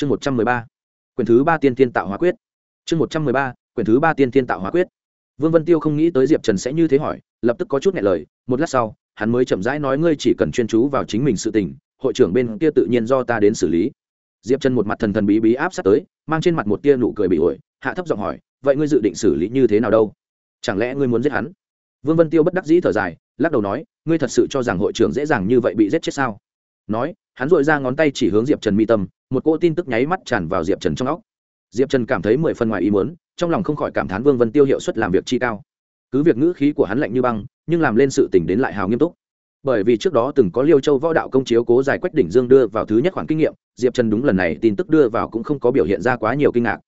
chương một trăm mười ba, quyển thứ ba tiên tiên tạo hóa quyết. Chương một trăm mười ba, quyển thứ ba tiên tiên tạo hóa quyết. Vương vân tiêu không nghĩ tới diệp trần sẽ như thế hỏi, lập tức có chút nhẹ lời. Một lát sau, hắn mới chậm rãi nói ngươi chỉ cần chuyên chú vào chính mình sự tình, hội trưởng bên kia tự nhiên do ta đến xử lý. Diệp trần một mặt thần thần bí bí áp sát tới, mang trên mặt một tia nụ cười bị ổi, hạ thấp giọng hỏi, vậy ngươi dự định xử lý như thế nào đâu? Chẳng lẽ ngươi muốn giết hắn? Vương vân tiêu bất đắc dĩ thở dài, lắc đầu nói, ngươi thật sự cho rằng hội trưởng dễ dàng như vậy bị giết chết sao? Nói, hắn dội ra ngón tay chỉ hướng diệp trần mi tâm, một cỗ tin tức nháy mắt tràn vào diệp trần trong óc. Diệp trần cảm thấy mười phần ngoài ý muốn, trong lòng không khỏi cảm thán vương vân tiêu hiệu suất làm việc chi cao. Cứ việc ngữ khí của hắn lạnh như băng, nhưng làm lên sự tỉnh đến lại hào nghiêm túc. Bởi vì trước đó từng có liêu châu võ đạo công chiếu cố giải quách đỉnh dương đưa vào thứ nhất khoản kinh nghiệm, diệp trần đúng lần này tin tức đưa vào cũng không có biểu hiện ra quá nhiều kinh ngạc.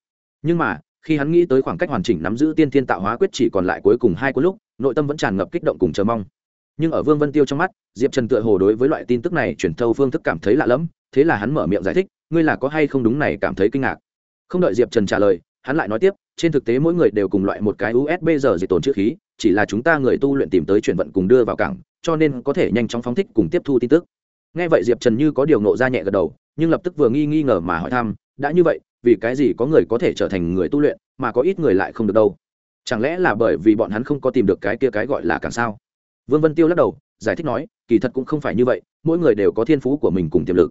Nhưng mà, khi hắn nghĩ tới khoảng cách hoàn chỉnh nắm giữ tiên thiên tạo hóa quyết chỉ còn lại cuối cùng hai cuối lúc, nội tâm vẫn tràn ngập kích động cùng chờ mong nhưng ở vương vân tiêu trong mắt, diệp trần tựa hồ đối với loại tin tức này chuyển thâu phương thức cảm thấy lạ lẫm, thế là hắn mở miệng giải thích, ngươi là có hay không đúng này cảm thấy kinh ngạc? Không đợi diệp trần trả lời, hắn lại nói tiếp, trên thực tế mỗi người đều cùng loại một cái usb giờ dịch tồn chữ khí, chỉ là chúng ta người tu luyện tìm tới chuyển vận cùng đưa vào cảng, cho nên có thể nhanh chóng phóng thích cùng tiếp thu tin tức. Nghe vậy diệp trần như có điều nộ ra nhẹ gật đầu, nhưng lập tức vừa nghi nghi ngờ mà hỏi thăm, đã như vậy, vì cái gì có người có thể trở thành người tu luyện, mà có ít người lại không được đâu? Chẳng lẽ là bởi vì bọn hắn không có tìm được cái kia cái gọi là càng sao? Vương vân tiêu lắc đầu, giải thích nói, kỳ thật cũng không phải như vậy, mỗi người đều có thiên phú của mình cùng tiềm lực.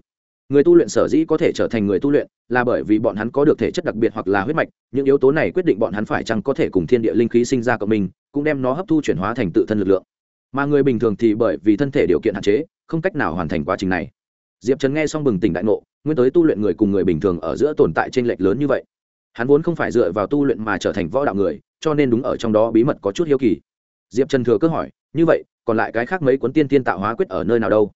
Người tu luyện sở dĩ có thể trở thành người tu luyện, là bởi vì bọn hắn có được thể chất đặc biệt hoặc là huyết mạch, những yếu tố này quyết định bọn hắn phải chăng có thể cùng thiên địa linh khí sinh ra cộng mình, cũng đem nó hấp thu chuyển hóa thành tự thân lực lượng. Mà người bình thường thì bởi vì thân thể điều kiện hạn chế, không cách nào hoàn thành quá trình này. Diệp trần nghe xong bừng tỉnh đại ngộ, nguyên tới tu luyện người cùng người bình thường ở giữa tồn tại t r ê n lệch lớn như vậy. Hắn vốn không phải dựa vào tu luyện mà trở thành võ đạo người, cho nên đúng ở trong đó bí mật có chút hiếu kỳ diệp trần thừa cơ hỏi, như vậy, còn lại cái khác mấy cuốn tiên tiên tạo hóa quyết ở nơi nào đâu?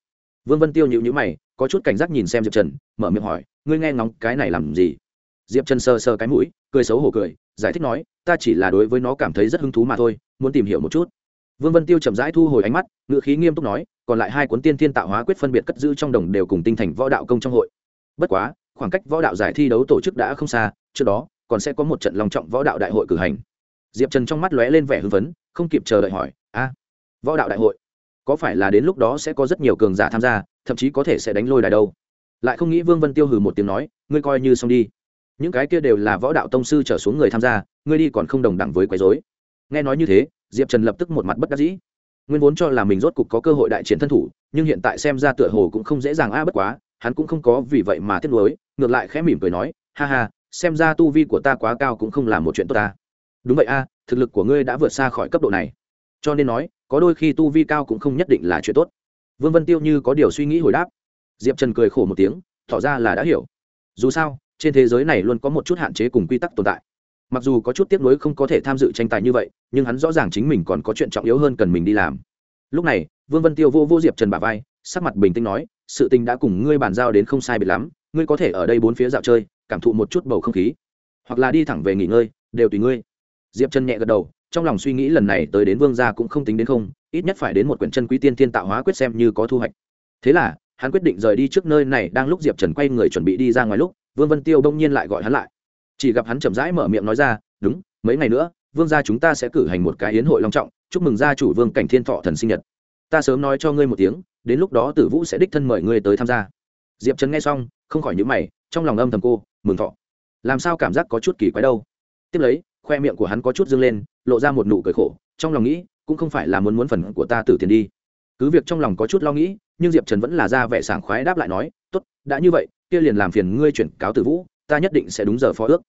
Vương vân tiêu nhịu nhữ mày, có chút cảnh giác nhìn xem diệp trần, mở miệng hỏi, ngươi nghe ngóng cái này làm gì? Diệp trần sờ sờ cái mũi, cười xấu hổ cười, giải thích nói, ta chỉ là đối với nó cảm thấy rất hứng thú mà thôi, muốn tìm hiểu một chút. Vương vân tiêu chậm rãi thu hồi ánh mắt ngự khí nghiêm túc nói, còn lại hai cuốn tiên thiên tạo hóa quyết phân biệt cất giữ trong đồng đều cùng tinh thành võ đạo công trong hội. Bất quá, khoảng cách võ đạo giải thi đấu tổ chức đã không xa, trước đó, còn sẽ có một trận lòng trọng võ đạo đại hội cử hành. Diệp trần trong mắt lóe lên vẻ hưng phấn không kịp chờ đợi hỏi, a, võ đạo đại hội, có phải là đến lúc đó sẽ có rất nhiều cường giả tham gia, thậm chí có thể sẽ đánh lôi đài đâu? Lại không nghĩ vương vân tiêu hừ một tiếng nói, ngươi coi như xong đi. Những cái kia đều là võ đạo tông sư trở xuống người tham gia, ngươi đi còn không đồng đẳng với quấy dối nghe nói như thế, diệp trần lập tức một mặt bất đắc dĩ. Nguyên vốn cho là mình rốt cục có cơ hội đại chiến thân thủ, nhưng hiện tại xem ra tựa hồ cũng không dễ dàng a, bất quá, hắn cũng không có vì vậy mà tiếc nuối, ngược lại khẽ mỉm cười nói, ha ha, xem ra tu vi của ta quá cao cũng không là một chuyện tốt ta đúng vậy a, thực lực của ngươi đã vượt xa khỏi cấp độ này. Cho nên nói, có đôi khi tu vi cao cũng không nhất định là chuyện tốt. Vương vân tiêu như có điều suy nghĩ hồi đáp. Diệp trần cười khổ một tiếng, tỏ ra là đã hiểu. Dù sao, trên thế giới này luôn có một chút hạn chế cùng quy tắc tồn tại. Mặc dù có chút tiếc nuối không có thể tham dự tranh tài như vậy, nhưng hắn rõ ràng chính mình còn có chuyện trọng yếu hơn cần mình đi làm. Lúc này, vương vân tiêu vô vô diệp trần bà vai, sắc mặt bình tĩnh nói, sự tình đã cùng ngươi bàn giao đến không sai biệt lắm, ngươi có thể ở đây bốn phía dạo chơi, cảm thụ một chút bầu không khí. Hoặc là đi thẳng về nghỉ ngơi, đều tùy ngươi diệp trần nhẹ gật đầu, trong lòng suy nghĩ lần này tới đến vương gia cũng không tính đến không, ít nhất phải đến một quyển chân quý tiên thiên tạo hóa quyết xem như có thu hoạch. Thế là, hắn quyết định rời đi trước nơi này, đang lúc diệp trần quay người chuẩn bị đi ra ngoài lúc, vương vân tiêu đông nhiên lại gọi hắn lại. Chỉ gặp hắn chậm rãi mở miệng nói ra, đúng, mấy ngày nữa, vương gia chúng ta sẽ cử hành một cái hiến hội long trọng, chúc mừng gia chủ vương cảnh thiên thọ thần sinh nhật. Ta sớm nói cho ngươi một tiếng, đến lúc đó tử vũ sẽ đích thân mời ngươi tới tham gia. Diệp Trần nghe xong, không khỏi nhữ mày, trong lòng âm thầm cô, mừng thọ. Làm sao cảm giác có chút kỳ quái đâu? Tiếp lấy khoe miệng của hắn có chút dâng lên, lộ ra một nụ cười khổ, trong lòng nghĩ, cũng không phải là muốn muốn phần của ta tử tiền đi. Cứ việc trong lòng có chút lo nghĩ, nhưng diệp trần vẫn là ra vẻ sảng khoái đáp lại nói t ố t đã như vậy, kia liền làm phiền ngươi chuyển cáo tử vũ, ta nhất định sẽ đúng giờ phó ước.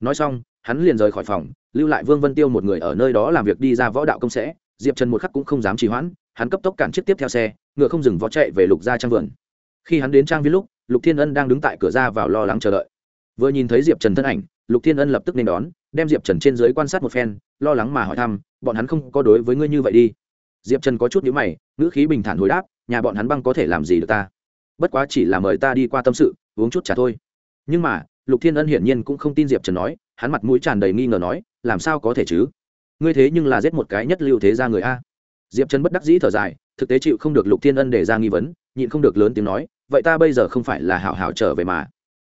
Nói xong, hắn liền rời khỏi phòng, lưu lại vương vân tiêu một người ở nơi đó làm việc đi ra võ đạo công sẽ. Diệp trần một khắc cũng không dám trì hoãn, hắn cấp tốc cản chiếc tiếp theo xe, ngựa không dừng vó chạy về lục gia trang vườn. Khi hắn đến trang viên lúc, lục thiên ân đang đứng tại cửa ra vào lo lắng chờ đợi. Vừa nhìn thấy diệp trần thân ảnh, lục thiên ân lập tức nên đón đem diệp trần trên dưới quan sát một phen lo lắng mà hỏi thăm bọn hắn không có đối với ngươi như vậy đi diệp trần có chút nhữ mày ngữ khí bình thản hồi đáp nhà bọn hắn băng có thể làm gì được ta bất quá chỉ là mời ta đi qua tâm sự uống chút trà thôi nhưng mà lục thiên ân hiển nhiên cũng không tin diệp trần nói hắn mặt mũi tràn đầy nghi ngờ nói làm sao có thể chứ ngươi thế nhưng là giết một cái nhất lưu thế ra người a diệp trần bất đắc dĩ thở dài thực tế chịu không được lục thiên ân để ra nghi vấn nhịn không được lớn tiếng nói vậy ta bây giờ không phải là hảo hảo trở về mà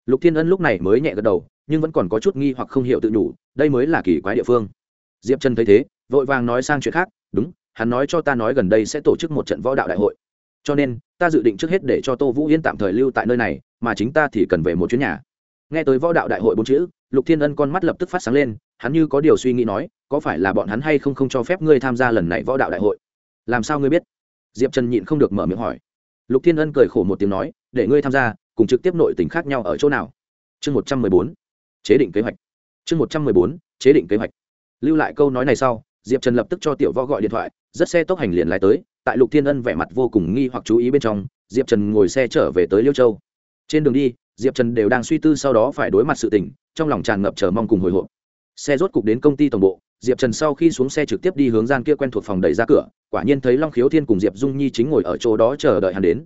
lục thiên ân lúc này mới nhẹ gật đầu nhưng vẫn còn có chút nghi hoặc không hiểu tự nhủ, đây mới là kỳ quái địa phương. Diệp trần thấy thế, vội vàng nói sang chuyện khác, đúng, hắn nói cho ta nói gần đây sẽ tổ chức một trận võ đạo đại hội. Cho nên, ta dự định trước hết để cho tô vũ yên tạm thời lưu tại nơi này, mà chính ta thì cần về một chuyến nhà. Nghe tới võ đạo đại hội bốn chữ, lục thiên ân con mắt lập tức phát sáng lên, hắn như có điều suy nghĩ nói, có phải là bọn hắn hay không không cho phép ngươi tham gia lần này võ đạo đại hội? Làm sao ngươi biết? Diệp trần nhịn không được mở miệng hỏi. Lục thiên ân cười khổ một tiếng nói, để ngươi tham gia, cùng trực tiếp nội tình khác nhau ở chỗ nào? Chương một trăm mười bốn chế định kế hoạch. Chương một trăm mười bốn, chế định kế hoạch. Lưu lại câu nói này sau, diệp trần lập tức cho tiểu võ gọi điện thoại, rất xe tốc hành liền lại tới, tại lục thiên ân vẻ mặt vô cùng nghi hoặc chú ý bên trong, diệp trần ngồi xe trở về tới liêu châu. Trên đường đi, diệp trần đều đang suy tư sau đó phải đối mặt sự tình, trong lòng tràn ngập chờ mong cùng hồi hộp. Xe rốt cục đến công ty tổng bộ, diệp trần sau khi xuống xe trực tiếp đi hướng gian kia quen thuộc phòng đẩy ra cửa, quả nhiên thấy long khiếu thiên cùng diệp dung nhi chính ngồi ở chỗ đó chờ đợi hắn đến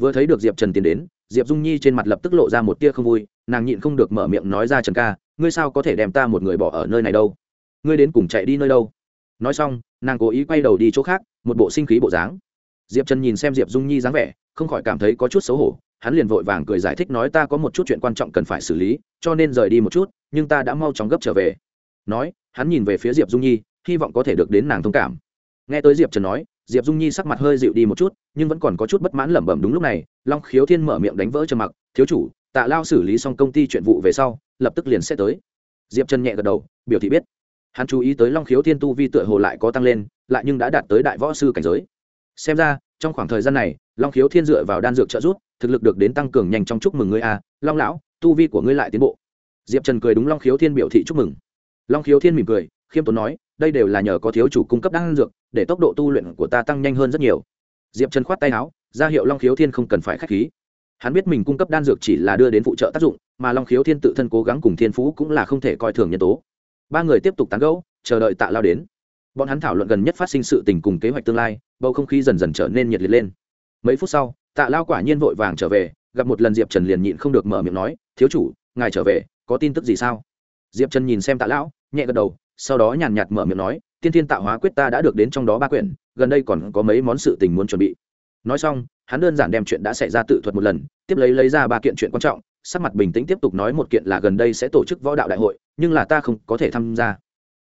vừa thấy được diệp trần tiến đến, diệp dung nhi trên mặt lập tức lộ ra một tia không vui, nàng nhịn không được mở miệng nói ra trần ca, ngươi sao có thể đem ta một người bỏ ở nơi này đâu? Ngươi đến cùng chạy đi nơi đâu? Nói xong, nàng cố ý quay đầu đi chỗ khác, một bộ sinh khí bộ dáng. Diệp trần nhìn xem diệp dung nhi dáng vẻ, không khỏi cảm thấy có chút xấu hổ, hắn liền vội vàng cười giải thích nói ta có một chút chuyện quan trọng cần phải xử lý, cho nên rời đi một chút, nhưng ta đã mau chóng gấp trở về. Nói, hắn nhìn về phía diệp dung nhi, hy vọng có thể được đến nàng thông cảm. Nghe tới diệp trần nói diệp dung nhi sắc mặt hơi dịu đi một chút, nhưng vẫn còn có chút bất mãn lẩm bẩm đúng lúc này, long khiếu thiên mở miệng đánh vỡ trầm mặc, thiếu chủ, tạ lao xử lý xong công ty chuyện vụ về sau, lập tức liền sẽ tới. Diệp trần nhẹ gật đầu, biểu thị biết. Hắn chú ý tới long khiếu thiên tu vi tựa hồ lại có tăng lên, lại nhưng đã đạt tới đại võ sư cảnh giới. Xem ra, trong khoảng thời gian này, long khiếu thiên dựa vào đan dược trợ giúp, thực lực được đến tăng cường nhanh trong chúc mừng ngươi a long lão, tu vi của ngươi lại tiến bộ. Diệp trần cười đúng long khiếu thiên biểu thị chúc mừng. Long khiếu thiên mỉm cười, khiêm tốn nói, đây đều là nhờ có thiếu chủ cung cấp đan dược để tốc độ tu luyện của ta tăng nhanh hơn rất nhiều. Diệp trần khoát tay áo, ra hiệu long khiếu thiên không cần phải k h á c h khí. Hắn biết mình cung cấp đan dược chỉ là đưa đến phụ trợ tác dụng, mà long khiếu thiên tự thân cố gắng cùng thiên phú cũng là không thể coi thường nhân tố. Ba người tiếp tục tán gẫu, chờ đợi tạ lao đến. Bọn hắn thảo luận gần nhất phát sinh sự tình cùng kế hoạch tương lai, bầu không khí dần dần trở nên nhiệt liệt lên. Mấy phút sau, tạ lao quả nhiên vội vàng trở về, gặp một lần diệp trần liền nhịn không được mở miệng nói, thiếu chủ, ngài trở về, có tin tức gì sao? Diệp trần nhìn xem tạ lão, nhẹ gật đầu, sau đó nhàn nhạt mở miệng nói tiên thiên tạo hóa quyết ta đã được đến trong đó ba quyển, gần đây còn có mấy món sự tình muốn chuẩn bị. Nói xong, hắn đơn giản đem chuyện đã xảy ra tự thuật một lần, tiếp lấy lấy ra ba kiện chuyện quan trọng, sắc mặt bình tĩnh tiếp tục nói một kiện là gần đây sẽ tổ chức võ đạo đại hội, nhưng là ta không có thể tham gia.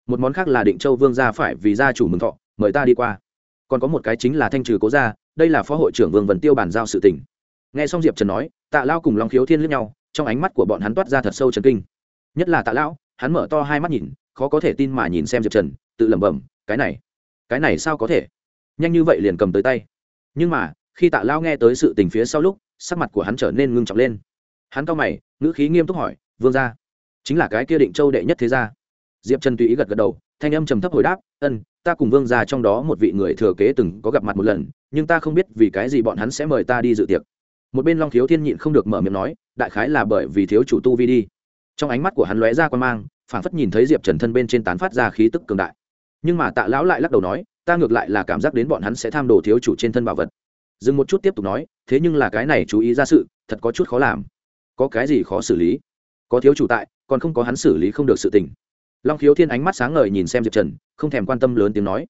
Một món khác là định châu vương gia phải vì gia chủ mừng thọ, mời ta đi qua. Còn có một cái chính là thanh trừ cố gia, đây là phó hội trưởng vương vân tiêu bàn giao sự tình. Nghe xong diệp trần nói, tạ lao cùng long khiếu thiên lướt nhau, trong ánh mắt của bọn hắn toát ra thật sâu trần kinh. Nhất là tạ lão, hắn mở to hai mắt nhìn khó có thể tin mà nhìn xem diệp trần, tự lẩm bẩm, cái này cái này sao có thể? Nhanh như vậy liền cầm tới tay. Nhưng mà, khi tạ lao nghe tới sự tình phía sau lúc, sắc mặt của hắn trở nên ngưng trọng lên. Hắn cao mày, ngữ khí nghiêm túc hỏi, vương gia, chính là cái kia định châu đệ nhất thế gia? Diệp trần tùy ý gật gật đầu, thanh âm trầm thấp hồi đáp, ân, ta cùng vương gia trong đó một vị người thừa kế từng có gặp mặt một lần, nhưng ta không biết vì cái gì bọn hắn sẽ mời ta đi dự tiệc. Một bên long thiếu thiên nhịn không được mở miệng nói, đại khái là bởi vì thiếu chủ tu vi đi. Trong ánh mắt của hắn lóe ra quan mang phảng phất nhìn thấy diệp trần thân bên trên tán phát ra khí tức cường đại. Nhưng mà tạ lão lại lắc đầu nói, ta ngược lại là cảm giác đến bọn hắn sẽ tham đồ thiếu chủ trên thân bảo vật. Dừng một chút tiếp tục nói, thế nhưng là cái này chú ý ra sự, thật có chút khó làm. Có cái gì khó xử lý? Có thiếu chủ tại, còn không có hắn xử lý không được sự tình. Long khiếu thiên ánh mắt sáng ngời nhìn xem diệp trần, không thèm quan tâm lớn tiếng nói.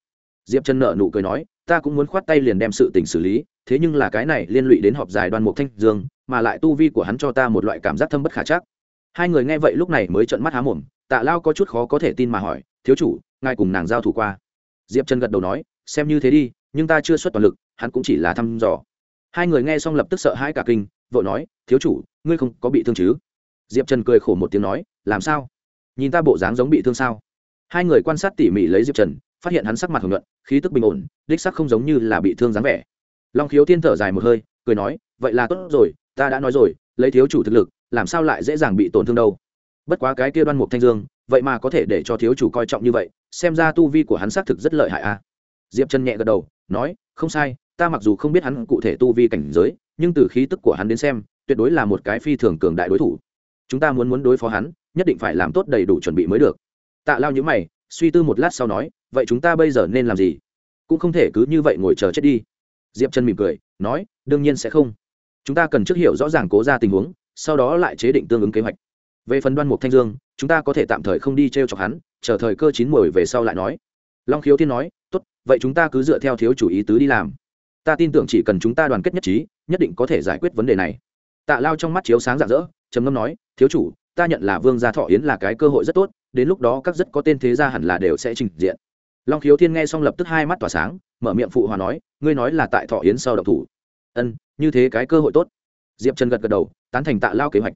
Diệp trần nợ nụ cười nói, ta cũng muốn khoát tay liền đem sự tình xử lý, thế nhưng là cái này liên lụy đến họp giải đoàn mục thanh dương, mà lại tu vi của hắn cho ta một loại cảm giác thâm bất khả chắc hai người nghe vậy lúc này mới trợn mắt há mồm, tạ lao có chút khó có thể tin mà hỏi, thiếu chủ, ngài cùng nàng giao thủ qua? Diệp trần gật đầu nói, xem như thế đi, nhưng ta chưa xuất toàn lực, hắn cũng chỉ là thăm dò. Hai người nghe xong lập tức sợ hãi cả kinh vợ nói, thiếu chủ, ngươi không có bị thương chứ? Diệp trần cười khổ một tiếng nói, làm sao? Nhìn ta bộ dáng giống bị thương sao? Hai người quan sát tỉ mỉ lấy diệp trần, phát hiện hắn sắc mặt hồng nhuận, khí tức bình ổn, đích sắc không giống như là bị thương dáng vẻ. Long khiếu tiên thở dài một hơi, cười nói, vậy là tốt rồi, ta đã nói rồi, lấy thiếu chủ thực lực làm sao lại dễ dàng bị tổn thương đâu? Bất quá cái kia đoan mục thanh dương, vậy mà có thể để cho thiếu chủ coi trọng như vậy, xem ra tu vi của hắn xác thực rất lợi hại a. À. diệp chân nhẹ gật đầu, nói, không sai, ta mặc dù không biết hắn cụ thể tu vi cảnh giới, nhưng từ khí tức của hắn đến xem, tuyệt đối là một cái phi thường cường đại đối thủ. Chúng ta muốn muốn đối phó hắn, nhất định phải làm tốt đầy đủ chuẩn bị mới được. Tạ lao nhữ mày, suy tư một lát sau nói, vậy chúng ta bây giờ nên làm gì? Cũng không thể cứ như vậy ngồi chờ chết đi. Diệp chân mỉm cười, nói, đương nhiên sẽ không. Chúng ta cần trước hiểu rõ ràng cố ra tình huống sau đó lại chế định tương ứng kế hoạch. Về phần đoan mục thanh dương, chúng ta có thể tạm thời không đi t r e o chọc hắn, chờ thời cơ chín mồi về sau lại nói. Long khiếu thiên nói, tốt, vậy chúng ta cứ dựa theo thiếu chủ ý tứ đi làm. Ta tin tưởng chỉ cần chúng ta đoàn kết nhất trí, nhất định có thể giải quyết vấn đề này. Tạ lao trong mắt chiếu sáng rạng rỡ, trầm ngâm nói, thiếu chủ, ta nhận là vương gia thọ yến là cái cơ hội rất tốt, đến lúc đó các rất có tên thế gia hẳn là đều sẽ trình diện. Long khiếu thiên nghe xong lập tức hai mắt tỏa sáng, mở miệng phụ hòa nói, ngươi nói là tại thọ yến sau độc thủ. Ân, như thế cái cơ hội tốt diệp trần gật gật đầu tán thành tạ lao kế hoạch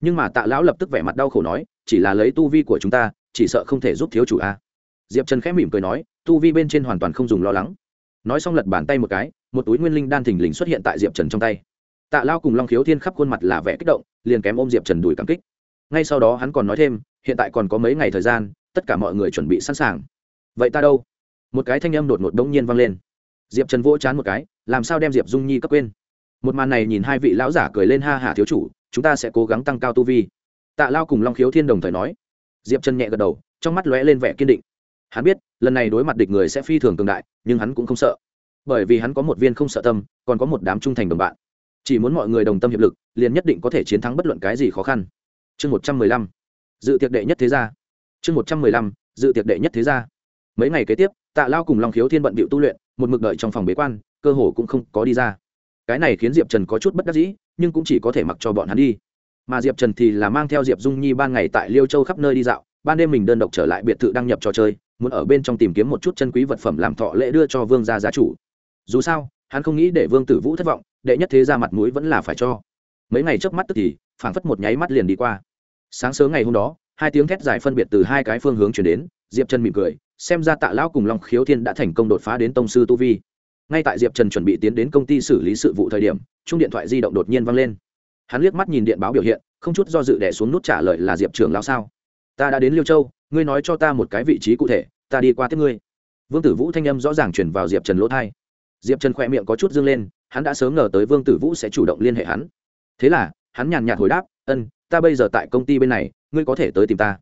nhưng mà tạ lão lập tức vẻ mặt đau khổ nói chỉ là lấy tu vi của chúng ta chỉ sợ không thể giúp thiếu chủ a diệp trần khẽ mỉm cười nói tu vi bên trên hoàn toàn không dùng lo lắng nói xong lật bàn tay một cái một túi nguyên linh đan thình lình xuất hiện tại diệp trần trong tay tạ lao cùng long khiếu thiên khắp khuôn mặt là vẻ kích động liền kém ôm diệp trần đùi cảm kích ngay sau đó hắn còn nói thêm hiện tại còn có mấy ngày thời gian tất cả mọi người chuẩn bị sẵn sàng vậy ta đâu một cái thanh âm đột ngột đông nhiên vang lên diệp trần vỗ chán một cái làm sao đem diệp dung nhi cấp quên một màn này nhìn hai vị lão giả cười lên ha hả thiếu chủ, chúng ta sẽ cố gắng tăng cao tu vi. Tạ lao cùng long khiếu thiên đồng thời nói. Diệp chân nhẹ gật đầu, trong mắt lóe lên vẻ kiên định. Hắn biết, lần này đối mặt địch người sẽ phi thường cường đại, nhưng hắn cũng không sợ. Bởi vì hắn có một viên không sợ tâm, còn có một đám trung thành đồng bạn. Chỉ muốn mọi người đồng tâm hiệp lực, liền nhất định có thể chiến thắng bất luận cái gì khó khăn. Chương một trăm mười lăm. Dự tiệc đệ nhất thế gia. Chương một trăm mười lăm. Dự tiệc đệ nhất thế gia. Mấy ngày kế tiếp, tạ lao cùng long khiếu thiên bận bịu tu luyện, một mực đợi trong phòng bế quan, cơ hồ cũng không có đi ra cái này khiến diệp trần có chút bất đắc dĩ, nhưng cũng chỉ có thể mặc cho bọn hắn đi. Mà diệp trần thì là mang theo diệp dung nhi ban ngày tại liêu châu khắp nơi đi dạo, ban đêm mình đơn độc trở lại biệt thự đăng nhập trò chơi, muốn ở bên trong tìm kiếm một chút chân quý vật phẩm làm thọ lễ đưa cho vương gia gia chủ. Dù sao, hắn không nghĩ để vương tử vũ thất vọng, đệ nhất thế ra mặt mũi vẫn là phải cho. Mấy ngày trước mắt tức thì, phảng phất một nháy mắt liền đi qua. Sáng sớm ngày hôm đó, hai tiếng thét dài phân biệt từ hai cái phương hướng chuyển đến, diệp trần mỉm cười, xem ra tạ lão cùng long khiếu thiên đã thành công đột phá đến tông sư tu vi ngay tại diệp trần chuẩn bị tiến đến công ty xử lý sự vụ thời điểm chung điện thoại di động đột nhiên văng lên. Hắn liếc mắt nhìn điện báo biểu hiện, không chút do dự đẻ xuống nút trả lời là, diệp trường lao sao? Ta đã đến liêu châu, ngươi nói cho ta một cái vị trí cụ thể, ta đi qua tiếp ngươi. Vương tử vũ thanh âm rõ ràng chuyển vào diệp trần lỗ thai diệp trần khoe miệng có chút dương lên, hắn đã sớm ngờ tới vương tử vũ sẽ chủ động liên hệ hắn. Thế là, hắn nhàn nhạt hồi đáp, ân, ta bây giờ tại công ty bên này, ngươi có thể tới tìm ta.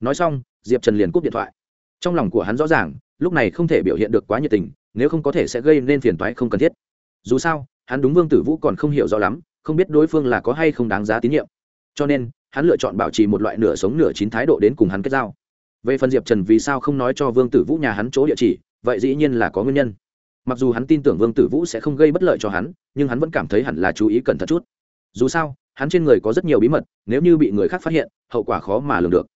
Nói xong, diệp trần liền cúp điện thoại. Trong lòng của hắn rõ ràng, lúc này không thể biểu hiện được quá nhiệt tình nếu không có thể sẽ gây nên phiền toái không cần thiết. Dù sao, hắn đúng vương tử vũ còn không hiểu rõ lắm, không biết đối phương là có hay không đáng giá tín nhiệm. Cho nên, hắn lựa chọn bảo trì một loại nửa sống nửa chín thái độ đến cùng hắn kết giao. Về phần diệp trần vì sao không nói cho vương tử vũ nhà hắn chỗ địa chỉ, vậy dĩ nhiên là có nguyên nhân. Mặc dù hắn tin tưởng vương tử vũ sẽ không gây bất lợi cho hắn, nhưng hắn vẫn cảm thấy hẳn là chú ý cẩn thận chút. Dù sao, hắn trên người có rất nhiều bí mật, nếu như bị người khác phát hiện, hậu quả khó mà lường được.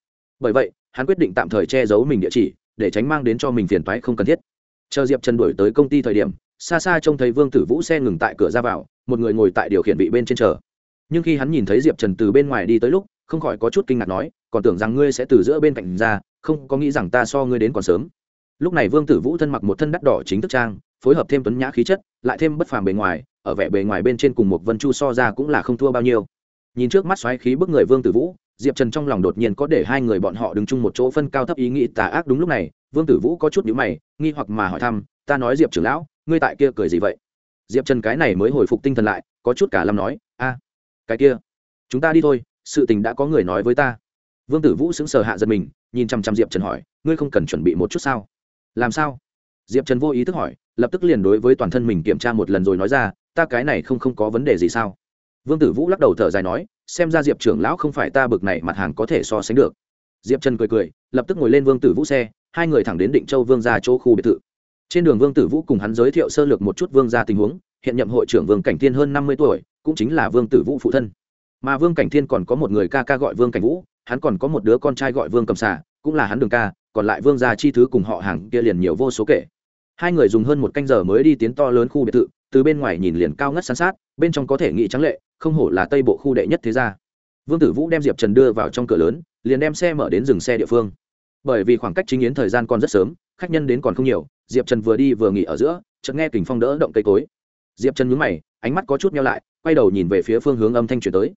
Bởi vậy, hắn quyết định tạm thời che giấu mình địa chỉ, để tránh mang đến cho mình phiền toái không cần thiết chờ diệp trần đuổi tới công ty thời điểm, xa xa trông thấy vương tử vũ xe ngừng tại cửa ra vào, một người ngồi tại điều khiển vị bên trên chờ. Nhưng khi hắn nhìn thấy diệp trần từ bên ngoài đi tới lúc, không khỏi có chút kinh ngạc nói, còn tưởng rằng ngươi sẽ từ giữa bên cạnh ra, không có nghĩ rằng ta so ngươi đến còn sớm. Lúc này vương tử vũ thân mặc một thân đắt đỏ chính thức trang, phối hợp thêm tuấn nhã khí chất, lại thêm bất phàm bề ngoài, ở vẻ bề ngoài bên trên cùng một vân chu so ra cũng là không thua bao nhiêu. Nhìn trước mắt xoáy khí bức người vương tử vũ, diệp trần trong lòng đột nhiên có để hai người bọn họ đứng chung một chỗ phân cao thấp ý nghĩ tà ác đúng lúc này vương tử vũ có chút nhữ mày, nghi hoặc mà hỏi thăm, ta nói diệp trưởng lão, ngươi tại kia cười gì vậy? Diệp trần cái này mới hồi phục tinh thần lại, có chút cả lâm nói, a, cái kia, chúng ta đi thôi, sự tình đã có người nói với ta. Vương tử vũ sững sờ hạ giật mình, nhìn chăm chăm diệp trần hỏi, ngươi không cần chuẩn bị một chút sao? Làm sao? Diệp trần vô ý thức hỏi, lập tức liền đối với toàn thân mình kiểm tra một lần rồi nói ra, ta cái này không không có vấn đề gì sao? Vương tử vũ lắc đầu thở dài nói, xem ra diệp trưởng lão không phải ta bực này, mặt hàng có thể so sánh được. Diệp trần cười cười, lập tức ngồi lên vương tử vũ xe hai người thẳng đến định châu vương ra chỗ khu biệt thự. Trên đường vương tử vũ cùng hắn giới thiệu sơ lược một chút vương ra tình huống, hiện nhậm hội trưởng vương cảnh thiên hơn năm mươi tuổi, cũng chính là vương tử vũ phụ thân. Mà vương cảnh thiên còn có một người ca ca gọi vương cảnh vũ, hắn còn có một đứa con trai gọi vương cầm xà, cũng là hắn đường ca, còn lại vương gia chi thứ cùng họ hàng kia liền nhiều vô số kể. Hai người dùng hơn một canh giờ mới đi tiến to lớn khu biệt thự, từ bên ngoài nhìn liền cao ngất san sát, bên trong có thể nghị trắng lệ, không hổ là tây bộ khu đệ nhất thế gia. Vương tử vũ đem diệp trần đưa vào trong cửa lớn, liền đem xe mở đến dừng xe địa phương bởi vì khoảng cách chính yến thời gian còn rất sớm, khách nhân đến còn không nhiều, diệp trần vừa đi vừa nghỉ ở giữa, chợt nghe kình phong đỡ động cây cối. Diệp trần nhúng mày, ánh mắt có chút nhau lại, quay đầu nhìn về phía phương hướng âm thanh chuyển tới.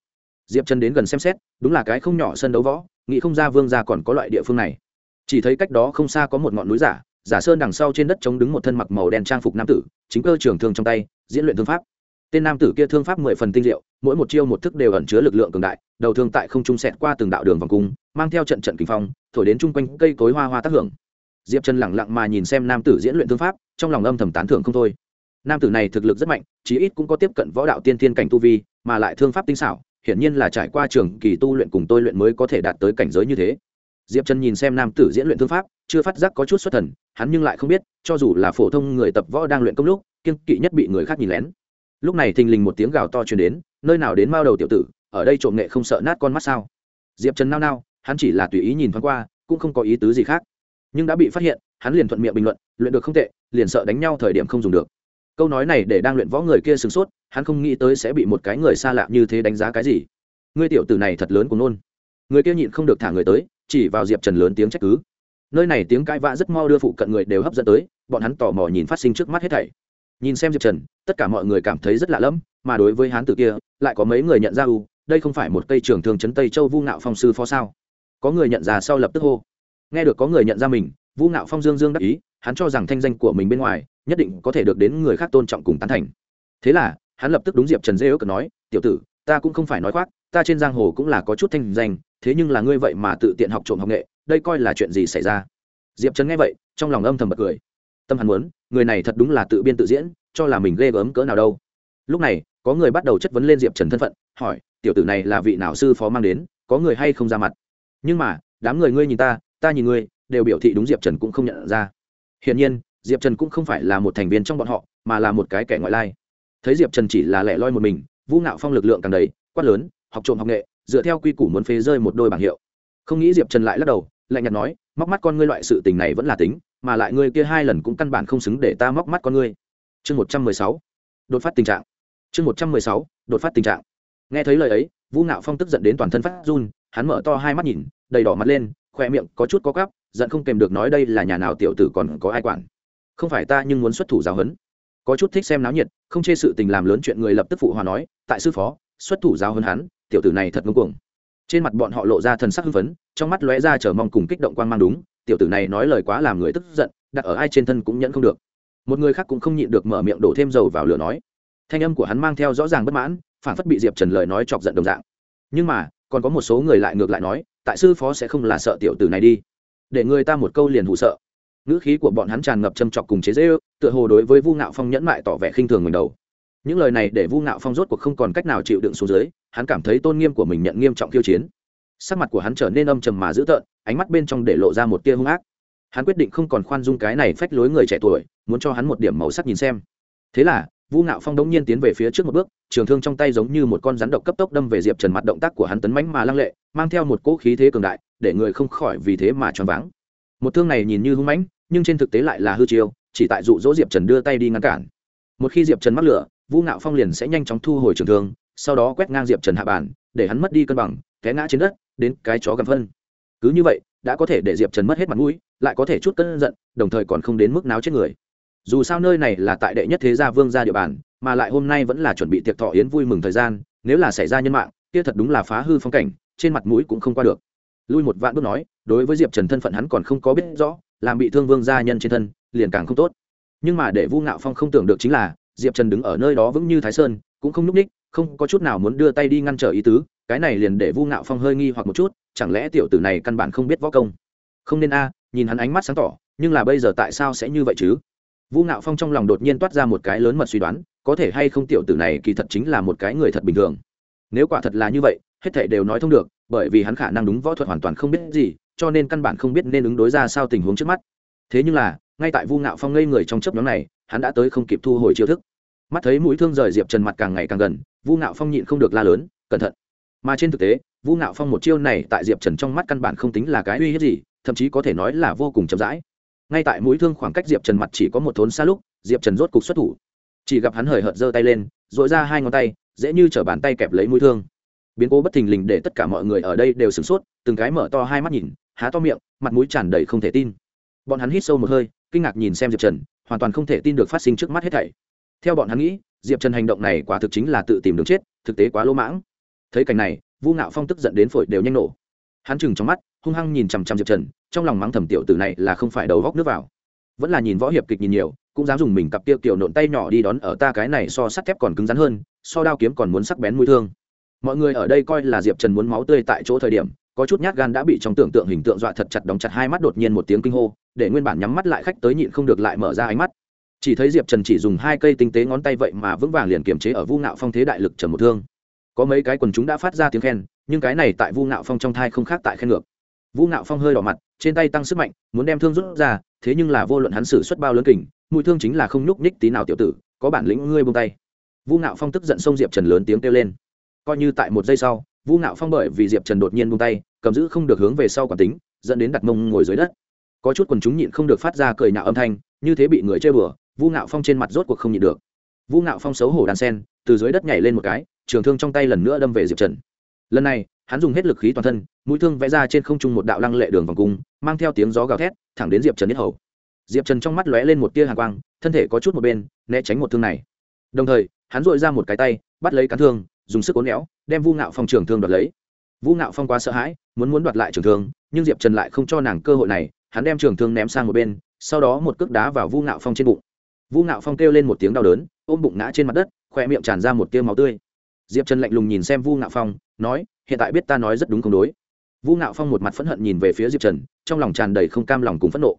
Diệp trần đến gần xem xét, đúng là cái không nhỏ sân đấu võ, nghĩ không ra vương ra còn có loại địa phương này. Chỉ thấy cách đó không xa có một ngọn núi giả giả sơn đằng sau trên đất chống đứng một thân mặc màu đen trang phục nam tử, chính cơ trường thương trong tay, diễn luyện thương pháp tên nam tử kia thương pháp mười phần tinh diệu, mỗi một chiêu một thức đều ẩn chứa lực lượng cường đại, đầu thương tại không trung sẹt qua từng đạo đường vòng cung, mang theo trận trận kinh phong, thổi đến chung quanh cây cối hoa hoa tác hưởng. Diệp trần lẳng lặng mà nhìn xem nam tử diễn luyện thương pháp, trong lòng âm thầm tán thưởng không thôi. Nam tử này thực lực rất mạnh, chí ít cũng có tiếp cận võ đạo tiên thiên cảnh tu vi, mà lại thương pháp tinh xảo, hiển nhiên là trải qua trường kỳ tu luyện cùng tôi luyện mới có thể đạt tới cảnh giới như thế. Diệp trần nhìn xem nam tử diễn luyện thương pháp, chưa phát giác có chút xuất thần, hắn nhưng lại không biết, cho dù là phổ thông người tập võ đang luyện công lúc kiên kỵ nhất bị người khác nhìn lén lúc này thình lình một tiếng gào to truyền đến, nơi nào đến mao đầu tiểu tử, ở đây trộm nghệ không sợ nát con mắt sao? Diệp trần nao nao, hắn chỉ là tùy ý nhìn thoáng qua, cũng không có ý tứ gì khác. Nhưng đã bị phát hiện, hắn liền thuận miệng bình luận, luyện được không tệ, liền sợ đánh nhau thời điểm không dùng được. Câu nói này để đang luyện võ người kia sửng sốt, hắn không nghĩ tới sẽ bị một cái người xa lạ như thế đánh giá cái gì. Ngươi tiểu tử này thật lớn của nôn. Người kia nhịn không được thả người tới, chỉ vào diệp trần lớn tiếng trách cứ. Nơi này tiếng cãi vã rất mo đưa phụ cận người đều hấp dẫn tới, bọn hắn tò mò nhìn phát sinh trước mắt hết thảy nhìn xem diệp trần, tất cả mọi người cảm thấy rất lạ lẫm, mà đối với hán tử kia, lại có mấy người nhận ra u, đây không phải một cây trường thường trấn tây châu vu ngạo phong sư phó sao? Có người nhận ra sau lập tức hô. Nghe được có người nhận ra mình, vu ngạo phong dương dương đắc ý, hắn cho rằng thanh danh của mình bên ngoài, nhất định có thể được đến người khác tôn trọng cùng tán thành. Thế là, hắn lập tức đúng diệp trần dê ước nói, tiểu tử, ta cũng không phải nói khoác, ta trên giang hồ cũng là có chút thanh danh, thế nhưng là ngươi vậy mà tự tiện học trộm học nghệ, đây coi là chuyện gì xảy ra? Diệp trần nghe vậy, trong lòng âm thầm bật cười tâm hắn muốn, người này thật đúng là tự biên tự diễn, cho là mình ghê gớm cỡ nào đâu. Lúc này, có người bắt đầu chất vấn lên diệp trần thân phận, hỏi, tiểu tử này là vị nào sư phó mang đến, có người hay không ra mặt? Nhưng mà, đám người ngươi nhìn ta ta nhìn ngươi, đều biểu thị đúng diệp trần cũng không nhận ra. Hiển nhiên, diệp trần cũng không phải là một thành viên trong bọn họ, mà là một cái kẻ ngoại lai. Thấy diệp trần chỉ là lẻ loi một mình, vũ ngạo phong lực lượng càng đầy, quát lớn, học trộm học nghệ, dựa theo quy củ muốn phế rơi một đôi bảng hiệu. Không nghĩ diệp trần lại lắc đầu, lạnh nhạt nói, móc mắt con ngươi loại sự tình này vẫn là tính mà lại ngươi kia hai lần cũng căn bản không xứng để ta móc mắt con ngươi. Chương một trăm mười sáu, đột phát tình trạng. Chương một trăm mười sáu, đột phát tình trạng. Nghe thấy lời ấy, vũ ngạo phong tức giận đến toàn thân phát run, hắn mở to hai mắt nhìn, đầy đỏ mặt lên khoe miệng có chút có cắp giận không kèm được nói đây là nhà nào tiểu tử còn có ai quản. Không phải ta nhưng muốn xuất thủ giáo huấn. Có chút thích xem náo nhiệt, không chê sự tình làm lớn chuyện người lập tức phụ hòa nói, tại sư phó, xuất thủ giáo huấn hắn, tiểu tử này thật ngông cuồng. Trên mặt bọn họ lộ ra thần sắc hưng phấn, trong mắt lóe ra chờ mong cùng kích động quan mang đúng tiểu tử này nói lời quá làm người tức giận, đặt ở ai trên thân cũng nhẫn không được. Một người khác cũng không nhịn được mở miệng đổ thêm dầu vào lửa nói. Thanh âm của hắn mang theo rõ ràng bất mãn phản phất bị diệp trần lời nói chọc giận đồng dạng. Nhưng mà, còn có một số người lại ngược lại nói, tại sư phó sẽ không là sợ tiểu tử này đi. Để người ta một câu liền hụ sợ. Ngữ khí của bọn hắn tràn ngập châm chọc cùng chế dễ ư tựa hồ đối với vu ngạo phong nhẫn mại tỏ vẻ khinh thường mình đầu. Những lời này để vu ngạo phong rốt cuộc không còn cách nào chịu đựng xuống dưới, hắn cảm thấy tôn nghiêm của mình nhận nghiêm trọng khiêu chiến sắc mặt của hắn trở nên âm trầm mà dữ tợn, ánh mắt bên trong để lộ ra một tia hung ác. Hắn quyết định không còn khoan dung cái này phách lối người trẻ tuổi, muốn cho hắn một điểm màu sắc nhìn xem. Thế là, vu ngạo phong đống nhiên tiến về phía trước một bước, trường thương trong tay giống như một con rắn độc cấp tốc đâm về diệp trần mặt động tác của hắn tấn mãnh mà lăng lệ, mang theo một cỗ khí thế cường đại, để người không khỏi vì thế mà choáng váng. Một thương này nhìn như hung mãnh, nhưng trên thực tế lại là hư chiêu, chỉ tại dụ dỗ diệp trần đưa tay đi ngăn cản. Một khi diệp trần mắc lửa, vu ngạo phong liền sẽ nhanh chóng thu hồi trường thương, sau đó quét ngang diệp trần hạ bản để hắn mất đi cân bằng té ngã trên đất, đến cái chó gầm phân. Cứ như vậy, đã có thể để diệp trần mất hết mặt mũi, lại có thể chút cân giận, đồng thời còn không đến mức náo chết người. Dù sao nơi này là tại đệ nhất thế gia vương gia địa bàn, mà lại hôm nay vẫn là chuẩn bị tiệc thọ yến vui mừng thời gian, nếu là xảy ra nhân mạng, kia thật đúng là phá hư phong cảnh, trên mặt mũi cũng không qua được. Lui một vạn bước nói, đối với diệp trần thân phận hắn còn không có biết rõ, làm bị thương vương gia nhân trên thân, liền càng không tốt. Nhưng mà để vu ngạo phong không tưởng được chính là, diệp trần đứng ở nơi đó vững như thái sơn, cũng không n ú c ních, không có chút nào muốn đưa tay đi ngăn trở ý tứ cái này liền để vu ngạo phong hơi nghi hoặc một chút, chẳng lẽ tiểu tử này căn bản không biết võ công? Không nên a, nhìn hắn ánh mắt sáng tỏ, nhưng là bây giờ tại sao sẽ như vậy chứ? Vu ngạo phong trong lòng đột nhiên toát ra một cái lớn mật suy đoán, có thể hay không tiểu tử này kỳ thật chính là một cái người thật bình thường. Nếu quả thật là như vậy, hết thảy đều nói thông được, bởi vì hắn khả năng đúng võ thuật hoàn toàn không biết gì, cho nên căn bản không biết nên ứng đối ra sao tình huống trước mắt. Thế nhưng là, ngay tại vu ngạo phong ngây người trong chấp nhóm này, hắn đã tới không kịp thu hồi chiêu thức. Mắt thấy mũi thương rời diệp trần mặt càng ngày càng gần, vu ngạo phong nhịn không được la lớn, cẩn thận mà trên thực tế, vu ngạo phong một chiêu này tại diệp trần trong mắt căn bản không tính là cái uy hiếp gì, thậm chí có thể nói là vô cùng chậm rãi. Ngay tại mũi thương khoảng cách diệp trần mặt chỉ có một thốn xa lúc, diệp trần rốt cục xuất thủ. Chỉ gặp hắn hời hợt giơ tay lên dội ra hai ngón tay, dễ như chở bàn tay kẹp lấy mũi thương. Biến cố bất thình lình để tất cả mọi người ở đây đều sửng sốt, từng cái mở to hai mắt nhìn, há to miệng, mặt mũi tràn đầy không thể tin. Bọn hắn hít sâu một hơi, kinh ngạc nhìn xem diệp trần, hoàn toàn không thể tin được phát sinh trước mắt hết thảy. Theo bọn hắn nghĩ, diệp trần hành động này quả thực chính là tự tìm đường chết, thực tế quá lỗ mãng thấy cảnh này, vu ngạo phong tức giận đến phổi đều nhanh nổ. Hắn chừng trong mắt, hung hăng nhìn chằm chằm diệp trần, trong lòng mắng thầm tiểu tử này là không phải đầu góc nước vào. Vẫn là nhìn võ hiệp kịch nhìn nhiều, cũng dám dùng mình cặp tiêu kiểu nộn tay nhỏ đi đón ở ta cái này so sắt thép còn cứng rắn hơn, so đao kiếm còn muốn sắc bén mũi thương. Mọi người ở đây coi là diệp trần muốn máu tươi tại chỗ thời điểm, có chút nhát gan đã bị trong tưởng tượng hình tượng dọa thật chặt đóng chặt hai mắt đột nhiên một tiếng kinh hô, để nguyên bản nhắm mắt lại khách tới nhịn không được lại mở ra ánh mắt. Chỉ thấy diệp trần chỉ dùng hai cây tinh tế ngón tay vậy mà vững vàng liền kiềm chế ở vu ngạo phong thế đại lực trần một thương có mấy cái quần chúng đã phát ra tiếng khen, nhưng cái này tại vu ngạo phong trong thai không khác tại khen ngược. Vu ngạo phong hơi đỏ mặt, trên tay tăng sức mạnh, muốn đem thương rút ra, thế nhưng là vô luận hắn xử suất bao lớn kình, mũi thương chính là không nhúc nhích tí nào tiểu tử, có bản lĩnh ngươi buông tay. Vu ngạo phong tức giận xông diệp trần lớn tiếng kêu lên. Coi như tại một giây sau, vu ngạo phong bởi vì diệp trần đột nhiên buông tay, cầm giữ không được hướng về sau quản tính, dẫn đến đặt mông ngồi dưới đất. Có chút quần chúng nhịn không được phát ra cười nhạo âm thanh, như thế bị người chơi bừa, vu ngạo phong trên mặt rốt cuộc không nhịn được. Vu ngạo phong xấu hổ đan sen, từ dưới đất nhảy lên một cái trường thương trong tay lần nữa đâm về diệp trần lần này hắn dùng hết lực khí toàn thân mũi thương vẽ ra trên không trung một đạo lăng lệ đường vòng cung mang theo tiếng gió gào thét thẳng đến diệp trần nhất hầu diệp trần trong mắt lóe lên một tia hàng quang thân thể có chút một bên né tránh một thương này đồng thời hắn dội ra một cái tay bắt lấy cán thương dùng sức ố néo đem vu ngạo phong trường thương đoạt lấy vu ngạo phong quá sợ hãi muốn muốn đoạt lại trường thương nhưng diệp trần lại không cho nàng cơ hội này hắn đem trường thương ném sang một bên sau đó một cước đá vào vu ngạo phong trên bụng vu ngạo phong kêu lên một tiếng đau đớn ôm bụng ngã trên mặt đất khoe miệng tràn ra một tia máu tươi diệp trần lạnh lùng nhìn xem vu ngạo phong, nói, hiện tại biết ta nói rất đúng không đối? Vu ngạo phong một mặt phẫn hận nhìn về phía diệp trần, trong lòng tràn đầy không cam lòng cùng phẫn nộ.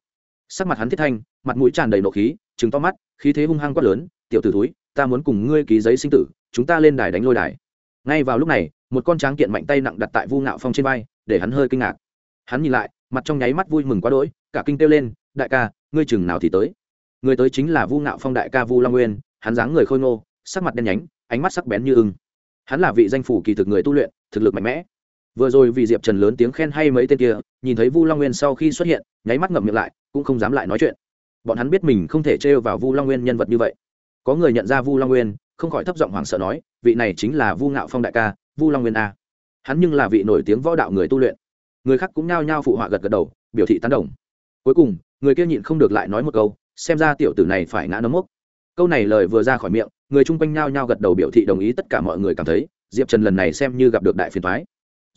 Sắc mặt hắn thiết thanh, mặt mũi tràn đầy nộ khí chứng to mắt, khí thế hung hăng quát lớn, tiểu t ử túi ta muốn cùng ngươi ký giấy sinh tử, chúng ta lên đài đánh lôi đài. Ngay vào lúc này, một con tráng kiện mạnh tay nặng đặt tại vu ngạo phong trên vai, để hắn hơi kinh ngạc. Hắn nhìn lại, mặt trong nháy mắt vui mừng quá đỗi, cả kinh kêu lên, đại ca, ngươi chừng nào thì tới? Người tới chính là vu ngạo phong đại ca vu long nguyên, hắn dáng người khôi ngô, sắc mặt đen nhánh, ánh mắt sắc bén như ưng hắn là vị danh phủ kỳ thực người tu luyện, thực lực mạnh mẽ. Vừa rồi vì diệp trần lớn tiếng khen hay mấy tên kia, nhìn thấy vu long nguyên sau khi xuất hiện, nháy mắt ngậm miệng lại, cũng không dám lại nói chuyện. Bọn hắn biết mình không thể trêu vào vu long nguyên nhân vật như vậy. Có người nhận ra vu long nguyên, không khỏi thấp giọng hoảng sợ nói, vị này chính là vu ngạo phong đại ca, vu long nguyên a. Hắn nhưng là vị nổi tiếng võ đạo người tu luyện. Người khác cũng nhao nhao phụ họa gật gật đầu, biểu thị tán đồng. Cuối cùng, người kia nhịn không được lại nói một câu, xem ra tiểu tử này phải ngã nấm mốc. Câu này lời vừa ra khỏi miệng người chung quanh nhao nhao gật đầu biểu thị đồng ý, tất cả mọi người cảm thấy, diệp trần lần này xem như gặp được đại phiền thoái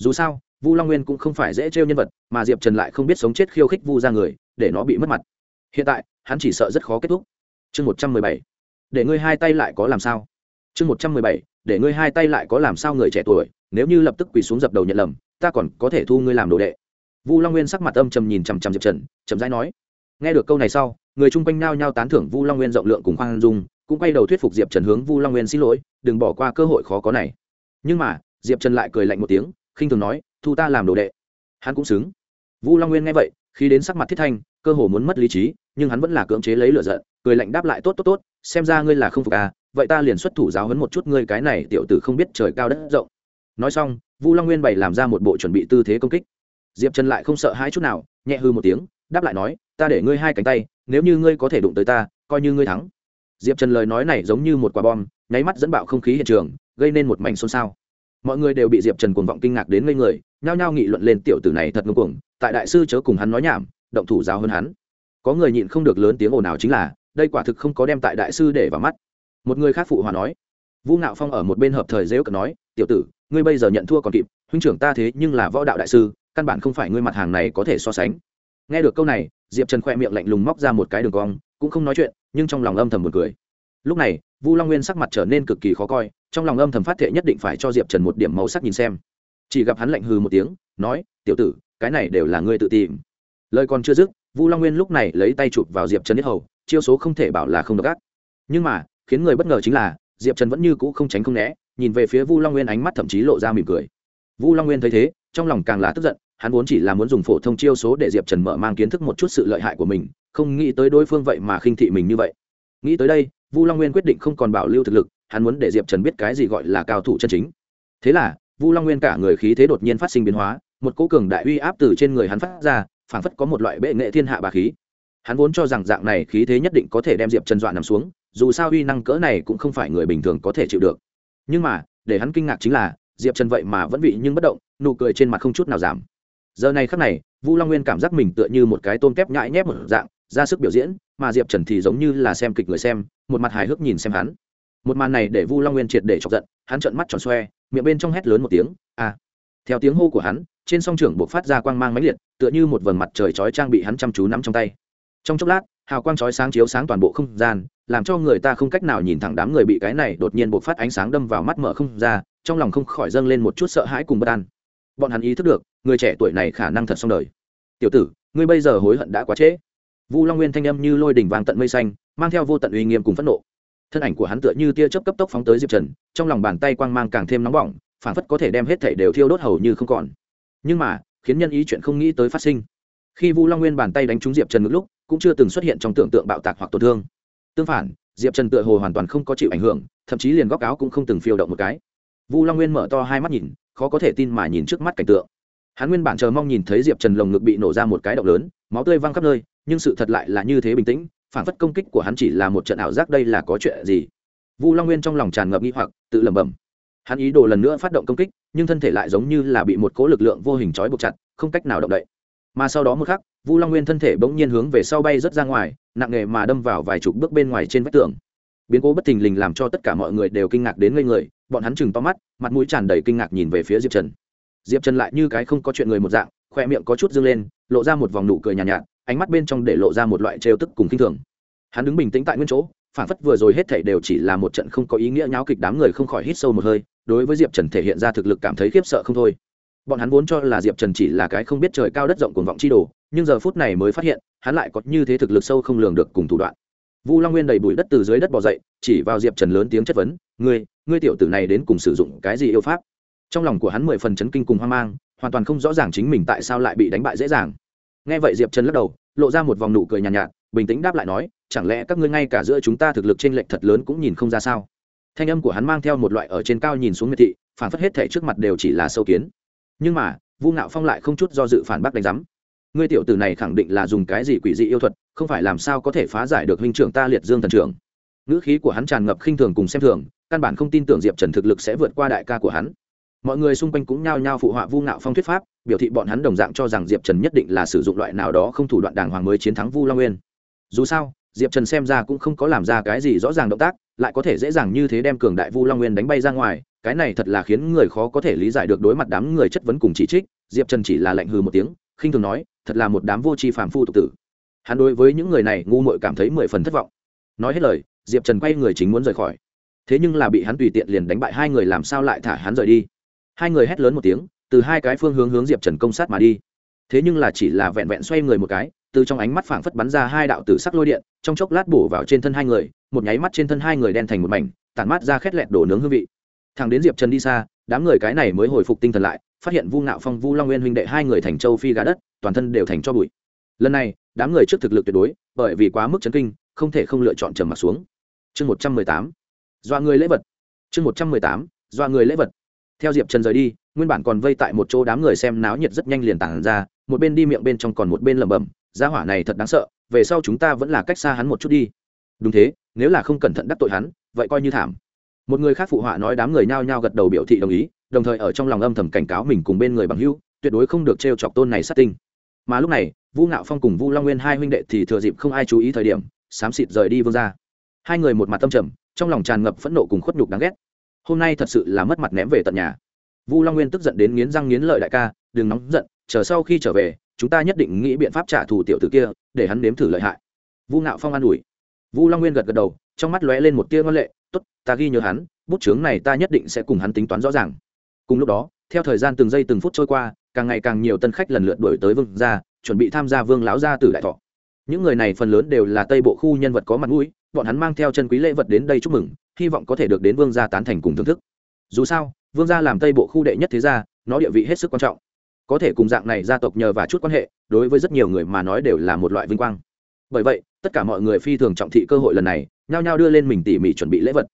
dù sao, vu long nguyên cũng không phải dễ trêu nhân vật, mà diệp trần lại không biết sống chết khiêu khích vu ra người, để nó bị mất mặt. Hiện tại, hắn chỉ sợ rất khó kết thúc. Chương một trăm mười bảy. Để ngươi hai tay lại có làm sao? Chương một trăm mười bảy. Để ngươi hai tay lại có làm sao người trẻ tuổi, nếu như lập tức quỳ xuống dập đầu nhận lầm, ta còn có thể thu ngươi làm đồ đệ. Vu long nguyên sắc mặt âm trầm nhìn chằm chằm diệp trần, chậm rãi nói. Nghe được câu này sau, người chung quanh nao nhao tán thưởng vu long nguyên rộng lượng cùng khoan dung cũng quay đầu thuyết phục diệp trần hướng vu long nguyên xin lỗi, đừng bỏ qua cơ hội khó có này. Nhưng mà, diệp trần lại cười lạnh một tiếng, khinh thường nói, thu ta làm đồ đệ. Hắn cũng xứng. Vu long nguyên nghe vậy, khi đến sắc mặt thiết thanh, cơ hồ muốn mất lý trí, nhưng hắn vẫn là cưỡng chế lấy lửa giận, cười lạnh đáp lại, tốt tốt tốt, xem ra ngươi là không phục à vậy ta liền xuất thủ giáo hấn một chút ngươi cái này tiểu tử không biết trời cao đất rộng. Nói xong, vu long nguyên bày làm ra một bộ chuẩn bị tư thế công kích. Diệp trần lại không sợ hãi chút nào, nhẹ hư một tiếng, đáp lại nói, ta để ngươi hai cánh tay, nếu như ngươi có thể đụng tới ta, coi như ngươi thắng diệp trần lời nói này giống như một quả bom, nháy mắt dẫn bạo không khí hiện trường, gây nên một mảnh xôn xao. Mọi người đều bị diệp trần cuồng vọng kinh ngạc đến ngây người, nhao nhao nghị luận lên tiểu tử này thật ngưng cuồng, tại đại sư chớ cùng hắn nói nhảm, động thủ giáo hơn hắn. Có người nhịn không được lớn tiếng ồn ào chính là, đây quả thực không có đem tại đại sư để vào mắt. Một người khác phụ hòa nói, vũ ngạo phong ở một bên hợp thời dễu cận nói, tiểu tử, ngươi bây giờ nhận thua còn kịp, huynh trưởng ta thế nhưng là võ đạo đại sư, căn bản không phải ngươi mặt hàng này có thể so sánh. Nghe được câu này, diệp trần khoe miệng lạnh lùng móc ra một cái đường cong cũng không nói chuyện, nhưng trong lòng âm thầm một cười. Lúc này, vu long nguyên sắc mặt trở nên cực kỳ khó coi, trong lòng âm thầm phát thệ nhất định phải cho diệp trần một điểm màu sắc nhìn xem. Chỉ gặp hắn lạnh hừ một tiếng, nói, tiểu tử, cái này đều là ngươi tự tìm. Lời còn chưa dứt, vu long nguyên lúc này lấy tay chụp vào diệp trần nhất hầu, chiêu số không thể bảo là không độc ác. Nhưng mà, khiến người bất ngờ chính là, diệp trần vẫn như cũ không tránh không né, nhìn về phía vu long nguyên ánh mắt thậm chí lộ ra mỉm cười. Vu long nguyên thấy thế, trong lòng càng là tức giận, hắn vốn chỉ là muốn dùng phổ thông chiêu số để diệp trần mở mang kiến thức một chút sự lợi hại của mình không nghĩ tới đối phương vậy mà khinh thị mình như vậy. Nghĩ tới đây, vu long nguyên quyết định không còn bảo lưu thực lực, hắn muốn để diệp trần biết cái gì gọi là cao thủ chân chính. Thế là, vu long nguyên cả người khí thế đột nhiên phát sinh biến hóa, một cỗ cường đại uy áp từ trên người hắn phát ra, phảng phất có một loại bệ nghệ thiên hạ bà khí. Hắn vốn cho rằng dạng này khí thế nhất định có thể đem diệp trần dọa nằm xuống, dù sao uy năng cỡ này cũng không phải người bình thường có thể chịu được. Nhưng mà, để hắn kinh ngạc chính là, diệp trần vậy mà vẫn vị nhưng bất động, nụ cười trên mặt không chút nào giảm. Giờ này khắc này, vu long nguyên cảm giác mình tựa như một cái tôm kép nhãi nhép một dạng ra sức biểu diễn, mà diệp trần thì giống như là xem kịch người xem, một mặt hài hước nhìn xem hắn. Một màn này để vu long nguyên triệt để chọc giận, hắn trợn mắt tròn xoe, miệng bên trong hét lớn một tiếng a theo tiếng hô của hắn, trên song trưởng buộc phát ra quang mang máy liệt, tựa như một vầng mặt trời chói trang bị hắn chăm chú nắm trong tay. Trong chốc lát, hào quang chói sáng chiếu sáng toàn bộ không gian, làm cho người ta không cách nào nhìn thẳng đám người bị cái này đột nhiên buộc phát ánh sáng đâm vào mắt mở không ra, trong lòng không khỏi dâng lên một chút sợ hãi cùng bất an. Bọn hắn ý thức được, người trẻ tuổi này khả năng thật xong đời. Tiểu tử, ngươi bây giờ hối hận đã quá trễ vu long nguyên thanh âm như lôi đỉnh vàng tận mây xanh, mang theo vô tận uy nghiêm cùng phẫn nộ. Thân ảnh của hắn tựa như tia chớp cấp tốc phóng tới diệp trần, trong lòng bàn tay quang mang càng thêm nóng bỏng phản phất có thể đem hết thảy đều thiêu đốt hầu như không còn. Nhưng mà, khiến nhân ý chuyện không nghĩ tới phát sinh. Khi vu long nguyên bàn tay đánh trúng diệp trần ngực lúc, cũng chưa từng xuất hiện trong tưởng tượng bạo tạc hoặc tổn thương. Tương phản, diệp trần tựa hồ hoàn toàn không có chịu ảnh hưởng, thậm chí liền góc áo cũng không từng phiêu động một cái. Vu long nguyên mở to hai mắt nhìn, khó có thể tin mà nhìn trước mắt cảnh tượng. Hắn nguyên bản chờ mong nhìn thấy diệp trần lồng ngực bị nổ ra một cái động lớn, máu tươi văng khắp nơi nhưng sự thật lại là như thế bình tĩnh phản phất công kích của hắn chỉ là một trận ảo giác đây là có chuyện gì. Vu long nguyên trong lòng tràn ngập nghi hoặc tự lẩm bẩm. Hắn ý đồ lần nữa phát động công kích nhưng thân thể lại giống như là bị một cố lực lượng vô hình trói buộc chặt không cách nào động đậy. Mà sau đó một khắc vu long nguyên thân thể bỗng nhiên hướng về sau bay rớt ra ngoài nặng nề mà đâm vào vài chục bước bên ngoài trên vách tường. Biến cố bất thình lình làm cho tất cả mọi người đều kinh ngạc đến ngây người bọn hắn chừng to mắt mặt mũi tràn đầy kinh ngạc nhìn về phía diệp trần. Diệp trần lại như cái không có chuyện người một dạng khoe miệng có chút dâng lên lộ ra một vòng nụ cười nhàn nhạt, nhạt ánh mắt bên trong để lộ ra một loại trêu tức cùng kinh thường. Hắn đứng bình tĩnh tại nguyên chỗ, phản phất vừa rồi hết thảy đều chỉ là một trận không có ý nghĩa nháo kịch đám người không khỏi hít sâu một hơi, đối với diệp trần thể hiện ra thực lực cảm thấy khiếp sợ không thôi. Bọn hắn vốn cho là diệp trần chỉ là cái không biết trời cao đất rộng cuồng vọng chi đồ, nhưng giờ phút này mới phát hiện, hắn lại có như thế thực lực sâu không lường được cùng thủ đoạn. Vu long nguyên đầy bụi đất từ dưới đất bỏ dậy, chỉ vào diệp trần lớn tiếng chất vấn, ngươi ngươi tiểu tử này đến cùng sử dụng cái gì yêu pháp? Trong lòng của hắn mười phần chấn kinh cùng hoang mang, hoàn toàn không rõ ràng chính mình tại sao lại bị đánh bại dễ dàng nghe vậy diệp trần lắc đầu lộ ra một vòng nụ cười nhàn nhạt, nhạt bình tĩnh đáp lại nói chẳng lẽ các ngươi ngay cả giữa chúng ta thực lực t r ê n lệch thật lớn cũng nhìn không ra sao? Thanh âm của hắn mang theo một loại ở trên cao nhìn xuống miệt thị phản phất hết thể trước mặt đều chỉ là sâu kiến. Nhưng mà vu ngạo phong lại không chút do dự phản bác đánh giám. Ngươi tiểu tử này khẳng định là dùng cái gì quỷ dị yêu thuật không phải làm sao có thể phá giải được huynh trưởng ta liệt dương thần trưởng? Ngữ khí của hắn tràn ngập khinh thường cùng xem thường căn bản không tin tưởng diệp trần thực lực sẽ vượt qua đại ca của hắn mọi người xung quanh cũng nhao nhao phụ họa vu ngạo phong thuyết pháp, biểu thị bọn hắn đồng dạng cho rằng diệp trần nhất định là sử dụng loại nào đó không thủ đoạn đàng hoàng mới chiến thắng vu long nguyên. Dù sao, diệp trần xem ra cũng không có làm ra cái gì rõ ràng động tác, lại có thể dễ dàng như thế đem cường đại vu long nguyên đánh bay ra ngoài, cái này thật là khiến người khó có thể lý giải được đối mặt đám người chất vấn cùng chỉ trích, diệp trần chỉ là lạnh hừ một tiếng, khinh thường nói, thật là một đám vô tri phàm phu tục tử. Hắn đối với những người này ngu muội cảm thấy mười phần thất vọng. Nói hết lời, diệp trần quay người chính muốn rời khỏi. Thế nhưng là bị hắn tùy tiện liền đánh bại hai người làm sao lại thả hắn rời đi? Hai người hét lớn một tiếng, từ hai cái phương hướng hướng diệp trần công sát mà đi. Thế nhưng là chỉ là vẹn vẹn xoay người một cái, từ trong ánh mắt phảng phất bắn ra hai đạo tử sắc lôi điện, trong chốc lát bổ vào trên thân hai người, một nháy mắt trên thân hai người đen thành một mảnh, tản mát ra khét lẹt đổ nướng hương vị. Thằng đến diệp trần đi xa, đám người cái này mới hồi phục tinh thần lại, phát hiện vu ngạo phong, vu long nguyên huynh đệ hai người thành châu phi gà đất, toàn thân đều thành cho bụi. Lần này, đám người trước thực lực tuyệt đối, bởi vì quá mức chấn kinh, không thể không lựa chọn trầm mặt xuống. Chương một trăm mười tám. Doa người lễ vật. Chương một trăm mười tám. Doa người lễ vật theo diệp trần rời đi, nguyên bản còn vây tại một chỗ đám người xem náo nhiệt rất nhanh liền tản ra, một bên đi miệng bên trong còn một bên lẩm bẩm, gia hỏa này thật đáng sợ, về sau chúng ta vẫn là cách xa hắn một chút đi. Đúng thế, nếu là không cẩn thận đắc tội hắn, vậy coi như thảm. Một người khác phụ họa nói đám người nhao nhao gật đầu biểu thị đồng ý, đồng thời ở trong lòng âm thầm cảnh cáo mình cùng bên người bằng hữu, tuyệt đối không được t chọc tôn này sát tinh. Mà lúc này, vu ngạo phong cùng vu long nguyên hai huynh đệ thì thừa dịp không ai chú ý thời điểm, xám xịt rời đi vương ra hai người một mặt tâm trầm, trong lòng tràn ngập phẫn nộ cùng khuất nhục đáng ghét hôm nay thật sự là mất mặt ném về tận nhà. Vu long nguyên tức giận đến nghiến răng nghiến lợi đại ca, đừng nóng giận, chờ sau khi trở về, chúng ta nhất định nghĩ biện pháp trả thù tiểu tử kia, để hắn nếm thử lợi hại. Vu ngạo phong an ủi. Vu long nguyên gật gật đầu, trong mắt lóe lên một tia ngân lệ t ố t ta ghi nhớ hắn, bút chướng này ta nhất định sẽ cùng hắn tính toán rõ ràng. Cùng lúc đó, theo thời gian từng giây từng phút trôi qua, càng ngày càng nhiều tân khách lần lượt đổi tới vương gia, chuẩn bị tham gia vương lão gia tử đại thọ những người này phần lớn đều là tây bộ khu nhân vật có mặt mũi, bọn hắn mang theo chân quý lễ vật đến đây chúc mừng, hy vọng có thể được đến vương gia tán thành cùng thưởng thức. Dù sao, vương gia làm tây bộ khu đệ nhất thế gia, nó địa vị hết sức quan trọng. Có thể cùng dạng này gia tộc nhờ và chút quan hệ, đối với rất nhiều người mà nói đều là một loại vinh quang. Bởi vậy, tất cả mọi người phi thường trọng thị cơ hội lần này, nhao nhao đưa lên mình tỉ mỉ chuẩn bị lễ vật.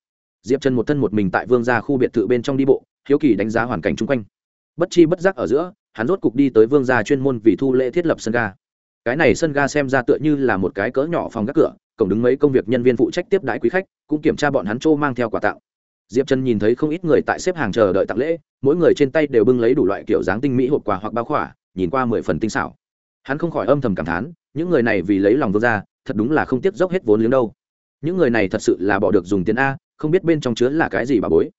Diệp chân một thân một mình tại vương gia khu biệt thự bên trong đi bộ, hiếu kỳ đánh giá hoàn cảnh chung quanh. Bất chi bất giác ở giữa, hắn rốt cục đi tới vương gia chuyên môn vì thu lễ thiết lập sân ga cái này sân ga xem ra tựa như là một cái cỡ nhỏ phòng gác cửa cổng đứng mấy công việc nhân viên phụ trách tiếp đãi quý khách cũng kiểm tra bọn hắn trô mang theo quà tặng. Diệp trần nhìn thấy không ít người tại xếp hàng chờ đợi tặng lễ mỗi người trên tay đều bưng lấy đủ loại kiểu dáng tinh mỹ hộp quà hoặc bao khỏa nhìn qua mười phần tinh xảo. Hắn không khỏi âm thầm cảm thán những người này vì lấy lòng vương ra, thật đúng là không tiếc dốc hết vốn liếng đâu. Những người này thật sự là bỏ được dùng tiền a không biết bên trong chứa là cái gì bà bối.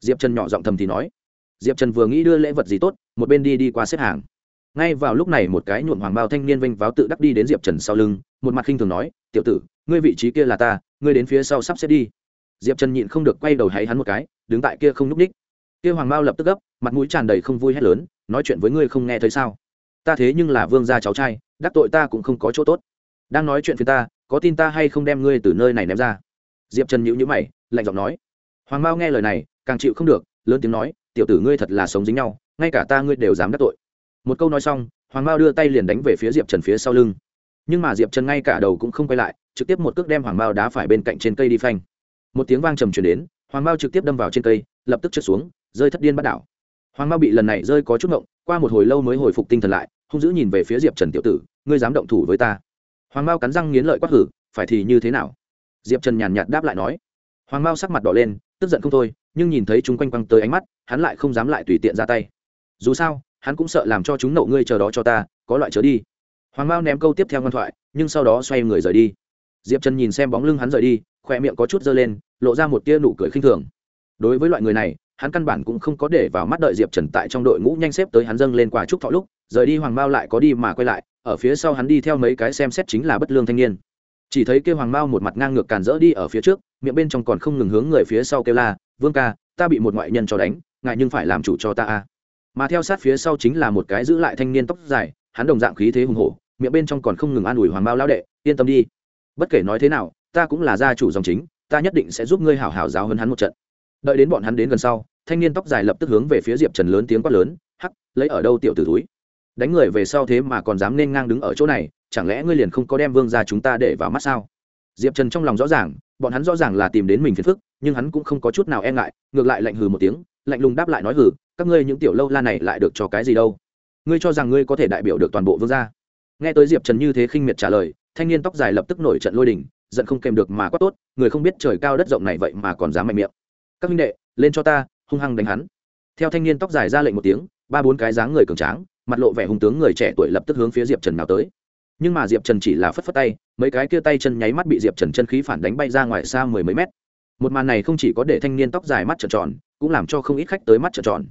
Diệp trần nhỏ giọng thầm thì nói. Diệp trần vừa nghĩ đưa lễ vật gì tốt một bên đi đi qua xếp hàng ngay vào lúc này một cái nhuộm hoàng bao thanh niên vinh váo tự đắc đi đến diệp trần sau lưng, một mặt khinh thường nói, tiểu tử, ngươi vị trí kia là ta, ngươi đến phía sau sắp xếp đi. Diệp trần nhịn không được quay đầu hãy hắn một cái, đứng tại kia không n ú c ních. Kia hoàng bao lập tức gấp, mặt mũi tràn đầy không vui hét lớn, nói chuyện với ngươi không nghe thấy sao? Ta thế nhưng là vương gia cháu trai, đắc tội ta cũng không có chỗ tốt. Đang nói chuyện với ta, có tin ta hay không đem ngươi từ nơi này ném ra? Diệp trần nhịu nhữ mày, lạnh giọng nói. Hoàng bao nghe lời này, càng chịu không được, lớn tiếng nói, tiểu tử ngươi thật là sống dính nhau, ngay cả ta ngươi đều dám đắc tội một câu nói xong, hoàng mao đưa tay liền đánh về phía diệp trần phía sau lưng. Nhưng mà diệp trần ngay cả đầu cũng không quay lại, trực tiếp một cước đem hoàng mao đá phải bên cạnh trên cây đi phanh. Một tiếng vang trầm chuyển đến, hoàng mao trực tiếp đâm vào trên cây, lập tức trượt xuống, rơi thất điên bắt đảo. Hoàng mao bị lần này rơi có chút ngộng, qua một hồi lâu mới hồi phục tinh thần lại, hung dữ nhìn về phía diệp trần tiểu tử, ngươi dám động thủ với ta? Hoàng mao cắn răng nghiến lợi quát hử, phải thì như thế nào? Diệp trần nhàn nhạt đáp lại nói. Hoàng mao sắc mặt đỏ lên, tức giận không thôi, nhưng nhìn thấy chúng quanh quăng tới ánh mắt, hắn lại không dám lại tùy tiện ra tay. Dù sao hắn cũng sợ làm cho chúng nậu ngươi chờ đó cho ta, có loại chớ đi. Hoàng mao ném câu tiếp theo ngoan thoại, nhưng sau đó xoay người rời đi. Diệp trần nhìn xem bóng lưng hắn rời đi khoe miệng có chút dơ lên, lộ ra một tia nụ cười khinh thường. Đối với loại người này, hắn căn bản cũng không có để vào mắt đợi diệp trần tại trong đội ngũ nhanh xếp tới hắn dâng lên quả trúc thọ lúc, rời đi hoàng mao lại có đi mà quay lại, ở phía sau hắn đi theo mấy cái xem xét chính là bất lương thanh niên. Chỉ thấy kêu hoàng mao một mặt ngang ngược càn rỡ đi ở phía trước, miệng bên trong còn không ngừng hướng người phía sau kêu la, vương ca, ta bị một ngoại nhân cho đánh ngại nhưng phải làm chủ cho ta a mà theo sát phía sau chính là một cái giữ lại thanh niên tóc dài, hắn đồng dạng khí thế hùng hổ, miệng bên trong còn không ngừng an ủi hoàng bao lao đệ, yên tâm đi. Bất kể nói thế nào, ta cũng là gia chủ dòng chính, ta nhất định sẽ giúp ngươi hảo hảo giáo hơn hắn một trận. Đợi đến bọn hắn đến gần sau, thanh niên tóc dài lập tức hướng về phía diệp trần lớn tiếng quát lớn, hắc, lấy ở đâu tiểu t ử túi? Đánh người về sau thế mà còn dám nên ngang đứng ở chỗ này, chẳng lẽ ngươi liền không có đem vương ra chúng ta để vào mắt sao? Diệp trần trong lòng rõ ràng, bọn hắn rõ ràng là tìm đến mình phiền phức, nhưng hắn cũng không có chút nào e ngại, ngược lại lạnh hừ một tiếng, lạnh lùng đáp lại nói hừ các ngươi những tiểu lâu la này lại được cho cái gì đâu? Ngươi cho rằng ngươi có thể đại biểu được toàn bộ vương gia? Nghe tới diệp trần như thế khinh miệt trả lời, thanh niên tóc dài lập tức nổi trận lôi đình, giận không kèm được mà quá tốt, người không biết trời cao đất rộng này vậy mà còn dám mạnh miệng. Các minh đệ, lên cho ta, hung hăng đánh hắn. Theo thanh niên tóc dài ra lệnh một tiếng, ba bốn cái dáng người cường tráng, mặt lộ vẻ hung tướng người trẻ tuổi lập tức hướng phía diệp trần nào tới. Nhưng mà diệp trần chỉ là phất phất tay, mấy cái kia tay chân nháy mắt bị diệp trần chân khí phản đánh bay ra ngoài xa mười mấy mét. Một màn này không chỉ có để thanh niên tóc dài mắt trợn tròn, cũng làm cho không ít khách tới mắt trợn tròn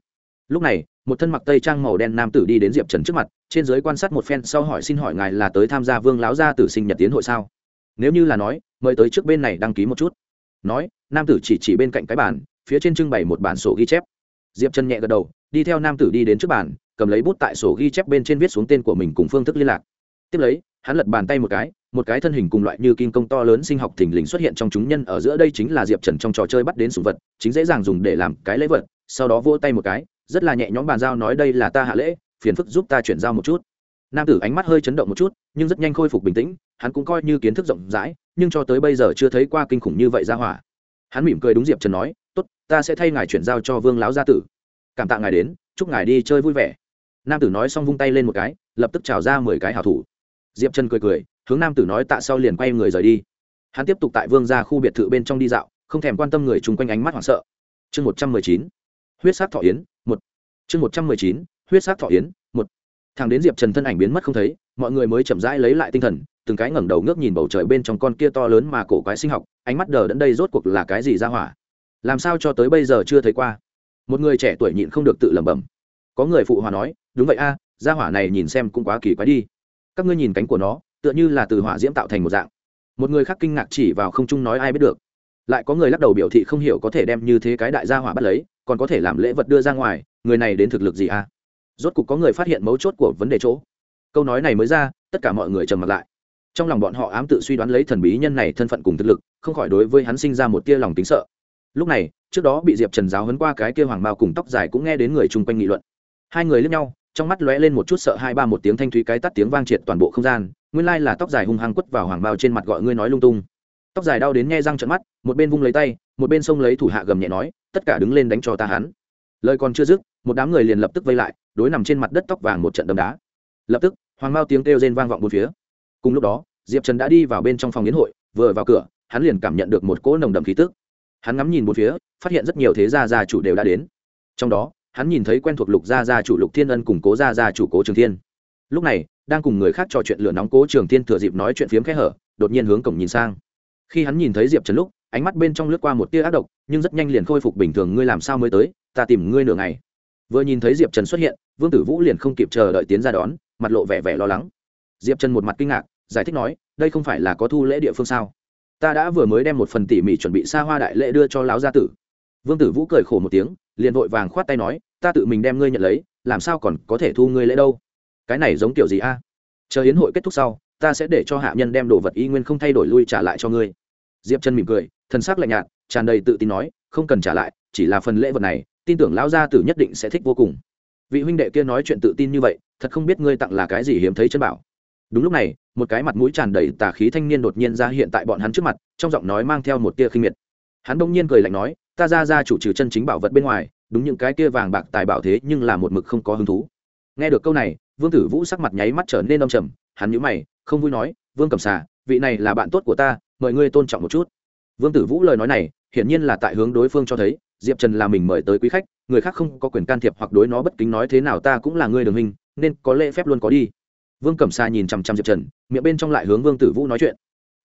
lúc này, một thân mặc tây trang màu đen nam tử đi đến diệp trần trước mặt, trên giới quan sát một phen sau hỏi xin hỏi ngài là tới tham gia vương láo gia tử sinh nhật tiến hội sao? Nếu như là nói, mời tới trước bên này đăng ký một chút. Nói, nam tử chỉ chỉ bên cạnh cái bàn, phía trên trưng bày một bản sổ ghi chép. Diệp trần nhẹ gật đầu, đi theo nam tử đi đến trước bàn, cầm lấy bút tại sổ ghi chép bên trên viết xuống tên của mình cùng phương thức liên lạc. Tiếp lấy, hắn lật bàn tay một cái một cái thân hình cùng loại như kim công to lớn sinh học thình lình xuất hiện trong chúng nhân ở giữa đây chính là diệp trần trong trò chơi bắt đến sủng vật, chính dễ dàng dùng để làm cái lễ vật, sau đó vỗ tay một cái rất là nhẹ nhõm bàn giao nói đây là ta hạ lễ, phiền phức giúp ta chuyển giao một chút. Nam tử ánh mắt hơi chấn động một chút, nhưng rất nhanh khôi phục bình tĩnh, hắn cũng coi như kiến thức rộng rãi, nhưng cho tới bây giờ chưa thấy qua kinh khủng như vậy ra hỏa. Hắn mỉm cười đúng diệp trần nói, tốt, ta sẽ thay ngài chuyển giao cho vương láo gia tử. Cảm tạ ngài đến, chúc ngài đi chơi vui vẻ. Nam tử nói xong vung tay lên một cái, lập tức trào ra mười cái hảo thủ. Diệp trần cười cười, hướng nam tử nói tạ sau liền quay người rời đi. Hắn tiếp tục tại vương ra khu biệt thự bên trong đi dạo, không thèm quan tâm người chung quanh ánh mắt hoảng sợ. Chương một trăm mười chín. Huyết sát thọ yến chương một trăm mười chín huyết sát thọ yến một. Thằng đến diệp trần thân ảnh biến mất không thấy mọi người mới chậm rãi lấy lại tinh thần từng cái ngẩng đầu ngước nhìn bầu trời bên trong con kia to lớn mà cổ quái sinh học ánh mắt đờ đẫn đây rốt cuộc là cái gì ra hỏa? Làm sao cho tới bây giờ chưa thấy qua? Một người trẻ tuổi nhịn không được tự lẩm bẩm. Có người phụ hòa nói đúng vậy a à, ra hỏa này nhìn xem cũng quá kỳ quái đi. Các ngươi nhìn cánh của nó tựa như là từ hỏa diễm tạo thành một dạng. Một người khác kinh ngạc chỉ vào không trung nói ai biết được. Lại có người lắc đầu biểu thị không hiểu có thể đem như thế cái đại gia hỏa bắt lấy còn có thể làm lễ vật đưa ra ngoài, người này đến thực lực gì à? rốt cục có người phát hiện mấu chốt của vấn đề chỗ. Câu nói này mới ra, tất cả mọi người trầm mặt lại. Trong lòng bọn họ ám tự suy đoán lấy thần bí nhân này thân phận cùng thực lực, không khỏi đối với hắn sinh ra một tia lòng tính sợ. Lúc này, trước đó bị diệp trần giáo hấn qua cái kia hoàng mao cùng tóc dài cũng nghe đến người chung quanh nghị luận. Hai người lướt nhau, trong mắt lóe lên một chút sợ hai ba một tiếng thanh thúy cái tắt tiếng vang triệt toàn bộ không gian, nguyên lai là tóc dài hung hăng quất vào hoàng mao trên mặt gọi ngươi nói lung tung. Tóc dài đau đến nghe răng trận mắt, một bên vung lấy tay, một bên xông lấy thủ hạ gầm nhẹ nói tất cả đứng lên đánh cho ta hắn. Lời còn chưa dứt, một đám người liền lập tức vây lại, đối nằm trên mặt đất tóc vàng một trận đấm đá. Lập tức, hoàng mao tiếng kêu rên vang vọng bốn phía. Cùng lúc đó, diệp trần đã đi vào bên trong phòng yến hội, vừa vào cửa, hắn liền cảm nhận được một cỗ nồng đậm khí tức. Hắn ngắm nhìn bốn phía, phát hiện rất nhiều thế gia gia chủ đều đã đến. Trong đó, hắn nhìn thấy quen thuộc lục gia gia chủ lục thiên ân cùng cố gia gia chủ cố trường thiên. Lúc này, đang cùng người khác trò chuyện lửa nóng cố trường thiên thừa dịp nói chuyện phiếm khẽ hở, đột nhiên hướng cổng nhìn sang. Khi hắn nhìn thấy diệp trần lúc ánh mắt bên trong lướt qua một tia ác độc, nhưng rất nhanh liền khôi phục bình thường, ngươi làm sao mới tới, ta tìm ngươi nửa ngày. Vừa nhìn thấy diệp trần xuất hiện, vương tử vũ liền không kịp chờ đợi tiến ra đón, mặt lộ vẻ vẻ lo lắng. Diệp trần một mặt kinh ngạc, giải thích nói, đây không phải là có thu lễ địa phương sao? Ta đã vừa mới đem một phần tỉ mỉ chuẩn bị xa hoa đại lễ đưa cho lão gia tử. Vương tử vũ cười khổ một tiếng, liền vội vàng khoát tay nói, ta tự mình đem ngươi nhận lấy, làm sao còn có thể thu ngươi lễ đâu? Cái này giống kiểu gì a? Chờ hiến hội kết thúc sau, ta sẽ để cho hạ nhân đem đồ vật y nguyên không thay đổi lui trả lại cho ngươi diệp chân mỉm cười thân xác lạnh nhạt, tràn đầy tự tin nói, không cần trả lại, chỉ là phần lễ vật này, tin tưởng lão gia tử nhất định sẽ thích vô cùng. Vị huynh đệ kia nói chuyện tự tin như vậy, thật không biết ngươi tặng là cái gì hiếm thấy chân bảo. Đúng lúc này, một cái mặt mũi tràn đầy tà khí thanh niên đột nhiên ra hiện tại bọn hắn trước mặt, trong giọng nói mang theo một tia khinh miệt. Hắn bỗng nhiên cười lạnh nói, ta ra ra chủ trừ chân chính bảo vật bên ngoài, đúng những cái kia vàng bạc tài bảo thế nhưng là một mực không có hứng thú. Nghe được câu này, vương tử vũ sắc mặt nháy mắt trở nên đông trầm, hắn nhíu mày, không vui nói, vương cầm xà, vị này là bạn tốt của ta mời ngươi tôn trọng một chút. Vương tử vũ lời nói này, hiển nhiên là tại hướng đối phương cho thấy, diệp trần là mình mời tới quý khách, người khác không có quyền can thiệp hoặc đối nó bất kính nói thế nào ta cũng là người đường hình, nên có lễ phép luôn có đi. Vương cẩm xa nhìn chằm chằm diệp trần, miệng bên trong lại hướng vương tử vũ nói chuyện.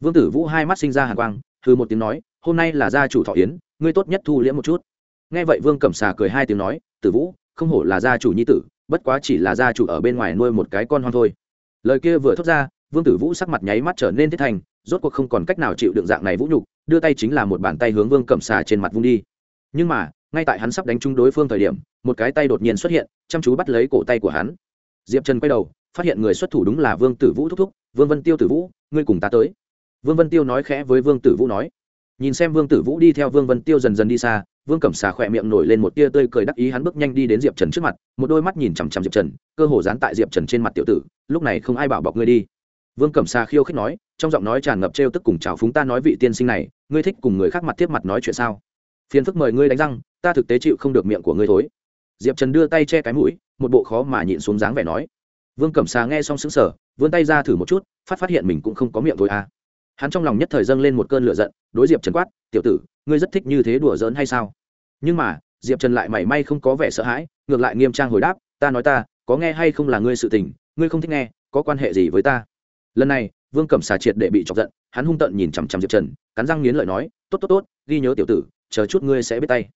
Vương tử vũ hai mắt sinh ra hàn quang thư một tiếng nói, hôm nay là gia chủ thọ yến, ngươi tốt nhất thu liễm một chút. Nghe vậy vương cẩm xà cười hai tiếng nói, tử vũ, không hổ là gia chủ nhi tử, bất quá chỉ là gia chủ ở bên ngoài nuôi một cái con hoang thôi. Lời kia vừa thốt ra, vương tử vũ sắc mặt nháy mắt trở nên thiết thành rốt cuộc không còn cách nào chịu đựng dạng này vũ nhục, đưa tay chính là một bàn tay hướng vương cẩm xà trên mặt vung đi. Nhưng mà, ngay tại hắn sắp đánh trúng đối phương thời điểm, một cái tay đột nhiên xuất hiện, chăm chú bắt lấy cổ tay của hắn. Diệp trần quay đầu, phát hiện người xuất thủ đúng là vương tử vũ thúc thúc, vương vân tiêu tử vũ, ngươi cùng ta tới. Vương vân tiêu nói khẽ với vương tử vũ nói. Nhìn xem vương tử vũ đi theo vương vân tiêu dần dần đi xa, vương cẩm xà khỏe miệng nổi lên một tia tươi cười đắc ý, hắn bước nhanh đi đến diệp trần trước mặt, một đôi mắt nhìn chằm chằm diệp trần, cơ hồ dán tại diệp trần trên mặt tiểu tử, lúc này không ai bảo bọc ngươi đi vương cẩm Sa khiêu khích nói, trong giọng nói tràn ngập trêu tức cùng chào phúng, ta nói vị tiên sinh này, ngươi thích cùng người khác mặt tiếp mặt nói chuyện sao? Phiền phức mời ngươi đánh răng, ta thực tế chịu không được miệng của ngươi thối. Diệp trần đưa tay che cái mũi, một bộ khó mà nhịn xuống dáng vẻ nói. Vương cẩm xà nghe xong xứng sở vươn tay ra thử một chút, phát phát hiện mình cũng không có miệng thôi à. Hắn trong lòng nhất thời dâng lên một cơn lửa giận, đối diệp trần quát, tiểu tử, ngươi rất thích như thế đùa giỡn hay sao? Nhưng mà, diệp trần lại mảy may không có vẻ sợ hãi, ngược lại nghiêm trang hồi đáp, ta nói ta, có nghe hay không là ngươi sự tình, ngươi không thích nghe, có quan hệ gì với ta? Lần này, vương cẩm xà triệt để bị chọc giận, hắn hung tợn nhìn chằm chằm diệp trần, cắn răng nghiến lợi nói, tốt tốt tốt, ghi nhớ tiểu tử, chờ chút ngươi sẽ biết tay.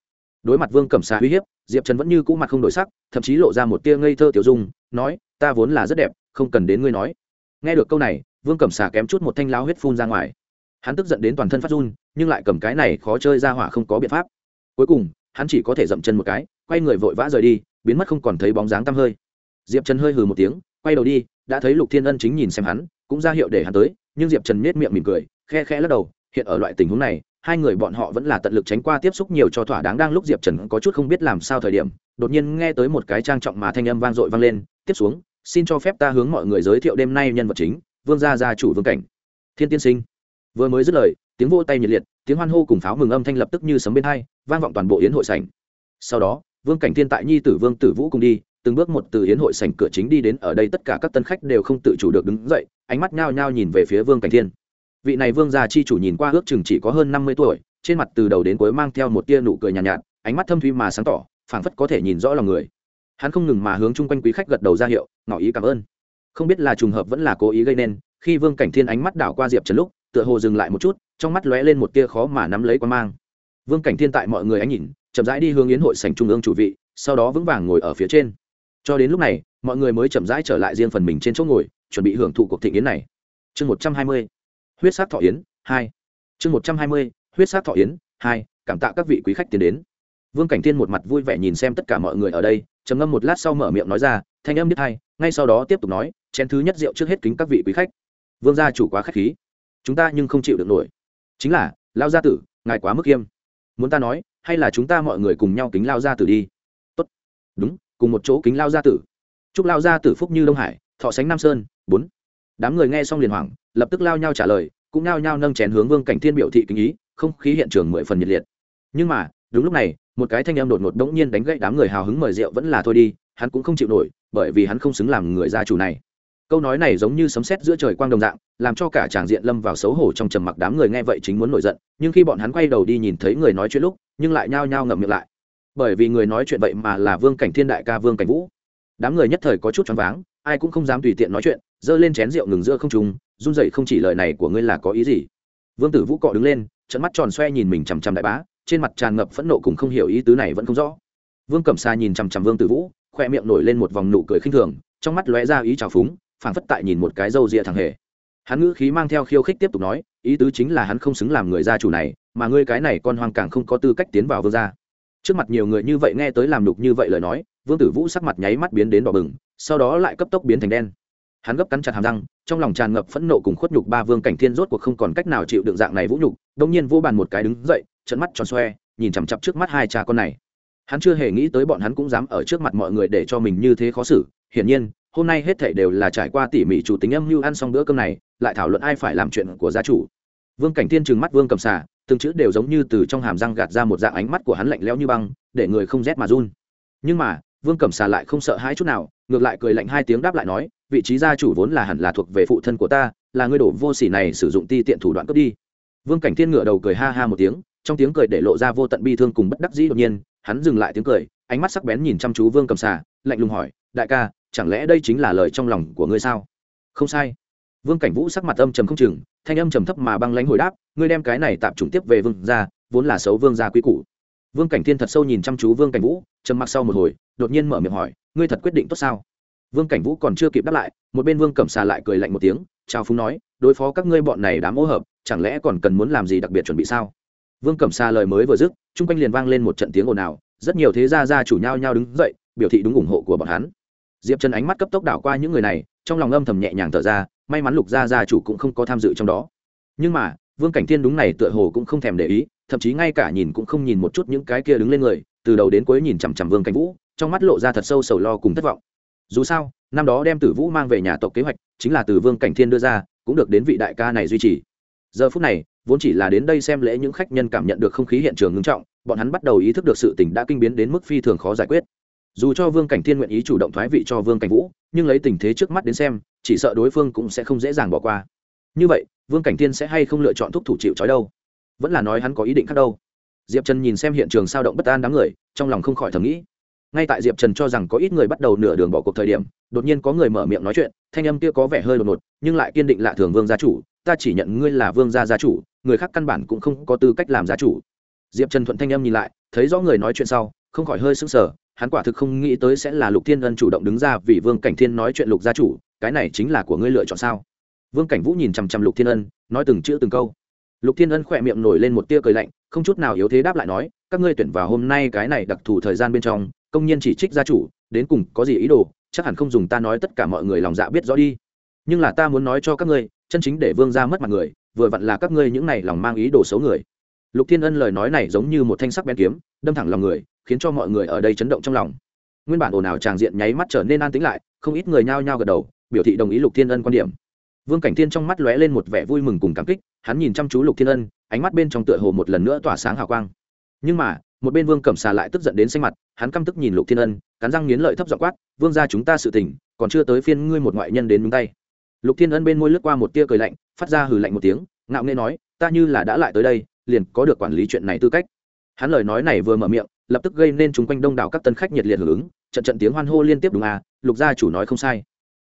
Đối mặt vương cẩm xà uy hiếp, diệp trần vẫn như cũ mặt không đổi sắc, thậm chí lộ ra một tia ngây thơ tiểu dung, nói, ta vốn là rất đẹp, không cần đến ngươi nói. Nghe được câu này, vương cẩm xà kém chút một thanh lao huyết phun ra ngoài. Hắn tức giận đến toàn thân phát run, nhưng lại cầm cái này khó chơi ra hỏa không có biện pháp. Cuối cùng, hắn chỉ có thể dậm chân một cái, quay người vội vã rời đi, biến mất không còn thấy bóng dáng tăm hơi. Diệp trần hơi hừ một tiếng quay đầu đi, đã thấy lục thiên ân chính nhìn xem hắn, cũng ra hiệu để hắn tới, nhưng diệp trần nết miệng mỉm cười, khe khe lắc đầu, hiện ở loại tình huống này, hai người bọn họ vẫn là tận lực tránh qua tiếp xúc nhiều cho thỏa đáng. Đang lúc diệp trần có chút không biết làm sao thời điểm, đột nhiên nghe tới một cái trang trọng mà thanh âm vang dội vang lên, tiếp xuống, xin cho phép ta hướng mọi người giới thiệu đêm nay nhân vật chính, vương gia gia chủ vương cảnh. Thiên tiên sinh. Vừa mới dứt lời, tiếng vô tay nhiệt liệt, tiếng hoan hô cùng pháo mừng âm thanh lập tức như sấm bên hai, vang vọng toàn bộ yến hội sảnh. Sau đó, vương cảnh thiên tại nhi tử vương tử vũ cùng đi từng bước một từ hiến hội sảnh cửa chính đi đến ở đây tất cả các tân khách đều không tự chủ được đứng dậy ánh mắt nhao nhao nhìn về phía vương cảnh thiên. Vị này vương gia chi chủ nhìn qua ước chừng chỉ có hơn năm mươi tuổi trên mặt từ đầu đến cuối mang theo một tia nụ cười nhàn nhạt, nhạt ánh mắt thâm thuy mà sáng tỏ phảng phất có thể nhìn rõ lòng người. Hắn không ngừng mà hướng chung quanh quý khách gật đầu ra hiệu ngỏ ý cảm ơn. Không biết là trùng hợp vẫn là cố ý gây nên khi vương cảnh thiên ánh mắt đảo qua diệp trần lúc tựa hồ dừng lại một chút trong mắt lóe lên một tia khó mà nắm lấy quá mang. Vương cảnh thiên tại mọi người ánh nhìn chậm rãi đi hướng yến hội sành trung ương chủ vị sau đó vững vàng ngồi ở phía trên cho đến lúc này, mọi người mới chậm rãi trở lại riêng phần mình trên chỗ ngồi, chuẩn bị hưởng thụ cuộc thị yến này. Chương một trăm hai mươi, huyết sát thọ yến, hai. Chương một trăm hai mươi, huyết sát thọ yến, hai, cảm tạ các vị quý khách tiến đến. Vương cảnh thiên một mặt vui vẻ nhìn xem tất cả mọi người ở đây, trầm ngâm một lát sau mở miệng nói ra, thanh âm đứt hai, ngay sau đó tiếp tục nói, chén thứ nhất rượu trước hết kính các vị quý khách. Vương gia chủ quá khách khí. Chúng ta nhưng không chịu được nổi. Chính là lao gia tử, ngài quá mức nghiêm muốn ta nói, hay là chúng ta mọi người cùng nhau kính lao gia tử đi? Tốt. Đúng cùng một chỗ kính lao gia tử. Chúc lao gia tử phúc như đông hải, thọ sánh nam sơn. Bốn. Đám người nghe xong liền hoảng, lập tức lao nhau trả lời, cũng nao nhao nâng chén hướng vương cảnh thiên biểu thị kính ý, không khí hiện trường mười phần nhiệt liệt. Nhưng mà, đúng lúc này, một cái thanh âm đột ngột đống nhiên đánh gãy đám người hào hứng mời rượu vẫn là thôi đi, hắn cũng không chịu nổi, bởi vì hắn không xứng làm người gia chủ này. Câu nói này giống như sấm sét giữa trời quang đồng dạng, làm cho cả tràng diện lâm vào xấu hổ trong trầm mặc đám người nghe vậy chính muốn nổi giận, nhưng khi bọn hắn quay đầu đi nhìn thấy người nói chuyện lúc, nhưng lại nhao nhao ngậm miệng lại bởi vì người nói chuyện vậy mà là vương cảnh thiên đại ca vương cảnh vũ. Đám người nhất thời có chút choáng váng, ai cũng không dám tùy tiện nói chuyện, giơ lên chén rượu ngừng giữa không trùng run dậy không chỉ lời này của ngươi là có ý gì. Vương tử vũ cọ đứng lên trận mắt tròn xoe nhìn mình chằm chằm đại bá, trên mặt tràn ngập phẫn nộ cùng không hiểu ý tứ này vẫn không rõ. Vương cẩm sa nhìn chằm chằm vương tử vũ, khoe miệng nổi lên một vòng nụ cười khinh thường, trong mắt lóe ra ý trào phúng, phảng phất tại nhìn một cái râu rịa thằng hề. Hắn ngữ khí mang theo khiêu khích tiếp tục nói, ý tứ chính là hắn không xứng làm người gia chủ này, mà ngươi cái này con hoang càng không có tư cách tiến vào vương gia trước mặt nhiều người như vậy nghe tới làm đục như vậy lời nói, vương tử vũ sắc mặt nháy mắt biến đến đỏ bừng, sau đó lại cấp tốc biến thành đen. Hắn gấp cắn chặt hàm răng, trong lòng tràn ngập phẫn nộ cùng khuất nhục ba vương cảnh thiên rốt cuộc không còn cách nào chịu đựng dạng này vũ nhục đông nhiên vô bàn một cái đứng dậy trận mắt tròn xoe, nhìn chằm chặp trước mắt hai cha con này. Hắn chưa hề nghĩ tới bọn hắn cũng dám ở trước mặt mọi người để cho mình như thế khó xử, hiển nhiên, hôm nay hết thảy đều là trải qua tỉ mỉ chủ tính âm mưu ăn xong bữa cơm này, lại thảo luận ai phải làm chuyện của gia chủ. Vương cảnh thiên trừng mắt vương cầm xà từng chữ đều giống như từ trong hàm răng gạt ra một dạng ánh mắt của hắn lạnh lẽo như băng, để người không rét mà run. Nhưng mà, vương cẩm xà lại không sợ hãi chút nào, ngược lại cười lạnh hai tiếng đáp lại nói, vị trí gia chủ vốn là hẳn là thuộc về phụ thân của ta, là ngươi đổ vô sỉ này sử dụng ti tiện thủ đoạn cướp đi. Vương cảnh thiên ngửa đầu cười ha ha một tiếng, trong tiếng cười để lộ ra vô tận bi thương cùng bất đắc dĩ đột nhiên, hắn dừng lại tiếng cười, ánh mắt sắc bén nhìn chăm chú vương cầm xà, lạnh lùng hỏi, đại ca, chẳng lẽ đây chính là lời trong lòng của ngươi sao? Không sai vương cảnh vũ sắc mặt âm trầm không chừng, thanh âm trầm thấp mà băng lãnh hồi đáp, ngươi đem cái này tạm trùng tiếp về vương ra vốn là xấu vương gia quý cũ vương cảnh thiên thật sâu nhìn chăm chú vương cảnh vũ, trầm mặc sau một hồi, đột nhiên mở miệng hỏi, ngươi thật quyết định tốt sao? Vương cảnh vũ còn chưa kịp đáp lại, một bên vương cẩm xà lại cười lạnh một tiếng, chào phúng nói, đối phó các ngươi bọn này đám ô hợp, chẳng lẽ còn cần muốn làm gì đặc biệt chuẩn bị sao? Vương cẩm xà lời mới vừa dứt, chung quanh liền vang lên một trận tiếng ồn ào, rất nhiều thế gia gia chủ nhau nhau đứng dậy, biểu thị đúng ủng hộ của bọn hắn. Diệp trần ánh mắt cấp tốc đảo qua những người này trong lòng âm thầm nhẹ nhàng thở ra, may mắn lục gia gia chủ cũng không có tham dự trong đó. Nhưng mà, vương cảnh thiên đúng này tựa hồ cũng không thèm để ý, thậm chí ngay cả nhìn cũng không nhìn một chút những cái kia đứng lên người, từ đầu đến cuối nhìn chằm chằm vương cảnh vũ, trong mắt lộ ra thật sâu sầu lo cùng thất vọng. Dù sao, năm đó đem tử vũ mang về nhà tộc kế hoạch, chính là từ vương cảnh thiên đưa ra, cũng được đến vị đại ca này duy trì. Giờ phút này, vốn chỉ là đến đây xem lễ những khách nhân cảm nhận được không khí hiện trường ngưng trọng, bọn hắn bắt đầu ý thức được sự tình đã kinh biến đến mức phi thường khó giải quyết dù cho vương cảnh thiên nguyện ý chủ động thoái vị cho vương cảnh vũ, nhưng lấy tình thế trước mắt đến xem, chỉ sợ đối phương cũng sẽ không dễ dàng bỏ qua. Như vậy, vương cảnh thiên sẽ hay không lựa chọn thúc thủ chịu trói đâu? Vẫn là nói hắn có ý định khác đâu. Diệp trần nhìn xem hiện trường sao động bất an đám người, trong lòng không khỏi thầm nghĩ. Ngay tại diệp trần cho rằng có ít người bắt đầu nửa đường bỏ cuộc thời điểm, đột nhiên có người mở miệng nói chuyện, thanh âm kia có vẻ hơi đột ngột, nhưng lại kiên định lạ thường vương gia chủ, ta chỉ nhận ngươi là vương gia gia chủ, người khác căn bản cũng không có tư cách làm gia chủ. Diệp trần thuận thanh âm nhìn lại, thấy rõ người nói chuyện sau, không khỏi hơi sững sờ hắn quả thực không nghĩ tới sẽ là lục thiên ân chủ động đứng ra vì vương cảnh thiên nói chuyện lục gia chủ, cái này chính là của ngươi lựa chọn sao? Vương cảnh vũ nhìn chằm chằm lục thiên ân, nói từng chữ từng câu. Lục thiên ân khỏe miệng nổi lên một tia cười lạnh, không chút nào yếu thế đáp lại nói, các ngươi tuyển vào hôm nay cái này đặc thù thời gian bên trong, công nhân chỉ trích gia chủ, đến cùng có gì ý đồ, chắc hẳn không dùng ta nói tất cả mọi người lòng dạ biết rõ đi. Nhưng là ta muốn nói cho các ngươi, chân chính để vương ra mất mặt người, vừa vặn là các ngươi những này lòng mang ý đồ xấu người lục thiên ân lời nói này giống như một thanh sắc bén kiếm, đâm thẳng lòng người, khiến cho mọi người ở đây chấn động trong lòng. Nguyên bản ồn ào tràng diện nháy mắt trở nên an tĩnh lại, không ít người nhao nhao gật đầu, biểu thị đồng ý lục thiên ân quan điểm. Vương cảnh thiên trong mắt lóe lên một vẻ vui mừng cùng cảm kích, hắn nhìn chăm chú lục thiên ân, ánh mắt bên trong tựa hồ một lần nữa tỏa sáng hào quang. Nhưng mà, một bên vương cẩm xà lại tức giận đến xanh mặt, hắn căm tức nhìn lục thiên ân, cắn răng nghiến lợi thấp dọ quát, vương ra chúng ta sự tình, còn chưa tới phiên ngươi một ngoại nhân đến nhúng tay. Lục thiên ân bên môi lướt qua một tia cười lạnh, phát ra hừ lạnh một tiếng, ngạo nghê nói, ta như là đã lại tới đây liền có được quản lý chuyện này tư cách. Hắn lời nói này vừa mở miệng, lập tức gây nên chúng quanh đông đảo các tân khách nhiệt liệt hưởng ứng, trận trận tiếng hoan hô liên tiếp đúng à lục gia chủ nói không sai.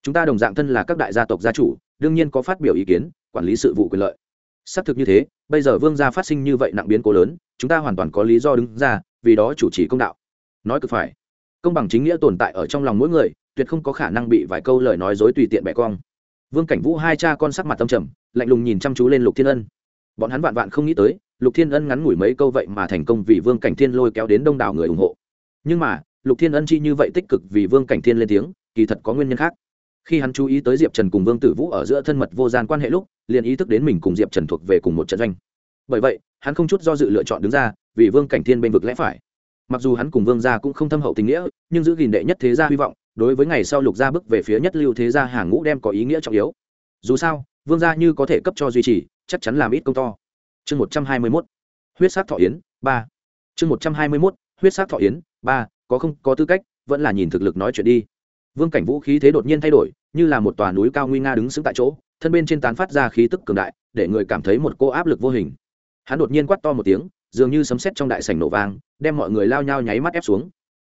Chúng ta đồng dạng thân là các đại gia tộc gia chủ, đương nhiên có phát biểu ý kiến, quản lý sự vụ quyền lợi. Xác thực như thế, bây giờ vương gia phát sinh như vậy nặng biến cố lớn, chúng ta hoàn toàn có lý do đứng ra, vì đó chủ trì công đạo. Nói cực phải, công bằng chính nghĩa tồn tại ở trong lòng mỗi người, tuyệt không có khả năng bị vài câu lời nói dối tùy tiện bẻ cong. Vương cảnh vũ hai cha con sắc mặt tâm trầm, lạnh lùng nhìn chăm chú lên lục thiên ân. Bọn hắn vạn vạn không nghĩ tới lục thiên ân ngắn ngủi mấy câu vậy mà thành công vì vương cảnh thiên lôi kéo đến đông đảo người ủng hộ. Nhưng mà, lục thiên ân chi như vậy tích cực vì vương cảnh thiên lên tiếng, kỳ thật có nguyên nhân khác. Khi hắn chú ý tới diệp trần cùng vương tử vũ ở giữa thân mật vô gian quan hệ lúc, liền ý thức đến mình cùng diệp trần thuộc về cùng một trận doanh. Bởi vậy, hắn không chút do dự lựa chọn đứng ra, vì vương cảnh thiên bênh vực lẽ phải. Mặc dù hắn cùng vương gia cũng không thâm hậu tình nghĩa, nhưng giữ gìn đệ nhất thế gia hy vọng, đối với ngày sau lục gia bước về phía nhất lưu thế gia hàng ngũ đem có ý nghĩa trọng yếu. Dù sao, vương gia như có thể cấp cho duy trì, chắc chắn làm ít công to chương một trăm hai mươi mốt, huyết sát thọ yến, ba. Chương một trăm hai mươi mốt, huyết sát thọ yến, ba, có không, có tư cách, vẫn là nhìn thực lực nói chuyện đi. Vương cảnh vũ khí thế đột nhiên thay đổi, như là một tòa núi cao nguy nga đứng sững tại chỗ, thân bên trên tán phát ra khí tức cường đại, để người cảm thấy một cô áp lực vô hình. Hắn đột nhiên quát to một tiếng, dường như sấm sét trong đại sảnh nổ vang, đem mọi người lao nhau nháy mắt ép xuống.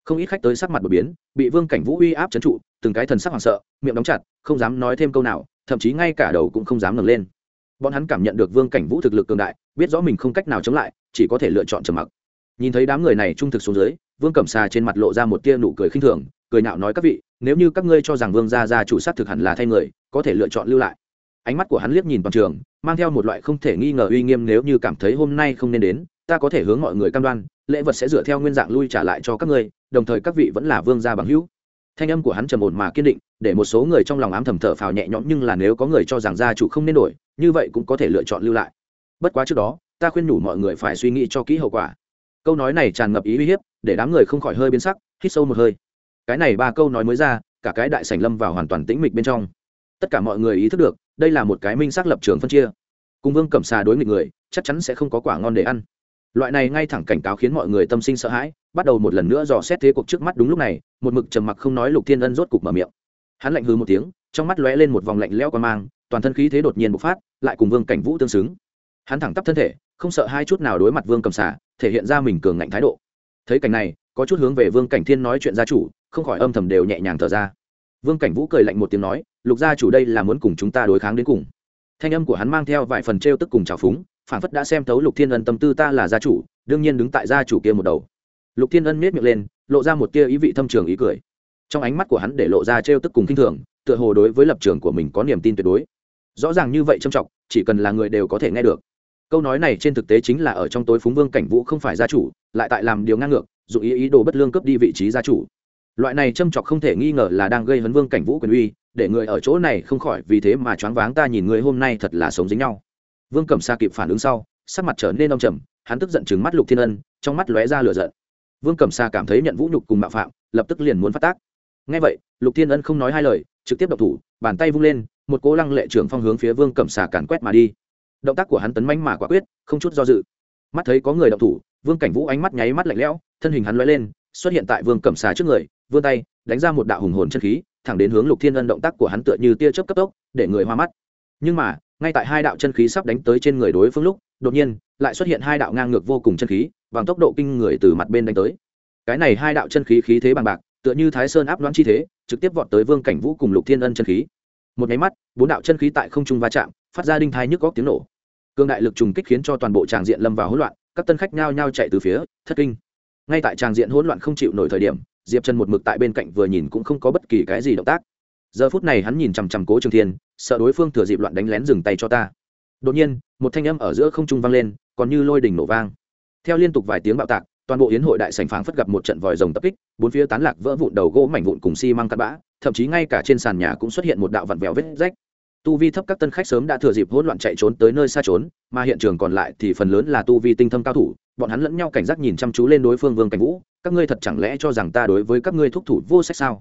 Không ít khách tới sắc mặt đột biến, bị vương cảnh vũ uy áp trấn trụ, từng cái thần sắc hoảng sợ, miệng đóng chặt, không dám nói thêm câu nào, thậm chí ngay cả đầu cũng không dám ngẩng lên bọn hắn cảm nhận được vương cảnh vũ thực lực cường đại, biết rõ mình không cách nào chống lại, chỉ có thể lựa chọn trầm mặc. Nhìn thấy đám người này trung thực xuống dưới, vương cẩm xà trên mặt lộ ra một tia nụ cười khinh thường, cười nạo nói các vị, nếu như các ngươi cho rằng vương gia gia chủ sát thực hẳn là thay người, có thể lựa chọn lưu lại. Ánh mắt của hắn liếc nhìn toàn trường, mang theo một loại không thể nghi ngờ uy nghiêm nếu như cảm thấy hôm nay không nên đến, ta có thể hướng mọi người cam đoan, lễ vật sẽ dựa theo nguyên dạng lui trả lại cho các ngươi, đồng thời các vị vẫn là vương gia bằng hữu thanh âm của hắn trầm ổn mà kiên định, để một số người trong lòng ám thầm thở phào nhẹ nhõm nhưng là nếu có người cho rằng gia chủ không nên đổi, như vậy cũng có thể lựa chọn lưu lại. Bất quá trước đó, ta khuyên nhủ mọi người phải suy nghĩ cho kỹ hậu quả. Câu nói này tràn ngập ý uy hiếp, để đám người không khỏi hơi biến sắc, hít sâu một hơi. Cái này ba câu nói mới ra, cả cái đại sảnh lâm vào hoàn toàn tĩnh mịch bên trong. Tất cả mọi người ý thức được, đây là một cái minh xác lập trường phân chia. Cùng vương cẩm xà đối nghịch người, chắc chắn sẽ không có quả ngon để ăn. Loại này ngay thẳng cảnh cáo khiến mọi người tâm sinh sợ hãi bắt đầu một lần nữa dò xét thế cuộc trước mắt đúng lúc này, một mực trầm mặc không nói lục thiên ân rốt cục mở miệng. Hắn lạnh hư một tiếng, trong mắt lóe lên một vòng lạnh lẽo qua mang, toàn thân khí thế đột nhiên bộc phát, lại cùng vương cảnh vũ tương xứng. Hắn thẳng tắp thân thể, không sợ hai chút nào đối mặt vương cầm xà, thể hiện ra mình cường ngạnh thái độ. Thấy cảnh này, có chút hướng về vương cảnh thiên nói chuyện gia chủ, không khỏi âm thầm đều nhẹ nhàng thở ra. Vương cảnh vũ cười lạnh một tiếng nói, lục gia chủ đây là muốn cùng chúng ta đối kháng đến cùng. Thanh âm của hắn mang theo vài phần t r e o tức cùng trào phúng phản phất đã xem thấu lục thiên ân tâm tư ta là gia chủ, đương nhiên đứng tại gia chủ kia một đầu lục thiên ân miết miệng lên, lộ ra một tia ý vị thâm trường ý cười. Trong ánh mắt của hắn để lộ ra trêu tức cùng k i n h thường, tựa hồ đối với lập trường của mình có niềm tin tuyệt đối. Rõ ràng như vậy trầm trọng, chỉ cần là người đều có thể nghe được. Câu nói này trên thực tế chính là ở trong tối phúng vương cảnh vũ không phải gia chủ, lại tại làm điều ngang ngược dù ý ý đồ bất lương cướp đi vị trí gia chủ. Loại này châm chọc không thể nghi ngờ là đang gây hấn vương cảnh vũ quyền uy, để người ở chỗ này không khỏi vì thế mà choáng váng ta nhìn người hôm nay thật là sống dính nhau. Vương cẩm sa kịp phản ứng sau, sắc mặt trở nên đông trầm, hắn tức giận chừng mắt lục thiên ân, trong mắt lóe ra lửa giận vương cẩm sa cảm thấy nhận vũ nhục cùng mạo phạm, lập tức liền muốn phát tác. Ngay vậy, lục thiên ân không nói hai lời, trực tiếp đập thủ, bàn tay vung lên, một cố lăng lệ trưởng phong hướng phía vương cẩm sa càn quét mà đi. Động tác của hắn tấn manh mà quả quyết, không chút do dự. Mắt thấy có người động thủ, vương cảnh vũ ánh mắt nháy mắt lạnh lẽo, thân hình hắn lóe lên, xuất hiện tại vương cẩm xà trước người, vươn tay, đánh ra một đạo hùng hồn chân khí, thẳng đến hướng lục thiên ân động tác của hắn tựa như tia chớp cấp tốc, để người hoa mắt. Nhưng mà, ngay tại hai đạo chân khí sắp đánh tới trên người đối phương lúc đột nhiên, lại xuất hiện hai đạo ngang ngược vô cùng chân khí, bằng tốc độ kinh người từ mặt bên đánh tới. Cái này hai đạo chân khí khí thế bằng bạc, tựa như thái sơn áp đoán chi thế, trực tiếp vọt tới vương cảnh vũ cùng lục thiên ân chân khí. Một nháy mắt, bốn đạo chân khí tại không trung va chạm, phát ra đinh thai nhức góc tiếng nổ. Cương đại lực trùng kích khiến cho toàn bộ tràng diện lâm vào hỗn loạn, các tân khách nhao nhao chạy từ phía, thất kinh. Ngay tại tràng diện hỗn loạn không chịu nổi thời điểm, diệp trần một mực tại bên cạnh vừa nhìn cũng không có bất kỳ cái gì động tác. Giờ phút này hắn nhìn chằm chằm cố trường thiên, sợ đối phương thừa dịp loạn đánh lén dừng tay cho ta đột nhiên, một thanh âm ở giữa không trung vang lên, còn như lôi đỉnh nổ vang. Theo liên tục vài tiếng bạo tạc, toàn bộ yến hội đại sành phảng phất gặp một trận vòi rồng tập kích, bốn phía tán lạc vỡ vụn đầu gỗ mảnh vụn cùng xi măng cắt bã, thậm chí ngay cả trên sàn nhà cũng xuất hiện một đạo vặn vẹo vết rách. Tu vi thấp các tân khách sớm đã thừa dịp hỗn loạn chạy trốn tới nơi xa trốn, mà hiện trường còn lại thì phần lớn là tu vi tinh thâm cao thủ, bọn hắn lẫn nhau cảnh giác nhìn chăm chú lên đối phương vương cảnh vũ, các ngươi thật chẳng lẽ cho rằng ta đối với các ngươi thúc thủ vô sách sao?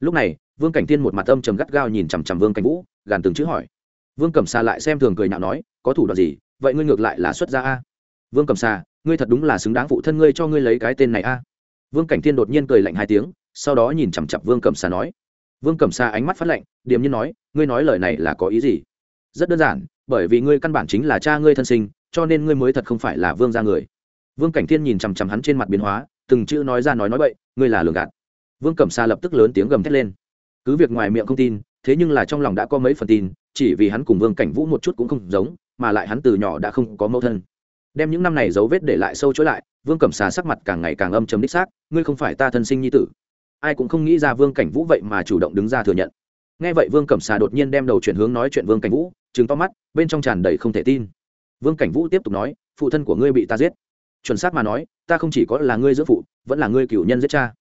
Lúc này, vương cảnh tiên một mặt âm trầm gắt gao nhìn chằm chằm vương cảnh vũ, gàn từng chữ hỏi vương cẩm xà lại xem thường cười nhạo nói, có thủ đoạn gì? Vậy ngươi ngược lại là xuất gia a. Vương cẩm xà ngươi thật đúng là xứng đáng phụ thân ngươi cho ngươi lấy cái tên này a. Vương cảnh Thiên đột nhiên cười lạnh hai tiếng, sau đó nhìn chằm chặp vương cẩm xà nói. Vương cẩm xà ánh mắt phát lạnh, điềm nhiên nói, ngươi nói lời này là có ý gì? Rất đơn giản, bởi vì ngươi căn bản chính là cha ngươi thân sinh, cho nên ngươi mới thật không phải là vương gia người. Vương cảnh thiên nhìn chằm chằm hắn trên mặt biến hóa, từng chữ nói ra nói nói bậy, ngươi là lường gạt. Vương cẩm sa lập tức lớn tiếng gầm thét lên. Cứ việc ngoài miệng không tin thế nhưng là trong lòng đã có mấy phần tin, chỉ vì hắn cùng vương cảnh vũ một chút cũng không giống, mà lại hắn từ nhỏ đã không có mẫu thân. Đem những năm này dấu vết để lại sâu chối lại, vương cẩm xà sắc mặt càng ngày càng âm chấm đích xác, ngươi không phải ta thân sinh nhi tử. Ai cũng không nghĩ ra vương cảnh vũ vậy mà chủ động đứng ra thừa nhận. Nghe vậy vương cẩm xà đột nhiên đem đầu chuyển hướng nói chuyện vương cảnh vũ chứng to mắt, bên trong tràn đầy không thể tin. Vương cảnh vũ tiếp tục nói, phụ thân của ngươi bị ta giết. Chuẩn xác mà nói, ta không chỉ có là ngươi giữa phụ, vẫn là ngươi cựu nhân giết cha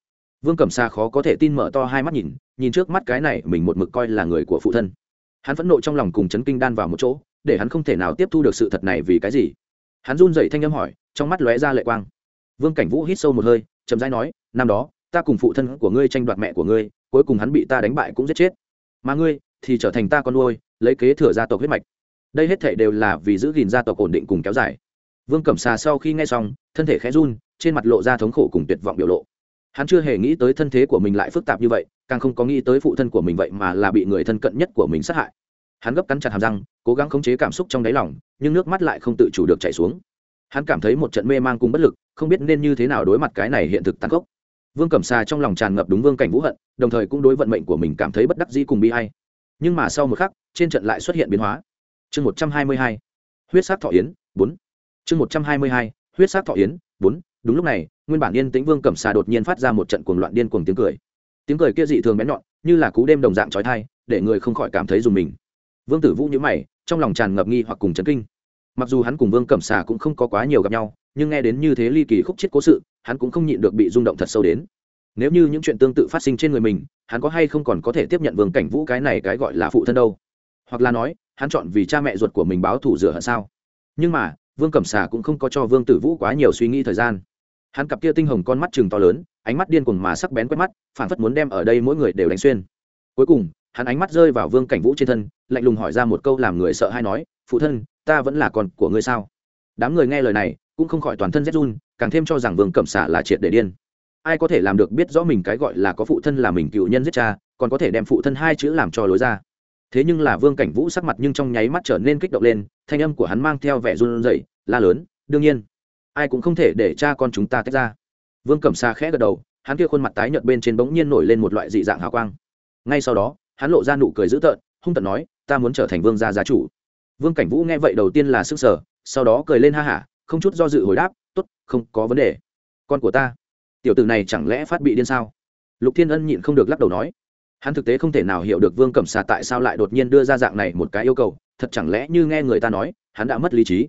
vương cẩm xa khó có thể tin mở to hai mắt nhìn nhìn trước mắt cái này mình một mực coi là người của phụ thân. Hắn phẫn nộ trong lòng cùng chấn kinh đan vào một chỗ, để hắn không thể nào tiếp thu được sự thật này vì cái gì. Hắn run dậy thanh âm hỏi, trong mắt lóe ra lệ quang. Vương cảnh vũ hít sâu một hơi, chậm rãi nói, năm đó, ta cùng phụ thân của ngươi tranh đoạt mẹ của ngươi, cuối cùng hắn bị ta đánh bại cũng giết chết. Mà ngươi thì trở thành ta con nuôi, lấy kế thừa gia tộc huyết mạch. Đây hết thể đều là vì giữ gìn gia tộc ổn định cùng kéo dài. Vương cẩm xà sau khi nghe xong, thân thể khẽ run, trên mặt lộ ra thống khổ cùng tuyệt vọng biểu lộ hắn chưa hề nghĩ tới thân thế của mình lại phức tạp như vậy, càng không có nghĩ tới phụ thân của mình vậy mà là bị người thân cận nhất của mình sát hại. Hắn gấp cắn chặt hàm răng, cố gắng khống chế cảm xúc trong đáy lòng, nhưng nước mắt lại không tự chủ được chảy xuống. Hắn cảm thấy một trận mê mang cùng bất lực, không biết nên như thế nào đối mặt cái này hiện thực tăng cốc vương cẩm xà trong lòng tràn ngập đúng vương cảnh vũ hận, đồng thời cũng đối vận mệnh của mình cảm thấy bất đắc dĩ cùng bi hay nhưng mà sau một khắc, trên trận lại xuất hiện biến hóa. Chương một trăm hai mươi hai, huyết sát thọ yến, bốn. Chương một trăm hai mươi hai, huyết sát thọ yến, bốn. Đúng lúc này nguyên bản yên tĩnh vương cẩm xà đột nhiên phát ra một trận cuồng loạn điên cuồng tiếng cười. Tiếng cười kia dị thường bén nhọn, như là cú đêm đồng dạng trói thai để người không khỏi cảm thấy dùng mình. Vương tử vũ nhữ mày, trong lòng tràn ngập nghi hoặc cùng chấn kinh. Mặc dù hắn cùng vương cẩm xà cũng không có quá nhiều gặp nhau, nhưng nghe đến như thế ly kỳ khúc chết cố sự, hắn cũng không nhịn được bị rung động thật sâu đến. Nếu như những chuyện tương tự phát sinh trên người mình, hắn có hay không còn có thể tiếp nhận vương cảnh vũ cái này cái gọi là phụ thân đâu? Hoặc là nói, hắn chọn vì cha mẹ ruột của mình báo thủ rửa hận sao? Nhưng mà, vương cẩm xà cũng không có cho vương tử vũ quá nhiều suy nghĩ thời gian hắn cặp kia tinh hồng con mắt chừng to lớn, ánh mắt điên cuồng mà sắc bén quét mắt phản phất muốn đem ở đây mỗi người đều đánh xuyên. Cuối cùng, hắn ánh mắt rơi vào vương cảnh vũ trên thân, lạnh lùng hỏi ra một câu làm người sợ hay nói, phụ thân, ta vẫn là con của ngươi sao? Đám người nghe lời này, cũng không khỏi toàn thân rét run, càng thêm cho rằng vương cẩm xả là triệt để điên. Ai có thể làm được biết rõ mình cái gọi là có phụ thân là mình cựu nhân giết cha, còn có thể đem phụ thân hai chữ làm cho lối ra. Thế nhưng là vương cảnh vũ sắc mặt nhưng trong nháy mắt trở nên kích động lên, thanh âm của hắn mang theo vẻ run rẩy, la lớn, đương nhiên ai cũng không thể để cha con chúng ta tách ra. Vương cẩm xa khẽ gật đầu, hắn kia khuôn mặt tái nhợt bên trên bỗng nhiên nổi lên một loại dị dạng hào quang. Ngay sau đó, hắn lộ ra nụ cười dữ tợn, hung tận nói, ta muốn trở thành vương gia gia chủ. Vương cảnh vũ nghe vậy đầu tiên là sức sở sau đó cười lên ha hả, không chút do dự hồi đáp t ố t không có vấn đề. Con của ta, tiểu tử này chẳng lẽ phát bị điên sao? Lục thiên ân nhịn không được lắc đầu nói, hắn thực tế không thể nào hiểu được vương cẩm xà tại sao lại đột nhiên đưa ra dạng này một cái yêu cầu, thật chẳng lẽ như nghe người ta nói, hắn đã mất lý trí?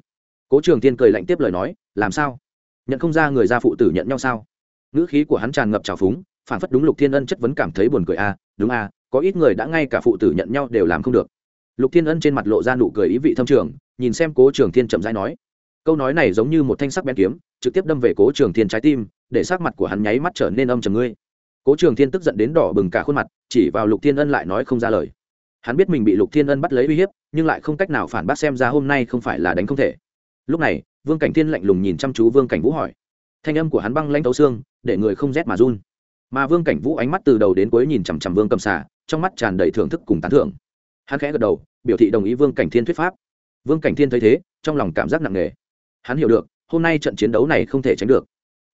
Cố trường tiên cười lạnh tiếp lời nói làm sao? Nhận không ra người gia phụ tử nhận nhau sao? Ngữ khí của hắn tràn ngập trào phúng phản phất đúng lục thiên ân chất vấn cảm thấy buồn cười a à, đúng a à, có ít người đã ngay cả phụ tử nhận nhau đều làm không được. Lục thiên ân trên mặt lộ ra nụ cười ý vị thâm trường nhìn xem cố trường thiên chậm rãi nói. Câu nói này giống như một thanh sắc bén kiếm trực tiếp đâm về cố trường thiên trái tim để sắc mặt của hắn nháy mắt trở nên âm trầm ngươi. Cố trường thiên tức giận đến đỏ bừng cả khuôn mặt chỉ vào lục thiên ân lại nói không ra lời. Hắn biết mình bị lục thiên ân bắt lấy uy hiếp nhưng lại không cách nào phản bác xem ra hôm nay không phải là đánh không thể. Lúc này vương cảnh thiên lạnh lùng nhìn chăm chú vương cảnh vũ hỏi. Thanh âm của hắn băng lanh tấu xương, để người không rét mà run. Mà vương cảnh vũ ánh mắt từ đầu đến cuối nhìn chằm chằm vương cầm xà, trong mắt tràn đầy thưởng thức cùng tán thưởng. Hắn khẽ gật đầu, biểu thị đồng ý vương cảnh thiên thuyết pháp. Vương cảnh thiên thấy thế, trong lòng cảm giác nặng nề. Hắn hiểu được, hôm nay trận chiến đấu này không thể tránh được.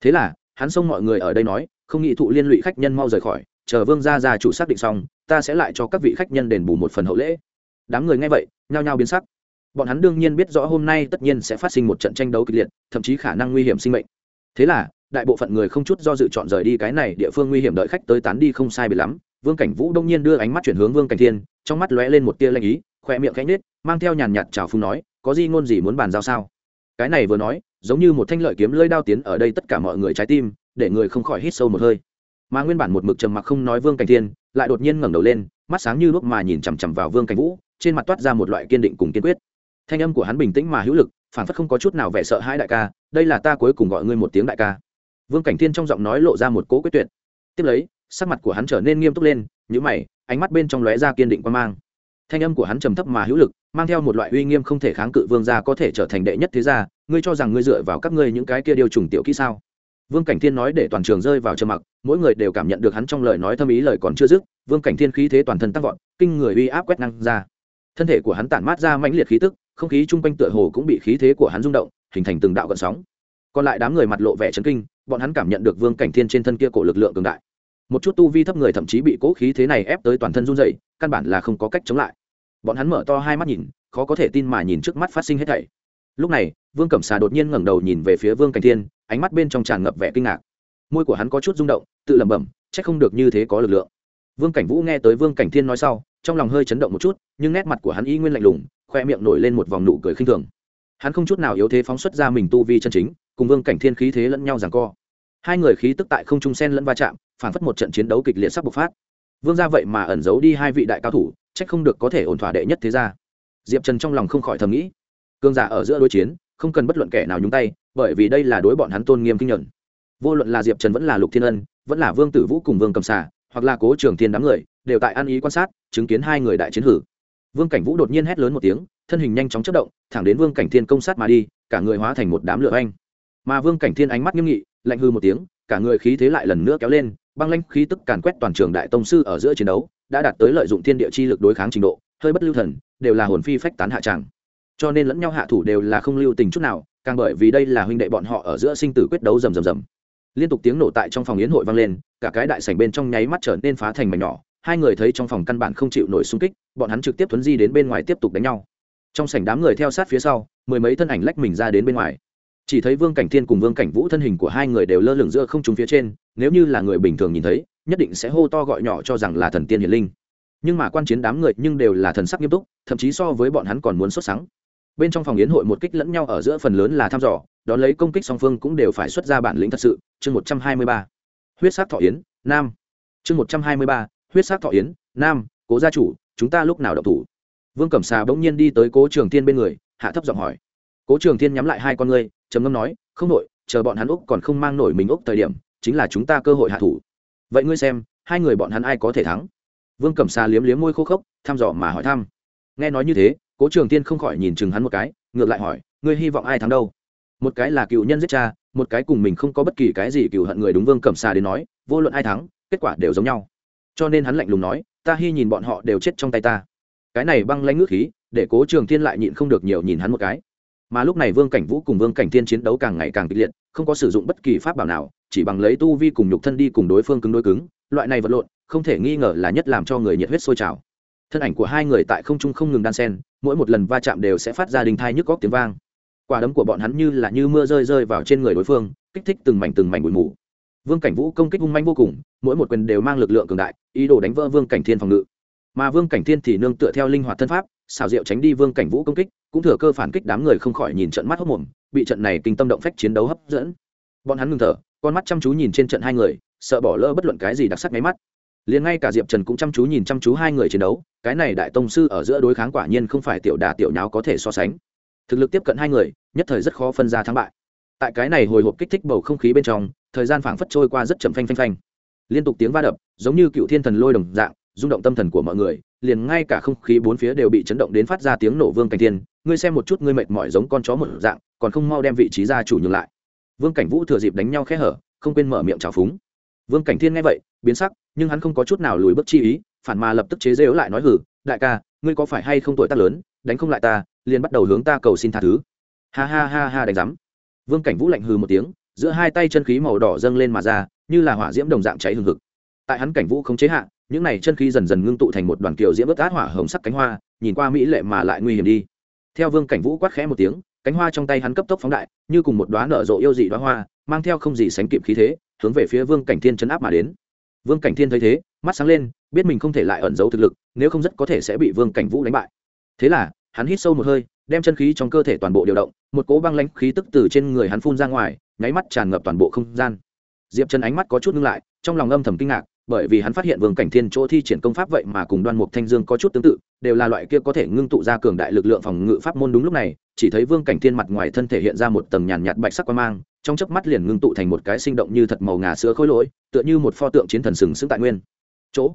Thế là, hắn xông mọi người ở đây nói, không nghị thụ liên lụy khách nhân mau rời khỏi, chờ vương gia gia chủ xác định xong, ta sẽ lại cho các vị khách nhân đền bù một phần hậu lễ. Đám người nghe vậy, nhao nhao biến sắc bọn hắn đương nhiên biết rõ hôm nay tất nhiên sẽ phát sinh một trận tranh đấu kịch liệt, thậm chí khả năng nguy hiểm sinh mệnh. Thế là, đại bộ phận người không chút do dự chọn rời đi cái này địa phương nguy hiểm đợi khách tới tán đi không sai bị lắm. Vương cảnh vũ đông nhiên đưa ánh mắt chuyển hướng vương cảnh thiên, trong mắt lóe lên một tia lanh ý khoe miệng cánh nết mang theo nhàn nhạt chào phung nói, có gì ngôn gì muốn bàn giao sao? Cái này vừa nói, giống như một thanh lợi kiếm lưỡi đao tiến ở đây tất cả mọi người trái tim, để người không khỏi hít sâu một hơi. Mà nguyên bản một mực trầm mặc không nói vương cảnh thiên, lại đột nhiên ngẩng đầu lên, mắt sáng như lúc mà nhìn chằm chằm vào vương cảnh vũ, trên mặt toát ra một loại kiên định cùng kiên quyết thanh âm của hắn bình tĩnh mà hữu lực phản phất không có chút nào vẻ sợ hãi đại ca, đây là ta cuối cùng gọi ngươi một tiếng đại ca. Vương cảnh thiên trong giọng nói lộ ra một cỗ quyết tuyệt. Tiếp lấy, sắc mặt của hắn trở nên nghiêm túc lên nhữ mày, ánh mắt bên trong lóe ra kiên định quan mang. Thanh âm của hắn trầm thấp mà hữu lực, mang theo một loại uy nghiêm không thể kháng cự vương gia có thể trở thành đệ nhất thế gia, ngươi cho rằng ngươi dựa vào các ngươi những cái kia điều trùng tiểu kỹ sao? Vương cảnh thiên nói để toàn trường rơi vào trầm mặc, mỗi người đều cảm nhận được hắn trong lời nói thâm ý lời còn chưa dứt, vương cảnh thiên khí thế toàn thân tăng vọt, kinh người uy áp quét năng ra. Thân thể của hắn tản mát ra mãnh liệt khí tức không khí chung quanh tựa hồ cũng bị khí thế của hắn rung động, hình thành từng đạo gợn sóng. Còn lại đám người mặt lộ vẻ chấn kinh, bọn hắn cảm nhận được vương cảnh thiên trên thân kia cổ lực lượng cường đại. Một chút tu vi thấp người thậm chí bị cố khí thế này ép tới toàn thân run dày căn bản là không có cách chống lại. Bọn hắn mở to hai mắt nhìn, khó có thể tin mà nhìn trước mắt phát sinh hết thảy. Lúc này, vương cẩm xà đột nhiên ngẩng đầu nhìn về phía vương cảnh thiên, ánh mắt bên trong tràn ngập vẻ kinh ngạc. Môi của hắn có chút rung động, tự lẩm bẩm c h ắ c không được như thế có lực lượng. Vương cảnh vũ nghe tới vương cảnh thiên nói sau, trong lòng hơi chấn động một chút, nhưng nét mặt của hắn y nguyên lạnh lùng khoe miệng nổi lên một vòng nụ cười khinh thường. Hắn không chút nào yếu thế phóng xuất ra mình tu vi chân chính, cùng vương cảnh thiên khí thế lẫn nhau rằng co. Hai người khí tức tại không trung sen lẫn va chạm, phản phất một trận chiến đấu kịch liệt sắp bộc phát. Vương ra vậy mà ẩn giấu đi hai vị đại cao thủ trách không được có thể ổn thỏa đệ nhất thế ra diệp trần trong lòng không khỏi thầm nghĩ. Cương giả ở giữa đối chiến, không cần bất luận kẻ nào nhúng tay, bởi vì đây là đối bọn hắn tôn nghiêm kinh nhuận. Vô luận là diệp trần vẫn là lục thiên ân, vẫn là vương tử vũ cùng vương cầm xà, hoặc là cố trường thiên đám người, đều tại ăn ý quan sát, chứng kiến hai người đại chiến hử vương cảnh vũ đột nhiên hét lớn một tiếng, thân hình nhanh chóng chất động, thẳng đến vương cảnh thiên công sát mà đi, cả người hóa thành một đám lửa anh mà vương cảnh thiên ánh mắt nghiêm nghị, lạnh hư một tiếng, cả người khí thế lại lần nữa kéo lên, băng lanh khí tức càn quét toàn trường đại tông sư ở giữa chiến đấu, đã đạt tới lợi dụng thiên địa chi lực đối kháng trình độ, hơi bất lưu thần, đều là hồn phi phách tán hạ tràng cho nên lẫn nhau hạ thủ đều là không lưu tình chút nào, càng bởi vì đây là huynh đệ bọn họ ở giữa sinh tử quyết đấu rầm rầm rầm. Liên tục tiếng nổ tại trong phòng yến hội vang lên, cả cái đại sảnh bên trong nháy mắt trở nên phá thành mảnh nhỏ hai người thấy trong phòng căn bản không chịu nổi xung kích, bọn hắn trực tiếp thuấn di đến bên ngoài tiếp tục đánh nhau. Trong sảnh đám người theo sát phía sau, mười mấy thân ảnh lách mình ra đến bên ngoài. Chỉ thấy vương cảnh thiên cùng vương cảnh vũ thân hình của hai người đều lơ lửng giữa không trung phía trên, nếu như là người bình thường nhìn thấy, nhất định sẽ hô to gọi nhỏ cho rằng là thần tiên hiền linh. Nhưng mà quan chiến đám người nhưng đều là thần sắc nghiêm túc, thậm chí so với bọn hắn còn muốn xuất sáng bên trong phòng yến hội một kích lẫn nhau ở giữa phần lớn là thăm dò, đón lấy công kích song phương cũng đều phải xuất ra bản lĩnh thật sự. Chương một trăm hai mươi ba. Huyết sát thọ yến, nam. Chương một trăm hai mươi ba huyết sát thọ yến, nam, cố gia chủ, chúng ta lúc nào động thủ? Vương cẩm xà bỗng nhiên đi tới cố trường thiên bên người, hạ thấp giọng hỏi. Cố trường thiên nhắm lại hai con ngươi, trầm ngâm nói, không nội chờ bọn hắn úc còn không mang nổi mình úc thời điểm, chính là chúng ta cơ hội hạ thủ. Vậy ngươi xem, hai người bọn hắn ai có thể thắng? Vương cẩm xà liếm liếm môi khô khốc, thăm dò mà hỏi thăm. Nghe nói như thế, cố trường tiên không khỏi nhìn chừng hắn một cái, ngược lại hỏi, ngươi hy vọng ai thắng đâu? Một cái là cựu nhân giết cha, một cái cùng mình không có bất kỳ cái gì cựu hận người, đúng vương cẩm xà đến nói, vô luận ai thắng, kết quả đều giống nhau cho nên hắn lạnh lùng nói, ta hy nhìn bọn họ đều chết trong tay ta. Cái này băng lanh ngước khí, để cố trường Thiên lại nhịn không được nhiều nhìn hắn một cái. Mà lúc này vương cảnh vũ cùng vương cảnh thiên chiến đấu càng ngày càng kịch liệt, không có sử dụng bất kỳ pháp bảo nào, chỉ bằng lấy tu vi cùng nhục thân đi cùng đối phương cứng đối cứng, loại này vật lộn, không thể nghi ngờ là nhất làm cho người nhiệt huyết sôi trào. Thân ảnh của hai người tại không trung không ngừng đan sen mỗi một lần va chạm đều sẽ phát ra đình thai nhức góc tiếng vang. Quả đấm của bọn hắn như là như mưa rơi rơi vào trên người đối phương, kích thích từng mảnh từng mảnh bụi mù vương cảnh vũ công kích hung manh vô cùng, mỗi một quyền đều mang lực lượng cường đại, ý đồ đánh vỡ vương cảnh thiên phòng ngự. Mà vương cảnh thiên thì nương tựa theo linh hoạt thân pháp xào rượu tránh đi vương cảnh vũ công kích, cũng thừa cơ phản kích đám người không khỏi nhìn trận mắt hốc mồm, bị trận này kinh tâm động phách chiến đấu hấp dẫn. Bọn hắn ngừng thở, con mắt chăm chú nhìn trên trận hai người, sợ bỏ lỡ bất luận cái gì đặc sắc máy mắt. Liền ngay cả diệp trần cũng chăm chú nhìn chăm chú hai người chiến đấu, cái này đại tông sư ở giữa đối kháng quả nhiên không phải tiểu đà tiểu nháo có thể so sánh. Thực lực tiếp cận hai người, nhất thời rất khó phân ra thắng bại tại cái này hồi hộp kích thích bầu không khí bên trong, thời gian phảng phất trôi qua rất chậm phanh phanh phanh. Liên tục tiếng va đập, giống như cựu thiên thần lôi đồng dạng, rung động tâm thần của mọi người, liền ngay cả không khí bốn phía đều bị chấn động đến phát ra tiếng nổ vương cảnh thiên. Ngươi xem một chút ngươi mệt mỏi giống con chó một dạng, còn không mau đem vị trí ra chủ nhường lại. Vương cảnh vũ thừa dịp đánh nhau khẽ hở, không quên mở miệng trào phúng. Vương cảnh thiên nghe vậy, biến sắc, nhưng hắn không có chút nào lùi bước chi ý, phản mà lập tức chế rêu lại nói hử đại ca, ngươi có phải hay không tuổi tác lớn, đánh không lại ta, liền bắt đầu hướng ta cầu xin tha thứ. Ha ha ha ha đánh giám vương cảnh vũ lạnh hừ một tiếng, giữa hai tay chân khí màu đỏ dâng lên mà ra, như là hỏa diễm đồng dạng cháy hừng hực. Tại hắn cảnh vũ không chế hạ, những này chân khí dần dần ngưng tụ thành một đoàn kiều diễm ướt át hỏa hồng sắc cánh hoa, nhìn qua mỹ lệ mà lại nguy hiểm đi. Theo vương cảnh vũ quát khẽ một tiếng, cánh hoa trong tay hắn cấp tốc phóng đại, như cùng một đoá nở rộ yêu dị đoá hoa, mang theo không gì sánh kịp khí thế, hướng về phía vương cảnh thiên chấn áp mà đến. Vương cảnh thiên thấy thế, mắt sáng lên, biết mình không thể lại ẩn giấu thực lực, nếu không rất có thể sẽ bị vương cảnh vũ đánh bại. Thế là, hắn hít sâu một hơi đem chân khí trong cơ thể toàn bộ điều động, một cỗ băng lãnh khí tức từ trên người hắn phun ra ngoài, nháy mắt tràn ngập toàn bộ không gian. Diệp trần ánh mắt có chút ngưng lại, trong lòng âm thầm kinh ngạc, bởi vì hắn phát hiện vương cảnh thiên chỗ thi triển công pháp vậy mà cùng đoan mục thanh dương có chút tương tự, đều là loại kia có thể ngưng tụ ra cường đại lực lượng phòng ngự pháp môn đúng lúc này, chỉ thấy vương cảnh thiên mặt ngoài thân thể hiện ra một tầng nhàn nhạt bạch sắc quan mang, trong chớp mắt liền ngưng tụ thành một cái sinh động như thật màu ngà sữa khối lỗi, tựa như một pho tượng chiến thần sừng sững tại nguyên chỗ.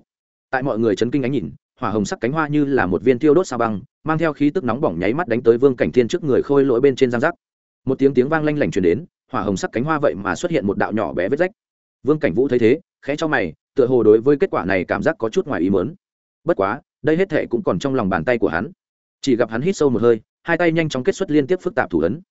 Tại mọi người chấn kinh ánh nhìn hỏa hồng sắc cánh hoa như là một viên tiêu đốt sao băng, mang theo khí tức nóng bỏng nháy mắt đánh tới vương cảnh thiên trước người khôi lỗi bên trên giang giác một tiếng tiếng vang lanh lảnh truyền đến, hỏa hồng sắc cánh hoa vậy mà xuất hiện một đạo nhỏ bé vết rách. Vương cảnh vũ thấy thế, khẽ cho mày, tựa hồ đối với kết quả này cảm giác có chút ngoài ý mớn bất quá, đây hết thệ cũng còn trong lòng bàn tay của hắn. Chỉ gặp hắn hít sâu một hơi, hai tay nhanh chóng kết xuất liên tiếp phức tạp thủ ấn.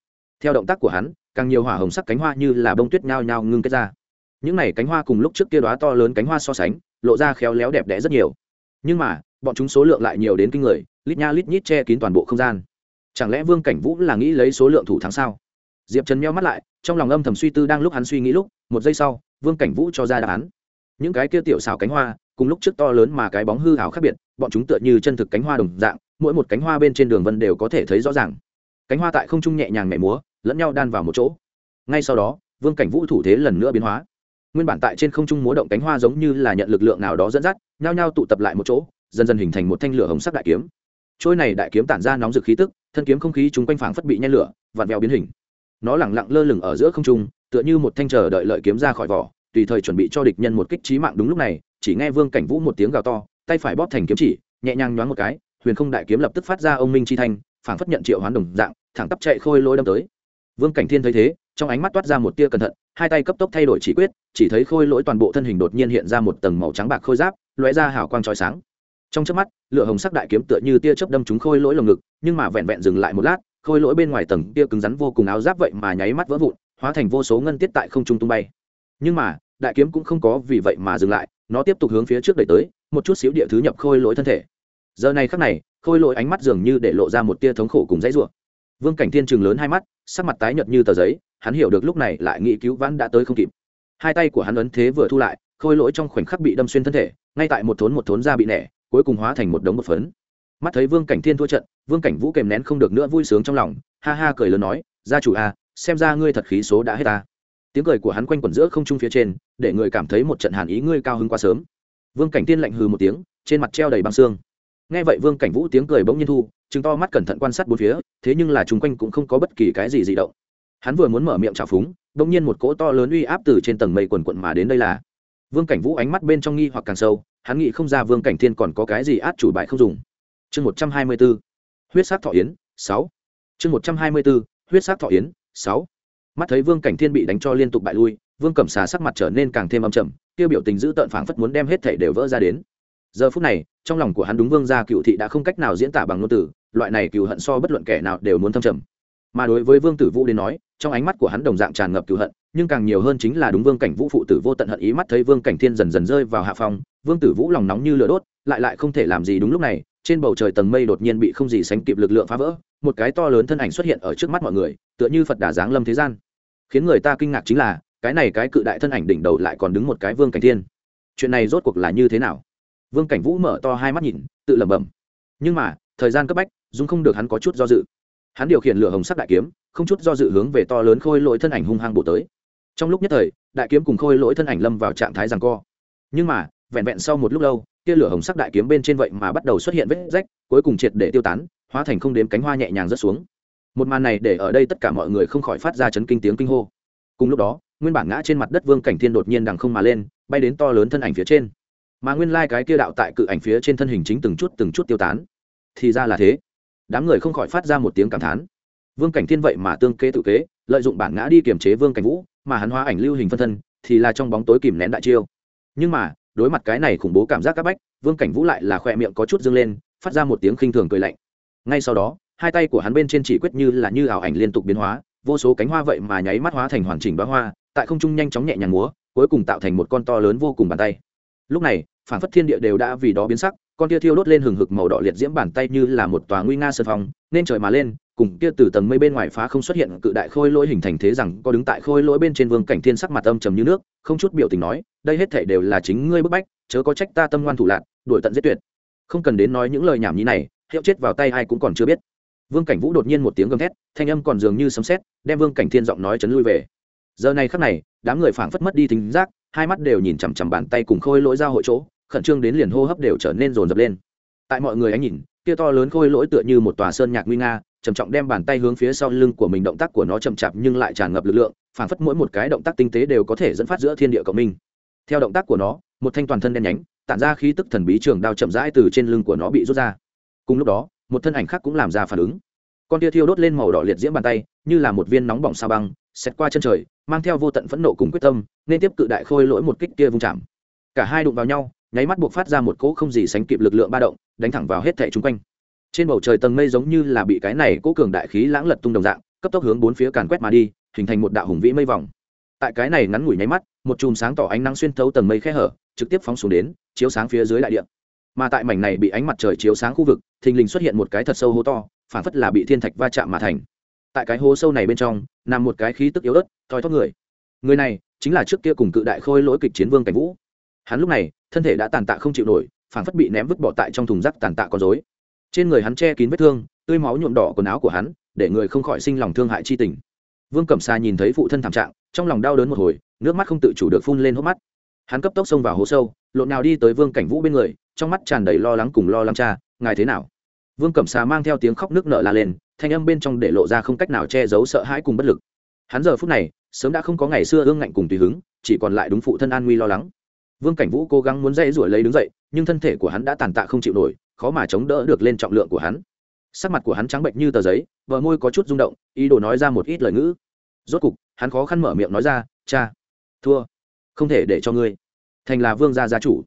Theo động tác của hắn, càng nhiều hỏa hồng sắc cánh hoa như là bông tuyết nhao nhao ngưng kết ra. Những này cánh hoa cùng lúc trước kia đoá to lớn cánh hoa so sánh, lộ ra khéo léo đẹp đẽ rất nhiều. Nhưng mà bọn chúng số lượng lại nhiều đến kinh người, lít nha lít nhít che kín toàn bộ không gian. Chẳng lẽ vương cảnh vũ là nghĩ lấy số lượng thủ thắng sao? Diệp trần meo mắt lại, trong lòng âm thầm suy tư đang lúc hắn suy nghĩ lúc, một giây sau, vương cảnh vũ cho ra đáp án. Những cái kia tiểu xào cánh hoa, cùng lúc trước to lớn mà cái bóng hư hảo khác biệt, bọn chúng tựa như chân thực cánh hoa đồng dạng, mỗi một cánh hoa bên trên đường vân đều có thể thấy rõ ràng. Cánh hoa tại không trung nhẹ nhàng nhảy múa, lẫn nhau đan vào một chỗ. Ngay sau đó, vương cảnh vũ thủ thế lần nữa biến hóa. Nguyên bản tại trên không trung múa động cánh hoa giống như là nhận lực lượng nào đó dẫn dắt, nhao nhao tụ tập lại một chỗ dần dần hình thành một thanh lửa hồng sắc đại kiếm. Trôi này đại kiếm tản ra nóng rực khí tức, thân kiếm không khí chúng quanh phảng phất bị nhen lửa, vặn vẹo biến hình. Nó lẳng lặng lơ lửng ở giữa không trung, tựa như một thanh chờ đợi lợi kiếm ra khỏi vỏ, tùy thời chuẩn bị cho địch nhân một kích trí mạng đúng lúc này, chỉ nghe vương cảnh vũ một tiếng gào to, tay phải bóp thành kiếm chỉ, nhẹ nhàng nhoáng một cái, huyền không đại kiếm lập tức phát ra ông minh chi thanh, phảng phất nhận triệu hoán đồng dạng, thẳng tắp chạy khôi lôi đâm tới. Vương cảnh thiên thấy thế, trong ánh mắt toát ra một tia cẩn thận, hai tay cấp tốc thay đổi chỉ quyết, chỉ thấy khôi lỗi toàn bộ thân hình đột nhiên hiện ra một tầng màu trắng bạc khôi giáp, lóe ra hào quang trói sáng trong chớp mắt, lửa hồng sắc đại kiếm tựa như tia chớp đâm trúng khôi lỗi lồng ngực, nhưng mà vẹn vẹn dừng lại một lát, khôi lỗi bên ngoài tầng tia cứng rắn vô cùng áo giáp vậy mà nháy mắt vỡ vụn, hóa thành vô số ngân tiết tại không trung tung bay. Nhưng mà, đại kiếm cũng không có vì vậy mà dừng lại, nó tiếp tục hướng phía trước đẩy tới, một chút xíu địa thứ nhập khôi lỗi thân thể. Giờ này khắc này, khôi lỗi ánh mắt dường như để lộ ra một tia thống khổ cùng dãy rủa. Vương cảnh thiên trường lớn hai mắt, sắc mặt tái nhợt như tờ giấy, hắn hiểu được lúc này lại nghĩ cứu vãn đã tới không kịp. Hai tay của hắn ấn thế vừa thu lại, khôi lỗi trong khoảnh khắc bị đâm xuyên thân thể, ngay tại một thốn một thốn ra bị nẻ cuối cùng hóa thành một đống một phấn. Mắt thấy vương cảnh thiên thua trận vương cảnh vũ kèm nén không được nữa vui sướng trong lòng ha ha cười lớn nói gia chủ à, xem ra ngươi thật khí số đã hết ta. Tiếng cười của hắn quanh quẩn giữa không trung phía trên để người cảm thấy một trận hàn ý ngươi cao hứng quá sớm. Vương cảnh tiên lạnh hừ một tiếng trên mặt treo đầy băng xương. Nghe vậy vương cảnh vũ tiếng cười bỗng nhiên thu chứng to mắt cẩn thận quan sát bốn phía thế nhưng là chung quanh cũng không có bất kỳ cái gì dị động. Hắn vừa muốn mở miệng trào phúng bỗng nhiên một cỗ to lớn uy áp từ trên tầng mây quần quận mà đến đây là. Vương cảnh vũ ánh mắt bên trong nghi hoặc càng sâu hắn nghĩ không ra vương cảnh thiên còn có cái gì át chủ bài không dùng. Chương một trăm hai mươi b ố huyết sát thọ yến, sáu. Chương một trăm hai mươi b ố huyết sát thọ yến, sáu. Mắt thấy vương cảnh thiên bị đánh cho liên tục bại lui, vương cẩm xà sắc mặt trở nên càng thêm âm trầm, tiêu biểu tình giữ tợn phảng phất muốn đem hết thể đều vỡ ra đến. Giờ phút này, trong lòng của hắn đúng vương gia cựu thị đã không cách nào diễn tả bằng ngôn từ, loại này cựu hận so bất luận kẻ nào đều muốn thâm trầm. Mà đối với vương tử vũ đến nói trong ánh mắt của hắn đồng dạng tràn ngập cựu hận, nhưng càng nhiều hơn chính là đúng vương cảnh vũ phụ tử vô tận hận ý mắt thấy vương cảnh thiên dần dần rơi vào hạ phòng vương tử vũ lòng nóng như lửa đốt, lại lại không thể làm gì đúng lúc này, trên bầu trời tầng mây đột nhiên bị không gì sánh kịp lực lượng phá vỡ, một cái to lớn thân ảnh xuất hiện ở trước mắt mọi người, tựa như phật đà giáng lâm thế gian. Khiến người ta kinh ngạc chính là, cái này cái cự đại thân ảnh đỉnh đầu lại còn đứng một cái vương cảnh thiên. Chuyện này rốt cuộc là như thế nào? Vương cảnh vũ mở to hai mắt nhìn, tự lẩm bẩm. Nhưng mà, thời gian cấp bách, dung không được hắn có chút do dự hắn điều khiển lửa hồng sắc đại kiếm, không chút do dự hướng về to lớn khôi lỗi thân ảnh hung hăng bổ tới. Trong lúc nhất thời, đại kiếm cùng khôi lỗi thân ảnh lâm vào trạng thái rằng co. Nhưng mà, vẹn vẹn sau một lúc lâu, tia lửa hồng sắc đại kiếm bên trên vậy mà bắt đầu xuất hiện vết rách, cuối cùng triệt để tiêu tán, hóa thành không đếm cánh hoa nhẹ nhàng rớt xuống. Một màn này để ở đây tất cả mọi người không khỏi phát ra chấn kinh tiếng kinh hô. Cùng lúc đó, nguyên bản ngã trên mặt đất vương cảnh thiên đột nhiên đằng không mà lên, bay đến to lớn thân ảnh phía trên. Mà nguyên lai cái kia đạo tại cự ảnh phía trên thân hình chính từng chút từng chút tiêu tán. Thì ra là thế đám người không khỏi phát ra một tiếng cảm thán. Vương cảnh thiên vậy mà tương kế tự kế, lợi dụng bản ngã đi kiềm chế vương cảnh vũ, mà hắn hóa ảnh lưu hình phân thân, thì là trong bóng tối kìm nén đại chiêu. Nhưng mà, đối mặt cái này khủng bố cảm giác các bách, vương cảnh vũ lại là khoe miệng có chút dâng lên, phát ra một tiếng khinh thường cười lạnh. Ngay sau đó, hai tay của hắn bên trên chỉ quyết như là như ảo ảnh liên tục biến hóa, vô số cánh hoa vậy mà nháy mắt hóa thành hoàn chỉnh bá hoa, tại không trung nhanh chóng nhẹ nhàng múa, cuối cùng tạo thành một con to lớn vô cùng bàn tay. Lúc này phản phất thiên địa đều đã vì đó biến sắc con tia thiêu đốt lên hừng hực màu đỏ liệt diễm bàn tay như là một tòa nguy nga sơn phòng nên trời mà lên, cùng kia từ tầng mây bên ngoài phá không xuất hiện cự đại khôi lỗi hình thành thế rằng có đứng tại khôi lỗi bên trên vương cảnh thiên sắc mặt âm trầm như nước, không chút biểu tình nói, đây hết thể đều là chính ngươi bức bách, chớ có trách ta tâm ngoan thủ lạc đuổi tận giết tuyệt. Không cần đến nói những lời nhảm nhí này, hiệu chết vào tay ai cũng còn chưa biết. Vương cảnh vũ đột nhiên một tiếng gầm thét, thanh âm còn dường như sấm sét, đem vương cảnh thiên giọng nói chấn lui về. Giờ này khắc này, đám người phảng phất mất đi tính giác, hai mắt đều nhìn chằm chằm bàn tay cùng khôi lỗi giao hội chỗ khẩn trương đến liền hô hấp đều trở nên rồn rập lên. Tại mọi người ánh nhìn, kia to lớn khôi lỗi tựa như một tòa sơn nhạc nguy nga, trầm trọng đem bàn tay hướng phía sau lưng của mình động tác của nó chậm chạp nhưng lại tràn ngập lực lượng phản phất mỗi một cái động tác tinh tế đều có thể dẫn phát giữa thiên địa cộng minh. Theo động tác của nó, một thanh toàn thân đen nhánh, tản ra khí tức thần bí trường đao chậm rãi từ trên lưng của nó bị rút ra. Cùng lúc đó, một thân ảnh khác cũng làm ra phản ứng. Con tia thiêu đốt lên màu đỏ liệt diễm bàn tay, như là một viên nóng bỏng sao băng, xẹt qua chân trời, mang theo vô tận phẫn nộ cùng quyết tâm, nên tiếp cự đại khôi lỗi một kích kia vung chạm. Cả hai đụng vào nhau nháy mắt buộc phát ra một cỗ không gì sánh kịp lực lượng ba động, đánh thẳng vào hết thẻ chung quanh. Trên bầu trời tầng mây giống như là bị cái này cỗ cường đại khí lãng lật tung đồng dạng, cấp tốc hướng bốn phía càn quét mà đi, hình thành một đạo hùng vĩ mây vòng. Tại cái này ngắn ngủi nháy mắt, một chùm sáng tỏ ánh nắng xuyên thấu tầng mây khe hở, trực tiếp phóng xuống đến, chiếu sáng phía dưới đại địa. Mà tại mảnh này bị ánh mặt trời chiếu sáng khu vực, thình lình xuất hiện một cái thật sâu hố to, phản phất là bị thiên thạch va chạm mà thành. Tại cái hố sâu này bên trong, nằm một cái khí tức yếu ớt, thoi thóp người. Người này chính là trước kia cùng cự đại khôi lỗi kịch chiến vương cảnh vũ. Hắn lúc này thân thể đã tàn tạ không chịu nổi phản phất bị ném vứt bỏ tại trong thùng rác tàn tạ con dối trên người hắn che kín vết thương, tươi máu nhuộm đỏ quần áo của hắn, để người không khỏi sinh lòng thương hại chi tình. Vương cẩm xa nhìn thấy phụ thân thảm trạng, trong lòng đau đớn một hồi, nước mắt không tự chủ được phun lên hốc mắt. Hắn cấp tốc xông vào hố sâu, lộn nào đi tới vương cảnh vũ bên người, trong mắt tràn đầy lo lắng cùng lo lắng cha, ngài thế nào? Vương cẩm xà mang theo tiếng khóc nước nợ la lên, thanh âm bên trong để lộ ra không cách nào che giấu sợ hãi cùng bất lực. Hắn giờ phút này, sớm đã không có ngày xưa ương ngạnh cùng tùy hứng, chỉ còn lại đúng phụ thân an nguy lo lắng vương cảnh vũ cố gắng muốn dây rủi lấy đứng dậy nhưng thân thể của hắn đã tàn tạ không chịu nổi khó mà chống đỡ được lên trọng lượng của hắn. Sắc mặt của hắn trắng bệnh như tờ giấy bờ môi có chút rung động ý đồ nói ra một ít lời ngữ. Rốt cục hắn khó khăn mở miệng nói ra cha thua không thể để cho ngươi. Thành là vương gia gia chủ.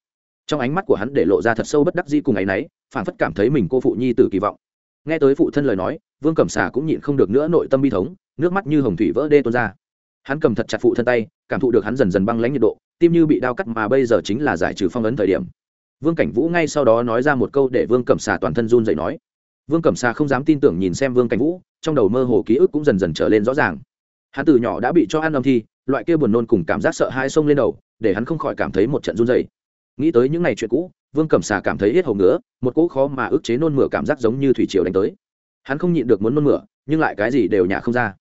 Trong ánh mắt của hắn để lộ ra thật sâu bất đắc dĩ cùng ấ nấy, phản phất cảm thấy mình cô phụ nhi tử kỳ vọng. Nghe tới phụ thân lời nói vương cẩm xà cũng nhịn không được nữa nội tâm bi thống nước mắt như hồng thủy vỡ đê tuôn ra. Hắn cầm thật chặt phụ thân tay cảm thụ được hắn dần dần băng lãnh nhiệt độ tim như bị đau cắt mà bây giờ chính là giải trừ phong ấn thời điểm. Vương cảnh vũ ngay sau đó nói ra một câu để vương cẩm xà toàn thân run dậy nói. Vương cẩm xà không dám tin tưởng nhìn xem vương cảnh vũ, trong đầu mơ hồ ký ức cũng dần dần trở lên rõ ràng. Hắn từ nhỏ đã bị cho ăn âm thi, loại kia buồn nôn cùng cảm giác sợ hai sông lên đầu, để hắn không khỏi cảm thấy một trận run dày nghĩ tới những ngày chuyện cũ, vương cẩm xà cảm thấy hết hầu ngứa, một cỗ khó mà ức chế nôn mửa cảm giác giống như thủy triều đánh tới. Hắn không nhịn được muốn nôn mửa, nhưng lại cái gì đều nhả không ra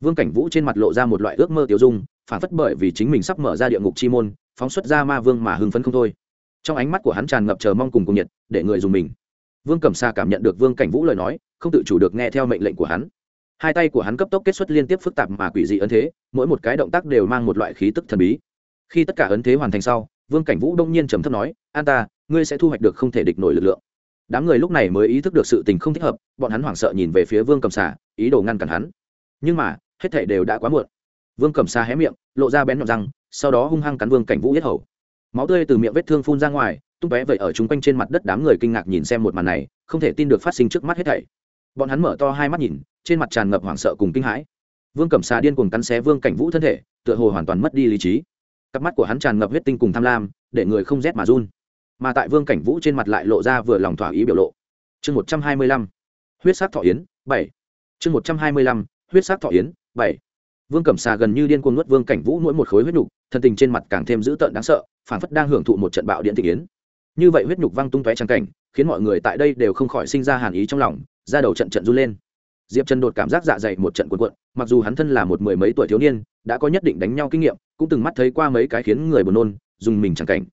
vương cảnh vũ trên mặt lộ ra một loại ước mơ tiêu dung, phản phất bởi vì chính mình sắp mở ra địa ngục chi môn, phóng xuất ra ma vương mà hưng phấn không thôi. Trong ánh mắt của hắn tràn ngập chờ mong cùng cùng nhiệt, để người dùng mình. Vương cẩm xa cảm nhận được vương cảnh vũ lời nói, không tự chủ được nghe theo mệnh lệnh của hắn. Hai tay của hắn cấp tốc kết xuất liên tiếp phức tạp mà quỷ dị ấn thế, mỗi một cái động tác đều mang một loại khí tức thần bí. Khi tất cả ấn thế hoàn thành sau, vương cảnh vũ đông nhiên trầm thấp nói, an ta, ngươi sẽ thu hoạch được không thể địch nổi lực lượng. Đám người lúc này mới ý thức được sự tình không thích hợp, bọn hắn hoảng sợ nhìn về phía vương cầm xà ý đồ ngăn cản hắn. Nhưng mà hết thể đều đã quá muộn. Vương cầm sa hé miệng, lộ ra bén nhọn răng, sau đó hung hăng cắn vương cảnh vũ yết hầu. Máu tươi từ miệng vết thương phun ra ngoài, tung tóe vậy ở chung quanh trên mặt đất đám người kinh ngạc nhìn xem một màn này, không thể tin được phát sinh trước mắt hết thảy. Bọn hắn mở to hai mắt nhìn, trên mặt tràn ngập hoảng sợ cùng kinh hãi. Vương cẩm xà điên cuồng cắn xé vương cảnh vũ thân thể, tựa hồ hoàn toàn mất đi lý trí. Cặp mắt của hắn tràn ngập huyết tinh cùng tham lam, để người không rét mà run. Mà tại vương cảnh vũ trên mặt lại lộ ra vừa lòng thỏa ý biểu lộ. Chương một trăm hai mươi lăm, huyết sát thọ yến, bảy. Chương một trăm hai mươi lăm, huyết sát thọ yến bảy. Vương cẩm xà gần như điên cuồng nuốt vương cảnh vũ mỗi một khối huyết nhục, thân tình trên mặt càng thêm dữ tợn đáng sợ phản phất đang hưởng thụ một trận bạo điện thị yến như vậy huyết nhục văng tung tóe trắng cảnh, khiến mọi người tại đây đều không khỏi sinh ra hàn ý trong lòng ra đầu trận trận run lên. Diệp trần đột cảm giác dạ dày một trận cuộn cuộn, mặc dù hắn thân là một mười mấy tuổi thiếu niên, đã có nhất định đánh nhau kinh nghiệm, cũng từng mắt thấy qua mấy cái khiến người buồn nôn, dùng mình trắng cảnh.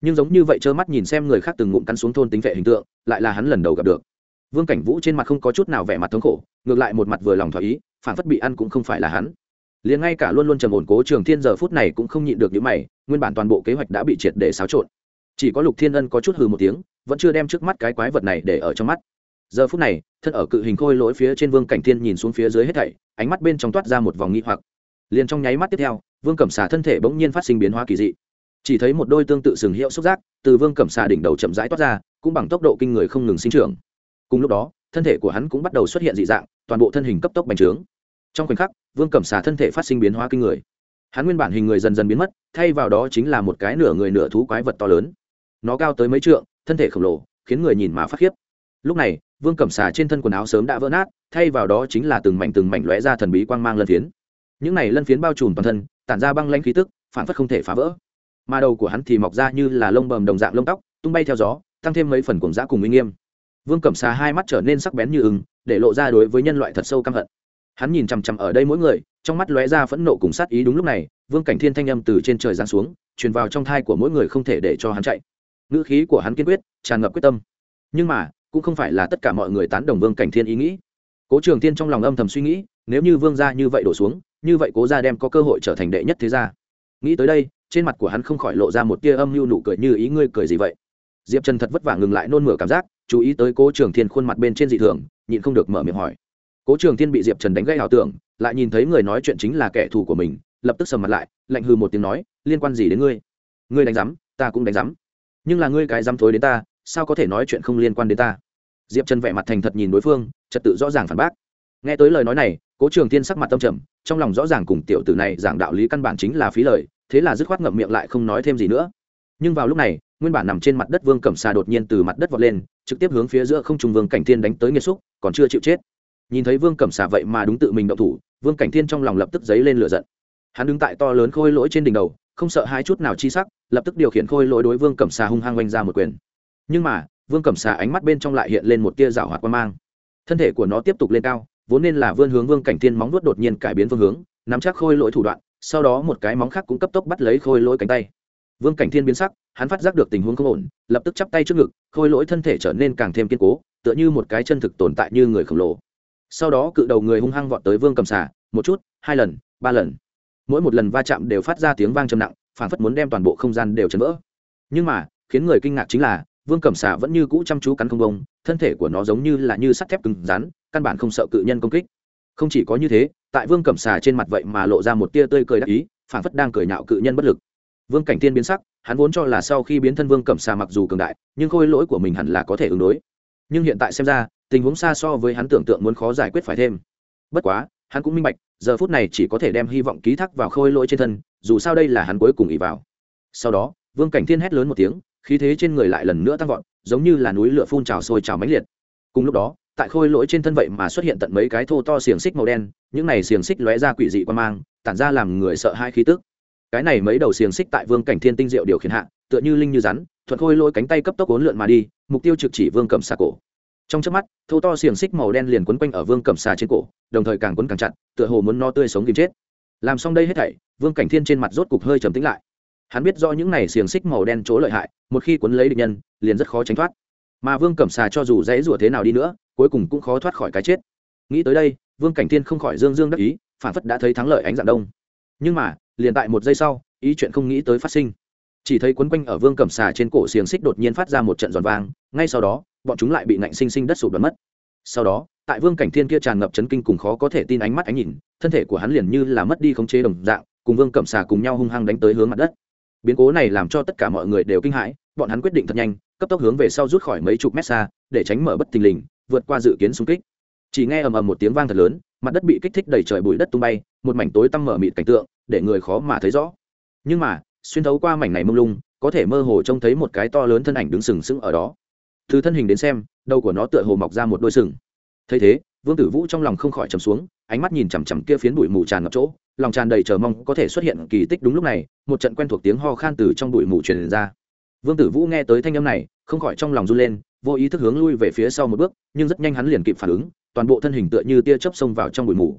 Nhưng giống như vậy trơ mắt nhìn xem người khác từng ngụm cắn xuống thôn tính vệ hình tượng, lại là hắn lần đầu gặp được. Vương cảnh vũ trên mặt không có chút nào vẻ mặt thống khổ, ngược lại một mặt vừa lòng thỏa ý phản phất bị ăn cũng không phải là hắn. Liền ngay cả luôn luôn trầm ổn cố trường thiên giờ phút này cũng không nhịn được những mày, nguyên bản toàn bộ kế hoạch đã bị triệt để xáo trộn. Chỉ có lục thiên ân có chút hừ một tiếng, vẫn chưa đem trước mắt cái quái vật này để ở trong mắt. Giờ phút này, thân ở cự hình khôi lỗi phía trên vương cảnh thiên nhìn xuống phía dưới hết thảy, ánh mắt bên trong toát ra một vòng nghi hoặc. Liền trong nháy mắt tiếp theo, vương cẩm xà thân thể bỗng nhiên phát sinh biến hóa kỳ dị. Chỉ thấy một đôi tương tự sừng hiệu xúc giác, từ vương cẩm xà đỉnh đầu chậm rãi toát ra, cũng bằng tốc độ kinh người không ngừng sinh trưởng. Cùng lúc đó, thân thể của hắn cũng bắt đầu xuất hiện dị dạng toàn bộ thân hình cấp tốc bành trướng. Trong khoảnh khắc, vương cẩm xà thân thể phát sinh biến hóa kinh người. Hắn nguyên bản hình người dần dần biến mất, thay vào đó chính là một cái nửa người nửa thú quái vật to lớn. Nó cao tới mấy trượng, thân thể khổng lồ, khiến người nhìn mà phát khiếp. Lúc này, vương cẩm xà trên thân quần áo sớm đã vỡ nát, thay vào đó chính là từng mảnh từng mảnh lóe ra thần bí quang mang lân phiến. Những này lân phiến bao trùm toàn thân, tản ra băng lanh khí tức, phản phất không thể phá vỡ. Mà đầu của hắn thì mọc ra như là lông bầm đồng dạng lông tóc, tung bay theo gió, tăng thêm mấy phần cuồng dã cùng uy nghiêm. Vương cẩm xà hai mắt trở nên sắc bén như ưng để lộ ra đối với nhân loại thật sâu căm hận. Hắn nhìn chằm chằm ở đây mỗi người, trong mắt lóe ra phẫn nộ cùng sát ý đúng lúc này, vương cảnh thiên thanh âm từ trên trời giáng xuống, truyền vào trong thai của mỗi người không thể để cho hắn chạy. Ngữ khí của hắn kiên quyết, tràn ngập quyết tâm. Nhưng mà, cũng không phải là tất cả mọi người tán đồng vương cảnh thiên ý nghĩ. Cố trường thiên trong lòng âm thầm suy nghĩ, nếu như vương gia như vậy đổ xuống, như vậy cố gia đem có cơ hội trở thành đệ nhất thế gia. Nghĩ tới đây, trên mặt của hắn không khỏi lộ ra một tia âm mưu nụ cười như ý ngươi cười gì vậy? Diệp trần thật vất vả ngừng lại nôn mửa cảm giác, chú ý tới cố trường thiên khuôn mặt bên trên dị thường nhịn không được mở miệng hỏi. Cố trường thiên bị diệp trần đánh gây ảo tưởng, lại nhìn thấy người nói chuyện chính là kẻ thù của mình, lập tức sầm mặt lại, lạnh hư một tiếng nói, liên quan gì đến ngươi? Ngươi đánh giám, ta cũng đánh giám. Nhưng là ngươi cái dám thối đến ta, sao có thể nói chuyện không liên quan đến ta? Diệp trần vẻ mặt thành thật nhìn đối phương, trật tự rõ ràng phản bác. Nghe tới lời nói này, cố trường thiên sắc mặt tâm trầm, trong lòng rõ ràng cùng tiểu tử này giảng đạo lý căn bản chính là phí lời, thế là dứt khoát ngậm miệng lại không nói thêm gì nữa nhưng vào lúc này, nguyên bản nằm trên mặt đất vương cẩm xà đột nhiên từ mặt đất vọt lên, trực tiếp hướng phía giữa không trung vương cảnh thiên đánh tới nghiệt xúc, còn chưa chịu chết. Nhìn thấy vương cẩm xà vậy mà đúng tự mình động thủ, vương cảnh thiên trong lòng lập tức dấy lên lửa giận. Hắn đứng tại to lớn khôi lỗi trên đỉnh đầu, không sợ hai chút nào chi sắc, lập tức điều khiển khôi lỗi đối vương cẩm xà hung hăng oanh ra một quyền. Nhưng mà, vương cẩm xà ánh mắt bên trong lại hiện lên một tia rào hoạt quan mang. Thân thể của nó tiếp tục lên cao, vốn nên là vươn hướng vương cảnh thiên móng nuốt đột nhiên cải biến phương hướng, nắm chắc khôi lỗi thủ đoạn, sau đó một cái móng khác cũng cấp tốc bắt lấy khôi lỗi cánh tay vương cảnh thiên biến sắc, hắn phát giác được tình huống không ổn, lập tức chắp tay trước ngực, khôi lỗi thân thể trở nên càng thêm kiên cố, tựa như một cái chân thực tồn tại như người khổng lồ. Sau đó cự đầu người hung hăng vọt tới vương cầm xà, một chút, hai lần, ba lần. Mỗi một lần va chạm đều phát ra tiếng vang trầm nặng phản phất muốn đem toàn bộ không gian đều chấn vỡ. Nhưng mà, khiến người kinh ngạc chính là, vương cẩm xà vẫn như cũ chăm chú cắn không bông, thân thể của nó giống như là như sắt thép cứng rắn, căn bản không sợ cự nhân công kích. Không chỉ có như thế, tại vương cẩm xà trên mặt vậy mà lộ ra một tia tươi cười đắc ý phản phất đang cười nhạo cự nhân bất lực vương cảnh tiên biến sắc, hắn vốn cho là sau khi biến thân vương cẩm xà mặc dù cường đại, nhưng khôi lỗi của mình hẳn là có thể ứng đối. Nhưng hiện tại xem ra, tình huống xa so với hắn tưởng tượng muốn khó giải quyết phải thêm. Bất quá, hắn cũng minh bạch, giờ phút này chỉ có thể đem hy vọng ký thác vào khôi lỗi trên thân, dù sao đây là hắn cuối cùng ý vào. Sau đó, vương cảnh thiên hét lớn một tiếng, khí thế trên người lại lần nữa tăng vọt, giống như là núi lửa phun trào sôi trào mãnh liệt. Cùng lúc đó, tại khôi lỗi trên thân vậy mà xuất hiện tận mấy cái thô to xiềng xích màu đen, những này xiềng xích lóe ra quỷ dị quan mang, tản ra làm người sợ hai khí tức cái này mấy đầu xiềng xích tại vương cảnh thiên tinh diệu điều khiển hạ, tựa như linh như rắn, thuận khôi lôi cánh tay cấp tốc cuốn lượn mà đi, mục tiêu trực chỉ vương cầm xà cổ. Trong chớp mắt, thô to xiềng xích màu đen liền quấn quanh ở vương cầm xà trên cổ, đồng thời càng quấn càng chặt, tựa hồ muốn no tươi sống kìm chết. Làm xong đây hết thảy, vương cảnh thiên trên mặt rốt cục hơi trầm tĩnh lại. Hắn biết do những này xiềng xích màu đen chỗ lợi hại, một khi quấn lấy địch nhân, liền rất khó tránh thoát. Mà vương cẩm xà cho dù dãy rủa thế nào đi nữa, cuối cùng cũng khó thoát khỏi cái chết. Nghĩ tới đây, vương cảnh thiên không khỏi dương dương đắc ý, phản phất đã thấy thắng lợi ánh dạng đông nhưng mà, liền tại một giây sau, ý chuyện không nghĩ tới phát sinh. Chỉ thấy quấn quanh ở vương cẩm xà trên cổ xiềng xích đột nhiên phát ra một trận giòn vang, ngay sau đó, bọn chúng lại bị nạnh sinh sinh đất sụp đoán mất. Sau đó, tại vương cảnh thiên kia tràn ngập chấn kinh cùng khó có thể tin ánh mắt ánh nhìn, thân thể của hắn liền như là mất đi khống chế đồng dạng, cùng vương cẩm xà cùng nhau hung hăng đánh tới hướng mặt đất. Biến cố này làm cho tất cả mọi người đều kinh hãi, bọn hắn quyết định thật nhanh, cấp tốc hướng về sau rút khỏi mấy chục mét xa, để tránh mở bất thình lình, vượt qua dự kiến xung kích chỉ nghe ầm ầm một tiếng vang thật lớn, mặt đất bị kích thích đầy trời bụi đất tung bay, một mảnh tối tăm mở mịt cảnh tượng, để người khó mà thấy rõ. Nhưng mà, xuyên thấu qua mảnh này mông lung, có thể mơ hồ trông thấy một cái to lớn thân ảnh đứng sừng sững ở đó. Từ thân hình đến xem, đầu của nó tựa hồ mọc ra một đôi sừng. Thấy thế, vương tử vũ trong lòng không khỏi trầm xuống, ánh mắt nhìn chằm chằm kia phiến bụi mù tràn ngập chỗ, lòng tràn đầy chờ mong có thể xuất hiện kỳ tích đúng lúc này, một trận quen thuộc tiếng ho khan từ trong bụi mù truyền ra. Vương tử vũ nghe tới thanh âm này, không khỏi trong lòng run lên, vô ý thức hướng lui về phía sau một bước, nhưng rất nhanh hắn liền kịp phản ứng toàn bộ thân hình tựa như tia chớp xông vào trong bụi mù.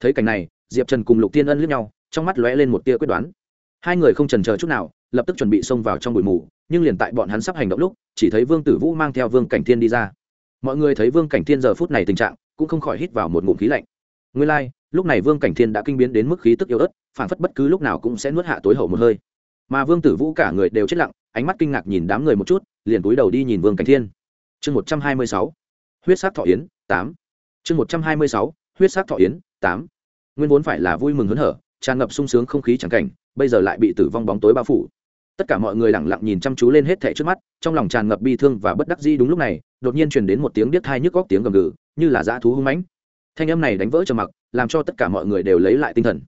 Thấy cảnh này diệp trần cùng lục tiên ân lướt nhau trong mắt lóe lên một tia quyết đoán. Hai người không trần chờ chút nào lập tức chuẩn bị xông vào trong bụi mù nhưng liền tại bọn hắn sắp hành động lúc chỉ thấy vương tử vũ mang theo vương cảnh thiên đi ra. Mọi người thấy vương cảnh thiên giờ phút này tình trạng cũng không khỏi hít vào một ngụm khí lạnh. Nguyên lai、like, lúc này vương cảnh thiên đã kinh biến đến mức khí tức yếu ớt phản phất bất cứ lúc nào cũng sẽ nuốt hạ tối hậu một hơi. Mà vương tử vũ cả người đều chết lặng ánh mắt kinh ngạc nhìn đám người một chút liền túi đầu đi nhìn vương cảnh thiên. Chương một trăm hai mươi sáu. Huyết sắc thọ yến tám chương một trăm hai mươi sáu, huyết sắc thọ yến, tám. Nguyên vốn phải là vui mừng hớn hở, tràn ngập sung sướng không khí chẳng cảnh, bây giờ lại bị tử vong bóng tối bao phủ. Tất cả mọi người lẳng lặng nhìn chăm chú lên hết thẻ trước mắt, trong lòng tràn ngập bi thương và bất đắc dĩ đúng lúc này, đột nhiên truyền đến một tiếng điếc thai nhức góc tiếng gầm gừ, như là dã thú hung mãnh. Thanh âm này đánh vỡ trầm mặc, làm cho tất cả mọi người đều lấy lại tinh thần.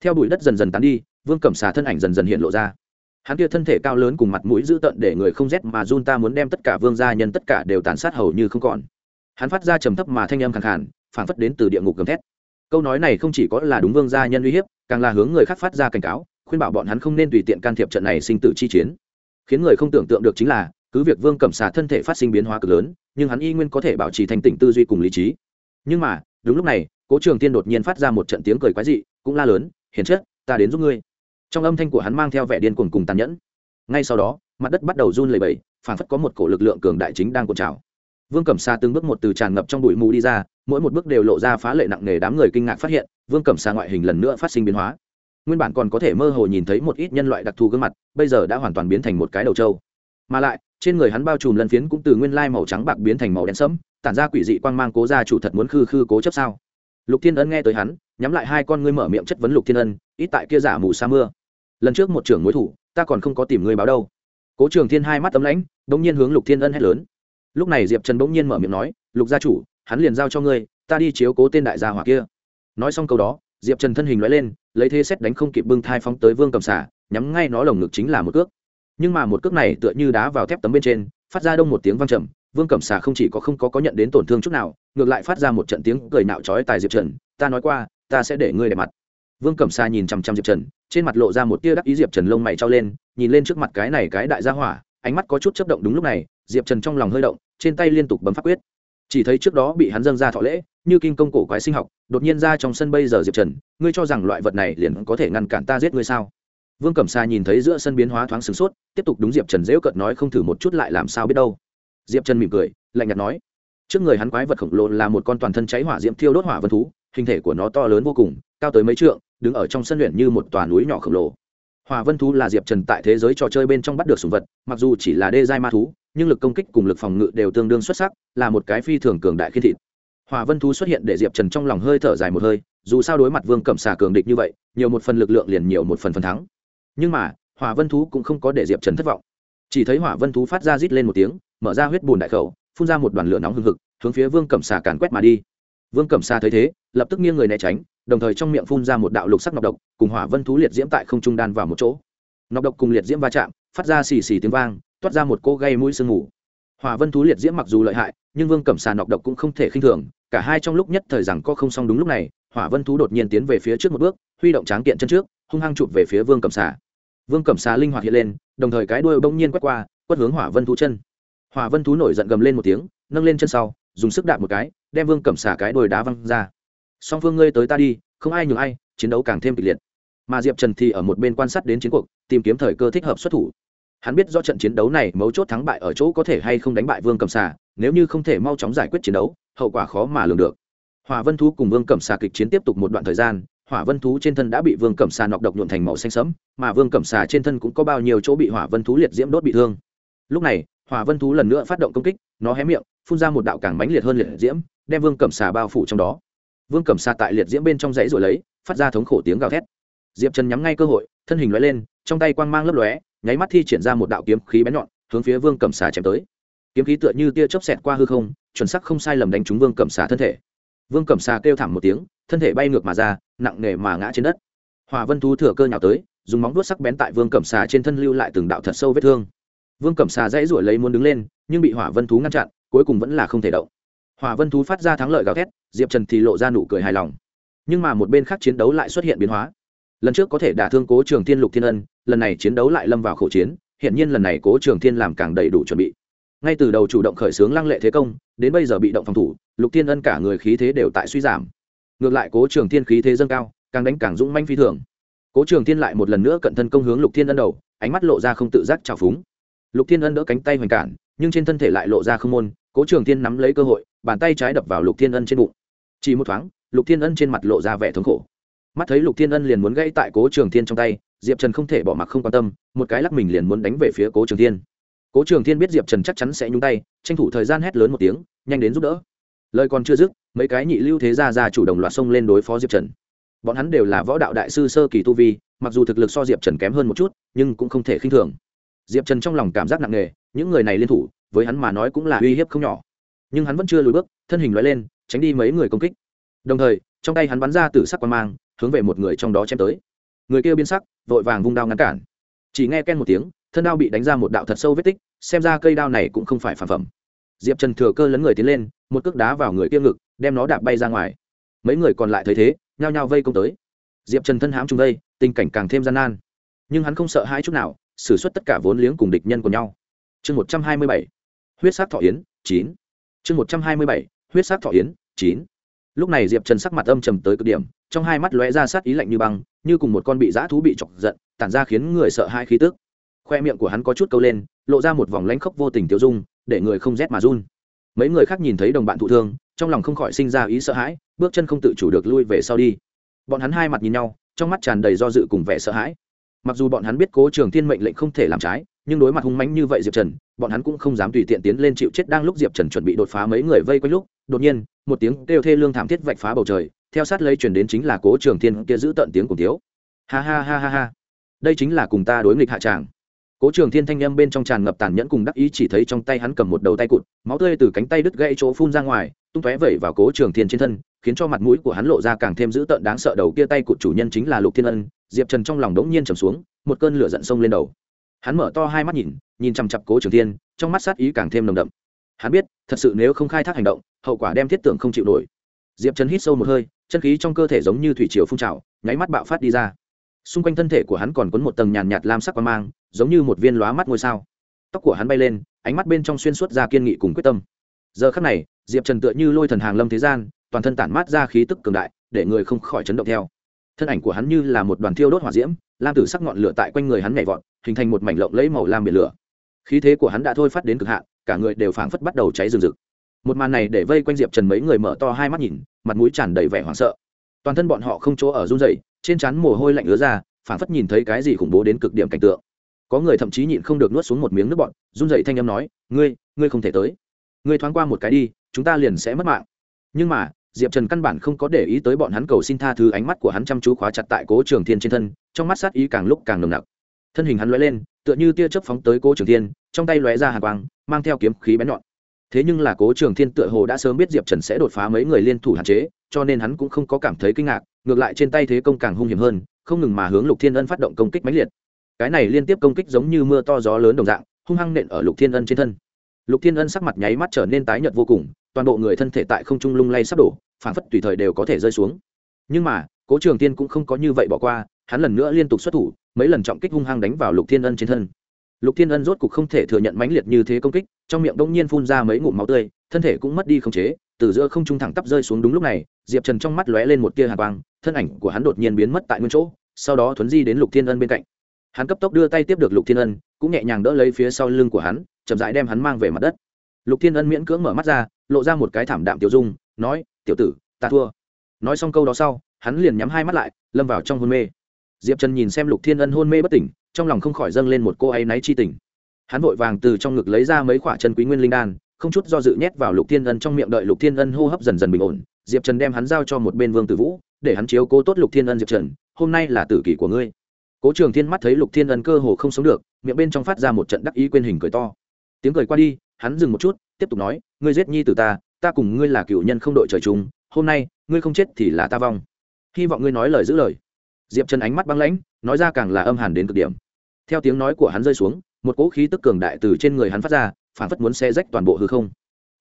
Theo bụi đất dần dần tán đi, vương cẩm xà thân ảnh dần dần hiện lộ ra. Hắn kia thân thể cao lớn cùng mặt mũi dữ tợn để người không rét mà run, ta muốn đem tất cả vương gia nhân tất cả đều tàn sát hầu như không còn hắn phát ra trầm thấp mà thanh âm khàn khàn phản phất đến từ địa ngục gầm thét. Câu nói này không chỉ có là đúng vương gia nhân uy hiếp, càng là hướng người khác phát ra cảnh cáo, khuyên bảo bọn hắn không nên tùy tiện can thiệp trận này sinh tử chi chiến. Khiến người không tưởng tượng được chính là, cứ việc vương cẩm xà thân thể phát sinh biến hóa cực lớn, nhưng hắn y nguyên có thể bảo trì thành tỉnh tư duy cùng lý trí. Nhưng mà, đúng lúc này, cố trường tiên đột nhiên phát ra một trận tiếng cười quái dị, cũng la lớn, hiền chất ta đến giúp ngươi. Trong âm thanh của hắn mang theo vẻ điên cuồng cùng tàn nhẫn. Ngay sau đó, mặt đất bắt đầu run lẩy bẩy phản phất có một cổ lực lượng cường đại chính đang cuộn trào vương cẩm Sa từng bước một từ tràn ngập trong bụi mù đi ra, mỗi một bước đều lộ ra phá lệ nặng nề đám người kinh ngạc phát hiện, vương cẩm Sa ngoại hình lần nữa phát sinh biến hóa. Nguyên bản còn có thể mơ hồ nhìn thấy một ít nhân loại đặc thù gương mặt, bây giờ đã hoàn toàn biến thành một cái đầu trâu. Mà lại, trên người hắn bao trùm lân phiến cũng từ nguyên lai màu trắng bạc biến thành màu đen sẫm, tản ra quỷ dị quang mang cố gia chủ thật muốn khư khư cố chấp sao. Lục thiên ân nghe tới hắn, nhắm lại hai con ngươi mở miệng chất vấn lục thiên ân, ít tại kia giả mù sa mưa. Lần trước một trưởng mối thủ, ta còn không có tìm ngươi báo đâu. Cố trường thiên hai mắt tấm lãnh bỗng nhiên hướng lục thiên ân hét lớn lúc này diệp trần bỗng nhiên mở miệng nói, lục gia chủ, hắn liền giao cho ngươi, ta đi chiếu cố tên đại gia hỏa kia. Nói xong câu đó, diệp trần thân hình loại lên, lấy thế xét đánh không kịp bưng thai phóng tới vương cầm xả nhắm ngay nó lồng ngực chính là một cước. Nhưng mà một cước này tựa như đá vào thép tấm bên trên, phát ra đông một tiếng vang trầm, vương cẩm xà không chỉ có không có có nhận đến tổn thương chút nào, ngược lại phát ra một trận tiếng cười nạo trói tài diệp trần, ta nói qua, ta sẽ để ngươi đẹp mặt. Vương cẩm xà nhìn chằm chằm diệp trần, trên mặt lộ ra một tia đắc ý diệp trần lông mày trao lên, nhìn lên trước mặt cái này cái đại gia hỏa, ánh mắt có chút chấp động đúng lúc này, diệp trần trong lòng hơi động trên tay liên tục bấm phát quyết. Chỉ thấy trước đó bị hắn dâng ra thọ lễ, như kinh công cổ quái sinh học, đột nhiên ra trong sân bây giờ diệp trần, ngươi cho rằng loại vật này liền có thể ngăn cản ta giết ngươi sao? Vương cẩm sa nhìn thấy giữa sân biến hóa thoáng sửng sốt, tiếp tục đúng diệp trần dễu cợt nói không thử một chút lại làm sao biết đâu. Diệp trần mỉm cười, lạnh nhạt nói, trước người hắn quái vật khổng lồ là một con toàn thân cháy hỏa diễm thiêu đốt hỏa vân thú, hình thể của nó to lớn vô cùng, cao tới mấy trượng, đứng ở trong sân luyện như một tòa núi nhỏ khổng lồ. Hỏa vân thú là diệp trần tại thế giới trò chơi bên trong bắt được sùng vật, mặc dù chỉ là đê giai ma thú nhưng lực công kích cùng lực phòng ngự đều tương đương xuất sắc, là một cái phi thường cường đại khi thịt. Hỏa vân thú xuất hiện để diệp trần trong lòng hơi thở dài một hơi, dù sao đối mặt vương cẩm xà cường địch như vậy, nhiều một phần lực lượng liền nhiều một phần phần thắng. Nhưng mà, hỏa vân thú cũng không có để diệp trần thất vọng. Chỉ thấy hỏa vân thú phát ra rít lên một tiếng, mở ra huyết bùn đại khẩu, phun ra một đoàn lửa nóng hừng hực, hướng phía vương cẩm xà càn quét mà đi. Vương cẩm xà thấy thế, lập tức nghiêng người né tránh, đồng thời trong miệng phun ra một đạo lục sắc nọc độc, cùng hỏa vân thú liệt diễm tại không trung đan vào một chỗ. Nọc độc cùng liệt diễm va chạm, phát ra xì xì tiếng vang toát ra một cô gây mũi sương mù. Hòa vân thú liệt diễm mặc dù lợi hại, nhưng vương cẩm xà nọc độc cũng không thể khinh thường, cả hai trong lúc nhất thời rằng có không xong đúng lúc này, hỏa vân thú đột nhiên tiến về phía trước một bước, huy động tráng kiện chân trước, hung hăng chụp về phía vương cẩm xà. Vương cẩm xà linh hoạt hiện lên, đồng thời cái đuôi bỗng nhiên quét qua quất hướng hỏa vân thú chân. Hỏa vân thú nổi giận gầm lên một tiếng, nâng lên chân sau, dùng sức đạp một cái, đem vương cẩm xà cái đuôi đá văng ra. Song phương ngươi tới ta đi, không ai nhường ai, chiến đấu càng thêm kịch liệt. Mà diệp trần thì ở một bên quan sát đến chiến cuộc, tìm kiếm thời cơ thích hợp xuất thủ hắn biết do trận chiến đấu này mấu chốt thắng bại ở chỗ có thể hay không đánh bại vương cẩm xà, nếu như không thể mau chóng giải quyết chiến đấu, hậu quả khó mà lường được. Hỏa vân thú cùng vương cẩm xà kịch chiến tiếp tục một đoạn thời gian, hỏa vân thú trên thân đã bị vương cẩm xà nọc độc nhuộn thành màu xanh sẫm, mà vương cẩm xà trên thân cũng có bao nhiêu chỗ bị hỏa vân thú liệt diễm đốt bị thương. Lúc này, hỏa vân thú lần nữa phát động công kích, nó hé miệng, phun ra một đạo càng mãnh liệt hơn liệt diễm, đem vương cẩm xà bao phủ trong đó. Vương cẩm xà tại liệt diễm bên trong dãy rồi lấy, phát ra thống khổ tiếng gào thét. Diệp trần nhắm ngay cơ hội, thân hình lóe lên, trong tay quang mang lấp lóe nháy mắt thi triển ra một đạo kiếm khí bén nhọn, hướng phía vương cẩm xà chém tới. Kiếm khí tựa như tia chớp xẹt qua hư không, chuẩn sắc không sai lầm đánh trúng vương cẩm xà thân thể. Vương cẩm xà kêu thảm một tiếng, thân thể bay ngược mà ra, nặng nề mà ngã trên đất. Hòa vân thú thừa cơ nhào tới, dùng móng vuốt sắc bén tại vương cẩm xà trên thân lưu lại từng đạo thật sâu vết thương. Vương cẩm xà dãy ruổi lấy muốn đứng lên, nhưng bị hỏa vân thú ngăn chặn, cuối cùng vẫn là không thể động. Hỏa vân thú phát ra thắng lợi gào thét, diệp trần thì lộ ra nụ cười hài lòng. Nhưng mà một bên khác chiến đấu lại xuất hiện biến hóa. Lần trước có thể đả thương cố trường thiên lục thiên ân lần này chiến đấu lại lâm vào khẩu chiến hiện nhiên lần này cố trường thiên làm càng đầy đủ chuẩn bị. Ngay từ đầu chủ động khởi xướng lăng lệ thế công, đến bây giờ bị động phòng thủ, lục thiên ân cả người khí thế đều tại suy giảm. Ngược lại cố trường thiên khí thế dâng cao, càng đánh càng dũng manh phi thường. Cố trường thiên lại một lần nữa cận thân công hướng lục thiên ân đầu, ánh mắt lộ ra không tự giác trào phúng. Lục thiên ân đỡ cánh tay hoành cản, nhưng trên thân thể lại lộ ra không môn, cố trường thiên nắm lấy cơ hội, bàn tay trái đập vào lục thiên ân trên bụng. Chỉ một thoáng, lục thiên ân trên mặt lộ ra vẻ thống khổ. Mắt thấy lục thiên ân liền muốn gãy tại cố trường thiên trong tay diệp trần không thể bỏ mặc không quan tâm, một cái lắc mình liền muốn đánh về phía cố trường thiên. Cố trường thiên biết diệp trần chắc chắn sẽ nhúng tay, tranh thủ thời gian hét lớn một tiếng, nhanh đến giúp đỡ. Lời còn chưa dứt, mấy cái nhị lưu thế gia ra chủ đồng loạt xông lên đối phó diệp trần. Bọn hắn đều là võ đạo đại sư sơ kỳ tu vi, mặc dù thực lực so diệp trần kém hơn một chút, nhưng cũng không thể khinh thường. Diệp trần trong lòng cảm giác nặng nề, những người này liên thủ, với hắn mà nói cũng là uy hiếp không nhỏ. Nhưng hắn vẫn chưa lùi bước, thân hình loại lên, tránh đi mấy người công kích. Đồng thời, trong tay hắn bắn ra từ sắc quan mang, hướng về một người trong đó chém tới người kia biến sắc, vội vàng vung đao ngăn cản. Chỉ nghe ken một tiếng, thân đao bị đánh ra một đạo thật sâu vết tích, xem ra cây đao này cũng không phải phản phẩm. Diệp trần thừa cơ lấn người tiến lên, một cước đá vào người kia ngực, đem nó đạp bay ra ngoài. Mấy người còn lại thấy thế, nhao nhao vây công tới. Diệp trần thân hãm chung đây tình cảnh càng thêm gian nan. Nhưng hắn không sợ hai chút nào, xử suất tất cả vốn liếng cùng địch nhân của nhau. Chương một trăm hai mươi bảy, huyết sát thọ yến, chín. Chương một trăm hai mươi bảy, huyết sát thọ yến, chín. Lúc này diệp trần sắc mặt âm trầm tới cực điểm, trong hai mắt lóe ra sát ý lạnh như băng như cùng một con bị dã thú bị chọc giận, tản ra khiến người sợ hai khí tức. Khoe miệng của hắn có chút câu lên, lộ ra một vòng lãnh khốc vô tình tiêu dung, để người không rét mà run. Mấy người khác nhìn thấy đồng bạn thụ thương, trong lòng không khỏi sinh ra ý sợ hãi, bước chân không tự chủ được lui về sau đi. Bọn hắn hai mặt nhìn nhau, trong mắt tràn đầy do dự cùng vẻ sợ hãi. Mặc dù bọn hắn biết cố trường thiên mệnh lệnh không thể làm trái, nhưng đối mặt hung mãnh như vậy diệp trần, bọn hắn cũng không dám tùy tiện tiến lên chịu chết đang lúc diệp trần chuẩn bị đột phá mấy người vây quanh lúc đột nhiên, một tiếng kêu thê lương thảm thiết vạch phá bầu trời, theo sát lấy chuyển đến chính là cố trường thiên kia giữ tận tiếng cùng tiếu ha ha ha ha ha. Đây chính là cùng ta đối nghịch hạ tràng. Cố trường thiên thanh â m bên trong tràn ngập tàn nhẫn cùng đắc ý chỉ thấy trong tay hắn cầm một đầu tay cụt, máu tươi từ cánh tay đứt gãy chỗ phun ra ngoài, tung tóe vẩy vào cố trường thiên trên thân, khiến cho mặt mũi của hắn lộ ra càng thêm dữ tợn đáng sợ đầu kia tay cụt chủ nhân chính là lục thiên ân. Diệp trần trong lòng đống nhiên trầm xuống, một cơn lửa giận sông lên đầu. Hắn mở to hai mắt nhìn nhìn chằm chặp cố trường thiên, trong mắt sát ý càng thêm nồng đậm hắn biết, thật sự nếu không khai thác hành động, hậu quả đem thiết tưởng không chịu nổi. Diệp trần hít sâu một hơi, chân khí trong cơ thể giống như thủy triều phun trào, nháy mắt bạo phát đi ra. Xung quanh thân thể của hắn còn quấn một tầng nhàn nhạt lam sắc qua mang, giống như một viên lóa mắt ngôi sao. Tóc của hắn bay lên, ánh mắt bên trong xuyên suốt ra kiên nghị cùng quyết tâm. Giờ khắc này, diệp trần tựa như lôi thần hàng lâm thế gian, toàn thân tản mát ra khí tức cường đại, để người không khỏi chấn động theo. Thân ảnh của hắn như là một đoàn thiêu đốt hỏa diễm, lam tử sắc ngọn lửa tại quanh người hắn nhảy vọt, hình thành một mảnh lộng lấy màu lam biển lửa khí thế của hắn đã thôi phát đến cực hạn cả người đều phảng phất bắt đầu cháy rừng rực. Một màn này để vây quanh diệp trần mấy người mở to hai mắt nhìn mặt mũi tràn đầy vẻ hoảng sợ. Toàn thân bọn họ không chỗ ở run rẩy, trên trán mồ hôi lạnh ứa ra phảng phất nhìn thấy cái gì khủng bố đến cực điểm cảnh tượng. Có người thậm chí nhịn không được nuốt xuống một miếng nước bọn run dậy thanh âm nói ngươi ngươi không thể tới. Ngươi thoáng qua một cái đi chúng ta liền sẽ mất mạng. Nhưng mà diệp trần căn bản không có để ý tới bọn hắn cầu xin tha thứ ánh mắt của hắn chăm chú khóa chặt tại cố trường thiên trên thân trong mắt sát ý càng lúc càng nồng nặc. Thân hình hắn lóe lên tựa như tia chớp phóng tới cố trường thiên, trong tay lóe ra hàng quang, mang theo kiếm khí bén nhọn. Thế nhưng là cố trường thiên tựa hồ đã sớm biết diệp trần sẽ đột phá mấy người liên thủ hạn chế, cho nên hắn cũng không có cảm thấy kinh ngạc, ngược lại trên tay thế công càng hung hiểm hơn, không ngừng mà hướng lục thiên ân phát động công kích mãnh liệt. Cái này liên tiếp công kích giống như mưa to gió lớn đồng dạng, hung hăng nện ở lục thiên ân trên thân. Lục thiên ân sắc mặt nháy mắt trở nên tái nhợt vô cùng, toàn bộ người thân thể tại không trung lung lay sắp đổ phản phất tùy thời đều có thể rơi xuống. Nhưng mà, cố trường tiên cũng không có như vậy bỏ qua, hắn lần nữa liên tục xuất thủ mấy lần trọng kích hung hăng đánh vào lục thiên ân trên thân. Lục thiên ân rốt cục không thể thừa nhận mãnh liệt như thế công kích, trong miệng đông nhiên phun ra mấy ngụm máu tươi, thân thể cũng mất đi khống chế, từ giữa không trung thẳng tắp rơi xuống đúng lúc này, diệp trần trong mắt lóe lên một tia hạ quang, thân ảnh của hắn đột nhiên biến mất tại nguyên chỗ, sau đó thuấn di đến lục thiên ân bên cạnh. Hắn cấp tốc đưa tay tiếp được lục thiên ân, cũng nhẹ nhàng đỡ lấy phía sau lưng của hắn, chậm rãi đem hắn mang về mặt đất. Lục thiên ân miễn cưỡng mở mắt ra, lộ ra một cái thảm đạm tiểu dung, nói, tiểu tử, ta thua. Nói xong câu đó sau, hắn liền nhắm hai mắt lại, lâm vào trong hôn mê diệp trần nhìn xem lục thiên ân hôn mê bất tỉnh, trong lòng không khỏi dâng lên một cô áy náy chi tỉnh hắn vội vàng từ trong ngực lấy ra mấy khoả chân quý nguyên linh đan, không chút do dự nhét vào lục thiên ân trong miệng đợi lục thiên ân hô hấp dần dần bình ổn. Diệp trần đem hắn giao cho một bên vương tử vũ, để hắn chiếu cố tốt lục thiên ân diệp trần, hôm nay là tử kỷ của ngươi. Cố trường thiên mắt thấy lục thiên ân cơ hồ không sống được, miệng bên trong phát ra một trận đắc ý quên hình cười to. Tiếng cười qua đi, hắn dừng một chút, tiếp tục nói, ngươi giết nhi từ ta ta cùng ngươi là cựu nhân không đội trời chung, hôm nay, ngươi không chết thì là ta vong. Hy vọng ngươi nói lời giữ lời diệp trần ánh mắt băng lãnh, nói ra càng là âm hàn đến cực điểm. Theo tiếng nói của hắn rơi xuống, một cỗ khí tức cường đại từ trên người hắn phát ra phản phất muốn xe rách toàn bộ hư không.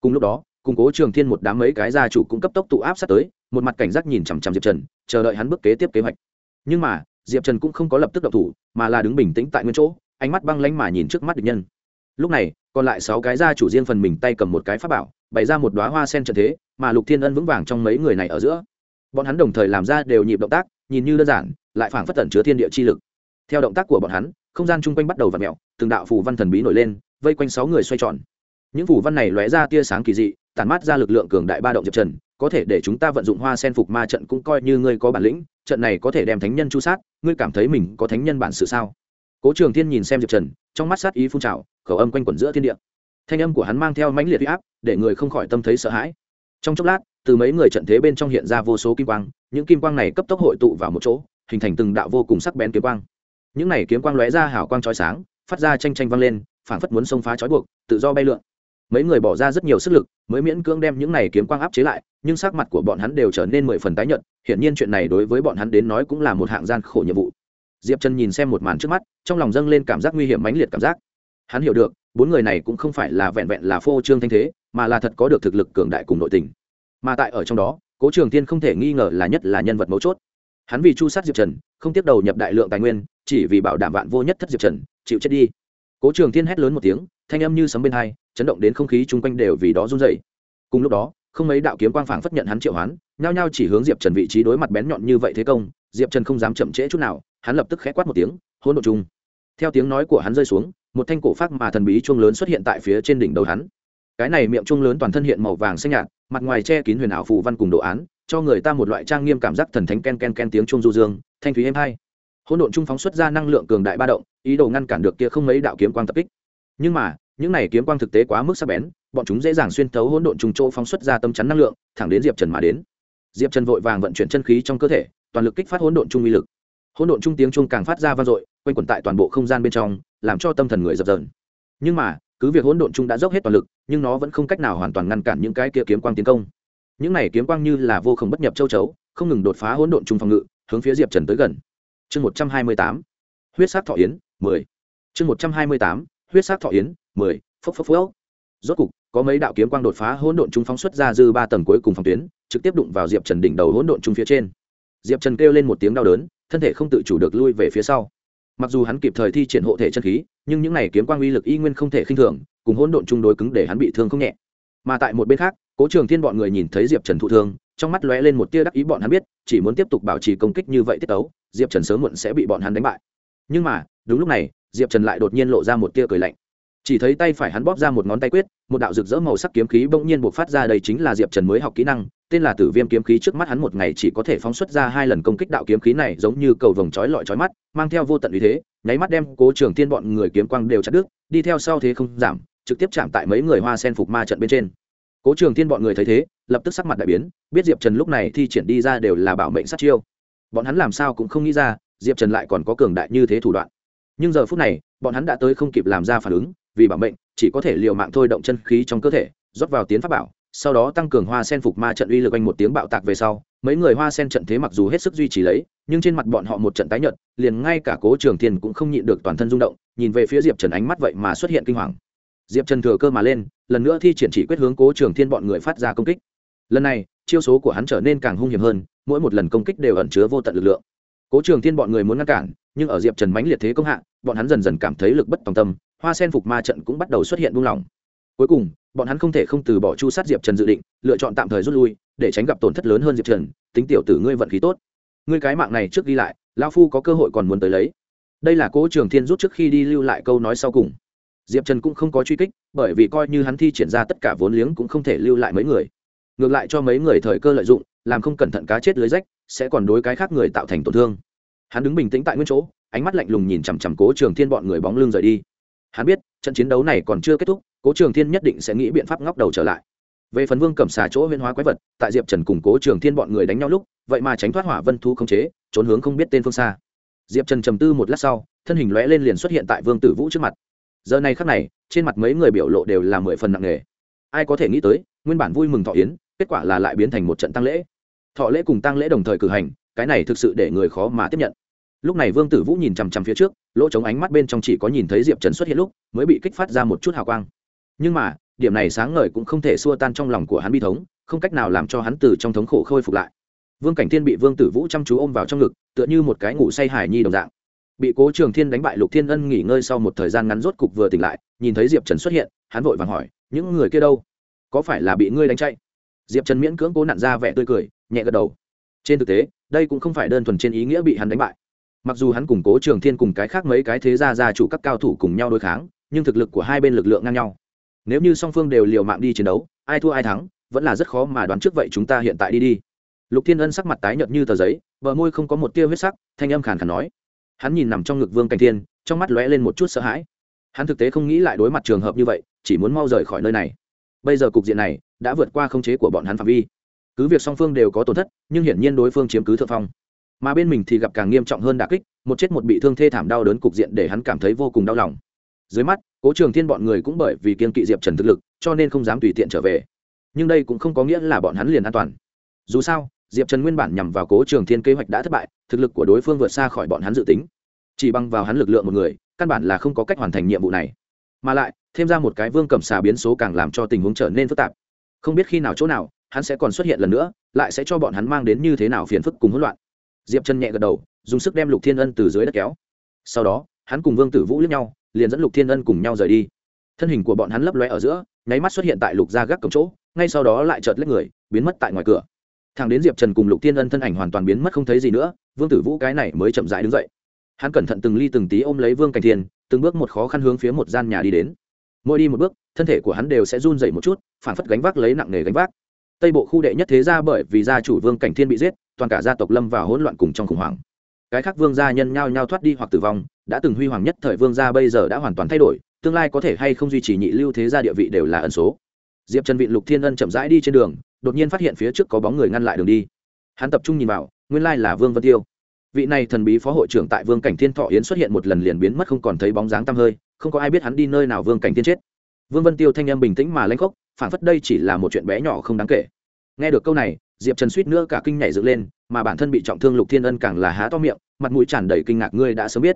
Cùng lúc đó củng cố trường thiên một đám mấy cái gia chủ cũng cấp tốc tụ áp sát tới, một mặt cảnh giác nhìn chằm chằm diệp trần, chờ đợi hắn bước kế tiếp kế hoạch. Nhưng mà, diệp trần cũng không có lập tức độc thủ, mà là đứng bình tĩnh tại nguyên chỗ, ánh mắt băng lanh mà nhìn trước mắt địch nhân. Lúc này, còn lại sáu cái gia chủ riêng phần mình tay cầm một cái pháp bảo, bày ra một đoá hoa sen trận thế, mà lục thiên ân vững vàng trong mấy người này ở giữa. Bọn hắn đồng thời làm ra đều nhịp động tác nhìn như đơn giản, lại phảng phất tẩn chứa thiên địa chi lực. Theo động tác của bọn hắn, không gian chung quanh bắt đầu v ặ mẹo từng đạo phù văn thần bí nổi lên, vây quanh sáu người xoay tròn. Những phù văn này lóe ra tia sáng kỳ dị, tản mát ra lực lượng cường đại ba động diệp trần, có thể để chúng ta vận dụng hoa sen phục ma trận cũng coi như ngươi có bản lĩnh, trận này có thể đem thánh nhân chu sát, ngươi cảm thấy mình có thánh nhân bản sự sao? Cố trường thiên nhìn xem diệp trần, trong mắt sát ý phun trào, khẩu âm quanh quẩn giữa thiên địa. Thanh âm của hắn mang theo mãnh liệt huy áp, để người không khỏi tâm thấy sợ hãi. Trong chốc lát từ mấy người trận thế bên trong hiện ra vô số kim quang, những kim quang này cấp tốc hội tụ vào một chỗ, hình thành từng đạo vô cùng sắc bén kiếm quang. Những này kiếm quang lóe ra hào quang trói sáng, phát ra tranh tranh vang lên, phảng phất muốn xông phá trói buộc, tự do bay lượn. Mấy người bỏ ra rất nhiều sức lực, mới miễn cưỡng đem những này kiếm quang áp chế lại, nhưng sắc mặt của bọn hắn đều trở nên mười phần tái nhợt, hiển nhiên chuyện này đối với bọn hắn đến nói cũng là một hạng gian khổ nhiệm vụ. Diệp trần nhìn xem một màn trước mắt, trong lòng dâng lên cảm giác nguy hiểm mãnh liệt cảm giác. Hắn hiểu được, bốn người này cũng không phải là vẹn vẹn là phô trương thanh thế, mà là thật có được thực lực cường đại cùng nội tình mà tại ở trong đó, cố trường tiên không thể nghi ngờ là nhất là nhân vật mấu chốt. Hắn vì chu sát diệp trần, không tiếp đầu nhập đại lượng tài nguyên, chỉ vì bảo đảm vạn vô nhất thất diệp trần, chịu chết đi. Cố trường tiên hét lớn một tiếng, thanh âm như sấm bên hai, chấn động đến không khí chung quanh đều vì đó run dậy cùng lúc đó, không mấy đạo kiếm quang phảng phất nhận hắn triệu hoán, nhao nhao chỉ hướng diệp trần vị trí đối mặt bén nhọn như vậy thế công, diệp trần không dám chậm trễ chút nào, hắn lập tức khẽ quát một tiếng, hỗn độ chung theo tiếng nói của hắn rơi xuống, một thanh cổ phát mà thần bí chuông lớn xuất hiện tại phía trên đỉnh đầu hắn cái này miệng trung lớn toàn thân hiện màu vàng xanh nhạt, mặt ngoài che kín huyền ảo phù văn cùng đồ án, cho người ta một loại trang nghiêm cảm giác thần thánh ken ken ken tiếng trung du dương, thanh thúy êm hai hỗn độn trung phóng xuất ra năng lượng cường đại ba động, ý đồ ngăn cản được kia không mấy đạo kiếm quang tập kích. Nhưng mà, những này kiếm quang thực tế quá mức sắc bén, bọn chúng dễ dàng xuyên thấu hỗn độn trung chỗ phóng xuất ra tâm chắn năng lượng, thẳng đến diệp trần mà đến. Diệp trần vội vàng vận chuyển chân khí trong cơ thể, toàn lực kích phát hỗn độn trung uy lực. Hỗn độn trung tiếng trung càng phát ra vang dội, quanh quẩn tại toàn bộ không gian bên trong, làm cho tâm thần người dập dờn. Nhưng mà cứ việc hỗn độn trung đã dốc hết toàn lực, nhưng nó vẫn không cách nào hoàn toàn ngăn cản những cái kia kiếm quang tiến công. Những này kiếm quang như là vô không bất nhập châu chấu, không ngừng đột phá hỗn độn trung phòng ngự, hướng phía diệp trần tới gần. Chương một trăm hai mươi tám, huyết sát thọ yến, mười. Chương một trăm hai mươi tám, huyết sát thọ yến, mười. Phốc phốc phốc. Rốt cục, có mấy đạo kiếm quang đột phá hỗn độn trung phóng xuất ra dư ba tầng cuối cùng phòng tuyến, trực tiếp đụng vào diệp trần đỉnh đầu hỗn độn trung phía trên. Diệp trần kêu lên một tiếng đau đớn, thân thể không tự chủ được lui về phía sau mặc dù hắn kịp thời thi triển hộ thể chân khí, nhưng những này kiếm quang uy lực y nguyên không thể khinh thường, cùng hỗn độn chung đối cứng để hắn bị thương không nhẹ. Mà tại một bên khác, cố trường thiên bọn người nhìn thấy diệp trần thụ thương, trong mắt lóe lên một tia đắc ý bọn hắn biết, chỉ muốn tiếp tục bảo trì công kích như vậy tiết tấu, diệp trần sớm muộn sẽ bị bọn hắn đánh bại. Nhưng mà, đúng lúc này, diệp trần lại đột nhiên lộ ra một tia cười lạnh. Chỉ thấy tay phải hắn bóp ra một ngón tay quyết một đạo rực rỡ màu sắc kiếm khí bỗng nhiên buộc phát ra đây chính là diệp trần mới học kỹ năng, tên là tử viêm kiếm khí trước mắt hắn một ngày chỉ có thể phóng xuất ra hai lần công kích đạo kiếm khí này giống như cầu vồng chói lọi chói mắt, mang theo vô tận uy thế, nháy mắt đem cố trường thiên bọn người kiếm quang đều chặt đứt, đi theo sau thế không giảm, trực tiếp chạm tại mấy người hoa sen phục ma trận bên trên. Cố trường thiên bọn người thấy thế, lập tức sắc mặt đại biến, biết diệp trần lúc này thi triển đi ra đều là bảo mệnh sát chiêu. Bọn hắn làm sao cũng không nghĩ ra, diệp trần lại còn có cường đại như thế thủ đoạn. Nhưng giờ phút này, bọn hắn đã tới không kịp làm ra phản ứng, vì bảo mệnh chỉ có thể liều mạng thôi động chân khí trong cơ thể, rót vào tiến pháp bảo, sau đó tăng cường hoa sen phục ma trận uy lực anh một tiếng bạo tạc về sau, mấy người hoa sen trận thế mặc dù hết sức duy trì lấy, nhưng trên mặt bọn họ một trận tái nhợt, liền ngay cả cố trường thiên cũng không nhịn được toàn thân rung động, nhìn về phía diệp trần ánh mắt vậy mà xuất hiện kinh hoàng. Diệp trần thừa cơ mà lên, lần nữa thi triển chỉ quyết hướng cố trường thiên bọn người phát ra công kích. Lần này, chiêu số của hắn trở nên càng hung hiểm hơn, mỗi một lần công kích đều ẩn chứa vô tận lực lượng. Cố trường thiên bọn người muốn ngăn cản, nhưng ở diệp trần mãnh liệt thế công hạ, bọn hắn dần dần cảm thấy lực bất tòng tâm hoa sen phục ma trận cũng bắt đầu xuất hiện buông lỏng. Cuối cùng, bọn hắn không thể không từ bỏ chu sát diệp trần dự định, lựa chọn tạm thời rút lui, để tránh gặp tổn thất lớn hơn diệp trần, tính tiểu tử ngươi vận khí tốt. Ngươi cái mạng này trước đi lại lao phu có cơ hội còn muốn tới lấy. Đây là cố trường thiên rút trước khi đi lưu lại câu nói sau cùng. Diệp trần cũng không có truy kích, bởi vì coi như hắn thi triển ra tất cả vốn liếng cũng không thể lưu lại mấy người. Ngược lại cho mấy người thời cơ lợi dụng, làm không cẩn thận cá chết lưới rách, sẽ còn đối cái khác người tạo thành tổn thương. Hắn đứng bình tĩnh tại nguyên chỗ, ánh mắt lạnh lùng nhìn chằm chằm cố trường thiên bọn người bóng lưng rời đi hắn biết, trận chiến đấu này còn chưa kết thúc, cố trường thiên nhất định sẽ nghĩ biện pháp ngóc đầu trở lại. Về phần vương cẩm xà chỗ huyên hóa quái vật, tại diệp trần cùng cố trường thiên bọn người đánh nhau lúc, vậy mà tránh thoát hỏa vân thu khống chế, trốn hướng không biết tên phương xa. Diệp trần trầm tư một lát sau, thân hình lóe lên liền xuất hiện tại vương tử vũ trước mặt. Giờ này khắc này, trên mặt mấy người biểu lộ đều là mười phần nặng nề. Ai có thể nghĩ tới, nguyên bản vui mừng thọ yến, kết quả là lại biến thành một trận tăng lễ. Thọ lễ cùng tăng lễ đồng thời cử hành, cái này thực sự để người khó mà tiếp nhận lúc này vương tử vũ nhìn chằm chằm phía trước, lỗ trống ánh mắt bên trong chỉ có nhìn thấy diệp trần xuất hiện lúc, mới bị kích phát ra một chút hào quang. Nhưng mà, điểm này sáng ngời cũng không thể xua tan trong lòng của hắn bi thống, không cách nào làm cho hắn từ trong thống khổ khôi phục lại. Vương cảnh thiên bị vương tử vũ chăm chú ôm vào trong ngực, tựa như một cái ngủ say hài nhi đồng dạng. Bị cố trường thiên đánh bại lục thiên ân nghỉ ngơi sau một thời gian ngắn rốt cục vừa tỉnh lại, nhìn thấy diệp trần xuất hiện, hắn vội vàng hỏi, những người kia đâu? Có phải là bị ngươi đánh chạy? Diệp trần miễn cưỡng cố nặn ra vẻ tươi cười, nhẹ gật đầu. Trên thực tế, đây cũng không phải đơn thuần trên ý nghĩa bị hắn đánh bại mặc dù hắn củng cố trường thiên cùng cái khác mấy cái thế gia gia chủ các cao thủ cùng nhau đối kháng, nhưng thực lực của hai bên lực lượng ngang nhau. Nếu như song phương đều liều mạng đi chiến đấu, ai thua ai thắng, vẫn là rất khó mà đoán trước vậy chúng ta hiện tại đi đi. Lục thiên ân sắc mặt tái nhợt như tờ giấy, bờ môi không có một tia huyết sắc, thanh âm khàn khàn nói. Hắn nhìn nằm trong ngực vương cảnh thiên, trong mắt lóe lên một chút sợ hãi. Hắn thực tế không nghĩ lại đối mặt trường hợp như vậy, chỉ muốn mau rời khỏi nơi này. Bây giờ cục diện này đã vượt qua khống chế của bọn hắn phạm vi. Cứ việc song phương đều có tổn thất, nhưng hiển nhiên đối phương chiếm cứ thượng phong mà bên mình thì gặp càng nghiêm trọng hơn đà kích, một chết một bị thương thê thảm đau đớn cục diện để hắn cảm thấy vô cùng đau lòng. Dưới mắt, cố trường thiên bọn người cũng bởi vì kiên kỵ diệp trần thực lực, cho nên không dám tùy tiện trở về. Nhưng đây cũng không có nghĩa là bọn hắn liền an toàn. Dù sao, diệp trần nguyên bản nhằm vào cố trường thiên kế hoạch đã thất bại, thực lực của đối phương vượt xa khỏi bọn hắn dự tính. Chỉ bằng vào hắn lực lượng một người, căn bản là không có cách hoàn thành nhiệm vụ này. Mà lại, thêm ra một cái vương cầm xà biến số càng làm cho tình huống trở nên phức tạp. Không biết khi nào chỗ nào, hắn sẽ còn xuất hiện lần nữa, lại sẽ cho bọn hắn mang đến như thế nào phiền phức cùng hỗn loạn diệp trần nhẹ gật đầu, dùng sức đem lục thiên ân từ dưới đất kéo. Sau đó, hắn cùng vương tử vũ lướt nhau, liền dẫn lục thiên ân cùng nhau rời đi. Thân hình của bọn hắn lấp lóe ở giữa, nháy mắt xuất hiện tại lục gia gác cổng chỗ, ngay sau đó lại chợt lấy người, biến mất tại ngoài cửa. Thằng đến diệp trần cùng lục thiên ân thân ảnh hoàn toàn biến mất không thấy gì nữa, vương tử vũ cái này mới chậm rãi đứng dậy. Hắn cẩn thận từng ly từng tí ôm lấy vương cảnh thiên, từng bước một khó khăn hướng phía một gian nhà đi đến. Mỗi đi một bước, thân thể của hắn đều sẽ run dậy một chút, phản phất gánh vác lấy nặng nghề gánh vác. Tây bộ khu đệ nhất thế gia bởi vì gia chủ vương cảnh thiên bị giết toàn cả gia tộc lâm vào hỗn loạn cùng trong khủng hoảng. Cái khác vương gia nhân nhao nhao thoát đi hoặc tử vong, đã từng huy hoàng nhất thời vương gia bây giờ đã hoàn toàn thay đổi, tương lai có thể hay không duy trì nhị lưu thế gia địa vị đều là ẩn số. Diệp trần vịn lục thiên ân chậm rãi đi trên đường, đột nhiên phát hiện phía trước có bóng người ngăn lại đường đi. Hắn tập trung nhìn vào, nguyên lai là vương vân tiêu. Vị này thần bí phó hội trưởng tại vương cảnh thiên thọ yến xuất hiện một lần liền biến mất không còn thấy bóng dáng tăm hơi, không có ai biết hắn đi nơi nào vương cảnh thiên chết. Vương vân tiêu thanh em bình tĩnh mà lanh khốc phản phất đây chỉ là một chuyện bé nhỏ không đáng kể. Nghe được câu này diệp trần suýt nữa cả kinh nhảy dựng lên, mà bản thân bị trọng thương lục thiên ân càng là há to miệng, mặt mũi tràn đầy kinh ngạc ngươi đã sớm biết.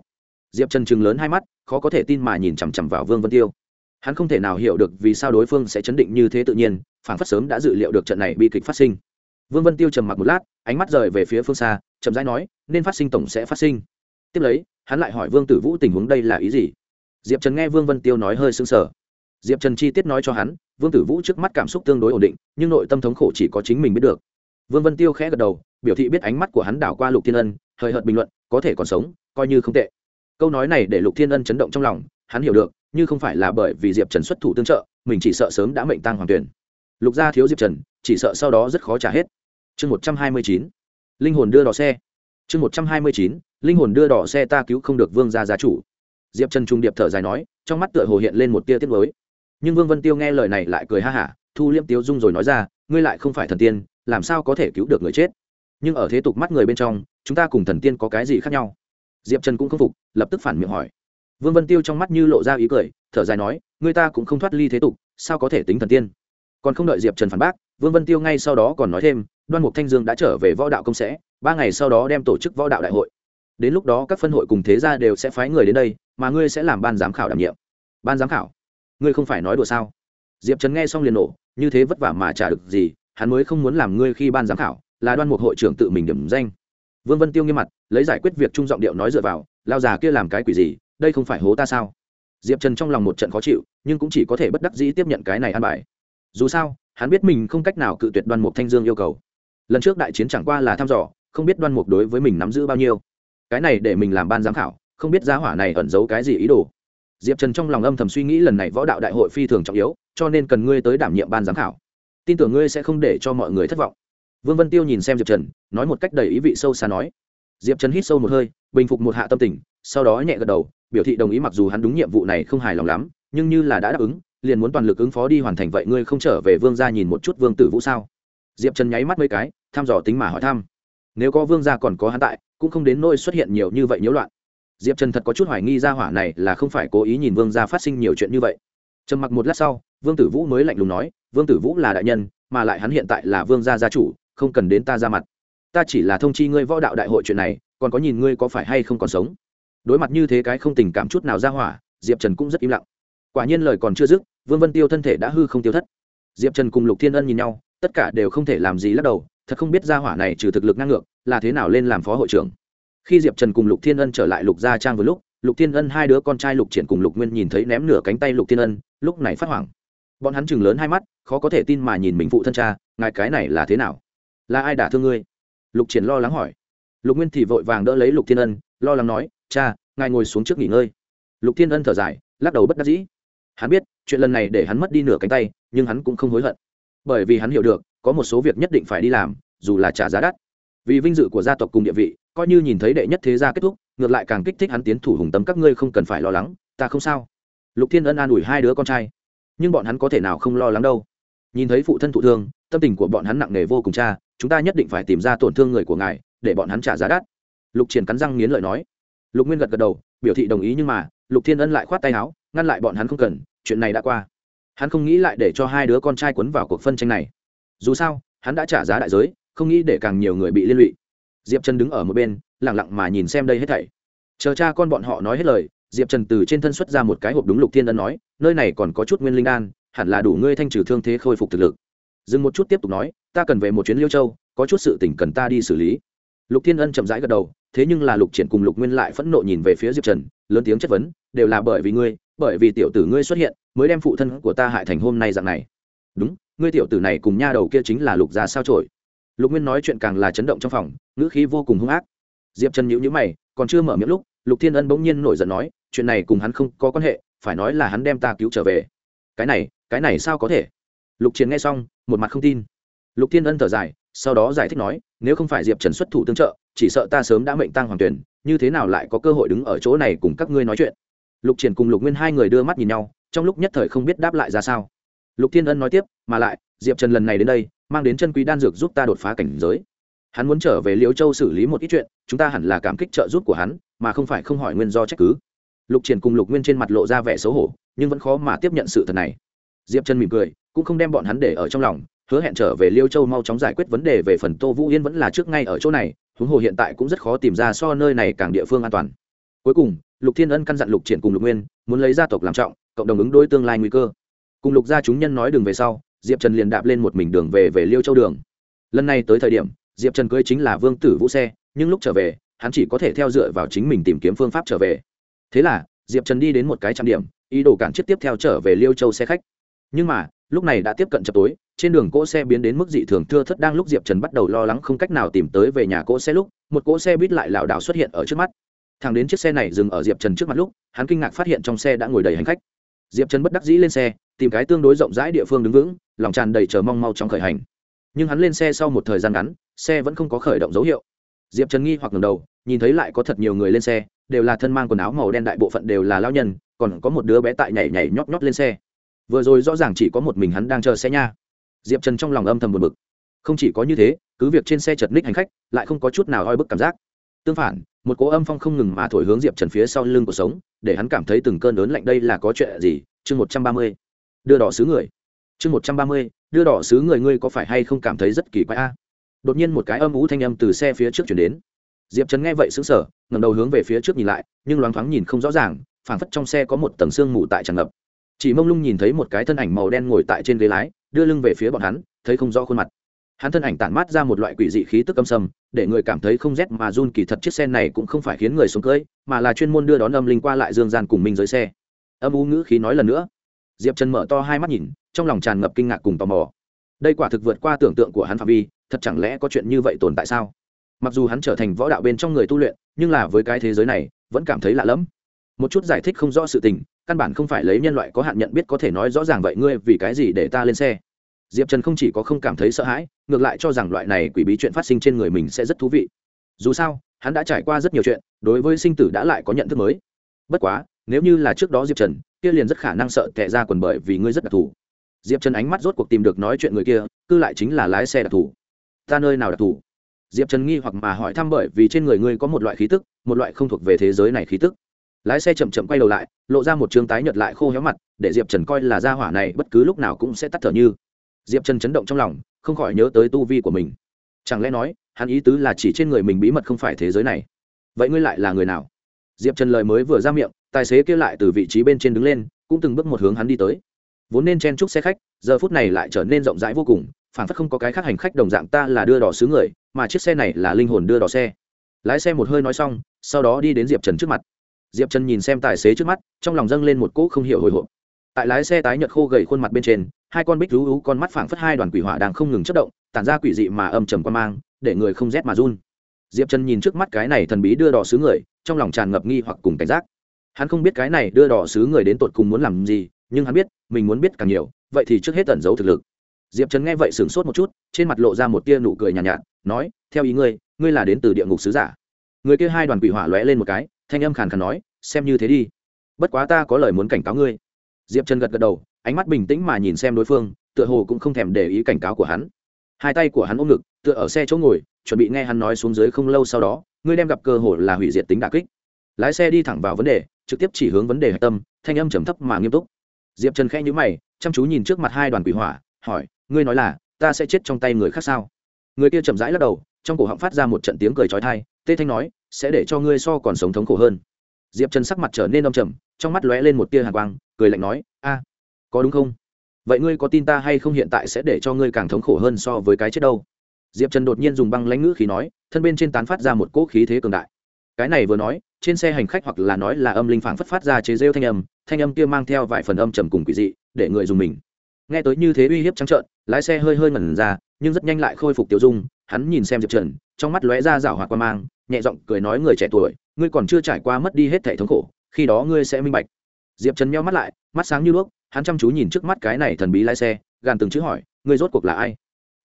Diệp trần chừng lớn hai mắt, khó có thể tin mà nhìn chằm chằm vào vương vân tiêu. Hắn không thể nào hiểu được vì sao đối phương sẽ chấn định như thế tự nhiên phản phất sớm đã dự liệu được trận này bi kịch phát sinh. Vương vân tiêu trầm mặc một lát, ánh mắt rời về phía phương xa, chậm rãi nói, nên phát sinh tổng sẽ phát sinh. Tiếp lấy, hắn lại hỏi vương tử vũ tình huống đây là ý gì? Diệp trần nghe vương vân tiêu nói hơi sưng sờ. Diệp trần chi tiết nói cho hắn, vương tử vũ trước mắt cảm xúc tương đối ổn định, nhưng nội tâm thống khổ chỉ có chính mình biết được vương vân tiêu khẽ gật đầu, biểu thị biết ánh mắt của hắn đảo qua lục thiên ân, hời hợt bình luận, có thể còn sống, coi như không tệ. Câu nói này để lục thiên ân chấn động trong lòng, hắn hiểu được, như không phải là bởi vì diệp trần xuất thủ tương trợ, mình chỉ sợ sớm đã mệnh tăng hoàng tuyển. Lục gia thiếu diệp trần, chỉ sợ sau đó rất khó trả hết. Chương một trăm hai mươi chín, linh hồn đưa đò xe. Chương một trăm hai mươi chín, linh hồn đưa đò xe ta cứu không được vương gia gia chủ. Diệp trần trung điệp thở dài nói, trong mắt tựa hồ hiện lên một tia tiết mới nhưng vương vân tiêu nghe lời này lại cười ha hả, thu liêm tiêu dung rồi nói ra, ngươi lại không phải thần tiên làm sao có thể cứu được người chết? Nhưng ở thế tục mắt người bên trong, chúng ta cùng thần tiên có cái gì khác nhau? Diệp trần cũng không phục, lập tức phản miệng hỏi. Vương vân tiêu trong mắt như lộ ra ý cười, thở dài nói, người ta cũng không thoát ly thế tục, sao có thể tính thần tiên? Còn không đợi diệp trần phản bác, vương vân tiêu ngay sau đó còn nói thêm, đoan mục thanh dương đã trở về võ đạo công sẽ, ba ngày sau đó đem tổ chức võ đạo đại hội. Đến lúc đó các phân hội cùng thế gia đều sẽ phái người đến đây, mà ngươi sẽ làm ban giám khảo đảm nhiệm. Ban giám khảo? Ngươi không phải nói đùa sao? Diệp trần nghe xong liền nổ, như thế vất vả mà trả được gì hắn mới không muốn làm ngươi khi ban giám khảo, là đoan mục hội trưởng tự mình điểm danh. Vương vân tiêu nghiêm mặt, lấy giải quyết việc trung giọng điệu nói dựa vào, lao già kia làm cái quỷ gì, đây không phải hố ta sao? Diệp trần trong lòng một trận khó chịu, nhưng cũng chỉ có thể bất đắc dĩ tiếp nhận cái này ăn bài. Dù sao, hắn biết mình không cách nào cự tuyệt đoan mục thanh dương yêu cầu. Lần trước đại chiến chẳng qua là thăm dò, không biết đoan mục đối với mình nắm giữ bao nhiêu. Cái này để mình làm ban giám khảo, không biết giá hỏa này ẩn giấu cái gì ý đồ. Diệp trần trong lòng âm thầm suy nghĩ lần này võ đạo đại hội phi thường trọng yếu, cho nên cần ngươi tới đảm nhiệm ban giám khảo tin tưởng ngươi sẽ không để cho mọi người thất vọng. Vương vân tiêu nhìn xem diệp trần, nói một cách đầy ý vị sâu xa nói. Diệp trần hít sâu một hơi, bình phục một hạ tâm tình, sau đó nhẹ gật đầu, biểu thị đồng ý mặc dù hắn đúng nhiệm vụ này không hài lòng lắm, nhưng như là đã đáp ứng, liền muốn toàn lực ứng phó đi hoàn thành vậy ngươi không trở về vương gia nhìn một chút vương tử vũ sao? Diệp trần nháy mắt mấy cái, thăm dò tính mà hỏi thăm. Nếu có vương gia còn có hắn tại, cũng không đến nỗi xuất hiện nhiều như vậy nhiễu loạn. Diệp trần thật có chút hoài nghi ra hỏa này là không phải cố ý nhìn vương gia phát sinh nhiều chuyện như vậy trầm mặc một lát sau, vương tử vũ mới lạnh lùng nói, vương tử vũ là đại nhân, mà lại hắn hiện tại là vương gia gia chủ, không cần đến ta ra mặt. Ta chỉ là thông chi ngươi võ đạo đại hội chuyện này, còn có nhìn ngươi có phải hay không còn sống. Đối mặt như thế cái không tình cảm chút nào ra hỏa, diệp trần cũng rất im lặng. Quả nhiên lời còn chưa dứt, vương vân tiêu thân thể đã hư không tiêu thất. Diệp trần cùng lục thiên ân nhìn nhau, tất cả đều không thể làm gì lắc đầu, thật không biết ra hỏa này trừ thực lực ngang ngược, là thế nào lên làm phó hội trưởng. Khi diệp trần cùng lục thiên ân trở lại lục gia trang vừa lúc, lục thiên ân hai đứa con trai lục triển cùng lục nguyên nhìn thấy ném nửa cánh tay lục thiên ân lúc này phát hoảng. Bọn hắn chừng lớn hai mắt, khó có thể tin mà nhìn mình phụ thân cha, ngài cái này là thế nào? Là ai đả thương ngươi? Lục triển lo lắng hỏi. Lục nguyên thì vội vàng đỡ lấy lục thiên ân, lo lắng nói, cha, ngài ngồi xuống trước nghỉ ngơi. Lục thiên ân thở dài, lắc đầu bất đắc dĩ. Hắn biết, chuyện lần này để hắn mất đi nửa cánh tay, nhưng hắn cũng không hối hận. Bởi vì hắn hiểu được, có một số việc nhất định phải đi làm, dù là trả giá đắt. Vì vinh dự của gia tộc cùng địa vị, coi như nhìn thấy đệ nhất thế gia kết thúc, ngược lại càng kích thích hắn tiến thủ hùng tâm các ngươi không cần phải lo lắng, ta không sao lục thiên ân an ủi hai đứa con trai. Nhưng bọn hắn có thể nào không lo lắng đâu. Nhìn thấy phụ thân thụ thương, tâm tình của bọn hắn nặng nề vô cùng, cha, chúng ta nhất định phải tìm ra tổn thương người của ngài, để bọn hắn trả giá đắt. Lục triển cắn răng nghiến lợi nói. Lục nguyên gật gật đầu, biểu thị đồng ý nhưng mà, lục thiên ân lại khoát tay áo, ngăn lại bọn hắn không cần, chuyện này đã qua. Hắn không nghĩ lại để cho hai đứa con trai quấn vào cuộc phân tranh này. Dù sao, hắn đã trả giá đại giới, không nghĩ để càng nhiều người bị liên lụy. Diệp chân đứng ở một bên lẳng lặng mà nhìn xem đây hết thảy. Chờ cha con bọn họ nói hết lời diệp trần từ trên thân xuất ra một cái hộp đúng lục thiên ân nói, nơi này còn có chút nguyên linh đan, hẳn là đủ ngươi thanh trừ thương thế khôi phục thực lực. Dừng một chút tiếp tục nói, ta cần về một chuyến liêu châu, có chút sự tỉnh cần ta đi xử lý. Lục thiên ân chậm rãi gật đầu, thế nhưng là lục triển cùng lục nguyên lại phẫn nộ nhìn về phía diệp trần, lớn tiếng chất vấn, đều là bởi vì ngươi, bởi vì tiểu tử ngươi xuất hiện, mới đem phụ thân của ta hại thành hôm nay dạng này. Đúng, ngươi tiểu tử này cùng nha đầu kia chính là lục gia sao trổi lục nguyên nói chuyện càng là chấn động trong phòng, ngữ khí vô cùng hung ác. Diệp trần nhữ nhữ mày, còn chưa mở miệng lúc, lục thiên ân bỗng nhiên nổi giận nói chuyện này cùng hắn không có quan hệ, phải nói là hắn đem ta cứu trở về. Cái này cái này sao có thể? Lục chiến nghe xong, một mặt không tin. Lục thiên ân thở dài, sau đó giải thích nói, nếu không phải diệp trần xuất thủ tương trợ, chỉ sợ ta sớm đã mệnh tăng hoàng tuyển, như thế nào lại có cơ hội đứng ở chỗ này cùng các ngươi nói chuyện? Lục triển cùng lục nguyên hai người đưa mắt nhìn nhau, trong lúc nhất thời không biết đáp lại ra sao. Lục thiên ân nói tiếp, mà lại, diệp trần lần này đến đây, mang đến chân quý đan dược giúp ta đột phá cảnh giới. Hắn muốn trở về liễu châu xử lý một ít chuyện, chúng ta hẳn là cảm kích trợ giúp của hắn, mà không phải không hỏi nguyên do trách cứ lục triển cùng lục nguyên trên mặt lộ ra vẻ xấu hổ, nhưng vẫn khó mà tiếp nhận sự thật này. Diệp trần mỉm cười, cũng không đem bọn hắn để ở trong lòng, hứa hẹn trở về liêu châu mau chóng giải quyết vấn đề về phần tô vũ yên vẫn là trước ngay ở chỗ này, huống hồ hiện tại cũng rất khó tìm ra so nơi này càng địa phương an toàn. Cuối cùng, lục thiên ân căn dặn lục triển cùng lục nguyên, muốn lấy gia tộc làm trọng, cộng đồng ứng đối tương lai nguy cơ. Cùng lục gia chúng nhân nói đường về sau, diệp trần liền đạp lên một mình đường về về liêu châu đường. Lần này tới thời điểm, diệp trần cưới chính là vương tử vũ xe, nhưng lúc trở về, hắn chỉ có thể theo dựa vào chính mình tìm kiếm phương pháp trở về thế là, diệp trần đi đến một cái trạm điểm, ý đồ cản chiếc tiếp theo trở về liêu châu xe khách. Nhưng mà, lúc này đã tiếp cận chập tối, trên đường cỗ xe biến đến mức dị thường thưa thất đang lúc diệp trần bắt đầu lo lắng không cách nào tìm tới về nhà cỗ xe lúc, một cỗ xe buýt lại lảo đảo xuất hiện ở trước mắt. Thằng đến chiếc xe này dừng ở diệp trần trước mặt lúc, hắn kinh ngạc phát hiện trong xe đã ngồi đầy hành khách. Diệp trần bất đắc dĩ lên xe, tìm cái tương đối rộng rãi địa phương đứng vững, lòng tràn đầy chờ mong mau trong khởi hành. Nhưng hắn lên xe sau một thời gian ngắn, xe vẫn không có khởi động dấu hiệu. Diệp trần nghi hoặc ngầm đầu, nhìn thấy lại có thật nhiều người lên xe đều là thân mang quần áo màu đen đại bộ phận đều là lao nhân, còn có một đứa bé tại nhảy nhảy nhót nhót lên xe. Vừa rồi rõ ràng chỉ có một mình hắn đang chờ xe nha. Diệp trần trong lòng âm thầm buồn bực. Không chỉ có như thế, cứ việc trên xe chật ních hành khách, lại không có chút nào oi bức cảm giác. Tương phản, một cỗ âm phong không ngừng mà thổi hướng diệp trần phía sau lưng cuộc sống, để hắn cảm thấy từng cơn lớn lạnh đây là có chuyện gì? Chương một trăm ba mươi. Đưa đỏ xứ người. Chương một trăm ba mươi, đưa đỏ xứ người ngươi có phải hay không cảm thấy rất kỳ quái a? Đột nhiên một cái âm ú thanh âm từ xe phía trước chuyển đến diệp trần nghe vậy xứng sở ngầm đầu hướng về phía trước nhìn lại, nhưng loáng thoáng nhìn không rõ ràng, phảng phất trong xe có một tầng xương mù tại tràn ngập. Chỉ mông lung nhìn thấy một cái thân ảnh màu đen ngồi tại trên ghế lái, đưa lưng về phía bọn hắn, thấy không rõ khuôn mặt. Hắn thân ảnh tản mát ra một loại quỷ dị khí tức âm sầm, để người cảm thấy không rét mà run, kỳ thật chiếc xe này cũng không phải khiến người xuống cưỡi mà là chuyên môn đưa đón âm linh qua lại dương gian cùng minh dưới xe. Âm u ngữ khí nói lần nữa. Diệp trần mở to hai mắt nhìn, trong lòng tràn ngập kinh ngạc cùng tò mò. Đây quả thực vượt qua tưởng tượng của hắn phạm vi, thật chẳng lẽ có chuyện như vậy tồn tại sao? Mặc dù hắn trở thành võ đạo bên trong người tu luyện, nhưng là với cái thế giới này, vẫn cảm thấy lạ lẫm. Một chút giải thích không rõ sự tình, căn bản không phải lấy nhân loại có hạn nhận biết có thể nói rõ ràng vậy ngươi vì cái gì để ta lên xe. Diệp trần không chỉ có không cảm thấy sợ hãi, ngược lại cho rằng loại này quỷ bí chuyện phát sinh trên người mình sẽ rất thú vị. Dù sao, hắn đã trải qua rất nhiều chuyện, đối với sinh tử đã lại có nhận thức mới. Bất quá, nếu như là trước đó diệp trần, kia liền rất khả năng sợ tệ ra quần bởi vì ngươi rất đặc thù. Diệp trần ánh mắt rốt cuộc tìm được nói chuyện người kia, cư lại chính là lái xe đặc thù. Ta nơi nào đặc thù? Diệp trần nghi hoặc mà hỏi thăm bởi vì trên người ngươi có một loại khí tức, một loại không thuộc về thế giới này khí tức. Lái xe chậm chậm quay đầu lại, lộ ra một t tái nhợt lại khô héo mặt, để diệp trần coi là gia hỏa này bất cứ lúc nào cũng sẽ tắt thở như. Diệp trần chấn động trong lòng, không khỏi nhớ tới tu vi của mình. Chẳng lẽ nói, hắn ý tứ là chỉ trên người mình bí mật không phải thế giới này? Vậy ngươi lại là người nào? Diệp trần lời mới vừa ra miệng, tài xế kia lại từ vị trí bên trên đứng lên, cũng từng bước một hướng hắn đi tới. Vốn nên chen chúc xe khách, giờ phút này lại trở nên rộng rãi vô cùng phản phất không có cái khác hành khách đồng dạng ta là đưa đỏ xứ người, mà chiếc xe này là linh hồn đưa đỏ xe. Lái xe một hơi nói xong, sau đó đi đến diệp trần trước mặt. Diệp trần nhìn xem tài xế trước mắt, trong lòng dâng lên một cỗ không hiểu hồi hộp. Tại lái xe tái nhợt khô gầy khuôn mặt bên trên, hai con bích rú rú con mắt phảng phất hai đoàn quỷ hỏa đang không ngừng chất động, tản ra quỷ dị mà âm trầm quan mang, để người không rét mà run. Diệp trần nhìn trước mắt cái này thần bí đưa đỏ xứ người, trong lòng tràn ngập nghi hoặc cùng cảnh giác. Hắn không biết cái này đưa đỏ xứ người đến tột cùng muốn làm gì, nhưng hắn biết, mình muốn biết càng nhiều, vậy thì trước hết tẩn giấu thực lực diệp trần nghe vậy sửng sốt một chút trên mặt lộ ra một tia nụ cười nhàn nhạt, nhạt nói theo ý ngươi ngươi là đến từ địa ngục sứ giả. Người kia hai đoàn quỷ hỏa lóe lên một cái thanh âm khàn khàn nói xem như thế đi. Bất quá ta có lời muốn cảnh cáo ngươi. Diệp trần gật gật đầu ánh mắt bình tĩnh mà nhìn xem đối phương tựa hồ cũng không thèm để ý cảnh cáo của hắn. Hai tay của hắn ôm ngực tựa ở xe chỗ ngồi chuẩn bị nghe hắn nói xuống dưới không lâu sau đó ngươi đem gặp cơ hội là hủy diệt tính đà kích. Lái xe đi thẳng vào vấn đề trực tiếp chỉ hướng vấn đề hạch tâm thanh âm trầm thấp mà nghiêm túc. Diệp trần khẽ nhữ mày chăm chú nhìn trước mặt hai đoàn quỷ hỏa hỏi, ngươi nói là, ta sẽ chết trong tay người khác sao? Người kia chậm rãi lắc đầu, trong cổ họng phát ra một trận tiếng cười trói thai tê thanh nói, sẽ để cho ngươi so còn sống thống khổ hơn. Diệp trần sắc mặt trở nên đông trầm, trong mắt lóe lên một tia hàn quang, cười lạnh nói, a, có đúng không? Vậy ngươi có tin ta hay không hiện tại sẽ để cho ngươi càng thống khổ hơn so với cái chết đâu? Diệp trần đột nhiên dùng băng lãnh ngữ khí nói, thân bên trên tán phát ra một cỗ khí thế cường đại. Cái này vừa nói, trên xe hành khách hoặc là nói là âm linh phảng phất phát ra chế rêu thanh âm thanh âm kia mang theo vài phần âm trầm cùng quỷ dị, để người dùng mình nghe tới như thế uy hiếp trắng trợn, lái xe hơi hơi ngẩn ra, nhưng rất nhanh lại khôi phục tiêu dung, hắn nhìn xem diệp trần, trong mắt lóe ra rảo hoạt qua mang, nhẹ giọng cười nói người trẻ tuổi, ngươi còn chưa trải qua mất đi hết thể thống khổ, khi đó ngươi sẽ minh bạch. Diệp trần meo mắt lại, mắt sáng như đuốc, hắn chăm chú nhìn trước mắt cái này thần bí lái xe, gàn từng chữ hỏi, ngươi rốt cuộc là ai?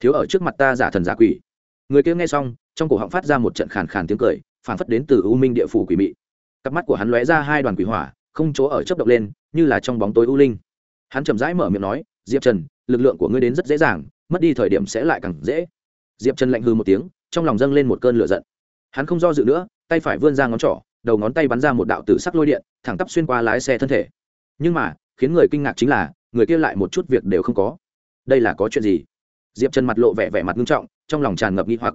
Thiếu ở trước mặt ta giả thần giả quỷ. Người kia nghe xong, trong cổ họng phát ra một trận khàn khàn tiếng cười phản phất đến từ u minh địa phủ quỷ mị. Cặp mắt của hắn lóe ra hai đoàn quỷ hỏa, không chỗ ở chấp động lên, như là trong bóng tối u linh. Hắn chậm rãi mở miệng nói diệp trần, lực lượng của ngươi đến rất dễ dàng, mất đi thời điểm sẽ lại càng dễ. Diệp trần lạnh hư một tiếng, trong lòng dâng lên một cơn lửa giận. Hắn không do dự nữa, tay phải vươn ra ngón trỏ, đầu ngón tay bắn ra một đạo tử sắc lôi điện, thẳng tắp xuyên qua lái xe thân thể. Nhưng mà, khiến người kinh ngạc chính là, người kia lại một chút việc đều không có. Đây là có chuyện gì? Diệp trần mặt lộ vẻ vẻ mặt nghiêm trọng, trong lòng tràn ngập nghi hoặc.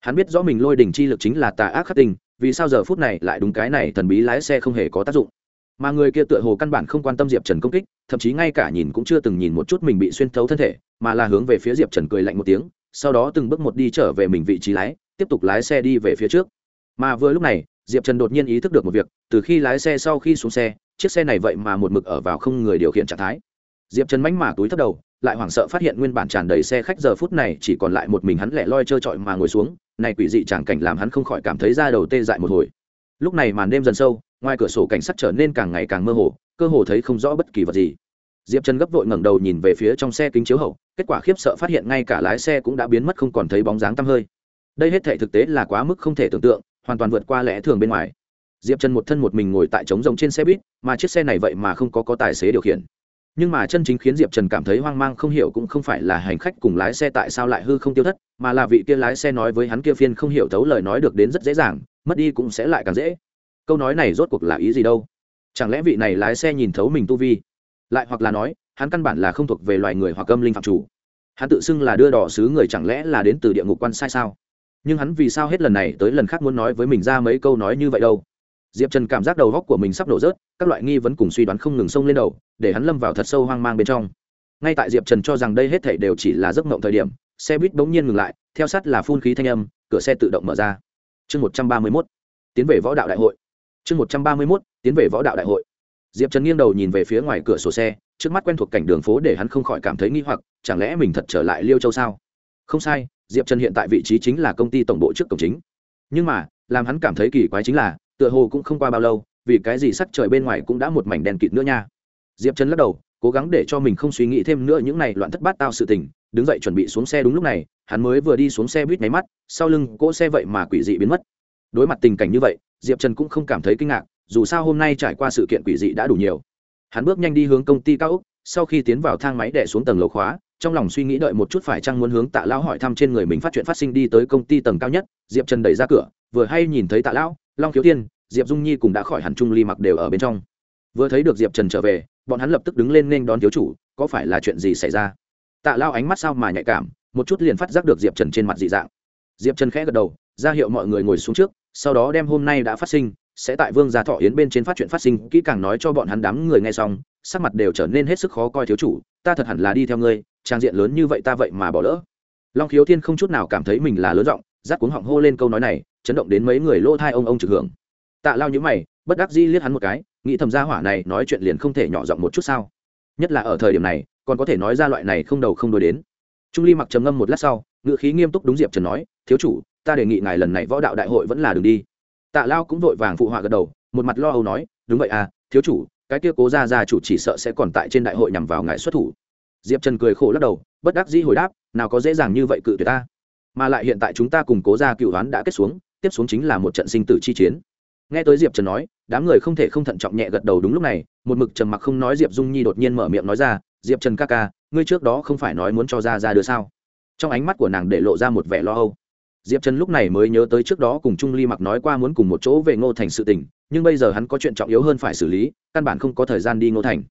Hắn biết rõ mình lôi đỉnh chi lực chính là tà ác khắc tình vì sao giờ phút này lại đúng cái này thần bí lái xe không hề có tác dụng mà người kia tựa hồ căn bản không quan tâm diệp trần công kích, thậm chí ngay cả nhìn cũng chưa từng nhìn một chút mình bị xuyên thấu thân thể, mà là hướng về phía diệp trần cười lạnh một tiếng, sau đó từng bước một đi trở về mình vị trí lái, tiếp tục lái xe đi về phía trước. Mà vừa lúc này, diệp trần đột nhiên ý thức được một việc, từ khi lái xe sau khi xuống xe, chiếc xe này vậy mà một mực ở vào không người điều khiển trạng thái. Diệp trần mánh mà túi thấp đầu, lại hoảng sợ phát hiện nguyên bản tràn đầy xe khách giờ phút này chỉ còn lại một mình hắn lẻ loi trơ trọi mà ngồi xuống, này quỷ dị chẳng cảnh làm hắn không khỏi cảm thấy da đầu tê dại một hồi. Lúc này màn đêm dần sâu ngoài cửa sổ cảnh sắc trở nên càng ngày càng mơ hồ, cơ hồ thấy không rõ bất kỳ vật gì. Diệp trần gấp vội ngẩng đầu nhìn về phía trong xe kính chiếu hậu, kết quả khiếp sợ phát hiện ngay cả lái xe cũng đã biến mất không còn thấy bóng dáng tăm hơi. Đây hết thể thực tế là quá mức không thể tưởng tượng, hoàn toàn vượt qua lẽ thường bên ngoài. Diệp trần một thân một mình ngồi tại trống rồng trên xe buýt, mà chiếc xe này vậy mà không có có tài xế điều khiển. Nhưng mà chân chính khiến diệp trần cảm thấy hoang mang không hiểu cũng không phải là hành khách cùng lái xe tại sao lại hư không tiêu thất, mà là vị kia lái xe nói với hắn kia phiên không hiểu thấu lời nói được đến rất dễ dàng, mất đi cũng sẽ lại càng dễ câu nói này rốt cuộc là ý gì đâu? Chẳng lẽ vị này lái xe nhìn thấu mình tu vi? Lại hoặc là nói, hắn căn bản là không thuộc về loài người hoặc âm linh phạm chủ. Hắn tự xưng là đưa đỏ xứ người chẳng lẽ là đến từ địa ngục quan sai sao? Nhưng hắn vì sao hết lần này tới lần khác muốn nói với mình ra mấy câu nói như vậy đâu? Diệp trần cảm giác đầu góc của mình sắp nổ rớt, các loại nghi vấn cùng suy đoán không ngừng xông lên đầu, để hắn lâm vào thật sâu hoang mang bên trong. Ngay tại diệp trần cho rằng đây hết thể đều chỉ là giấc mộng thời điểm, xe buýt bỗng nhiên ngừng lại, theo sát là phun khí thanh âm, cửa xe tự động mở ra. Chương một trăm ba mươi mốt, tiến về võ đạo đại hội chương một trăm ba mươi mốt, tiến về võ đạo đại hội. Diệp trần nghiêng đầu nhìn về phía ngoài cửa sổ xe, trước mắt quen thuộc cảnh đường phố để hắn không khỏi cảm thấy nghi hoặc, chẳng lẽ mình thật trở lại liêu châu sao? Không sai, diệp trần hiện tại vị trí chính là công ty tổng bộ trước cổng chính. Nhưng mà, làm hắn cảm thấy kỳ quái chính là, tựa hồ cũng không qua bao lâu, vì cái gì sắc trời bên ngoài cũng đã một mảnh đèn kịt nữa nha? Diệp trần lắc đầu, cố gắng để cho mình không suy nghĩ thêm nữa những này loạn thất bát tao sự tình, đứng dậy chuẩn bị xuống xe đúng lúc này, hắn mới vừa đi xuống xe buýt máy mắt, sau lưng cỗ xe vậy mà quỷ dị biến mất. Đối mặt tình cảnh như vậy diệp trần cũng không cảm thấy kinh ngạc, dù sao hôm nay trải qua sự kiện quỷ dị đã đủ nhiều. Hắn bước nhanh đi hướng công ty cao úc sau khi tiến vào thang máy đẻ xuống tầng lầu khóa, trong lòng suy nghĩ đợi một chút phải chăng muốn hướng tạ lão hỏi thăm trên người mình phát chuyện phát sinh đi tới công ty tầng cao nhất, diệp trần đẩy ra cửa, vừa hay nhìn thấy tạ lão, long khiếu thiên diệp dung nhi cùng đã khỏi hẳn trung ly mặc đều ở bên trong. Vừa thấy được diệp trần trở về, bọn hắn lập tức đứng lên nên đón thiếu chủ, có phải là chuyện gì xảy ra? Tạ lao ánh mắt sao mà nhạy cảm, một chút liền phát giác được diệp trần trên mặt dị dạng. Diệp trần khẽ gật đầu, ra hiệu mọi người ngồi xuống trước sau đó đem hôm nay đã phát sinh, sẽ tại vương gia thọ yến bên trên phát chuyện phát sinh, kỹ càng nói cho bọn hắn đám người nghe xong, sắc mặt đều trở nên hết sức khó coi thiếu chủ, ta thật hẳn là đi theo ngươi, trang diện lớn như vậy ta vậy mà bỏ lỡ. Long khiếu thiên không chút nào cảm thấy mình là lớn giọng rát cuống họng hô lên câu nói này, chấn động đến mấy người lỗ thai ông ông trực hưởng. Tạ lao nhữ mày, bất đắc dĩ liếc hắn một cái, nghĩ thầm gia hỏa này nói chuyện liền không thể nhỏ giọng một chút sao. Nhất là ở thời điểm này, còn có thể nói ra loại này không đầu không đôi đến. Trung ly mặc trầm ngâm một lát sau ngựa khí nghiêm túc đúng diệp trần nói, thiếu chủ ta đề nghị ngài lần này võ đạo đại hội vẫn là đường đi. Tạ lao cũng vội vàng phụ họa gật đầu, một mặt lo âu nói, đúng vậy à thiếu chủ, cái kia cố ra ra chủ chỉ sợ sẽ còn tại trên đại hội nhằm vào ngài xuất thủ. Diệp trần cười khổ lắc đầu, bất đắc dĩ hồi đáp, nào có dễ dàng như vậy cự tuyệt ta. Mà lại hiện tại chúng ta cùng cố ra cựu đoán đã kết xuống, tiếp xuống chính là một trận sinh tử chi chiến. Nghe tới diệp trần nói, đám người không thể không thận trọng nhẹ gật đầu đúng lúc này, một mực trầm mặc không nói diệp dung nhi đột nhiên mở miệng nói ra, diệp trần ca ca, ngươi trước đó không phải nói muốn cho ra ra đưa sao? Trong ánh mắt của nàng để lộ ra một vẻ lo âu diệp trần lúc này mới nhớ tới trước đó cùng trung ly mặc nói qua muốn cùng một chỗ về ngô thành sự tình, nhưng bây giờ hắn có chuyện trọng yếu hơn phải xử lý, căn bản không có thời gian đi ngô thành.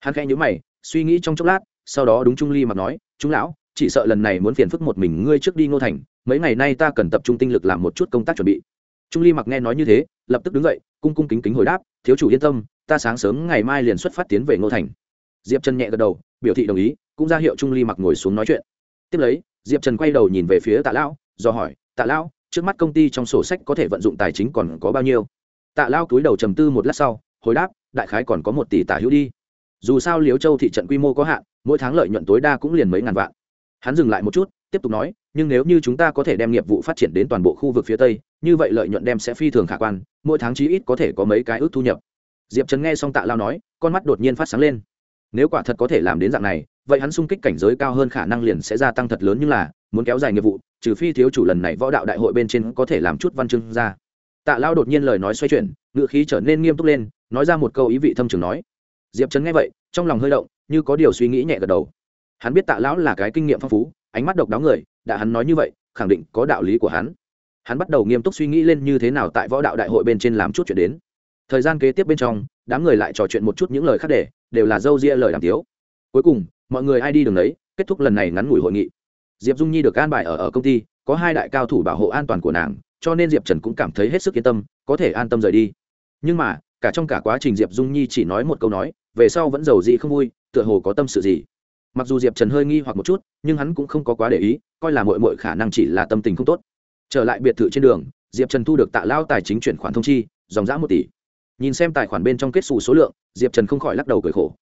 Hắn khẽ nhữ mày, suy nghĩ trong chốc lát, sau đó đúng trung ly mặc nói chúng lão, chỉ sợ lần này muốn phiền phức một mình ngươi trước đi ngô thành, mấy ngày nay ta cần tập trung tinh lực làm một chút công tác chuẩn bị. Trung ly mặc nghe nói như thế, lập tức đứng dậy, cung cung kính kính hồi đáp, thiếu chủ yên tâm, ta sáng sớm ngày mai liền xuất phát tiến về ngô thành. Diệp trần nhẹ gật đầu, biểu thị đồng ý, cũng ra hiệu trung ly mặc ngồi xuống nói chuyện. Tiếp lấy, diệp trần quay đầu nhìn về phía tạ lão do hỏi, tạ lão, trước mắt công ty trong sổ sách có thể vận dụng tài chính còn có bao nhiêu? Tạ lao cúi đầu trầm tư một lát sau, hồi đáp, đại khái còn có một tỷ tả hữu đi. Dù sao liếu châu thị trận quy mô có hạn, mỗi tháng lợi nhuận tối đa cũng liền mấy ngàn vạn. Hắn dừng lại một chút, tiếp tục nói, nhưng nếu như chúng ta có thể đem nghiệp vụ phát triển đến toàn bộ khu vực phía tây, như vậy lợi nhuận đem sẽ phi thường khả quan, mỗi tháng chí ít có thể có mấy cái ước thu nhập. Diệp trấn nghe xong tạ lao nói, con mắt đột nhiên phát sáng lên. Nếu quả thật có thể làm đến dạng này vậy hắn sung kích cảnh giới cao hơn khả năng liền sẽ gia tăng thật lớn nhưng là, muốn kéo dài nghiệp vụ, trừ phi thiếu chủ lần này võ đạo đại hội bên trên có thể làm chút văn chương ra. Tạ lao đột nhiên lời nói xoay chuyển ngự khí trở nên nghiêm túc lên, nói ra một câu ý vị thâm trường nói. Diệp trấn nghe vậy, trong lòng hơi động, như có điều suy nghĩ nhẹ gật đầu. Hắn biết tạ lão là cái kinh nghiệm phong phú, ánh mắt độc đáo người, đã hắn nói như vậy, khẳng định có đạo lý của hắn. Hắn bắt đầu nghiêm túc suy nghĩ lên như thế nào tại võ đạo đại hội bên trên làm chút chuyện đến. Thời gian kế tiếp bên trong, đám người lại trò chuyện một chút những lời khác để, đều là dâu ria lời đàm tiếu. Cuối cùng mọi người ai đi đường đấy, kết thúc lần này ngắn ngủi hội nghị. Diệp dung nhi được an bài ở ở công ty, có hai đại cao thủ bảo hộ an toàn của nàng, cho nên diệp trần cũng cảm thấy hết sức yên tâm, có thể an tâm rời đi. Nhưng mà, cả trong cả quá trình diệp dung nhi chỉ nói một câu nói, về sau vẫn giàu gì không vui, tựa hồ có tâm sự gì. Mặc dù diệp trần hơi nghi hoặc một chút, nhưng hắn cũng không có quá để ý, coi là mội mội khả năng chỉ là tâm tình không tốt. Trở lại biệt thự trên đường, diệp trần thu được tạ lao tài chính chuyển khoản thông chi, dòng giã một tỷ. Nhìn xem tài khoản bên trong kết xù số lượng, diệp trần không khỏi lắc đầu cười khổ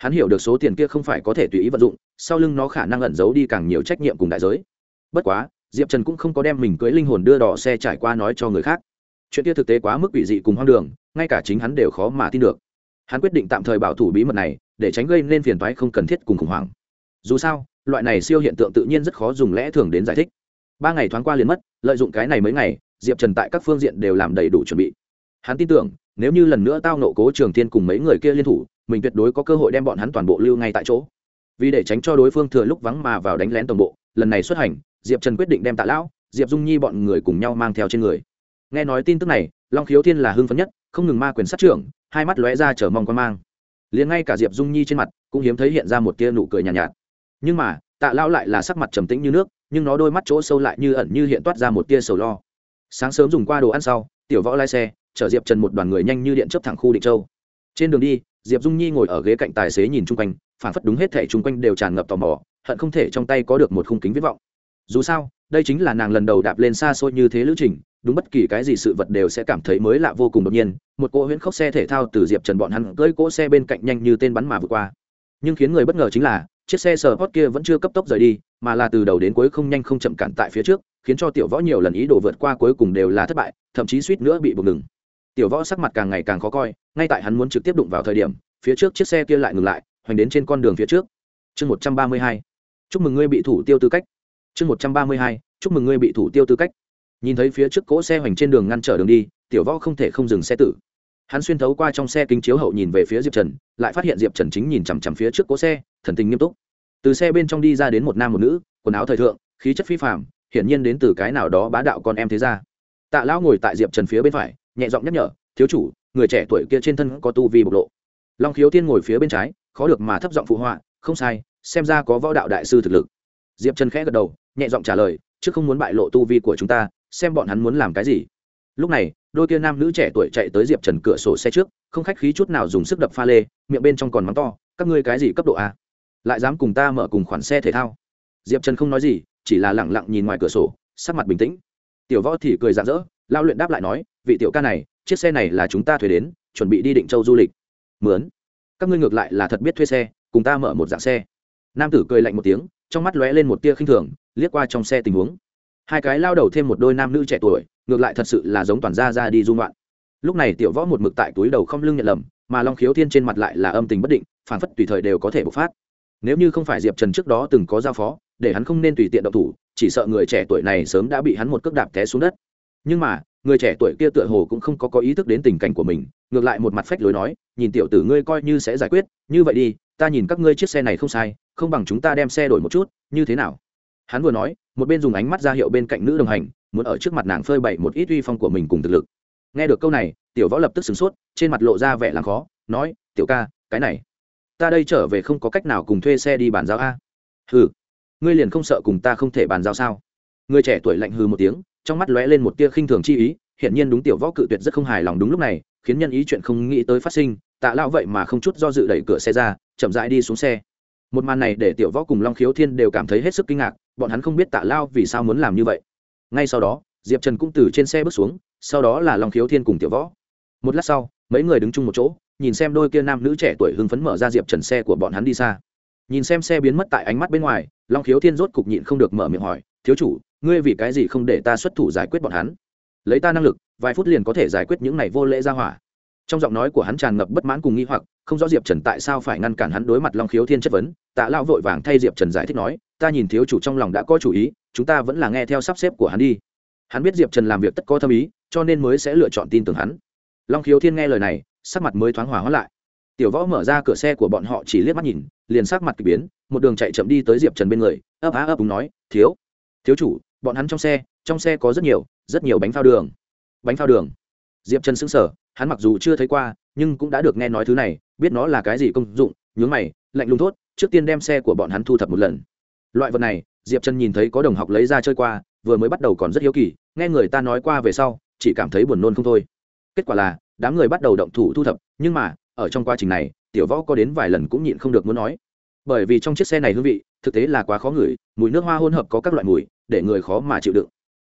hắn hiểu được số tiền kia không phải có thể tùy ý vận dụng, sau lưng nó khả năng ẩn giấu đi càng nhiều trách nhiệm cùng đại giới. Bất quá, diệp trần cũng không có đem mình cưới linh hồn đưa đỏ xe trải qua nói cho người khác. Chuyện kia thực tế quá mức quỷ dị cùng hoang đường, ngay cả chính hắn đều khó mà tin được. Hắn quyết định tạm thời bảo thủ bí mật này, để tránh gây nên phiền toái không cần thiết cùng khủng hoảng. Dù sao, loại này siêu hiện tượng tự nhiên rất khó dùng lẽ thường đến giải thích. Ba ngày thoáng qua liền mất, lợi dụng cái này mấy ngày, diệp trần tại các phương diện đều làm đầy đủ chuẩn bị. Hắn tin tưởng, nếu như lần nữa tao nộ cố trường Thiên cùng mấy người kia liên thủ mình tuyệt đối có cơ hội đem bọn hắn toàn bộ lưu ngay tại chỗ. Vì để tránh cho đối phương thừa lúc vắng mà vào đánh lén tổng bộ lần này xuất hành diệp trần quyết định đem tạ lão diệp dung nhi bọn người cùng nhau mang theo trên người. Nghe nói tin tức này long khiếu thiên là hưng phấn nhất không ngừng ma quyền sát trưởng hai mắt lóe ra chờ mong quan mang. Liền ngay cả diệp dung nhi trên mặt cũng hiếm thấy hiện ra một tia nụ cười nhàn nhạt, nhạt. Nhưng mà tạ lão lại là sắc mặt trầm tĩnh như nước nhưng nó đôi mắt chỗ sâu lại như ẩn như hiện toát ra một tia sầu lo. Sáng sớm dùng qua đồ ăn sau tiểu võ lai xe chở diệp trần một đoàn người nhanh như điện chấp thẳng khu định châu. Trên đường đi diệp dung nhi ngồi ở ghế cạnh tài xế nhìn chung quanh phản phất đúng hết thẻ chung quanh đều tràn ngập tò mò, hận không thể trong tay có được một khung kính viết vọng. Dù sao, đây chính là nàng lần đầu đạp lên xa xôi như thế lữ trình, đúng bất kỳ cái gì sự vật đều sẽ cảm thấy mới lạ vô cùng đột nhiên, một cỗ huyễn khốc xe thể thao từ diệp trần bọn hắn cưỡi cỗ xe bên cạnh nhanh như tên bắn mà vượt qua. Nhưng khiến người bất ngờ chính là, chiếc xe sờ hót kia vẫn chưa cấp tốc rời đi, mà là từ đầu đến cuối không nhanh không chậm cản tại phía trước, khiến cho tiểu võ nhiều lần ý đồ vượt qua cuối cùng đều là thất bại, thậm chí suýt nữa bị buộc ngừng. Tiểu võ sắc mặt càng ngày càng khó coi ngay tại hắn muốn trực tiếp đụng vào thời điểm, phía trước chiếc xe kia lại ngừng lại, hoành đến trên con đường phía trước. Chương một trăm ba mươi hai. Chúc mừng ngươi bị thủ tiêu tư cách. Chương một trăm ba mươi hai. Chúc mừng ngươi bị thủ tiêu tư cách. Nhìn thấy phía trước cỗ xe hoành trên đường ngăn trở đường đi, tiểu võ không thể không dừng xe tử. Hắn xuyên thấu qua trong xe kính chiếu hậu nhìn về phía diệp trần, lại phát hiện diệp trần chính nhìn chằm chằm phía trước cỗ xe, thần tình nghiêm túc. Từ xe bên trong đi ra đến một nam một nữ, quần áo thời thượng, khí chất phi phạm hiển nhiên đến từ cái nào đó bá đạo con em thế ra tạ lão ngồi tại diệp trần phía bên phải, nhẹ giọng nhắc nhở, thiếu chủ người trẻ tuổi kia trên thân có tu vi bộc lộ. Long khiếu thiên ngồi phía bên trái, khó được mà thấp giọng phụ họa, không sai, xem ra có võ đạo đại sư thực lực. Diệp trần khẽ gật đầu, nhẹ giọng trả lời chứ không muốn bại lộ tu vi của chúng ta, xem bọn hắn muốn làm cái gì. Lúc này, đôi kia nam nữ trẻ tuổi chạy tới diệp trần cửa sổ xe trước, không khách khí chút nào dùng sức đập pha lê, miệng bên trong còn mắng to, các ngươi cái gì cấp độ a? Lại dám cùng ta mở cùng khoản xe thể thao? Diệp trần không nói gì, chỉ là lẳng lặng nhìn ngoài cửa sổ, sắc mặt bình tĩnh. Tiểu võ thì cười rạng rỡ, lao luyện đáp lại nói, vị tiểu ca này chiếc xe này là chúng ta thuê đến, chuẩn bị đi định châu du lịch. Mướn. Các ngươi ngược lại là thật biết thuê xe, cùng ta mở một dạng xe. Nam tử cười lạnh một tiếng, trong mắt lóe lên một tia khinh thường, liếc qua trong xe tình huống. Hai cái lao đầu thêm một đôi nam nữ trẻ tuổi, ngược lại thật sự là giống toàn gia ra đi dung loạn lúc này tiểu võ một mực tại túi đầu không lưng nhận lầm, mà long khiếu thiên trên mặt lại là âm tình bất định phản phất tùy thời đều có thể bộc phát. Nếu như không phải diệp trần trước đó từng có giao phó, để hắn không nên tùy tiện động thủ, chỉ sợ người trẻ tuổi này sớm đã bị hắn một cước đạp té xuống đất nhưng mà, người trẻ tuổi kia tựa hồ cũng không có có ý thức đến tình cảnh của mình, ngược lại một mặt phách lối nói, nhìn tiểu tử ngươi coi như sẽ giải quyết, như vậy đi, ta nhìn các ngươi chiếc xe này không sai, không bằng chúng ta đem xe đổi một chút, như thế nào? Hắn vừa nói, một bên dùng ánh mắt ra hiệu bên cạnh nữ đồng hành, muốn ở trước mặt nàng phơi bày một ít uy phong của mình cùng thực lực. Nghe được câu này, tiểu võ lập tức sửng sốt, trên mặt lộ ra vẻ làm khó, nói, tiểu ca, cái này, ta đây trở về không có cách nào cùng thuê xe đi bàn giao a. Hừ, ngươi liền không sợ cùng ta không thể bàn giao sao? Người trẻ tuổi lạnh hừ một tiếng trong mắt lóe lên một tia khinh thường chi ý hiện nhiên đúng tiểu võ cự tuyệt rất không hài lòng đúng lúc này, khiến nhân ý chuyện không nghĩ tới phát sinh, tạ lao vậy mà không chút do dự đẩy cửa xe ra, chậm rãi đi xuống xe. Một màn này để tiểu võ cùng long khiếu thiên đều cảm thấy hết sức kinh ngạc, bọn hắn không biết tạ lao vì sao muốn làm như vậy. Ngay sau đó, diệp trần cũng từ trên xe bước xuống, sau đó là long khiếu thiên cùng tiểu võ. Một lát sau, mấy người đứng chung một chỗ, nhìn xem đôi kia nam nữ trẻ tuổi hưng phấn mở ra diệp trần xe của bọn hắn đi xa. Nhìn xem xe biến mất tại ánh mắt bên ngoài, long khiếu thiên rốt cục nhịn không được mở miệng hỏi, thiếu chủ ngươi vì cái gì không để ta xuất thủ giải quyết bọn hắn? Lấy ta năng lực, vài phút liền có thể giải quyết những này vô lễ ra hỏa. Trong giọng nói của hắn tràn ngập bất mãn cùng nghi hoặc, không rõ diệp trần tại sao phải ngăn cản hắn đối mặt long khiếu thiên chất vấn. Tạ lao vội vàng thay diệp trần giải thích nói, ta nhìn thiếu chủ trong lòng đã có chủ ý, chúng ta vẫn là nghe theo sắp xếp của hắn đi. Hắn biết diệp trần làm việc tất có tâm ý, cho nên mới sẽ lựa chọn tin tưởng hắn. Long khiếu thiên nghe lời này, sắc mặt mới thoáng hòa hóa lại. Tiểu võ mở ra cửa xe của bọn họ chỉ liếc mắt nhìn, liền sắc mặt k ỳ biến, một đường chạy chậm đi tới diệp trần bên người, ấp á ấp đúng nói, thiếu thiếu chủ bọn hắn trong xe trong xe có rất nhiều rất nhiều bánh phao đường. Bánh phao đường. Diệp trần xứng sở hắn mặc dù chưa thấy qua, nhưng cũng đã được nghe nói thứ này, biết nó là cái gì công dụng, nhướng mày, lạnh lùng thốt, trước tiên đem xe của bọn hắn thu thập một lần. Loại vật này, diệp trần nhìn thấy có đồng học lấy ra chơi qua, vừa mới bắt đầu còn rất hiếu kỳ, nghe người ta nói qua về sau, chỉ cảm thấy buồn nôn không thôi. Kết quả là, đám người bắt đầu động thủ thu thập, nhưng mà, ở trong quá trình này, tiểu võ có đến vài lần cũng nhịn không được muốn nói bởi vì trong chiếc xe này hương vị, thực tế là quá khó ngửi, mùi nước hoa hôn hợp có các loại mùi, để người khó mà chịu đựng.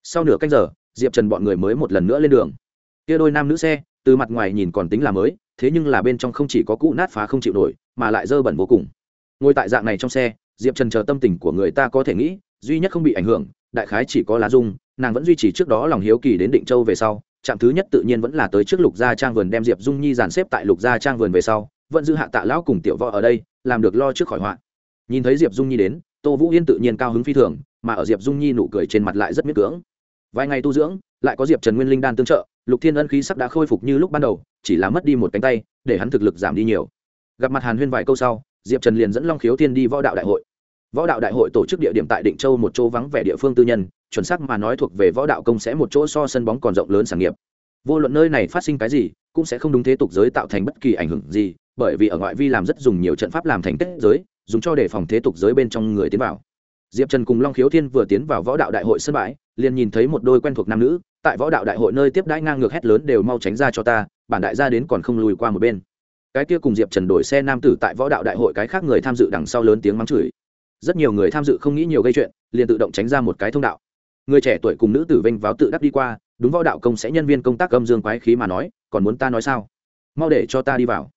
Sau nửa canh giờ, diệp trần bọn người mới một lần nữa lên đường. Kia đôi nam nữ xe, từ mặt ngoài nhìn còn tính là mới, thế nhưng là bên trong không chỉ có cũ nát phá không chịu nổi, mà lại dơ bẩn vô cùng. Ngồi tại dạng này trong xe, diệp trần chờ tâm tình của người ta có thể nghĩ, duy nhất không bị ảnh hưởng, đại khái chỉ có lá dung nàng vẫn duy trì trước đó lòng hiếu kỳ đến định châu về sau, trạm thứ nhất tự nhiên vẫn là tới trước lục gia trang vườn đem diệp dung nhi dàn xếp tại lục gia trang vườn về sau vẫn giữ hạ tạ lão cùng tiểu võ ở đây, làm được lo trước khỏi họa. Nhìn thấy diệp dung nhi đến, tô vũ yên tự nhiên cao hứng phi thường, mà ở diệp dung nhi nụ cười trên mặt lại rất miết cưỡng. Vài ngày tu dưỡng, lại có diệp trần nguyên linh đan tương trợ, lục thiên ân khí sắp đã khôi phục như lúc ban đầu, chỉ là mất đi một cánh tay, để hắn thực lực giảm đi nhiều. Gặp mặt hàn huyên vài câu sau, diệp trần liền dẫn long khiếu thiên đi võ đạo đại hội. Võ đạo đại hội tổ chức địa điểm tại định châu một chỗ vắng vẻ địa phương tư nhân, chuẩn xác mà nói thuộc về võ đạo công sẽ một chỗ so sân bóng còn rộng lớn sản nghiệp. Vô luận nơi này phát sinh cái gì, cũng sẽ không đúng thế tục giới tạo thành bất kỳ ảnh hưởng gì bởi vì ở ngoại vi làm rất dùng nhiều trận pháp làm thành kết giới, dùng cho đề phòng thế tục giới bên trong người tiến vào. Diệp trần cùng long khiếu thiên vừa tiến vào võ đạo đại hội sân bãi, liền nhìn thấy một đôi quen thuộc nam nữ, tại võ đạo đại hội nơi tiếp đãi ngang ngược hét lớn đều mau tránh ra cho ta, bản đại gia đến còn không lùi qua một bên. Cái kia cùng diệp trần đổi xe nam tử tại võ đạo đại hội cái khác người tham dự đằng sau lớn tiếng mắng chửi. Rất nhiều người tham dự không nghĩ nhiều gây chuyện, liền tự động tránh ra một cái thông đạo. Người trẻ tuổi cùng nữ tử vinh váo tự đắp đi qua, đúng võ đạo công sẽ nhân viên công tác âm dương quái khí mà nói, còn muốn ta nói sao? Mau để cho ta đi vào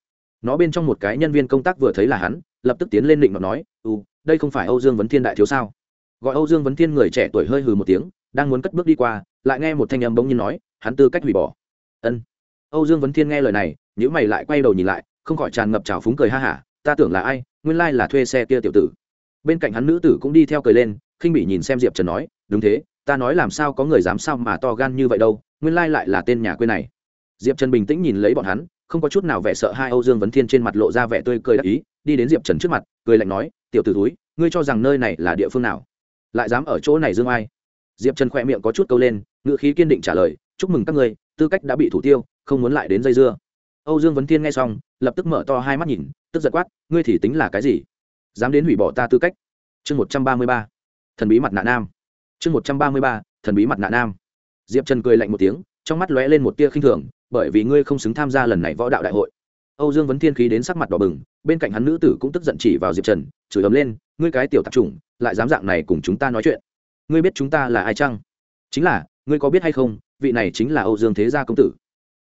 nó bên trong một cái nhân viên công tác vừa thấy là hắn, lập tức tiến lên định mà nói ừ đây không phải âu dương vấn thiên đại thiếu sao? Gọi âu dương vấn thiên người trẻ tuổi hơi hừ một tiếng, đang muốn cất bước đi qua, lại nghe một thanh âm bỗng nhiên nói, hắn tư cách hủy bỏ. Ân. Âu dương vấn thiên nghe lời này nhữ mày lại quay đầu nhìn lại, không khỏi tràn ngập trào phúng cười ha hả, ta tưởng là ai? Nguyên lai là thuê xe kia tiểu tử. Bên cạnh hắn nữ tử cũng đi theo cười lên, khinh bị nhìn xem diệp trần nói, đúng thế, ta nói làm sao có người dám sao mà to gan như vậy đâu, nguyên lai lại là tên nhà quê này. Diệp trần bình tĩnh nhìn lấy bọn hắn không có chút nào vẻ sợ hai âu dương vấn thiên trên mặt lộ ra vẻ tươi cười đắc ý, đi đến diệp trần trước mặt, cười lạnh nói, tiểu t ử túi ngươi cho rằng nơi này là địa phương nào? Lại dám ở chỗ này dương ai? Diệp trần khỏe miệng có chút câu lên ngự khí kiên định trả lời, chúc mừng các ngươi, tư cách đã bị thủ tiêu, không muốn lại đến dây dưa. Âu dương vấn thiên nghe xong, lập tức mở to hai mắt nhìn, tức giật quát, ngươi thì tính là cái gì? Dám đến hủy bỏ ta tư cách? Chương một trăm ba mươi ba, thần bí mặt nạ nam. Chương một trăm ba mươi ba, thần bí mặt nạ nam. Diệp trần cười lạnh một tiếng, trong mắt lóe lên một tia khinh thường bởi vì ngươi không xứng tham gia lần này võ đạo đại hội. Âu dương vấn thiên khí đến sắc mặt đỏ bừng, bên cạnh hắn nữ tử cũng tức giận chỉ vào diệp trần, chửi ấm lên, ngươi cái tiểu tạp chủng, lại dám dạng này cùng chúng ta nói chuyện. Ngươi biết chúng ta là ai chăng? Chính là, ngươi có biết hay không, vị này chính là âu dương thế gia công tử.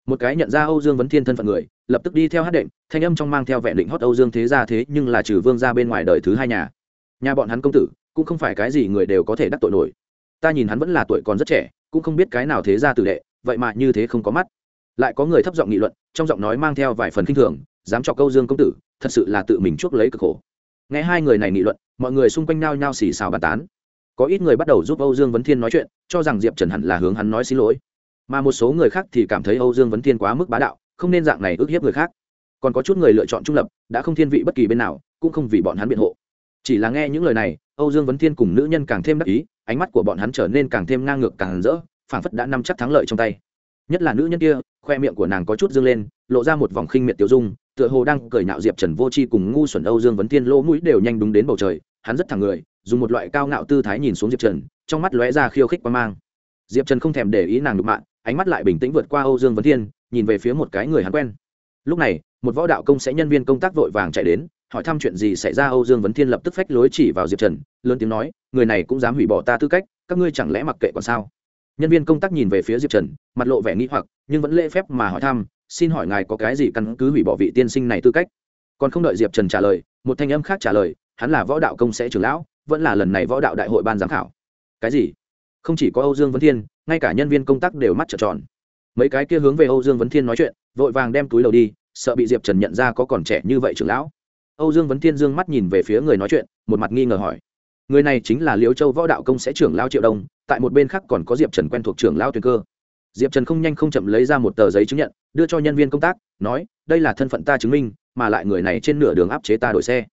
Một cái nhận ra âu dương vấn thiên thân phận người, lập tức đi theo hát đệm, thanh âm trong mang theo vẻ định hót âu dương thế gia thế nhưng là trừ vương ra bên ngoài đời thứ hai nhà. Nhà bọn hắn công tử, cũng không phải cái gì người đều có thể đắc tội nổi. Ta nhìn hắn vẫn là tuổi còn rất trẻ, cũng không biết cái nào thế gia tử đệ, vậy mà như thế không có mắt lại có người thấp giọng nghị luận, trong giọng nói mang theo vài phần k i n h thường, dám cho câu dương công tử, thật sự là tự mình chuốc lấy cực khổ. Nghe hai người này nghị luận, mọi người xung quanh nao nhao xì xào bàn tán. Có ít người bắt đầu giúp âu dương vấn thiên nói chuyện, cho rằng diệp trần hẳn là hướng hắn nói xin lỗi. Mà một số người khác thì cảm thấy âu dương vấn thiên quá mức bá đạo, không nên dạng này ức hiếp người khác. Còn có chút người lựa chọn trung lập, đã không thiên vị bất kỳ bên nào, cũng không vì bọn hắn biện hộ. Chỉ là nghe những lời này, âu dương vấn thiên cùng nữ nhân càng thêm đắc ý, ánh mắt của bọn hắn trở nên càng thêm ngang ngược càng rỡ, phảng phất đã nắm chắc thắng lợi trong tay nhất là nữ nhân kia, khoe miệng của nàng có chút dương lên, lộ ra một vòng khinh miệt tiêu dung, tựa hồ đang cười nạo diệp trần vô chi cùng ngu xuẩn âu dương vấn thiên lỗ mũi đều nhanh đúng đến bầu trời, hắn rất thẳng người, dùng một loại cao ngạo tư thái nhìn xuống diệp trần, trong mắt lóe ra khiêu khích qua mang. Diệp trần không thèm để ý nàng đục mạng ánh mắt lại bình tĩnh vượt qua âu dương vấn thiên, nhìn về phía một cái người hắn quen. Lúc này, một võ đạo công sẽ nhân viên công tác vội vàng chạy đến, hỏi thăm chuyện gì xảy ra, âu dương vấn thiên lập tức phách lối chỉ vào diệp trần, lớn tiếng nói, người này cũng dám hủy bỏ ta tư cách, các ngươi chẳng lẽ mặc kệ còn sao? Nhân viên công tác nhìn về phía diệp trần, mặt lộ vẻ nghĩ hoặc, nhưng vẫn lễ phép mà hỏi thăm, xin hỏi ngài có cái gì căn cứ hủy bỏ vị tiên sinh này tư cách? Còn không đợi diệp trần trả lời, một thanh âm khác trả lời, hắn là võ đạo công sẽ trưởng lão, vẫn là lần này võ đạo đại hội ban giám khảo. Cái gì? Không chỉ có âu dương vấn thiên, ngay cả nhân viên công tác đều mắt trợn tròn. Mấy cái kia hướng về âu dương vấn thiên nói chuyện, vội vàng đem túi đầu đi, sợ bị diệp trần nhận ra có còn trẻ như vậy trưởng lão. Âu dương vấn thiên dương mắt nhìn về phía người nói chuyện, một mặt nghi ngờ hỏi, người này chính là liễu châu võ đạo công sẽ trưởng lao triệu đông tại một bên khác còn có diệp trần quen thuộc trưởng lao tuyền cơ. Diệp trần không nhanh không chậm lấy ra một tờ giấy chứng nhận, đưa cho nhân viên công tác, nói, đây là thân phận ta chứng minh, mà lại người này trên nửa đường áp chế ta đổi xe.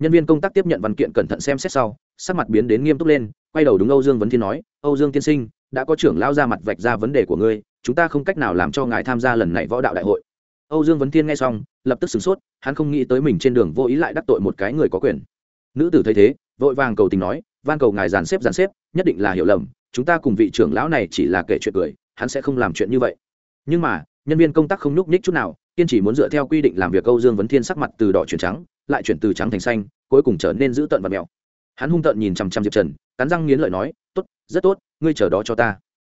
Nhân viên công tác tiếp nhận văn kiện cẩn thận xem xét sau, sắc mặt biến đến nghiêm túc lên, quay đầu đúng âu dương vấn thiên nói, âu dương tiên sinh, đã có trưởng lao ra mặt vạch ra vấn đề của ngươi, chúng ta không cách nào làm cho ngài tham gia lần này võ đạo đại hội. Âu dương vấn thiên nghe xong, lập tức sửng sốt, hắn không nghĩ tới mình trên đường vô ý lại đắc tội một cái người có quyền. Nữ tử thấy thế, vội vàng cầu tình nói, van cầu ngài dàn xếp dàn xếp, nhất định là hiểu lầm chúng ta cùng vị trưởng lão này chỉ là kể chuyện cười, hắn sẽ không làm chuyện như vậy. Nhưng mà, nhân viên công tác không nhúc nhích chút nào, kiên chỉ muốn dựa theo quy định làm việc âu dương vấn thiên sắc mặt từ đỏ chuyển trắng, lại chuyển từ trắng thành xanh, cuối cùng trở nên dữ tợn và mèo hắn hung tợn nhìn chằm chằm diệp trần, cắn răng nghiến lợi nói, tốt, rất tốt, ngươi chờ đó cho ta.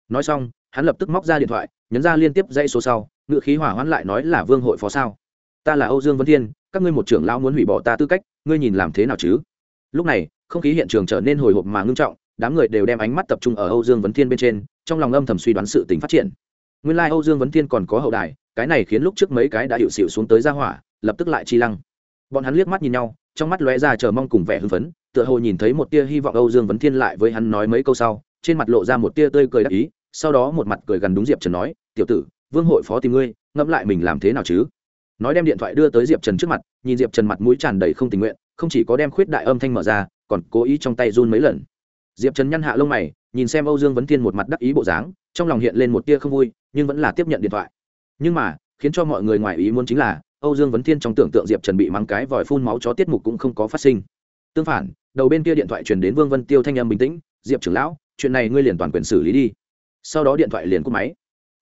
Nói xong, hắn lập tức móc ra điện thoại, nhấn ra liên tiếp dãy số sau ngự khí hỏa hoãn lại nói là vương hội phó sao? Ta là âu dương vấn thiên, các ngươi một trưởng lão muốn hủy bỏ ta tư cách, ngươi nhìn làm thế nào chứ? Lúc này, không khí hiện trường trở nên hồi hộp mà ngưng trọng đám người đều đem ánh mắt tập trung ở âu dương vấn thiên bên trên, trong lòng âm thầm suy đoán sự tình phát triển. Nguyên lai、like、âu dương vấn thiên còn có hậu đài, cái này khiến lúc trước mấy cái đã hiệu xịu xuống tới ra hỏa, lập tức lại chi lăng. Bọn hắn liếc mắt nhìn nhau, trong mắt lóe ra chờ mong cùng vẻ hưng phấn, tựa hồ nhìn thấy một tia hy vọng âu dương vấn thiên lại với hắn nói mấy câu sau, trên mặt lộ ra một tia tươi cười đắc ý, sau đó một mặt cười gần đúng diệp trần nói, tiểu tử, vương hội phó tìm ngươi, ngẫm lại mình làm thế nào chứ? Nói đem điện thoại đưa tới diệp trần trước mặt, nhìn diệp trần mặt mũi tràn đầy không tình nguyện, không chỉ có đem khuyết đại âm thanh mở ra, còn cố ý trong tay run mấy lần diệp trần nhăn hạ lông mày, nhìn xem âu dương vấn thiên một mặt đắc ý bộ dáng, trong lòng hiện lên một tia không vui, nhưng vẫn là tiếp nhận điện thoại. Nhưng mà, khiến cho mọi người ngoài ý muốn chính là, âu dương vấn thiên trong tưởng tượng diệp trần bị mắng cái vòi phun máu chó tiết mục cũng không có phát sinh. Tương phản, đầu bên kia điện thoại truyền đến vương vân tiêu thanh âm bình tĩnh, diệp trưởng lão, chuyện này ngươi liền toàn quyền xử lý đi. Sau đó điện thoại liền cúp máy.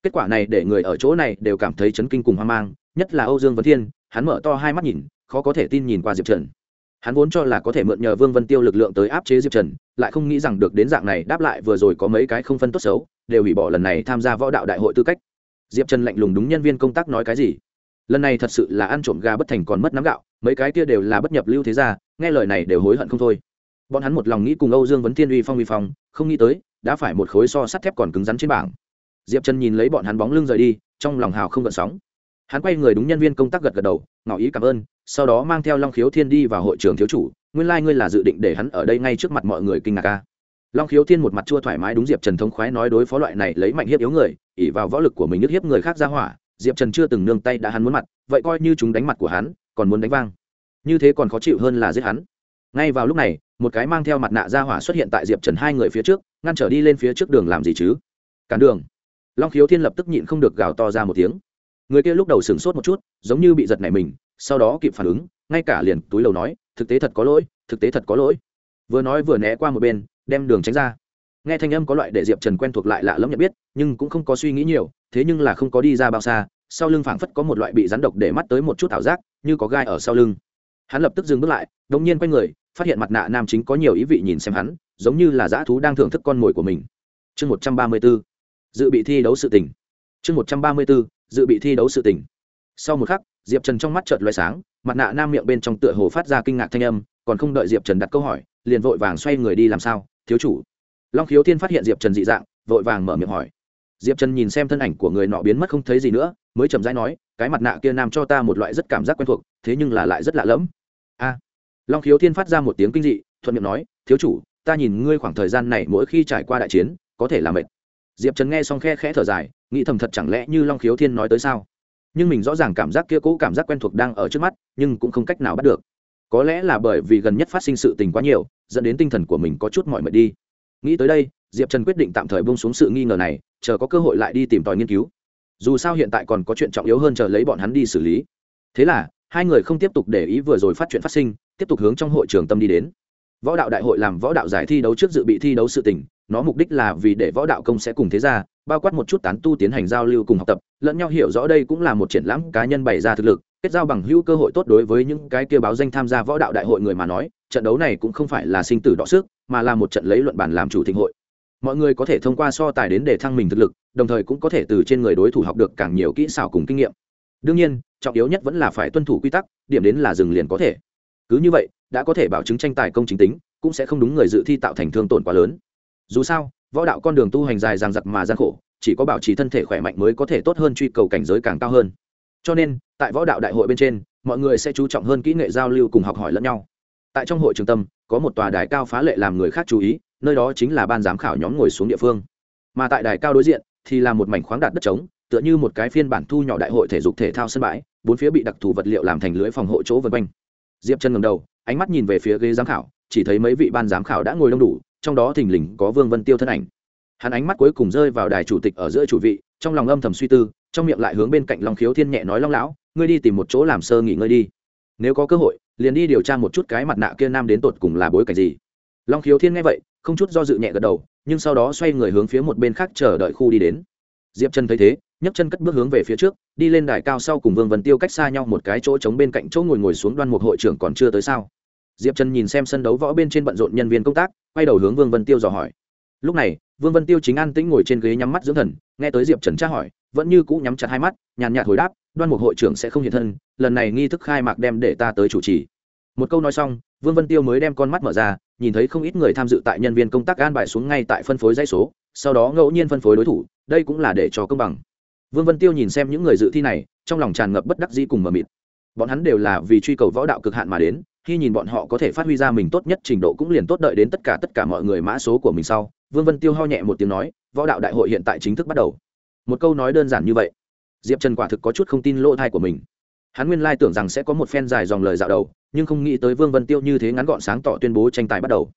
Kết quả này để người ở chỗ này đều cảm thấy chấn kinh cùng hoang mang, nhất là âu dương vấn thiên, hắn mở to hai mắt nhìn, khó có thể tin nhìn qua diệp trần hắn vốn cho là có thể mượn nhờ vương vân tiêu lực lượng tới áp chế diệp trần, lại không nghĩ rằng được đến dạng này đáp lại vừa rồi có mấy cái không phân tốt xấu, đều hủy bỏ lần này tham gia võ đạo đại hội tư cách. Diệp trần lạnh lùng đúng nhân viên công tác nói cái gì? Lần này thật sự là ăn trộm gà bất thành còn mất nắm gạo, mấy cái kia đều là bất nhập lưu thế gia, nghe lời này đều hối hận không thôi. Bọn hắn một lòng nghĩ cùng âu dương vấn thiên uy phong uy phong, không nghĩ tới, đã phải một khối so sắt thép còn cứng rắn trên bảng. Diệp trần nhìn lấy bọn hắn bóng lưng rời đi, trong lòng hào không gợn sóng. Hắn quay người đúng nhân viên công tác gật gật đầu, ngỏ ý cảm ơn sau đó mang theo long khiếu thiên đi vào hội trường thiếu chủ, nguyên lai、like、ngươi là dự định để hắn ở đây ngay trước mặt mọi người kinh ngạc ca long khiếu thiên một mặt chua thoải mái đúng diệp trần thông khoái nói đối phó loại này lấy mạnh hiếp yếu người ỉ vào võ lực của mình nhức hiếp người khác ra hỏa, diệp trần chưa từng nương tay đã hắn muốn mặt, vậy coi như chúng đánh mặt của hắn, còn muốn đánh vang. Như thế còn khó chịu hơn là giết hắn. Ngay vào lúc này, một cái mang theo mặt nạ ra hỏa xuất hiện tại diệp trần hai người phía trước, ngăn trở đi lên phía trước đường làm gì chứ? Cản đường. Long khiếu thiên lập tức nhịn không được gào to ra một tiếng. Người kia lúc đầu sửng sốt một chút, giống như bị giật nảy mình sau đó kịp phản ứng, ngay cả liền túi lầu nói, thực tế thật có lỗi, thực tế thật có lỗi. Vừa nói vừa né qua một bên, đem đường tránh ra. Nghe thanh âm có loại để diệp trần quen thuộc lại lạ lẫm nhận biết, nhưng cũng không có suy nghĩ nhiều, thế nhưng là không có đi ra bao xa, sau lưng phảng phất có một loại bị rắn độc để mắt tới một chút ảo giác, như có gai ở sau lưng. Hắn lập tức dừng bước lại đống nhiên quay người, phát hiện mặt nạ nam chính có nhiều ý vị nhìn xem hắn, giống như là dã thú đang thưởng thức con mồi của mình. Chương một trăm ba mươi b ố dự bị thi đấu sự tỉnh chương một trăm ba mươi b ố dự bị thi đấu sự tỉnh sau một khắc diệp trần trong mắt trợt loay sáng, mặt nạ nam miệng bên trong tựa hồ phát ra kinh ngạc thanh âm, còn không đợi diệp trần đặt câu hỏi, liền vội vàng xoay người đi làm sao? Thiếu chủ. Long khiếu thiên phát hiện diệp trần dị dạng, vội vàng mở miệng hỏi. Diệp trần nhìn xem thân ảnh của người nọ biến mất không thấy gì nữa, mới chậm rãi nói, cái mặt nạ kia nam cho ta một loại rất cảm giác quen thuộc, thế nhưng là lại rất lạ lẫm. A. Long khiếu thiên phát ra một tiếng kinh dị, thuận miệng nói, thiếu chủ, ta nhìn ngươi khoảng thời gian này mỗi khi trải qua đại chiến, có thể là mệt. Diệp trần nghe xong khe khẽ thở dài, nghĩ thầm thật chẳng lẽ như long khiếu thiên nói tới sao? Nhưng mình rõ ràng cảm giác kia cũ cảm giác quen thuộc đang ở trước mắt, nhưng cũng không cách nào bắt được. Có lẽ là bởi vì gần nhất phát sinh sự tình quá nhiều, dẫn đến tinh thần của mình có chút mỏi mệt đi. Nghĩ tới đây, diệp trần quyết định tạm thời bông xuống sự nghi ngờ này, chờ có cơ hội lại đi tìm tòi nghiên cứu. Dù sao hiện tại còn có chuyện trọng yếu hơn chờ lấy bọn hắn đi xử lý. Thế là, hai người không tiếp tục để ý vừa rồi phát chuyện phát sinh, tiếp tục hướng trong hội trường tâm đi đến. Võ đạo đại hội làm võ đạo giải thi đấu trước dự bị thi đấu sự tình, nó mục đích là vì để võ đạo công sẽ cùng thế gia bao quát một chút tán tu tiến hành giao lưu cùng học tập, lẫn nhau hiểu rõ đây cũng là một triển lãm cá nhân bày ra thực lực, kết giao bằng hữu cơ hội tốt đối với những cái kia báo danh tham gia võ đạo đại hội người mà nói, trận đấu này cũng không phải là sinh tử đọ sức, mà là một trận lấy luận bản làm chủ thịnh hội. Mọi người có thể thông qua so tài đến để thăng mình thực lực, đồng thời cũng có thể từ trên người đối thủ học được càng nhiều kỹ xảo cùng kinh nghiệm. Đương nhiên, trọng yếu nhất vẫn là phải tuân thủ quy tắc, điểm đến là dừng liền có thể. Cứ như vậy, đã có thể bảo chứng tranh tài công chính tính, cũng sẽ không đúng người dự thi tạo thành thương tổn quá lớn. Dù sao võ đạo con đường tu hành dài dằng dặc mà gian khổ, chỉ có bảo trì thân thể khỏe mạnh mới có thể tốt hơn truy cầu cảnh giới càng cao hơn. Cho nên, tại võ đạo đại hội bên trên, mọi người sẽ chú trọng hơn kỹ nghệ giao lưu cùng học hỏi lẫn nhau. Tại trong hội trường tâm, có một tòa đài cao phá lệ làm người khác chú ý, nơi đó chính là ban giám khảo nhóm ngồi xuống địa phương. Mà tại đài cao đối diện, thì là một mảnh khoáng đạt đất trống, tựa như một cái phiên bản thu nhỏ đại hội thể dục thể thao sân bãi, bốn phía bị đặc thù vật liệu làm thành lưới phòng hộ chỗ vân quanh. Diệp chân ngầm đầu, ánh mắt nhìn về phía ghế giám khảo, chỉ thấy mấy vị ban giám khảo đã ngồi đông đủ trong đó thình lình có vương vân tiêu thân ảnh. Hắn ánh mắt cuối cùng rơi vào đài chủ tịch ở giữa chủ vị, trong lòng âm thầm suy tư, trong miệng lại hướng bên cạnh long khiếu thiên nhẹ nói long lão, ngươi đi tìm một chỗ làm sơ nghỉ ngơi đi. Nếu có cơ hội, liền đi điều tra một chút cái mặt nạ kia nam đến tột cùng là bối cảnh gì. Long khiếu thiên nghe vậy, không chút do dự nhẹ gật đầu, nhưng sau đó xoay người hướng phía một bên khác chờ đợi khu đi đến. Diệp chân thấy thế, nhấc chân cất bước hướng về phía trước, đi lên đài cao sau cùng vương vân tiêu cách xa nhau một cái chỗ trống bên cạnh chỗ ngồi ngồi xuống đoan một hội trưởng còn chưa tới sao? Diệp trần nhìn xem sân đấu võ bên trên bận rộn nhân viên công tác, quay đầu hướng vương vân tiêu dò hỏi. Lúc này, vương vân tiêu chính an tĩnh ngồi trên ghế nhắm mắt dưỡng thần, nghe tới diệp trần tra hỏi, vẫn như cũ nhắm chặt hai mắt, nhàn nhạt hồi đáp, đoan một hội trưởng sẽ không hiện thân, lần này nghi thức khai mạc đem để ta tới chủ trì. Một câu nói xong, vương vân tiêu mới đem con mắt mở ra, nhìn thấy không ít người tham dự tại nhân viên công tác an bài xuống ngay tại phân phối dãy số, sau đó ngẫu nhiên phân phối đối thủ, đây cũng là để cho công bằng. Vương vân tiêu nhìn xem những người dự thi này, trong lòng tràn ngập bất đắc dĩ cùng mờ mịt. Bọn hắn đều là vì truy cầu võ đạo cực hạn mà đến khi nhìn bọn họ có thể phát huy ra mình tốt nhất trình độ cũng liền tốt đợi đến tất cả tất cả mọi người mã số của mình sau, vương vân tiêu ho nhẹ một tiếng nói, võ đạo đại hội hiện tại chính thức bắt đầu. Một câu nói đơn giản như vậy, diệp trần quả thực có chút không tin lỗ thai của mình. Hắn nguyên lai tưởng rằng sẽ có một phen dài dòng lời dạo đầu, nhưng không nghĩ tới vương vân tiêu như thế ngắn gọn sáng tỏ tuyên bố tranh tài bắt đầu.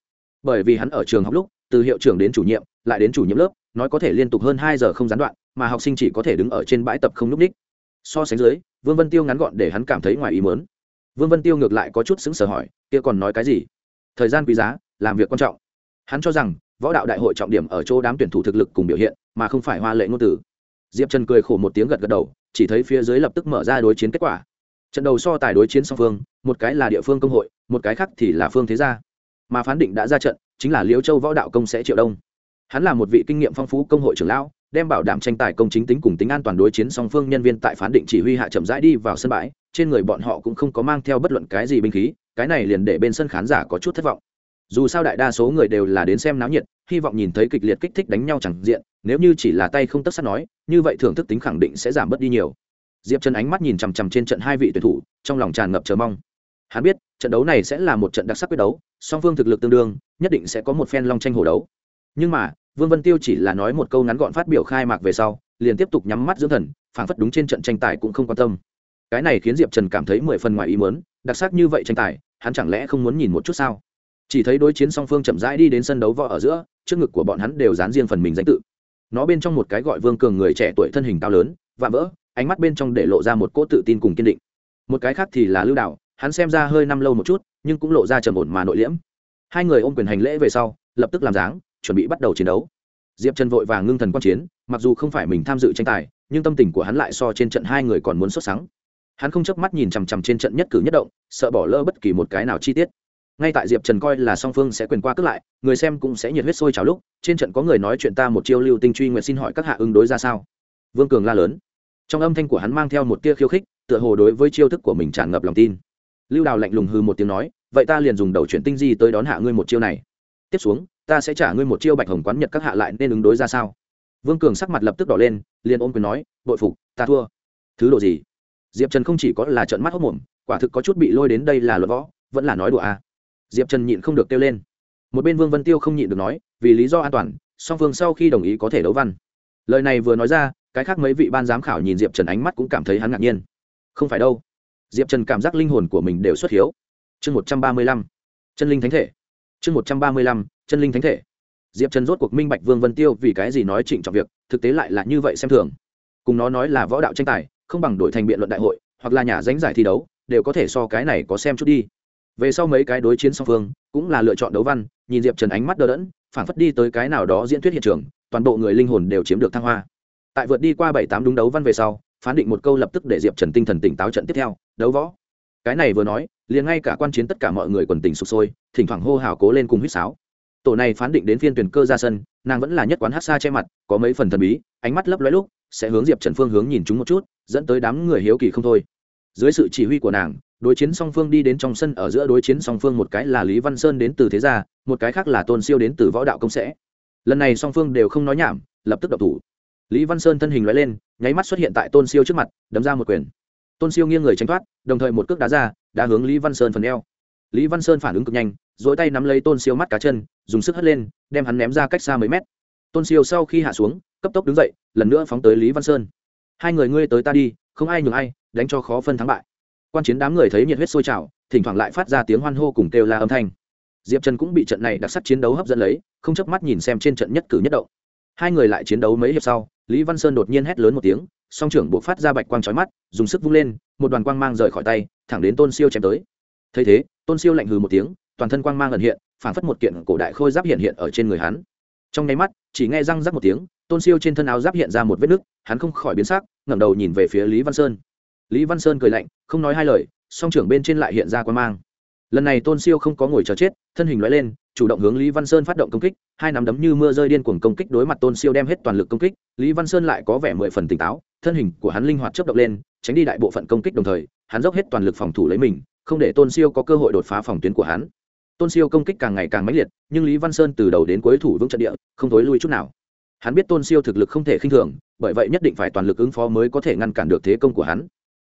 Bởi vì hắn ở trường học lúc, từ hiệu trưởng đến chủ nhiệm, lại đến chủ nhiệm lớp, nói có thể liên tục hơn hai giờ không gián đoạn, mà học sinh chỉ có thể đứng ở trên bãi tập không n ú c ních. So sánh dưới, vương vân tiêu ngắn gọn để hắn cảm thấy ngoài ý mớn vương vân tiêu ngược lại có chút xứng sở hỏi, kia còn nói cái gì? Thời gian quý giá, làm việc quan trọng. Hắn cho rằng, võ đạo đại hội trọng điểm ở chỗ đám tuyển thủ thực lực cùng biểu hiện, mà không phải hoa lệ ngôn từ. Diệp trần cười khổ một tiếng gật gật đầu, chỉ thấy phía dưới lập tức mở ra đối chiến kết quả. Trận đầu so tài đối chiến song phương, một cái là địa phương công hội, một cái khác thì là phương thế gia. Mà phán định đã ra trận, chính là liễu châu võ đạo công sẽ triệu đông. Hắn là một vị kinh nghiệm phong phú công hội trưởng lão đem bảo đảm tranh tài công chính tính cùng tính an toàn đối chiến song phương nhân viên tại phán định chỉ huy hạ chậm rãi đi vào sân bãi, trên người bọn họ cũng không có mang theo bất luận cái gì binh khí, cái này liền để bên sân khán giả có chút thất vọng. Dù sao đại đa số người đều là đến xem náo nhiệt, hy vọng nhìn thấy kịch liệt kích thích đánh nhau chẳng diện, nếu như chỉ là tay không tất sắt nói, như vậy thưởng thức tính khẳng định sẽ giảm bớt đi nhiều. Diệp trần ánh mắt nhìn chằm chằm trên trận hai vị tuyển thủ, trong lòng tràn ngập chờ mong. Hắn biết, trận đấu này sẽ là một trận đặc sắc quyết đấu, song phương thực lực tương đương, nhất định sẽ có một phen long tranh hổ đấu nhưng mà, vương vân tiêu chỉ là nói một câu ngắn gọn phát biểu khai mạc về sau, liền tiếp tục nhắm mắt dưỡng thần, phảng phất đúng trên trận tranh tài cũng không quan tâm. Cái này khiến diệp trần cảm thấy mười phần ngoài ý mớn đặc sắc như vậy tranh tài, hắn chẳng lẽ không muốn nhìn một chút sao? Chỉ thấy đối chiến song phương chậm rãi đi đến sân đấu võ ở giữa, trước ngực của bọn hắn đều dán riêng phần mình danh tự. Nó bên trong một cái gọi vương cường người trẻ tuổi thân hình cao lớn và vỡ, ánh mắt bên trong để lộ ra một cỗ tự tin cùng kiên định. Một cái khác thì là lưu đạo, hắn xem ra hơi năm lâu một chút, nhưng cũng lộ ra trầm ổn mà nội liễm. Hai người ôm quyền hành lễ về sau, lập tức làm dáng chuẩn bị bắt đầu chiến đấu. Diệp trần vội vàng ngưng thần quan chiến, mặc dù không phải mình tham dự tranh tài, nhưng tâm tình của hắn lại so trên trận hai người còn muốn xuất sáng hắn không chớp mắt nhìn chằm chằm trên trận nhất cử nhất động, sợ bỏ lỡ bất kỳ một cái nào chi tiết. Ngay tại diệp trần coi là song phương sẽ quyền qua cướp lại, người xem cũng sẽ nhiệt huyết sôi trào lúc, trên trận có người nói chuyện ta một chiêu lưu tinh truy nguyện xin hỏi các hạ ứng đối ra sao? Vương cường la lớn. Trong âm thanh của hắn mang theo một tia khiêu khích, tựa hồ đối với chiêu thức của mình tràn ngập lòng tin. Lưu đào lạnh lùng hư một tiếng nói, vậy ta liền dùng đầu chuyển tinh di tới đón hạ ngươi một chiêu này. Tiếp xuống ta sẽ trả ngươi một chiêu bạch hồng quán nhật các hạ lại nên ứng đối ra sao? Vương cường sắc mặt lập tức đỏ lên, liền ôm quyền nói, bội phục, ta thua. Thứ độ gì? Diệp trần không chỉ có là trận mắt hốc mồm, quả thực có chút bị lôi đến đây là luật võ, vẫn là nói đùa à. diệp trần nhịn không được kêu lên. Một bên vương vân tiêu không nhịn được nói, vì lý do an toàn, song phương sau khi đồng ý có thể đấu văn. Lời này vừa nói ra, cái khác mấy vị ban giám khảo nhìn diệp trần ánh mắt cũng cảm thấy hắn ngạc nhiên. Không phải đâu. Diệp trần cảm giác linh hồn của mình đều xuất hiếu. Chương một trăm ba mươi lăm. Chân linh thánh thể chương một trăm ba mươi lăm, chân linh thánh thể. Diệp trần rốt cuộc minh bạch vương vân tiêu vì cái gì nói trịnh trọng việc, thực tế lại là như vậy xem thường. Cùng nó nói là võ đạo tranh tài, không bằng đổi thành biện luận đại hội, hoặc là nhà danh giải thi đấu, đều có thể so cái này có xem chút đi. Về sau mấy cái đối chiến song phương, cũng là lựa chọn đấu văn, nhìn diệp trần ánh mắt đờ đẫn phảng phất đi tới cái nào đó diễn thuyết hiện trường, toàn bộ người linh hồn đều chiếm được thăng hoa. Tại vượt đi qua bảy tám đúng đấu văn về sau, phán định một câu lập tức để diệp trần tinh thần tỉnh táo trận tiếp theo, đấu võ. Cái này vừa nói liền ngay cả quan chiến tất cả mọi người quần tình sụp sôi, thỉnh thoảng hô hào cố lên cùng huýt sáo. Tổ này phán định đến phiên tuyển cơ ra sân, nàng vẫn là nhất quán hát xa che mặt, có mấy phần thần bí, ánh mắt lấp lóe lúc, sẽ hướng diệp trần phương hướng nhìn chúng một chút, dẫn tới đám người hiếu kỳ không thôi. Dưới sự chỉ huy của nàng, đối chiến song phương đi đến trong sân ở giữa đối chiến song phương một cái là lý văn sơn đến từ thế gia, một cái khác là tôn siêu đến từ võ đạo công sẽ. Lần này song phương đều không nói nhảm, lập tức đập thủ. Lý văn sơn thân hình loại lên, nháy mắt xuất hiện tại tôn siêu trước mặt, đấm ra một quyền. Tôn siêu nghiêng người tránh thoát, đồng thời một cước đá ra đã hướng lý văn sơn phần eo. Lý văn sơn phản ứng cực nhanh dỗi tay nắm lấy tôn siêu mắt cá chân, dùng sức hất lên, đem hắn ném ra cách xa mấy mét. Tôn siêu sau khi hạ xuống, cấp tốc đứng dậy, lần nữa phóng tới lý văn sơn. Hai người ngươi tới ta đi, không ai nhường ai, đánh cho khó phân thắng bại. Quan chiến đám người thấy nhiệt huyết sôi trào, thỉnh thoảng lại phát ra tiếng hoan hô cùng kêu la âm thanh. Diệp trần cũng bị trận này đặc sắc chiến đấu hấp dẫn lấy, không chớp mắt nhìn xem trên trận nhất cử nhất động. Hai người lại chiến đấu mấy hiệp sau, lý văn sơn đột nhiên hét lớn một tiếng, song trưởng buộc phát ra bạch quang trói mắt, dùng sức vung lên, một đoàn quang mang rời khỏi tay thẳng đến tôn siêu chém tới. Thấy thế, tôn siêu lạnh hừ một tiếng, toàn thân quang mang ẩn hiện, phảng phất một kiện cổ đại khôi giáp hiện hiện ở trên người hắn. Trong nháy mắt, chỉ nghe răng rắc một tiếng, tôn siêu trên thân áo giáp hiện ra một vết nứt, hắn không khỏi biến sắc, ngẩng đầu nhìn về phía lý văn sơn. Lý văn sơn cười lạnh, không nói hai lời, song trưởng bên trên lại hiện ra quang mang. Lần này tôn siêu không có ngồi chờ chết, thân hình loại lên, chủ động hướng lý văn sơn phát động công kích, hai nắm đấm như mưa rơi điên cuồng công kích đối mặt tôn siêu đem hết toàn lực công kích, lý văn sơn lại có vẻ mười phần tỉnh táo thân hình của hắn linh hoạt chấp động lên, tránh đi đại bộ phận công kích đồng thời, hắn dốc hết toàn lực phòng thủ lấy mình, không để tôn siêu có cơ hội đột phá phòng tuyến của hắn. Tôn siêu công kích càng ngày càng mãnh liệt, nhưng lý văn sơn từ đầu đến cuối thủ vững trận địa, không thối lui chút nào. Hắn biết tôn siêu thực lực không thể khinh thường, bởi vậy nhất định phải toàn lực ứng phó mới có thể ngăn cản được thế công của hắn.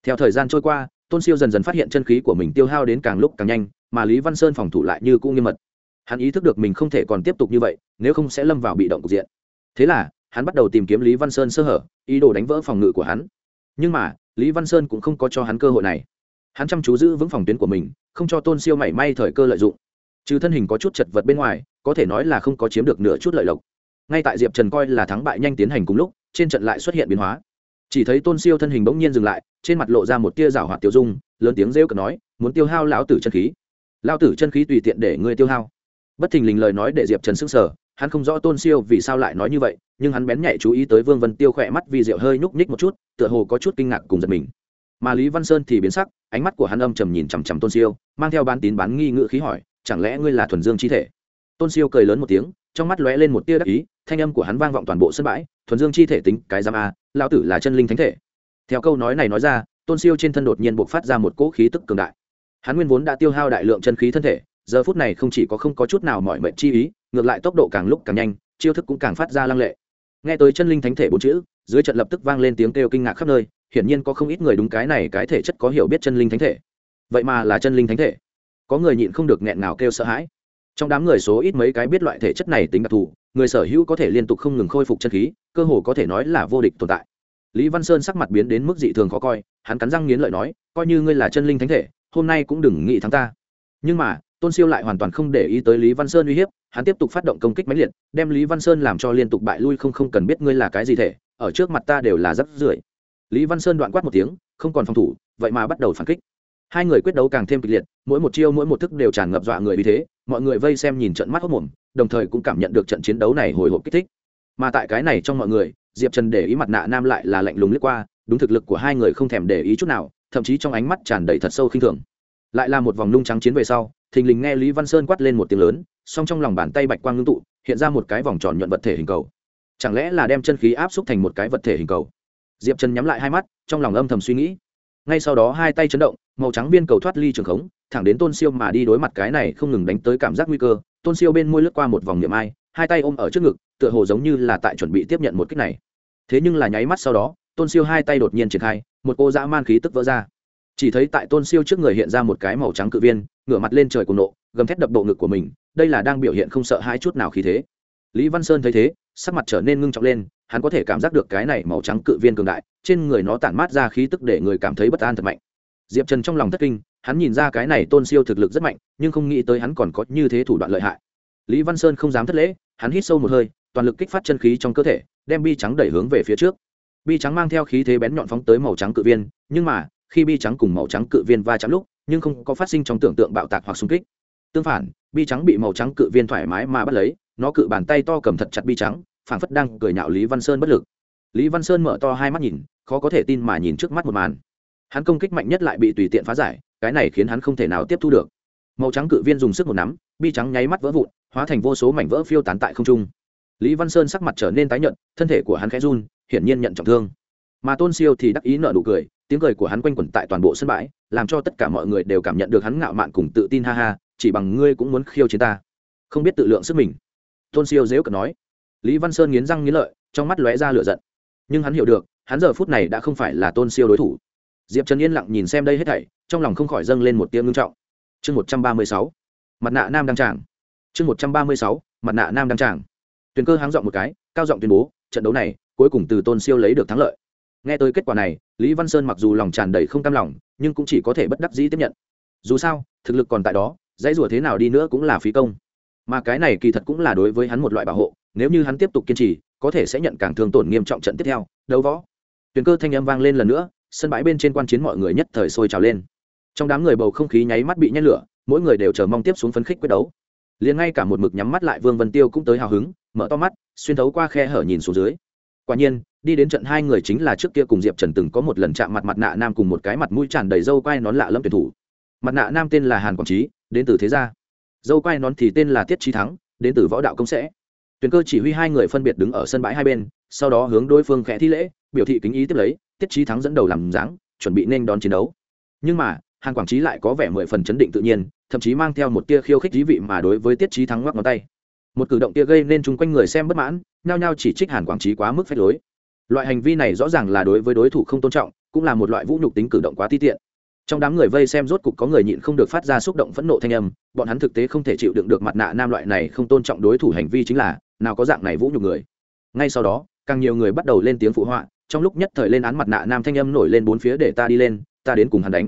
Theo thời gian trôi qua, tôn siêu dần dần phát hiện chân khí của mình tiêu hao đến càng lúc càng nhanh, mà lý văn sơn phòng thủ lại như cũng nghiêm mật. Hắn ý thức được mình không thể còn tiếp tục như vậy, nếu không sẽ lâm vào bị động cục diện. Thế là hắn bắt đầu tìm kiếm lý văn sơn sơ hở, ý đồ đánh vỡ phòng ngự của hắn. Nhưng mà, lý văn sơn cũng không có cho hắn cơ hội này. Hắn chăm chú giữ vững phòng tuyến của mình, không cho tôn siêu mảy may thời cơ lợi dụng. Trừ thân hình có chút chật vật bên ngoài, có thể nói là không có chiếm được nửa chút lợi lộc. Ngay tại diệp trần coi là thắng bại nhanh tiến hành cùng lúc, trên trận lại xuất hiện biến hóa. Chỉ thấy tôn siêu thân hình bỗng nhiên dừng lại, trên mặt lộ ra một tia rào hoạt tiêu dung, lớn tiếng rêu cực nói, muốn tiêu hao lão tử chân khí. Lao tử chân khí tùy tiện để ngươi tiêu hao. Bất thình lình lời nói để diệp trần s ư n g sở hắn không rõ tôn siêu vì sao lại nói như vậy, nhưng hắn bén nhạy chú ý tới vương vân tiêu khỏe mắt vì rượu hơi nhúc nhích một chút, tựa hồ có chút kinh ngạc cùng giật mình. Mà lý văn sơn thì biến sắc, ánh mắt của hắn âm trầm nhìn chằm chằm tôn siêu, mang theo bán tín bán nghi ngự khí hỏi, chẳng lẽ ngươi là thuần dương chi thể? Tôn siêu cười lớn một tiếng, trong mắt lóe lên một tia đắc ý, thanh âm của hắn vang vọng toàn bộ sân bãi, thuần dương chi thể tính, cái giam a lao tử là chân linh thánh thể. Theo câu nói này nói ra, tôn siêu trên thân đột nhiên buộc phát ra một cỗ khí tức cường đại. Hắn nguyên vốn đã tiêu hao đại lượng chân khí thân thể giờ phút này không chỉ có không có chút nào mọi mệnh chi ý, ngược lại tốc độ càng lúc càng nhanh, chiêu thức cũng càng phát ra lăng lệ. Nghe tới chân linh thánh thể bốn chữ, dưới trận lập tức vang lên tiếng kêu kinh ngạc khắp nơi, hiển nhiên có không ít người đúng cái này cái thể chất có hiểu biết chân linh thánh thể. Vậy mà là chân linh thánh thể. Có người nhịn không được nghẹn ngào kêu sợ hãi. Trong đám người số ít mấy cái biết loại thể chất này tính đặc thù, người sở hữu có thể liên tục không ngừng khôi phục chân khí, cơ hồ có thể nói là vô địch tồn tại. Lý văn sơn sắc mặt biến đến mức dị thường khó coi, hắn cắn răng nghiến lợi nói, coi như ngươi là chân linh thánh thể, hôm nay cũng đừng nghĩ thắng ta. Nhưng mà tôn siêu lại hoàn toàn không để ý tới lý văn sơn uy hiếp hắn tiếp tục phát động công kích mãnh liệt đem lý văn sơn làm cho liên tục bại lui không không cần biết ngươi là cái gì thể ở trước mặt ta đều là rất rưởi lý văn sơn đoạn quát một tiếng không còn phòng thủ vậy mà bắt đầu phản kích hai người quyết đấu càng thêm kịch liệt mỗi một chiêu mỗi một thức đều tràn ngập dọa người vì thế mọi người vây xem nhìn trận mắt hốc mồm đồng thời cũng cảm nhận được trận chiến đấu này hồi hộp kích thích mà tại cái này trong mọi người diệp trần để ý mặt nạ nam lại là lạnh lùng lướt qua đúng thực lực của hai người không thèm để ý chút nào thậm chí trong ánh mắt tràn đầy thật sâu khinh thường lại là một vòng nung trắng chiến về sau, thình lình nghe lý văn sơn quát lên một tiếng lớn, song trong lòng bàn tay bạch quang ngưng tụ, hiện ra một cái vòng tròn nhuận vật thể hình cầu. Chẳng lẽ là đem chân khí áp xúc thành một cái vật thể hình cầu? Diệp trần nhắm lại hai mắt, trong lòng âm thầm suy nghĩ. Ngay sau đó hai tay chấn động, màu trắng viên cầu thoát ly trường khống, thẳng đến tôn siêu mà đi đối mặt cái này không ngừng đánh tới cảm giác nguy cơ, tôn siêu bên môi lướt qua một vòng niệm ai, hai tay ôm ở trước ngực, tựa hồ giống như là tại chuẩn bị tiếp nhận một kích này. Thế nhưng là nháy mắt sau đó, tôn siêu hai tay đột nhiên triển khai, một cô dã man khí tức vỡ ra chỉ thấy tại tôn siêu trước người hiện ra một cái màu trắng cự viên, ngửa mặt lên trời cùng nộ, gầm thét đập bộ ngực của mình, đây là đang biểu hiện không sợ hai chút nào khí thế. Lý văn sơn thấy thế, sắc mặt trở nên ngưng trọng lên, hắn có thể cảm giác được cái này màu trắng cự viên cường đại, trên người nó tản mát ra khí tức để người cảm thấy bất an thật mạnh. Diệp trần trong lòng thất kinh, hắn nhìn ra cái này tôn siêu thực lực rất mạnh, nhưng không nghĩ tới hắn còn có như thế thủ đoạn lợi hại. Lý văn sơn không dám thất lễ, hắn hít sâu một hơi, toàn lực kích phát chân khí trong cơ thể, đem bi trắng đẩy hướng về phía trước. Bi trắng mang theo khí thế bén nhọn phóng tới màu trắng cự viên, nhưng mà khi bi trắng cùng màu trắng cự viên va chạm lúc, nhưng không có phát sinh trong tưởng tượng bạo tạc hoặc xung kích. Tương phản, bi trắng bị màu trắng cự viên thoải mái mà bắt lấy, nó cự bàn tay to cầm thật chặt bi trắng, phảng phất đang cười nhạo lý văn sơn bất lực. Lý văn sơn mở to hai mắt nhìn, khó có thể tin mà nhìn trước mắt một màn. Hắn công kích mạnh nhất lại bị tùy tiện phá giải, cái này khiến hắn không thể nào tiếp thu được. Màu trắng cự viên dùng sức một nắm, bi trắng nháy mắt vỡ vụn, hóa thành vô số mảnh vỡ phiêu tán tại không trung. Lý văn sơn sắc mặt trở nên tái nhợt, thân thể của hắn khẽ run, hiển nhiên nhận trọng thương. Mà tôn siêu thì đắc ý nở nụ cười tiếng cười của hắn quanh quẩn tại toàn bộ sân bãi, làm cho tất cả mọi người đều cảm nhận được hắn ngạo mạn cùng tự tin, ha ha, chỉ bằng ngươi cũng muốn khiêu chiến ta. Không biết tự lượng sức mình. Tôn siêu dễu cận nói. Lý văn sơn nghiến răng nghiến lợi, trong mắt lóe ra lửa giận. Nhưng hắn hiểu được, hắn giờ phút này đã không phải là tôn siêu đối thủ. Diệp trần yên lặng nhìn xem đây hết thảy, trong lòng không khỏi dâng lên một tiếng ngưng trọng. Chương một trăm ba mươi sáu. Mặt nạ nam đăng tràng. Chương một trăm ba mươi sáu. Mặt nạ nam đăng tràng. Tuyền cơ háng dọn một cái, cao giọng tuyên bố, trận đấu này, cuối cùng từ tôn siêu lấy được thắng lợi nghe tới kết quả này, lý văn sơn mặc dù lòng tràn đầy không cam lòng, nhưng cũng chỉ có thể bất đắc dĩ tiếp nhận. Dù sao, thực lực còn tại đó, dãy rủa thế nào đi nữa cũng là phí công. Mà cái này kỳ thật cũng là đối với hắn một loại bảo hộ, nếu như hắn tiếp tục kiên trì, có thể sẽ nhận càng thương tổn nghiêm trọng trận tiếp theo, đấu võ. Tuyền cơ thanh âm vang lên lần nữa, sân bãi bên trên quan chiến mọi người nhất thời sôi trào lên. Trong đám người bầu không khí nháy mắt bị nhét lửa, mỗi người đều chờ mong tiếp xuống phấn khích quyết đấu. Liền ngay cả một mực nhắm mắt lại vương vân tiêu cũng tới hào hứng, mở to mắt, xuyên thấu qua khe hở nhìn xuống dưới. Quả nhiên đi đến trận hai người chính là trước kia cùng diệp trần từng có một lần chạm mặt mặt nạ nam cùng một cái mặt mũi tràn đầy dâu quai nón lạ lâm tuyển thủ. Mặt nạ nam tên là hàn quảng trí, đến từ thế gia. Dâu quai nón thì tên là tiết trí thắng, đến từ võ đạo công sẽ. Tuyển cơ chỉ huy hai người phân biệt đứng ở sân bãi hai bên, sau đó hướng đối phương khẽ thi lễ, biểu thị kính ý tiếp lấy, tiết trí thắng dẫn đầu làm dáng, chuẩn bị nên đón chiến đấu. Nhưng mà, hàn quảng trí lại có vẻ mười phần chấn định tự nhiên, thậm chí mang theo một tia khiêu khích dí vị mà đối với tiết trí thắng ngoắc ngón tay. Một cử động tia gây nên chung quanh người xem bất mãn, nhao nhao chỉ trích hàn quảng trí quá mức phép lối loại hành vi này rõ ràng là đối với đối thủ không tôn trọng, cũng là một loại vũ nhục tính cử động quá ti tiện. Trong đám người vây xem rốt cục có người nhịn không được phát ra xúc động phẫn nộ thanh âm, bọn hắn thực tế không thể chịu đựng được mặt nạ nam loại này không tôn trọng đối thủ hành vi chính là, nào có dạng này vũ nhục người. Ngay sau đó, càng nhiều người bắt đầu lên tiếng phụ họa, trong lúc nhất thời lên án mặt nạ nam thanh âm nổi lên bốn phía để ta đi lên, ta đến cùng hắn đánh.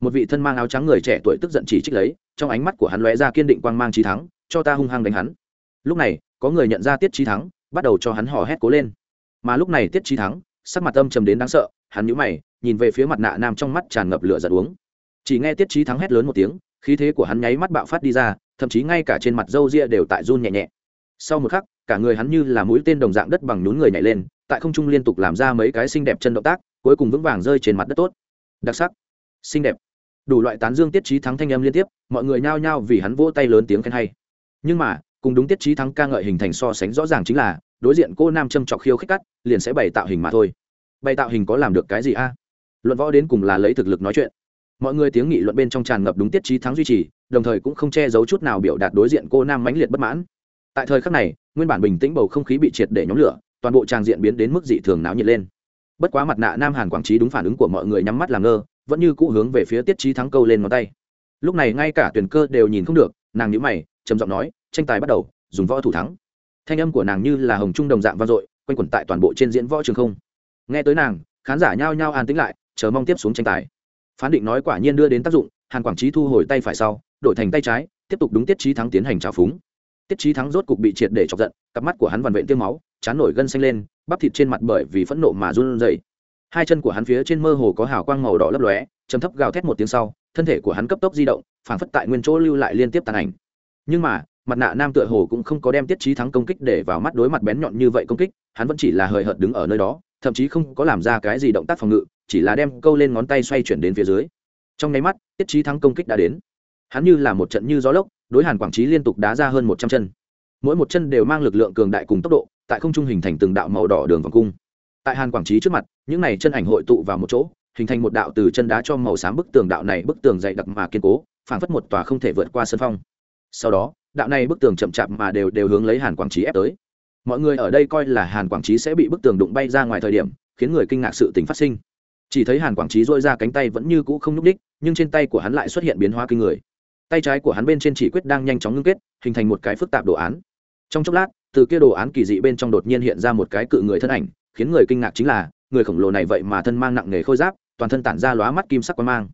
Một vị thân mang áo trắng người trẻ tuổi tức giận chỉ trích lấy, trong ánh mắt của hắn lóe ra kiên định quang mang trí thắng, cho ta hung hăng đánh hắn. Lúc này, có người nhận ra tiết trí thắng, bắt đầu cho hắn hò hét cố lên mà lúc này tiết trí thắng, sắc mặt âm trầm đến đáng sợ, hắn nhíu mày, nhìn về phía mặt nạ nam trong mắt tràn ngập lửa giật uống. Chỉ nghe tiết trí thắng hét lớn một tiếng, khí thế của hắn nháy mắt bạo phát đi ra, thậm chí ngay cả trên mặt râu ria đều tại run nhẹ nhẹ. Sau một khắc, cả người hắn như là mũi tên đồng dạng đất bằng nhún người nhảy lên, tại không trung liên tục làm ra mấy cái xinh đẹp chân động tác, cuối cùng vững vàng rơi trên mặt đất tốt. Đặc sắc. Xinh đẹp. Đủ loại tán dương tiết trí thắng thanh âm liên tiếp, mọi người nhao nhao vì hắn vỗ tay lớn tiếng khen hay. Nhưng mà, cùng đúng tiết trí thắng ca ngợi hình thành so sánh rõ ràng chính là đối diện cô nam châm trọc khiêu khích cắt, liền sẽ bày tạo hình mà thôi. Bày tạo hình có làm được cái gì a? Luận võ đến cùng là lấy thực lực nói chuyện. Mọi người tiếng nghị luận bên trong tràn ngập đúng tiết trí thắng duy trì, đồng thời cũng không che giấu chút nào biểu đạt đối diện cô nam mãnh liệt bất mãn. Tại thời khắc này, nguyên bản bình tĩnh bầu không khí bị triệt để nhóm lửa, toàn bộ tràng diện biến đến mức dị thường náo nhiệt lên. Bất quá mặt nạ nam hàn quảng trí đúng phản ứng của mọi người nhắm mắt làm ngơ, vẫn như cũ hướng về phía tiết trí thắng câu lên ngón tay. Lúc này ngay cả tuyển cơ đều nhìn không được, nàng nhữ mày, trầm giọng nói, tranh tài bắt đầu, dùng võ thủ thắng thanh âm của nàng như là hồng trung đồng dạng vang dội, quanh quẩn tại toàn bộ trên diễn võ trường không. Nghe tới nàng, khán giả nhao nhao an tĩnh lại, chờ mong tiếp xuống tranh tài. Phán định nói quả nhiên đưa đến tác dụng, hàn quảng trí thu hồi tay phải sau, đổi thành tay trái, tiếp tục đúng tiết trí thắng tiến hành trào phúng. Tiết trí thắng rốt cục bị triệt để chọc giận, cặp mắt của hắn vằn vện tiêu máu, chán nổi gân xanh lên, bắp thịt trên mặt bởi vì phẫn nộ mà run rẩy. Hai chân của hắn phía trên mơ hồ có hào quang màu đỏ lấp lóe chấm thấp gào thét một tiếng sau, thân thể của hắn cấp tốc di động, phảng phất tại nguyên chỗ lưu lại liên tiếp tàn ảnh. Nhưng mà mặt nạ nam tựa hồ cũng không có đem tiết trí thắng công kích để vào mắt đối mặt bén nhọn như vậy công kích, hắn vẫn chỉ là hời hợt đứng ở nơi đó, thậm chí không có làm ra cái gì động tác phòng ngự, chỉ là đem câu lên ngón tay xoay chuyển đến phía dưới. Trong nháy mắt, tiết trí thắng công kích đã đến. Hắn như là một trận như gió lốc, đối hàn quảng trí liên tục đá ra hơn một trăm chân. Mỗi một chân đều mang lực lượng cường đại cùng tốc độ, tại không trung hình thành từng đạo màu đỏ đường vòng cung. Tại hàn quảng trí trước mặt, những này chân ảnh hội tụ vào một chỗ, hình thành một đạo từ chân đá cho màu xám bức tường đạo này bức tường dày đặc mà kiên cố, phảng phất một tòa không thể vượt qua sân phong sau đó, đạo này bức tường chậm chạp mà đều đều hướng lấy hàn quảng trí ép tới. Mọi người ở đây coi là hàn quảng trí sẽ bị bức tường đụng bay ra ngoài thời điểm, khiến người kinh ngạc sự tình phát sinh. Chỉ thấy hàn quảng trí dôi ra cánh tay vẫn như cũ không n ú c đích nhưng trên tay của hắn lại xuất hiện biến hóa kinh người. Tay trái của hắn bên trên chỉ quyết đang nhanh chóng ngưng kết, hình thành một cái phức tạp đồ án. Trong chốc lát, từ kia đồ án kỳ dị bên trong đột nhiên hiện ra một cái cự người thân ảnh, khiến người kinh ngạc chính là, người khổng lồ này vậy mà thân mang nặng nghề khôi giáp, toàn thân tản ra lóa mắt kim sắc quang mang.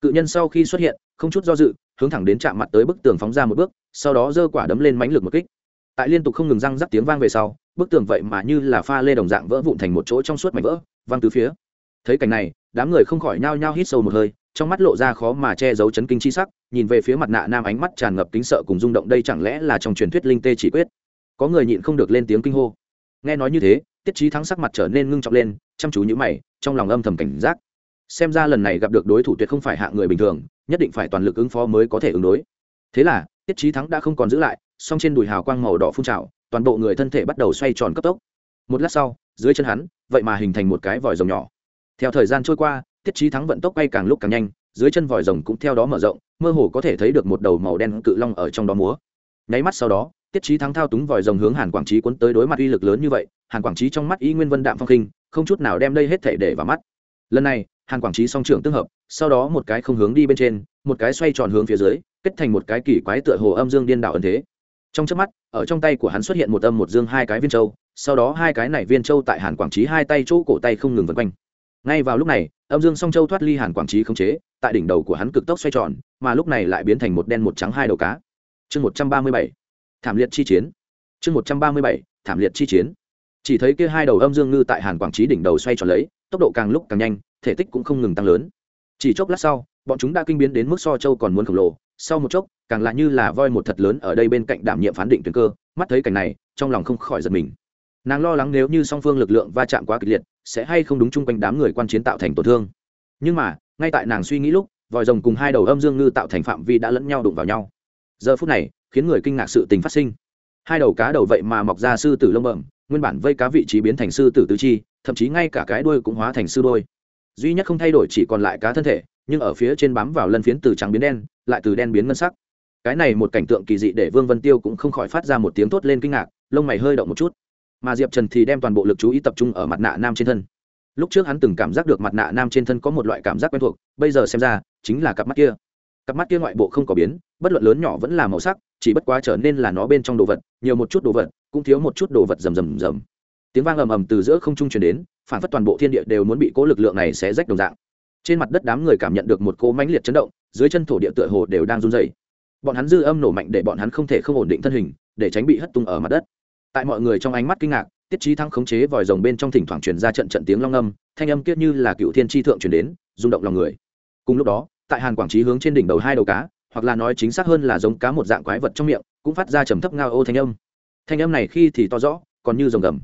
Cự nhân sau khi xuất hiện, không chút do dự hướng thẳng đến chạm mặt tới bức tường phóng ra một bước, sau đó giơ quả đấm lên mánh lực một kích. Tại liên tục không ngừng răng rắc tiếng vang về sau, bức tường vậy mà như là pha lê đồng dạng vỡ vụn thành một chỗ trong suốt mảnh vỡ, văng từ phía. Thấy cảnh này, đám người không khỏi nhao nhao hít sâu một hơi, trong mắt lộ ra khó mà che giấu chấn kinh chi sắc, nhìn về phía mặt nạ nam ánh mắt tràn ngập kính sợ cùng rung động, đây chẳng lẽ là trong truyền thuyết linh tê chỉ quyết? Có người nhịn không được lên tiếng kinh hô. Nghe nói như thế, tiết trí thắng sắc mặt trở nên ngưng trọng lên, chăm chú nhữ mày, trong lòng âm thầm cảnh giác. Xem ra lần này gặp được đối thủ tuyệt không phải hạ người bình thường nhất định phải toàn lực ứng phó mới có thể ứng đối. Thế là, tiết trí thắng đã không còn giữ lại, song trên đùi hào quang màu đỏ phun trào, toàn bộ người thân thể bắt đầu xoay tròn cấp tốc. Một lát sau, dưới chân hắn, vậy mà hình thành một cái vòi rồng nhỏ. Theo thời gian trôi qua, tiết trí thắng vận tốc bay càng lúc càng nhanh, dưới chân vòi rồng cũng theo đó mở rộng, mơ hồ có thể thấy được một đầu màu đen cự long ở trong đó múa. Nháy mắt sau đó, tiết trí thắng thao túng vòi rồng hướng hàn quảng trí cuốn tới đối mặt uy lực lớn như vậy, hàn quảng trí trong mắt y nguyên vân đạm phong khinh, không chút nào đem đây hết thể để vào mắt. Lần này, hàn quảng trí song trưởng tương hợp sau đó một cái không hướng đi bên trên, một cái xoay tròn hướng phía dưới, kết thành một cái kỳ quái tựa hồ âm dương điên đảo ẩn thế. Trong trước mắt, ở trong tay của hắn xuất hiện một âm một dương hai cái viên châu, sau đó hai cái này viên châu tại hàn quảng trí hai tay chỗ cổ tay không ngừng vân quanh. Ngay vào lúc này, âm dương song châu thoát ly hàn quảng trí không chế, tại đỉnh đầu của hắn cực tốc xoay tròn, mà lúc này lại biến thành một đen một trắng hai đầu cá. Chương một trăm ba mươi bảy, thảm liệt chi chiến. Chương một trăm ba mươi bảy, thảm liệt chi chiến. Chỉ thấy kia hai đầu âm dương ngư tại hàn quảng trí đỉnh đầu xoay tròn lấy, tốc độ càng lúc càng nhanh, thể tích cũng không ngừng tăng lớn chỉ chốc lát sau, bọn chúng đã kinh biến đến mức so châu còn muốn khổng lồ. Sau một chốc, càng lại như là voi một thật lớn ở đây bên cạnh đảm nhiệm phán định tuyến cơ. Mắt thấy cảnh này, trong lòng không khỏi giật mình. Nàng lo lắng nếu như song phương lực lượng va chạm quá kịch liệt, sẽ hay không đúng chung quanh đám người quan chiến tạo thành tổn thương. Nhưng mà, ngay tại nàng suy nghĩ lúc, vòi rồng cùng hai đầu âm dương ngư tạo thành phạm vi đã lẫn nhau đụng vào nhau. Giờ phút này, khiến người kinh ngạc sự tình phát sinh. Hai đầu cá đầu vậy mà mọc ra sư tử lông bẩm, nguyên bản vây cá vị trí biến thành sư tử tứ chi, thậm chí ngay cả cái đuôi cũng hóa thành sư đôi duy nhất không thay đổi chỉ còn lại cá thân thể, nhưng ở phía trên bám vào lân phiến từ trắng biến đen, lại từ đen biến ngân sắc. Cái này một cảnh tượng kỳ dị để vương vân tiêu cũng không khỏi phát ra một tiếng thốt lên kinh ngạc, lông mày hơi động một chút. Mà diệp trần thì đem toàn bộ lực chú ý tập trung ở mặt nạ nam trên thân. Lúc trước hắn từng cảm giác được mặt nạ nam trên thân có một loại cảm giác quen thuộc, bây giờ xem ra, chính là cặp mắt kia. Cặp mắt kia ngoại bộ không có biến, bất luận lớn nhỏ vẫn là màu sắc, chỉ bất quá trở nên là nó bên trong đồ vật, nhiều một chút đồ vật, cũng thiếu một chút đồ vật rầm rầm rầm. Tiếng vang ầm ầm từ giữa không trung truyền đến phản phất toàn bộ thiên địa đều muốn bị cố lực lượng này xé rách đồng dạng. Trên mặt đất đám người cảm nhận được một cỗ mãnh liệt chấn động, dưới chân thổ địa tựa hồ đều đang run dày bọn hắn dư âm nổ mạnh để bọn hắn không thể không ổn định thân hình, để tránh bị hất tung ở mặt đất. Tại mọi người trong ánh mắt kinh ngạc, tiết trí thắng khống chế vòi rồng bên trong thỉnh thoảng truyền ra trận trận tiếng long âm, thanh âm kiết như là cựu thiên tri thượng truyền đến, rung động lòng người. Cùng lúc đó, tại hàn quảng trí hướng trên đỉnh đầu hai đầu cá, hoặc là nói chính xác hơn là giống cá một dạng quái vật trong miệng, cũng phát ra trầm thấp ngao ô thanh âm. Thanh âm này khi thì to rõ, còn như rồng gầm.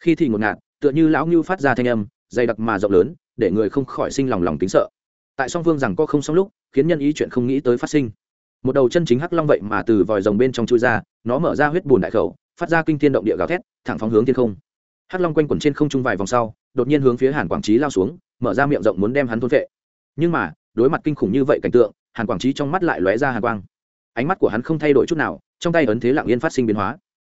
Khi thì ngột ngạt tựa như lão ngưu phát ra thanh âm, dày đặc mà rộng lớn, để người không khỏi sinh lòng lòng tính sợ. Tại song phương rằng có không xong lúc, khiến nhân ý chuyện không nghĩ tới phát sinh. Một đầu chân chính hắc long vậy mà từ vòi rồng bên trong chui ra, nó mở ra huyết bùn đại khẩu, phát ra kinh thiên động địa gào thét, thẳng phóng hướng thiên không. Hắc long quanh quẩn trên không trung vài vòng sau, đột nhiên hướng phía hàn quảng trí lao xuống, mở ra miệng rộng muốn đem hắn thôn vệ. Nhưng mà, đối mặt kinh khủng như vậy cảnh tượng, hàn quảng trí trong mắt lại lóe ra hàn quang. Ánh mắt của hắn không thay đổi chút nào, trong tay ấn thế lặng yên phát sinh biến hóa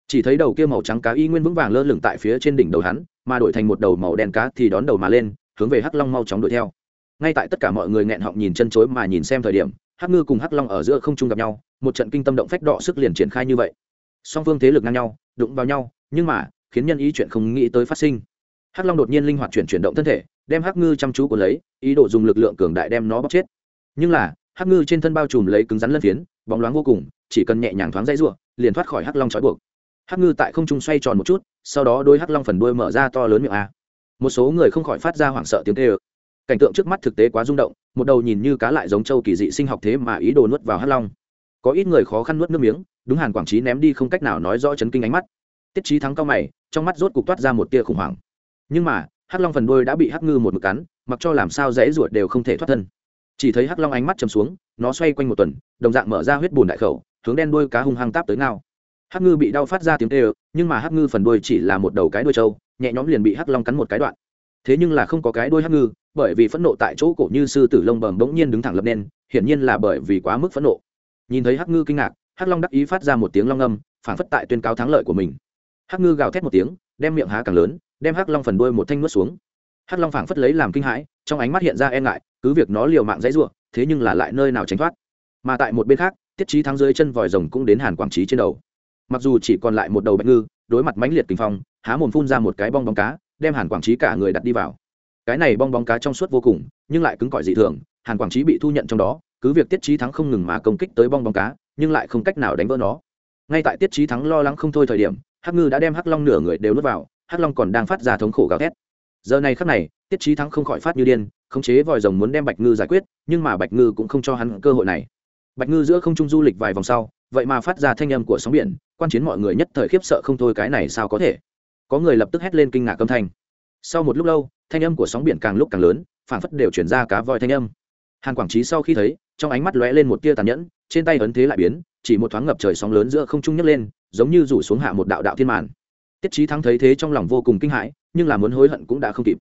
chỉ thấy đầu kia màu trắng cá y nguyên vững vàng lơ lửng tại phía trên đỉnh đầu hắn, mà đổi thành một đầu màu đen cá thì đón đầu mà lên, hướng về hắc long mau chóng đuổi theo. Ngay tại tất cả mọi người nghẹn họng nhìn chân chối mà nhìn xem thời điểm, hắc ngư cùng hắc long ở giữa không trung gặp nhau, một trận kinh tâm động phách đỏ sức liền triển khai như vậy. Song phương thế lực ngang nhau, đụng vào nhau, nhưng mà, khiến nhân ý chuyện không nghĩ tới phát sinh. Hắc long đột nhiên linh hoạt chuyển chuyển động thân thể, đem hắc ngư chăm chú của lấy, ý đồ dùng lực lượng cường đại đem nó bóc chết. Nhưng là, hắc ngư trên thân bao trùm lấy cứng rắn lân phiến, bóng loáng vô cùng, chỉ cần nhẹ nhàng thoáng dãy ruộng liền thoát khỏi hắc long trói buộc hắc ngư tại không trung xoay tròn một chút, sau đó đôi hắc long phần đuôi mở ra to lớn miệng a. Một số người không khỏi phát ra hoảng sợ tiếng kêu. Cảnh tượng trước mắt thực tế quá rung động, một đầu nhìn như cá lại giống châu kỳ dị sinh học thế mà ý đồ nuốt vào hắc long. Có ít người khó khăn nuốt nước miếng, đúng hàn quảng trí ném đi không cách nào nói rõ chấn kinh ánh mắt. Tiết trí thắng cao mày, trong mắt rốt cục toát ra một tia khủng hoảng. Nhưng mà, hắc long phần đuôi đã bị hắc ngư một mực cắn, mặc cho làm sao dễ ruột đều không thể thoát thân. Chỉ thấy hắc long ánh mắt chầm xuống, nó xoay quanh một tuần, đồng dạng mở ra huyết bùn đại khẩu, hướng đen đuôi cá hung hăng táp tới ngao hắc ngư bị đau phát ra tiếng tê nhưng mà hắc ngư phần đuôi chỉ là một đầu cái đuôi trâu, nhẹ nhõm liền bị hắc long cắn một cái đoạn. Thế nhưng là không có cái đuôi hắc ngư, bởi vì phẫn nộ tại chỗ cổ như sư tử lông bầm bỗng nhiên đứng thẳng lập nên, hiển nhiên là bởi vì quá mức phẫn nộ. Nhìn thấy hắc ngư kinh ngạc, hắc long đắc ý phát ra một tiếng long âm, phản phất tại tuyên cáo thắng lợi của mình. Hắc ngư gào thét một tiếng, đem miệng há càng lớn, đem hắc long phần đuôi một thanh nuốt xuống. Hắc long phảng phất lấy làm kinh hãi, trong ánh mắt hiện ra e ngại, cứ việc nó liều mạng dãy ruộng thế nhưng là lại nơi nào tránh thoát. Mà tại một bên khác, tiết trí thắng dưới chân vòi rồng cũng đến hàn quảng trí trên đầu mặc dù chỉ còn lại một đầu bạch ngư, đối mặt mãnh liệt kinh phong, há mồm phun ra một cái bong bóng cá, đem hàn quảng trí cả người đặt đi vào. Cái này bong bóng cá trong suốt vô cùng, nhưng lại cứng cỏi dị thường, hàn quảng trí bị thu nhận trong đó, cứ việc tiết trí thắng không ngừng mà công kích tới bong bóng cá, nhưng lại không cách nào đánh vỡ nó. Ngay tại tiết trí thắng lo lắng không thôi thời điểm, hắc ngư đã đem hắc long nửa người đều nuốt vào, hắc long còn đang phát ra thống khổ gào thét. Giờ này khắc này, tiết trí thắng không khỏi phát như điên, khống chế vòi rồng muốn đem bạch ngư giải quyết, nhưng mà bạch ngư cũng không cho hắn cơ hội này bạch ngư giữa không trung du lịch vài vòng sau, vậy mà phát ra thanh âm của sóng biển, quan chiến mọi người nhất thời khiếp sợ không thôi, cái này sao có thể? Có người lập tức hét lên kinh ngạc âm thanh. Sau một lúc lâu, thanh âm của sóng biển càng lúc càng lớn phản phất đều chuyển ra cá voi thanh âm. Hàn quảng trí sau khi thấy, trong ánh mắt lóe lên một tia tàn nhẫn, trên tay ấn thế lại biến, chỉ một thoáng ngập trời sóng lớn giữa không trung nhấc lên, giống như rủ xuống hạ một đạo đạo thiên màn. Tiết trí thắng thấy thế trong lòng vô cùng kinh hãi, nhưng là muốn hối hận cũng đã không kịp.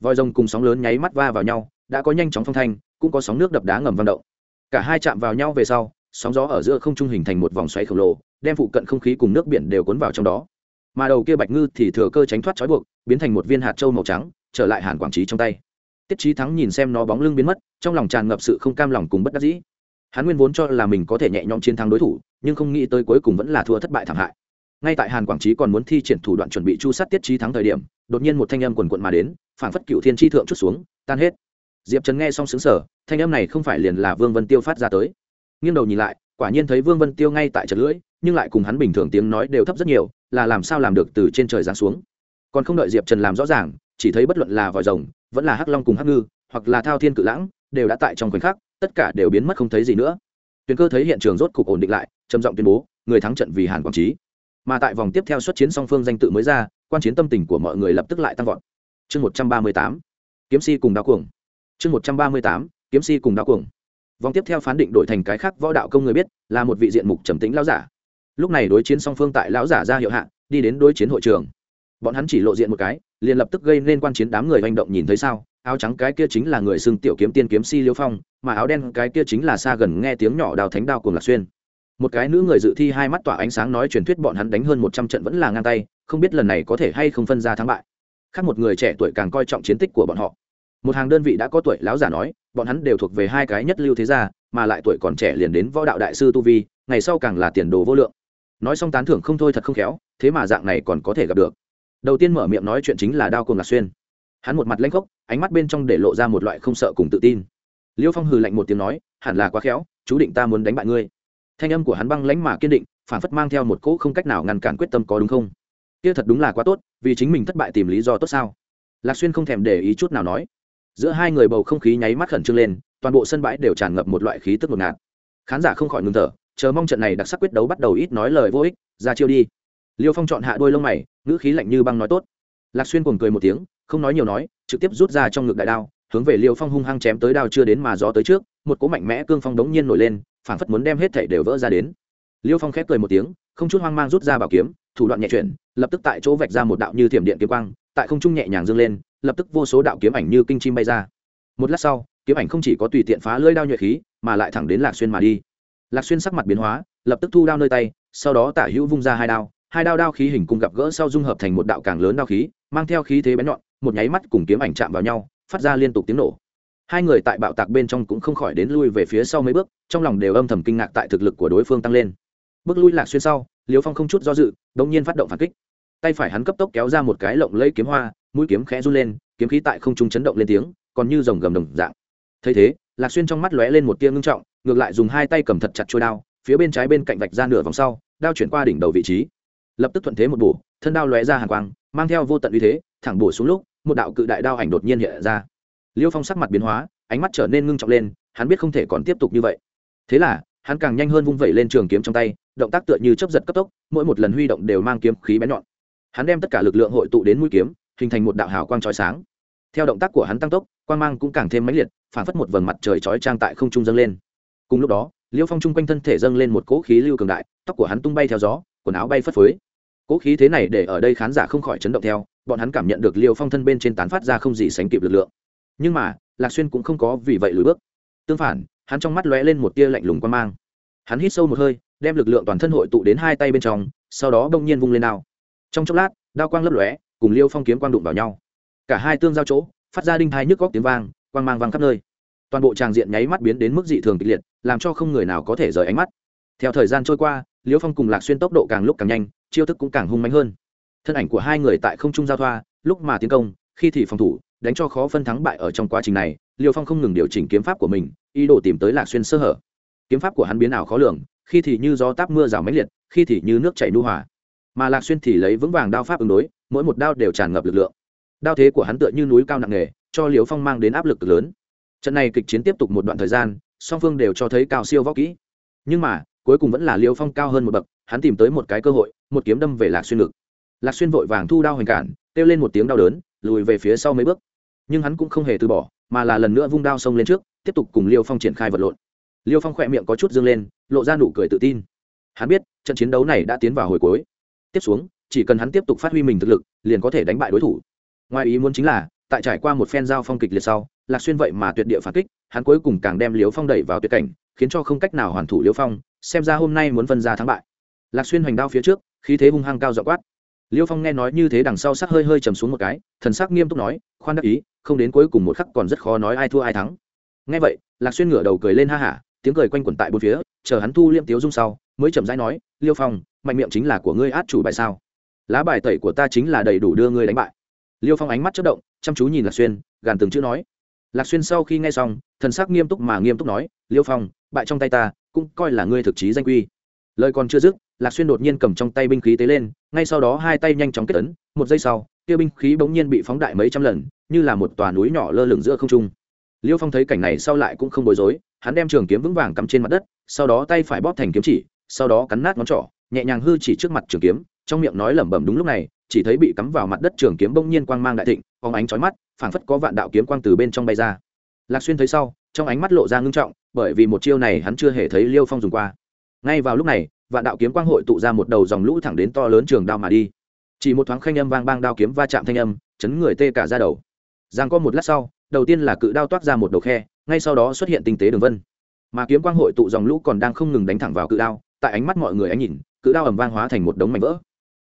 Voi rồng cùng sóng lớn nháy mắt va vào nhau, đã có nhanh chóng phong thanh, cũng có sóng nước đập đá ngầm vận động cả hai chạm vào nhau về sau, sóng gió ở giữa không trung hình thành một vòng xoáy khổng lồ, đem phụ cận không khí cùng nước biển đều cuốn vào trong đó. Mà đầu kia bạch ngư thì thừa cơ tránh thoát trói buộc, biến thành một viên hạt trâu màu trắng, trở lại hàn quảng trí trong tay. Tiết trí thắng nhìn xem nó bóng lưng biến mất, trong lòng tràn ngập sự không cam lòng cùng bất đắc dĩ. Hắn nguyên vốn cho là mình có thể nhẹ nhõm chiến thắng đối thủ, nhưng không nghĩ tới cuối cùng vẫn là thua thất bại thảm hại. Ngay tại hàn quảng trí còn muốn thi triển thủ đoạn chuẩn bị chu sát tiết trí thắng thời điểm, đột nhiên một thanh âm quần quận mà đến, phảng phất cựu thiên tri thượng chút xuống, tan hết diệp trần nghe xong xứng sở thanh âm này không phải liền là vương vân tiêu phát ra tới. Nghiêng đầu nhìn lại, quả nhiên thấy vương vân tiêu ngay tại trận lưỡi, nhưng lại cùng hắn bình thường tiếng nói đều thấp rất nhiều, là làm sao làm được từ trên trời giáng xuống. Còn không đợi diệp trần làm rõ ràng, chỉ thấy bất luận là vòi rồng, vẫn là hắc long cùng hắc ngư, hoặc là thao thiên cự lãng, đều đã tại trong khoảnh khắc, tất cả đều biến mất không thấy gì nữa. Tuyền cơ thấy hiện trường rốt cục ổn định lại, trầm giọng tuyên bố, người thắng trận vì hàn quảng trí mà tại vòng tiếp theo xuất chiến song phương danh tự mới ra, quan chiến tâm tình của mọi người lập tức lại tăng vọt. Chương một trăm ba mươi tám, kiếm si cùng đao cuồng chương một trăm ba mươi tám, kiếm si cùng đao cuồng. Vòng tiếp theo phán định đổi thành cái khác võ đạo công người biết, là một vị diện mục trầm tĩnh lão giả. Lúc này đối chiến song phương tại lão giả ra hiệu hạ, đi đến đối chiến hội trường. Bọn hắn chỉ lộ diện một cái, liền lập tức gây nên quan chiến đám người hành động nhìn thấy sao, áo trắng cái kia chính là người xưng tiểu kiếm tiên kiếm si liêu phong, mà áo đen cái kia chính là xa gần nghe tiếng nhỏ đào thánh đao cùng lạc xuyên. Một cái nữ người dự thi hai mắt tỏa ánh sáng nói truyền thuyết bọn hắn đánh hơn một trăm trận vẫn là ngang tay, không biết lần này có thể hay không phân ra thắng bại. Khác một người trẻ tuổi càng coi trọng chiến tích của bọn họ một hàng đơn vị đã có tuổi, lão giả nói, bọn hắn đều thuộc về hai cái nhất lưu thế gia, mà lại tuổi còn trẻ liền đến võ đạo đại sư tu vi, ngày sau càng là tiền đồ vô lượng. Nói xong tán thưởng không thôi thật không khéo, thế mà dạng này còn có thể gặp được. Đầu tiên mở miệng nói chuyện chính là đao cùng lạc xuyên. Hắn một mặt lanh khốc, ánh mắt bên trong để lộ ra một loại không sợ cùng tự tin. Liêu phong hừ lạnh một tiếng nói, hẳn là quá khéo, chú định ta muốn đánh bại ngươi. Thanh âm của hắn băng lãnh mà kiên định, phản phất mang theo một cỗ không cách nào ngăn cản quyết tâm có đúng không? Kia thật đúng là quá tốt, vì chính mình thất bại tìm lý do tốt sao? Lạc xuyên không thèm để ý chút nào nói giữa hai người bầu không khí nháy mắt khẩn trương lên, toàn bộ sân bãi đều tràn ngập một loại khí tức ngột ngạt. Khán giả không khỏi ngừng thở, chờ mong trận này đặc sắc quyết đấu bắt đầu ít nói lời vô ích, ra chiêu đi. Liêu phong chọn hạ đôi lông mày, ngữ khí lạnh như băng nói tốt. Lạc xuyên cuồng cười một tiếng, không nói nhiều nói, trực tiếp rút ra trong ngực đại đao, hướng về liêu phong hung hăng chém tới đao chưa đến mà gió tới trước, một cỗ mạnh mẽ cương phong đống nhiên nổi lên, phảng phất muốn đem hết thảy đều vỡ ra đến. Liêu phong khép cười một tiếng, không chút hoang mang rút ra bảo kiếm, thủ đoạn nhẹ chuyển, lập tức tại chỗ vạch ra một đạo như thiểm điện kiếm quang, tại không trung nhẹ nhàng dâng lên lập tức vô số đạo kiếm ảnh như kinh chim bay ra. Một lát sau, kiếm ảnh không chỉ có tùy tiện phá lưỡi đao nhuệ khí, mà lại thẳng đến lạc xuyên mà đi. Lạc xuyên sắc mặt biến hóa, lập tức thu đao nơi tay, sau đó tả hữu vung ra hai đao. Hai đao đao khí hình cùng gặp gỡ sau dung hợp thành một đạo càng lớn đao khí, mang theo khí thế bén nhọn, một nháy mắt cùng kiếm ảnh chạm vào nhau, phát ra liên tục tiếng nổ. Hai người tại bạo tạc bên trong cũng không khỏi đến lui về phía sau mấy bước, trong lòng đều âm thầm kinh ngạc tại thực lực của đối phương tăng lên. Bước lui lạc xuyên sau, liễu phong không chút do dự, đột nhiên phát động phản kích. Tay phải hắn cấp tốc kéo ra một cái lộng lẫy kiếm hoa mũi kiếm khẽ run lên, kiếm khí tại không trung chấn động lên tiếng, còn như dòng gầm đồng dạng. Thấy thế, lạc xuyên trong mắt lóe lên một tia ngưng trọng, ngược lại dùng hai tay cầm thật chặt trôi đao, phía bên trái bên cạnh vạch ra nửa vòng sau, đao chuyển qua đỉnh đầu vị trí. Lập tức thuận thế một bổ, thân đao lóe ra hàng quang, mang theo vô tận uy thế, thẳng bổ xuống lúc, một đạo cự đại đao ảnh đột nhiên hiện ra. Liêu phong sắc mặt biến hóa, ánh mắt trở nên ngưng trọng lên, hắn biết không thể còn tiếp tục như vậy. Thế là, hắn càng nhanh hơn vung vẩy lên trường kiếm trong tay, động tác tựa như chấp giật cấp tốc, mỗi một lần huy động đều mang kiếm khí bén nhọn. Hắn đem tất cả lực lượng hội tụ đến mũi kiếm hình thành một đạo hào quang chói sáng. Theo động tác của hắn tăng tốc, quang mang cũng càng thêm mãnh liệt, phản phất một vầng mặt trời chói trang tại không trung dâng lên. Cùng lúc đó liêu phong chung quanh thân thể dâng lên một cỗ khí lưu cường đại, tóc của hắn tung bay theo gió, quần áo bay phất phới. Cỗ khí thế này để ở đây khán giả không khỏi chấn động theo, bọn hắn cảm nhận được liêu phong thân bên trên tán phát ra không gì sánh kịp lực lượng. Nhưng mà, lạc xuyên cũng không có vì vậy lùi bước. Tương phản, hắn trong mắt lóe lên một tia lạnh lùng quan mang. Hắn hít sâu một hơi, đem lực lượng toàn thân hội tụ đến hai tay bên trong, sau đó đông nhiên vung lên đao. Trong chốc lát, đao quang lấp lóe cùng liêu phong kiếm quang đụng vào nhau. Cả hai tương giao chỗ, phát ra đinh thai nhức góc tiếng vang, quang mang vang khắp nơi. Toàn bộ tràng diện nháy mắt biến đến mức dị thường kịch liệt, làm cho không người nào có thể rời ánh mắt. Theo thời gian trôi qua, liêu phong cùng lạc xuyên tốc độ càng lúc càng nhanh, chiêu thức cũng càng hung mạnh hơn. Thân ảnh của hai người tại không trung giao thoa, lúc mà tiến công, khi thì phòng thủ, đánh cho khó phân thắng bại ở trong quá trình này, liêu phong không ngừng điều chỉnh kiếm pháp của mình, ý đồ tìm tới lạc xuyên sơ hở. Kiếm pháp của hắn biến ảo khó lường, khi thì như gió táp mưa rào máy liệt, khi thì như nước chảy nu hòa mà lạc xuyên thì lấy vững vàng đao pháp ứng đối, mỗi một đao đều tràn ngập lực lượng. Đao thế của hắn tựa như núi cao nặng nề, cho liều phong mang đến áp lực lớn. Trận này kịch chiến tiếp tục một đoạn thời gian, song phương đều cho thấy cao siêu võ kỹ. Nhưng mà, cuối cùng vẫn là liều phong cao hơn một bậc, hắn tìm tới một cái cơ hội, một kiếm đâm về lạc xuyên ngực. Lạc xuyên vội vàng thu đao hoành cản, kêu lên một tiếng đau đớn, lùi về phía sau mấy bước. Nhưng hắn cũng không hề từ bỏ, mà là lần nữa vung đao xông lên trước, tiếp tục cùng liêu phong triển khai vật lộn. Liêu phong khỏe miệng có chút dương lên, lộ ra nụ cười tự tin. Hắn biết, trận chiến đấu này đã tiến vào hồi cuối tiếp xuống, chỉ cần hắn tiếp tục phát huy mình thực lực, liền có thể đánh bại đối thủ. Ngoài ý muốn chính là, tại trải qua một phen giao phong kịch liệt sau, lạc xuyên vậy mà tuyệt địa phản kích, hắn cuối cùng càng đem liếu phong đẩy vào tuyệt cảnh, khiến cho không cách nào hoàn thủ liêu phong, xem ra hôm nay muốn phân ra thắng bại. Lạc xuyên hoành đao phía trước, khí thế hung hăng cao dọ quát. Liêu phong nghe nói như thế đằng sau sắc hơi hơi chầm xuống một cái, thần sắc nghiêm túc nói, khoan đắc ý, không đến cuối cùng một khắc còn rất khó nói ai thua ai thắng. Nghe vậy, lạc xuyên ngửa đầu cười lên ha hả, tiếng cười quanh quẩn tại bốn phía, chờ hắn thu liêm tiếu dung sau mới chậm rãi nói, liêu phong, mạnh miệng chính là của ngươi át chủ bài sao? Lá bài tẩy của ta chính là đầy đủ đưa ngươi đánh bại. Liêu phong ánh mắt chất động, chăm chú nhìn lạc xuyên, gàn từng chữ nói. Lạc xuyên sau khi nghe xong, thần sắc nghiêm túc mà nghiêm túc nói, liêu phong, bại trong tay ta, cũng coi là ngươi thực chí danh quy. Lời còn chưa dứt, lạc xuyên đột nhiên cầm trong tay binh khí tế lên, ngay sau đó hai tay nhanh chóng kết ấn, một giây sau kia binh khí bỗng nhiên bị phóng đại mấy trăm lần, như là một tòa núi nhỏ lơ lửng giữa không trung. Liêu phong thấy cảnh này sau lại cũng không bối rối, hắn đem trường kiếm vững vàng cắm trên mặt đất, sau đó tay phải bóp thành kiếm chỉ sau đó cắn nát ngón trỏ, nhẹ nhàng hư chỉ trước mặt trường kiếm, trong miệng nói lẩm bẩm đúng lúc này, chỉ thấy bị cắm vào mặt đất trường kiếm bỗng nhiên quang mang đại thịnh, phóng ánh chói mắt, phảng phất có vạn đạo kiếm quang từ bên trong bay ra. Lạc xuyên thấy sau, trong ánh mắt lộ ra ngưng trọng, bởi vì một chiêu này hắn chưa hề thấy liêu phong dùng qua. Ngay vào lúc này, vạn đạo kiếm quang hội tụ ra một đầu dòng lũ thẳng đến to lớn trường đao mà đi. Chỉ một thoáng khanh âm vang bang đao kiếm va chạm thanh âm, chấn người tê cả ra đầu. Giang có một lát sau, đầu tiên là cự đao toát ra một đầu khe, ngay sau đó xuất hiện tinh tế đường vân. Mà kiếm quang hội tụ dòng lũ còn đang không ngừng đánh thẳng vào cự đao tại ánh mắt mọi người ánh nhìn, cự đao ầm vang hóa thành một đống mảnh vỡ.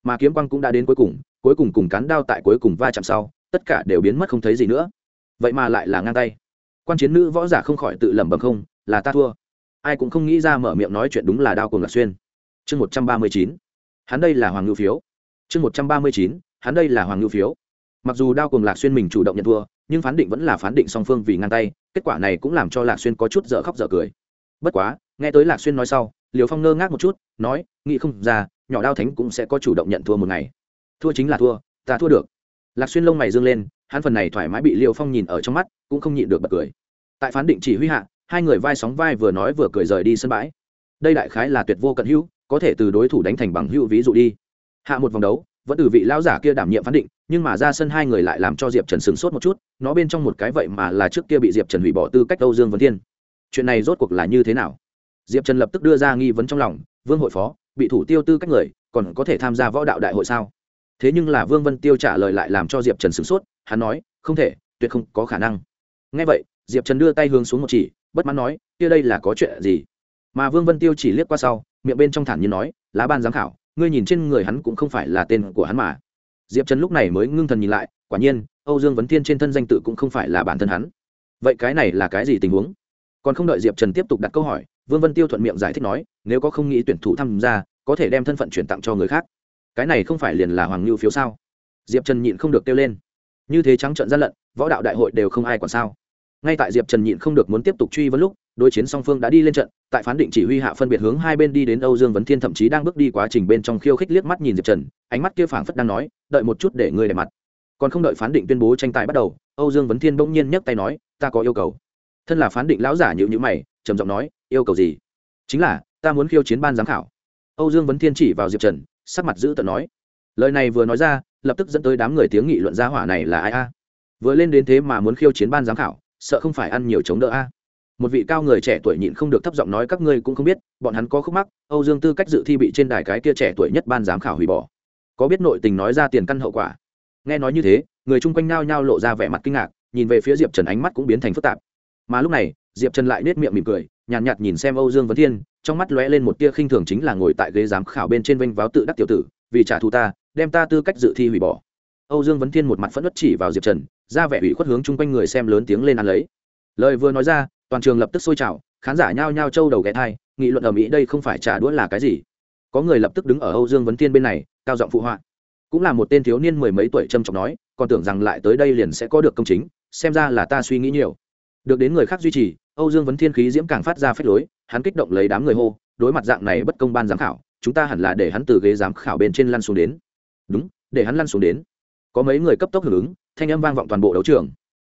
Mà kiếm quang cũng đã đến cuối cùng cuối cùng cùng cán đao tại cuối cùng va chạm sau, tất cả đều biến mất không thấy gì nữa. Vậy mà lại là ngang tay. Quan chiến nữ võ giả không khỏi tự lẩm bẩm không, là ta thua. Ai cũng không nghĩ ra mở miệng nói chuyện đúng là đao cùng là xuyên. Chương một trăm ba mươi chín. Hắn đây là hoàng ngưu phiếu. Chương một trăm ba mươi chín. Hắn đây là hoàng ngưu phiếu. Mặc dù đao cùng lạc xuyên mình chủ động nhận thua, nhưng phán định vẫn là phán định song phương vì ngang tay, kết quả này cũng làm cho lạc xuyên có chút dở khóc dở cười. Bất quá, nghe tới lạc xuyên nói sau liều phong ngơ ngác một chút, nói, nghĩ không ra, nhỏ đao thánh cũng sẽ có chủ động nhận thua một ngày. Thua chính là thua, ta thua được. Lạc xuyên lông mày dương lên, hắn phần này thoải mái bị liều phong nhìn ở trong mắt, cũng không nhịn được bật cười. Tại phán định chỉ huy hạ, hai người vai sóng vai vừa nói vừa cười rời đi sân bãi. Đây đại khái là tuyệt vô cận hữu, có thể từ đối thủ đánh thành bằng hữu ví dụ đi. Hạ một vòng đấu, vẫn từ vị lão giả kia đảm nhiệm phán định, nhưng mà ra sân hai người lại làm cho diệp trần sửng sốt một chút, nó bên trong một cái vậy mà là trước kia bị diệp trần hủy bỏ tư cách âu dương vân thiên. Chuyện này rốt cuộc là như thế nào? Diệp trần lập tức đưa ra nghi vấn trong lòng, vương hội phó, bị thủ tiêu tư cách người, còn có thể tham gia võ đạo đại hội sao? Thế nhưng là vương vân tiêu trả lời lại làm cho diệp trần sửng sốt, hắn nói, không thể, tuyệt không có khả năng. Ngay vậy, diệp trần đưa tay hướng xuống một chỉ, bất mãn nói, kia đây là có chuyện gì? Mà vương vân tiêu chỉ liếc qua sau, miệng bên trong thản nhiên nói, lá ban giám khảo, ngươi nhìn trên người hắn cũng không phải là tên của hắn mà. Diệp trần lúc này mới ngưng thần nhìn lại, quả nhiên, âu dương vấn thiên trên thân danh tự cũng không phải là bản thân hắn. Vậy cái này là cái gì tình huống? Còn không đợi diệp trần tiếp tục đặt câu hỏi vương vân tiêu thuận miệng giải thích nói, nếu có không nghĩ tuyển thủ tham gia, có thể đem thân phận chuyển tặng cho người khác. Cái này không phải liền là hoàng lưu phiếu sao? Diệp trần nhịn không được kêu lên. Như thế trắng trận gian lận, võ đạo đại hội đều không ai còn sao? Ngay tại diệp trần nhịn không được muốn tiếp tục truy vấn lúc, đối chiến song phương đã đi lên trận, tại phán định chỉ huy hạ phân biệt hướng hai bên đi đến âu dương vấn thiên thậm chí đang bước đi quá trình bên trong khiêu khích liếc mắt nhìn diệp trần, ánh mắt kia phảng phất đang nói, đợi một chút để ngươi đẹp mặt. Còn không đợi phán định tuyên bố tranh tài bắt đầu, âu dương vấn thiên bỗng nhiên nhấc tay nói, ta có yêu cầu. Thân là phán định lão giả nhịu nhữ mày, trầm giọng nói yêu cầu gì? Chính là, ta muốn khiêu chiến ban giám khảo. Âu dương vấn thiên chỉ vào diệp trần, sắc mặt giữ tận nói. Lời này vừa nói ra, lập tức dẫn tới đám người tiếng nghị luận gia hỏa này là ai a? Vừa lên đến thế mà muốn khiêu chiến ban giám khảo, sợ không phải ăn nhiều chống đỡ a? Một vị cao người trẻ tuổi nhịn không được thấp giọng nói các ngươi cũng không biết, bọn hắn có khúc mắc, âu dương tư cách dự thi bị trên đài cái kia trẻ tuổi nhất ban giám khảo hủy bỏ. Có biết nội tình nói ra tiền căn hậu quả? Nghe nói như thế, người chung quanh nao nhao lộ ra vẻ mặt kinh ngạc, nhìn về phía diệp trần ánh mắt cũng biến thành phức tạp. Mà lúc này, diệp trần lại nết miệng mỉm cười nhàn nhạt, nhạt nhìn xem âu dương vấn thiên trong mắt lóe lên một tia khinh thường chính là ngồi tại ghế giám khảo bên trên vênh váo tự đắc tiểu tử vì trả thù ta đem ta tư cách dự thi hủy bỏ. Âu dương vấn thiên một mặt phẫn nộ chỉ vào diệp trần ra vẻ ủy khuất hướng chung quanh người xem lớn tiếng lên ăn lấy. Lời vừa nói ra toàn trường lập tức sôi trào khán giả nhao nhao trâu đầu ghé thai nghị luận ở mỹ đây không phải trả đũa là cái gì. Có người lập tức đứng ở âu dương vấn thiên bên này cao giọng phụ họa. Cũng là một tên thiếu niên mười mấy tuổi trầm trọng nói còn tưởng rằng lại tới đây liền sẽ có được công chính xem ra là ta suy nghĩ nhiều được đến người khác duy trì, âu dương vấn thiên khí diễm càng phát ra phép lối, hắn kích động lấy đám người hô, đối mặt dạng này bất công ban giám khảo, chúng ta hẳn là để hắn từ ghế giám khảo bên trên lăn xuống đến. Đúng, để hắn lăn xuống đến. Có mấy người cấp tốc hưởng ứng, thanh âm vang vọng toàn bộ đấu trường.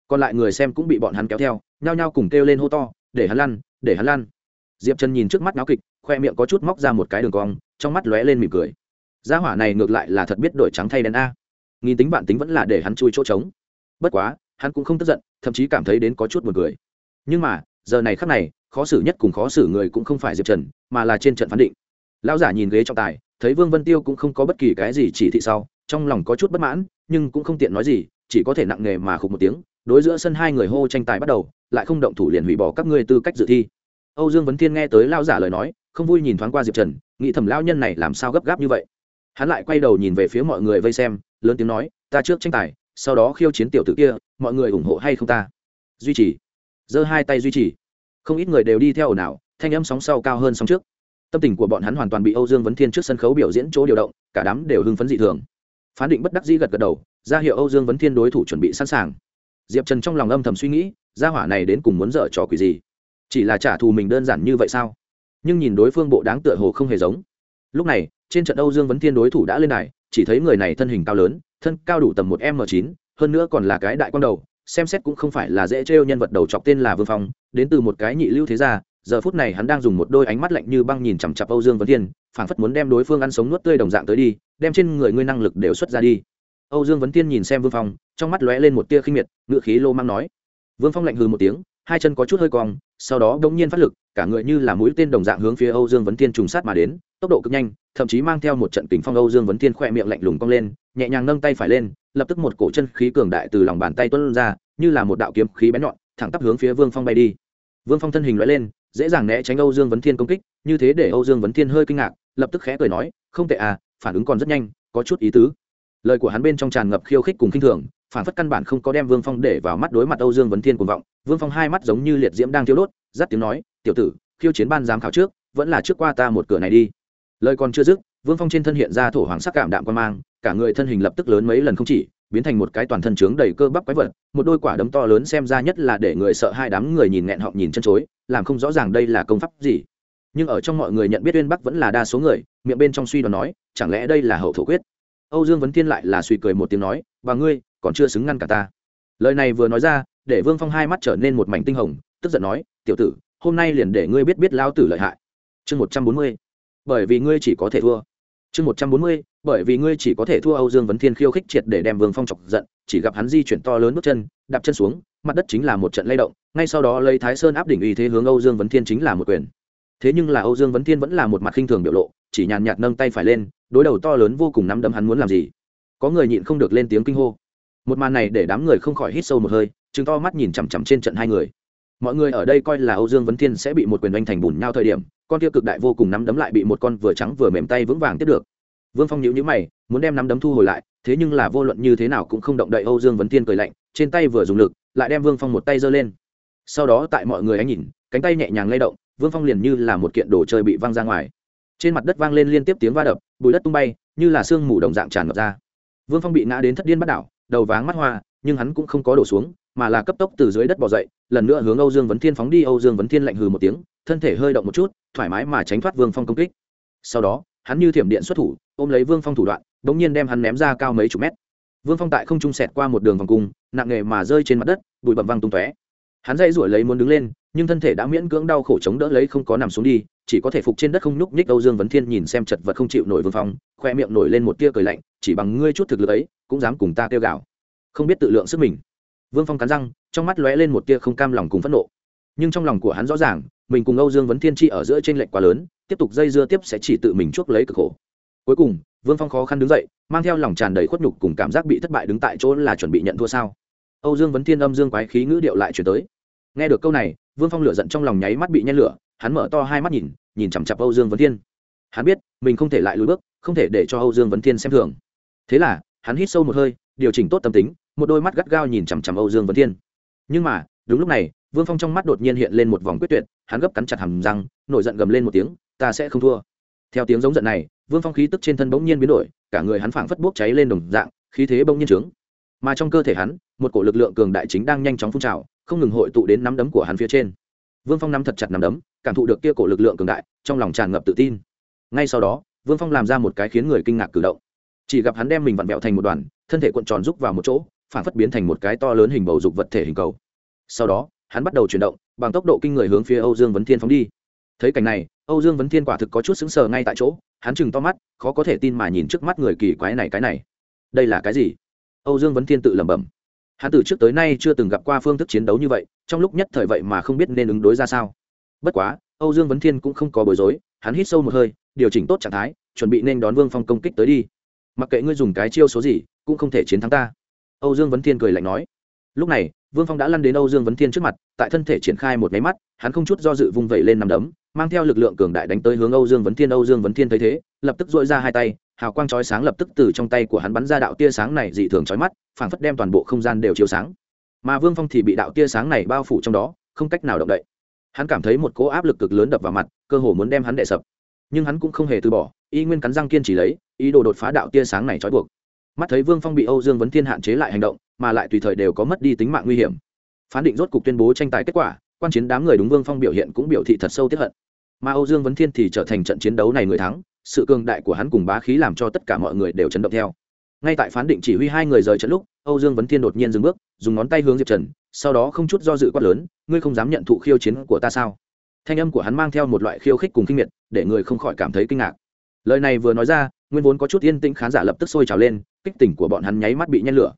Còn lại người xem cũng bị bọn hắn kéo theo, nhao nhao cùng kêu lên hô to, để hắn lăn, để hắn lăn. Diệp trần nhìn trước mắt náo kịch, khoe miệng có chút móc ra một cái đường cong, trong mắt lóe lên mỉm cười. Gia hỏa này ngược lại là thật biết đổi trắng thay đen a. Nghìn tính bạn tính vẫn là để hắn chui chỗ trống. Bất quá hắn cũng không tức giận, thậm chí cảm thấy đến có chút buồn cười. Nhưng mà, giờ này khắc này, khó xử nhất cùng khó xử người cũng không phải diệp trần, mà là trên trận phán định. Lão giả nhìn ghế trọng tài, thấy vương vân tiêu cũng không có bất kỳ cái gì chỉ thị sau, trong lòng có chút bất mãn, nhưng cũng không tiện nói gì, chỉ có thể nặng nề mà khục một tiếng, đối giữa sân hai người hô tranh tài bắt đầu, lại không động thủ liền hủy bỏ các ngươi tư cách dự thi. Âu dương vấn thiên nghe tới lao giả lời nói, không vui nhìn thoáng qua diệp trần, nghĩ thầm lao nhân này làm sao gấp gáp như vậy. Hắn lại quay đầu nhìn về phía mọi người vây xem, lớn tiếng nói, ta trước tranh tài sau đó khiêu chiến tiểu tử kia, mọi người ủng hộ hay không ta? Duy trì. Giơ hai tay duy trì. Không ít người đều đi theo ồn ào, thanh âm sóng sau cao hơn sóng trước. Tâm tình của bọn hắn hoàn toàn bị âu dương vấn thiên trước sân khấu biểu diễn chỗ điều động, cả đám đều hưng phấn dị thường. Phán định bất đắc dĩ gật gật đầu, ra hiệu âu dương vấn thiên đối thủ chuẩn bị sẵn sàng. Diệp trần trong lòng âm thầm suy nghĩ, gia hỏa này đến cùng muốn dở trò quỷ gì? Chỉ là trả thù mình đơn giản như vậy sao? Nhưng nhìn đối phương bộ đáng tựa hồ không hề giống. Lúc này, trên trận âu dương vấn thiên đối thủ đã lên này chỉ thấy người này thân hình cao lớn thân cao đủ tầm một m chín, hơn nữa còn là cái đại quang đầu, xem xét cũng không phải là dễ trêu nhân vật đầu chọc tên là vương phong, đến từ một cái nhị lưu thế gia, giờ phút này hắn đang dùng một đôi ánh mắt lạnh như băng nhìn chằm chặp âu dương vấn thiên, phảng phất muốn đem đối phương ăn sống nuốt tươi đồng dạng tới đi, đem trên người ngươi năng lực đều xuất ra đi. Âu dương vấn thiên nhìn xem vương phong, trong mắt lóe lên một tia khinh miệt ngự khí lô mang nói. Vương phong lạnh hừ một tiếng, hai chân có chút hơi cong, sau đó đ ỗ n g nhiên phát lực, cả người như là mũi tên đồng dạng hướng phía âu dương vấn thiên trùng sát mà đến, tốc độ cực nhanh, thậm chí mang theo một trận kính phong âu dương vấn thiên khỏe miệng lạnh lùng cong lên nhẹ nhàng nâng tay phải lên, lập tức một cổ chân khí cường đại từ lòng bàn tay tuân ra, như là một đạo kiếm khí bén nhọn, thẳng tắp hướng phía vương phong bay đi. Vương phong thân hình loại lên, dễ dàng né tránh âu dương vấn thiên công kích, như thế để âu dương vấn thiên hơi kinh ngạc, lập tức khẽ cười nói, không tệ à phản ứng còn rất nhanh, có chút ý tứ. Lời của hắn bên trong tràn ngập khiêu khích cùng khinh thường, phản phất căn bản không có đem vương phong để vào mắt đối mặt âu dương vấn thiên cuồng vọng. Vương phong hai mắt giống như liệt diễm đang thiếu đốt dắt tiếng nói, tiểu tử, khiêu chiến ban giám khảo trước, vẫn là trước qua ta một cửa này đi. Lời còn chưa dứt vương phong trên thân hiện ra thổ hoàng sắc cảm đạm quan mang, cả người thân hình lập tức lớn mấy lần không chỉ, biến thành một cái toàn thân trướng đầy cơ bắp quái vật, một đôi quả đấm to lớn xem ra nhất là để người sợ hai đám người nhìn nghẹn họ nhìn chân chối, làm không rõ ràng đây là công pháp gì. Nhưng ở trong mọi người nhận biết uyên bắc vẫn là đa số người, miệng bên trong suy đoán nói, chẳng lẽ đây là hậu thổ quyết? Âu dương vấn thiên lại là suy cười một tiếng nói và ngươi, còn chưa xứng ngăn cả ta. Lời này vừa nói ra, để vương phong hai mắt trở nên một mảnh tinh hồng, tức giận nói, tiểu tử, hôm nay liền để ngươi biết biết lao tử lợi hại. Chương một trăm bốn mươi. Bởi vì ngươi chỉ có thể thua chương một trăm bốn mươi, bởi vì ngươi chỉ có thể thua âu dương vấn thiên khiêu khích triệt để đem vương phong chọc giận, chỉ gặp hắn di chuyển to lớn bước chân, đạp chân xuống, mặt đất chính là một trận lay động, ngay sau đó lấy thái sơn áp đỉnh uy thế hướng âu dương vấn thiên chính là một quyền. Thế nhưng là âu dương vấn thiên vẫn là một mặt khinh thường biểu lộ, chỉ nhàn nhạt nâng tay phải lên, đối đầu to lớn vô cùng nắm đấm hắn muốn làm gì? Có người nhịn không được lên tiếng kinh hô. Một màn này để đám người không khỏi hít sâu một hơi chứng to mắt nhìn chằm chằm trên trận hai người mọi người ở đây coi là âu dương vấn thiên sẽ bị một quyền oanh thành bùn nhau thời điểm, con tiêu cực đại vô cùng nắm đấm lại bị một con vừa trắng vừa mềm tay vững vàng tiếp được. Vương phong nhíu nhíu mày, muốn đem nắm đấm thu hồi lại, thế nhưng là vô luận như thế nào cũng không động đậy âu dương vấn thiên cười lạnh, trên tay vừa dùng lực, lại đem vương phong một tay giơ lên. Sau đó tại mọi người ánh nhìn, cánh tay nhẹ nhàng lay động, vương phong liền như là một kiện đồ chơi bị văng ra ngoài. Trên mặt đất vang lên liên tiếp tiếng va đập, bụi đất tung bay, như là sương mù đồng dạng tràn ngập ra. Vương phong bị ngã đến thất điên bắt đảo, đầu váng mắt hoa, nhưng hắn cũng không có đổ xuống mà là cấp tốc từ dưới đất bỏ dậy, lần nữa hướng âu dương vấn thiên phóng đi. Âu dương vấn thiên lạnh hừ một tiếng, thân thể hơi động một chút, thoải mái mà tránh thoát vương phong công kích. Sau đó, hắn như thiểm điện xuất thủ, ôm lấy vương phong thủ đoạn đ ỗ n g nhiên đem hắn ném ra cao mấy chục mét. Vương phong tại không trung sẹt qua một đường vòng cung, nặng nghề mà rơi trên mặt đất, bụi bậm văng tung tóe. Hắn dây rủi lấy muốn đứng lên, nhưng thân thể đã miễn cưỡng đau khổ chống đỡ lấy không có nằm xuống đi, chỉ có thể phục trên đất không nhúc nhích. Âu dương vấn thiên nhìn xem chật vật không chịu nổi vương phong, khoe miệng nổi lên một tia cười lạnh, chỉ bằng ngươi chút thực lực ấy, cũng dám cùng ta kêu gào. Không biết tự lượng sức mình vương phong cắn răng, trong mắt lóe lên một tia không cam lòng cùng phẫn nộ. Nhưng trong lòng của hắn rõ ràng, mình cùng âu dương vấn thiên chi ở giữa t r ê n lệch quá lớn, tiếp tục dây dưa tiếp sẽ chỉ tự mình chuốc lấy cực khổ. Cuối cùng, vương phong khó khăn đứng dậy, mang theo lòng tràn đầy khuất nhục cùng cảm giác bị thất bại đứng tại chỗ là chuẩn bị nhận thua sao? Âu dương vấn thiên âm dương quái khí ngữ điệu lại chuyển tới. Nghe được câu này, vương phong lửa giận trong lòng nháy mắt bị nhen lửa, hắn mở to hai mắt nhìn nhìn chằm chặp âu dương vấn thiên. Hắn biết, mình không thể lại lùi bước, không thể để cho âu dương vấn thiên xem thường. Thế là, hắn hít sâu một hơi, điều chỉnh tốt tâm tính một đôi mắt gắt gao nhìn chằm chằm âu dương vấn thiên. Nhưng mà, đúng lúc này, vương phong trong mắt đột nhiên hiện lên một vòng quyết tuyệt, hắn gấp cắn chặt hầm răng, nổi giận gầm lên một tiếng, ta sẽ không thua. Theo tiếng giống giận này, vương phong khí tức trên thân bỗng nhiên biến đổi, cả người hắn phảng phất bốc cháy lên đồng dạng, khí thế bỗng nhiên trướng. Mà trong cơ thể hắn, một cổ lực lượng cường đại chính đang nhanh chóng phun trào, không ngừng hội tụ đến nắm đấm của hắn phía trên. Vương phong nắm thật chặt nắm đấm, cảm thụ được kia cổ lực lượng cường đại, trong lòng tràn ngập tự tin. Ngay sau đó, vương phong làm ra một cái khiến người kinh ngạc cử động. Chỉ gặp hắn đem mình vặn vẹo thành một đoàn, thân thể cuộn tròn rúc vào một chỗ phản phất biến thành một cái to lớn hình bầu dục vật thể hình cầu. Sau đó, hắn bắt đầu chuyển động, bằng tốc độ kinh người hướng phía âu dương vấn thiên phóng đi. Thấy cảnh này, âu dương vấn thiên quả thực có chút xứng sờ ngay tại chỗ, hắn chừng to mắt, khó có thể tin mà nhìn trước mắt người kỳ quái này cái này. Đây là cái gì? Âu dương vấn thiên tự lẩm bẩm. Hắn từ trước tới nay chưa từng gặp qua phương thức chiến đấu như vậy, trong lúc nhất thời vậy mà không biết nên ứng đối ra sao. Bất quá, âu dương vấn thiên cũng không có bối rối, hắn hít sâu một hơi, điều chỉnh tốt trạng thái, chuẩn bị nên đón vương phong công kích tới đi. Mặc kệ ngươi dùng cái chiêu số gì, cũng không thể chiến thắng ta âu dương vấn thiên cười lạnh nói. Lúc này, vương phong đã lăn đến âu dương vấn thiên trước mặt, tại thân thể triển khai một máy mắt, hắn không chút do dự vung vẩy lên nằm đấm, mang theo lực lượng cường đại đánh tới hướng âu dương vấn thiên. Âu dương vấn thiên thấy thế, lập tức dội ra hai tay, hào quang chói sáng lập tức từ trong tay của hắn bắn ra đạo tia sáng này dị thường chói mắt, phảng phất đem toàn bộ không gian đều chiếu sáng. Mà vương phong thì bị đạo tia sáng này bao phủ trong đó, không cách nào động đậy. Hắn cảm thấy một cỗ áp lực cực lớn đập vào mặt, cơ hồ muốn đem hắn đè sập. Nhưng hắn cũng không hề từ bỏ, y nguyên cắn răng kiên trì lấy, ý đồ đột phá đạo tia sáng này trói buộc mắt thấy vương phong bị âu dương vấn thiên hạn chế lại hành động mà lại tùy thời đều có mất đi tính mạng nguy hiểm phán định rốt cuộc tuyên bố tranh tài kết quả quan chiến đám người đúng vương phong biểu hiện cũng biểu thị thật sâu tiếp hận mà âu dương vấn thiên thì trở thành trận chiến đấu này người thắng sự cường đại của hắn cùng bá khí làm cho tất cả mọi người đều chấn động theo ngay tại phán định chỉ huy hai người rời trận lúc âu dương vấn thiên đột nhiên dừng bước dùng ngón tay hướng diệp trần sau đó không chút do dự quát lớn ngươi không dám nhận thụ khiêu chiến của ta sao thanh âm của hắn mang theo một loại khiêu khích cùng kinh miệt để người không khỏi cảm thấy kinh ngạc lời này vừa nói ra nguyên vốn có chút yên tĩnh khán giả lập tức sôi trào lên, kích tỉnh của bọn hắn nháy mắt bị nhen lửa.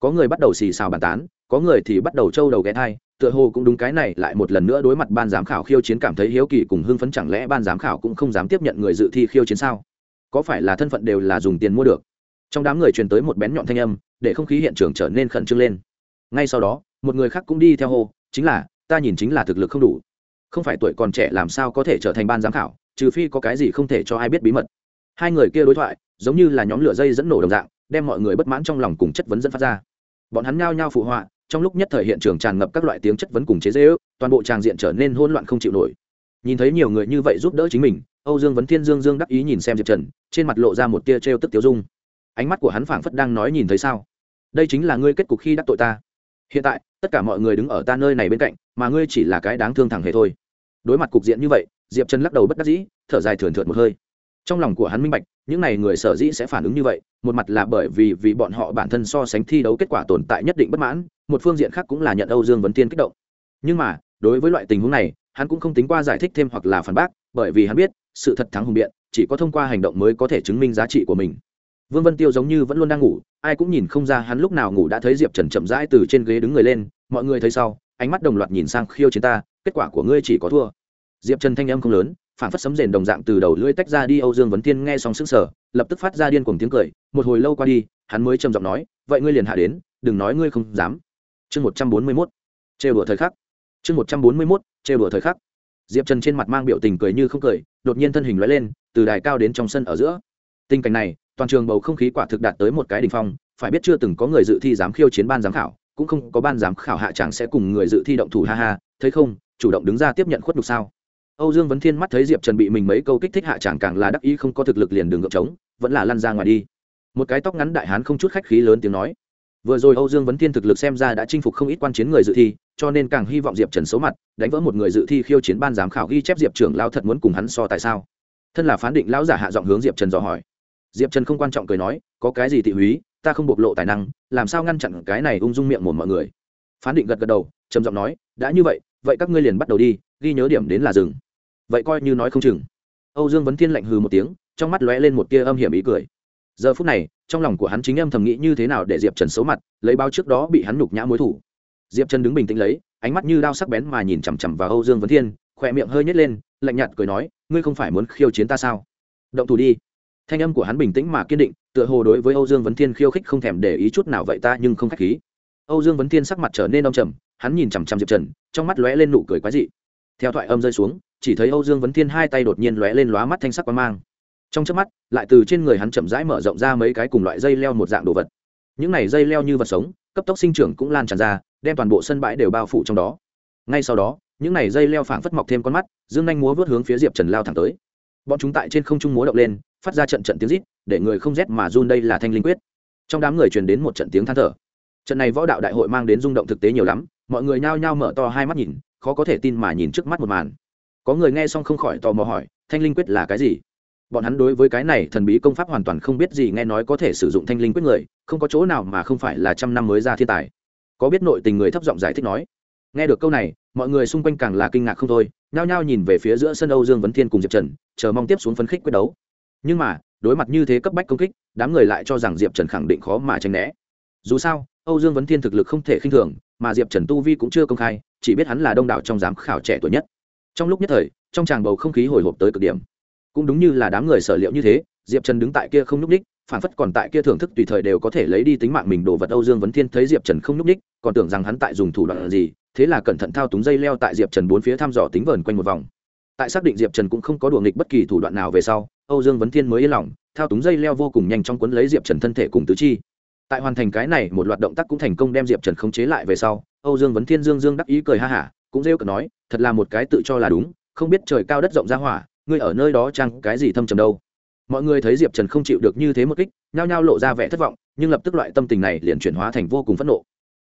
Có người bắt đầu xì xào bàn tán, có người thì bắt đầu trâu đầu ghé thai, tựa hồ cũng đúng cái này, lại một lần nữa đối mặt ban giám khảo khiêu chiến cảm thấy hiếu kỳ cùng hưng phấn chẳng lẽ ban giám khảo cũng không dám tiếp nhận người dự thi khiêu chiến sao? Có phải là thân phận đều là dùng tiền mua được? Trong đám người truyền tới một bén nhọn thanh âm, để không khí hiện trường trở nên khẩn trương lên. Ngay sau đó, một người khác cũng đi theo hô, chính là, ta nhìn chính là thực lực không đủ. Không phải tuổi còn trẻ làm sao có thể trở thành ban giám khảo, trừ phi có cái gì không thể cho ai biết bí mật hai người kia đối thoại, giống như là nhóm lửa dây dẫn nổ đồng dạng, đem mọi người bất mãn trong lòng cùng chất vấn dẫn phát ra. Bọn hắn nhao nhao phụ họa, trong lúc nhất thời hiện trường tràn ngập các loại tiếng chất vấn cùng chế dễ ước, toàn bộ tràng diện trở nên hỗn loạn không chịu nổi. Nhìn thấy nhiều người như vậy giúp đỡ chính mình, âu dương vấn thiên dương dương đắc ý nhìn xem diệp trần, trên mặt lộ ra một tia trêu tức tiêu dung. Ánh mắt của hắn phảng phất đang nói nhìn thấy sao? Đây chính là ngươi kết cục khi đắc tội ta. Hiện tại, tất cả mọi người đứng ở ta nơi này bên cạnh, mà ngươi chỉ là cái đáng thương thẳng hề thôi. Đối mặt cục diện như vậy, diệp trần lắc đầu bất đắc dĩ, thở dài thườn thượt một hơi trong lòng của hắn minh bạch, những n à y người sở dĩ sẽ phản ứng như vậy, một mặt là bởi vì vì bọn họ bản thân so sánh thi đấu kết quả tồn tại nhất định bất mãn, một phương diện khác cũng là nhận âu dương vấn tiên kích động. Nhưng mà, đối với loại tình huống này, hắn cũng không tính qua giải thích thêm hoặc là phản bác, bởi vì hắn biết, sự thật thắng hùng biện, chỉ có thông qua hành động mới có thể chứng minh giá trị của mình. Vương vân tiêu giống như vẫn luôn đang ngủ, ai cũng nhìn không ra hắn lúc nào ngủ đã thấy diệp trần chậm rãi từ trên ghế đứng người lên, mọi người thấy sau ánh mắt đồng loạt nhìn sang khiêu chiến ta, kết quả của ngươi chỉ có thua. Diệp trần thanh âm không lớn phản phất sấm rền đồng dạng từ đầu lưỡi tách ra đi, âu dương vấn thiên nghe xong sững sở lập tức phát ra điên cuồng tiếng cười, một hồi lâu qua đi, hắn mới trầm giọng nói, vậy ngươi liền hạ đến, đừng nói ngươi không dám. Chương một trăm bốn mươi mốt, trêu đùa thời khắc. Chương một trăm bốn mươi mốt, trêu đùa thời khắc. Diệp trần trên mặt mang biểu tình cười như không cười, đột nhiên thân hình lóe lên, từ đài cao đến trong sân ở giữa. Tình cảnh này, toàn trường bầu không khí quả thực đạt tới một cái đ ỉ n h phong, phải biết chưa từng có người dự thi dám khiêu chiến ban giám khảo, cũng không có ban giám khảo hạ chẳng sẽ cùng người dự thi động thủ, ha ha, thấy không, chủ động đứng ra tiếp nhận khuất đục sao âu dương vấn thiên mắt thấy diệp trần bị mình mấy câu kích thích hạ chẳng càng là đắc ý không có thực lực liền đường ngược trống, vẫn là lăn ra ngoài đi. Một cái tóc ngắn đại hán không chút khách khí lớn tiếng nói, vừa rồi âu dương vấn thiên thực lực xem ra đã chinh phục không ít quan chiến người dự thi, cho nên càng hy vọng diệp trần xấu mặt, đánh vỡ một người dự thi khiêu chiến ban giám khảo ghi chép diệp trưởng Lão thật muốn cùng hắn so tại sao? Thân là phán định lão giả hạ giọng hướng diệp trần dò hỏi. Diệp trần không quan trọng cười nói, có cái gì thị húy, ta không bộc lộ tài năng, làm sao ngăn chặn cái này ung dung miệng mồm mọi người? Phán định gật gật đầu, trầm giọng nói, đã như vậy vậy các ngươi liền bắt đầu đi, ghi nhớ điểm đến là dừng vậy coi như nói không chừng. Âu dương vấn thiên lạnh hừ một tiếng, trong mắt lóe lên một tia âm hiểm ý cười. Giờ phút này, trong lòng của hắn chính âm thầm nghĩ như thế nào để diệp trần xấu mặt, lấy bao trước đó bị hắn nhục nhã mối thủ. Diệp trần đứng bình tĩnh lấy, ánh mắt như đao sắc bén mà nhìn chằm chằm vào âu dương vấn thiên, khỏe miệng hơi nhét lên, lạnh nhạt cười nói, ngươi không phải muốn khiêu chiến ta sao? Động thủ đi. Thanh âm của hắn bình tĩnh mà kiên định, tựa hồ đối với âu dương vấn thiên khiêu khích không thèm để ý chút nào vậy ta nhưng không k h á c h khí. Âu dương vấn thiên sắc mặt trở nên đông trầm, hắn nhìn chằm chằm diệp trần, trong mắt lóe lên nụ cười quái dị. Theo thoại âm rơi xuống chỉ thấy âu dương vấn thiên hai tay đột nhiên lóe lên lóa mắt thanh sắc quang mang. Trong chớp mắt, lại từ trên người hắn chậm rãi mở rộng ra mấy cái cùng loại dây leo một dạng đồ vật. Những này dây leo như vật sống, cấp tốc sinh trưởng cũng lan tràn ra, đem toàn bộ sân bãi đều bao phủ trong đó. Ngay sau đó, những này dây leo phảng phất mọc thêm con mắt, dương nhanh múa vớt hướng phía diệp trần lao thẳng tới. Bọn chúng tại trên không trung múa động lên, phát ra trận trận tiếng rít, để người không rét mà run đây là thanh linh quyết. Trong đám người truyền đến một trận tiếng than thở. Trận này võ đạo đại hội mang đến rung động thực tế nhiều lắm, mọi người nhao nhao mở to hai mắt nhìn, khó có thể tin mà nhìn trước mắt một màn có người nghe xong không khỏi tò mò hỏi, thanh linh quyết là cái gì? Bọn hắn đối với cái này thần bí công pháp hoàn toàn không biết gì, nghe nói có thể sử dụng thanh linh quyết người, không có chỗ nào mà không phải là trăm năm mới ra thiên tài. Có biết nội tình người thấp giọng giải thích nói. Nghe được câu này, mọi người xung quanh càng là kinh ngạc không thôi, nhao nhao nhìn về phía giữa sân âu dương vấn thiên cùng diệp trần, chờ mong tiếp xuống phấn khích quyết đấu. Nhưng mà, đối mặt như thế cấp bách công kích, đám người lại cho rằng diệp trần khẳng định khó mà tránh né. Dù sao, âu dương vấn thiên thực lực không thể khinh thường, mà diệp trần tu vi cũng chưa công khai, chỉ biết hắn là đông đảo trong giám khảo trẻ tuổi nhất trong lúc nhất thời, trong tràng bầu không khí hồi hộp tới cực điểm. Cũng đúng như là đám người sở liệu như thế, diệp trần đứng tại kia không nhúc ních phản phất còn tại kia thưởng thức tùy thời đều có thể lấy đi tính mạng mình đồ vật âu dương vấn thiên thấy diệp trần không nhúc ních còn tưởng rằng hắn tại dùng thủ đoạn gì, thế là cẩn thận thao túng dây leo tại diệp trần bốn phía thăm dò tính vờn quanh một vòng. Tại xác định diệp trần cũng không có đùa nghịch bất kỳ thủ đoạn nào về sau, âu dương vấn thiên mới yên lòng, thao túng dây leo vô cùng nhanh trong quấn lấy diệp trần thân thể cùng tứ chi. Tại hoàn thành cái này, một loạt động tác cũng thành công đem diệp trần khống chế lại về sau, âu dương vấn thiên dương dương đắc ý cười ha hả cũng rêu cợt nói, thật là một cái tự cho là đúng, không biết trời cao đất rộng ra hỏa, ngươi ở nơi đó chăng, cái gì thâm trầm đâu. Mọi người thấy diệp trần không chịu được như thế một kích, nhao nhao lộ ra vẻ thất vọng, nhưng lập tức loại tâm tình này liền chuyển hóa thành vô cùng phẫn nộ.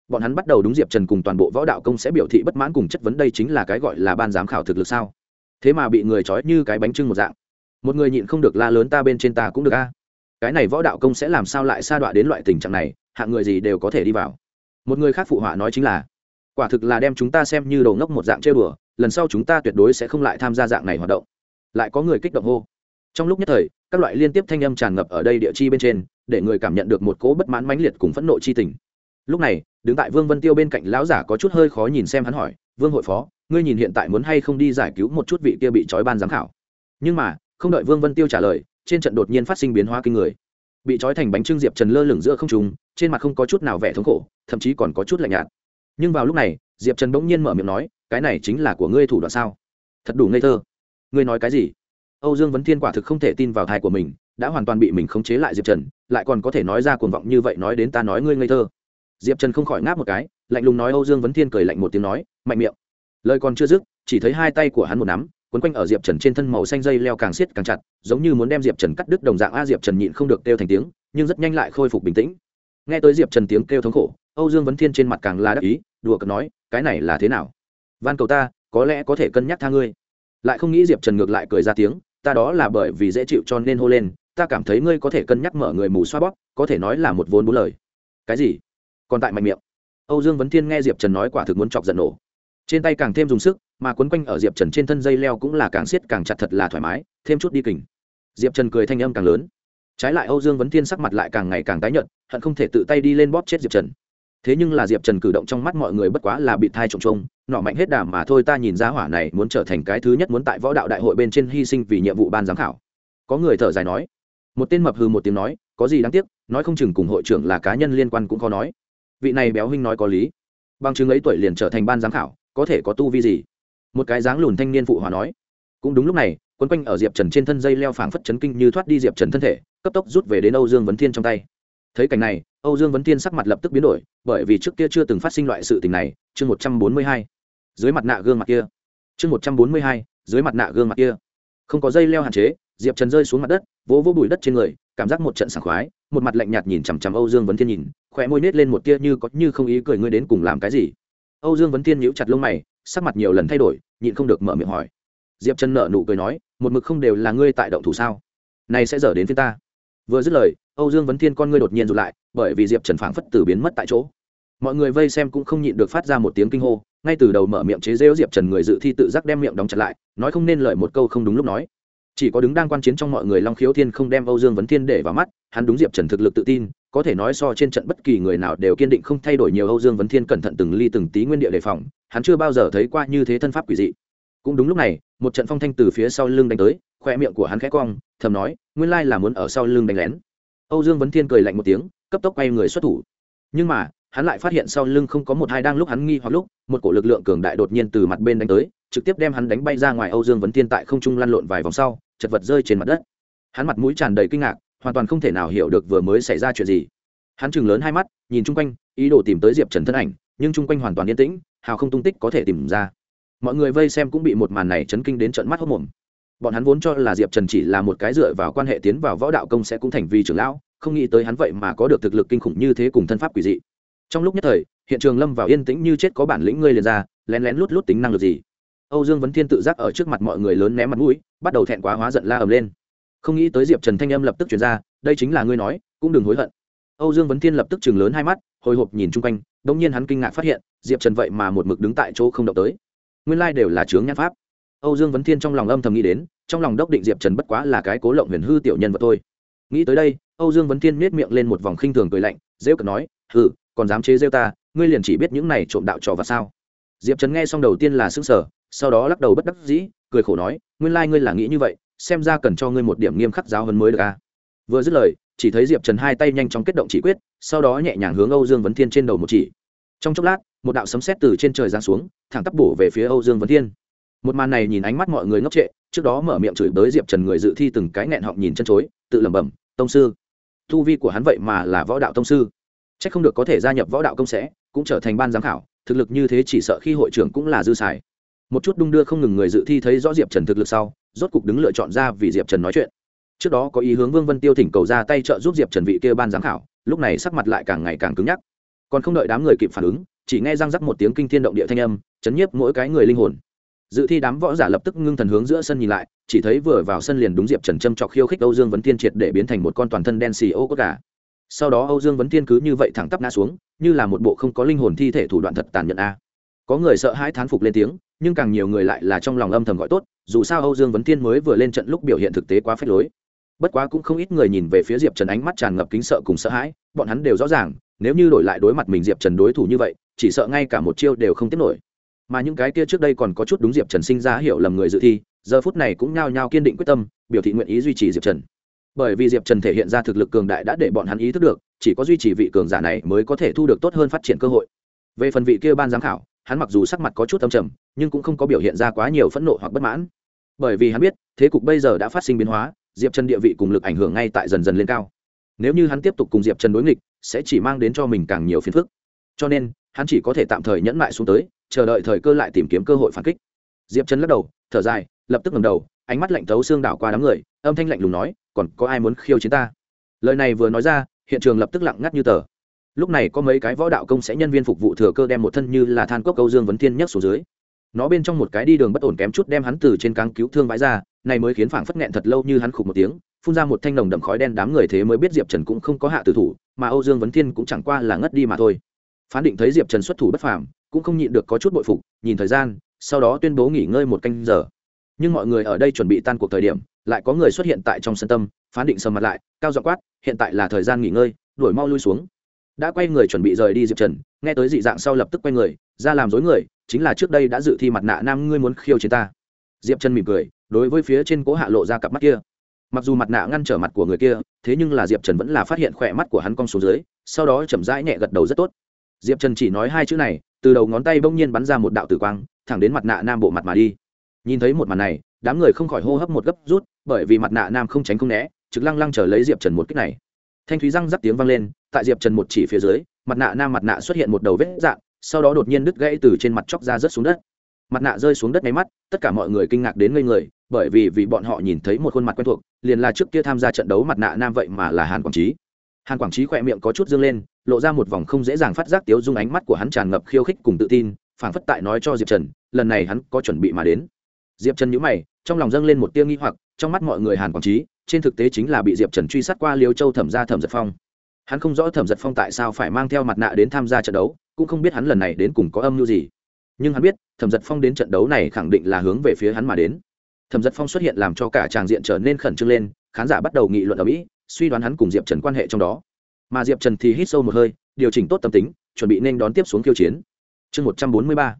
Bọn hắn bắt đầu đúng diệp trần cùng toàn bộ võ đạo công sẽ biểu thị bất mãn cùng chất vấn đây chính là cái gọi là ban giám khảo thực lực sao. Thế mà bị người trói như cái bánh trưng một dạng. Một người nhịn không được la lớn ta bên trên ta cũng được a. Cái này võ đạo công sẽ làm sao lại sa đọa đến loại tình trạng này, hạng người gì đều có thể đi vào. Một người khác phụ họa nói chính là quả thực là đem chúng ta xem như đầu ngốc một dạng chơi đùa, lần sau chúng ta tuyệt đối sẽ không lại tham gia dạng này hoạt động. Lại có người kích động hô. Trong lúc nhất thời các loại liên tiếp thanh âm tràn ngập ở đây địa chi bên trên để người cảm nhận được một cỗ bất mãn mãnh liệt cùng phẫn nộ chi tình. Lúc này đứng tại vương vân tiêu bên cạnh lão giả có chút hơi khó nhìn xem hắn hỏi vương hội phó ngươi nhìn hiện tại muốn hay không đi giải cứu một chút vị kia bị trói ban giám khảo? Nhưng mà không đợi vương vân tiêu trả lời trên trận đột nhiên phát sinh biến hóa kinh người. Bị trói thành bánh trưng diệp trần lơ lửng giữa không trùng trên mặt không có chút nào vẻ thống khổ thậm chí còn có chút lạnh nhạt nhưng vào lúc này, diệp trần bỗng nhiên mở miệng nói, cái này chính là của ngươi thủ đoạn sao? Thật đủ ngây thơ. Ngươi nói cái gì? Âu dương vấn thiên quả thực không thể tin vào thai của mình, đã hoàn toàn bị mình khống chế lại diệp trần, lại còn có thể nói ra cuồng vọng như vậy nói đến ta nói ngươi ngây thơ. Diệp trần không khỏi ngáp một cái, lạnh lùng nói âu dương vấn thiên cười lạnh một tiếng nói, mạnh miệng. Lời còn chưa dứt, chỉ thấy hai tay của hắn một nắm, quấn quanh ở diệp trần trên thân màu xanh dây leo càng siết càng chặt, giống như muốn đem diệp trần cắt đứt đồng dạng, a, diệp trần nhịn không được đeo thành tiếng, nhưng rất nhanh lại khôi phục bình tĩnh nghe tới diệp trần tiếng kêu thống khổ, âu dương vấn thiên trên mặt càng là đắc ý, đùa cợt nói, cái này là thế nào? Van cầu ta, có lẽ có thể cân nhắc tha ngươi. Lại không nghĩ diệp trần ngược lại cười ra tiếng, ta đó là bởi vì dễ chịu cho nên hô lên, ta cảm thấy ngươi có thể cân nhắc mở người mù xoa bóp, có thể nói là một vốn bốn lời. Cái gì? Còn tại mạnh miệng. Âu dương vấn thiên nghe diệp trần nói quả thực muốn chọc giận nổ. Trên tay càng thêm dùng sức, mà quấn quanh ở diệp trần trên thân dây leo cũng là càng siết càng chặt thật là thoải mái, thêm chút đi kình. Diệp trần cười thanh âm càng lớn trái lại âu dương vấn thiên sắc mặt lại càng ngày càng tái nhợt, hận không thể tự tay đi lên bóp chết diệp trần. Thế nhưng là diệp trần cử động trong mắt mọi người bất quá là bị thai trồng trông, nọ mạnh hết đàm mà thôi ta nhìn ra hỏa này muốn trở thành cái thứ nhất muốn tại võ đạo đại hội bên trên hy sinh vì nhiệm vụ ban giám khảo. Có người thở dài nói. Một tên mập hừ một tiếng nói, có gì đáng tiếc, nói không chừng cùng hội trưởng là cá nhân liên quan cũng khó nói. Vị này béo huynh nói có lý. Bằng chứng ấy tuổi liền trở thành ban giám khảo, có thể có tu vi gì? Một cái dáng lùn thanh niên phụ hòa nói. Cũng đúng lúc này, quấn quanh ở diệp trần trên thân dây leo phảng phất chấn kinh như thoát đi diệp trần thân thể cấp tốc rút về đến âu dương vấn thiên trong tay. Thấy cảnh này, âu dương vấn thiên sắc mặt lập tức biến đổi, bởi vì trước kia chưa từng phát sinh loại sự tình này, chương một trăm bốn mươi hai, dưới mặt nạ gương mặt kia. Chương một trăm bốn mươi hai, dưới mặt nạ gương mặt kia. Không có dây leo hạn chế, diệp trần rơi xuống mặt đất, vỗ vỗ bụi đất trên người, cảm giác một trận sảng khoái, một mặt lạnh nhạt nhìn chằm chằm âu dương vấn thiên nhìn khỏe môi nết lên một tia như có như không ý cười, ngươi đến cùng làm cái gì? Âu dương vấn thiên nhíu chặt lông mày, sắc mặt nhiều lần thay đổi, nhịn không được mở miệng hỏi. Diệp trần nợ nụ cười nói, một mực không đều là ngươi tại động thủ sao? Này sẽ dở đến phía ta vừa dứt lời, âu dương vấn thiên con ngươi đột nhiên rụt lại, bởi vì diệp trần phảng phất từ biến mất tại chỗ. Mọi người vây xem cũng không nhịn được phát ra một tiếng kinh hô, ngay từ đầu mở miệng chế rêu diệp trần người dự thi tự giác đem miệng đóng chặt lại, nói không nên lời một câu không đúng lúc nói. Chỉ có đứng đang quan chiến trong mọi người long khiếu thiên không đem âu dương vấn thiên để vào mắt, hắn đúng diệp trần thực lực tự tin, có thể nói so trên trận bất kỳ người nào đều kiên định không thay đổi nhiều âu dương vấn thiên cẩn thận từng ly từng tí nguyên địa đề phòng, hắn chưa bao giờ thấy qua như thế thân pháp quỷ dị. Cũng đúng lúc này, một trận phong thanh từ phía sau lưng đánh tới, khoe miệng của hắn khẽ cong thầm nói, nguyên lai là muốn ở sau lưng đánh lén. Âu dương vấn thiên cười lạnh một tiếng, cấp tốc quay người xuất thủ. Nhưng mà, hắn lại phát hiện sau lưng không có một hai đang lúc hắn nghi hoặc lúc, một cổ lực lượng cường đại đột nhiên từ mặt bên đánh tới, trực tiếp đem hắn đánh bay ra ngoài âu dương vấn thiên tại không trung lăn lộn vài vòng sau, chật vật rơi trên mặt đất. Hắn mặt mũi tràn đầy kinh ngạc, hoàn toàn không thể nào hiểu được vừa mới xảy ra chuyện gì. Hắn chừng lớn hai mắt, nhìn chung quanh, ý đồ tìm tới diệp trần thân ảnh, nhưng chung quanh hoàn toàn yên tĩnh, hào không tung tích có thể tìm ra. Mọi người vây xem cũng bị một màn này chấn kinh đến trận mắt hốc mồm bọn hắn vốn cho là diệp trần chỉ là một cái dựa vào quan hệ tiến vào võ đạo công sẽ cũng thành vì trưởng lão, không nghĩ tới hắn vậy mà có được thực lực kinh khủng như thế cùng thân pháp quỷ dị. Trong lúc nhất thời, hiện trường lâm vào yên tĩnh như chết có bản lĩnh ngươi liền ra, lén lén lút lút tính năng lực gì. Âu dương vấn thiên tự giác ở trước mặt mọi người lớn ném mặt mũi, bắt đầu thẹn quá hóa giận la ầm lên. Không nghĩ tới diệp trần thanh âm lập tức chuyển ra, đây chính là ngươi nói, cũng đừng hối hận. Âu dương vấn thiên lập tức chừng lớn hai mắt, hồi hộp nhìn chung quanh đông nhiên hắn kinh ngạc phát hiện, diệp trần vậy mà một mực đứng tại chỗ không động tới. Nguyên lai、like、đều là chướng nhãn pháp âu dương vấn thiên trong lòng âm thầm nghĩ đến, trong lòng đốc định diệp trần bất quá là cái cố lộng huyền hư tiểu nhân vật thôi. Nghĩ tới đây, âu dương vấn thiên miết miệng lên một vòng khinh thường cười lạnh, rêu cợt nói, hừ, còn dám chế rêu ta, ngươi liền chỉ biết những này trộm đạo trò và sao? Diệp trần nghe xong đầu tiên là xương sở sau đó lắc đầu bất đắc dĩ, cười khổ nói, nguyên lai ngươi là nghĩ như vậy, xem ra cần cho ngươi một điểm nghiêm khắc giáo hơn mới được à. vừa dứt lời, chỉ thấy diệp trần hai tay nhanh chóng kết động chỉ quyết, sau đó nhẹ nhàng hướng âu dương vấn thiên trên đầu một chỉ. Trong chốc lát, một đạo sấm sét từ trên trời giáng xuống, thẳng tắp bổ về phía âu dương vấn thiên một màn này nhìn ánh mắt mọi người ngốc trệ, trước đó mở miệng chửi bới diệp trần người dự thi từng cái nghẹn họng nhìn chân chối, tự lẩm bẩm, tông sư, thu vi của hắn vậy mà là võ đạo tông sư. C h ắ c không được có thể gia nhập võ đạo công sẽ, cũng trở thành ban giám khảo, thực lực như thế chỉ sợ khi hội trưởng cũng là dư xài. Một chút đung đưa không ngừng người dự thi thấy rõ diệp trần thực lực sau, rốt cục đứng lựa chọn ra vì diệp trần nói chuyện. Trước đó có ý hướng vương vân tiêu thỉnh cầu ra tay trợ giúp diệp trần vị kia ban giám khảo, lúc này sắc mặt lại càng ngày càng cứng nhắc. Còn không đợi đám người kịp phản ứng, chỉ nghe răng rắc một tiếng kinh thiên động địa thanh âm, chấn nhiếp mỗi cái người linh hồn dự thi đám võ giả lập tức ngưng thần hướng giữa sân nhìn lại, chỉ thấy vừa vào sân liền đúng diệp trần châm trọc khiêu khích âu dương vấn tiên triệt để biến thành một con toàn thân đen xì ô cốt cả sau đó âu dương vấn thiên cứ như vậy thẳng tắp ngã xuống, như là một bộ không có linh hồn thi thể thủ đoạn thật tàn nhẫn a. Có người sợ hãi thán phục lên tiếng, nhưng càng nhiều người lại là trong lòng âm thầm gọi tốt, dù sao âu dương vấn thiên mới vừa lên trận lúc biểu hiện thực tế quá phép lối. Bất quá cũng không ít người nhìn về phía diệp trần ánh mắt tràn ngập kính sợ cùng sợ hãi, bọn hắn đều rõ ràng, nếu như đổi lại đối mặt mình diệp trần đối thủ như vậy, chỉ sợ ngay cả một chiêu đều không tiếp nổi mà những cái kia trước đây còn có chút đúng diệp trần sinh ra hiểu lầm người dự thi, giờ phút này cũng nhao nhao kiên định quyết tâm, biểu thị nguyện ý duy trì diệp trần. Bởi vì diệp trần thể hiện ra thực lực cường đại đã để bọn hắn ý thức được, chỉ có duy trì vị cường giả này mới có thể thu được tốt hơn phát triển cơ hội. Về phần vị kia ban giám khảo, hắn mặc dù sắc mặt có chút âm trầm, nhưng cũng không có biểu hiện ra quá nhiều phẫn nộ hoặc bất mãn. Bởi vì hắn biết, thế cục bây giờ đã phát sinh biến hóa, diệp trần địa vị cùng lực ảnh hưởng ngay tại dần dần lên cao. Nếu như hắn tiếp tục cùng diệp trần đối nghịch, sẽ chỉ mang đến cho mình càng nhiều phiền phức. Cho nên, hắn chỉ có thể tạm thời nhẫn mại xuống tới chờ đợi thời cơ lại tìm kiếm cơ hội phản kích. Diệp trần lắc đầu, thở dài, lập tức ngầm đầu, ánh mắt lạnh thấu xương đảo qua đám người, âm thanh lạnh lùng nói, còn có ai muốn khiêu chiến ta? Lời này vừa nói ra, hiện trường lập tức lặng ngắt như tờ. Lúc này có mấy cái võ đạo công sẽ nhân viên phục vụ thừa cơ đem một thân như là than cốc câu dương vấn thiên nhất xuống dưới. Nó bên trong một cái đi đường bất ổn kém chút đem hắn từ trên cáng cứu thương vãi ra, này mới khiến phảng phất nghẹn thật lâu như hắn khục một tiếng, phun ra một thanh nồng đậm khói đen đám người thế mới biết diệp trần cũng không có hạ tử thủ, mà âu dương vấn thiên cũng chẳng qua là ngất đi mà thôi. Phán định thấy diệp trần xuất thủ bất phàm cũng không nhịn được có chút bội phục, nhìn thời gian, sau đó tuyên bố nghỉ ngơi một canh giờ. Nhưng mọi người ở đây chuẩn bị tan cuộc thời điểm, lại có người xuất hiện tại trong sân tâm, phán định sầm mặt lại, cao dọ quát, hiện tại là thời gian nghỉ ngơi, đuổi mau lui xuống. Đã quay người chuẩn bị rời đi diệp trần, nghe tới dị dạng sau lập tức quay người, ra làm dối người, chính là trước đây đã dự thi mặt nạ nam, ngươi muốn khiêu chiến ta. Diệp trần mỉm cười, đối với phía trên cố hạ lộ ra cặp mắt kia. Mặc dù mặt nạ ngăn trở mặt của người kia, thế nhưng là diệp trần vẫn là phát hiện khỏe mắt của hắn cong xuống dưới, sau đó chậm rãi nhẹ gật đầu rất tốt. Diệp trần chỉ nói hai chữ này từ đầu ngón tay bỗng nhiên bắn ra một đạo tử quang, thẳng đến mặt nạ nam bộ mặt mà đi. Nhìn thấy một màn này, đám người không khỏi hô hấp một gấp rút, bởi vì mặt nạ nam không tránh không né, trực lăng lăng chờ lấy diệp trần một cách này. Thanh thúy răng rắc tiếng vang lên, tại diệp trần một chỉ phía dưới, mặt nạ nam mặt nạ xuất hiện một đầu vết dạng, sau đó đột nhiên đứt gãy từ trên mặt chóc ra rớt xuống đất. Mặt nạ rơi xuống đất máy mắt, tất cả mọi người kinh ngạc đến ngây người, bởi vì vì bọn họ nhìn thấy một khuôn mặt quen thuộc, liền là trước kia tham gia trận đấu mặt nạ nam vậy mà là hàn quảng trí. Hàn quảng trí khỏe miệng có chút dương lên lộ ra một vòng không dễ dàng phát giác tiếu dung ánh mắt của hắn tràn ngập khiêu khích cùng tự tin, phảng phất tại nói cho diệp trần, lần này hắn có chuẩn bị mà đến. Diệp trần nhữ mày, trong lòng dâng lên một tiêu nghi hoặc, trong mắt mọi người hàn quảng trí, trên thực tế chính là bị diệp trần truy sát qua liêu châu thẩm ra thẩm giật phong. Hắn không rõ thẩm giật phong tại sao phải mang theo mặt nạ đến tham gia trận đấu, cũng không biết hắn lần này đến cùng có âm mưu gì. Nhưng hắn biết, thẩm giật phong đến trận đấu này khẳng định là hướng về phía hắn mà đến. Thẩm giật phong xuất hiện làm cho cả tràng diện trở nên khẩn trương lên, khán giả bắt đầu nghị luận ở mỹ, suy đoán hắn cùng diệp trần quan hệ trong đó mà diệp trần thì hít sâu một hơi, điều chỉnh tốt tâm tính, chuẩn bị nên đón tiếp xuống khiêu chiến. Chương một trăm bốn mươi ba.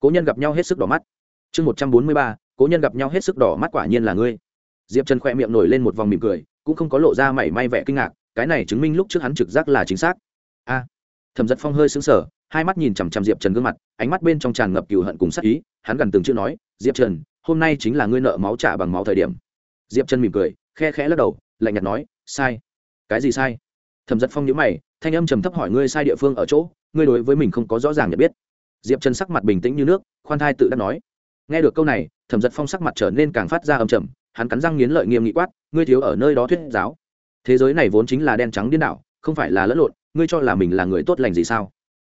Cố nhân gặp nhau hết sức đỏ mắt. Chương một trăm bốn mươi ba. Cố nhân gặp nhau hết sức đỏ mắt quả nhiên là ngươi. Diệp trần khoe miệng nổi lên một vòng mỉm cười, cũng không có lộ ra mảy may vẻ kinh ngạc, cái này chứng minh lúc trước hắn trực giác là chính xác. A. À, Thẩm giật phong hơi xứng sở hai mắt nhìn chằm chằm diệp trần gương mặt, ánh mắt bên trong tràn ngập cừu hận cùng sắc ý, hắn gần từng chữ nói, diệp trần, hôm nay chính là ngươi nợ máu trả bằng máu thời điểm. Diệp trần mỉm cười, khe khẽ lắc đầu, lạnh nhạt nói, sai. Cái gì sai? Thẩm giật phong nhữ mày, thanh âm trầm thấp hỏi ngươi sai địa phương ở chỗ, ngươi đối với mình không có rõ ràng nhận biết. Diệp trần sắc mặt bình tĩnh như nước, khoan thai tự đã nói. Nghe được câu này thẩm giật phong sắc mặt trở nên càng phát ra âm trầm, hắn cắn răng nghiến lợi nghiêm nghị quát, ngươi thiếu ở nơi đó thuyết giáo. Thế giới này vốn chính là đen trắng điên đảo, không phải là lẫn lộn, ngươi cho là mình là người tốt lành gì sao?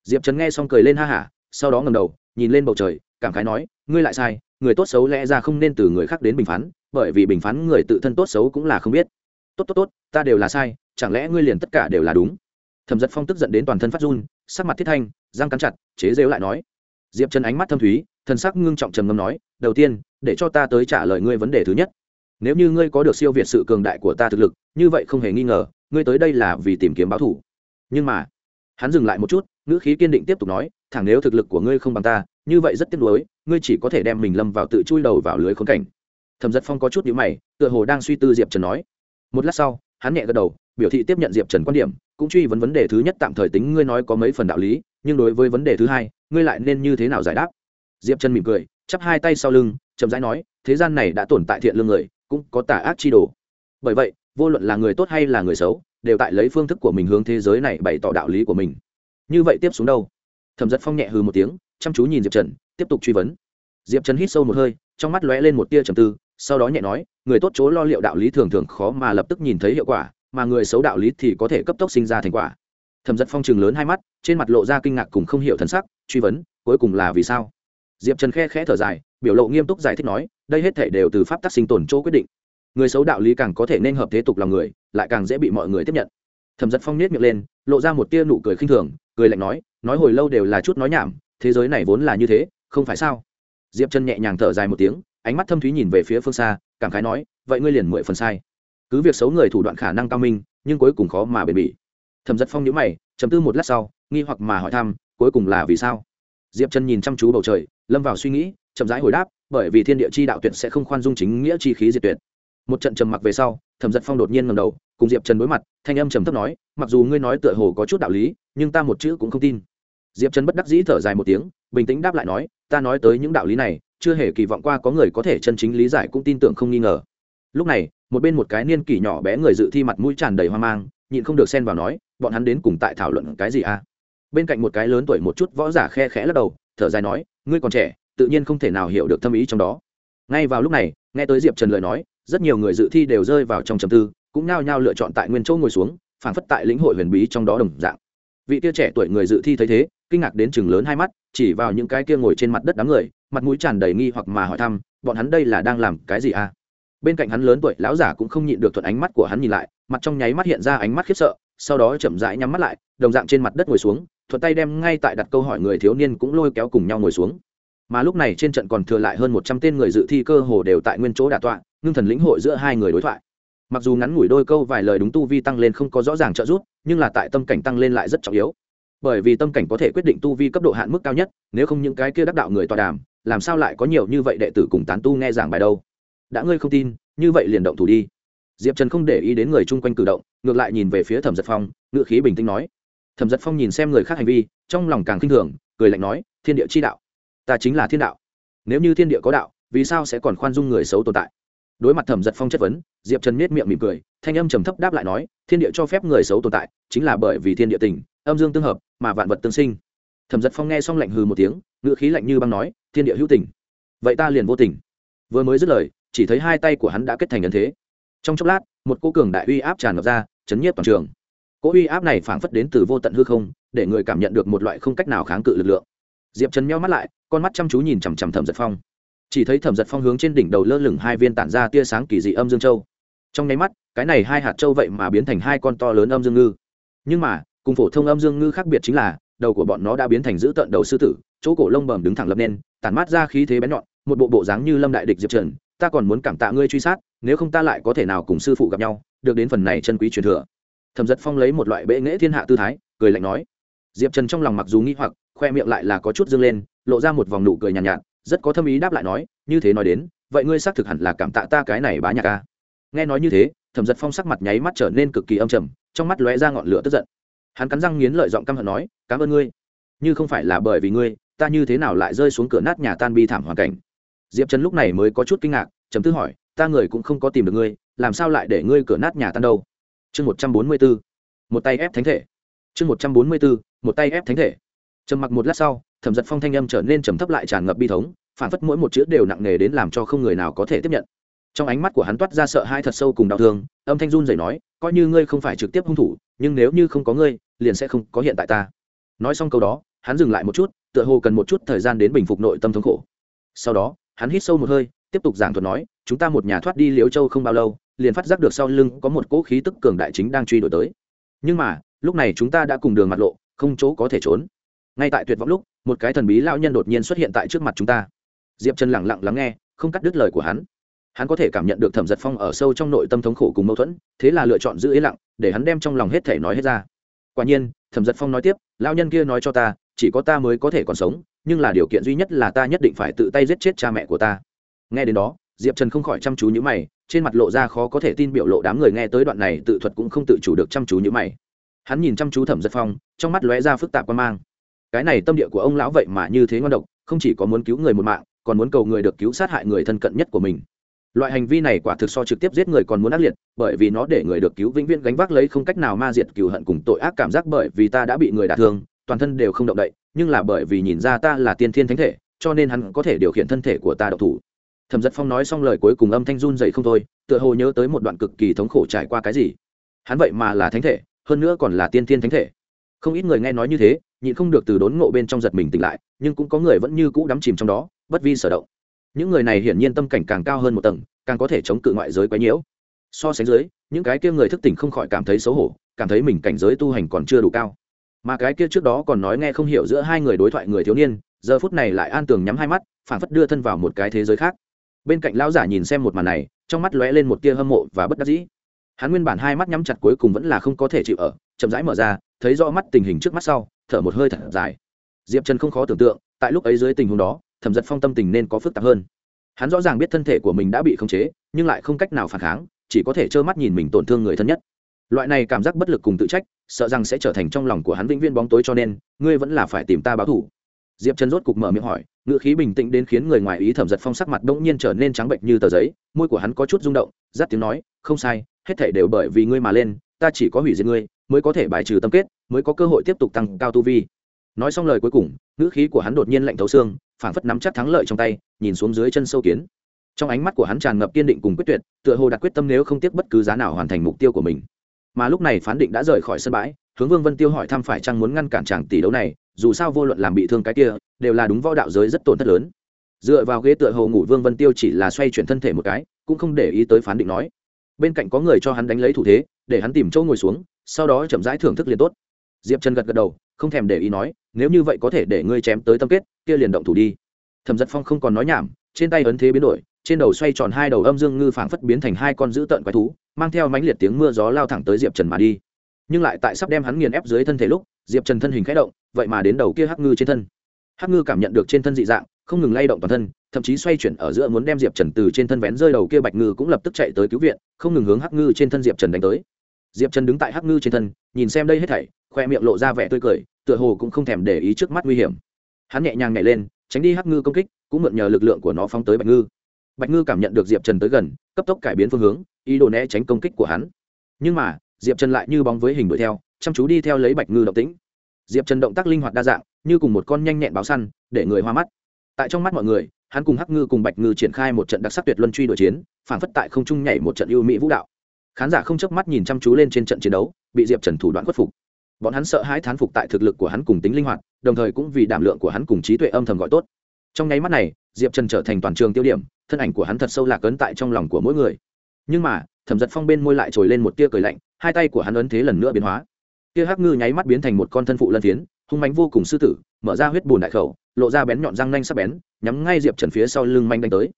Diệp trần nghe xong cười lên ha hả, sau đó ngầm đầu, nhìn lên bầu trời, cảm khái nói, ngươi lại sai, người tốt xấu lẽ ra không nên từ người khác đến bình phán, bởi vì bình phán người tự thân tốt xấu cũng là không biết tốt tốt tốt, ta đều là sai, chẳng lẽ ngươi liền tất cả đều là đúng? Thẩm giật phong tức giận đến toàn thân phát run, sắc mặt thiết thanh, răng cắn chặt, chế rêu lại nói. Diệp trần ánh mắt thâm thúy, thần sắc ngưng trọng trầm ngâm nói, đầu tiên, để cho ta tới trả lời ngươi vấn đề thứ nhất. Nếu như ngươi có được siêu việt sự cường đại của ta thực lực, như vậy không hề nghi ngờ, ngươi tới đây là vì tìm kiếm báo thủ nhưng mà, hắn dừng lại một chút, ngữ khí kiên định tiếp tục nói, thẳng nếu thực lực của ngươi không bằng ta, như vậy rất tiếc nuối, ngươi chỉ có thể đem mình lâm vào tự chui đầu vào lưới khốn cảnh. Thẩm giật phong có chút nhữ mày, tựa hồ đang suy tư diệp trần nói một lát sau, hắn nhẹ gật đầu, biểu thị tiếp nhận diệp trần quan điểm, cũng truy vấn vấn đề thứ nhất tạm thời tính ngươi nói có mấy phần đạo lý, nhưng đối với vấn đề thứ hai, ngươi lại nên như thế nào giải đáp? Diệp trần mỉm cười, chắp hai tay sau lưng, chậm rãi nói, thế gian này đã tồn tại thiện lương người, cũng có tà ác chi đồ. Bởi vậy, vô luận là người tốt hay là người xấu, đều tại lấy phương thức của mình hướng thế giới này bày tỏ đạo lý của mình. Như vậy tiếp xuống đâu? Thẩm giật phong nhẹ hừ một tiếng, chăm chú nhìn diệp trần, tiếp tục truy vấn. Diệp trần hít sâu một hơi, trong mắt lóe lên một tia trầm tư sau đó nhẹ nói, người tốt chỗ lo liệu đạo lý thường thường khó mà lập tức nhìn thấy hiệu quả, mà người xấu đạo lý thì có thể cấp tốc sinh ra thành quả. Thẩm giật phong chừng lớn hai mắt, trên mặt lộ ra kinh ngạc cùng không hiểu thân sắc, truy vấn, cuối cùng là vì sao? Diệp trần khe khẽ thở dài, biểu lộ nghiêm túc giải thích nói, đây hết thể đều từ pháp tắc sinh tồn chỗ quyết định. Người xấu đạo lý càng có thể nên hợp thế tục lòng người, lại càng dễ bị mọi người tiếp nhận. Thẩm giật phong nết miệng lên, lộ ra một tia nụ cười khinh thường, cười lạnh nói nói hồi lâu đều là chút nói nhảm, thế giới này vốn là như thế, không phải sao? Diệp trần nhẹ nhàng thở dài một tiếng ánh mắt thâm thúy nhìn về phía phương xa, cảm khái nói, vậy ngươi liền mười phần sai. Cứ việc xấu người thủ đoạn khả năng cao minh, nhưng cuối cùng khó mà bền bỉ. Thẩm giật phong nhữ mày chấm tư một lát sau, nghi hoặc mà hỏi thăm, cuối cùng là vì sao? Diệp trần nhìn chăm chú bầu trời, lâm vào suy nghĩ, chậm rãi hồi đáp, bởi vì thiên địa chi đạo tuyệt sẽ không khoan dung chính nghĩa chi khí diệt tuyệt. Một trận trầm mặc về sau, thẩm giật phong đột nhiên ngầm đầu, cùng diệp trần đối mặt, thanh âm trầm thấp nói, mặc dù ngươi nói tựa hồ có chút đạo lý, nhưng ta một chữ cũng không tin. Diệp trần bất đắc dĩ thở dài một tiếng, bình tĩnh đáp lại nói, ta nói tới những đạo lý này chưa hề kỳ vọng qua có người có thể chân chính lý giải cũng tin tưởng không nghi ngờ. Lúc này, một bên một cái niên kỷ nhỏ bé người dự thi mặt mũi tràn đầy hoang mang, nhịn không được xen vào nói, bọn hắn đến cùng tại thảo luận cái gì à? Bên cạnh một cái lớn tuổi một chút võ giả khe khẽ lắc đầu, thở dài nói, ngươi còn trẻ, tự nhiên không thể nào hiểu được thâm ý trong đó. Ngay vào lúc này, nghe tới diệp trần lời nói, rất nhiều người dự thi đều rơi vào trong trầm tư, cũng nao nhao lựa chọn tại nguyên chỗ ngồi xuống, phảng phất tại lĩnh hội huyền bí trong đó đồng dạng. Vị kia trẻ tuổi người dự thi thấy thế, kinh ngạc đến chừng lớn hai mắt, chỉ vào những cái kia ngồi trên mặt đất đám người mặt mũi tràn đầy nghi hoặc mà hỏi thăm, bọn hắn đây là đang làm cái gì à? Bên cạnh hắn lớn tuổi lão giả cũng không nhịn được thuận ánh mắt của hắn nhìn lại, mặt trong nháy mắt hiện ra ánh mắt khiếp sợ, sau đó chậm rãi nhắm mắt lại, đồng dạng trên mặt đất ngồi xuống, thuận tay đem ngay tại đặt câu hỏi người thiếu niên cũng lôi kéo cùng nhau ngồi xuống. Mà lúc này trên trận còn thừa lại hơn một trăm tên người dự thi cơ hồ đều tại nguyên chỗ đà tọa, ngưng thần lĩnh hội giữa hai người đối thoại. Mặc dù ngắn ngủi đôi câu vài lời đúng tu vi tăng lên không có rõ ràng trợ giúp, nhưng là tại tâm cảnh tăng lên lại rất trọng yếu. Bởi vì tâm cảnh có thể quyết định tu vi cấp độ hạn mức cao nhất, nếu không những cái kia đắc đạo người tọa đàm làm sao lại có nhiều như vậy đệ tử cùng tán tu nghe giảng bài đâu? Đã ngươi không tin, như vậy liền động thủ đi. Diệp trần không để ý đến người chung quanh cử động, ngược lại nhìn về phía thẩm giật phong ngựa khí bình tĩnh nói. Thẩm giật phong nhìn xem người khác hành vi, trong lòng càng k i n h thường, cười lạnh nói, thiên địa chi đạo, ta chính là thiên đạo. Nếu như thiên địa có đạo, vì sao sẽ còn khoan dung người xấu tồn tại? Đối mặt thẩm giật phong chất vấn, diệp trần miết miệng mỉm cười, thanh âm trầm thấp đáp lại nói, thiên địa cho phép người xấu tồn tại, chính là bởi vì thiên địa tình, âm dương tương hợp, mà vạn vật tương sinh. Thẩm giật phong nghe xong lạnh hừ một tiếng ngựa khí lạnh như băng nói thiên địa hữu tình. Vậy ta liền vô tình. Vừa mới dứt lời, chỉ thấy hai tay của hắn đã kết thành ấn thế. Trong chốc lát, một cô cường đại uy áp tràn ngập ra, chấn nhiếp toàn trường. Cỗ uy áp này phảng phất đến từ vô tận hư không, để người cảm nhận được một loại không cách nào kháng cự lực lượng. Diệp trần meo mắt lại, con mắt chăm chú nhìn chằm chằm thẩm giật phong. Chỉ thấy thẩm giật phong hướng trên đỉnh đầu lơ lửng hai viên tản ra tia sáng kỳ dị âm dương châu. Trong nháy mắt, cái này hai hạt châu vậy mà biến thành hai con to lớn âm dương ngư. Nhưng mà, cùng phổ thông âm dương ngư khác biệt chính là, đầu của bọn nó đã biến thành giữ tận đầu sư tử, chỗ cổ lông bầm đứng thẳng lập nên tản mát ra khí thế bén nhọn một bộ bộ dáng như lâm đại địch diệp trần ta còn muốn cảm tạ ngươi truy sát nếu không ta lại có thể nào cùng sư phụ gặp nhau được đến phần này chân quý truyền thừa. Thẩm giật phong lấy một loại bệ nghễ thiên hạ tư thái cười lạnh nói. Diệp trần trong lòng mặc dù nghi hoặc khoe miệng lại là có chút dâng lên lộ ra một vòng nụ cười nhàn nhạt, nhạt rất có thâm ý đáp lại nói như thế nói đến vậy ngươi xác thực hẳn là cảm tạ ta cái này bá nhạc ca. Nghe nói như thế thẩm giật phong sắc mặt nháy mắt trở nên cực kỳ âm trầm trong mắt lóe ra ngọn lửa tức giận. Hắn cắn răng nghiến lợi giọng căm hận nói cảm ơn ngươi như không phải là bởi vì ngươi ta như thế nào lại rơi xuống cửa nát nhà tan bi thảm hoàn cảnh? Diệp trần lúc này mới có chút kinh ngạc chấm tư hỏi, ta người cũng không có tìm được ngươi, làm sao lại để ngươi cửa nát nhà tan đâu? Chương một trăm bốn mươi bốn một tay ép thánh thể. Chương một trăm bốn mươi bốn một tay ép thánh thể. Trầm mặc một lát sau, thẩm giật phong thanh âm trở nên trầm thấp lại tràn ngập bi thống, phản phất mỗi một chữ đều nặng nề đến làm cho không người nào có thể tiếp nhận. Trong ánh mắt của hắn toát ra sợ hai thật sâu cùng đau thương, âm thanh run rẩy nói, coi như ngươi không phải trực tiếp hung thủ, nhưng nếu như không có ngươi, liền sẽ không có hiện tại ta. Nói xong câu đó, hắn dừng lại một chút tựa hồ cần một chút thời gian đến bình phục nội tâm thống khổ. Sau đó, hắn hít sâu một hơi, tiếp tục giảng thuật nói, chúng ta một nhà thoát đi liễu châu không bao lâu, liền phát giác được sau lưng có một cỗ khí tức cường đại chính đang truy đuổi tới. Nhưng mà, lúc này chúng ta đã cùng đường mặt lộ, không chỗ có thể trốn. Ngay tại tuyệt vọng lúc, một cái thần bí lão nhân đột nhiên xuất hiện tại trước mặt chúng ta. Diệp trần lẳng lặng lắng nghe, không cắt đứt lời của hắn. Hắn có thể cảm nhận được thẩm giật phong ở sâu trong nội tâm thống khổ cùng mâu thuẫn, thế là lựa chọn giữ im lặng, để hắn đem trong lòng hết thể nói hết ra. Quả nhiên, thẩm giật phong nói tiếp, lão nhân kia nói cho ta chỉ có ta mới có thể còn sống, nhưng là điều kiện duy nhất là ta nhất định phải tự tay giết chết cha mẹ của ta. Nghe đến đó, diệp trần không khỏi chăm chú nhữ mày, trên mặt lộ ra khó có thể tin biểu lộ đám người nghe tới đoạn này tự thuật cũng không tự chủ được chăm chú nhữ mày. Hắn nhìn chăm chú thẩm giật phong, trong mắt lóe ra phức tạp quan mang. Cái này tâm địa của ông lão vậy mà như thế ngon độc, không chỉ có muốn cứu người một mạng, còn muốn cầu người được cứu sát hại người thân cận nhất của mình. Loại hành vi này quả thực so trực tiếp giết người còn muốn ác liệt, bởi vì nó để người được cứu vĩnh viễn gánh vác lấy không cách nào ma diệt cừu hận cùng tội ác cảm giác bởi vì ta đã bị người đả thương toàn thân đều không động đậy, nhưng là bởi vì nhìn ra ta là tiên thiên thánh thể, cho nên hắn có thể điều khiển thân thể của ta độc thủ. Thẩm giật phong nói xong lời cuối cùng âm thanh run dậy không thôi, tựa hồ nhớ tới một đoạn cực kỳ thống khổ trải qua cái gì. Hắn vậy mà là thánh thể, hơn nữa còn là tiên thiên thánh thể. Không ít người nghe nói như thế, nhịn không được từ đốn ngộ bên trong giật mình tỉnh lại, nhưng cũng có người vẫn như cũ đắm chìm trong đó, bất vi sở động. Những người này hiển nhiên tâm cảnh càng cao hơn một tầng, càng có thể chống cự ngoại giới quấy nhiễu. So sánh dưới, những cái kia người thức tỉnh không khỏi cảm thấy xấu hổ, cảm thấy mình cảnh giới tu hành còn chưa đủ cao mà cái kia trước đó còn nói nghe không hiểu giữa hai người đối thoại người thiếu niên, giờ phút này lại an tường nhắm hai mắt phản phất đưa thân vào một cái thế giới khác. Bên cạnh lão giả nhìn xem một màn này, trong mắt lóe lên một tia hâm mộ và bất đắc dĩ. Hắn nguyên bản hai mắt nhắm chặt cuối cùng vẫn là không có thể chịu ở, chậm rãi mở ra, thấy rõ mắt tình hình trước mắt sau, thở một hơi thở dài. Diệp trần không khó tưởng tượng, tại lúc ấy dưới tình huống đó, thẩm giật phong tâm tình nên có phức tạp hơn. Hắn rõ ràng biết thân thể của mình đã bị khống chế, nhưng lại không cách nào phản kháng, chỉ có thể trơ mắt nhìn mình tổn thương người thân nhất. Loại này cảm giác bất lực cùng tự trách sợ rằng sẽ trở thành trong lòng của hắn vĩnh viên bóng tối cho nên, ngươi vẫn là phải tìm ta báo thủ. Diệp trần rốt cục mở miệng hỏi, ngữ khí bình tĩnh đến khiến người ngoài ý thẩm giật phong sắc mặt đ ỗ n g nhiên trở nên trắng bệnh như tờ giấy, môi của hắn có chút rung động giáp tiếng nói, không sai, hết thể đều bởi vì ngươi mà lên, ta chỉ có hủy diệt ngươi, mới có thể bài trừ tâm kết, mới có cơ hội tiếp tục tăng cao tu vi. Nói xong lời cuối cùng, ngữ khí của hắn đột nhiên lạnh thấu xương, phảng phất nắm chắc thắng lợi trong tay, nhìn xuống dưới chân sâu kiến. Trong ánh mắt của hắn tràn ngập kiên định cùng quyết tuyệt, tựa hồ đặt quyết tâm nếu không tiếc bất cứ giá nào hoàn thành mục tiêu của mình mà lúc này phán định đã rời khỏi sân bãi, hướng vương vân tiêu hỏi thăm phải chăng muốn ngăn cản chàng tỷ đấu này, dù sao vô luận làm bị thương cái kia, đều là đúng võ đạo giới rất tổn thất lớn. Dựa vào ghế tựa hồ ngủ vương vân tiêu chỉ là xoay chuyển thân thể một cái, cũng không để ý tới phán định nói. Bên cạnh có người cho hắn đánh lấy thủ thế, để hắn tìm chỗ ngồi xuống, sau đó chậm rãi thưởng thức liền tốt. Diệp trần gật gật đầu, không thèm để ý nói, nếu như vậy có thể để ngươi chém tới tâm kết, kia liền động thủ đi. Thẩm giật phong không còn nói nhảm, trên tay ấn thế biến đổi, trên đầu xoay tròn hai đầu âm dương ngư phảng phất biến thành hai con dữ tợn quái thú mang theo mãnh liệt tiếng mưa gió lao thẳng tới diệp trần mà đi. Nhưng lại tại sắp đem hắn nghiền ép dưới thân thể lúc, diệp trần thân hình khẽ động, vậy mà đến đầu kia hắc ngư trên thân. Hắc ngư cảm nhận được trên thân dị dạng, không ngừng lay động toàn thân, thậm chí xoay chuyển ở giữa muốn đem diệp trần từ trên thân vén rơi đầu kia bạch ngư cũng lập tức chạy tới cứu viện, không ngừng hướng hắc ngư trên thân diệp trần đánh tới. Diệp trần đứng tại hắc ngư trên thân, nhìn xem đây hết thảy, khoe miệng lộ ra vẻ tươi cười, tựa hồ cũng không thèm để ý trước mắt nguy hiểm. Hắn nhẹ nhàng nhảy lên, tránh đi hắc ngư công kích, cũng mượn nhờ lực lượng của nó phóng tới bạch ngư bạch ngư cảm nhận được diệp trần tới gần, cấp tốc cải biến phương hướng, ý đồ né tránh công kích của hắn. Nhưng mà, diệp trần lại như bóng với hình đuổi theo, chăm chú đi theo lấy bạch ngư động tĩnh. Diệp trần động tác linh hoạt đa dạng, như cùng một con nhanh nhẹn báo săn, để người hoa mắt. Tại trong mắt mọi người, hắn cùng hắc ngư cùng bạch ngư triển khai một trận đặc sắc tuyệt luân truy đuổi chiến, phản phất tại không trung nhảy một trận ưu mỹ vũ đạo. Khán giả không chớp mắt nhìn chăm chú lên trên trận chiến đấu, bị diệp trần thủ đoạn khuất phục. Bọn hắn sợ hãi thán phục tại thực lực của hắn cùng tính linh hoạt, đồng thời cũng vì đảm lượng của hắn cùng trí tuệ âm thầm gọi tốt trong nháy mắt này, diệp trần trở thành toàn trường tiêu điểm, thân ảnh của hắn thật sâu lạc ấn tại trong lòng của mỗi người. Nhưng mà, thẩm giật phong bên môi lại trồi lên một tia cười lạnh, hai tay của hắn ấn thế lần nữa biến hóa. Tia hắc ngư nháy mắt biến thành một con thân phụ lân phiến, hung mánh vô cùng sư tử, mở ra huyết bùn đại khẩu, lộ ra bén nhọn răng nanh sắc bén, nhắm ngay diệp trần phía sau lưng manh đánh tới.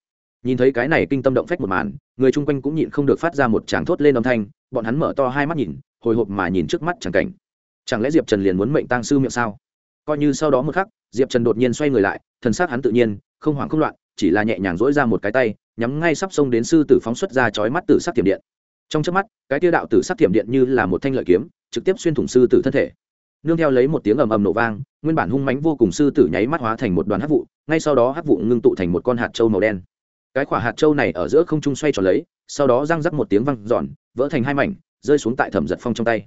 Nhìn thấy cái này kinh tâm động phách một màn, người chung quanh cũng nhịn không được phát ra một tràng thốt lên âm thanh, bọn hắn mở to hai mắt nhìn, hồi hộp mà nhìn trước mắt chẳng cảnh. Chẳng lẽ diệp trần liền muốn mệnh tang sư miệng sao? Coi như sau đó một khắc diệp trần đột nhiên xoay người lại, thần xác hắn tự nhiên, không hoảng không loạn, chỉ là nhẹ nhàng dỗi ra một cái tay, nhắm ngay sắp xông đến sư tử phóng xuất ra chói mắt tử sắc tiềm điện. Trong trước mắt, cái tiêu đạo tử sắc tiềm điện như là một thanh lợi kiếm, trực tiếp xuyên thủng sư tử thân thể. Nương theo lấy một tiếng ầm ầm nổ vang, nguyên bản hung mánh vô cùng sư tử nháy mắt hóa thành một đoàn hắc vụ, ngay sau đó hắc vụ ngưng tụ thành một con hạt trâu màu đen. Cái quả hạt trâu này ở giữa không trung xoay tròn lấy, sau đó răng rắc một tiếng văng giòn vỡ thành hai mảnh, rơi xuống tại thẩm giật phong trong tay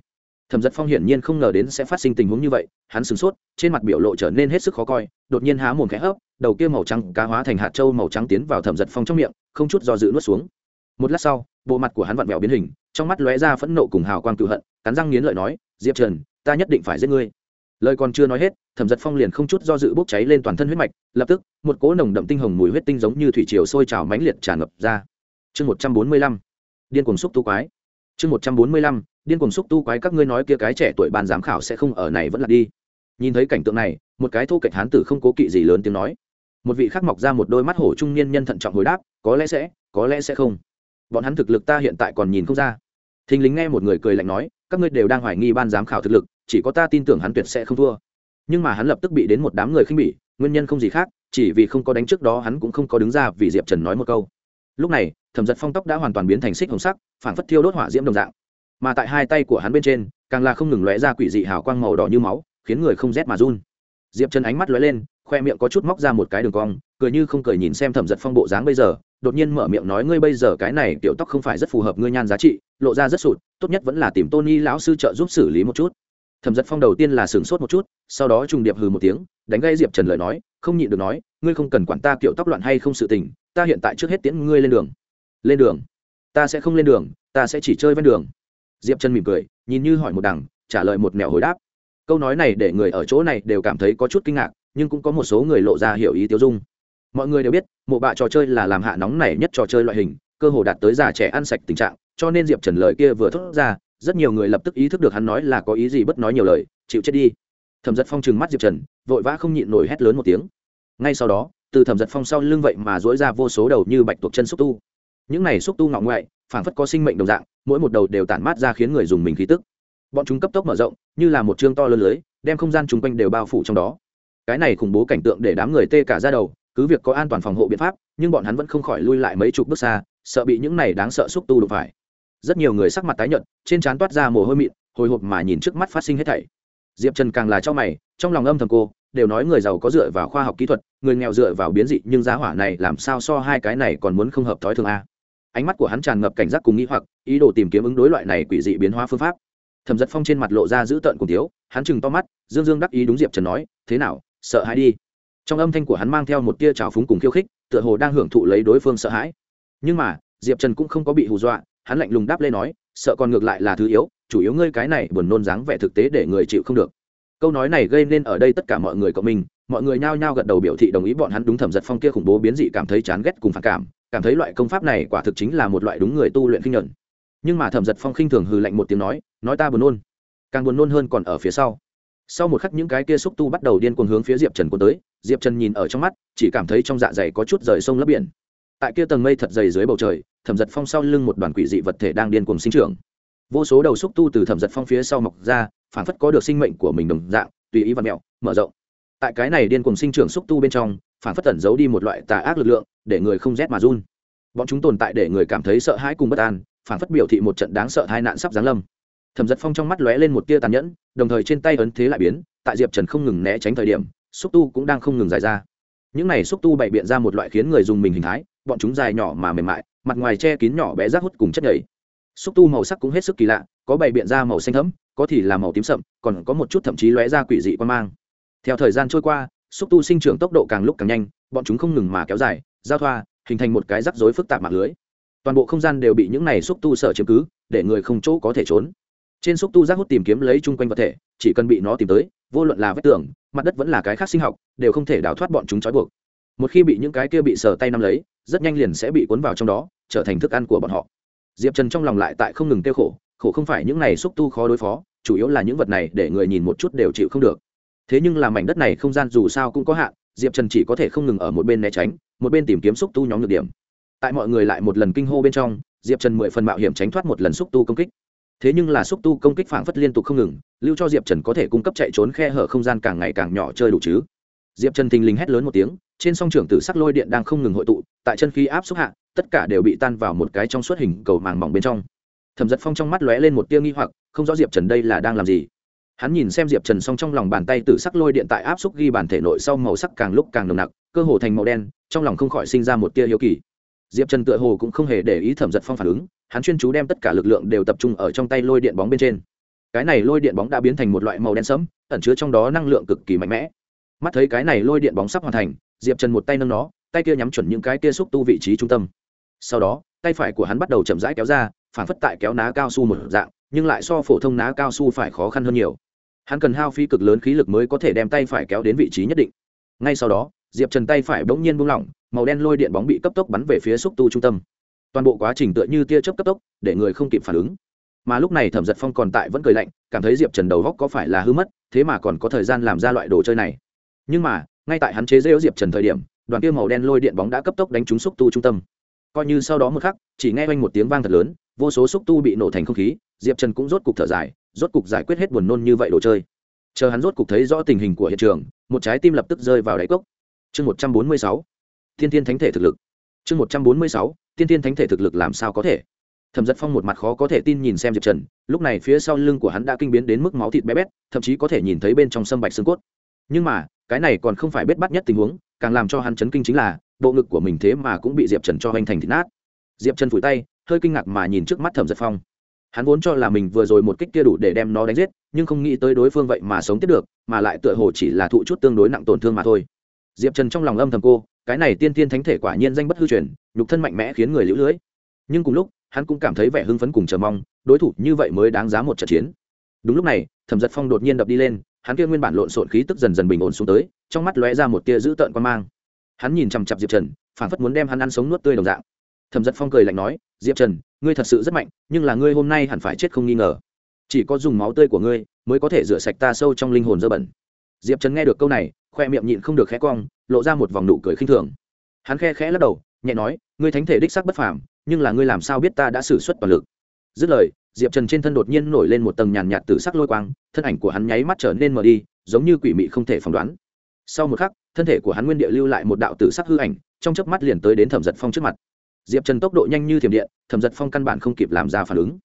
thẩm giật phong hiển nhiên không ngờ đến sẽ phát sinh tình huống như vậy, hắn sửng sốt, trên mặt biểu lộ trở nên hết sức khó coi, đột nhiên há mồm khẽ hấp, đầu kia màu trắng cá hóa thành hạt trâu màu trắng tiến vào thẩm giật phong trong miệng, không chút do dự nuốt xuống. Một lát sau, bộ mặt của hắn vặn vẹo biến hình, trong mắt lóe ra phẫn nộ cùng hào quang cựu hận, cắn răng nghiến lợi nói, diệp trần, ta nhất định phải giết ngươi. Lời còn chưa nói hết, thẩm giật phong liền không chút do dự bốc cháy lên toàn thân huyết mạch, lập tức, một cỗ nồng đậm tinh hồng mùi huyết tinh giống như thủy triều sôi trào mãnh liệt tràn ngập ra. Chương một trăm bốn mươi lăm, điên cuồng xúc tu quái. Chương một trăm bốn mươi lăm điên cuồng xúc tu quái các ngươi nói kia cái trẻ tuổi ban giám khảo sẽ không ở này vẫn là đi. Nhìn thấy cảnh tượng này, một cái thô kệch hán tử không cố kỵ gì lớn tiếng nói. Một vị khác mọc ra một đôi mắt hổ trung niên nhân thận trọng hồi đáp, có lẽ sẽ, có lẽ sẽ không. Bọn hắn thực lực ta hiện tại còn nhìn không ra. Thình lính nghe một người cười lạnh nói, các ngươi đều đang hoài nghi ban giám khảo thực lực, chỉ có ta tin tưởng hắn tuyệt sẽ không thua. Nhưng mà hắn lập tức bị đến một đám người khinh bỉ, nguyên nhân không gì khác, chỉ vì không có đánh trước đó hắn cũng không có đứng ra vì diệp trần nói một câu. Lúc này, thẩm giật phong tóc đã hoàn toàn biến thành xích hồng sắc phản phất thiêu đốt hỏa diễm đồng dạng mà tại hai tay của hắn bên trên, càng là không ngừng lóe ra quỷ dị hào quang màu đỏ như máu, khiến người không rét mà run. Diệp trần ánh mắt lóe lên, khoe miệng có chút móc ra một cái đường cong, cười như không cười nhìn xem thẩm giật phong bộ dáng bây giờ, đột nhiên mở miệng nói ngươi bây giờ cái này tiểu tóc không phải rất phù hợp ngươi nhan giá trị, lộ ra rất sụt, tốt nhất vẫn là tìm tony lão sư trợ giúp xử lý một chút. Thẩm giật phong đầu tiên là sửng sốt một chút, sau đó trùng điệp hừ một tiếng, đánh gây diệp trần lời nói, không nhịn được nói, ngươi không cần quản ta kiểu tóc loạn hay không sự tình, ta hiện tại trước hết tiễn ngươi lên đường. Lên đường? Ta sẽ không lên đường, ta sẽ chỉ chơi ven đường diệp trần mỉm cười, nhìn như hỏi một đằng, trả lời một mẹo hồi đáp. Câu nói này để người ở chỗ này đều cảm thấy có chút kinh ngạc, nhưng cũng có một số người lộ ra hiểu ý tiêu dung. Mọi người đều biết, mộ bạ trò chơi là làm hạ nóng này nhất trò chơi loại hình, cơ hồ đạt tới già trẻ ăn sạch tình trạng, cho nên diệp trần lời kia vừa thốt ra, rất nhiều người lập tức ý thức được hắn nói là có ý gì bất nói nhiều lời, chịu chết đi. Thẩm giật phong trừng mắt diệp trần, vội vã không nhịn nổi hét lớn một tiếng. Ngay sau đó, từ thẩm giật phong sau lưng vậy mà dỗi ra vô số đầu như bạch tuộc chân xúc tu. Những này xúc tu ngọ ngoại, phảng phất có sinh mệnh đồng dạng mỗi một đầu đều tản mát ra khiến người dùng mình khí tức. Bọn chúng cấp tốc mở rộng, như là một chương to lớn lưới, đem không gian chung quanh đều bao phủ trong đó. Cái này khủng bố cảnh tượng để đám người tê cả ra đầu, cứ việc có an toàn phòng hộ biện pháp, nhưng bọn hắn vẫn không khỏi lui lại mấy chục bước xa, sợ bị những này đáng sợ xúc tu đụng phải. Rất nhiều người sắc mặt tái nhợt, trên trán toát ra mồ hôi mịn, hồi hộp mà nhìn trước mắt phát sinh hết thảy. Diệp trần càng là cho mày, trong lòng âm thầm cô, đều nói người giàu có dựa vào khoa học kỹ thuật, người nghèo dựa vào biến dị, nhưng giá hỏa này làm sao so hai cái này còn muốn không hợp thói thường a? Ánh mắt của hắn tràn ngập cảnh giác cùng nghĩ hoặc ý đồ tìm kiếm ứng đối loại này quỷ dị biến hóa phương pháp. Thẩm giật phong trên mặt lộ ra dữ tợn cùng thiếu, hắn chừng to mắt dương dương đắc ý đúng diệp trần nói thế nào sợ hãi đi. Trong âm thanh của hắn mang theo một tia trào phúng cùng khiêu khích tựa hồ đang hưởng thụ lấy đối phương sợ hãi. Nhưng mà diệp trần cũng không có bị hù dọa hắn lạnh lùng đáp lên nói sợ còn ngược lại là thứ yếu chủ yếu ngươi cái này buồn nôn dáng vẻ thực tế để người chịu không được. Câu nói này gây nên ở đây tất cả mọi người cộng mình mọi người nhao nhao gật đầu biểu thị đồng ý bọn hắn đúng thẩm giật phong kia khủng bố biến dị cảm thấy chán ghét cùng phản cảm cảm thấy loại công pháp này quả thực chính là một loại đúng người tu luyện kinh nhuận. Nhưng mà thẩm giật phong khinh thường hừ lạnh một tiếng nói nói ta buồn nôn. Càng buồn nôn hơn còn ở phía sau. Sau một khắc những cái kia xúc tu bắt đầu điên cuồng hướng phía diệp trần cuốn tới, diệp trần nhìn ở trong mắt, chỉ cảm thấy trong dạ dày có chút rời sông lấp biển. Tại kia tầng mây thật dày dưới bầu trời, thẩm giật phong sau lưng một đoàn quỷ dị vật thể đang điên cuồng sinh trưởng. Vô số đầu xúc tu từ thẩm giật phong phía sau mọc ra phản phất có được sinh mệnh của mình đồng dạng, tùy ý và mẹo mở rộng. Tại cái này điên cuồng sinh trưởng xúc tu bên trong phản phất tẩn giấu đi một loại tà ác lực lượng, để người không rét mà run. Bọn chúng tồn tại để người cảm thấy sợ hãi cùng bất an phản phất biểu thị một trận đáng sợ tai nạn sắp giáng lâm. Thẩm giật phong trong mắt lóe lên một tia tàn nhẫn, đồng thời trên tay ấn thế lại biến, tại diệp trần không ngừng né tránh thời điểm, xúc tu cũng đang không ngừng dài ra. Những này xúc tu bày biện ra một loại khiến người dùng mình hình thái, bọn chúng dài nhỏ mà mềm mại, mặt ngoài che kín nhỏ bé rác hút cùng chất nhảy xúc tu màu sắc cũng hết sức kỳ lạ, có bày biện ra màu xanh thẫm, có thì là màu tím sậm, còn có một chút thậm chí lóe ra quỷ dị quan mang. Theo thời gian trôi qua xúc tu sinh trưởng tốc độ càng lúc càng nhanh, bọn chúng không ngừng mà kéo dài, giao thoa, hình thành một cái rắc rối phức tạp mạng lưới. Toàn bộ không gian đều bị những này xúc tu sở chiếm cứ, để người không chỗ có thể trốn. Trên xúc tu rác hút tìm kiếm lấy chung quanh vật thể, chỉ cần bị nó tìm tới, vô luận là vết tường, mặt đất vẫn là cái khác sinh học, đều không thể đào thoát bọn chúng trói buộc. Một khi bị những cái kia bị sờ tay nắm lấy, rất nhanh liền sẽ bị cuốn vào trong đó, trở thành thức ăn của bọn họ. Diệp trần trong lòng lại tại không ngừng tiêu khổ khổ không phải những này xúc tu khó đối phó, chủ yếu là những vật này để người nhìn một chút đều chịu không được thế nhưng là mảnh đất này không gian dù sao cũng có hạn, diệp trần chỉ có thể không ngừng ở một bên né tránh, một bên tìm kiếm xúc tu nhóm nhược điểm. Tại mọi người lại một lần kinh hô bên trong, diệp trần mười phần mạo hiểm tránh thoát một lần xúc tu công kích. Thế nhưng là xúc tu công kích phảng phất liên tục không ngừng, lưu cho diệp trần có thể cung cấp chạy trốn khe hở không gian càng ngày càng nhỏ chơi đủ chứ. Diệp trần thình lình hét lớn một tiếng, trên song trưởng tử sắc lôi điện đang không ngừng hội tụ, tại chân khí áp xúc hạ, tất cả đều bị tan vào một cái trong suốt hình cầu màng mỏng bên trong. Thẩm giật phong trong mắt lóe lên một tia nghi hoặc, không rõ diệp trần đây là đang làm gì hắn nhìn xem diệp trần xong trong lòng bàn tay tử sắc lôi điện tại áp xúc ghi bản thể nội sau màu sắc càng lúc càng nồng nặc, cơ hồ thành màu đen, trong lòng không khỏi sinh ra một tia hiếu kỳ. Diệp trần tựa hồ cũng không hề để ý thẩm giật phong phản ứng, hắn chuyên chú đem tất cả lực lượng đều tập trung ở trong tay lôi điện bóng bên trên. Cái này lôi điện bóng đã biến thành một loại màu đen sẫm, ẩn chứa trong đó năng lượng cực kỳ mạnh mẽ. Mắt thấy cái này lôi điện bóng sắp hoàn thành, diệp trần một tay nâng nó, tay kia nhắm chuẩn những cái kia xúc tu vị trí trung tâm. Sau đó, tay phải của hắn bắt đầu chậm rãi kéo ra, phản phất tại kéo ná cao su một dạng, nhưng lại so phổ thông ná cao su phải khó khăn hơn nhiều hắn cần hao phí cực lớn khí lực mới có thể đem tay phải kéo đến vị trí nhất định. Ngay sau đó, diệp trần tay phải bỗng nhiên buông lỏng, màu đen lôi điện bóng bị cấp tốc bắn về phía xúc tu trung tâm. Toàn bộ quá trình tựa như tia chớp cấp tốc, để người không kịp phản ứng. Mà lúc này thẩm giật phong còn tại vẫn cười lạnh, cảm thấy diệp trần đầu góc có phải là hư mất, thế mà còn có thời gian làm ra loại đồ chơi này. Nhưng mà, ngay tại hắn chế rêu diệp trần thời điểm, đoàn kia màu đen lôi điện bóng đã cấp tốc đánh trúng xúc tu trung tâm. Coi như sau đó một khắc, chỉ nghe oanh một tiếng vang thật lớn, vô số xúc tu bị nổ thành không khí, diệp trần cũng rốt cục thở dài rốt cục giải quyết hết buồn nôn như vậy đồ chơi. Chờ hắn rốt cục thấy rõ tình hình của hiện trường, một trái tim lập tức rơi vào đáy cốc. Chương một trăm bốn mươi sáu, thiên thiên thánh thể thực lực. Chương một trăm bốn mươi sáu, thiên thiên thánh thể thực lực làm sao có thể? Thẩm giật phong một mặt khó có thể tin nhìn xem diệp trần, lúc này phía sau lưng của hắn đã kinh biến đến mức máu thịt bé bét, thậm chí có thể nhìn thấy bên trong sâm bạch xương cốt. Nhưng mà, cái này còn không phải bết bắt nhất tình huống, càng làm cho hắn chấn kinh chính là, bộ ngực của mình thế mà cũng bị diệp trần cho hoành thành thịt nát. Diệp trần phủi tay, hơi kinh ngạc mà nhìn trước mắt thẩm giật phong hắn vốn cho là mình vừa rồi một kích kia đủ để đem nó đánh giết, nhưng không nghĩ tới đối phương vậy mà sống tiếp được, mà lại tựa hồ chỉ là thụ chút tương đối nặng tổn thương mà thôi. Diệp trần trong lòng âm thầm cô, cái này tiên tiên thánh thể quả nhiên danh bất hư truyền, nhục thân mạnh mẽ khiến người lũ lưỡi nhưng cùng lúc, hắn cũng cảm thấy vẻ hưng phấn cùng chờ mong, đối thủ như vậy mới đáng giá một trận chiến. Đúng lúc này, thẩm giật phong đột nhiên đập đi lên, hắn kia nguyên bản lộn xộn khí tức dần dần bình ổn xuống tới, trong mắt lóe ra một tia dữ tợn quan mang. Hắn nhìn chằm chặp diệp trần phản phất muốn đem hắn ăn sống nuốt tươi đồng dạng. Thẩm giật phong cười lạnh nói, diệp trần ngươi thật sự rất mạnh, nhưng là ngươi hôm nay hẳn phải chết không nghi ngờ. Chỉ có dùng máu tươi của ngươi mới có thể rửa sạch ta sâu trong linh hồn dơ bẩn. Diệp trần nghe được câu này, khoe miệng nhịn không được khẽ cong, lộ ra một vòng nụ cười khinh thường. Hắn khe khẽ lắc đầu, nhẹ nói, ngươi thánh thể đích sắc bất phàm, nhưng là ngươi làm sao biết ta đã xử suất toàn lực? Dứt lời, diệp trần trên thân đột nhiên nổi lên một tầng nhàn nhạt từ sắc lôi quang, thân ảnh của hắn nháy mắt trở nên mờ đi, giống như quỷ mị không thể phỏng đoán. Sau một khắc, thân thể của hắn nguyên địa lưu lại một đạo tử sắc hư ảnh, trong chớp mắt liền tới đến thẩm giật phong trước mặt diệp trần tốc độ nhanh như thiểm điện, thẩm giật phong căn bản không kịp làm ra phản ứng.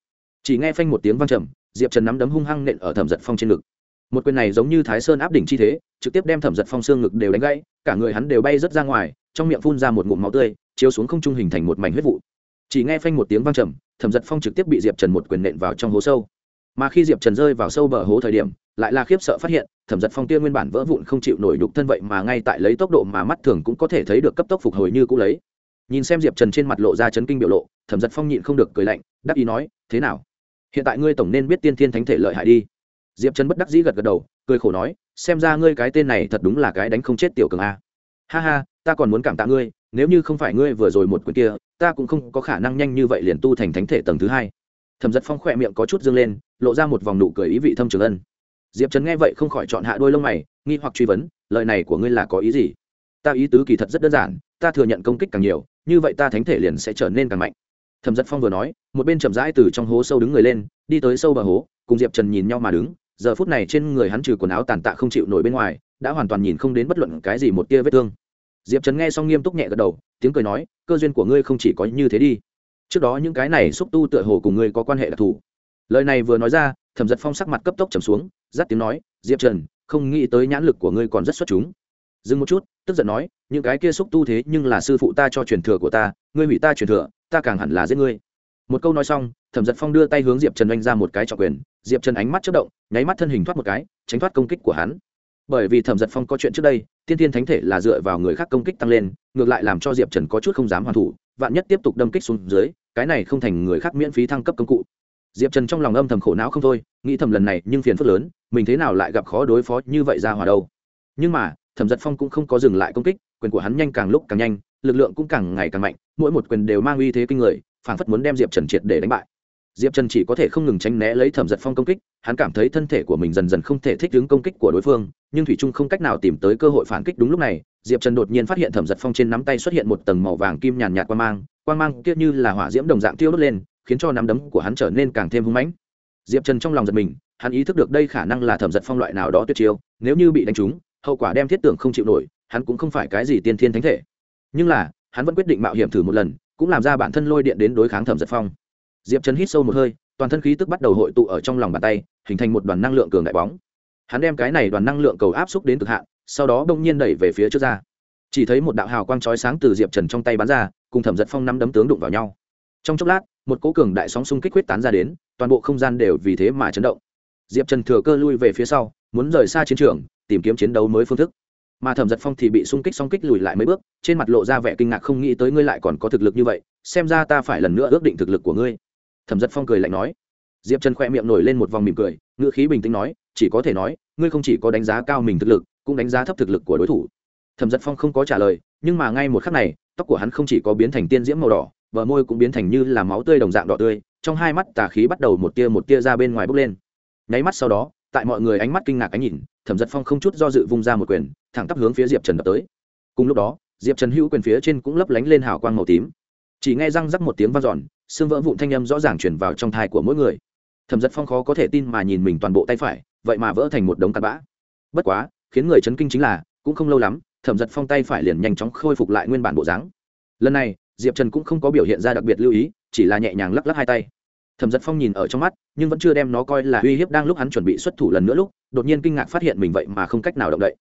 Chỉ nghe phanh một tiếng vang trầm, diệp trần nắm đấm hung hăng nện ở thẩm giật phong trên ngực. Một quyền này giống như thái sơn áp đỉnh chi thế, trực tiếp đem thẩm giật phong xương ngực đều đánh gãy, cả người hắn đều bay rớt ra ngoài, trong miệng phun ra một ngụm máu tươi, chiếu xuống không trung hình thành một mảnh huyết vụ. Chỉ nghe phanh một tiếng vang trầm, thẩm giật phong trực tiếp bị diệp trần một quyền nện vào trong hố sâu. Mà khi diệp trần rơi vào sâu bờ hố thời điểm, lại là khiếp sợ phát hiện, thẩm giật phong tia nguyên bản vỡ vụn không chịu nổi đục thân vậy mà ngay tại lấy tốc độ mà mắt thường cũng có thể thấy được cấp tốc phục hồi như cũ lấy nhìn xem diệp trần trên mặt lộ ra chấn kinh biểu lộ, thẩm giật phong nhịn không được cười lạnh, đắc ý nói, thế nào? Hiện tại ngươi tổng nên biết tiên thiên thánh thể lợi hại đi. Diệp trần bất đắc dĩ gật gật đầu, cười khổ nói, xem ra ngươi cái tên này thật đúng là cái đánh không chết tiểu cường a. Ha ha, ta còn muốn cảm tạ ngươi, nếu như không phải ngươi vừa rồi một quyền kia, ta cũng không có khả năng nhanh như vậy liền tu thành thánh thể tầng thứ hai. Thẩm giật phong khỏe miệng có chút dâng lên, lộ ra một vòng nụ cười ý vị thâm trường ân. Diệp trần nghe vậy không khỏi chọn hạ đôi lông mày, nghi hoặc truy vấn, lời này của ngươi là có ý gì? Ta ý tứ kỳ thật rất đơn giản, ta thừa nhận công kích càng nhiều, như vậy ta thánh thể liền sẽ trở nên càng mạnh. Thẩm giật phong vừa nói, một bên chậm rãi từ trong hố sâu đứng người lên, đi tới sâu bờ hố, cùng diệp trần nhìn nhau mà đứng. Giờ phút này trên người hắn trừ quần áo tàn tạ không chịu nổi bên ngoài, đã hoàn toàn nhìn không đến bất luận cái gì một tia vết thương. Diệp trần nghe xong nghiêm túc nhẹ gật đầu, tiếng cười nói, cơ duyên của ngươi không chỉ có như thế đi. Trước đó những cái này xúc tu tựa hồ cùng ngươi có quan hệ đặc thù. Lời này vừa nói ra, thẩm giật phong sắc mặt cấp tốc trầm xuống dắt tiếng nói, diệp trần, không nghĩ tới nhãn lực của ngươi còn rất xuất chúng dừng một chút, tức giận nói, những cái kia xúc tu thế nhưng là sư phụ ta cho truyền thừa của ta, ngươi hủy ta truyền thừa, ta càng hẳn là giết ngươi. Một câu nói xong, thẩm giật phong đưa tay hướng diệp trần oanh ra một cái trọng quyền. Diệp trần ánh mắt chất động, nháy mắt thân hình thoát một cái, tránh thoát công kích của hắn. Bởi vì thẩm giật phong có chuyện trước đây, tiên tiên thánh thể là dựa vào người khác công kích tăng lên, ngược lại làm cho diệp trần có chút không dám hoàn thủ, vạn nhất tiếp tục đâm kích xuống dưới, cái này không thành người khác miễn phí thăng cấp công cụ. Diệp trần trong lòng âm thầm khổ não không thôi, nghĩ thầm lần này nhưng phiền phức lớn, mình thế nào lại gặp khó đối phó như vậy ra hòa đâu. Nhưng mà thẩm giật phong cũng không có dừng lại công kích, quyền của hắn nhanh càng lúc càng nhanh, lực lượng cũng càng ngày càng mạnh, mỗi một quyền đều mang uy thế kinh người, phảng phất muốn đem diệp trần triệt để đánh bại. Diệp trần chỉ có thể không ngừng tránh né lấy thẩm giật phong công kích, hắn cảm thấy thân thể của mình dần dần không thể thích ứng công kích của đối phương, nhưng thủy trung không cách nào tìm tới cơ hội phản kích đúng lúc này, diệp trần đột nhiên phát hiện thẩm giật phong trên nắm tay xuất hiện một tầng màu vàng kim nhàn nhạt qua mang quan mang kia như là hỏa diễm đồng dạng tiêu đốt lên, khiến cho nắm đấm của hắn trở nên càng thêm hưng mãnh. Diệp trần trong lòng giật mình, hắn ý thức được đây khả năng là thẩm giật phong loại nào đó tuyệt chiêu, nếu như bị đánh trúng hậu quả đem thiết tưởng không chịu nổi, hắn cũng không phải cái gì tiên thiên thánh thể. Nhưng là, hắn vẫn quyết định mạo hiểm thử một lần, cũng làm ra bản thân lôi điện đến đối kháng thẩm giật phong. Diệp trần hít sâu một hơi, toàn thân khí tức bắt đầu hội tụ ở trong lòng bàn tay, hình thành một đoàn năng lượng cường đại bóng. Hắn đem cái này đoàn năng lượng cầu áp xúc đến cực hạn, sau đó đông nhiên đẩy về phía trước ra. Chỉ thấy một đạo hào quang chói sáng từ diệp trần trong tay bắn ra, cùng thẩm giật phong năm đấm tướng đụng vào nhau. Trong chốc lát, một cỗ cường đại sóng xung kích huyết tán ra đến, toàn bộ không gian đều vì thế mà chấn động. Diệp trần thừa cơ lui về phía sau, muốn rời xa chiến trường tìm kiếm chiến đấu mới phương thức. Mà thẩm giật phong thì bị xung kích song kích lùi lại mấy bước, trên mặt lộ ra vẻ kinh ngạc không nghĩ tới ngươi lại còn có thực lực như vậy, xem ra ta phải lần nữa ước định thực lực của ngươi. Thẩm giật phong cười lạnh nói. Diệp trần khoe miệng nổi lên một vòng mỉm cười, ngữ khí bình tĩnh nói, chỉ có thể nói, ngươi không chỉ có đánh giá cao mình thực lực, cũng đánh giá thấp thực lực của đối thủ. Thẩm giật phong không có trả lời, nhưng mà ngay một khắc này, tóc của hắn không chỉ có biến thành tiên diễm màu đỏ vợ môi cũng biến thành như là máu tươi đồng dạng đỏ tươi, trong hai mắt tà khí bắt đầu một tia một tia ra bên ngoài bốc lên. Nháy mắt sau đó tại mọi người ánh mắt kinh ngạc ánh nhìn, thẩm giật phong không chút do dự vung ra một quyền, thẳng tắp hướng phía diệp trần đập tới. Cùng lúc đó, diệp trần hữu quyền phía trên cũng lấp lánh lên hào quang màu tím. Chỉ nghe răng rắc một tiếng vang dọn, xương vỡ vụn thanh âm rõ ràng chuyển vào trong thai của mỗi người. Thẩm giật phong khó có thể tin mà nhìn mình toàn bộ tay phải, vậy mà vỡ thành một đống tạt bã. Bất quá, khiến người chấn kinh chính là, cũng không lâu lắm, thẩm giật phong tay phải liền nhanh chóng khôi phục lại nguyên bản bộ dáng. Lần này, diệp trần cũng không có biểu hiện ra đặc biệt lưu ý, chỉ là nhẹ nhàng lắc lắc hai tay thẩm giật phong nhìn ở trong mắt, nhưng vẫn chưa đem nó coi là uy hiếp đang lúc hắn chuẩn bị xuất thủ lần nữa lúc, đột nhiên kinh ngạc phát hiện mình vậy mà không cách nào động đậy.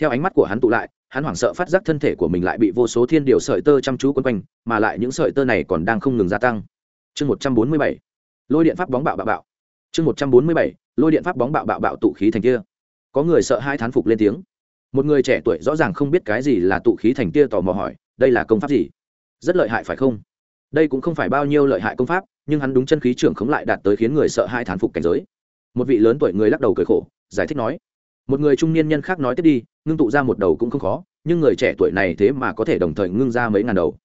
Theo ánh mắt của hắn tụ lại, hắn hoảng sợ phát giác thân thể của mình lại bị vô số thiên điều sợi tơ chăm chú quấn quanh, mà lại những sợi tơ này còn đang không ngừng gia tăng. Chương một trăm bốn mươi bảy, lôi điện pháp bóng bạo bạo bạo. Chương một trăm bốn mươi bảy, lôi điện pháp bóng bạo bạo bạo tụ khí thành kia. Có người sợ hai thán phục lên tiếng. Một người trẻ tuổi rõ ràng không biết cái gì là tụ khí thành kia tò mò hỏi, đây là công pháp gì? Rất lợi hại phải không? Đây cũng không phải bao nhiêu lợi hại công pháp, nhưng hắn đúng chân khí trưởng khống lại đạt tới khiến người sợ hai thán phục cảnh giới. Một vị lớn tuổi người lắc đầu cười khổ, giải thích nói, một người trung niên nhân khác nói tiếp đi, ngưng tụ ra một đầu cũng không khó, nhưng người trẻ tuổi này thế mà có thể đồng thời ngưng ra mấy ngàn đầu.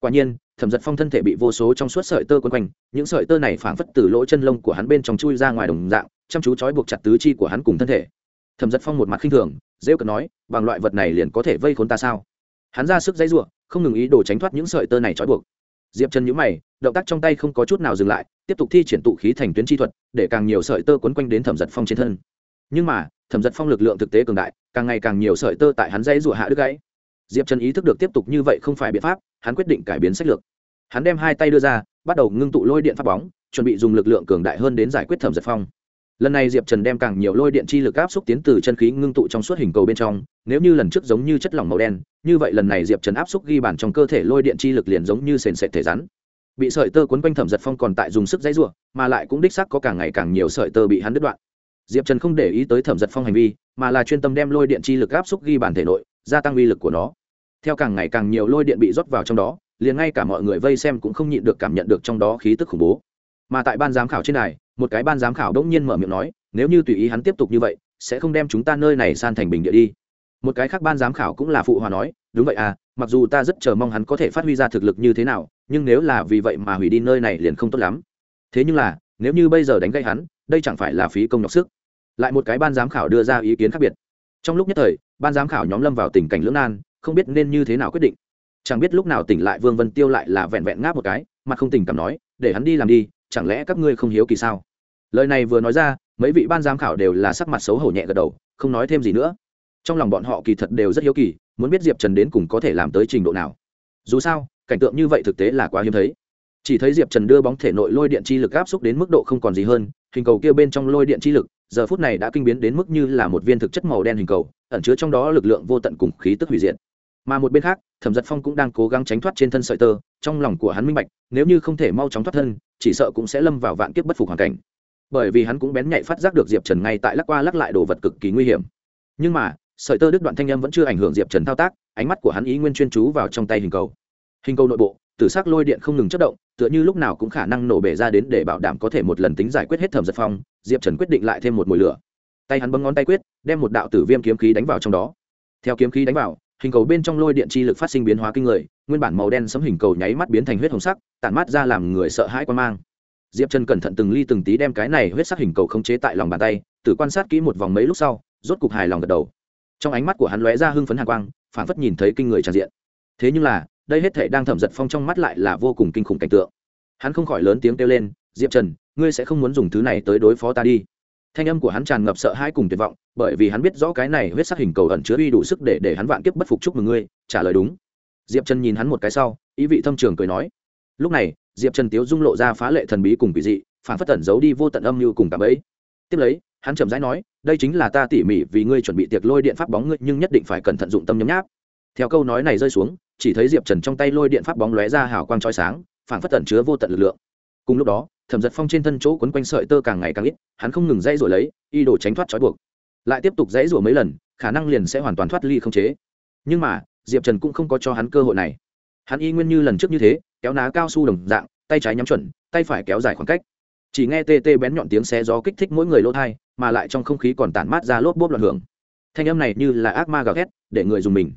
Quả nhiên, thẩm giật phong thân thể bị vô số trong suốt sợi tơ quấn quanh, những sợi tơ này phảng phất từ lỗ chân lông của hắn bên trong chui ra ngoài đồng dạng, chăm chú trói buộc chặt tứ chi của hắn cùng thân thể. Thẩm giật phong một mặt khinh thường, rêu cận nói, bằng loại vật này liền có thể vây khốn ta sao? Hắn ra sức dãy ruộng không ngừng ý đồ tránh thoát những sợi tơ này trói buộc diệp Trần nhữ mày, động tác trong tay không có chút nào dừng lại, tiếp tục thi triển tụ khí thành tuyến chi thuật, để càng nhiều sợi tơ quấn quanh đến thẩm giật phong trên thân. Nhưng mà, thẩm giật phong lực lượng thực tế cường đại, càng ngày càng nhiều sợi tơ tại hắn dãy rụa hạ đứt gãy. Diệp trần ý thức được tiếp tục như vậy không phải biện pháp, hắn quyết định cải biến sách lược. Hắn đem hai tay đưa ra, bắt đầu ngưng tụ lôi điện phát bóng, chuẩn bị dùng lực lượng cường đại hơn đến giải quyết thẩm giật phong lần này diệp trần đem càng nhiều lôi điện chi lực áp xúc tiến từ chân khí ngưng tụ trong suốt hình cầu bên trong, nếu như lần trước giống như chất lỏng màu đen, như vậy lần này diệp trần áp xúc ghi bản trong cơ thể lôi điện chi lực liền giống như sền sệt thể rắn. Bị sợi tơ quấn quanh thẩm giật phong còn tại dùng sức dãy r u ộ mà lại cũng đích sắc có càng ngày càng nhiều sợi tơ bị hắn đứt đoạn. Diệp trần không để ý tới thẩm giật phong hành vi, mà là chuyên tâm đem lôi điện chi lực áp xúc ghi bản thể nội, gia tăng uy lực của nó. Theo càng ngày càng nhiều lôi điện bị rót vào trong đó, liền ngay cả mọi người vây xem cũng không nhịn được cảm nhận được trong đó khí tức khủng bố mà tại ban giám khảo trên này một cái ban giám khảo đ ỗ n g nhiên mở miệng nói, nếu như tùy ý hắn tiếp tục như vậy, sẽ không đem chúng ta nơi này san thành bình địa đi. Một cái khác ban giám khảo cũng là phụ hòa nói, đúng vậy à mặc dù ta rất chờ mong hắn có thể phát huy ra thực lực như thế nào, nhưng nếu là vì vậy mà hủy đi nơi này liền không tốt lắm. Thế nhưng là, nếu như bây giờ đánh gây hắn, đây chẳng phải là phí công nhọc sức. Lại một cái ban giám khảo đưa ra ý kiến khác biệt. Trong lúc nhất thời, ban giám khảo nhóm lâm vào tình cảnh lưỡng nan, không biết nên như thế nào quyết định. Chẳng biết lúc nào tỉnh lại vương vân tiêu lại là vẹn vẹn ngáp một cái mà không tình cảm nói, để hắn đi làm đi chẳng lẽ các ngươi không hiếu kỳ sao? Lời này vừa nói ra, mấy vị ban giám khảo đều là sắc mặt xấu hổ nhẹ gật đầu, không nói thêm gì nữa. Trong lòng bọn họ kỳ thật đều rất hiếu kỳ, muốn biết diệp trần đến cùng có thể làm tới trình độ nào. Dù sao, cảnh tượng như vậy thực tế là quá hiếm thấy. Chỉ thấy diệp trần đưa bóng thể nội lôi điện chi lực áp xúc đến mức độ không còn gì hơn, hình cầu kia bên trong lôi điện chi lực, giờ phút này đã kinh biến đến mức như là một viên thực chất màu đen hình cầu, ẩn chứa trong đó lực lượng vô tận cùng khí tức hủy diệt. Mà một bên khác, thẩm giật phong cũng đang cố gắng tránh thoát trên thân sợi tơ, trong lòng của hắn minh bạch, nếu như không thể mau chóng thoát thân chỉ sợ cũng sẽ lâm vào vạn kiếp bất phục hoàn cảnh. Bởi vì hắn cũng bén nhạy phát giác được diệp trần ngay tại lắc qua lắc lại đồ vật cực kỳ nguy hiểm. Nhưng mà, sợi tơ đứt đoạn thanh âm vẫn chưa ảnh hưởng diệp trần thao tác, ánh mắt của hắn ý nguyên chuyên chú vào trong tay hình cầu. Hình cầu nội bộ, tử s ắ c lôi điện không ngừng chất động, tựa như lúc nào cũng khả năng nổ bể ra đến để bảo đảm có thể một lần tính giải quyết hết thẩm giật phong, diệp trần quyết định lại thêm một mùi lửa. Tay hắn bấm ngón tay quyết, đem một đạo tử viêm kiếm khí đánh vào trong đó. Theo kiếm khí đánh vào, hình cầu bên trong lôi điện chi lực phát sinh biến hóa kinh người nguyên bản màu đen sấm hình cầu nháy mắt biến thành huyết hồng sắc, tản mát ra làm người sợ hãi quan mang. Diệp trần cẩn thận từng ly từng tí đem cái này huyết sắc hình cầu khống chế tại lòng bàn tay tự quan sát kỹ một vòng mấy lúc sau, rốt cục hài lòng gật đầu. Trong ánh mắt của hắn lóe ra hưng phấn hàn quang phản phất nhìn thấy kinh người tràn diện. Thế nhưng là, đây hết thể đang thẩm giật phong trong mắt lại là vô cùng kinh khủng cảnh tượng. Hắn không khỏi lớn tiếng kêu lên, diệp trần, ngươi sẽ không muốn dùng thứ này tới đối phó ta đi. Thanh âm của hắn tràn ngập sợ hãi cùng tuyệt vọng, bởi vì hắn biết rõ cái này huyết sắc hình cầu ẩn chứa uy đủ sức để để hắn vạn kiếp bất phục chúc mừng ngươi, trả lời đúng diệp trần nhìn hắn một cái sau, ý vị thâm trường cười nói. Lúc này, diệp trần tiếu dung lộ ra phá lệ thần bí cùng quỷ dị, phản phất tẩn giấu đi vô tận âm như cùng cảm ấy. Tiếp lấy, hắn chậm rãi nói, đây chính là ta tỉ mỉ vì ngươi chuẩn bị tiệc lôi điện pháp bóng ngươi, nhưng nhất định phải cẩn thận dụng tâm nhấm nháp. Theo câu nói này rơi xuống, chỉ thấy diệp trần trong tay lôi điện pháp bóng lóe ra hào quang trói sáng, phản phất tẩn chứa vô tận lực lượng. Cùng lúc đó, thẩm giật phong trên thân chỗ quấn quanh sợi tơ càng ngày càng ít, hắn không ngừng dãy rồi lấy y đồ tránh thoát trói buộc. Lại tiếp tục dãy rủa mấy lần, khả năng liền sẽ hoàn toàn thoát ly không chế. Nhưng mà diệp trần cũng không có cho hắn cơ hội này. Hắn y nguyên như lần trước như thế, kéo ná cao su đồng dạng, tay trái nhắm chuẩn, tay phải kéo dài khoảng cách. Chỉ nghe tê tê bén nhọn tiếng xé gió kích thích mỗi người lỗ thai, mà lại trong không khí còn tản mát ra lốp bốp loạn hưởng. Thanh âm này như là ác ma gào thét, để người dùng mình.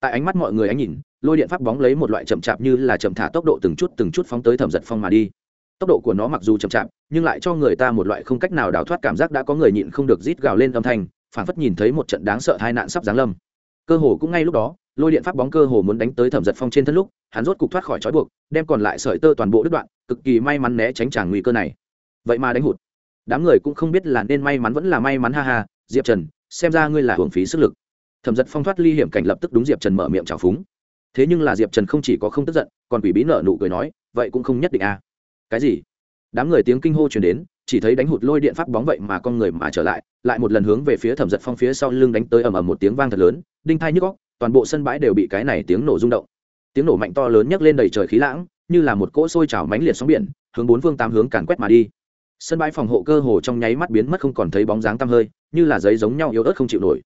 Tại ánh mắt mọi người ánh nhìn, lôi điện pháp bóng lấy một loại chậm chạp như là chậm thả tốc độ từng chút từng chút phóng tới thẩm giật phong mà đi. Tốc độ của nó mặc dù chậm chạp, nhưng lại cho người ta một loại không cách nào đào thoát cảm giác đã có người nhịn không được rít gào lên âm thanh phản phất nhìn thấy một trận đáng sợ tai nạn sắp giáng lâm cơ hồ cũng ngay lúc đó, lôi điện pháp bóng cơ hồ muốn đánh tới thẩm giật phong trên thân lúc, hắn rốt cục thoát khỏi trói buộc, đem còn lại sợi tơ toàn bộ đứt đoạn, cực kỳ may mắn né tránh trả nguy cơ này. Vậy mà đánh hụt. Đám người cũng không biết là nên may mắn vẫn là may mắn, ha ha, diệp trần, xem ra ngươi là hưởng phí sức lực. Thẩm giật phong thoát ly hiểm cảnh lập tức đúng diệp trần mở miệng trào phúng. Thế nhưng là diệp trần không chỉ có không tức giận, còn quỷ bí nợ nụ cười nói, vậy cũng không nhất định a à. cái gì? Đám người tiếng kinh hô chuyển đến, chỉ thấy đánh hụt lôi điện pháp bóng vậy mà con người mà trở lại lại một lần hướng về phía thẩm giật phong phía sau lưng đánh tới ầm ầm một tiếng vang thật lớn đinh thai nhức góc, toàn bộ sân bãi đều bị cái này tiếng nổ rung động. Tiếng nổ mạnh to lớn nhấc lên đầy trời khí lãng, như là một cỗ sôi trào mánh liệt sóng biển, hướng bốn phương tám hướng càn quét mà đi. Sân bãi phòng hộ cơ hồ trong nháy mắt biến mất không còn thấy bóng dáng tăm hơi, như là giấy giống nhau yếu ớt không chịu nổi.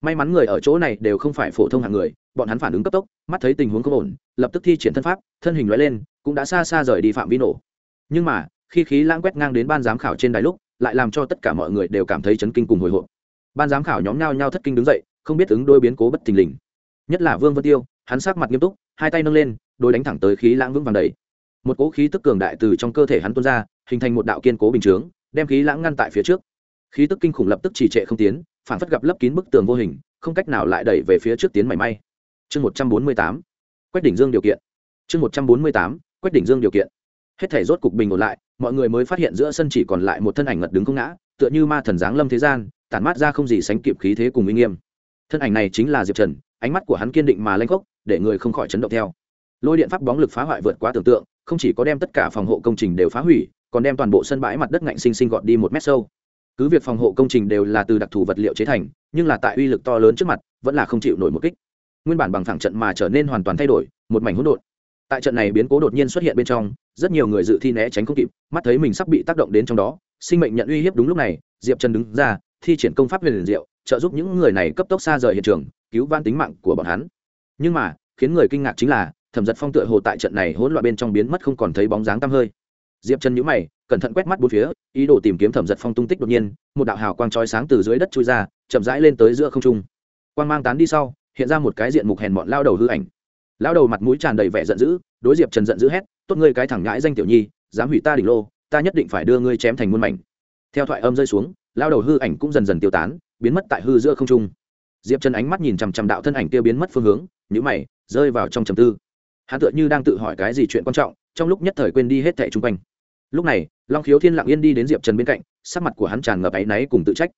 May mắn người ở chỗ này đều không phải phổ thông hạng người, bọn hắn phản ứng cấp tốc, mắt thấy tình huống không ổn, lập tức thi triển thân pháp, thân hình loại lên, cũng đã xa xa rời đi phạm vi nổ. Nhưng mà, khi khí lãng quét ngang đến ban giám khảo trên đài lúc, lại làm cho tất cả mọi người đều cảm thấy chấn kinh cùng hồi hộp. Ban giám khảo nhóm nhao nhao thất kinh đứng dậy không biết ứng đôi biến cố bất thình lình. Nhất là vương vân tiêu, hắn sắc mặt nghiêm túc, hai tay nâng lên, đôi đánh thẳng tới khí lãng vững vàng đầy. Một cỗ khí tức cường đại từ trong cơ thể hắn tuôn ra, hình thành một đạo kiên cố bình chướng, đem khí lãng ngăn tại phía trước. Khí tức kinh khủng lập tức chỉ trệ không tiến, phản phất gặp lấp kín bức tường vô hình, không cách nào lại đẩy về phía trước tiến mảy may. Chương một trăm bốn mươi tám, quách đỉnh dương điều kiện. Chương một trăm bốn mươi tám, quách đỉnh dương điều kiện. Hết thể rốt cục bình ổn lại, mọi người mới phát hiện giữa sân chỉ còn lại một thân ảnh ngật đứng không ngã, tựa như ma thần giáng lâm thế gian, tản mát ra không gì sánh kịp khí thế cùng uy nghiêm thân ảnh này chính là diệp trần, ánh mắt của hắn kiên định mà lanh khốc, để người không khỏi chấn động theo. Lôi điện pháp bóng lực phá hoại vượt quá tưởng tượng, không chỉ có đem tất cả phòng hộ công trình đều phá hủy, còn đem toàn bộ sân bãi mặt đất ngạnh sinh sinh gọt đi một mét sâu. Cứ việc phòng hộ công trình đều là từ đặc thù vật liệu chế thành, nhưng là tại uy lực to lớn trước mặt, vẫn là không chịu nổi một kích. Nguyên bản bằng thẳng trận mà trở nên hoàn toàn thay đổi, một mảnh hỗn độn. Tại trận này biến cố đột nhiên xuất hiện bên trong, rất nhiều người dự thi né tránh không kịp, mắt thấy mình sắp bị tác động đến trong đó, sinh mệnh nhận uy hiếp đúng lúc này, diệp trần đứng ra, thi triển công pháp huyền liền diệu trợ giúp những người này cấp tốc xa rời hiện trường, cứu van tính mạng của bọn hắn. Nhưng mà, khiến người kinh ngạc chính là, thẩm giật phong tựa hồ tại trận này hỗn loạn bên trong biến mất không còn thấy bóng dáng tăm hơi. Diệp trần nhũ mày, cẩn thận quét mắt bốn phía, ý đồ tìm kiếm thẩm giật phong tung tích đột nhiên, một đạo hào quang trói sáng từ dưới đất trôi ra, chậm rãi lên tới giữa không trung. Quang mang tán đi sau, hiện ra một cái diện mục hèn mọn lao đầu hư ảnh. Lao đầu mặt mũi tràn đầy vẻ giận dữ, đối diệp trần giận dữ hét, tốt ngươi cái thẳng ngãi danh tiểu nhi, dám hủy ta đỉnh lô, ta nhất định phải đưa ngươi chém thành muôn mảnh. Theo thoại âm rơi xuống, lao đầu hư ảnh cũng dần dần tiêu tán biến mất tại hư giữa không trung. Diệp trần ánh mắt nhìn chằm chằm đạo thân ảnh kia biến mất phương hướng nhữ mày, rơi vào trong trầm tư. Hắn tựa như đang tự hỏi cái gì chuyện quan trọng, trong lúc nhất thời quên đi hết thẻ chung quanh. Lúc này, long khiếu thiên lặng yên đi đến diệp trần bên cạnh, sắc mặt của hắn tràn ngập áy náy cùng tự trách.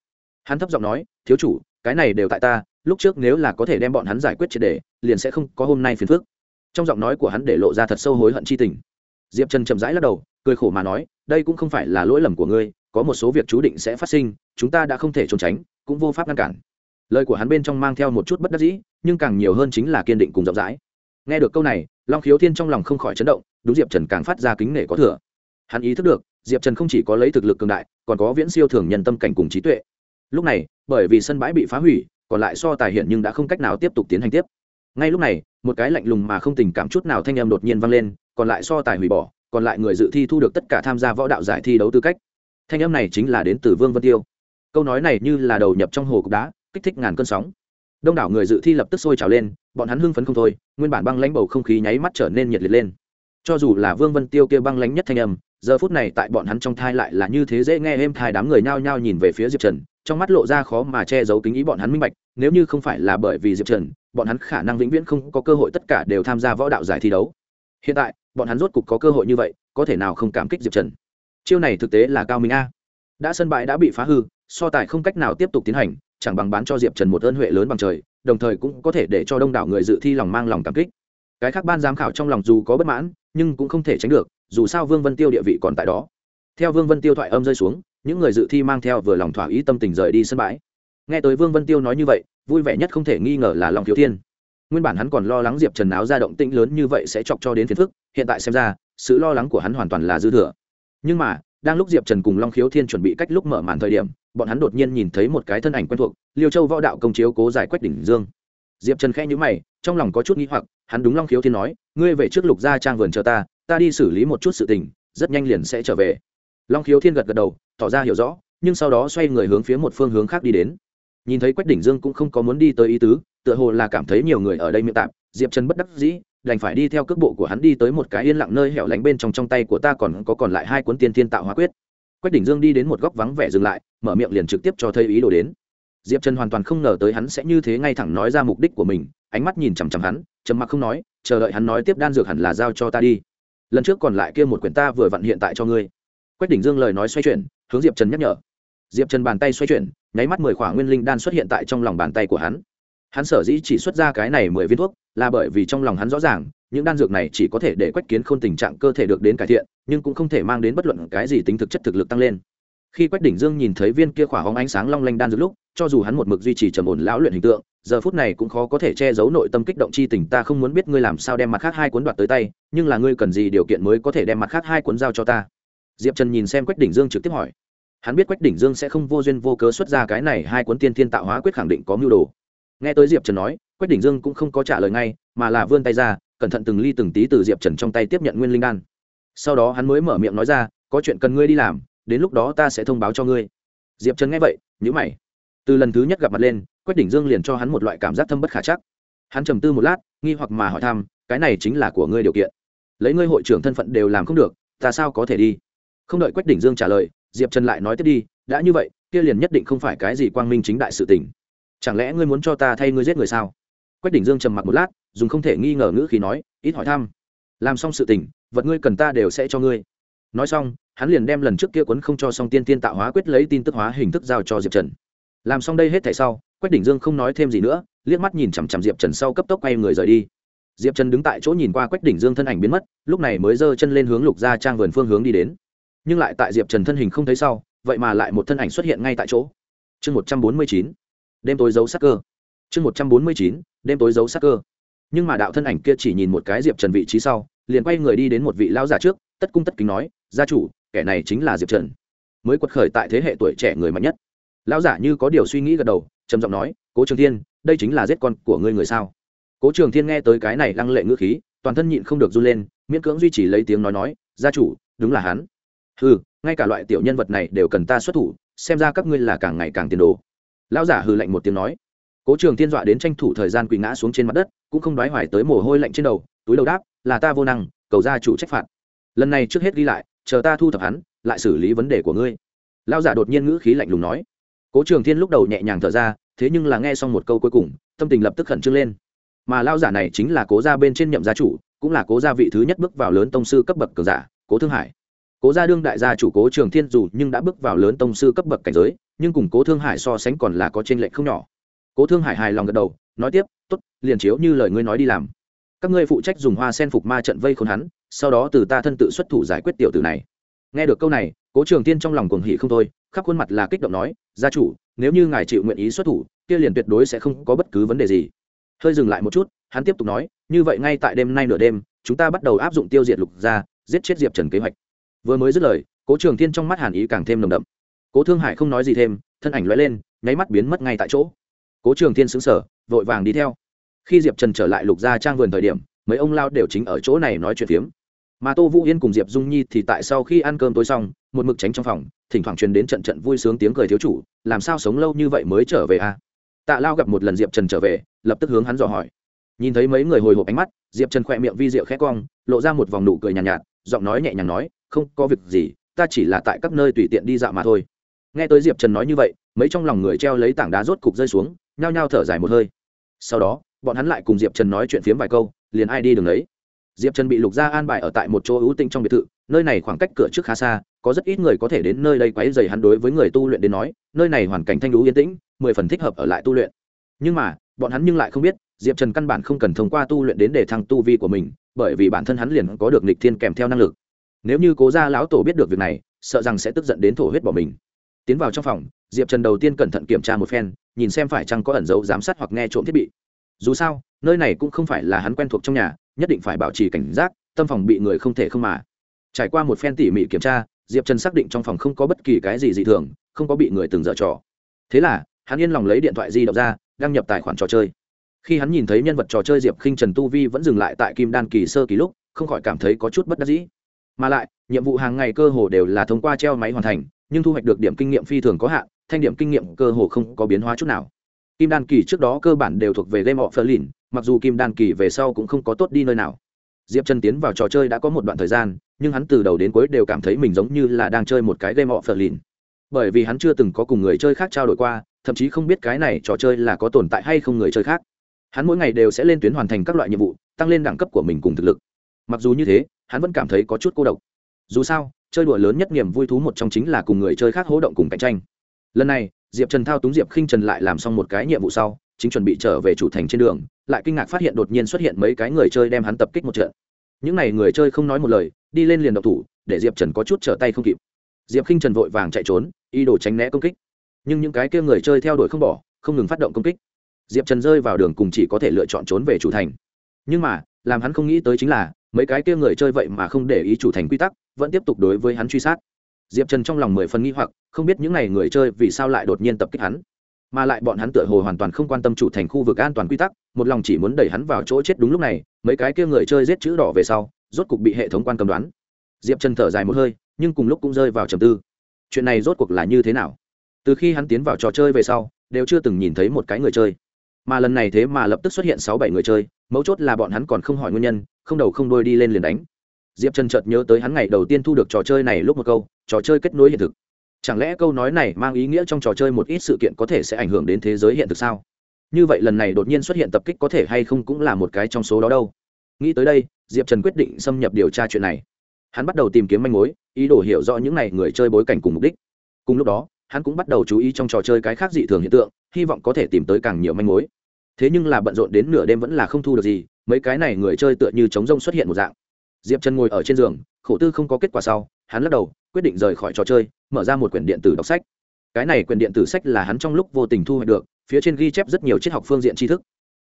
Hắn thấp giọng nói, thiếu chủ, cái này đều tại ta, lúc trước nếu là có thể đem bọn hắn giải quyết triệt đề liền sẽ không có hôm nay phiền phức. Trong giọng nói của hắn để lộ ra thật sâu hối hận chi tình. Diệp trần chậm rãi lắc đầu, cười khổ mà nói, đây cũng không phải là lỗi lầm của ngươi, có một số việc chú định sẽ phát sinh, chúng ta đã không thể trốn tránh cũng vô pháp ngăn cản. Lời của hắn bên trong mang theo một chút bất đắc dĩ, nhưng càng nhiều hơn chính là kiên định cùng rộng rãi. Nghe được câu này, long khiếu thiên trong lòng không khỏi chấn động, đúng diệp trần càng phát ra kính nể có thừa. Hắn ý thức được, diệp trần không chỉ có lấy thực lực cường đại, còn có viễn siêu thường nhân tâm cảnh cùng trí tuệ. Lúc này, bởi vì sân bãi bị phá hủy, còn lại so tài hiện nhưng đã không cách nào tiếp tục tiến hành tiếp. Ngay lúc này, một cái lạnh lùng mà không tình cảm chút nào thanh em đột nhiên vang lên, còn lại so tài hủy bỏ, còn lại người dự thi thu được tất cả tham gia võ đạo giải thi đấu tư cách. Thanh âm này chính là đến từ vương vân tiêu câu nói này như là đầu nhập trong hồ cục đá, kích thích ngàn cơn sóng. Đông đảo người dự thi lập tức sôi trào lên, bọn hắn hưng phấn không thôi, nguyên bản băng lãnh bầu không khí nháy mắt trở nên nhiệt liệt lên. Cho dù là vương vân tiêu kia băng lãnh nhất thanh âm, giờ phút này tại bọn hắn trong thai lại là như thế dễ nghe êm thai đám người nhao nhao nhìn về phía diệp trần, trong mắt lộ ra khó mà che giấu kính ý bọn hắn minh bạch, nếu như không phải là bởi vì diệp trần, bọn hắn khả năng vĩnh viễn không có cơ hội tất cả đều tham gia võ đạo giải thi đấu. Hiện tại, bọn hắn rốt cục có cơ hội như vậy, có thể nào không cảm kích diệp trần? Chiêu này thực tế là cao minh a đã sân bãi đã bị phá hư, so tài không cách nào tiếp tục tiến hành, chẳng bằng bán cho diệp trần một ơn huệ lớn bằng trời, đồng thời cũng có thể để cho đông đảo người dự thi lòng mang lòng cảm kích. Cái khác ban giám khảo trong lòng dù có bất mãn, nhưng cũng không thể tránh được, dù sao vương vân tiêu địa vị còn tại đó. Theo vương vân tiêu thoại âm rơi xuống, những người dự thi mang theo vừa lòng thỏa ý tâm tình rời đi sân bãi. Nghe tới vương vân tiêu nói như vậy, vui vẻ nhất không thể nghi ngờ là lòng thiếu thiên. Nguyên bản hắn còn lo lắng diệp trần áo ra động tĩnh lớn như vậy sẽ chọc cho đến phiền phức, hiện tại xem ra, sự lo lắng của hắn hoàn toàn là dư thừa. Nhưng mà đang lúc diệp trần cùng long khiếu thiên chuẩn bị cách lúc mở màn thời điểm, bọn hắn đột nhiên nhìn thấy một cái thân ảnh quen thuộc, liêu châu võ đạo công chiếu cố giải quách đỉnh dương. Diệp trần khẽ nhữ mày, trong lòng có chút nghĩ hoặc, hắn đúng long khiếu thiên nói, ngươi về trước lục gia trang vườn chờ ta ta đi xử lý một chút sự tình, rất nhanh liền sẽ trở về. Long khiếu thiên gật gật đầu, tỏ ra hiểu rõ, nhưng sau đó xoay người hướng phía một phương hướng khác đi đến. Nhìn thấy quách đỉnh dương cũng không có muốn đi tới ý tứ, tựa hồ là cảm thấy nhiều người ở đây miệng tạm, diệp trần bất đắc dĩ đành phải đi theo cước bộ của hắn đi tới một cái yên lặng nơi hẻo lánh bên trong trong tay của ta còn có còn lại hai cuốn tiên thiên tạo hóa quyết. Quách đỉnh dương đi đến một góc vắng vẻ dừng lại, mở miệng liền trực tiếp cho thấy ý đồ đến. Diệp trần hoàn toàn không ngờ tới hắn sẽ như thế ngay thẳng nói ra mục đích của mình, ánh mắt nhìn chằm chằm hắn, trầm mặc không nói, chờ đợi hắn nói tiếp đan dược hẳn là giao cho ta đi. Lần trước còn lại kia một quyển ta vừa vặn hiện tại cho ngươi. Quách đỉnh dương lời nói xoay chuyển, hướng diệp trần nhắc nhở. Diệp trần bàn tay xoay chuyển, nháy mắt mười khỏa nguyên linh đan xuất hiện tại trong lòng bàn tay của hắn. Hắn sở dĩ chỉ xuất ra cái này mười viên thuốc là bởi vì trong lòng hắn rõ ràng, những đan dược này chỉ có thể để quách kiến k h ô n tình trạng cơ thể được đến cải thiện, nhưng cũng không thể mang đến bất luận cái gì tính thực chất thực lực tăng lên. Khi quách đỉnh dương nhìn thấy viên kia khỏa hóng ánh sáng long lanh đan dược lúc, cho dù hắn một mực duy trì trầm ổn lão luyện hình tượng, giờ phút này cũng khó có thể che giấu nội tâm kích động chi tình, ta không muốn biết ngươi làm sao đem mặt khác hai cuốn đoạt tới tay, nhưng là ngươi cần gì điều kiện mới có thể đem mặt khác hai cuốn giao cho ta? Diệp trần nhìn xem quách đỉnh dương trực tiếp hỏi. Hắn biết quách đỉnh dương sẽ không vô duyên vô cớ xuất ra cái này hai cuốn tiên thiên tạo hóa quyết khẳng định có mưu đồ. Nghe tới diệp trần nói quách đỉnh dương cũng không có trả lời ngay, mà là vươn tay ra, cẩn thận từng ly từng tí từ diệp trần trong tay tiếp nhận nguyên linh đan. Sau đó hắn mới mở miệng nói ra, có chuyện cần ngươi đi làm, đến lúc đó ta sẽ thông báo cho ngươi. Diệp trần nghe vậy nhữ mày. Từ lần thứ nhất gặp mặt lên, quách đỉnh dương liền cho hắn một loại cảm giác thâm bất khả chắc. Hắn trầm tư một lát, nghi hoặc mà hỏi thăm, cái này chính là của ngươi điều kiện. Lấy ngươi hội trưởng thân phận đều làm không được, ta sao có thể đi? Không đợi quách đỉnh dương trả lời, diệp trần lại nói tiếp đi, đã như vậy, kia liền nhất định không phải cái gì quang minh chính đại sự tình. Chẳng lẽ ngươi muốn cho ta thay ngươi giết người sao? Quách đỉnh dương trầm mặc một lát, dùng không thể nghi ngờ ngữ khí nói, ít hỏi thăm. Làm xong sự tình, vật ngươi cần ta đều sẽ cho ngươi. Nói xong, hắn liền đem lần trước kia quấn không cho xong tiên tiên tạo hóa quyết lấy tin tức hóa hình thức giao cho diệp trần. Làm xong đây hết thảy sau, quách đỉnh dương không nói thêm gì nữa, liếc mắt nhìn chằm chằm diệp trần sau cấp tốc quay người rời đi. Diệp trần đứng tại chỗ nhìn qua quách đỉnh dương thân ảnh biến mất, lúc này mới giơ chân lên hướng lục ra trang vườn phương hướng đi đến. Nhưng lại tại diệp trần thân hình không thấy sau, vậy mà lại một thân ảnh xuất hiện ngay tại chỗ. Chương một trăm bốn mươi chín. Đêm tối giấu sắc cơ chương một trăm bốn mươi chín đêm tối giấu sắc cơ. Nhưng mà đạo thân ảnh kia chỉ nhìn một cái diệp trần vị trí sau liền quay người đi đến một vị lão giả trước tất cung tất kính nói gia chủ kẻ này chính là diệp trần. Mới quật khởi tại thế hệ tuổi trẻ người mạnh nhất. Lão giả như có điều suy nghĩ gật đầu trầm giọng nói cố trường thiên đây chính là giết con của ngươi người sao? Cố trường thiên nghe tới cái này lăng lệ ngữ khí toàn thân nhịn không được run lên miễn cưỡng duy trì lấy tiếng nói nói gia chủ đúng là hắn. Hừ, ngay cả loại tiểu nhân vật này đều cần ta xuất thủ xem ra các ngươi là càng ngày càng tiền đồ. Lão giả hừ lạnh một tiếng nói cố trường tiên dọa đến tranh thủ thời gian quỳ ngã xuống trên mặt đất, cũng không đoái hoài tới mồ hôi lạnh trên đầu, túi đầu đáp, là ta vô năng, cầu gia chủ trách phạt. Lần này trước hết ghi lại, chờ ta thu thập hắn, lại xử lý vấn đề của ngươi. Lão giả đột nhiên ngữ khí lạnh lùng nói. Cố trường thiên lúc đầu nhẹ nhàng thở ra, thế nhưng là nghe xong một câu cuối cùng, tâm tình lập tức khẩn trương lên. Mà lão giả này chính là cố gia bên trên nhậm gia chủ, cũng là cố gia vị thứ nhất bước vào lớn tông sư cấp bậc cường giả, cố thương hải. Cố gia đương đại gia chủ cố trường thiên dù nhưng đã bước vào lớn tông sư cấp bậc cảnh giới, nhưng cùng cố thương hải so sánh còn là có t r ê n lệch không nhỏ cố thương hải hài lòng gật đầu nói tiếp t ố t liền chiếu như lời ngươi nói đi làm. Các ngươi phụ trách dùng hoa sen phục ma trận vây khốn hắn sau đó từ ta thân tự xuất thủ giải quyết tiểu tử này. Nghe được câu này cố trường tiên trong lòng cuồng hỉ không thôi khắp khuôn mặt là kích động nói gia chủ nếu như ngài chịu nguyện ý xuất thủ kia liền tuyệt đối sẽ không có bất cứ vấn đề gì. Hơi dừng lại một chút hắn tiếp tục nói như vậy ngay tại đêm nay nửa đêm chúng ta bắt đầu áp dụng tiêu diệt lục gia, giết chết diệp trần kế hoạch. Vừa mới dứt lời cố trường thiên trong mắt hàn ý càng thêm nồng đậm. Cố thương hải không nói gì thêm thân ảnh lóe lên nháy mắt biến mất ngay tại chỗ cố trường thiên xứng sở vội vàng đi theo. Khi diệp trần trở lại lục gia trang vườn thời điểm mấy ông lao đều chính ở chỗ này nói chuyện phiếm. Mà tô vũ yên cùng diệp dung nhi thì tại sau khi ăn cơm tối xong một mực tránh trong phòng thỉnh thoảng truyền đến trận trận vui sướng tiếng cười thiếu chủ làm sao sống lâu như vậy mới trở về a à? tạ lao gặp một lần diệp trần trở về lập tức hướng hắn dò hỏi. Nhìn thấy mấy người hồi hộp ánh mắt diệp trần khỏe miệng vi rượu khét cong lộ ra một vòng nụ cười nhàn nhạt, nhạt giọng nói nhẹ nhàng nói không có việc gì ta chỉ là tại các nơi tùy tiện đi dạo mà thôi. Nghe tới diệp trần nói như vậy mấy trong lòng người treo lấy tảng đá rốt cục rơi xuống nhao nhao thở dài một hơi. Sau đó, bọn hắn lại cùng diệp trần nói chuyện phiếm vài câu, liền ai đi đường ấy. Diệp trần bị lục gia an bài ở tại một chỗ ưu tinh trong biệt thự, nơi này khoảng cách cửa trước khá xa, có rất ít người có thể đến nơi đây quấy dày hắn đối với người tu luyện đến nói, nơi này hoàn cảnh thanh lũ yên tĩnh, mười phần thích hợp ở lại tu luyện. Nhưng mà, bọn hắn nhưng lại không biết, diệp trần căn bản không cần thông qua tu luyện đến để thăng tu vi của mình, bởi vì bản thân hắn liền có được nịch thiên kèm theo năng lực. Nếu như cố gia lão tổ biết được việc này, sợ rằng sẽ tức giận đến thổ huyết bỏ mình. Tiến vào trong phòng, diệp trần đầu tiên cẩn thận kiểm tra một phen nhìn xem phải chăng có ẩn dấu giám sát hoặc nghe trộm thiết bị. Dù sao, nơi này cũng không phải là hắn quen thuộc trong nhà, nhất định phải bảo trì cảnh giác, tâm phòng bị người không thể không mà. Trải qua một phen tỉ mỉ kiểm tra, diệp trần xác định trong phòng không có bất kỳ cái gì dị thường, không có bị người từng dở trò. Thế là, hắn yên lòng lấy điện thoại di động ra, đăng nhập tài khoản trò chơi. Khi hắn nhìn thấy nhân vật trò chơi diệp khinh trần tu vi vẫn dừng lại tại kim đan kỳ sơ kỳ lúc, không khỏi cảm thấy có chút bất đắc dĩ. Mà lại, nhiệm vụ hàng ngày cơ hồ đều là thông qua treo máy hoàn thành, nhưng thu hoạch được điểm kinh nghiệm phi thường có hạn thanh điểm kinh nghiệm cơ hồ không có biến hóa chút nào. Kim đan kỳ trước đó cơ bản đều thuộc về game of berlin mặc dù kim đan kỳ về sau cũng không có tốt đi nơi nào. Diệp trần tiến vào trò chơi đã có một đoạn thời gian, nhưng hắn từ đầu đến cuối đều cảm thấy mình giống như là đang chơi một cái game of berlin bởi vì hắn chưa từng có cùng người chơi khác trao đổi qua, thậm chí không biết cái này trò chơi là có tồn tại hay không người chơi khác. Hắn mỗi ngày đều sẽ lên tuyến hoàn thành các loại nhiệm vụ, tăng lên đẳng cấp của mình cùng thực lực. Mặc dù như thế, hắn vẫn cảm thấy có chút cô độc. Dù sao, chơi đùa lớn nhất niềm vui thú một trong chính là cùng người chơi khác hỗ động cùng cạnh tranh lần này, diệp trần thao túng diệp khinh trần lại làm xong một cái nhiệm vụ sau, chính chuẩn bị trở về chủ thành trên đường, lại kinh ngạc phát hiện đột nhiên xuất hiện mấy cái người chơi đem hắn tập kích một trận. Những n à y người chơi không nói một lời, đi lên liền độc thủ, để diệp trần có chút trở tay không kịp. Diệp khinh trần vội vàng chạy trốn, ý đồ tránh né công kích. Nhưng những cái kia người chơi theo đuổi không bỏ, không ngừng phát động công kích. Diệp trần rơi vào đường cùng chỉ có thể lựa chọn trốn về chủ thành. Nhưng mà, làm hắn không nghĩ tới chính là, mấy cái kia người chơi vậy mà không để ý chủ thành quy tắc, vẫn tiếp tục đối với hắn truy sát diệp trần trong lòng mười phần nghi hoặc, không biết những n à y người chơi vì sao lại đột nhiên tập kích hắn. Mà lại bọn hắn tựa hồ hoàn toàn không quan tâm chủ thành khu vực an toàn quy tắc, một lòng chỉ muốn đẩy hắn vào chỗ chết đúng lúc này, mấy cái kia người chơi giết chữ đỏ về sau, rốt cục bị hệ thống quan cầm đoán. Diệp trần thở dài một hơi, nhưng cùng lúc cũng rơi vào trầm tư. Chuyện này rốt cuộc là như thế nào? Từ khi hắn tiến vào trò chơi về sau, đều chưa từng nhìn thấy một cái người chơi. Mà lần này thế mà lập tức xuất hiện sáu bảy người chơi, mấu chốt là bọn hắn còn không hỏi nguyên nhân, không đầu không đôi đi lên liền đánh diệp trần chợt nhớ tới hắn ngày đầu tiên thu được trò chơi này lúc một câu, trò chơi kết nối hiện thực. Chẳng lẽ câu nói này mang ý nghĩa trong trò chơi một ít sự kiện có thể sẽ ảnh hưởng đến thế giới hiện thực sao? Như vậy lần này đột nhiên xuất hiện tập kích có thể hay không cũng là một cái trong số đó đâu. Nghĩ tới đây, diệp trần quyết định xâm nhập điều tra chuyện này. Hắn bắt đầu tìm kiếm manh mối, ý đồ hiểu rõ những n à y người chơi bối cảnh cùng mục đích. Cùng lúc đó, hắn cũng bắt đầu chú ý trong trò chơi cái khác dị thường hiện tượng, hy vọng có thể tìm tới càng nhiều manh mối. Thế nhưng là bận rộn đến nửa đêm vẫn là không thu được gì, mấy cái này người chơi tựa như chống rông xuất hiện một dạng diệp trần ngồi ở trên giường, khổ tư không có kết quả sau, hắn lắc đầu, quyết định rời khỏi trò chơi, mở ra một quyển điện tử đọc sách. Cái này quyển điện tử sách là hắn trong lúc vô tình thu hoạch được, phía trên ghi chép rất nhiều triết học phương diện tri thức.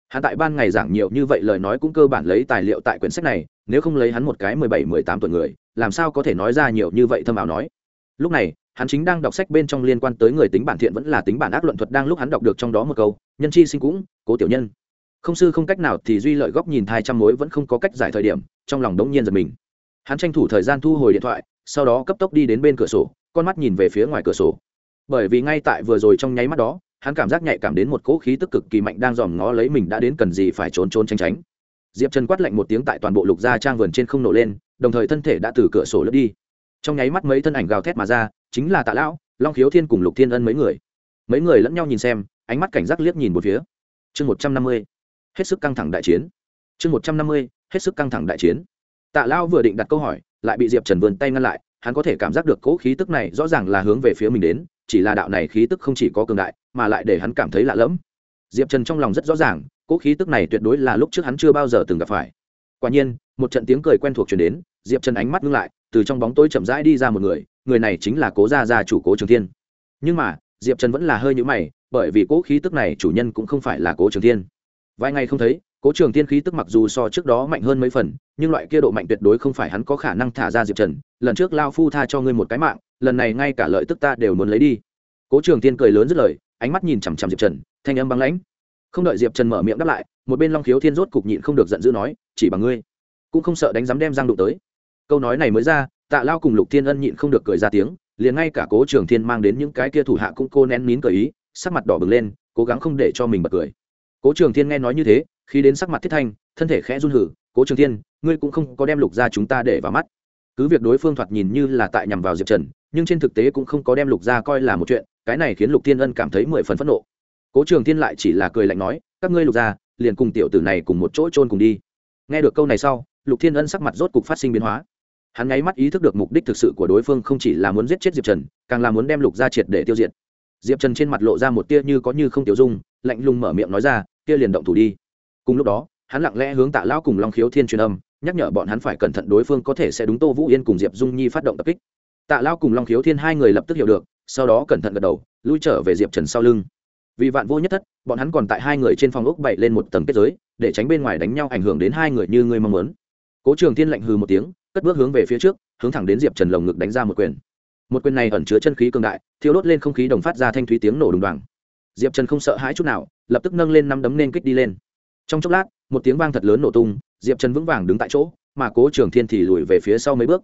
Hắn tại ban ngày giảng nhiều như vậy lời nói cũng cơ bản lấy tài liệu tại quyển sách này, nếu không lấy hắn một cái mười bảy, mười tám tuổi người, làm sao có thể nói ra nhiều như vậy thâm ảo nói? Lúc này, hắn chính đang đọc sách bên trong liên quan tới người tính bản thiện vẫn là tính bản ác luận thuật đang lúc hắn đọc được trong đó một câu, nhân chi sinh cũng, cố tiểu nhân không sư không cách nào thì duy lợi góc nhìn thai trăm mối vẫn không có cách giải thời điểm, trong lòng đống nhiên giật mình. Hắn tranh thủ thời gian thu hồi điện thoại, sau đó cấp tốc đi đến bên cửa sổ, con mắt nhìn về phía ngoài cửa sổ. Bởi vì ngay tại vừa rồi trong nháy mắt đó, hắn cảm giác nhạy cảm đến một cỗ khí tức cực kỳ mạnh đang dòm ngó lấy mình đã đến cần gì phải trốn trốn tránh tránh. Diệp trần quát lạnh một tiếng tại toàn bộ lục gia trang vườn trên không nổ lên, đồng thời thân thể đã từ cửa sổ lướt đi. Trong nháy mắt mấy thân ảnh gào thét mà ra, chính là tạ lão, long khiếu thiên cùng lục thiên ân mấy người. Mấy người lẫn nhau nhìn xem, ánh mắt cảnh giác liếc nhìn một phía. Chương một trăm năm mươi hết sức căng thẳng đại chiến. Chương một trăm năm mươi, hết sức căng thẳng đại chiến. Tạ lão vừa định đặt câu hỏi, lại bị diệp trần vươn tay ngăn lại, hắn có thể cảm giác được cỗ khí tức này rõ ràng là hướng về phía mình đến, chỉ là đạo này khí tức không chỉ có cường đại, mà lại để hắn cảm thấy lạ lẫm. Diệp trần trong lòng rất rõ ràng cỗ khí tức này tuyệt đối là lúc trước hắn chưa bao giờ từng gặp phải. Quả nhiên, một trận tiếng cười quen thuộc chuyển đến, diệp trần ánh mắt ngưng lại, từ trong bóng tối chậm rãi đi ra một người người này chính là cố gia gia chủ cố trường thiên. Nhưng mà, diệp trần vẫn là hơi nhũ mày, bởi vì cỗ khí tức này chủ nhân cũng không phải là cố trường thiên vài ngày không thấy, cố trường tiên khí tức mặc dù so trước đó mạnh hơn mấy phần, nhưng loại kia độ mạnh tuyệt đối không phải hắn có khả năng thả ra diệp trần. Lần trước lao phu tha cho ngươi một cái mạng, lần này ngay cả lợi tức ta đều muốn lấy đi. Cố trường tiên cười lớn dứt lời, ánh mắt nhìn chằm chằm diệp trần, thanh âm băng lãnh. Không đợi diệp trần mở miệng đáp lại, một bên long khiếu thiên rốt cục nhịn không được giận dữ nói, chỉ bằng ngươi, cũng không sợ đánh dám đem giang đụng tới. Câu nói này mới ra, tạ lao cùng lục thiên ân nhịn không được cười ra tiếng, liền ngay cả cố trường thiên mang đến những cái kia thủ hạ cũng cô nén nín cười ý, sắc mặt đỏ bừng lên, cố gắng không để cho mình bật cười cố trường thiên nghe nói như thế, khi đến sắc mặt thiết thanh, thân thể khẽ run hử, cố trường thiên, ngươi cũng không có đem lục gia chúng ta để vào mắt. Cứ việc đối phương thoạt nhìn như là tại nhằm vào diệp trần, nhưng trên thực tế cũng không có đem lục gia coi là một chuyện, cái này khiến lục thiên ân cảm thấy mười phần phẫn nộ. Cố trường thiên lại chỉ là cười lạnh nói, các ngươi lục gia, liền cùng tiểu tử này cùng một chỗ trôn cùng đi. Nghe được câu này sau, lục thiên ân sắc mặt rốt cục phát sinh biến hóa. Hắn nháy mắt ý thức được mục đích thực sự của đối phương không chỉ là muốn giết chết diệp trần, càng là muốn đem lục gia triệt để tiêu diệt. Diệp trần trên mặt lộ ra một tia như có như không tiểu dung, lạnh lùng mở miệng nói ra kia liền động thủ đi. Cùng lúc đó, hắn lặng lẽ hướng tạ lão cùng long khiếu thiên truyền âm, nhắc nhở bọn hắn phải cẩn thận đối phương có thể sẽ đúng tô vũ yên cùng diệp dung nhi phát động tập kích. Tạ lão cùng long khiếu thiên hai người lập tức hiểu được, sau đó cẩn thận gật đầu, lui trở về diệp trần sau lưng. Vì vạn vô nhất thất, bọn hắn còn tại hai người trên phòng ốc bậy lên một tầng kết giới, để tránh bên ngoài đánh nhau ảnh hưởng đến hai người như người mong muốn. Cố trường thiên lạnh hừ một tiếng, cất bước hướng về phía trước, hướng thẳng đến diệp trần lồng ngực đánh ra một quyền. Một quyền này ẩn chứa chân khí cường đại, thiêu đốt lên không khí đồng phát ra thanh thúy tiếng nổ đùng đoàng. Diệp trần không sợ hãi chút nào lập tức nâng lên năm đấm nên kích đi lên. Trong chốc lát, một tiếng vang thật lớn nổ tung, diệp trần vững vàng đứng tại chỗ, mà cố trường thiên thì lùi về phía sau mấy bước.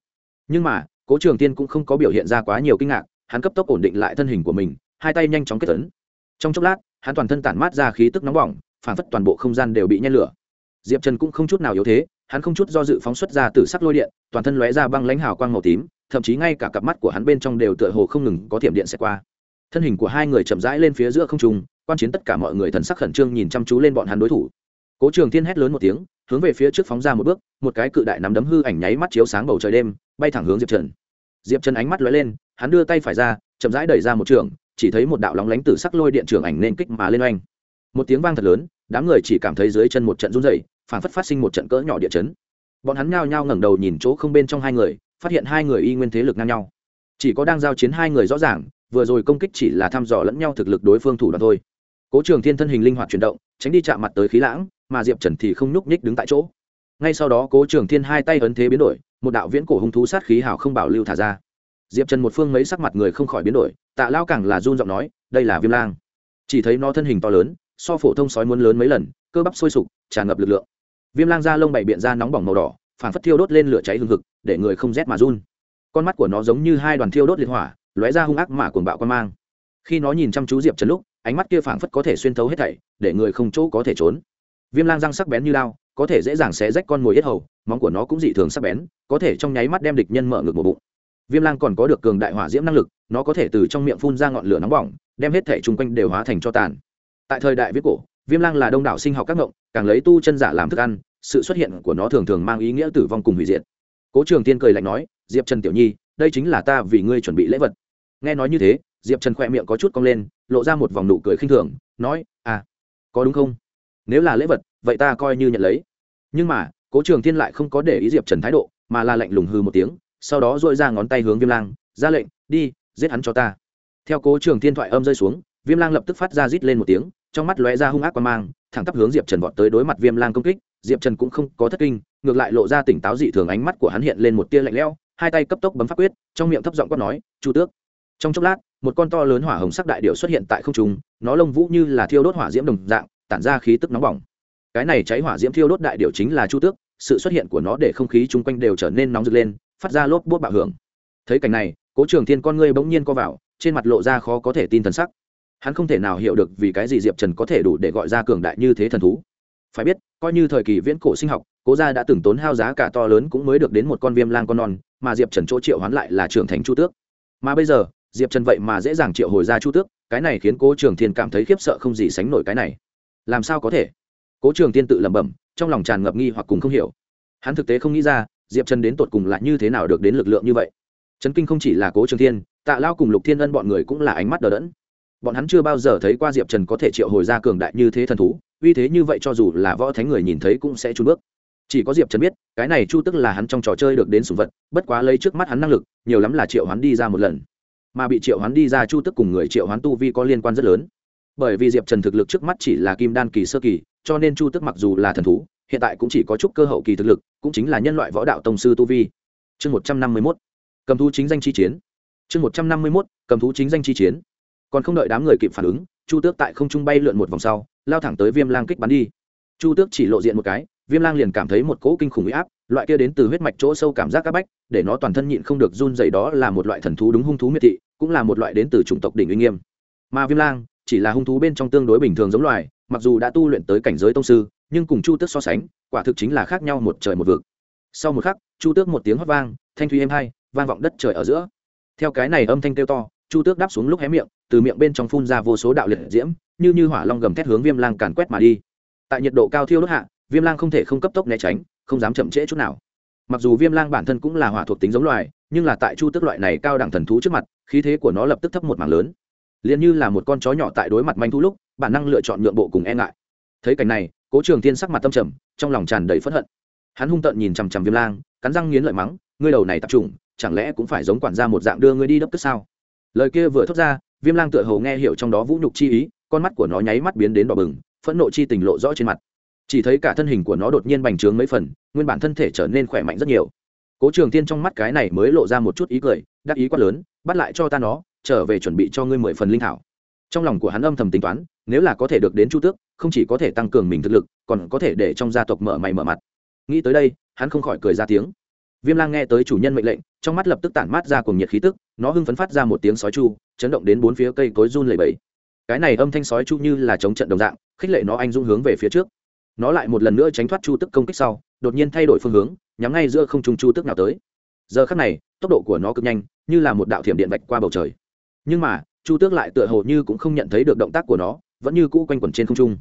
Nhưng mà, cố trường thiên cũng không có biểu hiện ra quá nhiều kinh ngạc, hắn cấp tốc ổn định lại thân hình của mình, hai tay nhanh chóng kết tấn trong chốc lát, hắn toàn thân tản mát ra khí tức nóng bỏng, phản phất toàn bộ không gian đều bị nhen lửa. Diệp trần cũng không chút nào yếu thế, hắn không chút do dự phóng xuất ra từ sắc lôi điện, toàn thân lóe ra băng lãnh hào quang màu tím, thậm chí ngay cả cặp mắt của hắn bên trong đều tựa hồ không ngừng có thiểm điện xẹt qua. Thân hình của hai người chậm rãi lên phía giữa không trung quan chiến tất cả mọi người thần sắc khẩn trương nhìn chăm chú lên bọn hắn đối thủ. Cố trường thiên hét lớn một tiếng, hướng về phía trước phóng ra một bước, một cái cự đại nắm đấm hư ảnh nháy mắt chiếu sáng bầu trời đêm, bay thẳng hướng diệp trần. Diệp trần ánh mắt lóe lên, hắn đưa tay phải ra, chậm rãi đẩy ra một trường, chỉ thấy một đạo lóng lánh từ sắc lôi điện trường ảnh nên kích mà lên oanh. Một tiếng vang thật lớn, đám người chỉ cảm thấy dưới chân một trận run dày phản phất phát sinh một trận cỡ nhỏ địa chấn. Bọn hắn nhao nhao ngẩng đầu nhìn chỗ không bên trong hai người, phát hiện hai người y nguyên thế lực ngang nhau. Chỉ có đang giao chiến hai người rõ ràng, vừa rồi công kích chỉ là thăm dò lẫn nhau thực lực đối phương thủ đoạn thôi cố trường thiên thân hình linh hoạt chuyển động, tránh đi chạm mặt tới khí lãng, mà diệp trần thì không nhúc nhích đứng tại chỗ. Ngay sau đó, cố trường thiên hai tay ấn thế biến đổi, một đạo viễn cổ hung thú sát khí hào không bảo lưu thả ra. Diệp trần một phương mấy sắc mặt người không khỏi biến đổi, tạ lao càng là run giọng nói, đây là viêm lang. Chỉ thấy nó thân hình to lớn, so phổ thông sói muốn lớn mấy lần, cơ bắp sôi sục, tràn ngập lực lượng. Viêm lang da lông bảy biện da nóng bỏng màu đỏ, phản phất thiêu đốt lên lửa cháy hương hực, để người không rét mà run. Con mắt của nó giống như hai đoàn thiêu đốt liệt hỏa, lóe ra hung ác mà cuồng bạo quan mang. Khi nó nhìn chăm chú diệp trần lúc ánh mắt kia phảng phất có thể xuyên thấu hết thảy, để người không chỗ có thể trốn. Viêm lang răng sắc bén như lao có thể dễ dàng xé rách con mồi yết hầu, móng của nó cũng dị thường sắc bén, có thể trong nháy mắt đem địch nhân mở ngực một bụng. Viêm lang còn có được cường đại hỏa diễm năng lực, nó có thể từ trong miệng phun ra ngọn lửa nóng bỏng, đem hết thể chung quanh đều hóa thành cho tàn. Tại thời đại viết cổ, viêm lang là đông đảo sinh học các ngộng, càng lấy tu chân giả làm thức ăn, sự xuất hiện của nó thường thường mang ý nghĩa tử vong cùng hủy diệt. Cố trường tiên cười lạnh nói, diệp trần tiểu nhi, đây chính là ta vì ngươi chuẩn bị lễ vật. Nghe nói như thế diệp trần khỏe miệng có chút cong lên, lộ ra một vòng nụ cười khinh thường, nói à có đúng không? Nếu là lễ vật, vậy ta coi như nhận lấy. Nhưng mà, cố trường Thiên lại không có để ý diệp trần thái độ, mà là lạnh lùng hư một tiếng, sau đó dội ra ngón tay hướng viêm lang, ra lệnh, đi, giết hắn cho ta. Theo cố trường Thiên thoại âm rơi xuống, viêm lang lập tức phát ra rít lên một tiếng, trong mắt lóe ra hung ác qua mang, thẳng tắp hướng diệp trần vọt tới đối mặt viêm lang công kích. Diệp trần cũng không có thất kinh, ngược lại lộ ra tỉnh táo dị thường, ánh mắt của hắn hiện lên một tia lạnh lẽo, hai tay cấp tốc bấm pháp quyết, trong miệng thấp giọng quát nói, chu tước trong chốc lát, một con to lớn hỏa hồng sắc đại điệu xuất hiện tại không trung, nó lông vũ như là thiêu đốt hỏa diễm đồng dạng, tản ra khí tức nóng bỏng. Cái này cháy hỏa diễm thiêu đốt đại điệu chính là chu tước, sự xuất hiện của nó để không khí chung quanh đều trở nên nóng rực lên, phát ra lốp bút bạo hưởng. Thấy cảnh này, cố trường thiên con ngươi bỗng nhiên co vào, trên mặt lộ ra khó có thể tin thần sắc. Hắn không thể nào hiểu được vì cái gì diệp trần có thể đủ để gọi ra cường đại như thế thần thú. Phải biết, coi như thời kỳ viễn cổ sinh học, cố gia đã từng tốn hao giá cả to lớn cũng mới được đến một con viêm lang con non, mà diệp trần chỗ triệu hoán lại là trưởng thành chu tước. Mà bây giờ diệp trần vậy mà dễ dàng triệu hồi ra chu tước, cái này khiến cố trường thiên cảm thấy khiếp sợ không gì sánh nổi cái này. Làm sao có thể? Cố trường tiên tự lẩm bẩm, trong lòng tràn ngập nghi hoặc cùng không hiểu. Hắn thực tế không nghĩ ra, diệp trần đến tột cùng lại như thế nào được đến lực lượng như vậy. Trấn kinh không chỉ là cố trường thiên, tạ lao cùng lục thiên ân bọn người cũng là ánh mắt đờ đẫn. Bọn hắn chưa bao giờ thấy qua diệp trần có thể triệu hồi ra cường đại như thế thần thú, uy thế như vậy cho dù là võ thánh người nhìn thấy cũng sẽ trốn bước. Chỉ có diệp trần biết, cái này chu tức là hắn trong trò chơi được đến sùng vật, bất quá lấy trước mắt hắn năng lực, nhiều lắm là triệu hắn đi ra một lần mà bị triệu hoán đi ra chu tức cùng người triệu hoán tu vi có liên quan rất lớn. Bởi vì diệp trần thực lực trước mắt chỉ là kim đan kỳ sơ kỳ, cho nên chu tức mặc dù là thần thú, hiện tại cũng chỉ có chút cơ hậu kỳ thực lực, cũng chính là nhân loại võ đạo tông sư tu vi. Chương một trăm năm mươi mốt, cầm thú chính danh chi chiến. Chương một trăm năm mươi mốt, cầm thú chính danh chi chiến. Còn không đợi đám người kịp phản ứng, chu tước tại không trung bay lượn một vòng sau, lao thẳng tới viêm lang kích bắn đi. Chu tước chỉ lộ diện một cái viêm lang liền cảm thấy một cỗ kinh khủng huy áp, loại kia đến từ huyết mạch chỗ sâu cảm giác áp bách, để nó toàn thân nhịn không được run dày đó là một loại thần thú đúng hung thú miệt thị, cũng là một loại đến từ chủng tộc đỉnh uy nghiêm. Mà viêm lang chỉ là hung thú bên trong tương đối bình thường giống loài, mặc dù đã tu luyện tới cảnh giới tông sư, nhưng cùng chu tước so sánh, quả thực chính là khác nhau một trời một vực. Sau một khắc, chu tước một tiếng hót vang, thanh thủy êm hai, vang vọng đất trời ở giữa. Theo cái này âm thanh kêu to, chu tước đáp xuống lúc hé miệng, từ miệng bên trong phun ra vô số đạo liệt diễm, như như hỏa long gầm thét hướng viêm lang càn quét mà đi. Tại nhiệt độ cao thiêu đốt hạ viêm lang không thể không cấp tốc né tránh, không dám chậm trễ chút nào. Mặc dù viêm lang bản thân cũng là hỏa thuộc tính giống loài, nhưng là tại chu tước loại này cao đẳng thần thú trước mặt, khí thế của nó lập tức thấp một mảng lớn. Liền như là một con chó nhỏ tại đối mặt manh thú lúc, bản năng lựa chọn nhượng bộ cùng e ngại. Thấy cảnh này, cố trường tiên sắc mặt tâm trầm, trong lòng tràn đầy phẫn hận. Hắn hung tợn nhìn chằm chằm viêm lang, cắn răng nghiến lợi mắng, ngươi đầu này tập trung chẳng lẽ cũng phải giống quản gia một dạng đưa ngươi đi đấp tức sao? Lời kia vừa thốt ra, viêm lang tựa hồ nghe hiểu trong đó vũ nhục chi ý, con mắt của nó nháy mắt biến đến đỏ bừng, phẫn nộ chi tình lộ rõ trên mặt chỉ thấy cả thân hình của nó đột nhiên bành trướng mấy phần, nguyên bản thân thể trở nên khỏe mạnh rất nhiều. Cố trường tiên trong mắt cái này mới lộ ra một chút ý cười, đắc ý quát lớn, bắt lại cho ta nó, trở về chuẩn bị cho ngươi mười phần linh thảo. Trong lòng của hắn âm thầm tính toán, nếu là có thể được đến chu tước, không chỉ có thể tăng cường mình thực lực, còn có thể để trong gia tộc mở mày mở mặt. Nghĩ tới đây, hắn không khỏi cười ra tiếng. Viêm lang nghe tới chủ nhân mệnh lệnh, trong mắt lập tức tản mát ra cùng nhiệt khí tức, nó hưng phấn phát ra một tiếng sói chu, chấn động đến bốn phía cây cối run lầy bẫy cái này âm thanh sói chu như là chống trận đồng dạng, khích lệ nó anh dung hướng về phía trước nó lại một lần nữa tránh thoát chu tức công kích sau, đột nhiên thay đổi phương hướng, nhắm ngay giữa không trung chu tức nào tới. Giờ khắc này, tốc độ của nó cực nhanh, như là một đạo thiểm điện vạch qua bầu trời. Nhưng mà, chu tước lại tựa hồ như cũng không nhận thấy được động tác của nó, vẫn như cũ quanh quẩn trên không trung.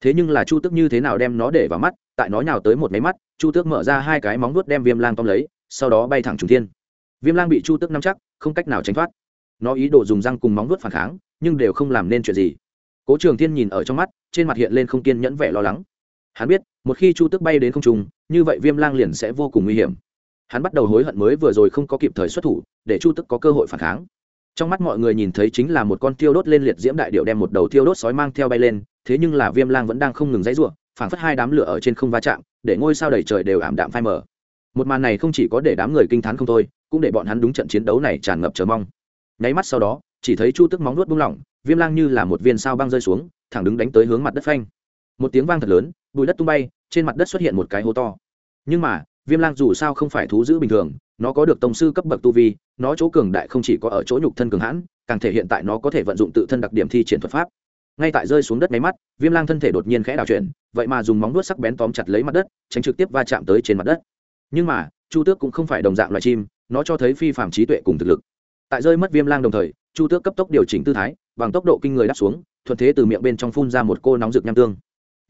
Thế nhưng là chu tước như thế nào đem nó để vào mắt, tại nó nhào tới một máy mắt, chu tước mở ra hai cái móng vuốt đem viêm lang tóm lấy, sau đó bay thẳng trùng thiên. Viêm lang bị chu tước nắm chắc, không cách nào tránh thoát. Nó ý đồ dùng răng cùng móng vuốt phản kháng, nhưng đều không làm nên chuyện gì. Cố trường thiên nhìn ở trong mắt, trên mặt hiện lên không kiên nhẫn vẻ lo lắng hắn biết, một khi chu tước bay đến không trung, như vậy viêm lang liền sẽ vô cùng nguy hiểm. Hắn bắt đầu hối hận mới vừa rồi không có kịp thời xuất thủ, để chu tước có cơ hội phản kháng. Trong mắt mọi người nhìn thấy chính là một con tiêu đốt lên liệt diễm đại điệu đem một đầu tiêu đốt sói mang theo bay lên, thế nhưng là viêm lang vẫn đang không ngừng dãy ruộng phảng phất hai đám lửa ở trên không va chạm, để ngôi sao đầy trời đều ảm đạm phai mờ. Một màn này không chỉ có để đám người kinh t h á n không thôi, cũng để bọn hắn đúng trận chiến đấu này tràn ngập chờ mong. Nháy mắt sau đó, chỉ thấy chu tức móng nuốt bung lỏng, viêm lang như là một viên sao băng rơi xuống, thẳng đứng đánh tới hướng mặt đất phanh. Một tiếng vang thật lớn bụi đất tung bay, trên mặt đất xuất hiện một cái hố to. Nhưng mà, viêm lang dù sao không phải thú giữ bình thường, nó có được tông sư cấp bậc tu vi, nó chỗ cường đại không chỉ có ở chỗ nhục thân cường hãn, càng thể hiện tại nó có thể vận dụng tự thân đặc điểm thi triển thuật pháp. Ngay tại rơi xuống đất máy mắt, viêm lang thân thể đột nhiên khẽ đào chuyển, vậy mà dùng móng nuốt sắc bén tóm chặt lấy mặt đất, tránh trực tiếp va chạm tới trên mặt đất. Nhưng mà, chu tước cũng không phải đồng dạng loài chim, nó cho thấy phi phạm trí tuệ cùng thực lực. Tại rơi mất viêm lang đồng thời, chu tước cấp tốc điều chỉnh tư thái, bằng tốc độ kinh người đáp xuống, thuận thế từ miệng bên trong phun ra một cô nóng rực nham tương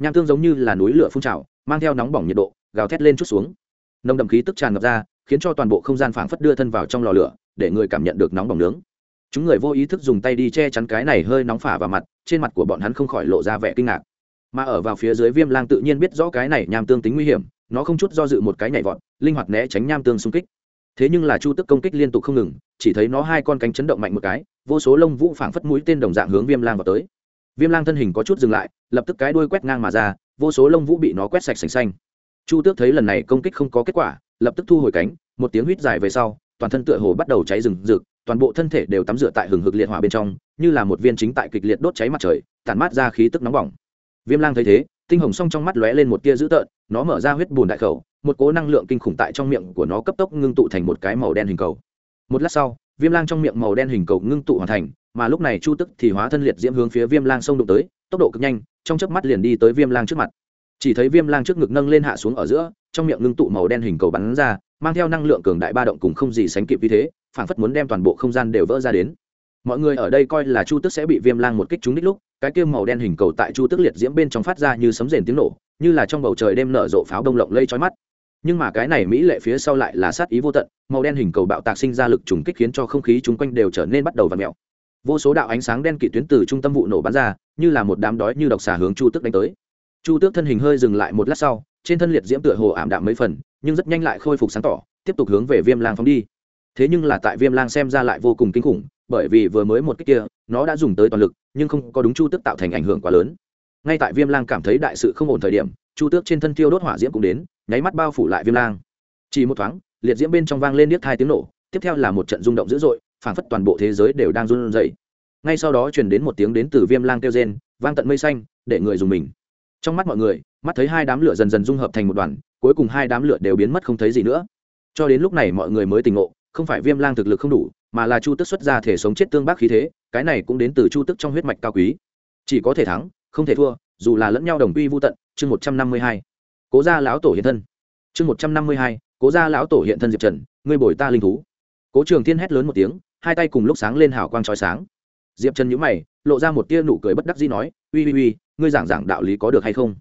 nham tương giống như là núi lửa phun trào, mang theo nóng bỏng nhiệt độ, gào thét lên chút xuống. Nồng đậm khí tức tràn ngập ra, khiến cho toàn bộ không gian phảng phất đưa thân vào trong lò lửa, để người cảm nhận được nóng bỏng nướng. Chúng người vô ý thức dùng tay đi che chắn cái này hơi nóng phả vào mặt, trên mặt của bọn hắn không khỏi lộ ra vẻ kinh ngạc. Mà ở vào phía dưới viêm lang tự nhiên biết rõ cái này nham tương tính nguy hiểm, nó không chút do dự một cái nhảy vọt, linh hoạt né tránh nham tương xung kích. Thế nhưng là chu tức công kích liên tục không ngừng, chỉ thấy nó hai con cánh chấn động mạnh một cái, vô số lông vũ phảng phất mũi tên đồng dạng hướng viêm lang vào tới viêm lang thân hình có chút dừng lại, lập tức cái đuôi quét ngang mà ra, vô số lông vũ bị nó quét sạch sành xanh. Chu tước thấy lần này công kích không có kết quả, lập tức thu hồi cánh, một tiếng huýt dài về sau, toàn thân tựa hồ bắt đầu cháy rừng rực, toàn bộ thân thể đều tắm rửa tại hừng hực liệt hỏa bên trong, như là một viên chính tại kịch liệt đốt cháy mặt trời, tản mát ra khí tức nóng bỏng. Viêm lang thấy thế, tinh hồng song trong mắt lóe lên một tia dữ tợn, nó mở ra huyết bùn đại khẩu, một cố năng lượng kinh khủng tại trong miệng của nó cấp tốc ngưng tụ thành một cái màu đen hình cầu. Một lát sau, viêm lang trong miệng màu đen hình cầu ngưng tụ hoàn thành mà lúc này chu tức thì hóa thân liệt diễm hướng phía viêm lang xông đụng tới, tốc độ cực nhanh, trong chớp mắt liền đi tới viêm lang trước mặt. Chỉ thấy viêm lang trước ngực nâng lên hạ xuống ở giữa, trong miệng ngưng tụ màu đen hình cầu bắn ra, mang theo năng lượng cường đại ba động cùng không gì sánh kịp như thế phản phất muốn đem toàn bộ không gian đều vỡ ra đến. Mọi người ở đây coi là chu tức sẽ bị viêm lang một kích trúng đích lúc, cái kia màu đen hình cầu tại chu tức liệt diễm bên trong phát ra như sấm rền tiếng nổ, như là trong bầu trời đêm nở rộ pháo đông lộng lây trói mắt. Nhưng mà cái này mỹ lệ phía sau lại là sát ý vô tận, màu đen hình cầu bạo tạc sinh ra lực trùng kích khiến cho không khí chung quanh đều trở nên bắt đầu v ặ mẹo vô số đạo ánh sáng đen kỵ tuyến từ trung tâm vụ nổ bắn ra, như là một đám đói như độc xà hướng chu tước đánh tới. Chu tước thân hình hơi dừng lại một lát sau, trên thân liệt diễm tựa hồ ảm đạm mấy phần, nhưng rất nhanh lại khôi phục sáng tỏ, tiếp tục hướng về viêm lang phóng đi. Thế nhưng là tại viêm lang xem ra lại vô cùng kinh khủng, bởi vì vừa mới một cách kia, nó đã dùng tới toàn lực, nhưng không có đúng chu tước tạo thành ảnh hưởng quá lớn. Ngay tại viêm lang cảm thấy đại sự không ổn thời điểm, chu tước trên thân tiêu đốt hỏa diễm cũng đến, nháy mắt bao phủ lại viêm lang. Chỉ một thoáng, liệt diễm bên trong vang lên niết hai tiếng nổ, tiếp theo là một trận rung động dữ dội phảng phất toàn bộ thế giới đều đang run rẩy. Ngay sau đó truyền đến một tiếng đến từ viêm lang kêu rên, vang tận mây xanh, để người dùng mình. Trong mắt mọi người, mắt thấy hai đám lửa dần dần dung hợp thành một đoàn, cuối cùng hai đám lửa đều biến mất không thấy gì nữa. Cho đến lúc này mọi người mới tỉnh ngộ, không phải viêm lang thực lực không đủ, mà là chu tức xuất ra thể sống chết tương bác khí thế, cái này cũng đến từ chu tức trong huyết mạch cao quý. Chỉ có thể thắng, không thể thua, dù là lẫn nhau đồng quy vu tận, chương một trăm năm mươi hai. Cố gia lão tổ hiện thân. Chương một trăm năm mươi hai, cố gia lão tổ hiện thân diệp trần, ngươi bồi ta linh thú. Cố trường thiên hét lớn một tiếng hai tay cùng lúc sáng lên hào quang trói sáng. Diệp trần nhữ mày, lộ ra một tia nụ cười bất đắc dĩ nói, uy uy uy, ngươi giảng giảng đạo lý có được hay không?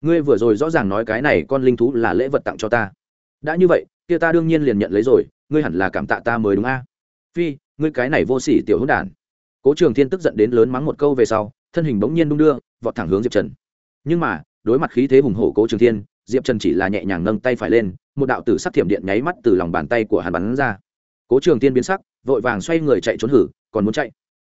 Ngươi vừa rồi rõ ràng nói cái này con linh thú là lễ vật tặng cho ta. Đã như vậy, kia ta đương nhiên liền nhận lấy rồi, ngươi hẳn là cảm tạ ta mới đúng a. Phi, ngươi cái này vô sỉ tiểu hữu đản. Cố trường thiên tức giận đến lớn mắng một câu về sau, thân hình bỗng nhiên đung đưa, vọt thẳng hướng diệp trần. Nhưng mà, đối mặt khí thế hùng hổ cố trường thiên, diệp trần chỉ là nhẹ nhàng nâng tay phải lên, một đạo tử sắc thiểm điện nháy mắt từ lòng bàn tay của hắn bắn ra. Cố trường thiên biến sắc vội vàng xoay người chạy trốn hử, còn muốn chạy.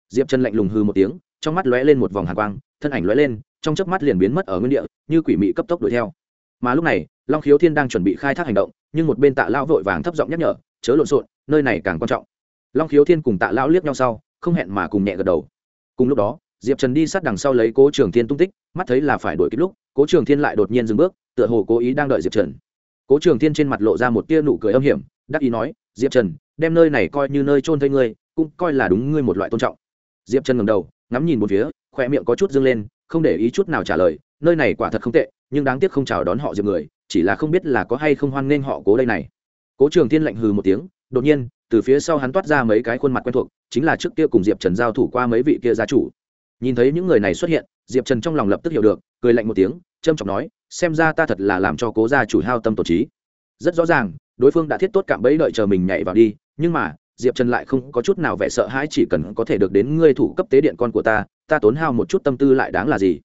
Diệp trần lạnh lùng hư một tiếng, trong mắt lóe lên một vòng hàn quang, thân ảnh lóe lên, trong chớp mắt liền biến mất ở nguyên địa, như quỷ mị cấp tốc đuổi theo. Mà lúc này, long khiếu thiên đang chuẩn bị khai thác hành động, nhưng một bên tạ lão vội vàng thấp giọng nhắc nhở, chớ lộn xộn, nơi này càng quan trọng. Long khiếu thiên cùng tạ lão liếc nhau sau, không hẹn mà cùng nhẹ gật đầu. Cùng lúc đó, diệp trần đi sát đằng sau lấy cố trường thiên tung tích, mắt thấy là phải đuổi kịp lúc, cố trường thiên lại đột nhiên dừng bước, tựa hồ cố ý đang đợi diệp trần. Cố trường thiên trên mặt lộ ra một tia nụ cười âm hiểm, đắc ý nói, diệp trần đem nơi này coi như nơi trôn thây ngươi, cũng coi là đúng ngươi một loại tôn trọng. Diệp trần ngầm đầu, ngắm nhìn một phía khoe miệng có chút dâng lên, không để ý chút nào trả lời, nơi này quả thật không tệ, nhưng đáng tiếc không chào đón họ diệp người, chỉ là không biết là có hay không hoan nghênh họ cố đây này. Cố trường thiên lạnh hừ một tiếng, đột nhiên, từ phía sau hắn toát ra mấy cái khuôn mặt quen thuộc, chính là trước kia cùng diệp trần giao thủ qua mấy vị kia gia chủ. Nhìn thấy những người này xuất hiện, diệp trần trong lòng lập tức hiểu được, cười lạnh một tiếng trâm trọng nói, xem ra ta thật là làm cho cố gia chủ hao tâm tổ trí. Rất rõ ràng, đối phương đã thiết tốt cạm bẫy đợi chờ mình nhảy vào đi nhưng mà, diệp trần lại không có chút nào vẻ sợ hãi, chỉ cần có thể được đến ngươi thủ cấp tế điện con của ta ta tốn hao một chút tâm tư lại đáng là gì?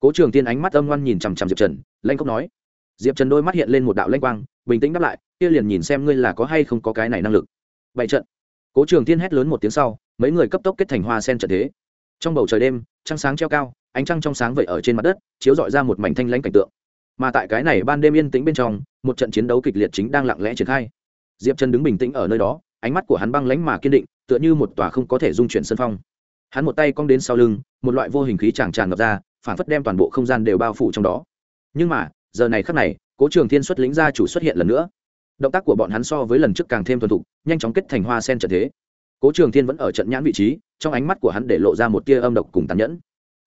Cố trường tiên ánh mắt âm ngoan nhìn chằm chằm diệp trần lanh cốc nói. Diệp trần đôi mắt hiện lên một đạo lanh quang, bình tĩnh đáp lại, kia liền nhìn xem ngươi là có hay không có cái này năng lực. Bảy trận. Cố trường tiên hét lớn một tiếng sau, mấy người cấp tốc kết thành hoa sen trận thế. Trong bầu trời đêm, trăng sáng treo cao, ánh trăng trong sáng vậy ở trên mặt đất, chiếu dọi ra một mảnh thanh lãnh cảnh tượng. Mà tại cái này ban đêm yên tĩnh bên trong, một trận chiến đấu kịch liệt chính đang lặng lẽ triển khai. Diệp trần đứng bình tĩnh ở nơi đó ánh mắt của hắn băng lánh mà kiên định, tựa như một tòa không có thể dung chuyển sân phong. Hắn một tay cong đến sau lưng, một loại vô hình khí tràn tràn ngập ra, phản phất đem toàn bộ không gian đều bao phủ trong đó. Nhưng mà, giờ này khắc này, cố trường thiên xuất lĩnh gia chủ xuất hiện lần nữa. Động tác của bọn hắn so với lần trước càng thêm thuần thục, nhanh chóng kết thành hoa sen trận thế. Cố trường thiên vẫn ở trận nhãn vị trí, trong ánh mắt của hắn để lộ ra một tia âm độc cùng tàn nhẫn.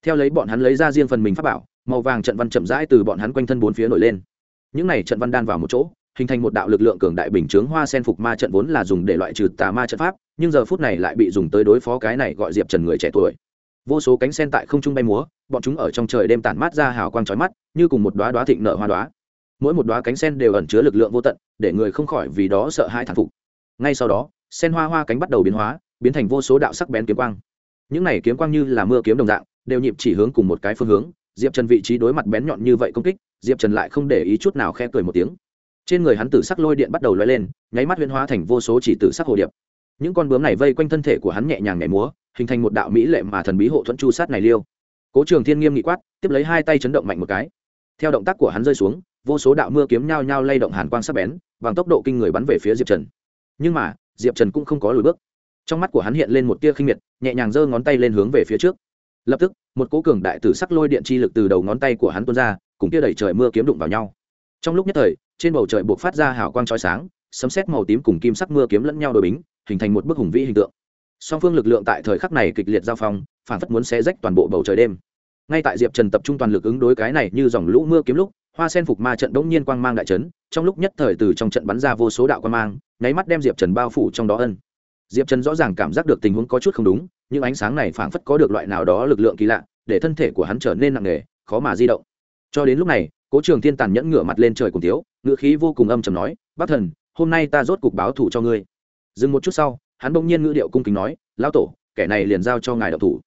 Theo lấy bọn hắn lấy ra riêng phần mình pháp bảo, màu vàng trận văn chậm rãi từ bọn hắn quanh thân bốn phía nổi lên. Những này trận văn đan vào một chỗ hình thành một đạo lực lượng cường đại bình chướng hoa sen phục ma trận vốn là dùng để loại trừ tà ma trận pháp, nhưng giờ phút này lại bị dùng tới đối phó cái này gọi diệp trần người trẻ tuổi. Vô số cánh sen tại không trung bay múa, bọn chúng ở trong trời đêm tản mát ra hào quang trói mắt, như cùng một đoá đoá thịnh nợ hoa đoá mỗi một đoá cánh sen đều ẩn chứa lực lượng vô tận, để người không khỏi vì đó sợ hãi thản phục. Ngay sau đó, sen hoa hoa cánh bắt đầu biến hóa, biến thành vô số đạo sắc bén kiếm quang. Những này kiếm quang như là mưa kiếm đồng dạng, đều nhịp chỉ hướng cùng một cái phương hướng, diệp trần vị trí đối mặt bén nhọn như vậy công kích, diệp trần lại không để ý chút nào khe cười một tiếng trên người hắn tử sắc lôi điện bắt đầu lóe lên, nháy mắt huyên hóa thành vô số chỉ tử sắc hồ điệp. Những con bướm này vây quanh thân thể của hắn nhẹ nhàng nhảy múa, hình thành một đạo mỹ lệ mà thần bí hộ thuẫn chu sát này liêu. Cố trường thiên nghiêm nghị quát, tiếp lấy hai tay chấn động mạnh một cái. Theo động tác của hắn rơi xuống, vô số đạo mưa kiếm nhao nhao lay động hàn quang sắc bén, bằng tốc độ kinh người bắn về phía diệp trần. Nhưng mà, diệp trần cũng không có lùi bước. Trong mắt của hắn hiện lên một tia khinh miệt, nhẹ nhàng giơ ngón tay lên hướng về phía trước. Lập tức, một cố cường đại tử sắc lôi điện chi lực từ đầu ngón tay của hắn tuôn ra, cùng kia đẩy trời mưa kiếm đụng vào nhau. Trong lúc nhất thời trên bầu trời buộc phát ra hào quang chói sáng, sấm sét màu tím cùng kim sắc mưa kiếm lẫn nhau đổi bính, hình thành một bức hùng vĩ hình tượng. Song phương lực lượng tại thời khắc này kịch liệt giao phong, phản phất muốn xé rách toàn bộ bầu trời đêm. Ngay tại diệp trần tập trung toàn lực ứng đối cái này như dòng lũ mưa kiếm lúc, hoa sen phục ma trận đống nhiên quang mang đại trấn trong lúc nhất thời từ trong trận bắn ra vô số đạo quang mang, nháy mắt đem diệp trần bao phủ trong đó ân. Diệp trần rõ ràng cảm giác được tình huống có chút không đúng, nhưng ánh sáng này phảng phất có được loại nào đó lực lượng kỳ lạ, để thân thể của hắn trở nên nặng nề, khó mà di động. Cho đến lúc này cố trường thiên tàn nhẫn ngửa mặt lên trời cùng tiếu ngựa khí vô cùng âm trầm nói, bác thần, hôm nay ta rốt cục báo thủ cho ngươi. Dừng một chút sau, hắn bỗng nhiên ngữ điệu cung kính nói, lão tổ, kẻ này liền giao cho ngài đậu thủ.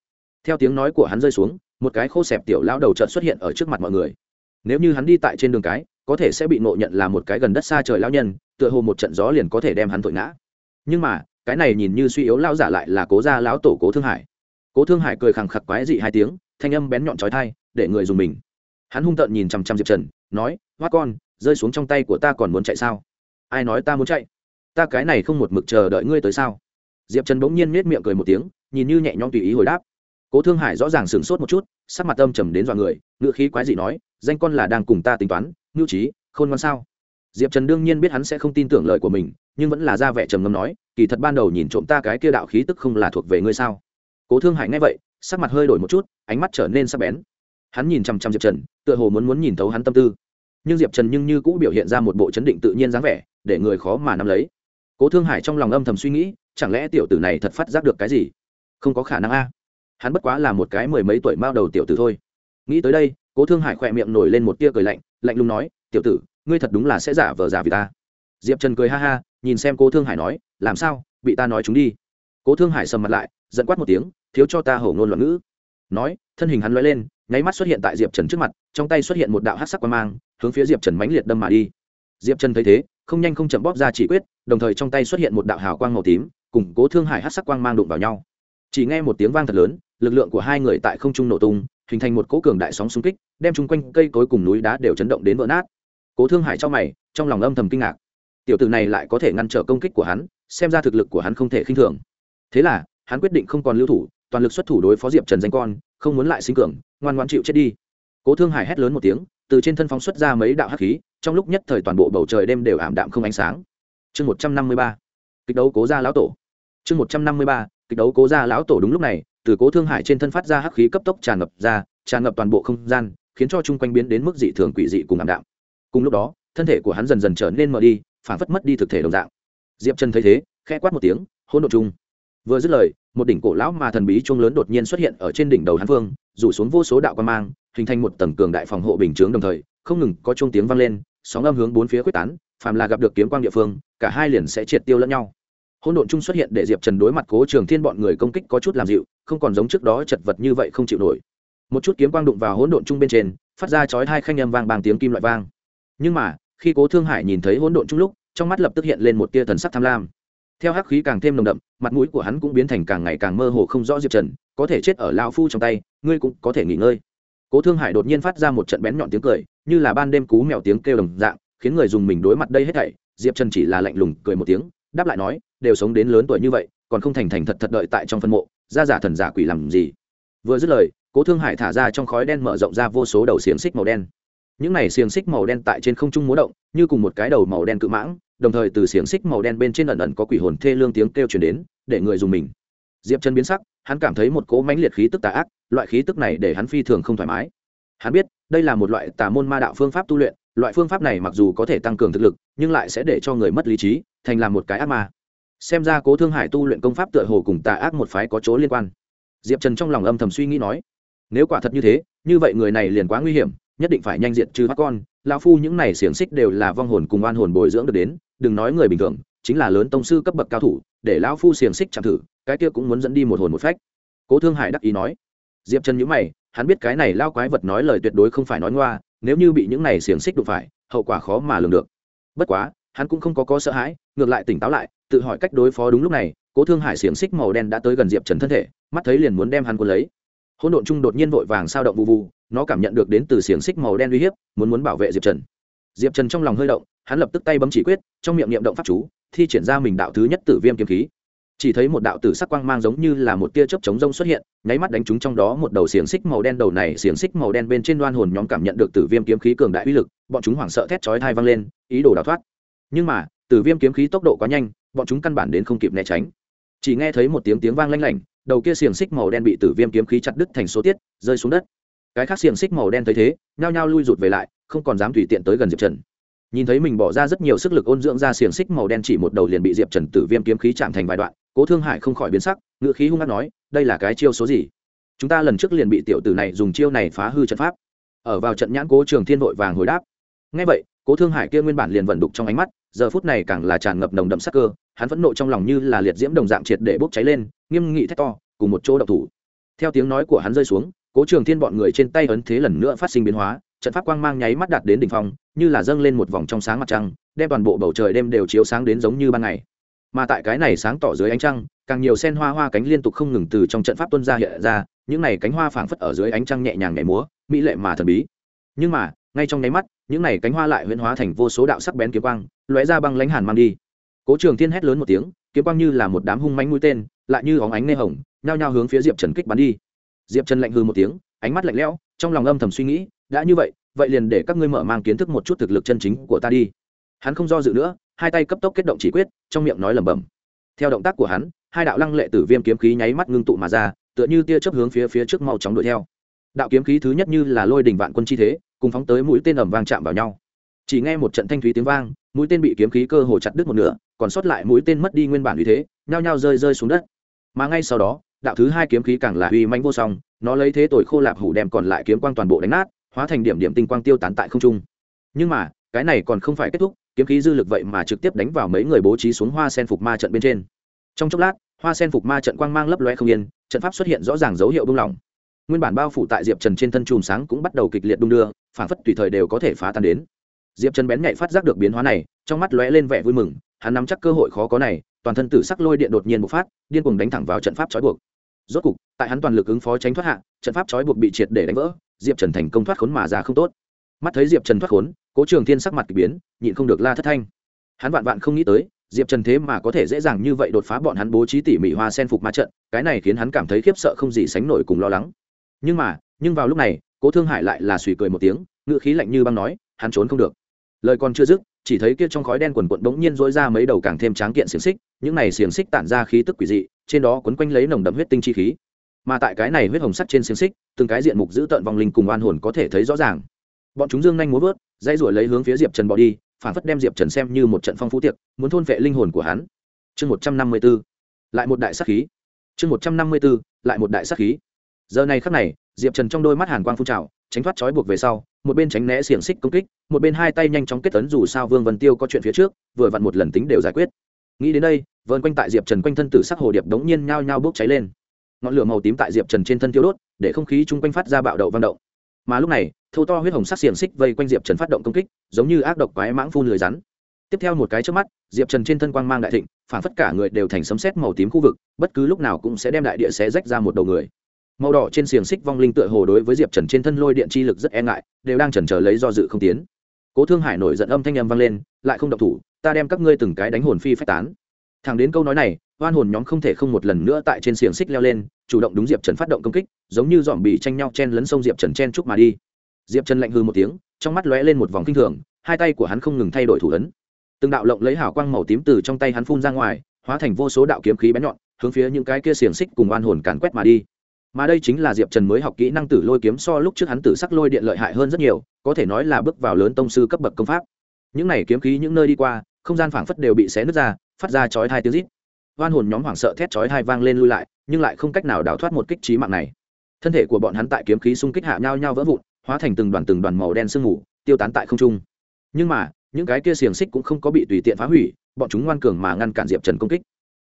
Theo tiếng nói của hắn rơi xuống, một cái khô xẹp tiểu lão đầu trợn xuất hiện ở trước mặt mọi người. Nếu như hắn đi tại trên đường cái, có thể sẽ bị nộ nhận là một cái gần đất xa trời lão nhân, tựa hồ một trận gió liền có thể đem hắn thổi ngã. Nhưng mà, cái này nhìn như suy yếu lão giả lại là cố gia lão tổ cố thương hải. Cố thương hải cười khẳng khặc quái dị hai tiếng, thanh âm bén nhọn trói thai để người dùng mình hắn hung tợn nhìn chằm chằm diệp trần, nói, hoa con, rơi xuống trong tay của ta còn muốn chạy sao? Ai nói ta muốn chạy? Ta cái này không một mực chờ đợi ngươi tới sao? Diệp trần bỗng nhiên nết miệng cười một tiếng, nhìn như nhẹ nhõm tùy ý hồi đáp. Cố thương hải rõ ràng sửng sốt một chút, sắc mặt âm trầm đến dọa người, ngựa khí quái dị nói, danh con là đang cùng ta tính toán ngưu trí, khôn ngoan sao? Diệp trần đương nhiên biết hắn sẽ không tin tưởng lời của mình, nhưng vẫn là ra vẻ trầm ngâm nói, kỳ thật ban đầu nhìn trộm ta cái kia đạo khí tức không là thuộc về ngươi sao? Cố thương hải nghe vậy, sắc mặt hơi đổi một chút, ánh mắt trở nên sắc bén hắn nhìn chằm chằm diệp trần, tựa hồ muốn muốn nhìn thấu hắn tâm tư. Nhưng diệp trần nhưng như cũ biểu hiện ra một bộ chấn định tự nhiên dáng vẻ, để người khó mà nắm lấy. Cố thương hải trong lòng âm thầm suy nghĩ, chẳng lẽ tiểu tử này thật phát giác được cái gì? Không có khả năng a. Hắn bất quá là một cái mười mấy tuổi mao đầu tiểu tử thôi. Nghĩ tới đây, cố thương hải khỏe miệng nổi lên một tia cười lạnh lạnh lùng nói, tiểu tử, ngươi thật đúng là sẽ giả vờ giả vì ta. Diệp trần cười ha ha, nhìn xem cố thương hải nói, làm sao? Bị ta nói chúng đi. Cố thương hải sầm mặt lại, giận quát một tiếng, thiếu cho ta hổ ngôn loạn ngữ. Nói, thân hình hắn l lên nháy mắt xuất hiện tại diệp trần trước mặt, trong tay xuất hiện một đạo hát sắc quan mang, hướng phía diệp trần mãnh liệt đâm mà đi. Diệp trần thấy thế, không nhanh không chậm bóp ra chỉ quyết, đồng thời trong tay xuất hiện một đạo hào quang màu tím, cùng cố thương hải hát sắc quang mang đụng vào nhau. Chỉ nghe một tiếng vang thật lớn, lực lượng của hai người tại không trung nổ tung, hình thành một cỗ cường đại sóng xung kích, đem chung quanh cây cối cùng núi đá đều chấn động đến vỡ nát. Cố thương hải trong mày, trong lòng âm thầm kinh ngạc. Tiểu tử này lại có thể ngăn trở công kích của hắn, xem ra thực lực của hắn không thể khinh thường. Thế là, hắn quyết định không còn lưu thủ, toàn lực xuất thủ đối phó diệp trần danh con không muốn lại sinh cường, ngoan ngoan chịu chết đi. Cố thương hải hét lớn một tiếng, từ trên thân phóng xuất ra mấy đạo hắc khí, trong lúc nhất thời toàn bộ bầu trời đêm đều ảm đạm không ánh sáng. Chương một trăm năm mươi ba, kịch đấu cố gia lão tổ. Chương một trăm năm mươi ba, kịch đấu cố gia lão tổ đúng lúc này, từ cố thương hải trên thân phát ra hắc khí cấp tốc tràn ngập ra, tràn ngập toàn bộ không gian, khiến cho chung quanh biến đến mức dị thường quỷ dị cùng ảm đạm. Cùng lúc đó, thân thể của hắn dần dần trở nên mờ đi phản phất mất đi thực thể đồng dạng. Diệp trần thấy thế, khẽ quát một tiếng, hỗn độ chung vừa dứt lời, một đỉnh cổ lão mà thần bí chuông lớn đột nhiên xuất hiện ở trên đỉnh đầu hán phương, rủ xuống vô số đạo quan mang, hình thành một tầng cường đại phòng hộ bình chướng đồng thời, không ngừng có chuông tiếng vang lên, sóng âm hướng bốn phía quyết tán, phàm là gặp được kiếm quang địa phương, cả hai liền sẽ triệt tiêu lẫn nhau. Hỗn độn chung xuất hiện để diệp trần đối mặt cố trường thiên bọn người công kích có chút làm dịu, không còn giống trước đó chật vật như vậy không chịu nổi. Một chút kiếm quang đụng vào hỗn độn chung bên trên, phát ra chói hai khanh âm vang bằng tiếng kim loại vang. Nhưng mà, khi cố thương hải nhìn thấy hỗn độn chung lúc, trong mắt lập tức hiện lên một tia thần sắc tham lam theo hắc khí càng thêm nồng đậm, mặt mũi của hắn cũng biến thành càng ngày càng mơ hồ không rõ diệp trần, có thể chết ở lao phu trong tay, ngươi cũng có thể nghỉ ngơi. Cố thương hải đột nhiên phát ra một trận bén nhọn tiếng cười, như là ban đêm cú mèo tiếng kêu đồng dạng, khiến người dùng mình đối mặt đây hết thảy. Diệp trần chỉ là lạnh lùng cười một tiếng, đáp lại nói, đều sống đến lớn tuổi như vậy, còn không thành thành thật thật đợi tại trong phân mộ, ra giả thần giả quỷ làm gì? Vừa dứt lời, cố thương hải thả ra trong khói đen mở rộng ra vô số đầu xiềng xích màu đen. Những này xiềng xích màu đen tại trên không trung múa động, như cùng một cái đầu màu đen cự mãng đồng thời từ xiềng xích màu đen bên trên ẩn ẩn có quỷ hồn thê lương tiếng kêu chuyển đến, để người dùng mình. Diệp chân biến sắc, hắn cảm thấy một cỗ mãnh liệt khí tức tà ác, loại khí tức này để hắn phi thường không thoải mái. Hắn biết, đây là một loại tà môn ma đạo phương pháp tu luyện, loại phương pháp này mặc dù có thể tăng cường thực lực, nhưng lại sẽ để cho người mất lý trí, thành làm một cái ác ma. Xem ra cố thương hải tu luyện công pháp tựa hồ cùng tà ác một phái có chỗ liên quan. Diệp trần trong lòng âm thầm suy nghĩ nói, nếu quả thật như thế, như vậy người này liền quá nguy hiểm, nhất định phải nhanh diện trừ bắt con Lão phu những này xiềng xích đều là vong hồn cùng oan hồn bồi dưỡng được đến, đừng nói người bình thường, chính là lớn tông sư cấp bậc cao thủ, để lão phu xiềng xích chạm thử, cái kia cũng muốn dẫn đi một hồn một phách. Cố thương hải đắc ý nói. Diệp trần nhữ mày, hắn biết cái này lao quái vật nói lời tuyệt đối không phải nói ngoa, nếu như bị những này xiềng xích đụng phải, hậu quả khó mà lường được. Bất quá, hắn cũng không có có sợ hãi, ngược lại tỉnh táo lại, tự hỏi cách đối phó đúng lúc này, cố thương hải xiềng xích màu đen đã tới gần diệp trần thân thể, mắt thấy liền muốn đem hắn cuốn lấy. Hỗn độn chung đột nhiên vội vàng sao động vụ vụ nó cảm nhận được đến từ xiềng xích màu đen uy hiếp, muốn muốn bảo vệ diệp trần. Diệp trần trong lòng hơi động, hắn lập tức tay bấm chỉ quyết, trong miệng niệm động pháp chú, thi triển ra mình đạo thứ nhất tử viêm kiếm khí. Chỉ thấy một đạo tử sắc quang mang giống như là một tia chớp chống rông xuất hiện, nháy mắt đánh trúng trong đó một đầu xiềng xích màu đen, đầu này xiềng xích màu đen bên trên đoan hồn nhóm cảm nhận được tử viêm kiếm khí cường đại uy lực, bọn chúng hoảng sợ thét chói thai văng lên, ý đồ đào thoát. Nhưng mà, tử viêm kiếm khí tốc độ quá nhanh, bọn chúng căn bản đến không kịp né tránh. Chỉ nghe thấy một tiếng tiếng vang lanh lảnh, đầu kia xiềng xích màu đen bị tử viêm kiếm khí chặt đứt thành số tiết, rơi xuống đất cái khác xiềng xích màu đen thấy thế, nhao nhao lui rụt về lại, không còn dám tùy tiện tới gần diệp trần. Nhìn thấy mình bỏ ra rất nhiều sức lực ôn dưỡng ra xiềng xích màu đen chỉ một đầu liền bị diệp trần tử viêm kiếm khí chạm thành vài đoạn, cố thương hải không khỏi biến sắc ngựa khí hung hát nói, đây là cái chiêu số gì? Chúng ta lần trước liền bị tiểu tử này dùng chiêu này phá hư trận pháp. Ở vào trận nhãn cố trường thiên vội vàng hồi đáp ngay vậy, cố thương hải kia nguyên bản liền vận đục trong ánh mắt, giờ phút này càng là tràn ngập nồng đậm sắc cơ, hắn vẫn nộ trong lòng như là liệt diễm đồng dạng triệt để bốc cháy lên, nghiêm nghị thét to, cùng một chỗ độc thủ. Theo tiếng nói của hắn rơi xuống cố trường thiên bọn người trên tay ấn thế lần nữa phát sinh biến hóa, trận pháp quang mang nháy mắt đạt đến đỉnh phong, như là dâng lên một vòng trong sáng mặt trăng, đem toàn bộ bầu trời đêm đều chiếu sáng đến giống như ban ngày. Mà tại cái này sáng tỏ dưới ánh trăng, càng nhiều sen hoa hoa cánh liên tục không ngừng từ trong trận pháp tuân ra hiện ra, những này cánh hoa phảng phất ở dưới ánh trăng nhẹ nhàng nhảy múa, mỹ lệ mà thần bí. Nhưng mà, ngay trong nháy mắt, những này cánh hoa lại huyễn hóa thành vô số đạo sắc bén kiếm quang, lóe ra băng lãnh hàn mang đi. Cố trường thiên hét lớn một tiếng, kiếm quang như là một đám hung mánh mũi tên, lại như óng ánh nê hồng, nhao nhao hướng phía diệp trần kích bắn đi diệp trần lạnh hư một tiếng, ánh mắt lạnh lẽo, trong lòng âm thầm suy nghĩ, đã như vậy vậy liền để các ngươi mở mang kiến thức một chút thực lực chân chính của ta đi. Hắn không do dự nữa, hai tay cấp tốc kết động chỉ quyết, trong miệng nói lẩm bẩm. Theo động tác của hắn, hai đạo lăng lệ tử viêm kiếm khí nháy mắt ngưng tụ mà ra, tựa như tia chớp hướng phía phía trước mau chóng đuổi theo. Đạo kiếm khí thứ nhất như là lôi đình vạn quân chi thế, cùng phóng tới mũi tên ầm vang chạm vào nhau. Chỉ nghe một trận thanh thúy tiếng vang, mũi tên bị kiếm khí cơ hồ chặt đứt một nửa, còn sót lại mũi tên mất đi nguyên bản uy thế, nhao nhao rơi rơi xuống đất. Mà ngay sau đó đạo thứ hai kiếm khí càng là uy mãnh vô song, nó lấy thế tội khô lạp hủ đem còn lại kiếm quang toàn bộ đánh nát, hóa thành điểm điểm tinh quang tiêu tán tại không trung. Nhưng mà, cái này còn không phải kết thúc, kiếm khí dư lực vậy mà trực tiếp đánh vào mấy người bố trí xuống hoa sen phục ma trận bên trên. Trong chốc lát, hoa sen phục ma trận quang mang lấp loe không yên, trận pháp xuất hiện rõ ràng dấu hiệu buông lỏng nguyên bản bao phủ tại diệp trần trên thân chùm sáng cũng bắt đầu kịch liệt đung đưa phản phất tùy thời đều có thể phá tan đến. Diệp trần bén nhạy phát giác được biến hóa này, trong mắt lóe lên vẻ vui mừng, hắn nắm chắc cơ hội khó có này toàn thân tử sắc lôi điện đột nhiên bộc phát, điên cuồng đánh thẳng vào trận pháp trói buộc. Rốt cục, tại hắn toàn lực ứng phó tránh thoát hạ, trận pháp trói buộc bị triệt để đánh vỡ, diệp trần thành công thoát khốn mà ra không tốt. Mắt thấy diệp trần thoát khốn, cố trường thiên sắc mặt k ỳ biến, nhịn không được la thất thanh. Hắn vạn vạn không nghĩ tới, diệp trần thế mà có thể dễ dàng như vậy đột phá bọn hắn bố trí tỉ mỉ hoa sen phục ma trận, cái này khiến hắn cảm thấy khiếp sợ không gì sánh nổi cùng lo lắng. Nhưng mà, nhưng vào lúc này, cố thương hải lại là suy cười một tiếng ngự khí lạnh như băng nói, hắn trốn không được. Lời còn chưa dứt chỉ thấy kia trong khói đen quần quận bỗng nhiên dối ra mấy đầu càng thêm tráng kiện xiềng xích, những này xiềng xích tản ra khí tức quỷ dị, trên đó quấn quanh lấy nồng đậm huyết tinh chi khí. Mà tại cái này huyết hồng sắt trên xiềng xích, từng cái diện mục giữ tợn vong linh cùng oan hồn có thể thấy rõ ràng. Bọn chúng dương nhanh muốn vớt dây ruổi lấy hướng phía diệp trần bỏ đi, phản phất đem diệp trần xem như một trận phong phú tiệc, muốn thôn vệ linh hồn của hắn. Chương một trăm năm mươi b ố lại một đại sắc khí. Chương một trăm năm mươi b ố lại một đại sắc khí. Giờ này khắc này, diệp trần trong đôi mắt hàn quang phun trào tránh thoát trói buộc về sau, một bên tránh né xiềng xích công kích, một bên hai tay nhanh chóng kết tấn dù sao vương vân tiêu có chuyện phía trước, vừa vặn một lần tính đều giải quyết. Nghĩ đến đây vân quanh tại diệp trần quanh thân tử sắc hồ điệp đống nhiên nhao nhao bốc cháy lên. Ngọn lửa màu tím tại diệp trần trên thân tiêu đốt, để không khí chung quanh phát ra bạo đậu vang động. Mà lúc này, thâu to huyết hồng sắc xiềng xích vây quanh diệp trần phát động công kích, giống như ác độc quái mãng phun lười rắn. Tiếp theo một cái trước mắt, diệp trần trên thân quang mang đại thịnh, phản phất cả người đều thành sấm xét màu tím khu vực, bất cứ lúc nào cũng sẽ đem đại địa xé rách ra một đầu người màu đỏ trên xiềng xích vong linh tựa hồ đối với diệp trần trên thân lôi điện chi lực rất e ngại, đều đang chần chờ lấy do dự không tiến. Cố thương hải nổi giận âm thanh â m vang lên, lại không độc thủ, ta đem các ngươi từng cái đánh hồn phi phách tán. Thẳng đến câu nói này, oan hồn nhóm không thể không một lần nữa tại trên xiềng xích leo lên, chủ động đúng diệp trần phát động công kích, giống như dòm bị tranh nhau chen lấn sông diệp trần chen chúc mà đi. Diệp trần lạnh hư một tiếng, trong mắt lóe lên một vòng kinh thường, hai tay của hắn không ngừng thay đổi thủ ấn. Từng đạo lộng lấy hào quang màu tím từ trong tay hắn phun ra ngoài, hóa thành vô số đạo kiếm khí bén nhọn, hướng phía những cái kia xiềng xích cùng oan hồn càn quét mà đi mà đây chính là diệp trần mới học kỹ năng tử lôi kiếm so lúc trước hắn tử sắc lôi điện lợi hại hơn rất nhiều, có thể nói là bước vào lớn tông sư cấp bậc công pháp. Những này kiếm khí những nơi đi qua, không gian phảng phất đều bị xé nứt ra, phát ra chói hai tiếng rít. Hoan hồn nhóm hoảng sợ thét chói hai vang lên lui lại, nhưng lại không cách nào đào thoát một kích trí mạng này. Thân thể của bọn hắn tại kiếm khí xung kích hạ nhau nhau vỡ vụn, hóa thành từng đoàn từng đoàn màu đen sương mù, tiêu tán tại không trung. Nhưng mà, những cái kia xiềng xích cũng không có bị tùy tiện phá hủy, bọn chúng ngoan cường mà ngăn cản diệp trần công kích.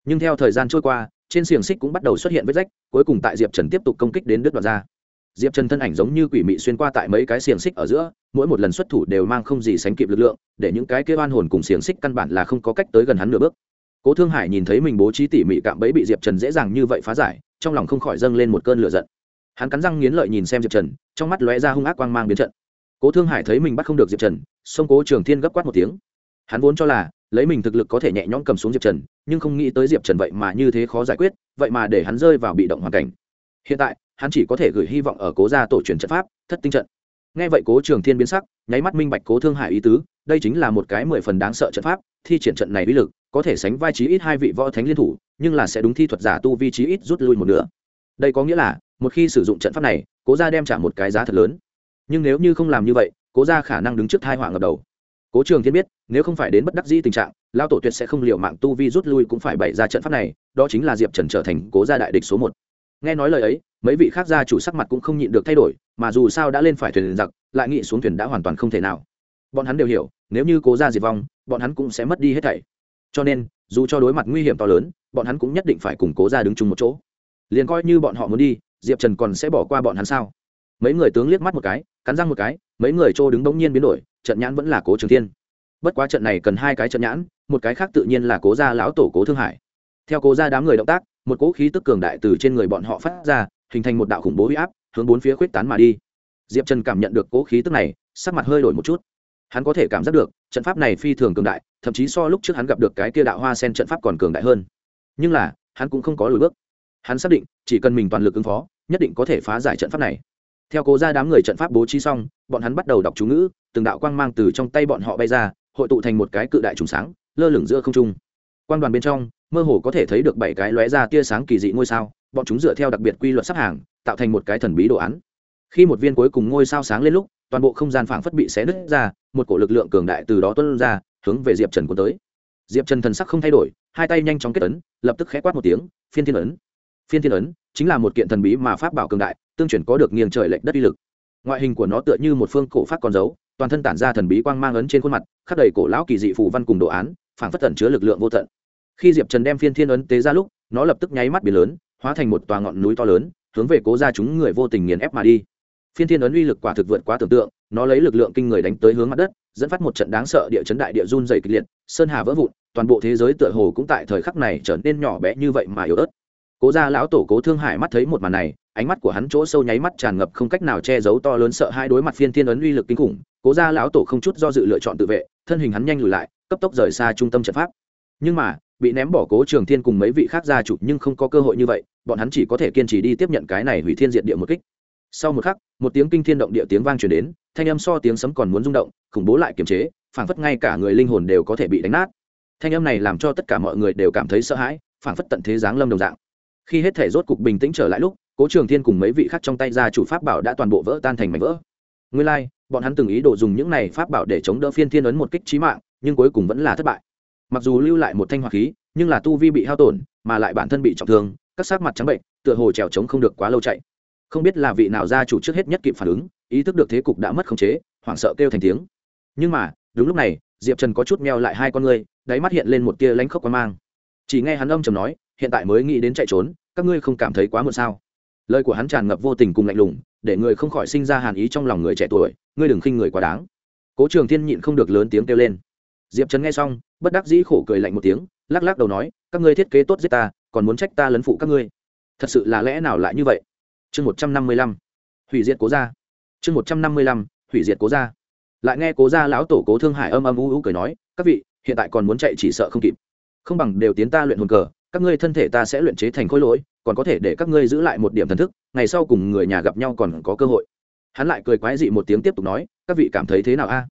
Nhưng theo thời gian trôi qua trên xiềng xích cũng bắt đầu xuất hiện vết rách, cuối cùng tại diệp trần tiếp tục công kích đến đứt đoạn ra. Diệp trần thân ảnh giống như quỷ mị xuyên qua tại mấy cái xiềng xích ở giữa, mỗi một lần xuất thủ đều mang không gì sánh kịp lực lượng, để những cái kêu oan hồn cùng xiềng xích căn bản là không có cách tới gần hắn nửa bước. Cố thương hải nhìn thấy mình bố trí tỉ mỉ cạm bẫy bị diệp trần dễ dàng như vậy phá giải, trong lòng không khỏi dâng lên một cơn lửa giận. Hắn cắn răng nghiến lợi nhìn xem diệp trần, trong mắt lóe ra hung ác quang mang biến trận. Cố thương hải thấy mình bắt không được diệp trần xông cố trường thiên gấp quát một tiếng hắn vốn cho là lấy mình thực lực có thể nhẹ nhõm cầm xuống diệp trần, nhưng không nghĩ tới diệp trần vậy mà như thế khó giải quyết, vậy mà để hắn rơi vào bị động hoàn cảnh. Hiện tại, hắn chỉ có thể gửi hy vọng ở cố gia tổ truyền trận pháp, thất tinh trận. Nghe vậy cố trường thiên biến sắc, nháy mắt minh bạch cố thương hải ý tứ, đây chính là một cái mười phần đáng sợ trận pháp, thi triển trận này uy lực, có thể sánh vai trí ít hai vị võ thánh liên thủ, nhưng là sẽ đúng thi thuật giả tu vi trí ít rút lui một nửa. Đây có nghĩa là, một khi sử dụng trận pháp này, cố gia đem trả một cái giá thật lớn. Nhưng nếu như không làm như vậy, cố gia khả năng đứng trước thai họa ngập đầu cố trường thiên biết, nếu không phải đến bất đắc dĩ tình trạng lao tổ tuyệt sẽ không liệu mạng tu vi rút lui cũng phải bày ra trận pháp này, đó chính là diệp trần trở thành cố gia đại địch số một. Nghe nói lời ấy, mấy vị khác gia chủ sắc mặt cũng không nhịn được thay đổi, mà dù sao đã lên phải thuyền giặc, lại nghĩ xuống thuyền đã hoàn toàn không thể nào. Bọn hắn đều hiểu, nếu như cố gia diệt vong, bọn hắn cũng sẽ mất đi hết thảy. Cho nên, dù cho đối mặt nguy hiểm to lớn, bọn hắn cũng nhất định phải cùng cố gia đứng chung một chỗ. Liền coi như bọn họ muốn đi, diệp trần còn sẽ bỏ qua bọn hắn sao? Mấy người tướng liếc mắt một cái cắn răng một cái, mấy người trô đứng bỗng nhiên biến đổi, trận nhãn vẫn là cố trường thiên. Bất quá trận này cần hai cái trận nhãn, một cái khác tự nhiên là cố gia lão tổ cố thương hải. Theo cố gia đám người động tác, một cỗ khí tức cường đại từ trên người bọn họ phát ra, hình thành một đạo khủng bố huy áp, hướng bốn phía khuyết tán mà đi. Diệp trần cảm nhận được cỗ khí tức này, sắc mặt hơi đổi một chút. Hắn có thể cảm giác được, trận pháp này phi thường cường đại, thậm chí so lúc trước hắn gặp được cái kia đạo hoa sen trận pháp còn cường đại hơn. Nhưng là, hắn cũng không có lùi bước. Hắn xác định, chỉ cần mình toàn lực ứng phó, nhất định có thể phá giải trận pháp này theo cố ra đám người trận pháp bố trí xong, bọn hắn bắt đầu đọc chú ngữ, từng đạo quang mang từ trong tay bọn họ bay ra, hội tụ thành một cái cự đại trùng sáng, lơ lửng giữa không trung. Quan đoàn bên trong, mơ hồ có thể thấy được bảy cái lóe ra tia sáng kỳ dị ngôi sao, bọn chúng dựa theo đặc biệt quy luật sắp hàng, tạo thành một cái thần bí đồ án. Khi một viên cuối cùng ngôi sao sáng lên lúc, toàn bộ không gian phảng phất bị xé nứt ra, một cổ lực lượng cường đại từ đó tuân ra, hướng về diệp trần cuốn tới. Diệp trần thần sắc không thay đổi, hai tay nhanh chóng kết ấn, lập tức khẽ quát một tiếng, phiên thiên ấn! Phiên thiên ấn! Chính là một kiện thần bí mà pháp bảo cường đại tương truyền có được nghiêng trời lệch đất uy lực. Ngoại hình của nó tựa như một phương cổ phát con dấu, toàn thân tản ra thần bí quang mang ấn trên khuôn mặt, khắc đầy cổ lão kỳ dị phù văn cùng đồ án, phảng phất tẩn chứa lực lượng vô tận. Khi diệp trần đem phiên thiên ấn tế ra lúc, nó lập tức nháy mắt biển lớn, hóa thành một tòa ngọn núi to lớn, hướng về cố ra chúng người vô tình nghiền ép mà đi. Phiên thiên ấn uy lực quả thực vượt quá tưởng tượng, nó lấy lực lượng kinh người đánh tới hướng mặt đất, dẫn phát một trận đáng sợ địa chấn đại địa run dày kịch liệt, sơn hà vỡ vụn, toàn bộ thế giới tựa hồ cũng tại thời khắc này trở nên nhỏ bé như vậy mà yếu ớt. Cố gia lão tổ cố thương hải mắt thấy một màn này ánh mắt của hắn chỗ sâu nháy mắt tràn ngập không cách nào che giấu to lớn sợ hai đối mặt phiên thiên ấn uy lực kinh khủng, cố gia lão tổ không chút do dự lựa chọn tự vệ, thân hình hắn nhanh lùi lại, cấp tốc rời xa trung tâm trận pháp. Nhưng mà, bị ném bỏ cố trường thiên cùng mấy vị khác gia chủ nhưng không có cơ hội như vậy, bọn hắn chỉ có thể kiên trì đi tiếp nhận cái này hủy thiên diệt địa một kích. Sau một khắc, một tiếng kinh thiên động địa tiếng vang truyền đến, thanh âm so tiếng sấm còn muốn rung động, khủng bố lại kiềm chế, phảng phất ngay cả người linh hồn đều có thể bị đánh nát. Thanh âm này làm cho tất cả mọi người đều cảm thấy sợ hãi, phảng phất tận thế giáng lâm đồng dạng. Khi hết thể rốt cục bình tĩnh trở lại lúc cố trường thiên cùng mấy vị khác trong tay gia chủ pháp bảo đã toàn bộ vỡ tan thành mảnh vỡ. Nguyên lai、like, bọn hắn từng ý đồ dùng những này pháp bảo để chống đỡ phiên thiên ấn một kích trí mạng nhưng cuối cùng vẫn là thất bại. Mặc dù lưu lại một thanh hoạt khí nhưng là tu vi bị hao tổn mà lại bản thân bị trọng thương các sát mặt trắng bệnh tựa hồ trèo trống không được quá lâu chạy. Không biết là vị nào gia chủ trước hết nhất kịp phản ứng ý thức được thế cục đã mất khống chế hoảng sợ kêu thành tiếng. Nhưng mà đúng lúc này diệp trần có chút meo lại hai con ngươi đáy mắt hiện lên một tia lánh khóc quá mang. Chỉ nghe hắn âm trầm nói hiện tại mới nghĩ đến chạy trốn các ngươi không cảm thấy quá muộn sao? Lời của hắn tràn ngập vô tình cùng lạnh lùng, để người không khỏi sinh ra hàn ý trong lòng người trẻ tuổi, ngươi đừng khinh người quá đáng. Cố trường thiên nhịn không được lớn tiếng kêu lên. Diệp trần nghe xong, bất đắc dĩ khổ cười lạnh một tiếng, lắc lắc đầu nói, các ngươi thiết kế tốt giết ta, còn muốn trách ta lấn phụ các ngươi. Thật sự là lẽ nào lại như vậy? Chương một trăm năm mươi lăm. Hủy diệt cố gia. Chương một trăm năm mươi lăm. Hủy diệt cố gia. Lại nghe cố gia lão tổ cố thương hải âm âm u u cười nói, các vị, hiện tại còn muốn chạy chỉ sợ không kịp. Không bằng đều tiến ta luyện hồn cờ các ngươi thân thể ta sẽ luyện chế thành khối lỗi, còn có thể để các ngươi giữ lại một điểm thần thức, ngày sau cùng người nhà gặp nhau còn có cơ hội. Hắn lại cười quái dị một tiếng tiếp tục nói, các vị cảm thấy thế nào a?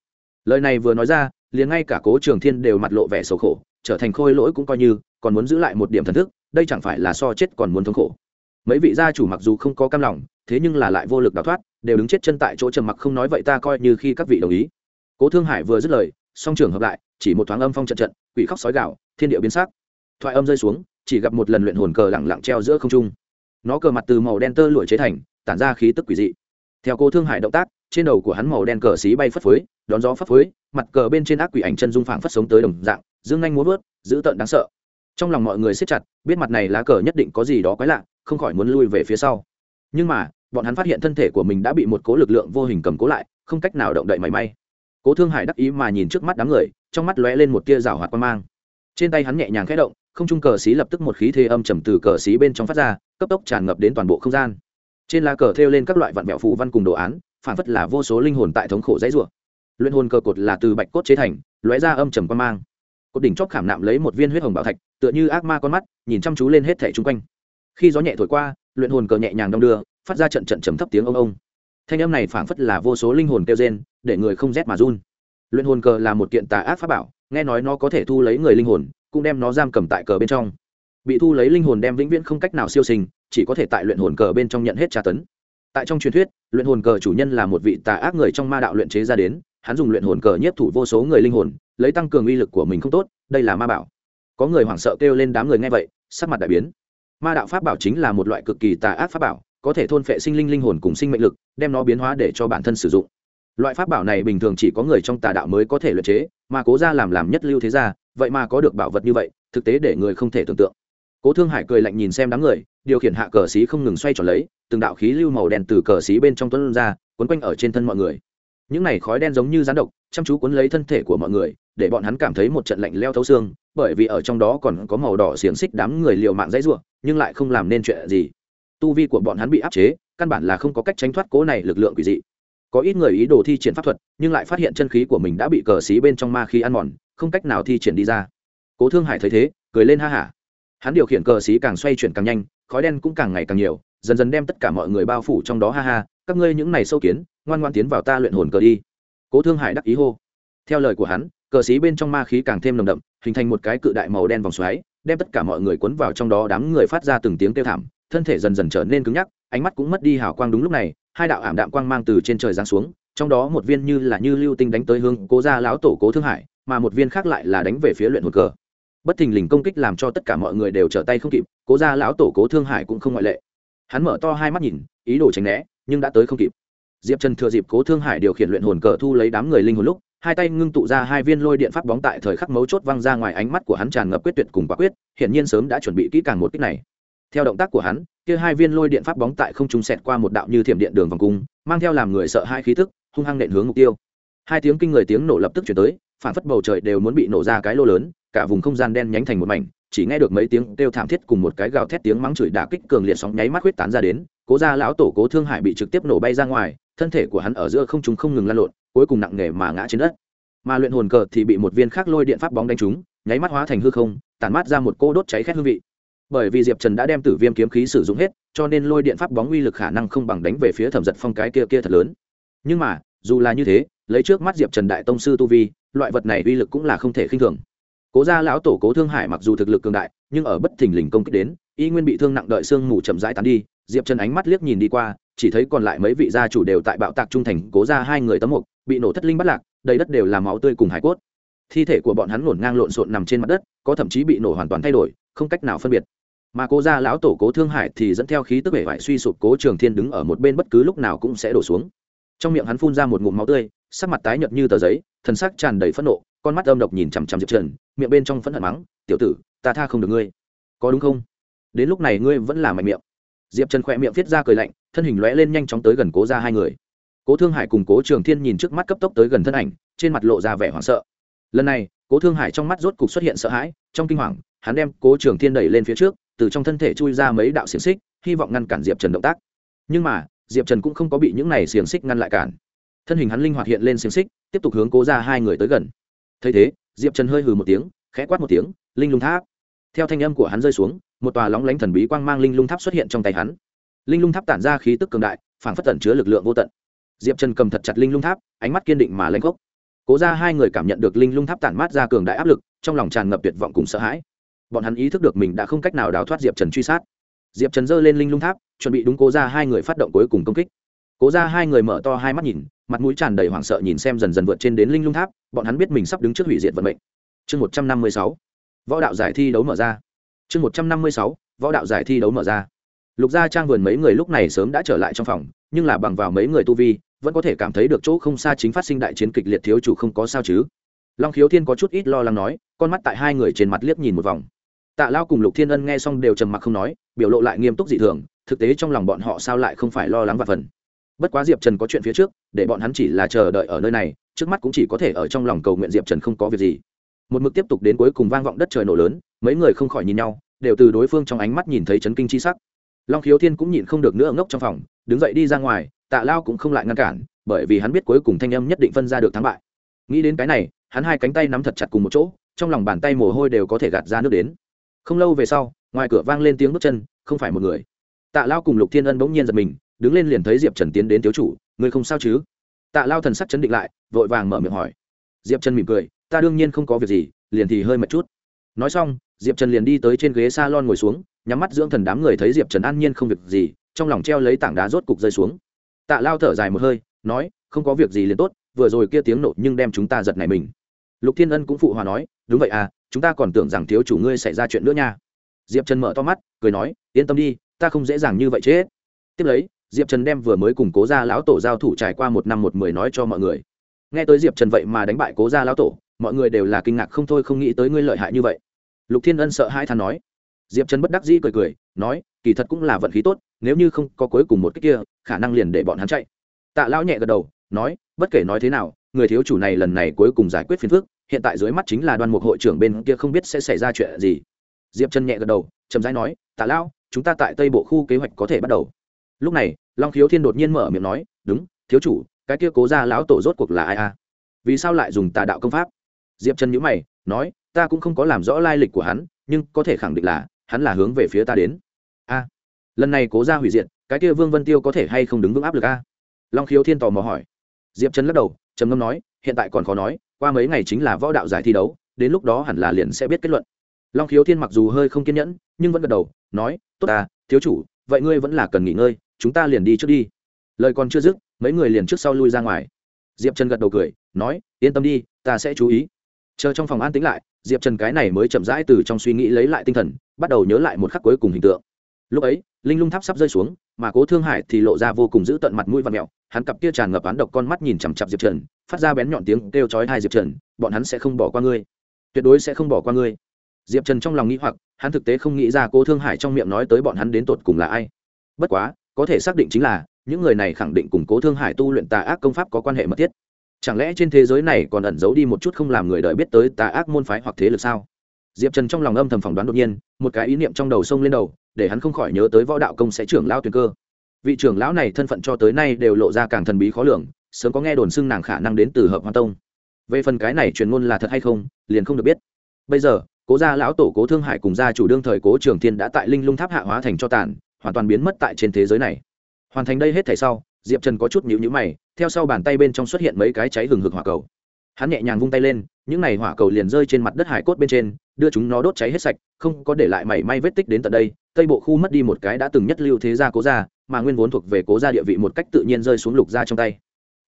Lời này vừa nói ra, liền ngay cả cố trường thiên đều mặt lộ vẻ sầu khổ, trở thành khôi lỗi cũng coi như, còn muốn giữ lại một điểm thần thức, đây chẳng phải là so chết còn muốn thống khổ. Mấy vị gia chủ mặc dù không có cam lòng, thế nhưng là lại vô lực đào thoát, đều đứng chết chân tại chỗ trầm mặc không nói vậy ta coi như khi các vị đồng ý. Cố thương hải vừa dứt lời, song trường hợp lại, chỉ một thoáng âm phong trận trận, quỷ khóc sói gạo thiên địa biến sắc. Thoại âm rơi xuống chỉ gặp một lần luyện hồn cờ lẳng lặng treo giữa không trung. Nó cờ mặt từ màu đen tơ lụi chế thành, tản ra khí tức quỷ dị. Theo cô thương hải động tác, trên đầu của hắn màu đen cờ xí bay phất phới, đón gió phất phới, mặt cờ bên trên ác quỷ ảnh chân dung phảng phất sống tới đồng dạng, dương nhanh muốn vớt, dữ tợn đáng sợ. Trong lòng mọi người siết chặt, biết mặt này lá cờ nhất định có gì đó quái lạ, không khỏi muốn lui về phía sau. Nhưng mà, bọn hắn phát hiện thân thể của mình đã bị một cố lực lượng vô hình cầm cố lại, không cách nào động đậy mảy may. Cố thương hải đắc ý mà nhìn trước mắt đám người, trong mắt lóe lên một tia rào hoạt quan mang. Trên tay hắn nhẹ nhàng khẽ động không trung cờ xí lập tức một khí thế âm trầm từ cờ xí bên trong phát ra, cấp tốc tràn ngập đến toàn bộ không gian. Trên lá cờ thêu lên các loại vạn mẹo phụ văn cùng đồ án, phản phất là vô số linh hồn tại thống khổ dãy rủa. Luyện hồn cờ cột là từ bạch cốt chế thành, lóe ra âm trầm quan mang. Cột đỉnh chóp khảm nạm lấy một viên huyết hồng bảo thạch, tựa như ác ma con mắt, nhìn chăm chú lên hết thẻ chung quanh. Khi gió nhẹ thổi qua, luyện hồn cờ nhẹ nhàng đong đưa, phát ra trận trận trầm thấp tiếng ông ông. Thanh âm này phảng phất là vô số linh hồn kêu rên, để người không rét mà run. Luyện hồn cờ là một kiện tà ác pháp bảo, nghe nói nó có thể thu lấy người linh hồn cũng đem nó giam cầm tại cờ bên trong. Bị thu lấy linh hồn đem vĩnh viễn không cách nào siêu sinh, chỉ có thể tại luyện hồn cờ bên trong nhận hết tra tấn. Tại trong truyền thuyết, luyện hồn cờ chủ nhân là một vị tà ác người trong ma đạo luyện chế ra đến, hắn dùng luyện hồn cờ nhiếp thủ vô số người linh hồn, lấy tăng cường uy lực của mình không tốt, đây là ma bảo. Có người hoảng sợ kêu lên đám người nghe vậy, sắc mặt đại biến. Ma đạo pháp bảo chính là một loại cực kỳ tà ác pháp bảo, có thể thôn phệ sinh linh linh hồn cùng sinh mệnh lực, đem nó biến hóa để cho bản thân sử dụng. Loại pháp bảo này bình thường chỉ có người trong tà đạo mới có thể luyện chế, mà cố ra làm làm nhất lưu thế gia vậy mà có được bảo vật như vậy, thực tế để người không thể tưởng tượng. Cố thương hải cười lạnh nhìn xem đám người, điều khiển hạ cờ xí không ngừng xoay tròn lấy, từng đạo khí lưu màu đen từ cờ xí bên trong tuấn ra, quấn quanh ở trên thân mọi người. Những này khói đen giống như rán độc, chăm chú cuốn lấy thân thể của mọi người, để bọn hắn cảm thấy một trận lạnh leo thấu xương, bởi vì ở trong đó còn có màu đỏ xiềng xích đám người liều mạng dãy ruộng, nhưng lại không làm nên chuyện gì. Tu vi của bọn hắn bị áp chế, căn bản là không có cách tránh thoát cố này lực lượng quỷ dị. Có ít người ý đồ thi triển pháp thuật, nhưng lại phát hiện chân khí của mình đã bị cờ xí bên trong ma khí ăn mòn không cách nào thi triển đi ra. Cố thương hải thấy thế, cười lên ha hả hắn điều khiển cờ xí càng xoay chuyển càng nhanh, khói đen cũng càng ngày càng nhiều, dần dần đem tất cả mọi người bao phủ trong đó ha ha. Các ngươi những này sâu kiến, ngoan ngoan tiến vào ta luyện hồn cờ đi. Cố thương hải đắc ý hô. Theo lời của hắn, cờ xí bên trong ma khí càng thêm nồng đậm, hình thành một cái cự đại màu đen vòng xoáy, đem tất cả mọi người cuốn vào trong đó đám người phát ra từng tiếng kêu thảm, thân thể dần dần trở nên cứng nhắc, ánh mắt cũng mất đi hào quang đúng lúc này, hai đạo ảm đạm quang mang từ trên trời giáng xuống, trong đó một viên như là như lưu tinh đánh tới hướng cố gia lão tổ cố thương hải mà một viên khác lại là đánh về phía luyện hồn cờ. Bất thình lình công kích làm cho tất cả mọi người đều trở tay không kịp, cố gia lão tổ cố thương hải cũng không ngoại lệ. Hắn mở to hai mắt nhìn, ý đồ tránh né, nhưng đã tới không kịp. Diệp trần thừa dịp cố thương hải điều khiển luyện hồn cờ thu lấy đám người linh hồn lúc, hai tay ngưng tụ ra hai viên lôi điện pháp bóng tại thời khắc mấu chốt văng ra ngoài ánh mắt của hắn tràn ngập quyết tuyệt cùng quả quyết, hiển nhiên sớm đã chuẩn bị kỹ càng một kích này. Theo động tác của hắn, kia hai viên lôi điện pháp bóng tại không trung sẹt qua một đạo như thiểm điện đường vòng cung, mang theo làm người sợ hai khí thức hung hăng nện hướng mục tiêu. Hai tiếng kinh người tiếng nổ lập tức chuyển tới phản phất bầu trời đều muốn bị nổ ra cái lô lớn, cả vùng không gian đen nhánh thành một mảnh, chỉ nghe được mấy tiếng kêu thảm thiết cùng một cái gào thét tiếng mắng chửi đả kích cường liệt sóng nháy mắt huyết tán ra đến, cố gia lão tổ cố thương hải bị trực tiếp nổ bay ra ngoài, thân thể của hắn ở giữa không trung không ngừng lan lộn, cuối cùng nặng nề mà ngã trên đất. Mà luyện hồn cờ thì bị một viên khác lôi điện pháp bóng đánh trúng, nháy mắt hóa thành hư không, tản mát ra một cô đốt cháy khét hương vị. Bởi vì diệp trần đã đem tử viêm kiếm khí sử dụng hết, cho nên lôi điện pháp bóng uy lực khả năng không bằng đánh về phía thẩm giật phong cái kia kia thật lớn. Nhưng mà, dù là như thế lấy trước mắt diệp trần đại tông sư tu vi, loại vật này uy lực cũng là không thể khinh thường. Cố gia lão tổ cố thương hải mặc dù thực lực cường đại, nhưng ở bất thình lình công kích đến, y nguyên bị thương nặng đợi xương mù chậm rãi tán đi, diệp trần ánh mắt liếc nhìn đi qua, chỉ thấy còn lại mấy vị gia chủ đều tại bạo tạc trung thành, cố ra hai người tấm mục, bị nổ thất linh bắt lạc, đầy đất đều là máu tươi cùng hải cốt. Thi thể của bọn hắn ngổn ngang lộn xộn nằm trên mặt đất, có thậm chí bị nổ hoàn toàn thay đổi, không cách nào phân biệt. Mà cố gia lão tổ cố thương hải thì dẫn theo khí tức vẻ vải suy sụp, cố trường thiên đứng ở một bên bất cứ lúc nào cũng sẽ đổ xuống. Trong miệng hắn phun ra một ngụm máu tươi sắc mặt tái nhợt như tờ giấy, thần sắc tràn đầy phẫn nộ, con mắt âm độc nhìn chằm chằm diệp trần, miệng bên trong phẫn hận mắng, tiểu tử, ta tha không được ngươi. Có đúng không? Đến lúc này ngươi vẫn là mạnh miệng. Diệp trần khỏe miệng viết ra cười lạnh, thân hình lóe lên nhanh chóng tới gần cố ra hai người. Cố thương hải cùng cố trường thiên nhìn trước mắt cấp tốc tới gần thân ảnh, trên mặt lộ ra vẻ hoảng sợ. Lần này, cố thương hải trong mắt rốt cục xuất hiện sợ hãi, trong kinh hoàng, hắn đem cố trường thiên đẩy lên phía trước, từ trong thân thể chui ra mấy đạo xiềng xích, hy vọng ngăn cản diệp trần động tác. Nhưng mà, diệp trần cũng không có bị những này xiềng xích ngăn lại cản thân hình hắn linh hoạt hiện lên xiềng xích, tiếp tục hướng cố ra hai người tới gần. Thấy thế, diệp trần hơi hừ một tiếng, khẽ quát một tiếng, linh lung tháp. Theo thanh âm của hắn rơi xuống, một tòa lóng lánh thần bí quang mang linh lung tháp xuất hiện trong tay hắn. Linh lung tháp tản ra khí tức cường đại phản phất tẩn chứa lực lượng vô tận. Diệp trần cầm thật chặt linh lung tháp, ánh mắt kiên định mà lanh gốc cố ra hai người cảm nhận được linh lung tháp tản mát ra cường đại áp lực, trong lòng tràn ngập tuyệt vọng cùng sợ hãi. Bọn hắn ý thức được mình đã không cách nào đào thoát diệp trần truy sát. Diệp trần giơ lên linh lung tháp, chuẩn bị đúng cố ra hai người phát động cuối cùng công kích. Cố ra hai người mở to hai mắt nhìn mặt mũi tràn đầy hoảng sợ nhìn xem dần dần vượt trên đến linh lung tháp, bọn hắn biết mình sắp đứng trước hủy diệt vận mệnh. Chương một trăm năm mươi sáu, võ đạo giải thi đấu mở ra. Chương một trăm năm mươi sáu, võ đạo giải thi đấu mở ra. Lục gia trang vườn mấy người lúc này sớm đã trở lại trong phòng, nhưng là bằng vào mấy người tu vi, vẫn có thể cảm thấy được chỗ không xa chính phát sinh đại chiến kịch liệt thiếu chủ không có sao chứ. Long khiếu thiên có chút ít lo lắng nói, con mắt tại hai người trên mặt liếc nhìn một vòng. Tạ lao cùng lục thiên ân nghe xong đều trầm mặc không nói, biểu lộ lại nghiêm túc dị thường, thực tế trong lòng bọn họ sao lại không phải lo lắng và phần bất quá diệp trần có chuyện phía trước, để bọn hắn chỉ là chờ đợi ở nơi này, trước mắt cũng chỉ có thể ở trong lòng cầu nguyện diệp trần không có việc gì. Một mực tiếp tục đến cuối cùng vang vọng đất trời nổ lớn, mấy người không khỏi nhìn nhau, đều từ đối phương trong ánh mắt nhìn thấy chấn kinh chi sắc. Long khiếu thiên cũng nhìn không được nữa ngốc trong phòng, đứng dậy đi ra ngoài, tạ lao cũng không lại ngăn cản, bởi vì hắn biết cuối cùng thanh âm nhất định phân ra được thắng bại. Nghĩ đến cái này, hắn hai cánh tay nắm thật chặt cùng một chỗ, trong lòng bàn tay mồ hôi đều có thể gạt ra nước đến. Không lâu về sau, ngoài cửa vang lên tiếng bước chân, không phải một người. Tạ lao cùng lục thiên ân bỗng nhiên giật mình đứng lên liền thấy diệp trần tiến đến thiếu chủ, ngươi không sao chứ? Tạ lao thần sắc chấn định lại, vội vàng mở miệng hỏi. Diệp trần mỉm cười, ta đương nhiên không có việc gì, liền thì hơi mệt chút. Nói xong, diệp trần liền đi tới trên ghế s a lon ngồi xuống, nhắm mắt dưỡng thần đám người thấy diệp trần an nhiên không việc gì, trong lòng treo lấy tảng đá rốt cục rơi xuống. Tạ lao thở dài một hơi, nói, không có việc gì liền tốt, vừa rồi kia tiếng nổ nhưng đem chúng ta giật này mình. Lục thiên ân cũng phụ hòa nói, đúng vậy à chúng ta còn tưởng rằng thiếu chủ ngươi xảy ra chuyện nữa nha. Diệp trần mở to mắt, cười nói, yên tâm đi, ta không dễ dàng như vậy chết. Tiếp lấy diệp trần đem vừa mới cùng cố gia lão tổ giao thủ trải qua một năm một mười nói cho mọi người. Nghe tới diệp trần vậy mà đánh bại cố gia lão tổ, mọi người đều là kinh ngạc không thôi, không nghĩ tới ngươi lợi hại như vậy. Lục thiên ân sợ hai than nói. Diệp trần bất đắc dĩ cười cười, nói, kỳ thật cũng là vận khí tốt, nếu như không có cuối cùng một cái kia, khả năng liền để bọn hắn chạy. Tạ lão nhẹ gật đầu, nói, bất kể nói thế nào, người thiếu chủ này lần này cuối cùng giải quyết phiền phức, hiện tại dưới mắt chính là đoan mục hội trưởng bên kia không biết sẽ xảy ra chuyện gì. Diệp trần nhẹ gật đầu, chậm rãi nói, tạ lão, chúng ta tại tây bộ khu kế hoạch có thể bắt đầu lúc này, long khiếu thiên đột nhiên mở miệng nói, đúng, thiếu chủ, cái kia cố ra lão tổ rốt cuộc là ai a vì sao lại dùng tà đạo công pháp? Diệp trần nhữ mày, nói, ta cũng không có làm rõ lai lịch của hắn, nhưng có thể khẳng định là, hắn là hướng về phía ta đến. A, lần này cố ra hủy diệt, cái kia vương vân tiêu có thể hay không đứng vững áp lực a? Long khiếu thiên tò mò hỏi. Diệp trần lắc đầu, trầm ngâm nói, hiện tại còn khó nói, qua mấy ngày chính là võ đạo giải thi đấu, đến lúc đó hẳn là liền sẽ biết kết luận. Long khiếu thiên mặc dù hơi không kiên nhẫn, nhưng vẫn gật đầu, nói, tốt ta, thiếu chủ, vậy ngươi vẫn là cần nghỉ ngơi chúng ta liền đi trước đi. Lời còn chưa dứt, mấy người liền trước sau lui ra ngoài. Diệp trần gật đầu cười, nói, yên tâm đi, ta sẽ chú ý. Chờ trong phòng an tĩnh lại, diệp trần cái này mới chậm rãi từ trong suy nghĩ lấy lại tinh thần, bắt đầu nhớ lại một khắc cuối cùng hình tượng. Lúc ấy, linh lung tháp sắp rơi xuống, mà cố thương hải thì lộ ra vô cùng giữ tận mặt mũi và mẹo, hắn cặp kia tràn ngập án độc con mắt nhìn chằm chặp diệp trần, phát ra bén nhọn tiếng kêu chói hai diệp trần, bọn hắn sẽ không bỏ qua ngươi. Tuyệt đối sẽ không bỏ qua ngươi. Diệp trần trong lòng nghĩ hoặc, hắn thực tế không nghĩ ra cố thương hải trong miệng nói tới bọn hắn đến tột cùng là ai. Bất quá có thể xác định chính là, những người này khẳng định củng cố thương hải tu luyện tà ác công pháp có quan hệ mật thiết. Chẳng lẽ trên thế giới này còn ẩn giấu đi một chút không làm người đời biết tới tà ác môn phái hoặc thế lực sao? Diệp trần trong lòng âm thầm phỏng đoán đột nhiên, một cái ý niệm trong đầu sông lên đầu, để hắn không khỏi nhớ tới võ đạo công sẽ trưởng lão tuyền cơ. Vị trưởng lão này thân phận cho tới nay đều lộ ra càng thần bí khó lường, sớm có nghe đồn xưng nàng khả năng đến từ hợp hoa tông. Về phần cái này truyền ngôn là thật hay không, liền không được biết. Bây giờ, cố gia lão tổ cố thương hải cùng gia chủ đương thời cố trường thiên đã tại linh lung tháp hạ hóa thành cho tàn hoàn toàn biến mất tại trên thế giới này. Hoàn thành đây hết thảy sau, diệp trần có chút nhịu nhữ mày, theo sau bàn tay bên trong xuất hiện mấy cái cháy hừng hực hỏa cầu. Hắn nhẹ nhàng vung tay lên, những này hỏa cầu liền rơi trên mặt đất hải cốt bên trên, đưa chúng nó đốt cháy hết sạch, không có để lại mảy may vết tích đến tận đây, tây bộ khu mất đi một cái đã từng nhất lưu thế gia cố gia, mà nguyên vốn thuộc về cố gia địa vị một cách tự nhiên rơi xuống lục gia trong tay.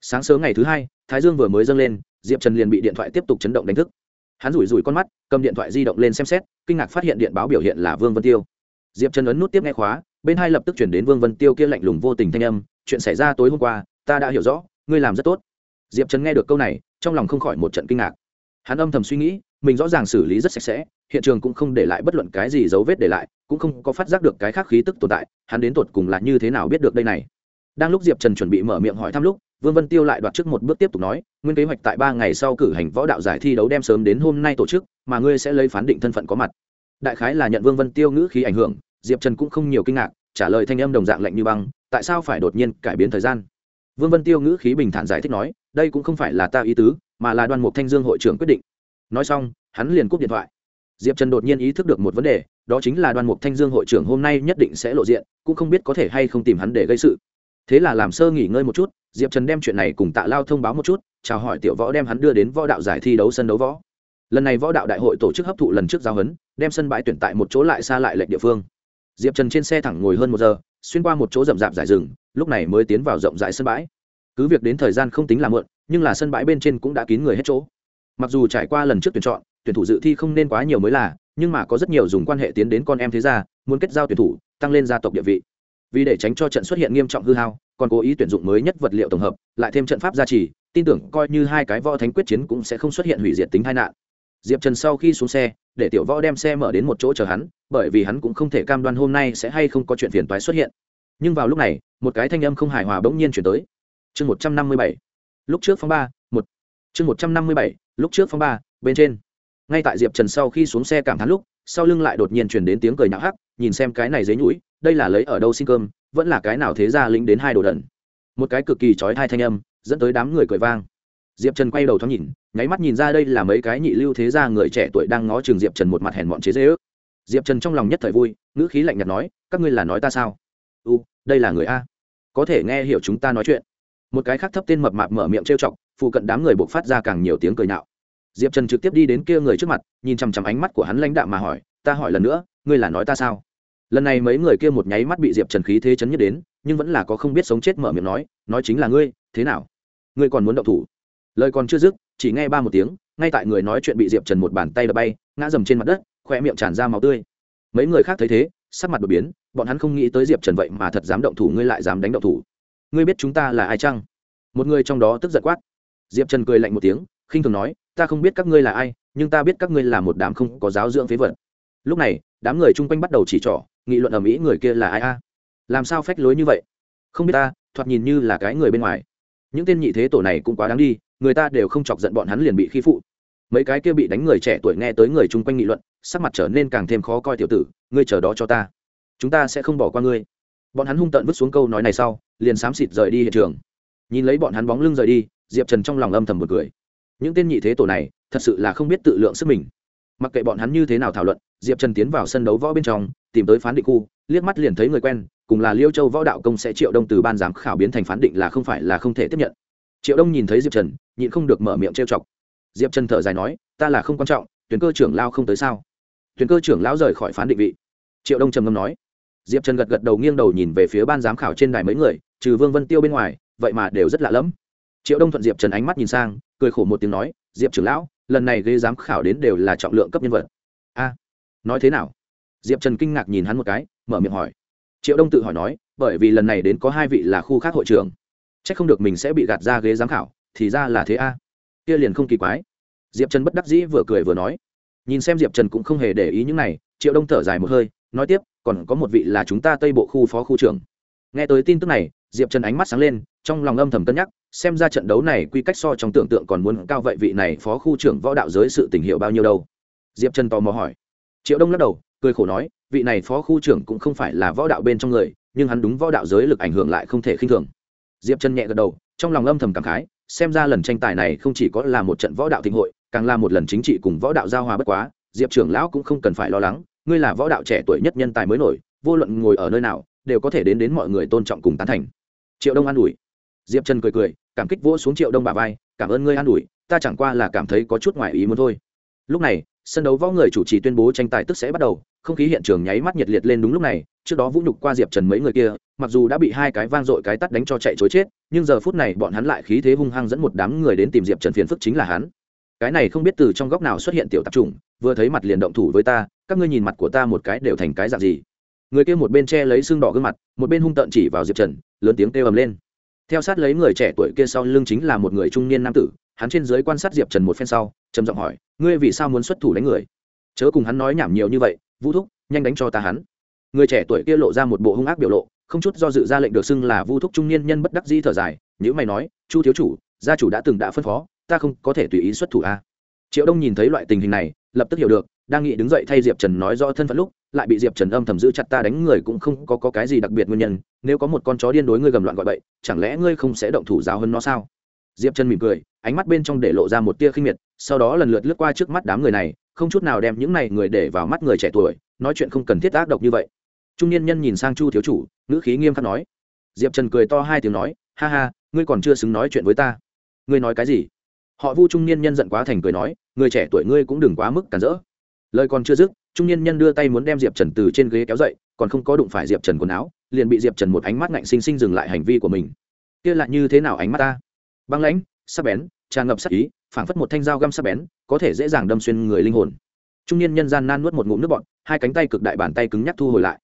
Sáng sớm ngày thứ hai, thái dương vừa mới dâng lên, diệp trần liền bị điện thoại tiếp tục chấn động đánh thức. Hắn rủi rủi con mắt, cầm điện thoại di động lên xem xét, kinh ngạc phát hiện điện báo biểu hiện là vương vân tiêu. Diệp trần ấn nút tiếp nghe khóa bên hai lập tức chuyển đến vương vân tiêu kia lạnh lùng vô tình thanh âm, chuyện xảy ra tối hôm qua, ta đã hiểu rõ, ngươi làm rất tốt. Diệp trần nghe được câu này, trong lòng không khỏi một trận kinh ngạc. Hắn âm thầm suy nghĩ, mình rõ ràng xử lý rất sạch sẽ, hiện trường cũng không để lại bất luận cái gì dấu vết để lại, cũng không có phát giác được cái khác khí tức tồn tại, hắn đến tột cùng là như thế nào biết được đây này. Đang lúc diệp trần chuẩn bị mở miệng hỏi thăm lúc, vương vân tiêu lại đoạt trước một bước tiếp tục nói, nguyên kế hoạch tại ba ngày sau cử hành võ đạo giải thi đấu đem sớm đến hôm nay tổ chức, mà ngươi sẽ lấy phán định thân phận có mặt. Đại khái là nhận vương vân tiêu ngữ khí ảnh hưởng diệp trần cũng không nhiều kinh ngạc, trả lời thanh âm đồng dạng lạnh như băng, tại sao phải đột nhiên cải biến thời gian? Vương vân tiêu ngữ khí bình thản giải thích nói, đây cũng không phải là ta ý tứ, mà là đoàn mục thanh dương hội trưởng quyết định. Nói xong, hắn liền cúp điện thoại. Diệp trần đột nhiên ý thức được một vấn đề, đó chính là đoàn mục thanh dương hội trưởng hôm nay nhất định sẽ lộ diện, cũng không biết có thể hay không tìm hắn để gây sự. Thế là làm sơ nghỉ ngơi một chút, diệp trần đem chuyện này cùng tạ lao thông báo một chút, chào hỏi tiểu võ đem hắn đưa đến võ đạo giải thi đấu sân đấu võ. Lần này võ đạo đại hội tổ chức hấp thụ lần trước giao hấn đem sân bãi tuyển tại một chỗ lại xa lại lệnh địa phương diệp trần trên xe thẳng ngồi hơn một giờ, xuyên qua một chỗ rậm rạp giải rừng, lúc này mới tiến vào rộng rãi sân bãi. Cứ việc đến thời gian không tính là mượn nhưng là sân bãi bên trên cũng đã kín người hết chỗ. Mặc dù trải qua lần trước tuyển chọn, tuyển thủ dự thi không nên quá nhiều mới là, nhưng mà có rất nhiều dùng quan hệ tiến đến con em thế gia, muốn kết giao tuyển thủ, tăng lên gia tộc địa vị. Vì để tránh cho trận xuất hiện nghiêm trọng hư hao, còn cố ý tuyển dụng mới nhất vật liệu tổng hợp, lại thêm trận pháp gia trì, tin tưởng coi như hai cái võ thánh quyết chiến cũng sẽ không xuất hiện hủy diệt tính tai nạn. Diệp trần sau khi xuống xe để tiểu võ đem xe mở đến một chỗ chờ hắn, bởi vì hắn cũng không thể cam đoan hôm nay sẽ hay không có chuyện phiền toái xuất hiện. Nhưng vào lúc này, một cái thanh âm không hài hòa bỗng nhiên chuyển tới. Chương một trăm năm mươi bảy. Lúc trước phong ba, một. Chương một trăm năm mươi bảy, lúc trước phong ba, bên trên. Ngay tại diệp trần sau khi xuống xe cảm thán lúc, sau lưng lại đột nhiên chuyển đến tiếng cười nhạo hắc, nhìn xem cái này dế nhũi, đây là lấy ở đâu xin cơm, vẫn là cái nào thế ra lính đến hai đồ đần. Một cái cực kỳ trói thai thanh âm, dẫn tới đám người cười vang diệp trần quay đầu thoáng nhìn, nháy mắt nhìn ra đây là mấy cái nhị lưu thế gia người trẻ tuổi đang ngó chừng diệp trần một mặt hèn mọn chế dễ ước diệp trần trong lòng nhất thời vui, ngữ khí lạnh nhạt nói, các ngươi là nói ta sao? U, đây là người a. Có thể nghe hiểu chúng ta nói chuyện. Một cái khác thấp tên mập mạp mở miệng trêu chọc, phụ cận đám người buộc phát ra càng nhiều tiếng cười nhạo. Diệp trần trực tiếp đi đến kia người trước mặt, nhìn chằm chằm ánh mắt của hắn lãnh đạm mà hỏi, ta hỏi lần nữa, ngươi là nói ta sao? Lần này mấy người kia một nháy mắt bị diệp trần khí thế chấn nhất đến, nhưng vẫn là có không biết sống chết mở miệng nói nói chính là ngươi, thế nào? Ngươi còn muốn động thủ? Lời còn chưa dứt, chỉ nghe ba một tiếng, ngay tại người nói chuyện bị diệp trần một bàn tay đập bay, ngã dầm trên mặt đất khoe miệng tràn ra máu tươi. Mấy người khác thấy thế, sắc mặt đột biến, bọn hắn không nghĩ tới diệp trần vậy mà thật dám động thủ, ngươi lại dám đánh động thủ. Ngươi biết chúng ta là ai chăng? Một người trong đó tức giận quát. Diệp trần cười lạnh một tiếng, khinh thường nói, ta không biết các ngươi là ai, nhưng ta biết các ngươi là một đám không có giáo dưỡng phế vật. Lúc này, đám người chung quanh bắt đầu chỉ trỏ, nghị luận ở mỹ người kia là ai a? Làm sao phách lối như vậy? Không biết ta, thoạt nhìn như là cái người bên ngoài. Những tên nhị thế tổ này cũng quá đáng đi người ta đều không chọc giận bọn hắn liền bị khi phụ. Mấy cái kia bị đánh người trẻ tuổi nghe tới người chung quanh nghị luận, sắc mặt trở nên càng thêm khó coi tiểu tử, ngươi chờ đó cho ta. Chúng ta sẽ không bỏ qua ngươi. Bọn hắn hung tợn vứt xuống câu nói này sau, liền xám xịt rời đi hiện trường. Nhìn lấy bọn hắn bóng lưng rời đi, diệp trần trong lòng âm thầm một cười. Những tên nhị thế tổ này, thật sự là không biết tự lượng sức mình. Mặc kệ bọn hắn như thế nào thảo luận, diệp trần tiến vào sân đấu võ bên trong, tìm tới phán định khu, liếc mắt liền thấy người quen, cùng là liêu châu võ đạo công sẽ triệu đông từ ban giám khảo biến thành phán định là không phải là không thể tiếp nhận triệu đông nhìn thấy diệp trần nhịn không được mở miệng trêu chọc diệp trần thở dài nói ta là không quan trọng tuyển cơ trưởng lao không tới sao tuyển cơ trưởng lao rời khỏi phán định vị triệu đông trầm ngâm nói diệp trần gật gật đầu nghiêng đầu nhìn về phía ban giám khảo trên đài mấy người trừ vương vân tiêu bên ngoài vậy mà đều rất lạ lẫm triệu đông thuận diệp trần ánh mắt nhìn sang cười khổ một tiếng nói diệp trưởng lão lần này ghế giám khảo đến đều là trọng lượng cấp nhân vật a nói thế nào diệp trần kinh ngạc nhìn hắn một cái mở miệng hỏi triệu đông tự hỏi nói bởi vì lần này đến có hai vị là khu khác hội trưởng c h ắ c không được mình sẽ bị gạt ra ghế giám khảo, thì ra là thế a. Kia liền không kỳ quái. Diệp trần bất đắc dĩ vừa cười vừa nói. Nhìn xem diệp trần cũng không hề để ý những này, triệu đông thở dài một hơi, nói tiếp, còn có một vị là chúng ta tây bộ khu phó khu trưởng. Nghe tới tin tức này, diệp trần ánh mắt sáng lên, trong lòng âm thầm cân nhắc, xem ra trận đấu này quy cách so trong tưởng tượng còn muốn cao vậy vị này phó khu trưởng võ đạo giới sự tình hiệu bao nhiêu đâu? Diệp trần tò mò hỏi. Triệu đông lắc đầu, cười khổ nói, vị này phó khu trưởng cũng không phải là võ đạo bên trong người, nhưng hắn đúng võ đạo giới lực ảnh hưởng lại không thể khinh thường diệp trần nhẹ gật đầu, trong lòng âm thầm cảm khái, xem ra lần tranh tài này không chỉ có là một trận võ đạo thịnh hội, càng là một lần chính trị cùng võ đạo giao hòa bất quá, diệp trưởng lão cũng không cần phải lo lắng, ngươi là võ đạo trẻ tuổi nhất nhân tài mới nổi, vô luận ngồi ở nơi nào, đều có thể đến đến mọi người tôn trọng cùng tán thành. Triệu đông an ủi. Diệp trần cười cười, cảm kích vỗ xuống triệu đông bà vai, cảm ơn ngươi an ủi, ta chẳng qua là cảm thấy có chút ngoài ý muốn thôi. Lúc này, sân đấu võ người chủ trì tuyên bố tranh tài tức sẽ bắt đầu, không khí hiện trường nháy mắt nhiệt liệt lên đúng lúc này trước đó vũ nhục qua diệp trần mấy người kia, mặc dù đã bị hai cái vang dội cái tắt đánh cho chạy chối chết, nhưng giờ phút này bọn hắn lại khí thế hung hăng dẫn một đám người đến tìm diệp trần phiền phức chính là hắn. Cái này không biết từ trong góc nào xuất hiện tiểu tạp trùng vừa thấy mặt liền động thủ với ta, các ngươi nhìn mặt của ta một cái đều thành cái dạng gì? Người kia một bên che lấy xương đỏ gương mặt, một bên hung tợn chỉ vào diệp trần, lớn tiếng kêu ầm lên. Theo sát lấy người trẻ tuổi kia sau lưng chính là một người trung niên nam tử, hắn trên dưới quan sát diệp trần một phen sau, trầm giọng hỏi, ngươi vì sao muốn xuất thủ đánh người? Chớ cùng hắn nói nhảm nhiều như vậy, vũ thúc, nhanh đánh cho ta hắn người trẻ tuổi kia lộ ra một bộ hung ác biểu lộ không chút do dự ra lệnh được xưng là vu thúc trung niên nhân bất đắc di thở dài nếu mày nói chu thiếu chủ gia chủ đã từng đã phân phó ta không có thể tùy ý xuất thủ a. Triệu đông nhìn thấy loại tình hình này lập tức hiểu được đang nghĩ đứng dậy thay diệp trần nói rõ thân phận lúc lại bị diệp trần âm thầm giữ chặt ta đánh người cũng không có, có cái gì đặc biệt nguyên nhân nếu có một con chó điên đối ngươi gầm loạn gọi bậy chẳng lẽ ngươi không sẽ động thủ giáo hơn nó sao? Diệp trần mỉm cười ánh mắt bên trong để lộ ra một tia khinh miệt sau đó lần lượt lướt qua trước mắt đám người này không chút nào đem những này người để vào mắt người trẻ tuổi nói chuyện không cần thiết ác độc như vậy trung niên nhân nhìn sang chu thiếu chủ, ngữ khí nghiêm khắc nói. Diệp trần cười to hai tiếng nói, ha ha, ngươi còn chưa xứng nói chuyện với ta. Ngươi nói cái gì? Họ vu trung niên nhân giận quá thành cười nói, người trẻ tuổi ngươi cũng đừng quá mức cản rỡ. Lời còn chưa dứt, trung niên nhân đưa tay muốn đem diệp trần từ trên ghế kéo dậy, còn không có đụng phải diệp trần quần áo, liền bị diệp trần một ánh mắt ngạnh xinh xinh dừng lại hành vi của mình. Kia lại như thế nào ánh mắt ta? Băng lãnh, sắc bén, tràn ngập sắc ý, phảng phất một thanh dao găm sắc bén, có thể dễ dàng đâm xuyên người linh hồn. Trung niên nhân gian nan nuốt một ngụm nước bọt, hai cánh tay cực đại bàn tay cứng nhắc thu hồi lại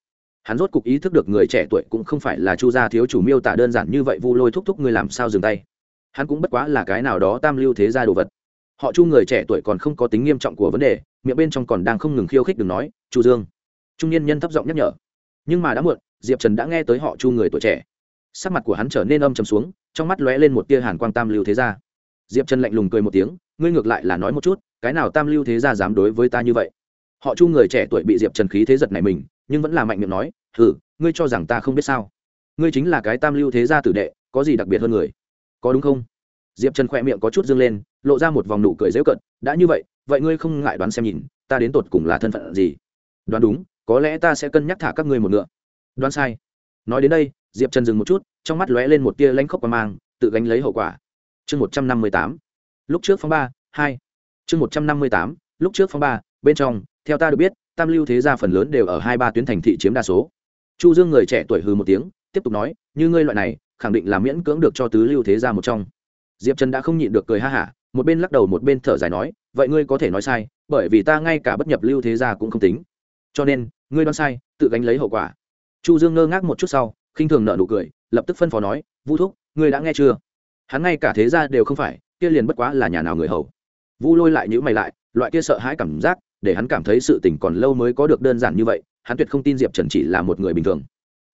hắn rốt cục ý thức được người trẻ tuổi cũng không phải là chu gia thiếu chủ miêu tả đơn giản như vậy vu lôi thúc thúc người làm sao dừng tay. Hắn cũng bất quá là cái nào đó tam lưu thế gia đồ vật. Họ chu người trẻ tuổi còn không có tính nghiêm trọng của vấn đề, miệng bên trong còn đang không ngừng khiêu khích đừng nói, chu dương. Trung niên nhân thấp giọng nhắc nhở. Nhưng mà đã muộn, diệp trần đã nghe tới họ chu người tuổi trẻ. Sắc mặt của hắn trở nên âm trầm xuống, trong mắt lóe lên một tia hàn quang tam lưu thế gia. Diệp trần lạnh lùng cười một tiếng, ngươi ngược lại là nói một chút, cái nào tam lưu thế gia dám đối với ta như vậy? Họ chu người trẻ tuổi bị diệp trần khí thế giật này mình nhưng vẫn là mạnh miệng nói thử, ngươi cho rằng ta không biết sao? Ngươi chính là cái tam lưu thế gia tử đệ có gì đặc biệt hơn người? Có đúng không? Diệp trần khỏe miệng có chút dương lên lộ ra một vòng nụ cười dễu cận đã như vậy vậy ngươi không ngại đoán xem nhìn ta đến tột cùng là thân phận gì? Đoán đúng có lẽ ta sẽ cân nhắc thả các ngươi một ngựa. Đoán sai. Nói đến đây diệp trần dừng một chút trong mắt lóe lên một tia lanh khóc và mang tự gánh lấy hậu quả. Chương một trăm năm mươi tám lúc trước phong ba hai. Chương một trăm năm mươi tám lúc trước phong ba bên trong theo ta được biết, tam lưu thế gia phần lớn đều ở hai ba tuyến thành thị chiếm đa số. Chu dương người trẻ tuổi hư một tiếng, tiếp tục nói, như ngươi loại này, khẳng định là miễn cưỡng được cho tứ lưu thế gia một trong. Diệp trần đã không nhịn được cười ha hả, một bên lắc đầu một bên thở dài nói, vậy ngươi có thể nói sai, bởi vì ta ngay cả bất nhập lưu thế gia cũng không tính. Cho nên, ngươi đoán sai, tự gánh lấy hậu quả. Chu dương ngơ ngác một chút sau, khinh thường nợ nụ cười, lập tức phân phó nói vũ thúc, ngươi đã nghe chưa? Hắn ngay cả thế gia đều không phải, kia liền bất quá là nhà nào người hầu. Vu lôi lại nhữ mày lại, loại kia sợ hãi cảm giác để hắn cảm thấy sự tình còn lâu mới có được đơn giản như vậy, hắn tuyệt không tin diệp trần chỉ là một người bình thường.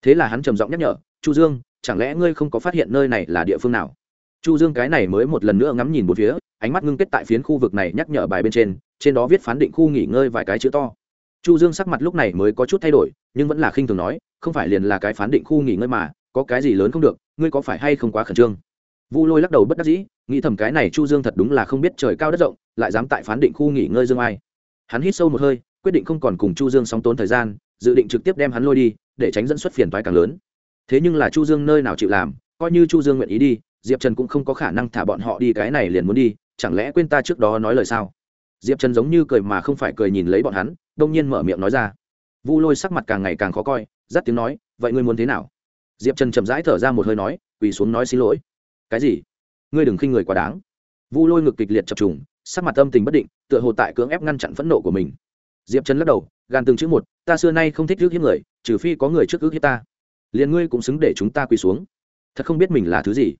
Thế là hắn trầm giọng nhắc nhở, chu dương, chẳng lẽ ngươi không có phát hiện nơi này là địa phương nào? Chu dương cái này mới một lần nữa ngắm nhìn một phía, ánh mắt ngưng kết tại phiến khu vực này nhắc nhở bài bên trên trên đó viết phán định khu nghỉ ngơi vài cái chữ to. Chu dương sắc mặt lúc này mới có chút thay đổi, nhưng vẫn là khinh thường nói, không phải liền là cái phán định khu nghỉ ngơi mà, có cái gì lớn không được, ngươi có phải hay không quá khẩn trương? Vu lôi lắc đầu bất đắc dĩ, nghĩ thầm cái này chu dương thật đúng là không biết trời cao đất rộng, lại dám tại phán định khu nghỉ ngơi dương ai hắn hít sâu một hơi, quyết định không còn cùng chu dương sóng tốn thời gian, dự định trực tiếp đem hắn lôi đi, để tránh dẫn xuất phiền toái càng lớn. Thế nhưng là chu dương nơi nào chịu làm, coi như chu dương nguyện ý đi, diệp trần cũng không có khả năng thả bọn họ đi, cái này liền muốn đi, chẳng lẽ quên ta trước đó nói lời sao? Diệp trần giống như cười mà không phải cười nhìn lấy bọn hắn, đông nhiên mở miệng nói ra. Vu lôi sắc mặt càng ngày càng khó coi dắt tiếng nói, vậy ngươi muốn thế nào? Diệp trần chậm rãi thở ra một hơi nói, quỳ xuống nói xin lỗi. Cái gì? Ngươi đừng khinh người quá đáng. Vu lôi ngực kịch liệt chập trùng sắc mặt tâm tình bất định, tựa hồ tại cưỡng ép ngăn chặn phẫn nộ của mình. Diệp trần lắc đầu gan từng chữ một, ta xưa nay không thích rước hiếp người, trừ phi có người trước ước hiếp ta. Liền ngươi cũng xứng để chúng ta quỳ xuống. Thật không biết mình là thứ gì.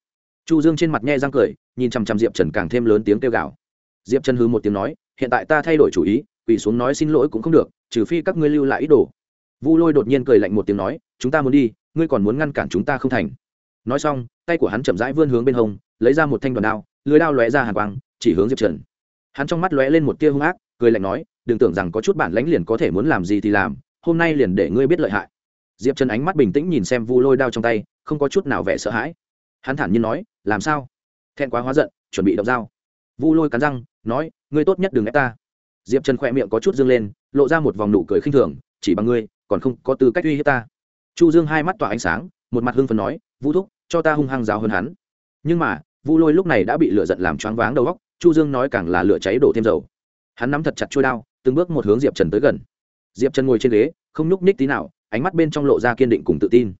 Chu dương trên mặt nhe răng cười, nhìn chằm chằm diệp trần càng thêm lớn tiếng kêu gào. Diệp trần hư một tiếng nói, hiện tại ta thay đổi chủ ý, quỳ xuống nói xin lỗi cũng không được, trừ phi các ngươi lưu lại ý đồ. Vu lôi đột nhiên cười lạnh một tiếng nói, chúng ta muốn đi, ngươi còn muốn ngăn cản chúng ta không thành. Nói xong, tay của hắn chậm rãi vươn hướng bên hông, lấy ra một thanh đoàn đao, lưới đao lóe ra hàn quang, chỉ hướng diệp trần hắn trong mắt lóe lên một tia hung ác, cười lạnh nói, đừng tưởng rằng có chút bản lãnh liền có thể muốn làm gì thì làm, hôm nay liền để ngươi biết lợi hại. Diệp trần ánh mắt bình tĩnh nhìn xem vu lôi đao trong tay, không có chút nào vẻ sợ hãi. Hắn thản nhiên nói, làm sao? Thẹn quá hóa giận, chuẩn bị động dao. Vu lôi cắn răng, nói, ngươi tốt nhất đừng ép ta. Diệp trần khỏe miệng có chút dương lên, lộ ra một vòng nụ cười khinh thường, chỉ bằng ngươi, còn không có tư cách uy hiếp ta. Chu dương hai mắt tỏa ánh sáng, một mặt hưng phần nói vũ thúc, cho ta hung hăng giáo hơn hắn. Nhưng mà, vu lôi lúc này đã bị lửa giận làm choáng váng đầu óc chu dương nói càng là lửa cháy đổ thêm dầu. Hắn nắm thật chặt trôi đao, từng bước một hướng diệp trần tới gần. Diệp trần ngồi trên ghế, không nhúc ních tí nào, ánh mắt bên trong lộ ra kiên định cùng tự tin.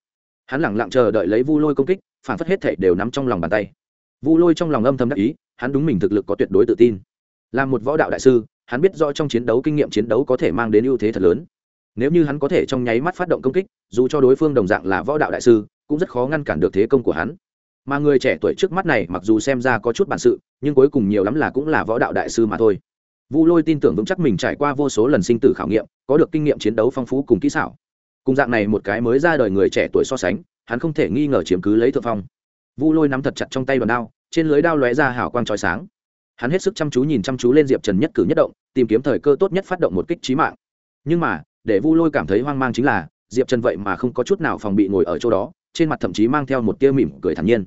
Hắn lẳng lặng chờ đợi lấy vu lôi công kích, phản phất hết thể đều nắm trong lòng bàn tay. Vu lôi trong lòng âm thầm đắc ý, hắn đúng mình thực lực có tuyệt đối tự tin. Là một võ đạo đại sư, hắn biết rõ trong chiến đấu kinh nghiệm chiến đấu có thể mang đến ưu thế thật lớn. Nếu như hắn có thể trong nháy mắt phát động công kích, dù cho đối phương đồng dạng là võ đạo đại sư, cũng rất khó ngăn cản được thế công của hắn mà người trẻ tuổi trước mắt này mặc dù xem ra có chút bản sự, nhưng cuối cùng nhiều lắm là cũng là võ đạo đại sư mà thôi. Vu lôi tin tưởng vững chắc mình trải qua vô số lần sinh tử khảo nghiệm, có được kinh nghiệm chiến đấu phong phú cùng kỹ xảo. Cùng dạng này một cái mới ra đời người trẻ tuổi so sánh, hắn không thể nghi ngờ chiếm cứ lấy thượng phong. Vu lôi nắm thật chặt trong tay đòn đao, trên lưới đao lóe ra hào quang trói sáng. Hắn hết sức chăm chú nhìn chăm chú lên diệp trần nhất cử nhất động, tìm kiếm thời cơ tốt nhất phát động một kích trí mạng. Nhưng mà, để vu lôi cảm thấy hoang mang chính là, diệp trần vậy mà không có chút nào phòng bị ngồi ở chỗ đó, trên mặt thậm chí mang theo một tia mỉm cười thản nhiên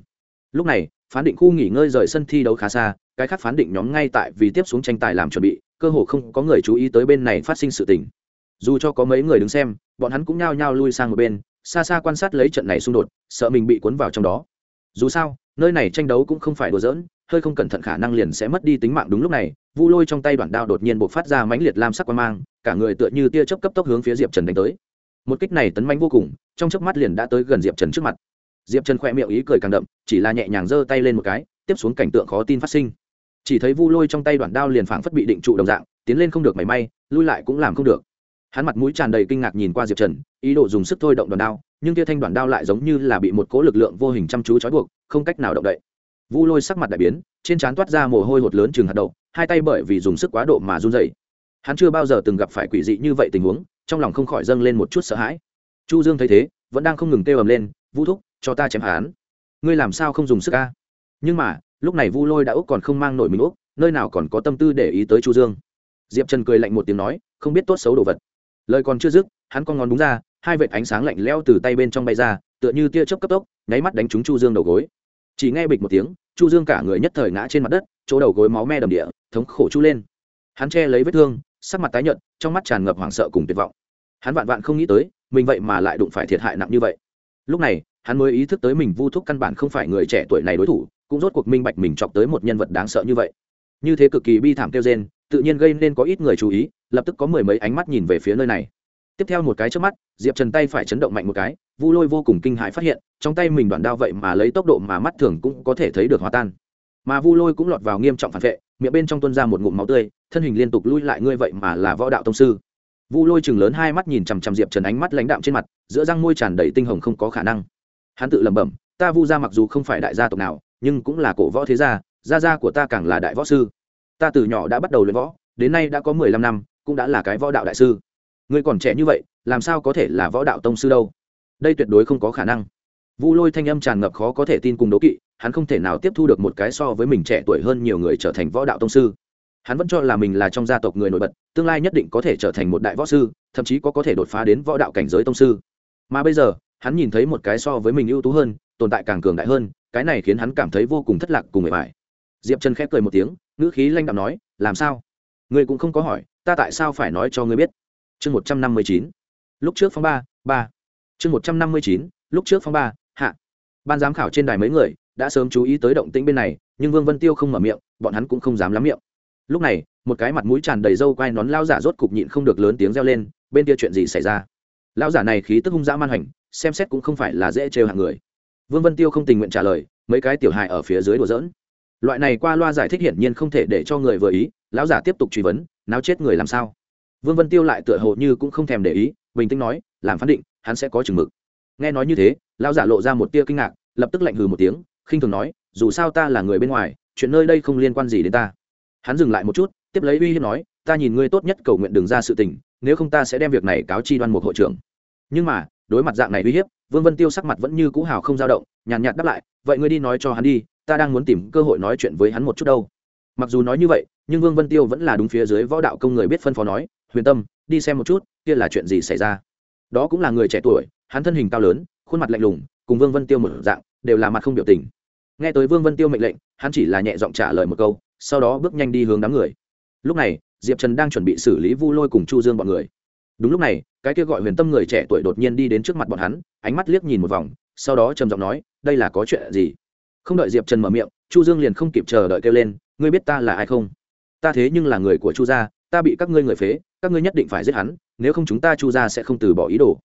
lúc này, phán định khu nghỉ ngơi rời sân thi đấu khá xa, cái khác phán định nhóm ngay tại vì tiếp xuống tranh tài làm chuẩn bị, cơ hồ không có người chú ý tới bên này phát sinh sự tình. Dù cho có mấy người đứng xem, bọn hắn cũng nhao nhao lui sang một bên, xa xa quan sát lấy trận này xung đột, sợ mình bị cuốn vào trong đó. Dù sao, nơi này tranh đấu cũng không phải đùa giỡn, hơi không cẩn thận khả năng liền sẽ mất đi tính mạng đúng lúc này, vu lôi trong tay đoạn đao đột nhiên b ộ c phát ra mãnh liệt lam sắc quan mang, cả người tựa như tia chớp cấp tốc hướng phía diệp trần đánh tới. Một kích này tấn manh vô cùng, trong chớp mắt liền đã tới gần diệp trần trước mặt diệp trần khoe miệng ý cười càng đậm, chỉ là nhẹ nhàng giơ tay lên một cái, tiếp xuống cảnh tượng khó tin phát sinh. Chỉ thấy vu lôi trong tay đoạn đao liền phảng phất bị định trụ đồng dạng, tiến lên không được mảy may, lui lại cũng làm không được. Hắn mặt mũi tràn đầy kinh ngạc nhìn qua diệp trần, ý đồ dùng sức thôi động đoạn đao, nhưng tia thanh đoạn đao lại giống như là bị một cố lực lượng vô hình chăm chú trói buộc, không cách nào động đậy. Vu lôi sắc mặt đại biến, trên trán toát ra mồ hôi hột lớn chừng hạt đậu, hai tay bởi vì dùng sức quá độ mà run dậy hắn chưa bao giờ từng gặp phải quỷ dị như vậy tình huống, trong lòng không khỏi dâng lên một chút sợ hãi. Chu dương thấy thế, vẫn đang không ngừng kêu ầm lên, vu thúc cho ta chém hắn ngươi làm sao không dùng sức ca nhưng mà, lúc này vu lôi đã úc còn không mang nổi mình úc, nơi nào còn có tâm tư để ý tới chu dương. Diệp trần cười lạnh một tiếng nói, không biết tốt xấu đồ vật. Lời còn chưa dứt, hắn con ngón đúng ra, hai vệt ánh sáng lạnh lẽo từ tay bên trong bay ra, tựa như tia chớp cấp tốc, nháy mắt đánh trúng chu dương đầu gối. Chỉ nghe bịch một tiếng, chu dương cả người nhất thời ngã trên mặt đất, chỗ đầu gối máu me đầm địa, thống khổ chu lên. Hắn che lấy vết thương, sắc mặt tái nhợt, trong mắt tràn ngập hoảng sợ cùng tuyệt vọng. Hắn vạn vạn không nghĩ tới, mình vậy mà lại đụng phải thiệt hại nặng như vậy. Lúc này hắn mới ý thức tới mình vu thúc căn bản không phải người trẻ tuổi này đối thủ, cũng rốt cuộc minh bạch mình chọc tới một nhân vật đáng sợ như vậy. Như thế cực kỳ bi thảm kêu gen tự nhiên gây nên có ít người chú ý, lập tức có mười mấy ánh mắt nhìn về phía nơi này. Tiếp theo một cái trước mắt, diệp trần tay phải chấn động mạnh một cái, vu lôi vô cùng kinh hãi phát hiện, trong tay mình đoạn đao vậy mà lấy tốc độ mà mắt thường cũng có thể thấy được hòa tan. Mà vu lôi cũng lọt vào nghiêm trọng phản vệ, miệng bên trong tuân ra một ngụm máu tươi, thân hình liên tục lui lại ngươi vậy mà là võ đạo tông sư. Vu lôi chừng lớn hai mắt nhìn chằm chằm diệp trần ánh mắt lãnh đạm trên mặt, giữa răng môi tràn đầy tinh hồng không có khả năng hắn tự lẩm bẩm, ta vu Gia mặc dù không phải đại gia tộc nào, nhưng cũng là cổ võ thế gia gia gia của ta càng là đại võ sư. Ta từ nhỏ đã bắt đầu luyện võ, đến nay đã có mười lăm năm, cũng đã là cái võ đạo đại sư. Ngươi còn trẻ như vậy, làm sao có thể là võ đạo tông sư đâu? Đây tuyệt đối không có khả năng. Vu lôi thanh âm tràn ngập khó có thể tin cùng đố kỵ, hắn không thể nào tiếp thu được một cái so với mình trẻ tuổi hơn nhiều người trở thành võ đạo tông sư. Hắn vẫn cho là mình là trong gia tộc người nổi bật, tương lai nhất định có thể trở thành một đại võ sư, thậm chí có có thể đột phá đến võ đạo cảnh giới tông sư. Mà bây giờ hắn nhìn thấy một cái so với mình ưu tú hơn, tồn tại càng cường đại hơn, cái này khiến hắn cảm thấy vô cùng thất lạc cùng mệt mỏi. Diệp trần khép cười một tiếng, ngữ khí lanh đạm nói, làm sao? Ngươi cũng không có hỏi, ta tại sao phải nói cho ngươi biết? Chương một trăm năm mươi chín. Lúc trước phong ba ba. Chương một trăm năm mươi chín, lúc trước phong ba, hạ. Ban giám khảo trên đài mấy người đã sớm chú ý tới động tĩnh bên này, nhưng vương vân tiêu không mở miệng, bọn hắn cũng không dám lắm miệng. Lúc này, một cái mặt mũi tràn đầy râu quai nón lao giả rốt cục nhịn không được lớn tiếng reo lên, bên kia chuyện gì xảy ra? Lão giả này khí tức hung dã man hành xem xét cũng không phải là dễ trêu hạng người. Vương vân tiêu không tình nguyện trả lời, mấy cái tiểu hài ở phía dưới đùa dỡn loại này qua loa giải thích hiển nhiên không thể để cho người vừa ý, lão giả tiếp tục truy vấn, náo chết người làm sao? Vương vân tiêu lại tựa hồ như cũng không thèm để ý, bình tĩnh nói, làm phán định, hắn sẽ có chừng mực. Nghe nói như thế, lão giả lộ ra một tia kinh ngạc, lập tức lạnh hừ một tiếng, khinh thường nói, dù sao ta là người bên ngoài, chuyện nơi đây không liên quan gì đến ta. Hắn dừng lại một chút, tiếp lấy uy hiếp nói, ta nhìn ngươi tốt nhất cầu nguyện đừng ra sự tình, nếu không ta sẽ đem việc này cáo chi đoan một hội trưởng. Nhưng mà đối mặt dạng này uy hiếp, vương vân tiêu sắc mặt vẫn như cũ hào không dao động, nhàn nhạt đáp lại, vậy ngươi đi nói cho hắn đi, ta đang muốn tìm cơ hội nói chuyện với hắn một chút đâu. Mặc dù nói như vậy, nhưng vương vân tiêu vẫn là đúng phía dưới võ đạo công người biết phân phó nói, huyền tâm, đi xem một chút, kia là chuyện gì xảy ra? Đó cũng là người trẻ tuổi, hắn thân hình cao lớn, khuôn mặt lạnh lùng, cùng vương vân tiêu một dạng, đều là mặt không biểu tình. Nghe tới vương vân tiêu mệnh lệnh, hắn chỉ là nhẹ giọng trả lời một câu, sau đó bước nhanh đi hướng đám người. Lúc này, diệp trần đang chuẩn bị xử lý vu lôi cùng chu dương bọn người đúng lúc này, cái kia gọi huyền tâm người trẻ tuổi đột nhiên đi đến trước mặt bọn hắn, ánh mắt liếc nhìn một vòng, sau đó trầm giọng nói, đây là có chuyện gì? Không đợi diệp trần mở miệng, chu dương liền không kịp chờ đợi kêu lên, ngươi biết ta là ai không? Ta thế nhưng là người của chu gia, ta bị các ngươi người phế, các ngươi nhất định phải giết hắn, nếu không chúng ta chu gia sẽ không từ bỏ ý đồ.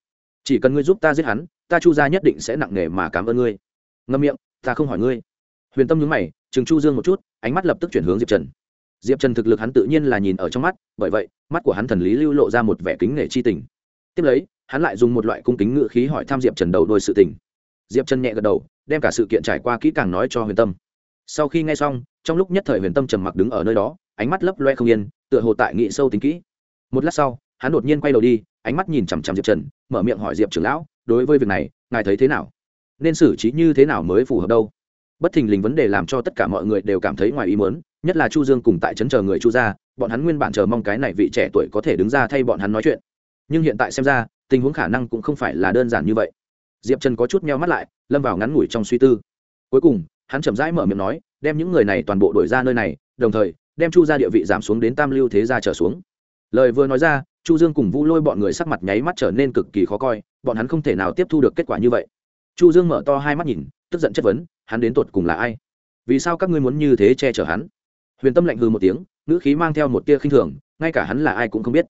Chỉ cần ngươi giúp ta giết hắn, ta chu gia nhất định sẽ nặng nề mà cảm ơn ngươi. Ngâm miệng, ta không hỏi ngươi. Huyền tâm nhướng mày, chừng chu dương một chút, ánh mắt lập tức chuyển hướng diệp trần diệp trần thực lực hắn tự nhiên là nhìn ở trong mắt, bởi vậy, mắt của hắn thần lý lưu lộ ra một vẻ kính nể chi tình. Tiếp lấy, hắn lại dùng một loại cung kính ngự khí hỏi thăm diệp trần đầu đôi sự tình. Diệp trần nhẹ gật đầu, đem cả sự kiện trải qua kỹ càng nói cho huyền tâm. Sau khi nghe xong, trong lúc nhất thời huyền tâm trầm mặc đứng ở nơi đó, ánh mắt lấp loe không yên, tựa hồ tại nghị sâu tính kỹ. Một lát sau, hắn đột nhiên quay đầu đi, ánh mắt nhìn chằm chằm diệp trần, mở miệng hỏi diệp trưởng lão, đối với việc này, ngài thấy thế nào? Nên xử trí như thế nào mới phù hợp đâu? Bất thình lình vấn đề làm cho tất cả mọi người đều cảm thấy ngoài ý muốn nhất là chu dương cùng tại trấn chờ người chu gia, bọn hắn nguyên bản chờ mong cái này vị trẻ tuổi có thể đứng ra thay bọn hắn nói chuyện. Nhưng hiện tại xem ra, tình huống khả năng cũng không phải là đơn giản như vậy. Diệp trần có chút meo mắt lại, lâm vào ngắn ngủi trong suy tư. Cuối cùng, hắn chậm rãi mở miệng nói, đem những người này toàn bộ đổi ra nơi này, đồng thời, đem chu gia địa vị giảm xuống đến tam lưu thế gia trở xuống. Lời vừa nói ra, chu dương cùng vu lôi bọn người sắc mặt nháy mắt trở nên cực kỳ khó coi, bọn hắn không thể nào tiếp thu được kết quả như vậy. Chu dương mở to hai mắt nhìn, tức giận chất vấn, hắn đến tột cùng là ai? Vì sao các ngươi muốn như thế che chở hắn? Huyền tâm lạnh hư một tiếng ngữ khí mang theo một tia khinh thường ngay cả hắn là ai cũng không biết.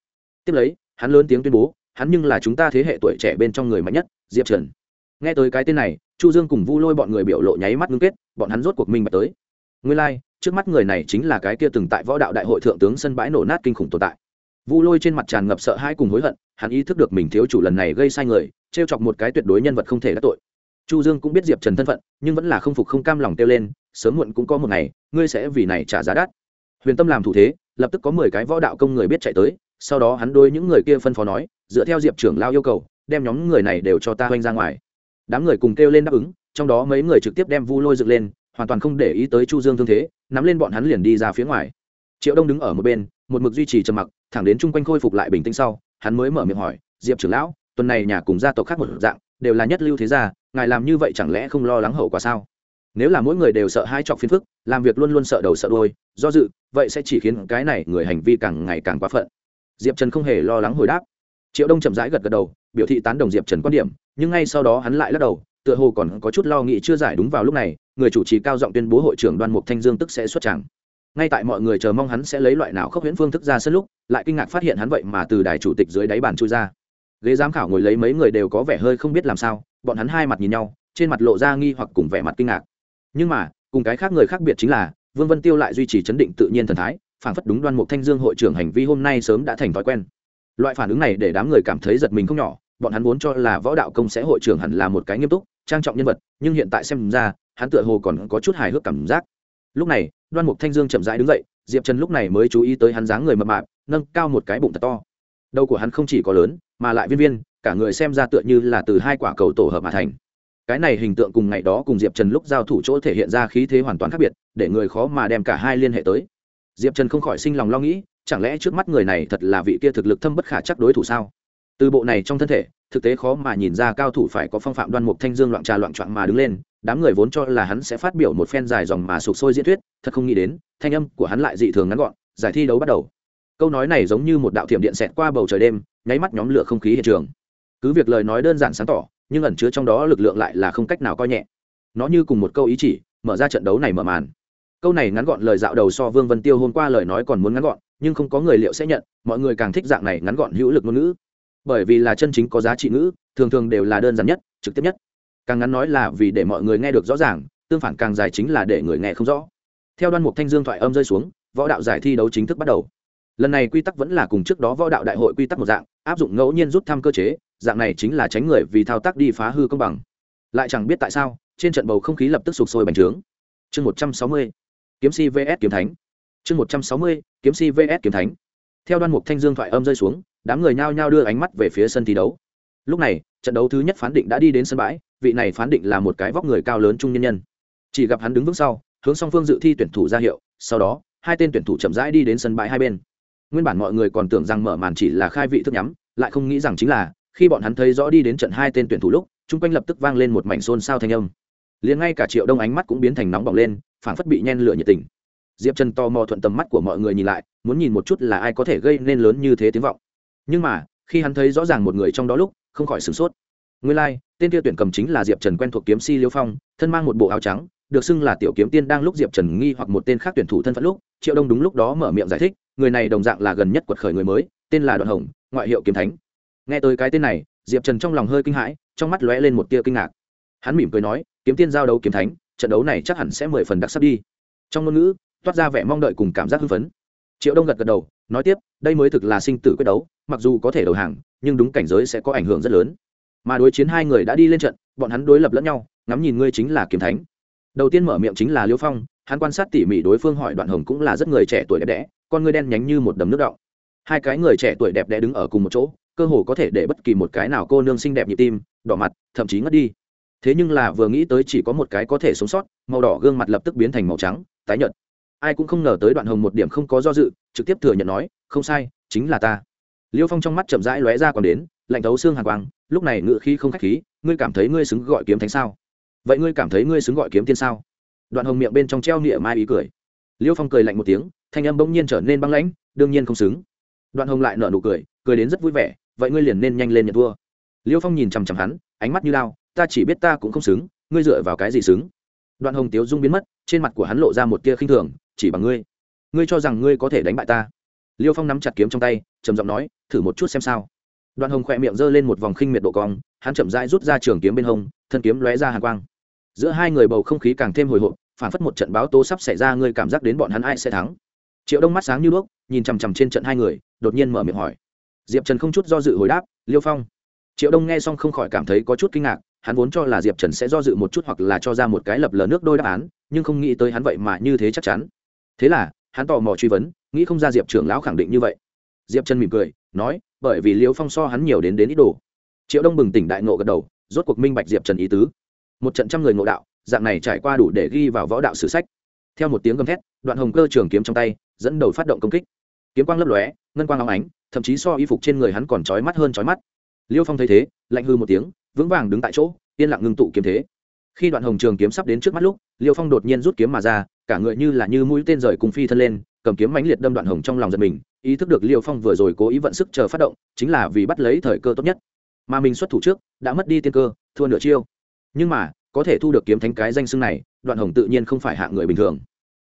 Tiếp lấy hắn lớn tiếng tuyên bố hắn nhưng là chúng ta thế hệ tuổi trẻ bên trong người mạnh nhất diệp trần. Nghe tới cái tên này chu dương cùng vu lôi bọn người biểu lộ nháy mắt ngưng kết bọn hắn rốt cuộc minh bạch tới. Nguyên lai like, trước mắt người này chính là cái kia từng tại võ đạo đại hội thượng tướng sân bãi nổ nát kinh khủng tồn tại. Vu lôi trên mặt tràn ngập sợ hãi cùng hối hận hắn ý thức được mình thiếu chủ lần này gây sai người t chọc một cái tuyệt đối nhân vật không thể đắc tội. Chu dương cũng biết diệp trần thân phận nhưng vẫn là không phục không cam lòng kêu lên sớm muộn cũng có một ngày ngươi sẽ vì này trả giá đắt. Huyền tâm làm thủ thế, lập tức có mười cái võ đạo công người biết chạy tới, sau đó hắn đôi những người kia phân phó nói, dựa theo diệp trưởng lao yêu cầu, đem nhóm người này đều cho ta oanh ra ngoài. Đám người cùng kêu lên đáp ứng, trong đó mấy người trực tiếp đem vu lôi dựng lên, hoàn toàn không để ý tới chu dương thương thế, nắm lên bọn hắn liền đi ra phía ngoài. Triệu đông đứng ở một bên, một mực duy trì trầm mặc, thẳng đến chung quanh khôi phục lại bình tĩnh sau, hắn mới mở miệng hỏi, diệp trưởng lão, tuần này nhà cùng gia tộc khác một dạng, đều là nhất lưu thế gia, ngài làm như vậy chẳng lẽ không lo lắng hậu quả sao? Nếu là mỗi người đều sợ hai chọc phiền phức, làm việc luôn luôn sợ đầu sợ đôi do dự, vậy sẽ chỉ khiến cái này người hành vi càng ngày càng quá phận. Diệp trần không hề lo lắng hồi đáp. Triệu đông chậm rãi gật gật đầu, biểu thị tán đồng diệp trần quan điểm, nhưng ngay sau đó hắn lại lắc đầu, tựa hồ còn có chút lo nghĩ chưa giải đúng vào lúc này, người chủ trì cao giọng tuyên bố hội trưởng đoan mục thanh dương tức sẽ xuất tràng. Ngay tại mọi người chờ mong hắn sẽ lấy loại nào khốc huyễn phương thức ra sân lúc, lại kinh ngạc phát hiện hắn vậy mà từ đài chủ tịch dưới đáy bàn trôi ra. Ghế giám khảo ngồi lấy mấy người đều có vẻ hơi không biết làm sao, bọn hắn hai mặt nhìn nhau, trên mặt lộ ra nghi hoặc cùng vẻ mặt kinh ngạc nhưng mà, cùng cái khác người khác biệt chính là, vương vân tiêu lại duy trì chấn định tự nhiên thần thái, phản phất đúng đoan mục thanh dương hội trưởng hành vi hôm nay sớm đã thành thói quen. Loại phản ứng này để đám người cảm thấy giật mình không nhỏ, bọn hắn vốn cho là võ đạo công sẽ hội trưởng hẳn là một cái nghiêm túc, trang trọng nhân vật, nhưng hiện tại xem ra, hắn tựa hồ còn có chút hài hước cảm giác. Lúc này, đoan mục thanh dương chậm rãi đứng dậy, diệp trần lúc này mới chú ý tới hắn dáng người mập mạp, nâng cao một cái bụng thật to. Đầu của hắn không chỉ có lớn, mà lại viên viên, cả người xem ra tựa như là từ hai quả cầu tổ hợp mà thành cái này hình tượng cùng ngày đó cùng diệp trần lúc giao thủ chỗ thể hiện ra khí thế hoàn toàn khác biệt, để người khó mà đem cả hai liên hệ tới. Diệp trần không khỏi sinh lòng lo nghĩ, chẳng lẽ trước mắt người này thật là vị kia thực lực thâm bất khả chắc đối thủ sao? Từ bộ này trong thân thể, thực tế khó mà nhìn ra cao thủ phải có phong phạm đoan mục thanh dương loạn trà loạn trọn mà đứng lên, đám người vốn cho là hắn sẽ phát biểu một phen dài dòng mà sụp sôi diễn thuyết, thật không nghĩ đến, thanh âm của hắn lại dị thường ngắn gọn, giải thi đấu bắt đầu. Câu nói này giống như một đạo thiểm điện xẹt qua bầu trời đêm, nháy mắt nhóm lửa không khí hiện trường. Cứ việc lời nói đơn giản sáng tỏ nhưng ẩn chứa trong đó lực lượng lại là không cách nào coi nhẹ. Nó như cùng một câu ý chỉ, mở ra trận đấu này mở màn. Câu này ngắn gọn lời dạo đầu so vương vân tiêu hôm qua lời nói còn muốn ngắn gọn, nhưng không có người liệu sẽ nhận, mọi người càng thích dạng này ngắn gọn hữu lực ngôn ngữ. Bởi vì là chân chính có giá trị ngữ, thường thường đều là đơn giản nhất, trực tiếp nhất. Càng ngắn nói là vì để mọi người nghe được rõ ràng, tương phản càng dài chính là để người nghe không rõ. Theo đoan mục thanh dương thoại âm rơi xuống, võ đạo giải thi đấu chính thức bắt đầu. Lần này quy tắc vẫn là cùng trước đó võ đạo đại hội quy tắc một dạng, áp dụng ngẫu nhiên rút thăm cơ chế dạng này chính là tránh người vì thao tác đi phá hư công bằng. Lại chẳng biết tại sao, trên trận bầu không khí lập tức sụp sôi bành trướng. Chương một trăm sáu mươi, kiếm si vs kiếm thánh. Chương một trăm sáu mươi, kiếm si vs kiếm thánh. Theo đoan mục thanh dương thoại âm rơi xuống, đám người nhao nhao đưa ánh mắt về phía sân thi đấu. Lúc này, trận đấu thứ nhất phán định đã đi đến sân bãi, vị này phán định là một cái vóc người cao lớn trung nhân nhân. Chỉ gặp hắn đứng vững sau, hướng song phương dự thi tuyển thủ ra hiệu, sau đó, hai tên tuyển thủ chậm rãi đi đến sân bãi hai bên. Nguyên bản mọi người còn tưởng rằng mở màn chỉ là khai vị thức nhắm, lại không nghĩ rằng chính là khi bọn hắn thấy rõ đi đến trận hai tên tuyển thủ lúc chung quanh lập tức vang lên một mảnh xôn xao thanh âm. Liền ngay cả triệu đông ánh mắt cũng biến thành nóng bỏng lên phảng phất bị nhen lửa nhiệt tình. Diệp trần to mò thuận tầm mắt của mọi người nhìn lại muốn nhìn một chút là ai có thể gây nên lớn như thế tiếng vọng. Nhưng mà khi hắn thấy rõ ràng một người trong đó lúc không khỏi sửng sốt. Nguyên lai、like, tên kia tuyển cầm chính là diệp trần quen thuộc kiếm si liêu phong thân mang một bộ áo trắng được xưng là tiểu kiếm tiên đang lúc diệp trần nghi hoặc một tên khác tuyển thủ thân phận lúc triệu đông đúng lúc đó mở miệng giải thích người này đồng dạng là gần nhất quật khởi người mới tên là đoạn hồng ngoại hiệu kiếm thánh nghe tới cái tên này, diệp trần trong lòng hơi kinh hãi, trong mắt lóe lên một tia kinh ngạc. Hắn mỉm cười nói, kiếm tiên giao đấu kiếm thánh, trận đấu này chắc hẳn sẽ mười phần đặc sắc đi. Trong ngôn ngữ, toát ra vẻ mong đợi cùng cảm giác hưng phấn. Triệu đông gật gật đầu, nói tiếp, đây mới thực là sinh tử quyết đấu, mặc dù có thể đầu hàng, nhưng đúng cảnh giới sẽ có ảnh hưởng rất lớn. Mà đối chiến hai người đã đi lên trận, bọn hắn đối lập lẫn nhau, ngắm nhìn ngươi chính là kiếm thánh. Đầu tiên mở miệng chính là liêu phong, hắn quan sát tỉ mỉ đối phương hỏi đoạn hồng cũng là rất người trẻ tuổi đẹp đẽ, con ngươi đen nhánh như một đầm nước đọng. Hai cái người trẻ tuổi đẹp đẽ đứng ở cùng một chỗ cơ hồ có thể để bất kỳ một cái nào cô nương xinh đẹp nhịp tim, đỏ mặt, thậm chí ngất đi. Thế nhưng là vừa nghĩ tới chỉ có một cái có thể sống sót, màu đỏ gương mặt lập tức biến thành màu trắng, tái nhợt. Ai cũng không ngờ tới đoạn hồng một điểm không có do dự, trực tiếp thừa nhận nói, không sai, chính là ta. Liêu phong trong mắt chậm rãi lóe ra còn đến, lạnh thấu xương hàn quang, lúc này ngự khí không khách khí, ngươi cảm thấy ngươi xứng gọi kiếm thánh sao? Vậy ngươi cảm thấy ngươi xứng gọi kiếm tiên sao? Đoạn hồng miệng bên trong treo nịa mai ý cười. Liêu phong cười lạnh một tiếng, thanh âm bỗng nhiên trở nên băng lãnh, đương nhiên không xứng. Đoạn hồng lại nở nụ cười cười đến rất vui vẻ vậy ngươi liền nên nhanh lên nhận thua. Liêu phong nhìn chằm chằm hắn, ánh mắt như lao ta chỉ biết ta cũng không xứng, ngươi dựa vào cái gì xứng? Đoạn hồng tiếu dung biến mất, trên mặt của hắn lộ ra một tia khinh thường, chỉ bằng ngươi. Ngươi cho rằng ngươi có thể đánh bại ta? Liêu phong nắm chặt kiếm trong tay, trầm giọng nói, thử một chút xem sao. Đoạn hồng khỏe miệng giơ lên một vòng khinh miệt độ cong, hắn chậm rãi rút ra trường kiếm bên hông, thân kiếm lóe ra hàng quang. Giữa hai người bầu không khí càng thêm hồi hộp, phản phất một trận báo tố sắp xảy ra, ngươi cảm giác đến bọn hắn ai sẽ thắng? Triệu đông mắt sáng như đuốc, nhìn chằm chằm trên trận hai người, đột nhiên mở miệng hỏi diệp trần không chút do dự hồi đáp, liêu phong. Triệu đông nghe xong không khỏi cảm thấy có chút kinh ngạc, hắn vốn cho là diệp trần sẽ do dự một chút hoặc là cho ra một cái lập lờ nước đôi đáp án, nhưng không nghĩ tới hắn vậy mà như thế chắc chắn. Thế là, hắn tò mò truy vấn, nghĩ không ra diệp trưởng lão khẳng định như vậy. Diệp trần mỉm cười, nói, bởi vì liêu phong so hắn nhiều đến đến ít đồ. Triệu đông bừng tỉnh đại ngộ gật đầu, rốt cuộc minh bạch diệp trần ý tứ. Một trận trăm người ngộ đạo, dạng này trải qua đủ để ghi vào võ đạo sử sách. Theo một tiếng gầm thét, đoạn hồng cơ trường kiếm trong tay, dẫn đầu phát động công kích. Kiếm quang lấp lóe, ngân quang long ánh thậm chí so y phục trên người hắn còn trói mắt hơn trói mắt. Liêu phong thấy thế, lạnh hư một tiếng, vững vàng đứng tại chỗ, yên lặng ngưng tụ kiếm thế. Khi đoạn hồng trường kiếm sắp đến trước mắt lúc, liêu phong đột nhiên rút kiếm mà ra, cả người như là như mũi tên rời cùng phi thân lên, cầm kiếm mãnh liệt đâm đoạn hồng trong lòng giật mình, ý thức được liêu phong vừa rồi cố ý vận sức chờ phát động, chính là vì bắt lấy thời cơ tốt nhất. Mà mình xuất thủ trước, đã mất đi tiên cơ, thua nửa chiêu. Nhưng mà, có thể thu được kiếm thánh cái danh xưng này, đoạn hồng tự nhiên không phải hạ người bình thường.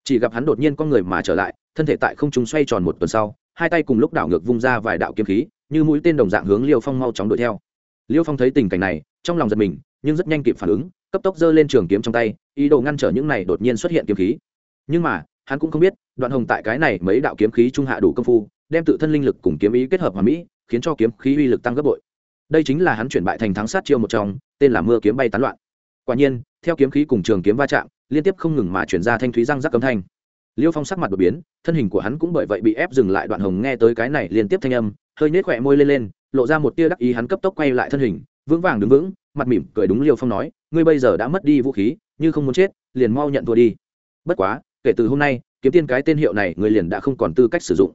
Chỉ gặp hắn đột nhiên con người mà trở lại, thân thể tại không trung xoay tròn một tuần sau hai tay cùng lúc đảo ngược vung ra vài đạo kiếm khí, như mũi tên đồng dạng hướng liêu phong mau chóng đuổi theo. Liêu phong thấy tình cảnh này, trong lòng giật mình, nhưng rất nhanh kịp phản ứng, cấp tốc giơ lên trường kiếm trong tay, ý đồ ngăn trở những này đột nhiên xuất hiện kiếm khí. Nhưng mà, hắn cũng không biết, đoạn hồng tại cái này mấy đạo kiếm khí trung hạ đủ công phu, đem tự thân linh lực cùng kiếm ý kết hợp hòa mỹ, khiến cho kiếm khí uy lực tăng gấp bội. Đây chính là hắn chuyển bại thành thắng sát chiêu một trong, tên là mưa kiếm bay tán loạn. Quả nhiên, theo kiếm khí cùng trường kiếm va chạm, liên tiếp không ngừng mà chuyển ra thanh thúy răng rắc cấm thanh liêu phong sắc mặt đột biến, thân hình của hắn cũng bởi vậy bị ép dừng lại, đoạn hồng nghe tới cái này liên tiếp thanh âm, hơi nhếch khỏe môi lên lên, lộ ra một tia đắc ý, hắn cấp tốc quay lại thân hình, vững vàng đứng vững, mặt mỉm cười đúng liêu phong nói, ngươi bây giờ đã mất đi vũ khí, như không muốn chết, liền mau nhận thua đi. Bất quá, kể từ hôm nay, kiếm tiên cái tên hiệu này người liền đã không còn tư cách sử dụng.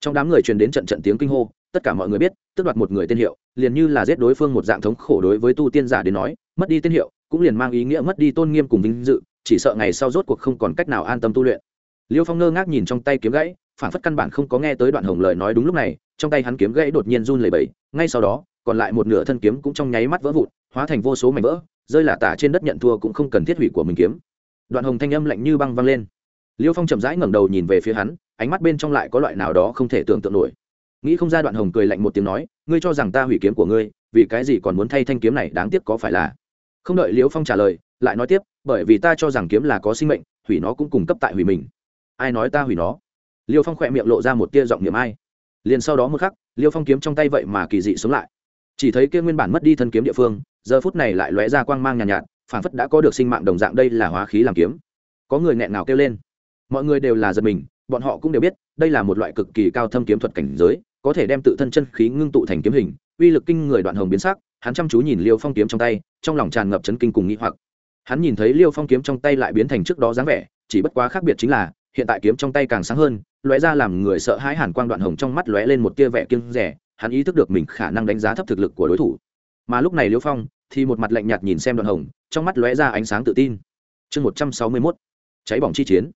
Trong đám người truyền đến trận trận tiếng kinh hô, tất cả mọi người biết tức đoạt một người tên hiệu, liền như là giết đối phương một dạng thống khổ đối với tu tiên giả đến nói, mất đi tên hiệu, cũng liền mang ý nghĩa mất đi tôn nghiêm cùng vinh dự, chỉ sợ ngày sau rốt cuộc không còn cách nào an tâm tu luyện liêu phong ngơ ngác nhìn trong tay kiếm gãy, phản phất căn bản không có nghe tới đoạn hồng lời nói đúng lúc này, trong tay hắn kiếm gãy đột nhiên run lẩy bẩy, ngay sau đó, còn lại một nửa thân kiếm cũng trong nháy mắt vỡ vụn, hóa thành vô số mảnh vỡ, rơi là tả trên đất nhận thua cũng không cần thiết hủy của mình kiếm. Đoạn hồng thanh âm lạnh như băng văng lên. Liêu phong chậm rãi ngẩng đầu nhìn về phía hắn, ánh mắt bên trong lại có loại nào đó không thể tưởng tượng nổi. Nghĩ không ra đoạn hồng cười lạnh một tiếng nói, ngươi cho rằng ta hủy kiếm của ngươi, vì cái gì còn muốn thay thanh kiếm này, đáng tiếc có phải là? Không đợi Liêu phong trả lời, lại nói tiếp, bởi vì ta cho rằng kiếm là có sinh mệnh, hủy nó cũng cung cấp tại hủy mình ai nói ta hủy nó? Liêu phong khỏe miệng lộ ra một tia giọng niệm ai. Liền sau đó một khắc liêu phong kiếm trong tay vậy mà kỳ dị sống lại. Chỉ thấy kia nguyên bản mất đi thân kiếm địa phương giờ phút này lại lóe ra quang mang nhàn nhạt, nhạt phản phất đã có được sinh mạng đồng dạng đây là hóa khí làm kiếm. Có người nghẹn nào kêu lên. Mọi người đều là giật mình bọn họ cũng đều biết đây là một loại cực kỳ cao thâm kiếm thuật cảnh giới có thể đem tự thân chân khí ngưng tụ thành kiếm hình uy lực kinh người đoạn hồng biến sắc hắn chăm chú nhìn liêu phong kiếm trong tay trong lòng tràn ngập chấn kinh cùng nghĩ hoặc. Hắn nhìn thấy liêu phong kiếm trong tay lại biến thành trước đó dáng vẻ chỉ bất quá khác biệt chính là hiện tại kiếm trong tay càng sáng hơn, lóe ra làm người sợ hãi hàn quang đoạn hồng trong mắt lóe lên một tia vẻ kiêng rẻ, hắn ý thức được mình khả năng đánh giá thấp thực lực của đối thủ. Mà lúc này liêu phong thì một mặt lạnh nhạt nhìn xem đoạn hồng, trong mắt lóe ra ánh sáng tự tin. Chương một trăm sáu mươi mốt, cháy bỏng chi chiến.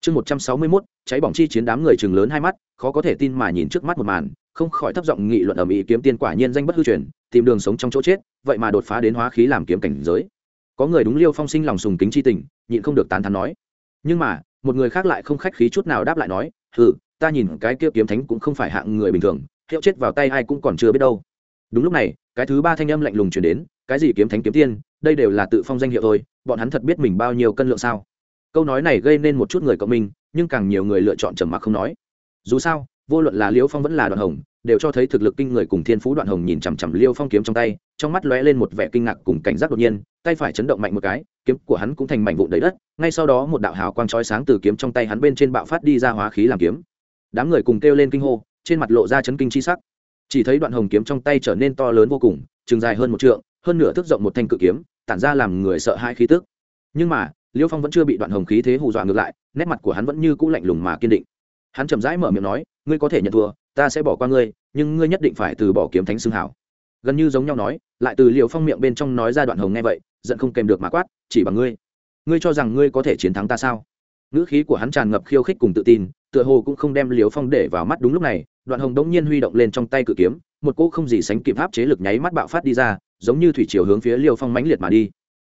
Chương một trăm sáu mươi mốt, cháy bỏng chi chiến đám người chừng lớn hai mắt, khó có thể tin mà nhìn trước mắt một màn, không khỏi thấp giọng nghị luận ở mỹ kiếm tiên quả nhiên danh bất hư truyền, tìm đường sống trong chỗ chết, vậy mà đột phá đến hóa khí làm kiếm cảnh giới. Có người đúng liêu phong sinh lòng sùng kính chi tình, nhịn không được tán thán nói. Nhưng mà một người khác lại không khách khí chút nào đáp lại nói ừ ta nhìn cái kia kiếm thánh cũng không phải hạng người bình thường, hiệu chết vào tay ai cũng còn chưa biết đâu. Đúng lúc này, cái thứ ba thanh âm lạnh lùng chuyển đến, cái gì kiếm thánh kiếm tiên, đây đều là tự phong danh hiệu thôi, bọn hắn thật biết mình bao nhiêu cân lượng sao? Câu nói này gây nên một chút người cộng minh, nhưng càng nhiều người lựa chọn trầm mặc không nói. Dù sao vô luận là liêu phong vẫn là đoạn hồng, đều cho thấy thực lực kinh người cùng thiên phú đoạn hồng nhìn chằm chằm liêu phong kiếm trong tay, trong mắt lóe lên một vẻ kinh ngạc cùng cảnh giác đột nhiên, tay phải chấn động mạnh một cái, kiếm của hắn cũng thành mảnh vụn đầy đất, ngay sau đó một đạo hào quang chói sáng từ kiếm trong tay hắn bên trên bạo phát đi ra hóa khí làm kiếm. Đám người cùng kêu lên kinh hô, trên mặt lộ ra chấn kinh chi sắc. Chỉ thấy đoạn hồng kiếm trong tay trở nên to lớn vô cùng, chừng dài hơn một trượng, hơn nửa thước rộng một thanh cự kiếm, tản ra làm người sợ hãi khí tức. Nhưng mà, liêu phong vẫn chưa bị đoạn hồng khí thế hù dọa ngược lại, nét mặt của hắn vẫn như cũ lạnh lùng mà kiên định hắn chậm rãi mở miệng nói, ngươi có thể nhận thua, ta sẽ bỏ qua ngươi, nhưng ngươi nhất định phải từ bỏ kiếm thánh xương hảo. Gần như giống nhau nói, lại từ liều phong miệng bên trong nói ra đoạn hồng nghe vậy, giận không kèm được mà quát, chỉ bằng ngươi. Ngươi cho rằng ngươi có thể chiến thắng ta sao? Ngữ khí của hắn tràn ngập khiêu khích cùng tự tin, tựa hồ cũng không đem liều phong để vào mắt đúng lúc này, đoạn hồng đống nhiên huy động lên trong tay cự kiếm, một cỗ không gì sánh kịp áp chế lực nháy mắt bạo phát đi ra, giống như thủy chiều hướng phía liêu phong mãnh liệt mà đi.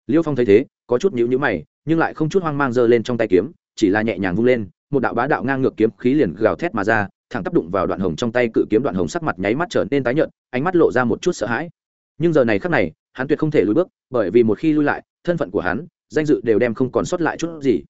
Liêu phong thấy thế, có chút nhữ nhữ mày, nhưng lại không chút hoang mang giơ lên trong tay kiếm, chỉ là nhẹ nhàng vung lên một đạo bá đạo ngang ngược kiếm khí liền gào thét mà ra, thẳng tác đụng vào đoạn hồng trong tay cự kiếm đoạn hồng sắc mặt nháy mắt trở nên tái nhợt, ánh mắt lộ ra một chút sợ hãi. Nhưng giờ này khắc này, hắn tuyệt không thể lùi bước, bởi vì một khi lui lại, thân phận của hắn, danh dự đều đem không còn sót lại chút gì.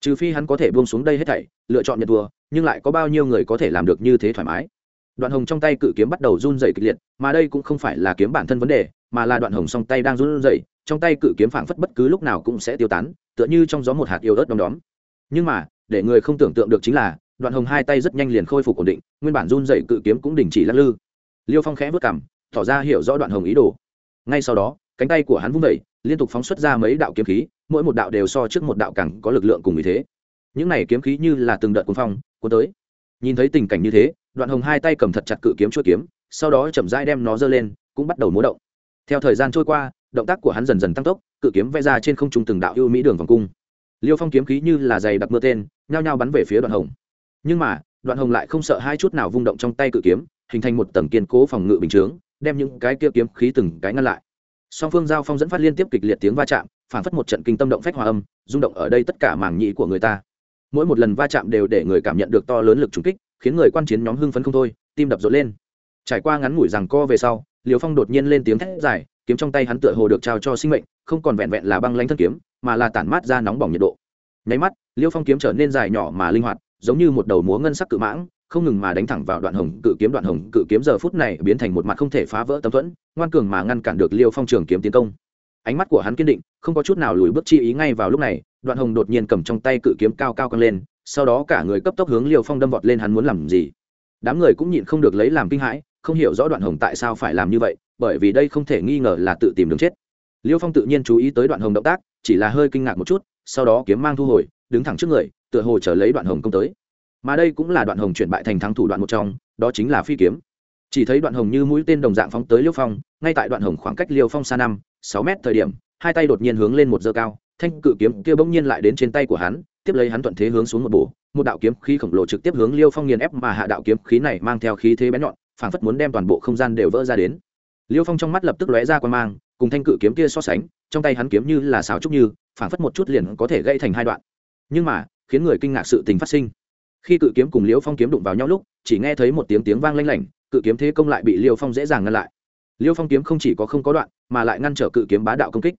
Trừ phi hắn có thể buông xuống đây hết thảy, lựa chọn nhận thua, nhưng lại có bao nhiêu người có thể làm được như thế thoải mái? Đoạn hồng trong tay cự kiếm bắt đầu run dày kịch liệt, mà đây cũng không phải là kiếm bản thân vấn đề, mà là đoạn hồng song tay đang run dày trong tay cự kiếm phảng phất bất cứ lúc nào cũng sẽ tiêu tán, tựa như trong gió một hạt yêu ớt đom đóm. Nhưng mà để người không tưởng tượng được chính là, đoạn hồng hai tay rất nhanh liền khôi phục ổn định, nguyên bản run dậy cự kiếm cũng đình chỉ lắc lư. Liêu phong khẽ vất cảm tỏ ra hiểu rõ đoạn hồng ý đồ. Ngay sau đó, cánh tay của hắn vung vẩy liên tục phóng xuất ra mấy đạo kiếm khí, mỗi một đạo đều so trước một đạo càng có lực lượng cùng ý thế. Những này kiếm khí như là từng đợt cuốn phong, cuốn tới. Nhìn thấy tình cảnh như thế, đoạn hồng hai tay cầm thật chặt cự kiếm chuôi kiếm, sau đó chậm rãi đem nó giơ lên, cũng bắt đầu múa động. Theo thời gian trôi qua, động tác của hắn dần dần tăng tốc, cự kiếm vẽ ra trên không trung từng đạo ưu mỹ đường vòng cung liêu phong kiếm khí như là giày đặc mưa tên, nhao nhao bắn về phía đoạn hồng. Nhưng mà, đoạn hồng lại không sợ hai chút nào vung động trong tay cự kiếm, hình thành một tầng kiên cố phòng ngự bình chướng, đem những cái kia kiếm khí từng cái ngăn lại. Song phương giao phong dẫn phát liên tiếp kịch liệt tiếng va chạm, phản phất một trận kinh tâm động phách hòa âm, rung động ở đây tất cả màng nhĩ của người ta. Mỗi một lần va chạm đều để người cảm nhận được to lớn lực trúng kích, khiến người quan chiến nhóm hưng phấn không thôi, tim đập rộn lên. Trải qua ngắn ngủi rằng co về sau liều phong đột nhiên lên tiếng thét dài, kiếm trong tay hắn tựa hồ được trao cho sinh mệnh, không còn vẹn vẹn là băng lanh thân kiếm mà là tản mát ra nóng bỏng nhiệt độ. Nháy mắt, liêu phong kiếm trở nên dài nhỏ mà linh hoạt, giống như một đầu múa ngân sắc cự mãng, không ngừng mà đánh thẳng vào đoạn hồng cự kiếm, đoạn hồng cự kiếm giờ phút này biến thành một mặt không thể phá vỡ tấm thuẫn, ngoan cường mà ngăn cản được liêu phong trường kiếm tiến công. Ánh mắt của hắn kiên định, không có chút nào lùi bước chi ý ngay vào lúc này, đoạn hồng đột nhiên cầm trong tay cự kiếm cao cao căng lên, sau đó cả người cấp tốc hướng liêu phong đâm vọt lên hắn muốn làm gì. Đám người cũng nhịn không được lấy làm kinh hãi, không hiểu rõ đoạn hồng tại sao phải làm như vậy, bởi vì đây không thể nghi ngờ là tự tìm đường chết. Liêu phong tự nhiên chú ý tới đoạn hồng động tác chỉ là hơi kinh ngạc một chút, sau đó kiếm mang thu hồi, đứng thẳng trước người, tựa hồ trở lấy đoạn hồng công tới. Mà đây cũng là đoạn hồng chuyển bại thành thắng thủ đoạn một trong, đó chính là phi kiếm. Chỉ thấy đoạn hồng như mũi tên đồng dạng phóng tới liêu phong, ngay tại đoạn hồng khoảng cách liêu phong xa năm, sáu mét thời điểm, hai tay đột nhiên hướng lên một dơ cao, thanh cự kiếm kia bỗng nhiên lại đến trên tay của hắn, tiếp lấy hắn thuận thế hướng xuống một bổ, một đạo kiếm khí khổng lồ trực tiếp hướng liêu phong nghiền ép mà hạ đạo kiếm khí này mang theo khí thế bén nhọn, phảng phất muốn đem toàn bộ không gian đều vỡ ra đến. Liêu phong trong mắt lập tức lóe ra quan mang cùng thanh cự kiếm kia so sánh, trong tay hắn kiếm như là xào trúc như, phảng phất một chút liền có thể gây thành hai đoạn. Nhưng mà, khiến người kinh ngạc sự tình phát sinh. Khi cự kiếm cùng liễu phong kiếm đụng vào nhau lúc, chỉ nghe thấy một tiếng tiếng vang lanh lảnh, cự cự kiếm thế công lại bị liêu phong dễ dàng ngăn lại. Liêu phong kiếm không chỉ có không có đoạn, mà lại ngăn trở cự kiếm bá đạo công kích.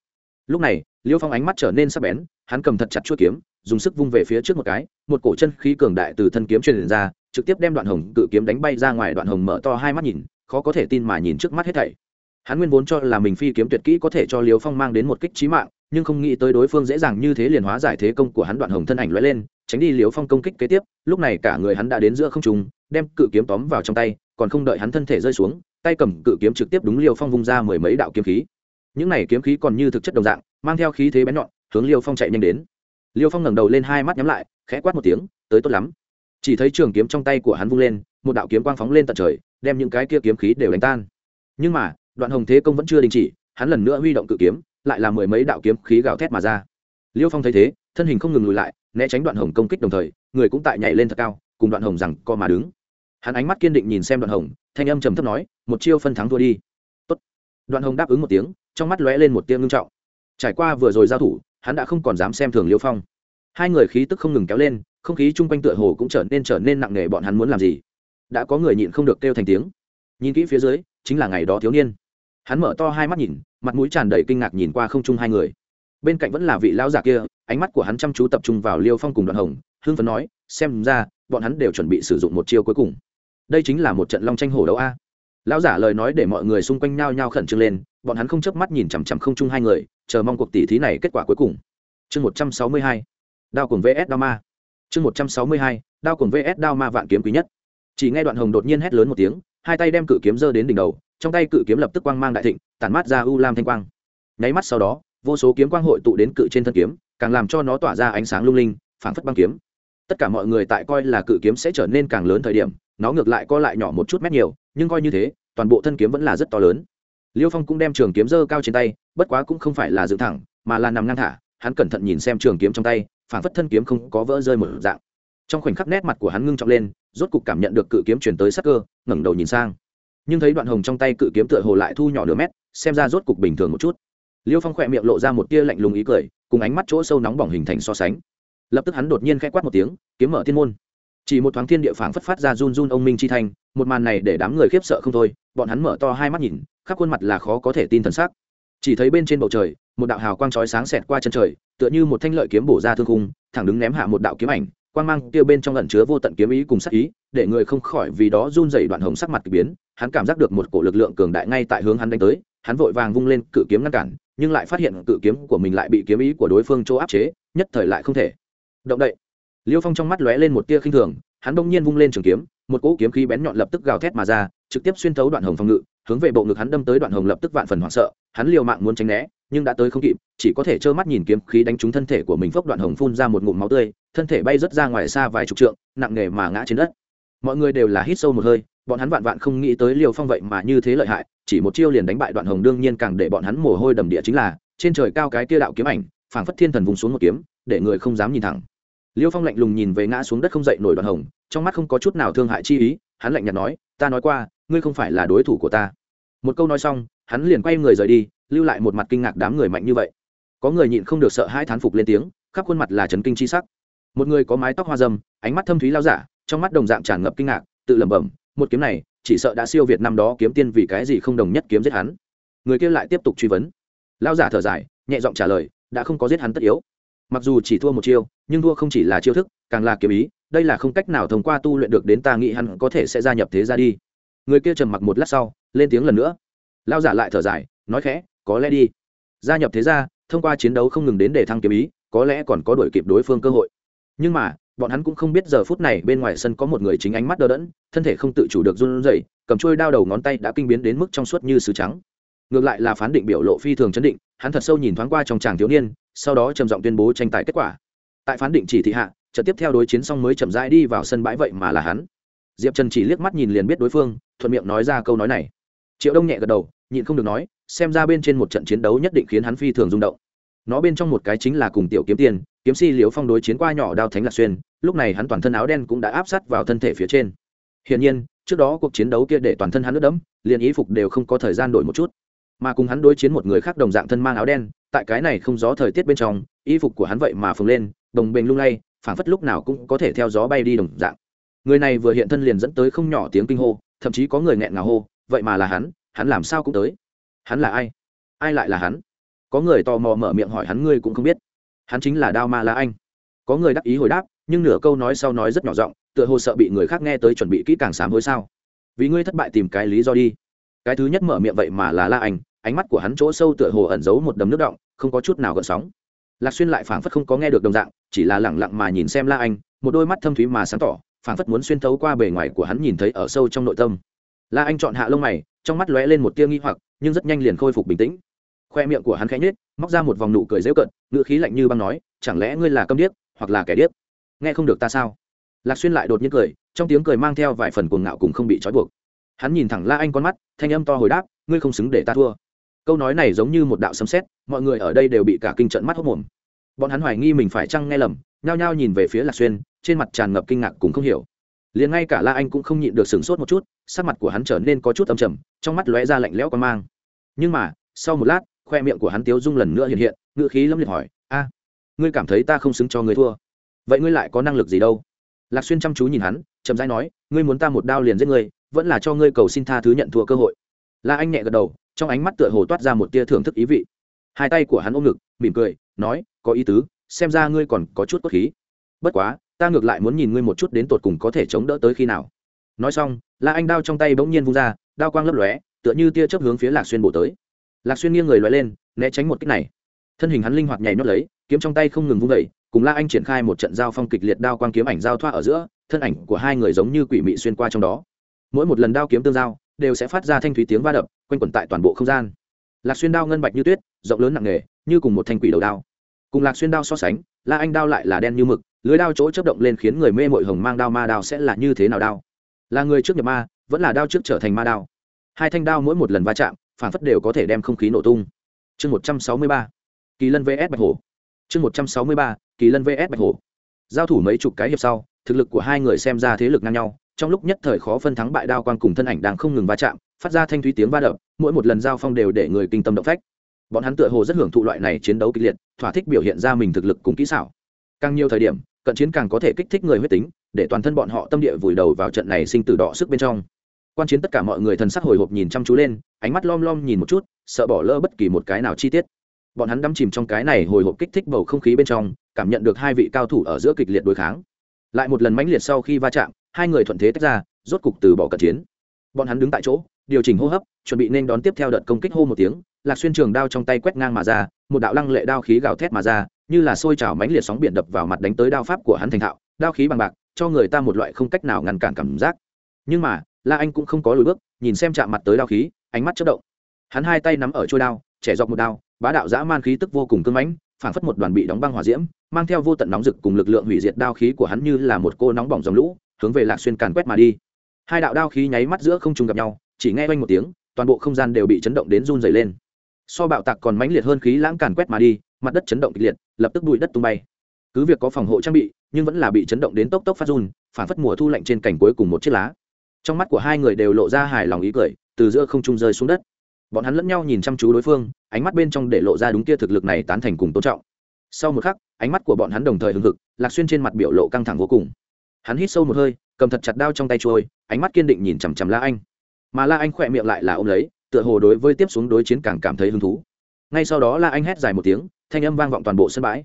Lúc này liêu phong ánh mắt trở nên sắc bén, hắn cầm thật chặt chuỗi kiếm, dùng sức vung về phía trước một cái, một cổ chân khí cường đại từ thân kiếm truyền ra, trực tiếp đem đoạn hồng cự kiếm đánh bay ra ngoài, đoạn hồng mở to hai mắt nhìn, khó có thể tin mà nhìn trước mắt hết thảy hắn nguyên vốn cho là mình phi kiếm tuyệt kỹ có thể cho liêu phong mang đến một kích trí mạng, nhưng không nghĩ tới đối phương dễ dàng như thế liền hóa giải thế công của hắn đoạn hồng thân ảnh lóe lên, tránh đi liêu phong công kích kế tiếp, lúc này cả người hắn đã đến giữa không trung, đem cự kiếm tóm vào trong tay, còn không đợi hắn thân thể rơi xuống, tay cầm cự kiếm trực tiếp đúng liêu phong vung ra mười mấy đạo kiếm khí. Những này kiếm khí còn như thực chất đồng dạng, mang theo khí thế bén nhọn, hướng liêu phong chạy nhanh đến. Liêu phong ngẩng đầu lên hai mắt nhắm lại, khẽ quát một tiếng, tới tốt lắm. Chỉ thấy trường kiếm trong tay của hắn vung lên, một đạo kiếm quang phóng lên tận trời, đem những cái kia kiếm khí đều đánh tan. Nhưng mà đoạn hồng thế công vẫn chưa đình chỉ, hắn lần nữa huy động cự kiếm, lại là mười mấy đạo kiếm khí gào thét mà ra. Liêu phong thấy thế, thân hình không ngừng lùi lại, né tránh đoạn hồng công kích đồng thời, người cũng tại nhảy lên thật cao, cùng đoạn hồng rằng co mà đứng. Hắn ánh mắt kiên định nhìn xem đoạn hồng, thanh âm trầm thấp nói, một chiêu phân thắng thua đi. Tốt. đoạn hồng đáp ứng một tiếng, trong mắt lóe lên một tiếng ngưng trọng. Trải qua vừa rồi giao thủ, hắn đã không còn dám xem thường liêu phong. Hai người khí tức không ngừng kéo lên, không khí chung quanh tựa hồ cũng trở nên trở nên nặng nề, bọn hắn muốn làm gì? Đã có người nhịn không được kêu thành tiếng. Nhìn kỹ phía dưới, chính là ngày đó thiếu niên hắn mở to hai mắt nhìn, mặt mũi tràn đầy kinh ngạc nhìn qua không chung hai người. Bên cạnh vẫn là vị lão già kia, ánh mắt của hắn chăm chú tập trung vào liêu phong cùng đoạn hồng, hưng phấn nói, xem ra, bọn hắn đều chuẩn bị sử dụng một chiêu cuối cùng. Đây chính là một trận long tranh hổ đấu a. Lão giả lời nói để mọi người xung quanh nhao nhao khẩn trương lên, bọn hắn không chớp mắt nhìn chằm chằm không chung hai người, chờ mong cuộc tỉ thí này kết quả cuối cùng. Chương một trăm sáu mươi hai, đao cùng vs đao ma. Chương một trăm sáu mươi hai, đao cùng vs đao ma vạn kiếm quý nhất. Chỉ nghe đoạn hồng đột nhiên hét lớn một tiếng, hai tay đem cự kiếm giơ đến đỉnh đầu trong tay cự kiếm lập tức quang mang đại thịnh, tản mát ra u lam thanh quang. Nháy mắt sau đó, vô số kiếm quang hội tụ đến cự trên thân kiếm, càng làm cho nó tỏa ra ánh sáng lung linh, phảng phất băng kiếm. Tất cả mọi người tại coi là cự kiếm sẽ trở nên càng lớn thời điểm, nó ngược lại co lại nhỏ một chút mét nhiều, nhưng coi như thế, toàn bộ thân kiếm vẫn là rất to lớn. Liêu phong cũng đem trường kiếm dơ cao trên tay, bất quá cũng không phải là dựng thẳng, mà là nằm ngang thả, hắn cẩn thận nhìn xem trường kiếm trong tay, phảng phất thân kiếm không có vỡ rơi một dạng. Trong khoảnh khắc nét mặt của hắn ngưng trọng lên, rốt cục cảm nhận được cự kiếm chuyển tới sắc cơ, ngẩng đầu nhìn sang nhưng thấy đoạn hồng trong tay cự kiếm tựa hồ lại thu nhỏ nửa mét, xem ra rốt cục bình thường một chút. Liêu phong khỏe miệng lộ ra một tia lạnh lùng ý cười, cùng ánh mắt chỗ sâu nóng bỏng hình thành so sánh. Lập tức hắn đột nhiên k h ẽ quát một tiếng, kiếm mở thiên môn. Chỉ một thoáng thiên địa phảng phất phát ra run run ông minh chi thanh, một màn này để đám người khiếp sợ không thôi, bọn hắn mở to hai mắt nhìn, khắp khuôn mặt là khó có thể tin thần sắc. Chỉ thấy bên trên bầu trời, một đạo hào quang chói sáng xẹt qua chân trời, tựa như một thanh lợi kiếm bổ ra thương khung, thẳng đứng ném hạ một đạo kiếm ảnh quang mang kia bên trong ẩn chứa vô tận kiếm ý cùng sắc ý, để người không khỏi vì đó run dày đoạn hồng sắc mặt k ỳ biến, hắn cảm giác được một cổ lực lượng cường đại ngay tại hướng hắn đánh tới, hắn vội vàng vung lên cự kiếm ngăn cản, nhưng lại phát hiện cự kiếm của mình lại bị kiếm ý của đối phương chỗ áp chế, nhất thời lại không thể. Động đậy. Liêu phong trong mắt lóe lên một tia khinh thường, hắn đông nhiên vung lên trường kiếm, một cỗ kiếm khí bén nhọn lập tức gào thét mà ra, trực tiếp xuyên thấu đoạn hồng phòng ngự, hướng về bộ ngực hắn đâm tới đoạn hồng lập tức vạn phần hoảng sợ, hắn liều mạng muốn tránh né nhưng đã tới không kịp, chỉ có thể trơ mắt nhìn kiếm khí đánh trúng thân thể của mình, phốc đoạn hồng phun ra một ngụm máu tươi, thân thể bay rớt ra ngoài xa vài chục trượng, nặng nề mà ngã trên đất. Mọi người đều là hít sâu một hơi, bọn hắn vạn vạn không nghĩ tới liều phong vậy mà như thế lợi hại, chỉ một chiêu liền đánh bại đoạn hồng, đương nhiên càng để bọn hắn mồ hôi đầm địa chính là, trên trời cao cái kia đạo kiếm ảnh, phảng phất thiên thần vùng xuống một kiếm, để người không dám nhìn thẳng. Liêu phong lạnh lùng nhìn về ngã xuống đất không dậy nổi đoạn hồng, trong mắt không có chút nào thương hại chi ý, hắn lạnh nhạt nói, ta nói qua, ngươi không phải là đối thủ của ta. Một câu nói xong, hắn liền quay người rời đi lưu lại một mặt kinh ngạc đám người mạnh như vậy. Có người nhịn không được sợ hai thán phục lên tiếng, khắp khuôn mặt là trấn kinh chi sắc. Một người có mái tóc hoa dâm, ánh mắt thâm thúy lao giả, trong mắt đồng dạng tràn ngập kinh ngạc, tự lẩm bẩm, một kiếm này, chỉ sợ đã siêu việt năm đó kiếm tiên vì cái gì không đồng nhất kiếm giết hắn. Người kia lại tiếp tục truy vấn. Lao giả thở dài, nhẹ giọng trả lời, đã không có giết hắn tất yếu. Mặc dù chỉ thua một chiêu, nhưng thua không chỉ là chiêu thức, càng là kiếm ý, đây là không cách nào thông qua tu luyện được đến ta nghĩ hắn có thể sẽ gia nhập thế ra đi. Người kia trầm mặc một lát sau, lên tiếng lần nữa. Lao giả lại thở dài, nói khẽ có lẽ đi. Gia nhập thế gia, thông qua chiến đấu không ngừng đến để thăng kiếm ý, có lẽ còn có đổi kịp đối phương cơ hội. Nhưng mà, bọn hắn cũng không biết giờ phút này bên ngoài sân có một người chính ánh mắt đờ đẫn, thân thể không tự chủ được run rẩy, cầm trôi đao đầu ngón tay đã kinh biến đến mức trong suốt như sứ trắng. Ngược lại là phán định biểu lộ phi thường chấn định, hắn thật sâu nhìn thoáng qua trong chàng thiếu niên, sau đó trầm giọng tuyên bố tranh tài kết quả. Tại phán định chỉ thị hạ, trận tiếp theo đối chiến xong mới chậm rãi đi vào sân bãi vậy mà là hắn. Diệp trần chỉ liếc mắt nhìn liền biết đối phương, thuận miệng nói ra câu nói này. Triệu đông nhẹ gật đầu, nhịn không được nói xem ra bên trên một trận chiến đấu nhất định khiến hắn phi thường rung động. Nó bên trong một cái chính là cùng tiểu kiếm tiền, kiếm si liếu phong đối chiến qua nhỏ đao thánh lạc xuyên, lúc này hắn toàn thân áo đen cũng đã áp sát vào thân thể phía trên. Hiển nhiên, trước đó cuộc chiến đấu kia để toàn thân hắn nước đẫm, liền ý phục đều không có thời gian đổi một chút. Mà cùng hắn đối chiến một người khác đồng dạng thân mang áo đen, tại cái này không gió thời tiết bên trong, y phục của hắn vậy mà phồng lên, đồng bền lung lay, phảng phất lúc nào cũng có thể theo gió bay đi đồng dạng. Người này vừa hiện thân liền dẫn tới không nhỏ tiếng kinh hô, thậm chí có người nghẹn ngào hô, vậy mà là hắn hắn làm sao cũng tới hắn là ai? Ai lại là hắn? Có người tò mò mở miệng hỏi hắn, ngươi cũng không biết. Hắn chính là đao ma la anh. Có người đắc ý hồi đáp, nhưng nửa câu nói sau nói rất nhỏ giọng, tựa hồ sợ bị người khác nghe tới chuẩn bị kỹ càng sám hối sao? Vì ngươi thất bại tìm cái lý do đi. Cái thứ nhất mở miệng vậy mà là la anh, ánh mắt của hắn chỗ sâu tựa hồ ẩn giấu một đầm nước động, không có chút nào gợn sóng. Lạc xuyên lại phảng phất không có nghe được đồng dạng, chỉ là lẳng lặng mà nhìn xem la anh, một đôi mắt thâm thúy mà sáng tỏ, phảng phất muốn xuyên thấu qua bề ngoài của hắn nhìn thấy ở sâu trong nội tâm. La anh chọn hạ lông mày, trong mắt lóe lên một tia nghi hoặc nhưng rất nhanh liền khôi phục bình tĩnh. Khoe miệng của hắn khẽ nhếch, móc ra một vòng nụ cười dễu cận ngựa khí lạnh như băng nói, chẳng lẽ ngươi là câm điếc, hoặc là kẻ điếc? Nghe không được ta sao? Lạc xuyên lại đột nhiên cười, trong tiếng cười mang theo vài phần cuồng ngạo cùng không bị trói buộc. Hắn nhìn thẳng la anh con mắt, thanh âm to hồi đáp, ngươi không xứng để ta thua. Câu nói này giống như một đạo sấm sét, mọi người ở đây đều bị cả kinh trận mắt hốc mồm bọn hắn hoài nghi mình phải chăng nghe lầm, nhao nhao nhìn về phía lạc xuyên, trên mặt tràn ngập kinh ngạc cùng không hiểu liền ngay cả la anh cũng không nhịn được sửng sốt một chút, sắc mặt của hắn trở nên có chút âm trầm, trong mắt lóe ra lạnh lẽo con mang. Nhưng mà, sau một lát, khoe miệng của hắn tiếu dung lần nữa hiện hiện ngự khí lâm liệt hỏi, a, ngươi cảm thấy ta không xứng cho ngươi thua? Vậy ngươi lại có năng lực gì đâu? Lạc xuyên chăm chú nhìn hắn, chậm rãi nói, ngươi muốn ta một đao liền giết ngươi, vẫn là cho ngươi cầu xin tha thứ nhận thua cơ hội. La anh nhẹ gật đầu, trong ánh mắt tựa hồ toát ra một tia thưởng thức ý vị. Hai tay của hắn ôm ngực, mỉm cười, nói, có ý tứ, xem ra ngươi còn có chút cốt khí. Bất quá ta ngược lại muốn nhìn ngươi một chút đến tột cùng có thể chống đỡ tới khi nào. Nói xong, la anh đao trong tay bỗng nhiên vung ra, đao quang lấp lóe, tựa như tia chớp hướng phía lạc xuyên bổ tới. Lạc xuyên nghiêng người lóe lên, né tránh một kích này. Thân hình hắn linh hoạt nhảy nhót lấy, kiếm trong tay không ngừng vung vẩy cùng la anh triển khai một trận giao phong kịch liệt đao quang kiếm ảnh giao thoa ở giữa, thân ảnh của hai người giống như quỷ mị xuyên qua trong đó. Mỗi một lần đao kiếm tương giao, đều sẽ phát ra thanh thúy tiếng va đập, quanh quẩn tại toàn bộ không gian. Lạc xuyên đao ngân bạch như tuyết, rộng lớn nặng nề, như cùng một thanh quỷ đầu đao. Cùng lạc xuyên đao so sánh, la anh đao lại là đen như mực lưới đao chỗ chấp động lên khiến người mê mội hồng mang đao ma đao sẽ là như thế nào đao? Là người trước nhập ma, vẫn là đao trước trở thành ma đao? Hai thanh đao mỗi một lần va chạm, phản phất đều có thể đem không khí nổ tung. Chương một trăm sáu mươi ba, kỳ lân vs bạch hổ. Chương một trăm sáu mươi ba, kỳ lân vs bạch hổ. Giao thủ mấy chục cái hiệp sau, thực lực của hai người xem ra thế lực ngang nhau, trong lúc nhất thời khó phân thắng bại đao quang cùng thân ảnh đang không ngừng va chạm, phát ra thanh thúy tiếng va đập, mỗi một lần giao phong đều để người kinh tâm động phách. Bọn hắn tựa hồ rất hưởng thụ loại này chiến đấu kịch liệt, thỏa thích biểu hiện ra mình thực lực cùng kỹ xảo. Càng nhiều thời điểm cận chiến càng có thể kích thích người huyết tính, để toàn thân bọn họ tâm địa vùi đầu vào trận này sinh tử đỏ sức bên trong. Quan chiến tất cả mọi người thần sắc hồi hộp nhìn chăm chú lên, ánh mắt lom lom nhìn một chút, sợ bỏ lỡ bất kỳ một cái nào chi tiết. Bọn hắn đắm chìm trong cái này hồi hộp kích thích bầu không khí bên trong, cảm nhận được hai vị cao thủ ở giữa kịch liệt đối kháng. Lại một lần mãnh liệt sau khi va chạm, hai người thuận thế tách ra, rốt cục từ bỏ cận chiến. Bọn hắn đứng tại chỗ, điều chỉnh hô hấp, chuẩn bị nên đón tiếp theo đợt công kích hô một tiếng, lạc xuyên trường đao trong tay quét ngang mà ra, một đạo lăng lệ đao khí gào thét mà ra như là sôi trào mãnh liệt sóng biển đập vào mặt đánh tới đao pháp của hắn thành thạo, đao khí bằng bạc, cho người ta một loại không cách nào ngăn cản cảm giác. Nhưng mà, la anh cũng không có lùi bước, nhìn xem chạm mặt tới đao khí, ánh mắt chất động. Hắn hai tay nắm ở trôi đao, trẻ dọc một đao, bá đạo dã man khí tức vô cùng cưng mãnh, phảng phất một đoàn bị đóng băng hỏa diễm, mang theo vô tận nóng rực cùng lực lượng hủy diệt đao khí của hắn như là một cô nóng bỏng dòng lũ, hướng về lạc xuyên càn quét mà đi. Hai đạo đao khí nháy mắt giữa không trung gặp nhau, chỉ nghe vang một tiếng, toàn bộ không gian đều bị chấn động đến run dày lên. So bạo tạc còn mãnh liệt hơn khí lãng càn quét mà đi mặt đất chấn động kịch liệt, lập tức bụi đất tung bay. Cứ việc có phòng hộ trang bị, nhưng vẫn là bị chấn động đến tốc tốc phát run, phản phất mùa thu lạnh trên cảnh cuối cùng một chiếc lá. Trong mắt của hai người đều lộ ra hài lòng ý cười, từ giữa không trung rơi xuống đất. Bọn hắn lẫn nhau nhìn chăm chú đối phương, ánh mắt bên trong để lộ ra đúng kia thực lực này tán thành cùng tôn trọng. Sau một khắc, ánh mắt của bọn hắn đồng thời hưng hực, lạc xuyên trên mặt biểu lộ căng thẳng vô cùng. Hắn hít sâu một hơi, cầm thật chặt đao trong tay trôi, ánh mắt kiên định nhìn chằm chằm la anh. Mà la anh khỏe miệng lại là ô m lấy, tựa hồ đối với tiếp xuống đối chiến càng cảm thấy hứng thú. Ngay sau đó la anh hét dài một tiếng thanh âm vang vọng toàn bộ sân bãi.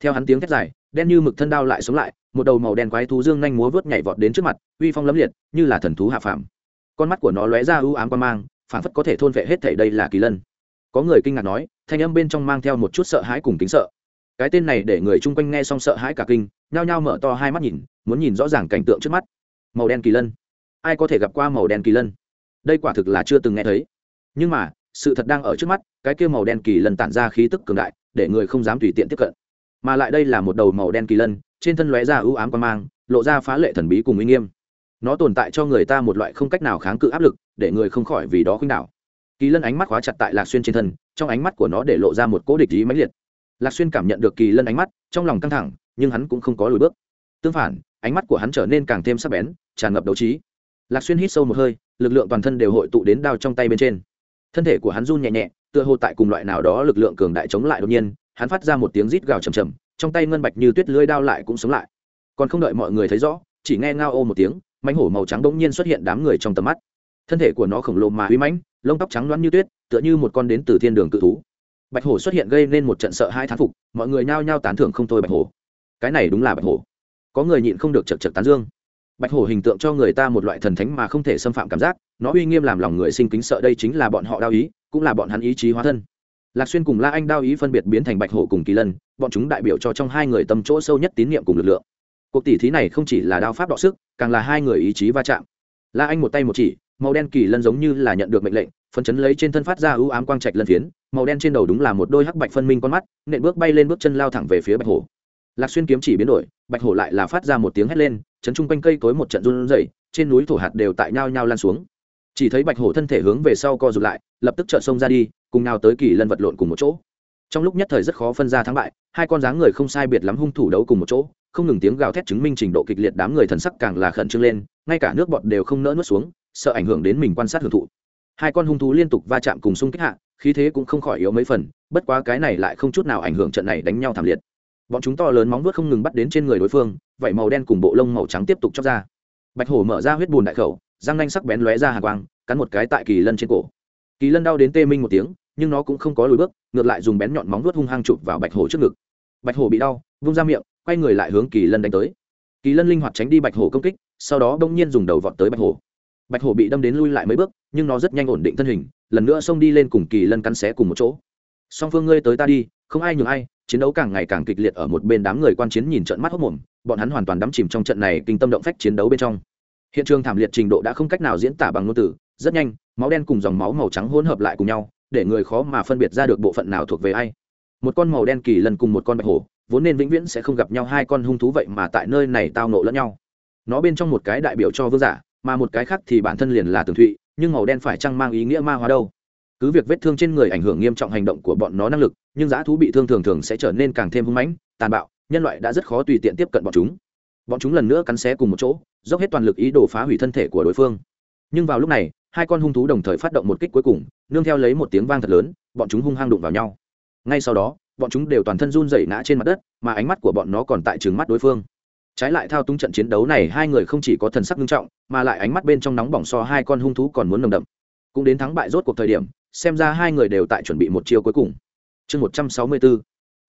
Theo hắn tiếng thét dài, đen như mực thân đao lại sống lại, một đầu màu đen quái thú dương nhanh múa vớt nhảy vọt đến trước mặt, uy phong lấm liệt, như là thần thú hạ phàm. Con mắt của nó lóe ra ưu ám quan mang phản phất có thể thôn vệ hết thảy đây là kỳ lân. Có người kinh ngạc nói, thanh âm bên trong mang theo một chút sợ hãi cùng kính sợ. Cái tên này để người chung quanh nghe xong sợ hãi cả kinh, nhao nhao mở to hai mắt nhìn, muốn nhìn rõ ràng cảnh tượng trước mắt. Màu đen kỳ lân. Ai có thể gặp qua màu đen kỳ lân? Đây quả thực là chưa từng nghe thấy. Nhưng mà sự thật đang ở trước mắt, cái kia màu đen kỳ lân tản ra khí tức cường đại, để người không dám tùy tiện tiếp cận. Mà lại đây là một đầu màu đen kỳ lân, trên thân lóe ra ưu ám quan mang, lộ ra phá lệ thần bí cùng uy nghiêm. Nó tồn tại cho người ta một loại không cách nào kháng cự áp lực, để người không khỏi vì đó khuynh đảo. Kỳ lân ánh mắt khóa chặt tại lạc xuyên trên thân, trong ánh mắt của nó để lộ ra một cỗ địch ý mãnh liệt. Lạc xuyên cảm nhận được kỳ lân ánh mắt, trong lòng căng thẳng, nhưng hắn cũng không có lùi bước. Tương phản, ánh mắt của hắn trở nên càng thêm sắc bén, tràn ngập đấu trí. Lạc xuyên hít sâu một hơi, lực lượng toàn thân đều hội tụ đến đao trong tay bên trên thân thể của hắn run nhẹ nhẹ, tựa hồ tại cùng loại nào đó lực lượng cường đại chống lại đột nhiên, hắn phát ra một tiếng rít gào chầm chầm trong tay ngân bạch như tuyết lưới đao lại cũng sống lại. Còn không đợi mọi người thấy rõ, chỉ nghe ngao ô một tiếng mánh hổ màu trắng bỗng nhiên xuất hiện đám người trong tầm mắt. Thân thể của nó khổng lồ mà uy mãnh, lông tóc trắng loãng như tuyết, tựa như một con đến từ thiên đường cự thú. Bạch hổ xuất hiện gây nên một trận sợ hai thán phục, mọi người nhao nhao tán thưởng không thôi bạch hổ. Cái này đúng là bạch hổ. Có người nhịn không được chật chật tán dương bạch hổ hình tượng cho người ta một loại thần thánh mà không thể xâm phạm cảm giác, nó uy nghiêm làm lòng người sinh kính sợ đây chính là bọn họ đao ý, cũng là bọn hắn ý chí hóa thân. Lạc xuyên cùng la anh đao ý phân biệt biến thành bạch hổ cùng kỳ lân, bọn chúng đại biểu cho trong hai người tâm chỗ sâu nhất tín nhiệm cùng lực lượng. Cuộc tỷ thí này không chỉ là đao pháp đọ sức, càng là hai người ý chí va chạm. La anh một tay một chỉ, màu đen kỳ lân giống như là nhận được mệnh lệnh, phấn chấn lấy trên thân phát ra ưu ám quang trạch lân phiến, màu đen trên đầu đúng là một đôi hắc bạch phân minh con mắt, nện bước bay lên bước chân lao thẳng về phía bạch hổ lạc xuyên kiếm chỉ biến đổi, bạch hổ lại là phát ra một tiếng hét lên, chấn chung quanh cây cối một trận run rẩy, trên núi thổ hạt đều tại nhao nhao lan xuống. Chỉ thấy bạch hổ thân thể hướng về sau co rụt lại, lập tức trợ sông ra đi, cùng nào tới kỳ lân vật lộn cùng một chỗ. Trong lúc nhất thời rất khó phân ra thắng bại, hai con dáng người không sai biệt lắm hung thủ đấu cùng một chỗ, không ngừng tiếng gào thét chứng minh trình độ kịch liệt đám người thần sắc càng là khẩn trương lên, ngay cả nước bọt đều không nỡ nuốt xuống, sợ ảnh hưởng đến mình quan sát hưởng thụ. Hai con hung thú liên tục va chạm cùng xung kích hạ, khí thế cũng không khỏi yếu mấy phần, bất quá cái này lại không chút nào ảnh hưởng trận này đánh nhau thảm liệt bọn chúng to lớn móng vuốt không ngừng bắt đến trên người đối phương, vảy màu đen cùng bộ lông màu trắng tiếp tục chóc ra. Bạch hổ mở ra huyết bùn đại khẩu, răng nanh sắc bén lóe ra hàng quang, cắn một cái tại kỳ lân trên cổ. Kỳ lân đau đến tê minh một tiếng, nhưng nó cũng không có lùi bước, ngược lại dùng bén nhọn móng vuốt hung hăng chụp vào bạch hổ trước ngực. Bạch hổ bị đau, vung ra miệng, quay người lại hướng kỳ lân đánh tới. Kỳ lân linh hoạt tránh đi bạch hổ công kích, sau đó bỗng nhiên dùng đầu vọt tới bạch hổ. Bạch hổ bị đâm đến lui lại mấy bước, nhưng nó rất nhanh ổn định thân hình, lần nữa xông đi lên cùng kỳ lân cắn xé cùng một chỗ. Song phương ngươi tới ta đi, không ai nhường ai chiến đấu càng ngày càng kịch liệt ở một bên đám người quan chiến nhìn trận mắt hốc mồm, bọn hắn hoàn toàn đắm chìm trong trận này kinh tâm động phách chiến đấu bên trong. Hiện trường thảm liệt trình độ đã không cách nào diễn tả bằng ngôn từ, rất nhanh, máu đen cùng dòng máu màu trắng hỗn hợp lại cùng nhau, để người khó mà phân biệt ra được bộ phận nào thuộc về ai. Một con màu đen kỳ lần cùng một con bạch hổ, vốn nên vĩnh viễn sẽ không gặp nhau hai con hung thú vậy mà tại nơi này tao nộ lẫn nhau. Nó bên trong một cái đại biểu cho vương giả, mà một cái khác thì bản thân liền là tường thụy, nhưng màu đen phải chăng mang ý nghĩa ma hóa đâu? Cứ việc vết thương trên người ảnh hưởng nghiêm trọng hành động của bọn nó năng lực, nhưng dã thú bị thương thường thường sẽ trở nên càng thêm hung mãnh, tàn bạo, nhân loại đã rất khó tùy tiện tiếp cận bọn chúng. Bọn chúng lần nữa cắn xé cùng một chỗ, dốc hết toàn lực ý đồ phá hủy thân thể của đối phương. Nhưng vào lúc này, hai con hung thú đồng thời phát động một kích cuối cùng, nương theo lấy một tiếng vang thật lớn, bọn chúng hung hăng đụng vào nhau. Ngay sau đó, bọn chúng đều toàn thân run rẩy ngã trên mặt đất, mà ánh mắt của bọn nó còn tại trừng mắt đối phương. Trái lại thao túng trận chiến đấu này, hai người không chỉ có thần sắc nghiêm trọng, mà lại ánh mắt bên trong nóng bỏng so hai con hung thú còn muốn nồng đậm cũng đến thắng bại rốt cuộc thời điểm, xem ra hai người đều tại chuẩn bị một chiêu cuối cùng. Chương một trăm sáu mươi b ố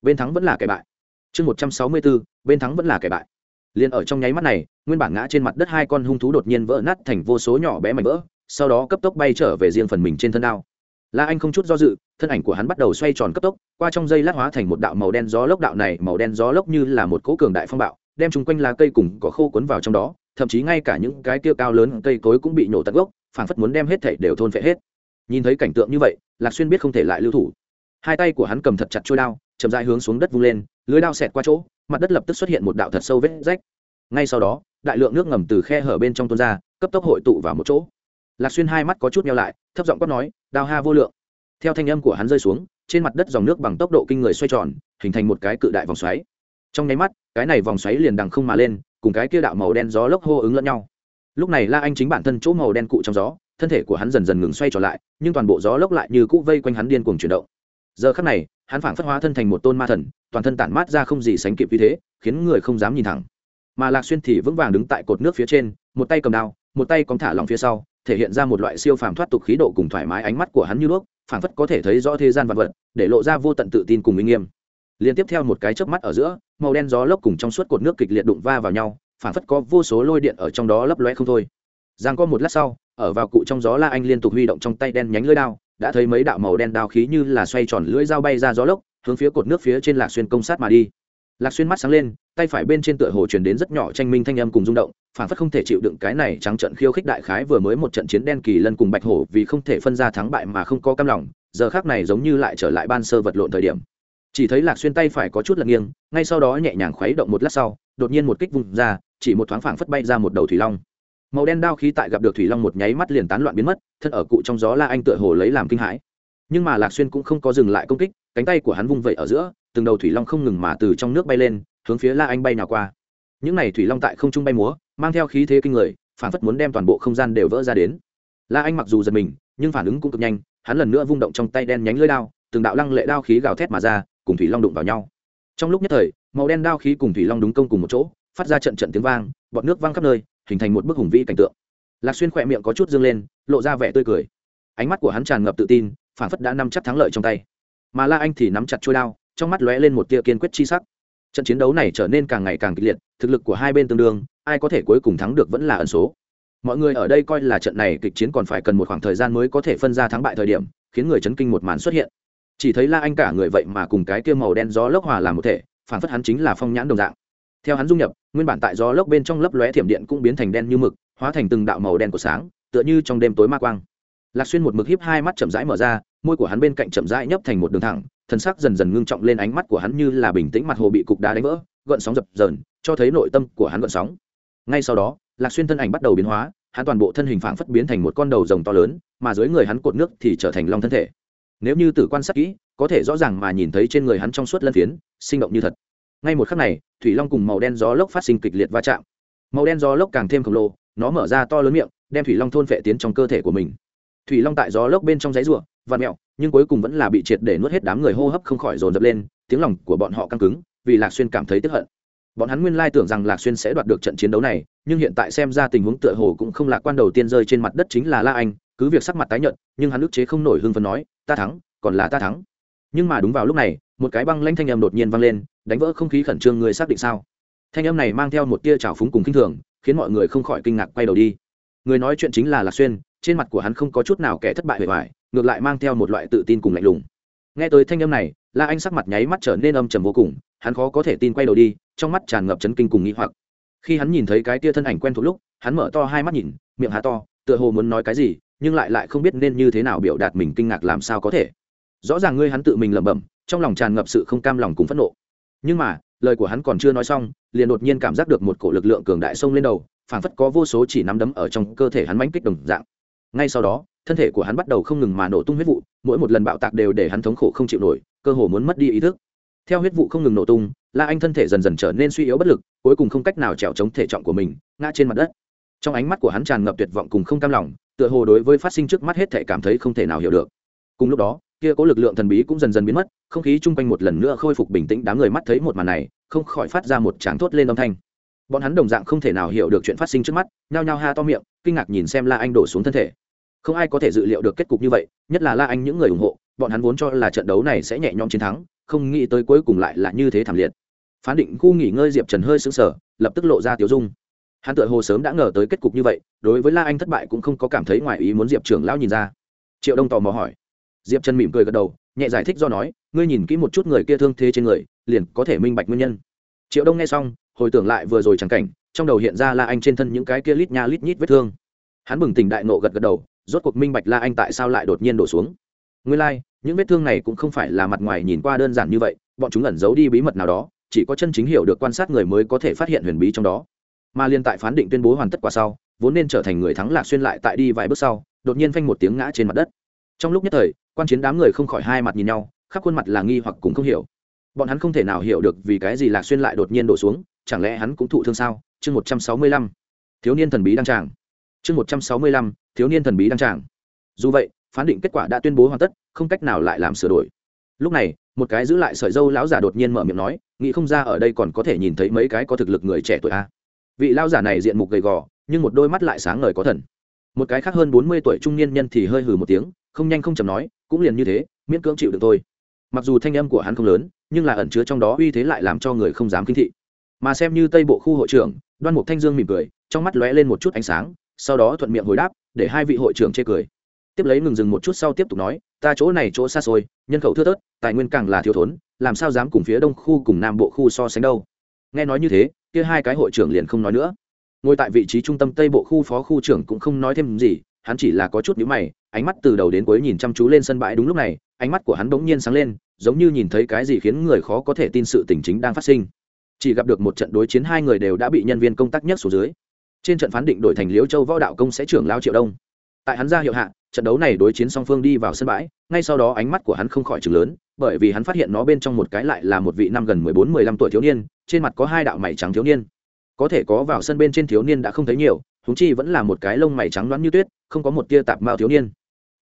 bên thắng vẫn là kẻ bại. Chương một trăm sáu mươi b ố bên thắng vẫn là kẻ bại. Liền ở trong nháy mắt này, nguyên bản ngã trên mặt đất hai con hung thú đột nhiên vỡ nát thành vô số nhỏ bé mảnh vỡ, sau đó cấp tốc bay trở về riêng phần mình trên thân đao. La anh không chút do dự, thân ảnh của hắn bắt đầu xoay tròn cấp tốc, qua trong dây lát hóa thành một đạo màu đen gió lốc, đạo này màu đen gió lốc như là một cỗ cường đại phong bạo, đem chung quanh lá cây cùng có khô cuốn vào trong đó, thậm chí ngay cả những cái kia cao lớn cây cối cũng bị nổ tận gốc phảng phất muốn đem hết thảy đều thôn phệ hết. Nhìn thấy cảnh tượng như vậy, lạc xuyên biết không thể lại lưu thủ. Hai tay của hắn cầm thật chặt trôi đao, chậm rãi hướng xuống đất vung lên, lưới đao xẹt qua chỗ, mặt đất lập tức xuất hiện một đạo thật sâu vết rách. Ngay sau đó, đại lượng nước ngầm từ khe hở bên trong tuôn ra, cấp tốc hội tụ vào một chỗ. Lạc xuyên hai mắt có chút nhau lại, thấp giọng quát nói, đao ha vô lượng. Theo thanh âm của hắn rơi xuống, trên mặt đất dòng nước bằng tốc độ kinh người xoay tròn, hình thành một cái cự đại vòng xoáy. Trong nháy mắt, cái này vòng xoáy liền đằng không mà lên, cùng cái kia đạo màu đen gió lốc hô ứng lẫn nhau lúc này la anh chính bản thân chỗ màu đen cụ trong gió, thân thể của hắn dần dần ngừng xoay trở lại, nhưng toàn bộ gió lốc lại như cũ vây quanh hắn điên cuồng chuyển động. Giờ khắc này, hắn phảng phất hóa thân thành một tôn ma thần, toàn thân tản mát ra không gì sánh kịp vì thế, khiến người không dám nhìn thẳng. Mà lạc xuyên thì vững vàng đứng tại cột nước phía trên, một tay cầm đao, một tay cóng thả lòng phía sau, thể hiện ra một loại siêu phàm thoát tục khí độ cùng thoải mái ánh mắt của hắn như đuốc phảng phất có thể thấy rõ thế gian vật vật, để lộ ra vô tận tự tin cùng uy nghiêm. Liên tiếp theo một cái chớp mắt ở giữa, màu đen gió lốc cùng trong suốt cột nước kịch liệt đụng va vào nhau phảng phất có vô số lôi điện ở trong đó lấp lóe không thôi. Giang có một lát sau, ở vào cụ trong gió la anh liên tục huy động trong tay đen nhánh lưỡi đao, đã thấy mấy đạo màu đen đao khí như là xoay tròn lưỡi dao bay ra gió lốc, hướng phía cột nước phía trên lạc xuyên công sát mà đi. Lạc xuyên mắt sáng lên, tay phải bên trên tựa hồ truyền đến rất nhỏ tranh minh thanh âm cùng rung động phản phất không thể chịu đựng cái này trắng trận khiêu khích đại khái vừa mới một trận chiến đen kỳ lân cùng bạch hổ vì không thể phân ra thắng bại mà không có cam lòng, giờ khác này giống như lại trở lại ban sơ vật lộn thời điểm. Chỉ thấy lạc xuyên tay phải có chút lật nghiêng, ngay sau đó nhẹ nhàng khuấy động một lát sau, đột nhiên một kích vùng ra chỉ một thoáng phảng phất bay ra một đầu thủy long. Màu đen đao khí tại gặp được thủy long một nháy mắt liền tán loạn biến mất, thân ở cụ trong gió la anh tựa hồ lấy làm kinh hãi. Nhưng mà lạc xuyên cũng không có dừng lại công kích, cánh tay của hắn vung vẩy ở giữa, từng đầu thủy long không ngừng mà từ trong nước bay lên, hướng phía la anh bay nào qua. Những n à y thủy long tại không trung bay múa, mang theo khí thế kinh người phản phất muốn đem toàn bộ không gian đều vỡ ra đến. La anh mặc dù giật mình, nhưng phản ứng cũng cực nhanh, hắn lần nữa vung động trong tay đen nhánh lưới đao, từng đạo lăng lệ đao khí gào thét mà ra, cùng thủy long đụng vào nhau. Trong lúc nhất thời, màu đen đao khí cùng thủy long đúng công cùng một chỗ phát ra trận trận tiếng vang, bọt nước văng khắp nơi, hình thành một bức hùng vĩ cảnh tượng. Lạc xuyên khỏe miệng có chút dương lên, lộ ra vẻ tươi cười. Ánh mắt của hắn tràn ngập tự tin, phản phất đã nắm chắc thắng lợi trong tay. Mà la anh thì nắm chặt trôi đao, trong mắt lóe lên một tia kiên quyết chi sắc. Trận chiến đấu này trở nên càng ngày càng kịch liệt, thực lực của hai bên tương đương, ai có thể cuối cùng thắng được vẫn là ẩn số. Mọi người ở đây coi là trận này kịch chiến còn phải cần một khoảng thời gian mới có thể phân ra thắng bại thời điểm, khiến người chấn kinh một màn xuất hiện. Chỉ thấy la anh cả người vậy mà cùng cái kia màu đen gió lốc hòa làm một thể, phản phất hắn chính là phong nhãn đồng dạng theo hắn dung nhập, nguyên bản tại gió lốc bên trong lấp lóe thiểm điện cũng biến thành đen như mực, hóa thành từng đạo màu đen của sáng, tựa như trong đêm tối ma quang. Lạc xuyên một mực hiếp hai mắt chậm rãi mở ra, môi của hắn bên cạnh chậm rãi nhấp thành một đường thẳng thân sắc dần dần ngưng trọng lên ánh mắt của hắn như là bình tĩnh mặt hồ bị cục đá đánh vỡ, gợn sóng dập dờn, cho thấy nội tâm của hắn gợn sóng. Ngay sau đó, lạc xuyên thân ảnh bắt đầu biến hóa, hắn toàn bộ thân hình phảng phất biến thành một con đầu rồng to lớn, mà dưới người hắn cột nước thì trở thành long thân thể. Nếu như tử quan sát kỹ, có thể rõ ràng mà nhìn thấy trên người hắn trong suốt lân phiến, sinh động như thật ngay một khắc này, thủy long cùng màu đen gió lốc phát sinh kịch liệt va chạm. Màu đen gió lốc càng thêm khổng lồ, nó mở ra to lớn miệng, đem thủy long thôn vệ tiến trong cơ thể của mình. Thủy long tại gió lốc bên trong giấy rùa và mẹo, nhưng cuối cùng vẫn là bị triệt để nuốt hết đám người hô hấp không khỏi dồn dập lên, tiếng lòng của bọn họ căng cứng, vì lạc xuyên cảm thấy tức hận. Bọn hắn nguyên lai tưởng rằng lạc xuyên sẽ đoạt được trận chiến đấu này, nhưng hiện tại xem ra tình huống tựa hồ cũng không lạc quan đầu tiên rơi trên mặt đất chính là la anh, cứ việc sắc mặt tái nhợt, nhưng hắn ức chế không nổi hưng phấn nói, ta thắng, còn là ta thắng. Nhưng mà đúng vào lúc này, một cái băng lanh thanh âm đột nhiên vang lên đánh vỡ không khí khẩn trương người xác định sao? Thanh âm này mang theo một tia trào phúng cùng kinh thường, khiến mọi người không khỏi kinh ngạc quay đầu đi. Người nói chuyện chính là lạc xuyên, trên mặt của hắn không có chút nào kẻ thất bại hề hoài, ngược lại mang theo một loại tự tin cùng lạnh lùng. Nghe tới thanh âm này, la anh sắc mặt nháy mắt trở nên âm trầm vô cùng, hắn khó có thể tin quay đầu đi, trong mắt tràn ngập chấn kinh cùng nghĩ hoặc. Khi hắn nhìn thấy cái tia thân ảnh quen thuộc lúc, hắn mở to hai mắt nhìn, miệng há to, tựa hồ muốn nói cái gì, nhưng lại lại không biết nên như thế nào biểu đạt mình kinh ngạc làm sao có thể. Rõ ràng ngươi hắn tự mình lẩm bẩm, trong lòng tràn ngập sự không cam lòng cùng phẫn nộ nhưng mà, lời của hắn còn chưa nói xong, liền đột nhiên cảm giác được một cổ lực lượng cường đại xông lên đầu, phảng phất có vô số chỉ nắm đấm ở trong cơ thể hắn mãnh kích đồng dạng. Ngay sau đó, thân thể của hắn bắt đầu không ngừng mà nổ tung huyết vụ, mỗi một lần bạo tạc đều để hắn thống khổ không chịu nổi, cơ hồ muốn mất đi ý thức. Theo huyết vụ không ngừng nổ tung, la anh thân thể dần dần trở nên suy yếu bất lực, cuối cùng không cách nào trèo chống thể trọng của mình, ngã trên mặt đất. Trong ánh mắt của hắn tràn ngập tuyệt vọng cùng không cam lòng, tựa hồ đối với phát sinh trước mắt hết thể cảm thấy không thể nào hiểu được. Cùng lúc đó kia có lực lượng thần bí cũng dần dần biến mất, không khí chung quanh một lần nữa khôi phục bình tĩnh, đám người mắt thấy một màn này, không khỏi phát ra một tráng thốt lên âm thanh. Bọn hắn đồng dạng không thể nào hiểu được chuyện phát sinh trước mắt, nhao nhao ha to miệng, kinh ngạc nhìn xem la anh đổ xuống thân thể. Không ai có thể dự liệu được kết cục như vậy, nhất là la anh những người ủng hộ, bọn hắn vốn cho là trận đấu này sẽ nhẹ nhõm chiến thắng, không nghĩ tới cuối cùng lại là như thế thảm liệt. Phán định khu nghỉ ngơi diệp trần hơi sững sờ, lập tức lộ ra tiểu dung. Hắn tựa hồ sớm đã ngờ tới kết cục như vậy, đối với la anh thất bại cũng không có cảm thấy ngoài ý muốn diệp trưởng lão nhìn ra. Triệu đông tò mò hỏi diệp trần mỉm cười gật đầu nhẹ giải thích do nói ngươi nhìn kỹ một chút người kia thương thế trên người liền có thể minh bạch nguyên nhân. Triệu đông nghe xong hồi tưởng lại vừa rồi chẳng cảnh trong đầu hiện ra la anh trên thân những cái kia lít nha lít nhít vết thương. Hắn bừng tỉnh đại nộ gật gật đầu rốt cuộc minh bạch la anh tại sao lại đột nhiên đổ xuống. Nguyên lai、like, những vết thương này cũng không phải là mặt ngoài nhìn qua đơn giản như vậy bọn chúng ẩn giấu đi bí mật nào đó chỉ có chân chính hiểu được quan sát người mới có thể phát hiện huyền bí trong đó. Mà liên tại phán định tuyên bố hoàn tất quả sau vốn nên trở thành người thắng lạc xuyên lại tại đi vài bước sau đột nhiên phanh một tiếng ngã trên mặt đất trong lúc nhất thời, quan chiến đám người không khỏi hai mặt nhìn nhau, khắp khuôn mặt là nghi hoặc cũng không hiểu. Bọn hắn không thể nào hiểu được vì cái gì lạc xuyên lại đột nhiên đổ xuống, chẳng lẽ hắn cũng thụ thương sao? Chương một trăm sáu mươi lăm. Thiếu niên thần bí đăng tràng. Chương một trăm sáu mươi lăm. Thiếu niên thần bí đăng tràng. Dù vậy, phán định kết quả đã tuyên bố hoàn tất, không cách nào lại làm sửa đổi. Lúc này, một cái giữ lại sợi dâu lão giả đột nhiên mở miệng nói, nghĩ không ra ở đây còn có thể nhìn thấy mấy cái có thực lực người trẻ tuổi a. Vị lão giả này diện mục gầy gò, nhưng một đôi mắt lại sáng ngời có thần. Một cái khác hơn bốn mươi tuổi trung niên nhân thì hơi hừ một tiếng không nhanh không chầm nói, cũng liền như thế, miễn cưỡng chịu được thôi. Mặc dù thanh âm của hắn không lớn, nhưng là ẩn chứa trong đó uy thế lại làm cho người không dám kinh thị. Mà xem như tây bộ khu hội trưởng, đoan mục thanh dương mỉm cười, trong mắt lóe lên một chút ánh sáng, sau đó thuận miệng hồi đáp, để hai vị hội trưởng chê cười. Tiếp lấy ngừng dừng một chút sau tiếp tục nói, ta chỗ này chỗ xa xôi, nhân khẩu thưa thớt, tài nguyên càng là thiếu thốn, làm sao dám cùng phía đông khu cùng nam bộ khu so sánh đâu? Nghe nói như thế, kia hai cái hội trưởng liền không nói nữa. Ngồi tại vị trí trung tâm tây bộ khu phó khu trưởng cũng không nói thêm gì, hắn chỉ là có chút nhíu mày ánh mắt từ đầu đến cuối nhìn chăm chú lên sân bãi đúng lúc này, ánh mắt của hắn bỗng nhiên sáng lên, giống như nhìn thấy cái gì khiến người khó có thể tin sự tình chính đang phát sinh. Chỉ gặp được một trận đối chiến hai người đều đã bị nhân viên công tác nhất xuống dưới. Trên trận phán định đổi thành liễu châu võ đạo công sẽ trưởng lao triệu đông. Tại hắn ra hiệu hạ, trận đấu này đối chiến song phương đi vào sân bãi, ngay sau đó ánh mắt của hắn không khỏi chừng lớn, bởi vì hắn phát hiện nó bên trong một cái lại là một vị năm gần mười bốn, mười lăm tuổi thiếu niên, trên mặt có hai đạo mày trắng thiếu niên. Có thể có vào sân bên trên thiếu niên đã không thấy nhiều húng chi vẫn là một cái lông mày trắng đoán như tuyết, không có một tia tạp mao thiếu niên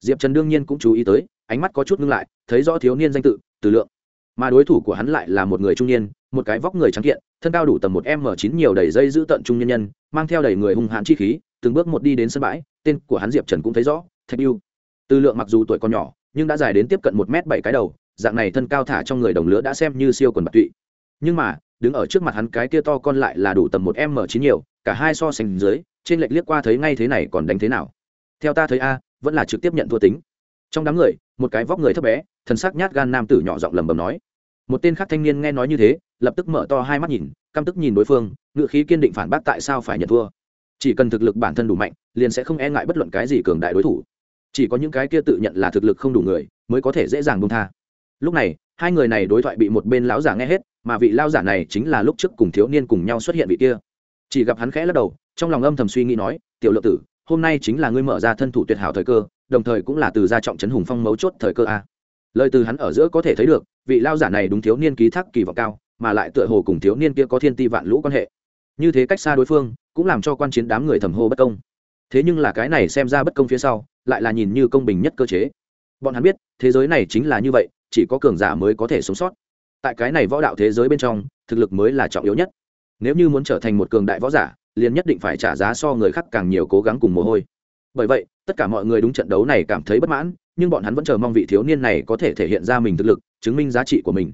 diệp trần đương nhiên cũng chú ý tới, ánh mắt có chút ngưng lại, thấy rõ thiếu niên danh tự, từ lượng. Mà đối thủ của hắn lại là một người trung niên, một cái vóc người trắng kiện, thân cao đủ tầm một m chín nhiều đầy dây giữ tận trung nhân nhân, mang theo đầy người hung hãn chi khí, từng bước một đi đến sân bãi, tên của hắn diệp trần cũng thấy rõ, thạch yêu. Từ lượng mặc dù tuổi còn nhỏ, nhưng đã dài đến tiếp cận một m bảy cái đầu, dạng này thân cao thả trong người đồng lứa đã xem như siêu quần bạc tụy. Nhưng mà, đứng ở trước mặt hắn cái kia to con lại là đủ tầm một m chín nhiều, cả hai so sánh dưới, trên lệch liếc qua thấy ngay thế này còn đánh thế nào theo ta thấy a, vẫn là trực tiếp nhận thua tính. Trong đám người, một cái vóc người thấp bé, thần sắc nhát gan nam tử nhỏ giọng lầm bầm nói. Một tên khác thanh niên nghe nói như thế, lập tức mở to hai mắt nhìn, căm tức nhìn đối phương, ngựa khí kiên định phản bác tại sao phải nhận thua. Chỉ cần thực lực bản thân đủ mạnh, liền sẽ không e ngại bất luận cái gì cường đại đối thủ. Chỉ có những cái kia tự nhận là thực lực không đủ người, mới có thể dễ dàng bông tha. Lúc này, hai người này đối thoại bị một bên lão giả nghe hết, mà vị lao giả này chính là lúc trước cùng thiếu niên cùng nhau xuất hiện vị kia. Chỉ gặp hắn khẽ lắc đầu, trong lòng âm thầm suy nghĩ nói, tiểu lượng tử hôm nay chính là ngươi mở ra thân thủ tuyệt hảo thời cơ, đồng thời cũng là từ gia trọng trấn hùng phong mấu chốt thời cơ a. Lời từ hắn ở giữa có thể thấy được, vị lao giả này đúng thiếu niên ký thác kỳ vọng cao, mà lại tựa hồ cùng thiếu niên kia có thiên ti vạn lũ quan hệ. Như thế cách xa đối phương, cũng làm cho quan chiến đám người thầm hô bất công. Thế nhưng là cái này xem ra bất công phía sau, lại là nhìn như công bình nhất cơ chế. Bọn hắn biết, thế giới này chính là như vậy, chỉ có cường giả mới có thể sống sót. Tại cái này võ đạo thế giới bên trong, thực lực mới là trọng yếu nhất. Nếu như muốn trở thành một cường đại võ giả liền nhất định phải trả giá so người khác càng nhiều cố gắng cùng mồ hôi. Bởi vậy, tất cả mọi người đúng trận đấu này cảm thấy bất mãn, nhưng bọn hắn vẫn chờ mong vị thiếu niên này có thể thể hiện ra mình thực lực, chứng minh giá trị của mình.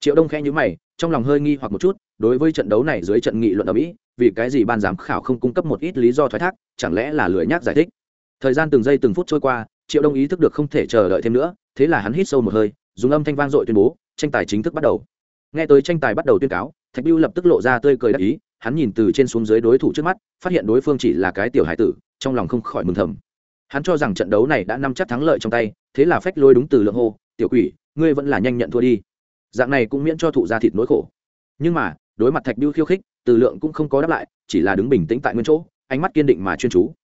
Triệu đông khẽ nhữ mày, trong lòng hơi nghi hoặc một chút, đối với trận đấu này dưới trận nghị luận ở mỹ, vì cái gì ban giám khảo không cung cấp một ít lý do thoái thác, chẳng lẽ là lười nhác giải thích? Thời gian từng giây từng phút trôi qua, triệu đông ý thức được không thể chờ đợi thêm nữa, thế là hắn hít sâu một hơi, dùng âm thanh vang dội tuyên bố, tranh tài chính thức bắt đầu. Nghe tới tranh tài bắt đầu tuyên cáo, thạch biêu lập tức lộ ra tươi cười đắc ý hắn nhìn từ trên xuống dưới đối thủ trước mắt, phát hiện đối phương chỉ là cái tiểu hải tử, trong lòng không khỏi mừng thầm. Hắn cho rằng trận đấu này đã nắm chắc thắng lợi trong tay, thế là phách lôi đúng từ lượng hô, tiểu quỷ, ngươi vẫn là nhanh nhận thua đi. Dạng này cũng miễn cho thụ ra thịt nỗi khổ. Nhưng mà, đối mặt thạch biêu khiêu khích, từ lượng cũng không có đáp lại, chỉ là đứng bình tĩnh tại nguyên chỗ, ánh mắt kiên định mà chuyên chú.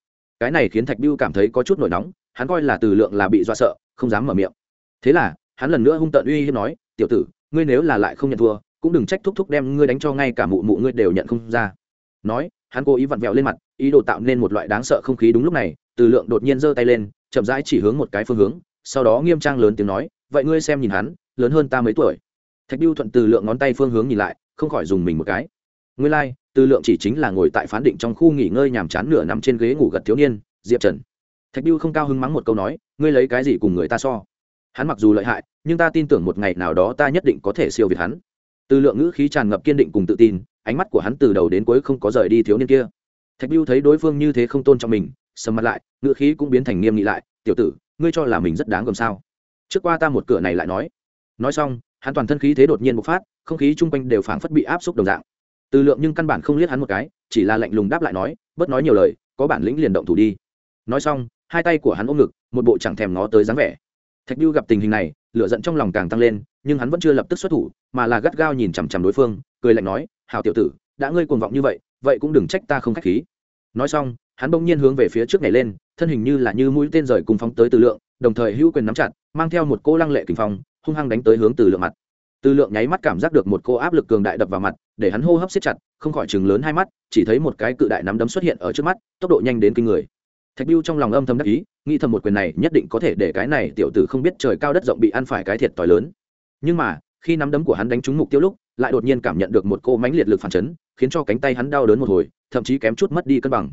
Cái này khiến thạch biêu cảm thấy có chút nổi nóng, hắn coi là từ lượng là bị dọa sợ, không dám mở miệng. Thế là, hắn lần nữa hung tợn uy hiếp nói, tiểu tử, ngươi nếu là lại không nhận thua cũng đừng trách thúc thúc đem ngươi đánh cho ngay cả mụ mụ ngươi đều nhận không ra. Nói hắn cố ý vặn vẹo lên mặt ý đồ tạo nên một loại đáng sợ không khí đúng lúc này từ lượng đột nhiên giơ tay lên chậm rãi chỉ hướng một cái phương hướng sau đó nghiêm trang lớn tiếng nói vậy ngươi xem nhìn hắn lớn hơn ta mấy tuổi? Thạch biêu thuận từ lượng ngón tay phương hướng nhìn lại không khỏi dùng mình một cái. Ngươi lai、like, từ lượng chỉ chính là ngồi tại phán định trong khu nghỉ ngơi nhàm chán nửa nằm trên ghế ngủ gật thiếu niên diệp trần. Thạch biêu không cao hứng mắng một câu nói ngươi lấy cái gì cùng người ta so? Hắn mặc dù lợi hại nhưng ta tin tưởng một ngày nào đó ta nhất định có thể siêu việt hắn từ lượng ngữ khí tràn ngập kiên định cùng tự tin, ánh mắt của hắn từ đầu đến cuối không có rời đi thiếu niên kia. Thạch biêu thấy đối phương như thế không tôn trọng mình, sầm mặt lại, ngữ khí cũng biến thành nghiêm nghị lại, tiểu tử, ngươi cho là mình rất đáng gồm sao? Trước qua ta một cửa này lại nói. Nói xong, hắn toàn thân khí thế đột nhiên bộc phát, không khí chung quanh đều phảng phất bị áp xúc đồng dạng. Từ lượng nhưng căn bản không liếc hắn một cái, chỉ là lạnh lùng đáp lại nói, bớt nói nhiều lời, có bản lĩnh liền động thủ đi. Nói xong, hai tay của hắn ôm ngực, một bộ chẳng thèm ngó tới dáng vẻ. Thạch biêu gặp tình hình này, lửa giận trong lòng càng tăng lên, nhưng hắn vẫn chưa lập tức xuất thủ mà là gắt gao nhìn chằm chằm đối phương, cười lạnh nói hào tiểu tử, đã ngươi cuồng vọng như vậy vậy cũng đừng trách ta không khách khí. Nói xong, hắn bỗng nhiên hướng về phía trước nhảy lên, thân hình như là như mũi tên rời cùng phóng tới từ lượng, đồng thời hữu quyền nắm chặt, mang theo một cô lăng lệ kình phong, hung hăng đánh tới hướng từ lượng mặt. Từ lượng nháy mắt cảm giác được một cô áp lực cường đại đập vào mặt, để hắn hô hấp siết chặt, không khỏi chừng lớn hai mắt, chỉ thấy một cái cự đại nắm đấm xuất hiện ở trước mắt, tốc độ nhanh đến kinh người. Thạch biêu trong lòng âm thầm đắc ý, nghĩ thầm một quyền này nhất định có thể để cái này tiểu tử không biết trời cao đất rộng bị ăn phải cái thiệt t lớn. Nhưng mà khi nắm đấm của hắn đánh trúng mục tiêu lúc, lại đột nhiên cảm nhận được một cô mánh liệt lực phản chấn, khiến cho cánh tay hắn đau đớn một hồi, thậm chí kém chút mất đi cân bằng.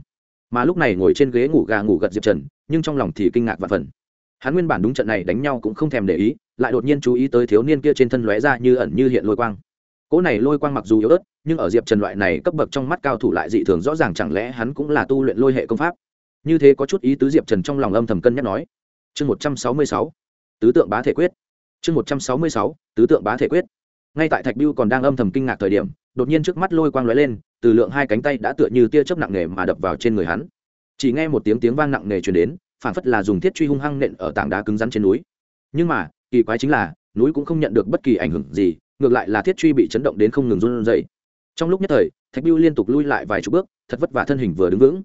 Mà lúc này ngồi trên ghế ngủ gà ngủ gật diệp trần, nhưng trong lòng thì kinh ngạc và phần. Hắn nguyên bản đúng trận này đánh nhau cũng không thèm để ý, lại đột nhiên chú ý tới thiếu niên kia trên thân lóe ra như ẩn như hiện lôi quang. Cỗ này lôi quang mặc dù yếu ớt, nhưng ở diệp trần loại này cấp bậc trong mắt cao thủ lại dị thường rõ ràng, chẳng lẽ hắn cũng là tu luyện lôi hệ công pháp? Như thế có chút ý tứ diệp trần trong lòng âm thầm cân nhắc nói. Chương một trăm sáu mươi sáu, tứ tượng bá thể quyết chương một trăm sáu mươi sáu, tứ tượng bá thể quyết. Ngay tại thạch biêu còn đang âm thầm kinh ngạc thời điểm, đột nhiên trước mắt lôi quang lóe lên, từ lượng hai cánh tay đã tựa như tia chớp nặng nề mà đập vào trên người hắn. Chỉ nghe một tiếng tiếng vang nặng nề truyền đến, phản phất là dùng thiết truy hung hăng nện ở tảng đá cứng rắn trên núi. Nhưng mà, kỳ quái chính là, núi cũng không nhận được bất kỳ ảnh hưởng gì, ngược lại là thiết truy bị chấn động đến không ngừng run rẩy. trong lúc nhất thời, thạch biêu liên tục lui lại vài chục bước, thật vất vả thân hình vừa đứng vững.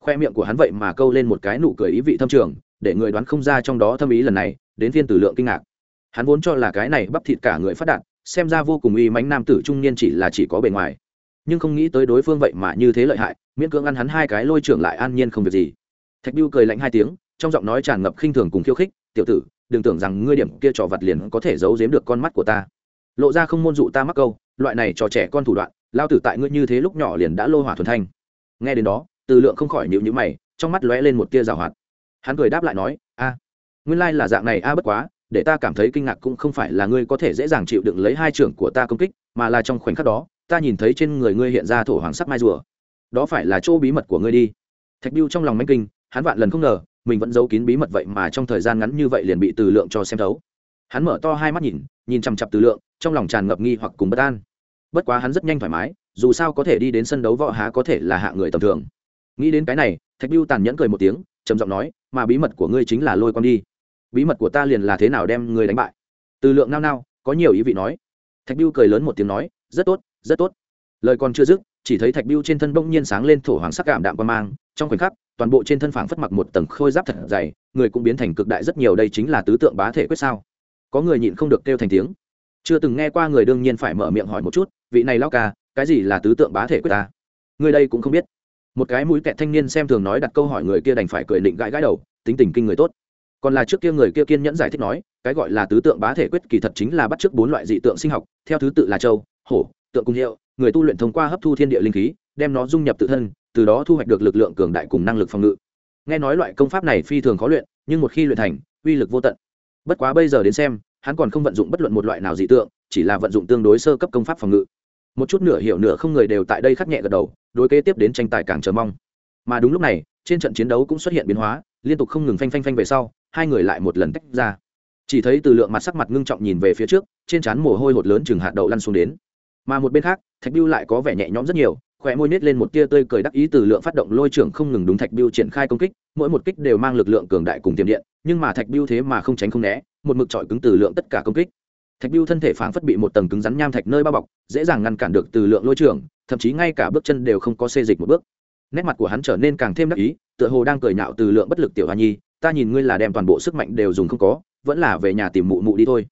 Khoe miệng của hắn vậy mà câu lên một cái nụ cười ý vị thâm trường, để người đoán không ra trong đó thâm ý lần này, đến phiên tử lượng kinh ngạc hắn vốn cho là cái này bắp thịt cả người phát đạt, xem ra vô cùng uy mánh nam tử trung niên chỉ là chỉ có bề ngoài. Nhưng không nghĩ tới đối phương vậy mà như thế lợi hại, miễn cưỡng ăn hắn hai cái lôi trưởng lại an nhiên không việc gì. Thạch biêu cười lạnh hai tiếng, trong giọng nói tràn ngập khinh thường cùng khiêu khích, tiểu tử, đừng tưởng rằng ngươi điểm kia trò vặt liền có thể giấu giếm được con mắt của ta. Lộ ra không môn dụ ta mắc câu, loại này trò trẻ con thủ đoạn, lao tử tại ngươi như thế lúc nhỏ liền đã lô hỏa thuần thanh. Nghe đến đó, từ lượng không khỏi nhịu nhữ mày, trong mắt lóe lên một tia rào hoạt. Hắn cười đáp lại nói, a, nguyên lai là dạng này a, bất quá để ta cảm thấy kinh ngạc cũng không phải là ngươi có thể dễ dàng chịu đựng lấy hai trưởng của ta công kích, mà là trong khoảnh khắc đó, ta nhìn thấy trên người ngươi hiện ra thổ hoàng sắc mai rùa. Đó phải là chỗ bí mật của ngươi đi. Thạch biêu trong lòng manh kinh, hắn vạn lần không ngờ, mình vẫn giấu kín bí mật vậy mà trong thời gian ngắn như vậy liền bị từ lượng cho xem thấu. Hắn mở to hai mắt nhìn nhìn chằm chặp từ lượng, trong lòng tràn ngập nghi hoặc cùng bất an. Bất quá hắn rất nhanh thoải mái, dù sao có thể đi đến sân đấu võ há có thể là hạ người tầm thường. Nghĩ đến cái này, thạch biêu tàn nhẫn cười một tiếng, trầm giọng nói, mà bí mật của ngươi chính là lôi quang đi bí mật của ta liền là thế nào đem ngươi đánh bại? Từ lượng nao nao, có nhiều ý vị nói. Thạch biêu cười lớn một tiếng nói, rất tốt rất tốt. Lời còn chưa dứt, chỉ thấy thạch biêu trên thân bỗng nhiên sáng lên thổ hoàng sắc cảm đạm quan mang, trong khoảnh khắc, toàn bộ trên thân phảng phất mặc một tầng khôi giáp thật dày, người cũng biến thành cực đại rất nhiều, đây chính là tứ tượng bá thể quyết sao? Có người nhịn không được kêu thành tiếng. Chưa từng nghe qua người đương nhiên phải mở miệng hỏi một chút, vị này lao ca, cái gì là tứ tượng bá thể quyết ta? Người đây cũng không biết. Một cái mũi kẹt thanh niên xem thường nói đặt câu hỏi người kia đành phải cười định gãi gãi đầu, tính tình kinh người tốt còn là trước kia người kia kiên nhẫn giải thích nói, cái gọi là tứ tượng bá thể quyết kỳ thật chính là bắt chước bốn loại dị tượng sinh học, theo thứ tự là châu, hổ, tượng cung hiệu, người tu luyện thông qua hấp thu thiên địa linh khí, đem nó dung nhập tự thân, từ đó thu hoạch được lực lượng cường đại cùng năng lực phòng ngự. Nghe nói loại công pháp này phi thường khó luyện, nhưng một khi luyện thành, uy lực vô tận. Bất quá bây giờ đến xem, hắn còn không vận dụng bất luận một loại nào dị tượng, chỉ là vận dụng tương đối sơ cấp công pháp phòng ngự. Một chút nửa hiểu nửa không người đều tại đây khắc nhẹ gật đầu, đối kế tiếp đến tranh tài càng chờ mong. Mà đúng lúc này, trên trận chiến đấu cũng xuất hiện biến hóa liên tục không ngừng phanh phanh phanh về sau, hai người lại một lần tách ra. Chỉ thấy từ lượng mặt sắc mặt ngưng trọng nhìn về phía trước, trên trán mồ hôi hột lớn chừng hạt đậu lăn xuống đến. Mà một bên khác, thạch biêu lại có vẻ nhẹ nhõm rất nhiều khỏe môi nết lên một tia tươi cười đắc ý từ lượng phát động lôi trưởng không ngừng đúng thạch biêu triển khai công kích, mỗi một kích đều mang lực lượng cường đại cùng tiềm điện, nhưng mà thạch biêu thế mà không tránh không né, một mực trọi cứng từ lượng tất cả công kích. Thạch biêu thân thể phảng phất bị một tầng cứng rắn nham thạch nơi bao bọc, dễ dàng ngăn cản được từ lượng lôi trưởng, thậm chí ngay cả bước chân đều không có xê dịch một bước. Nét mặt của hắn trở nên càng thêm đắc ý tựa hồ đang cười nhạo từ lượng bất lực tiểu hoa nhi, ta nhìn ngươi là đem toàn bộ sức mạnh đều dùng không có, vẫn là về nhà tìm mụ mụ đi thôi.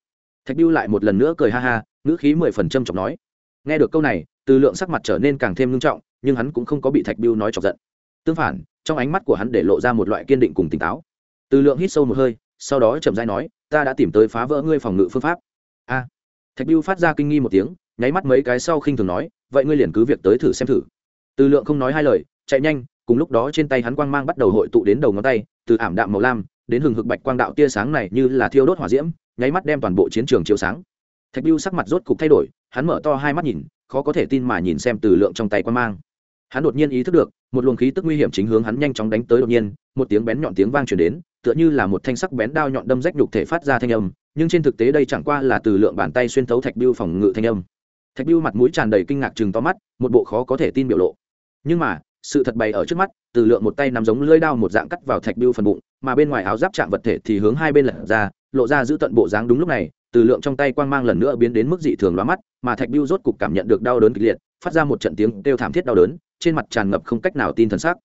Thạch biêu lại một lần nữa cười ha ha, ngữ khí mười phần trăm chọc nói. Nghe được câu này, từ lượng sắc mặt trở nên càng thêm ngưng trọng, nhưng hắn cũng không có bị thạch biêu nói chọc giận. Tương phản, trong ánh mắt của hắn để lộ ra một loại kiên định cùng tỉnh táo. Từ lượng hít sâu một hơi, sau đó chậm dai nói, ta đã tìm tới phá vỡ ngươi phòng ngự phương pháp. A. Thạch biêu phát ra kinh nghi một tiếng, nháy mắt mấy cái sau khinh thường nói, vậy ngươi liền cứ việc tới thử xem thử. Từ lượng không nói hai lời, chạy nhanh cùng lúc đó trên tay hắn quang mang bắt đầu hội tụ đến đầu ngón tay, từ ảm đạm màu lam đến hừng hực bạch quang đạo tia sáng này như là thiêu đốt hỏa diễm, nháy mắt đem toàn bộ chiến trường chiếu sáng. Thạch biêu sắc mặt rốt cục thay đổi, hắn mở to hai mắt nhìn, khó có thể tin mà nhìn xem từ lượng trong tay quang mang. Hắn đột nhiên ý thức được, một luồng khí tức nguy hiểm chính hướng hắn nhanh chóng đánh tới đột nhiên, một tiếng bén nhọn tiếng vang truyền đến, tựa như là một thanh sắc bén đao nhọn đâm rách nhục thể phát ra thanh âm, nhưng trên thực tế đây chẳng qua là từ lượng bàn tay xuyên thấu thạch biêu phòng ngự thanh âm. Thạch biêu mặt mũi tràn đầy kinh ngạc chừng to mắt, một bộ khó có thể tin biểu lộ. Nhưng mà sự thật bày ở trước mắt, từ lượng một tay nắm giống lưỡi đao một dạng cắt vào thạch biêu phần bụng, mà bên ngoài áo giáp chạm vật thể thì hướng hai bên lật ra, lộ ra giữ tận bộ dáng đúng lúc này, từ lượng trong tay quang mang lần nữa biến đến mức dị thường lóa mắt, mà thạch biêu rốt cục cảm nhận được đau đớn kịch liệt, phát ra một trận tiếng kêu thảm thiết đau đớn, trên mặt tràn ngập không cách nào tin thần sắc.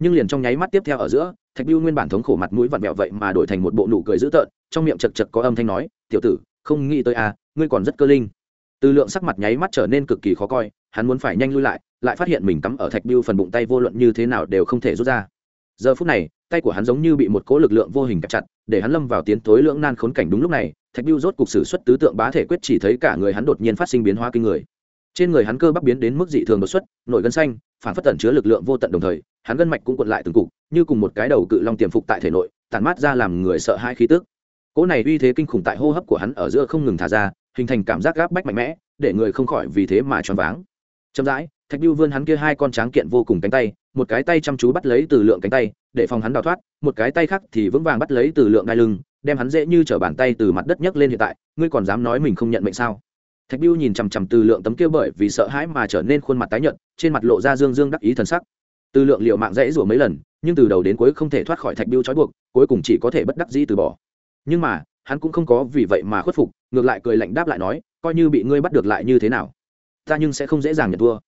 Nhưng liền trong nháy mắt tiếp theo ở giữa, thạch biêu nguyên bản thống khổ mặt mũi vặn vẹo vậy mà đổi thành một bộ nụ cười dữ tợn, trong miệng chật chật có âm thanh nói, tiểu tử, không nghĩ tới à ngươi còn rất cơ linh. Từ lượng sắc mặt nháy mắt trở nên cực kỳ khó coi, hắn muốn phải nhanh lui lại lại phát hiện mình cắm ở thạch biêu phần bụng tay vô luận như thế nào đều không thể rút ra. Giờ phút này, tay của hắn giống như bị một cố lực lượng vô hình cặp chặt, để hắn lâm vào tiến tối lưỡng nan khốn cảnh đúng lúc này, thạch biêu rốt cục sử xuất tứ tượng bá thể quyết chỉ thấy cả người hắn đột nhiên phát sinh biến hóa kinh người. Trên người hắn cơ bắp biến đến mức dị thường đột xuất, nội gân xanh, phản phất tẩn chứa lực lượng vô tận đồng thời, hắn gân mạch cũng cuộn lại từng cục, như cùng một cái đầu cự long tiềm phục tại thể nội, tản mát ra làm người sợ hai khí tức. Cỗ này uy thế kinh khủng tại hô hấp của hắn ở giữa không ngừng thả ra, hình thành cảm giác gáp bách mạnh mẽ, để người không khỏi vì thế mà choáng váng. Chậm rãi thạch biêu vươn hắn kia hai con tráng kiện vô cùng cánh tay, một cái tay chăm chú bắt lấy từ lượng cánh tay, để phòng hắn đào thoát, một cái tay khác thì vững vàng bắt lấy từ lượng đai lưng, đem hắn dễ như t bàn tay từ mặt đất nhấc lên hiện tại, ngươi còn dám nói mình không nhận mệnh sao? Thạch biêu nhìn chằm chằm từ lượng tấm kia bởi vì sợ hãi mà trở nên khuôn mặt tái nhợt, trên mặt lộ ra dương dương đắc ý thần sắc. Từ lượng liệu mạng dãy rủa mấy lần, nhưng từ đầu đến cuối không thể thoát khỏi thạch biêu trói buộc, cuối cùng chỉ có thể bất đắc dĩ từ bỏ. Nhưng mà, hắn cũng không có vì vậy mà khuất phục, ngược lại cười lạnh đáp lại nói, coi như bị ngươi bắt được lại như thế nào, ta nhưng sẽ không dễ dàng nhận thua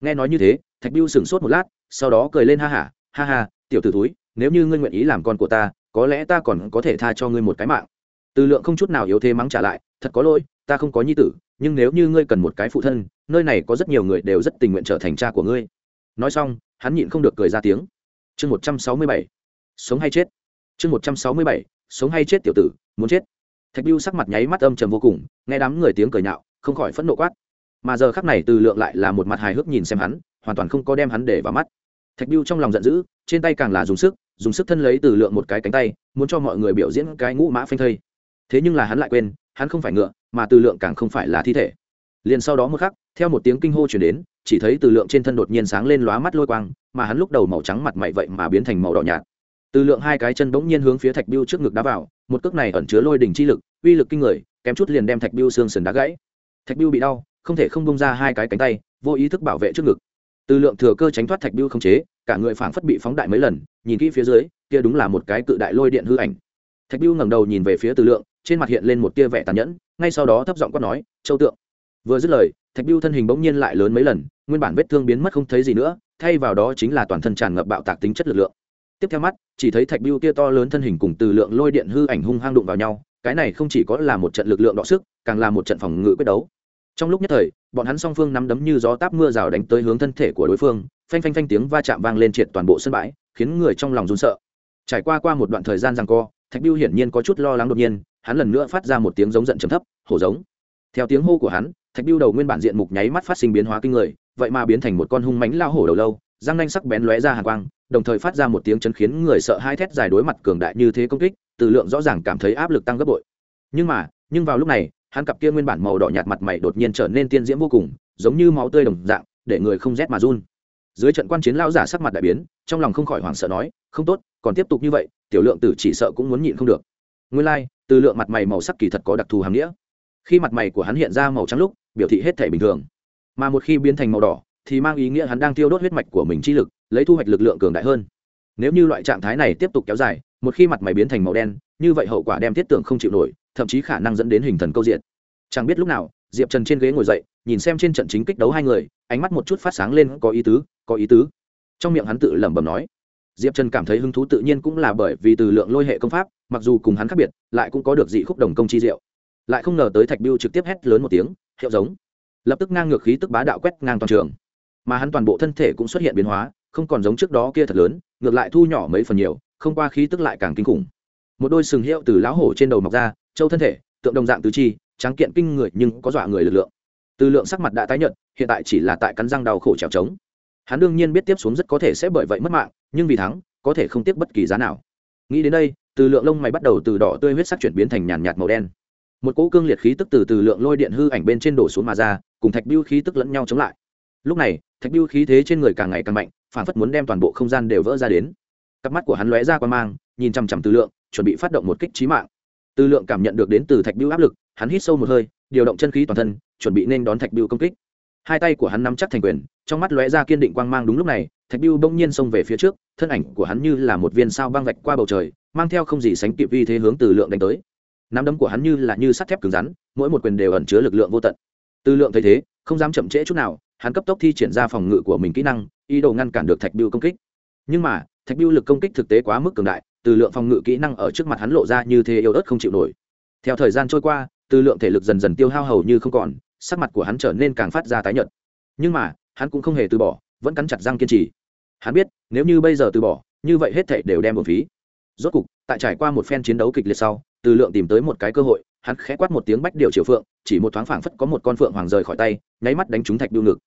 nghe nói như thế, thạch biêu sửng sốt một lát, sau đó cười lên ha hả ha ha, tiểu t ử túi nếu như ngươi nguyện ý làm con của ta, có lẽ ta còn có thể tha cho ngươi một cái mạng. Từ lượng không chút nào yếu thế mắng trả lại, thật có lỗi, ta không có nhi tử, nhưng nếu như ngươi cần một cái phụ thân, nơi này có rất nhiều người đều rất tình nguyện trở thành cha của ngươi. Nói xong, hắn nhịn không được cười ra tiếng. Chương một trăm sáu mươi bảy, sống hay chết? Chương một trăm sáu mươi bảy, sống hay chết tiểu tử, muốn chết? Thạch biêu sắc mặt nháy mắt âm trầm vô cùng, nghe đám người tiếng cười nhạo, không khỏi phẫn nộ quát mà giờ khắc này từ lượng lại là một mặt hài hước nhìn xem hắn, hoàn toàn không có đem hắn để vào mắt. Thạch biêu trong lòng giận dữ, trên tay càng là dùng sức dùng sức thân lấy từ lượng một cái cánh tay, muốn cho mọi người biểu diễn cái ngũ mã phanh thây. Thế nhưng là hắn lại quên, hắn không phải ngựa, mà từ lượng càng không phải là thi thể. Liền sau đó một khắc, theo một tiếng kinh hô chuyển đến, chỉ thấy từ lượng trên thân đột nhiên sáng lên lóa mắt lôi quang, mà hắn lúc đầu màu trắng mặt mày vậy mà biến thành màu đỏ nhạt. Từ lượng hai cái chân bỗng nhiên hướng phía thạch biêu trước ngực đá vào, một cước này ẩn chứa lôi đỉnh chi lực, uy lực kinh người, kém chút liền đem thạch biêu xương sườn đá gãy. Thạch biêu bị đau không thể không bông ra hai cái cánh tay, vô ý thức bảo vệ trước ngực. Từ lượng thừa cơ tránh thoát thạch biêu không chế, cả người phảng phất bị phóng đại mấy lần, nhìn kỹ phía dưới, kia đúng là một cái cự đại lôi điện hư ảnh. Thạch biêu ngẩng đầu nhìn về phía từ lượng, trên mặt hiện lên một tia vẻ tàn nhẫn, ngay sau đó thấp giọng quát nói, châu tượng. Vừa dứt lời, thạch biêu thân hình bỗng nhiên lại lớn mấy lần, nguyên bản vết thương biến mất không thấy gì nữa, thay vào đó chính là toàn thân tràn ngập bạo tạc tính chất lực lượng. Tiếp theo mắt, chỉ thấy thạch biêu kia to lớn thân hình cùng từ lượng lôi điện hư ảnh hung hăng đụng vào nhau, cái này không chỉ có là một trận lực lượng đọ sức, càng là một trận phòng ngự quyết đấu trong lúc nhất thời, bọn hắn song phương nắm đấm như gió táp mưa rào đánh tới hướng thân thể của đối phương, phanh phanh phanh tiếng va chạm vang lên triệt toàn bộ sân bãi, khiến người trong lòng run sợ. Trải qua qua một đoạn thời gian rằng co, thạch biêu hiển nhiên có chút lo lắng đột nhiên, hắn lần nữa phát ra một tiếng giống giận trầm thấp, hổ giống. Theo tiếng hô của hắn, thạch biêu đầu nguyên bản diện mục nháy mắt phát sinh biến hóa kinh người, vậy mà biến thành một con hung mánh lao hổ đầu lâu, răng nanh sắc bén lóe ra hàng quang, đồng thời phát ra một tiếng chấn khiến người sợ hai thét dài đối mặt cường đại như thế công kích, từ lượng rõ ràng cảm thấy áp lực tăng gấp bội. Nhưng mà, nhưng vào lúc này hắn cặp kia nguyên bản màu đỏ nhạt mặt mày đột nhiên trở nên tiên diễm vô cùng giống như máu tươi đồng dạng để người không rét mà run. Dưới trận quan chiến lao giả sắc mặt đại biến trong lòng không khỏi hoảng sợ nói không tốt còn tiếp tục như vậy tiểu lượng tử chỉ sợ cũng muốn nhịn không được. Nguyên lai、like, từ lượng mặt mày màu sắc kỳ thật có đặc thù hàm nghĩa. Khi mặt mày của hắn hiện ra màu trắng lúc biểu thị hết thể bình thường. Mà một khi biến thành màu đỏ thì mang ý nghĩa hắn đang tiêu đốt huyết mạch của mình chi lực lấy thu hoạch lực lượng cường đại hơn. Nếu như loại trạng thái này tiếp tục kéo dài một khi mặt mày biến thành màu đen như vậy hậu quả đem thiết tưởng không chịu nổi thậm chí khả năng dẫn đến hình thần câu diện. Chẳng biết lúc nào, diệp trần trên ghế ngồi dậy, nhìn xem trên trận chính kích đấu hai người, ánh mắt một chút phát sáng lên, có ý tứ, có ý tứ. Trong miệng hắn tự lẩm bẩm nói. Diệp trần cảm thấy hứng thú tự nhiên cũng là bởi vì từ lượng lôi hệ công pháp, mặc dù cùng hắn khác biệt, lại cũng có được dị khúc đồng công chi diệu. Lại không ngờ tới thạch biêu trực tiếp hét lớn một tiếng, hiệu giống. Lập tức ngang ngược khí tức bá đạo quét ngang toàn trường. Mà hắn toàn bộ thân thể cũng xuất hiện biến hóa, không còn giống trước đó kia thật lớn, ngược lại thu nhỏ mấy phần nhiều, không qua khí tức lại càng kinh khủng. Một đôi sừng hiệu từ lão hổ trên đầu mọc ra châu thân thể, tượng đồng dạng tứ chi, tráng kiện kinh người nhưng có dọa người lực lượng. Từ lượng sắc mặt đã tái nhợt, hiện tại chỉ là tại cắn răng đau khổ trèo trống. Hắn đương nhiên biết tiếp xuống rất có thể sẽ bởi vậy mất mạng, nhưng vì thắng, có thể không tiếp bất kỳ giá nào. Nghĩ đến đây, từ lượng lông mày bắt đầu từ đỏ tươi huyết sắc chuyển biến thành nhàn nhạt màu đen. Một cỗ cương liệt khí tức từ từ lượng lôi điện hư ảnh bên trên đổ xuống mà ra, cùng thạch biêu khí tức lẫn nhau chống lại. Lúc này, thạch biêu khí thế trên người càng ngày càng mạnh, phản phất muốn đem toàn bộ không gian đều vỡ ra đến. Cặp mắt của hắn lóe ra qua mang, nhìn chằm chằm từ lượng, chuẩn bị phát động một kích trí mạng từ lượng cảm nhận được đến từ thạch Bưu áp lực, hắn hít sâu một hơi, điều động chân khí toàn thân, chuẩn bị nên đón thạch Bưu công kích. Hai tay của hắn nắm chắc thành quyền, trong mắt lóe ra kiên định quang mang đúng lúc này, thạch Bưu bỗng nhiên xông về phía trước, thân ảnh của hắn như là một viên sao băng vạch qua bầu trời, mang theo không gì sánh kịp vi thế hướng từ lượng đánh tới. Nắm đấm của hắn như là như sắt thép cứng rắn, mỗi một quyền đều ẩn chứa lực lượng vô tận. Từ lượng thấy thế, không dám chậm trễ chút nào, hắn cấp tốc thi triển ra phòng ngự của mình kỹ năng, ý đồ ngăn cản được thạch Bưu công kích. Nhưng mà, thạch Bưu lực công kích thực tế quá mức cường đại từ lượng phòng ngự kỹ năng ở trước mặt hắn lộ ra như thế yếu ớt không chịu nổi. Theo thời gian trôi qua, từ lượng thể lực dần dần tiêu hao hầu như không còn, sắc mặt của hắn trở nên càng phát ra tái nhợt. Nhưng mà, hắn cũng không hề từ bỏ, vẫn cắn chặt răng kiên trì. Hắn biết, nếu như bây giờ từ bỏ, như vậy hết thể đều đem một phí. Rốt cục, tại trải qua một phen chiến đấu kịch liệt sau, từ lượng tìm tới một cái cơ hội, hắn khẽ quát một tiếng bách điều triều phượng, chỉ một thoáng phảng phất có một con phượng hoàng rời khỏi tay, nháy mắt đánh trúng thạch biêu ngực.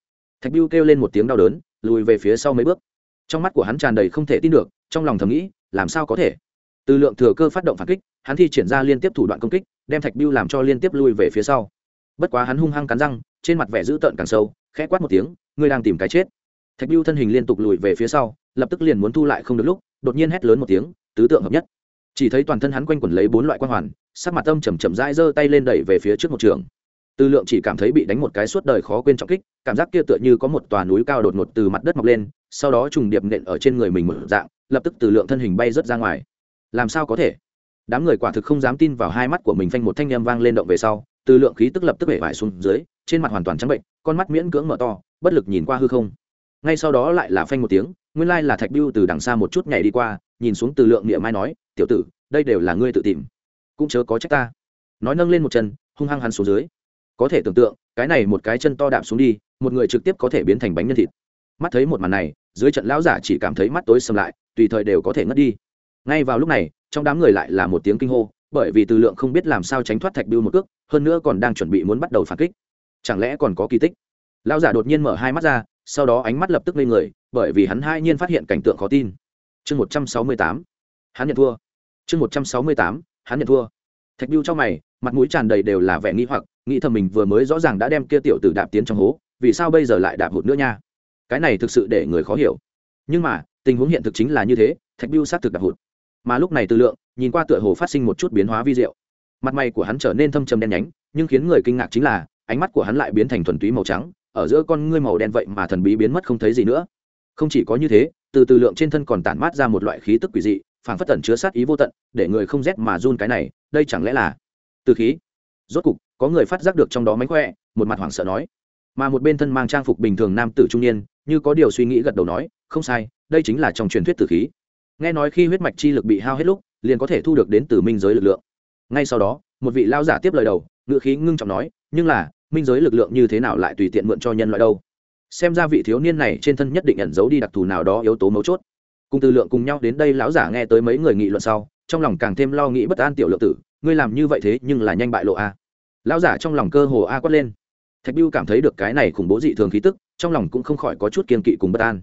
Thạch biêu kêu lên một tiếng đau đớn, lùi về phía sau mấy bước. Trong mắt của hắn tràn đầy không thể tin được, trong lòng thầm nghĩ làm sao có thể? Từ lượng thừa cơ phát động phản kích, hắn thi triển ra liên tiếp thủ đoạn công kích, đem thạch biêu làm cho liên tiếp lui về phía sau. Bất quá hắn hung hăng cắn răng, trên mặt vẻ dữ tợn càng sâu, khẽ quát một tiếng, ngươi đang tìm cái chết. Thạch biêu thân hình liên tục lùi về phía sau, lập tức liền muốn thu lại không được lúc, đột nhiên hét lớn một tiếng, tứ tượng hợp nhất. Chỉ thấy toàn thân hắn quanh quẩn lấy bốn loại quan hoàn, sắc mặt âm chầm chậm rãi giơ tay lên đẩy về phía trước một trường tư lượng chỉ cảm thấy bị đánh một cái suốt đời khó quên trọng kích, cảm giác kia tựa như có một tòa núi cao đột ngột từ mặt đất mọc lên, sau đó trùng điệp nện ở trên người mình một dạng, lập tức từ lượng thân hình bay rớt ra ngoài. Làm sao có thể? Đám người quả thực không dám tin vào hai mắt của mình phanh một thanh â vang lên động về sau từ lượng khí tức lập tức bể vải xuống dưới, trên mặt hoàn toàn trắng bệnh, con mắt miễn cưỡng mở to, bất lực nhìn qua hư không. Ngay sau đó lại là phanh một tiếng, nguyên lai là thạch biêu từ đằng xa một chút nhảy đi qua, nhìn xuống từ lượng niệm mai nói, tiểu tử, đây đều là ngươi tự tìm, cũng chớ có trách ta. Nói nâng lên một chân, hung hăng hắn xuống dưới có thể tưởng tượng, cái này một cái chân to đạp xuống đi, một người trực tiếp có thể biến thành bánh nhân thịt. Mắt thấy một màn này, dưới trận lão giả chỉ cảm thấy mắt tối sầm lại, tùy thời đều có thể ngất đi. Ngay vào lúc này, trong đám người lại là một tiếng kinh hô, bởi vì từ lượng không biết làm sao tránh thoát thạch biêu một cước, hơn nữa còn đang chuẩn bị muốn bắt đầu phản kích. Chẳng lẽ còn có kỳ tích? Lão giả đột nhiên mở hai mắt ra, sau đó ánh mắt lập tức lên người, bởi vì hắn hai nhiên phát hiện cảnh tượng khó tin. Chương một trăm sáu mươi tám, hắn nhận thua. Chương một trăm sáu mươi tám, hắn nhận thua. Thạch biêu trong mày mặt mũi tràn đầy đều là vẻ nghi hoặc, nghĩ thầm mình vừa mới rõ ràng đã đem kia tiểu tử đạp tiến trong hố, vì sao bây giờ lại đạp hụt nữa nha? Cái này thực sự để người khó hiểu. Nhưng mà, tình huống hiện thực chính là như thế, thạch biêu xác thực đạp hụt. Mà lúc này từ lượng, nhìn qua tựa hồ phát sinh một chút biến hóa vi diệu. Mặt mày của hắn trở nên thâm trầm đen nhánh, nhưng khiến người kinh ngạc chính là, ánh mắt của hắn lại biến thành thuần túy màu trắng, ở giữa con ngươi màu đen vậy mà thần bí biến mất không thấy gì nữa. Không chỉ có như thế, từ từ lượng trên thân còn tản mát ra một loại khí tức quỷ dị, phảng phất tẩn chứa sát ý vô tận, để người không rét mà run cái này, đây chẳng lẽ là từ khí. Rốt cục, có người phát giác được trong đó mánh khỏe, một mặt hoảng sợ nói. Mà một bên thân mang trang phục bình thường nam tử trung niên, như có điều suy nghĩ gật đầu nói, không sai, đây chính là trong truyền thuyết tử khí. Nghe nói khi huyết mạch chi lực bị hao hết lúc, liền có thể thu được đến từ minh giới lực lượng. Ngay sau đó, một vị lao giả tiếp lời đầu ngựa khí ngưng trọng nói, nhưng là, minh giới lực lượng như thế nào lại tùy tiện mượn cho nhân loại đâu? Xem ra vị thiếu niên này trên thân nhất định ẩn giấu đi đặc thù nào đó yếu tố mấu chốt. Cùng từ lượng cùng nhau đến đây, lão giả nghe tới mấy người nghị luận sau, trong lòng càng thêm lo nghĩ bất an tiểu lượng tử ngươi làm như vậy thế nhưng là nhanh bại lộ a. Lão giả trong lòng cơ hồ a quát lên. Thạch biêu cảm thấy được cái này khủng bố dị thường khí tức, trong lòng cũng không khỏi có chút kiên kỵ cùng bất an.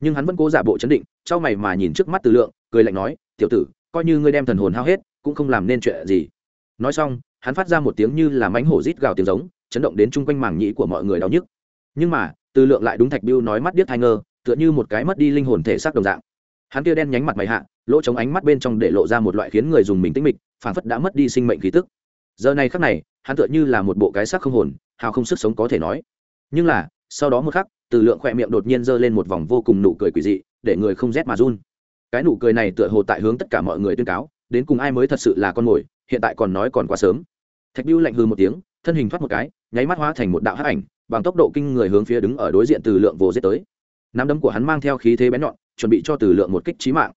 Nhưng hắn vẫn cố giả bộ chấn định trao mày mà nhìn trước mắt từ lượng, cười lạnh nói, tiểu tử, coi như ngươi đem thần hồn hao hết, cũng không làm nên chuyện gì. Nói xong, hắn phát ra một tiếng như là mánh hổ rít gào tiếng giống, chấn động đến chung quanh màng nhĩ của mọi người đau nhức. Nhưng mà, từ lượng lại đúng thạch biêu nói mắt điếc thai ngơ, tựa như một cái mất đi linh hồn thể xác đồng dạng. Hắn kia đen nhánh mặt mày hạ, lỗ chống ánh mắt bên trong để lộ ra một loại khiến người dùng mình tĩnh mịch phản phất đã mất đi sinh mệnh khí tức. Giờ này khắc này, hắn tựa như là một bộ cái xác không hồn, hào không sức sống có thể nói. Nhưng là, sau đó một khắc, từ lượng khỏe miệng đột nhiên giơ lên một vòng vô cùng nụ cười quỷ dị, để người không rét mà run. Cái nụ cười này tựa hồ tại hướng tất cả mọi người tuyên cáo, đến cùng ai mới thật sự là con mồi, hiện tại còn nói còn quá sớm. Thạch biêu lạnh hư một tiếng, thân hình thoát một cái, nháy mắt hóa thành một đạo hắc ảnh, bằng tốc độ kinh người hướng phía đứng ở đối diện từ lượng vồ giết tới. Nắm đấm của hắn mang theo khí thế bén nhọn, chuẩn bị cho từ lượng một kích trí mạng.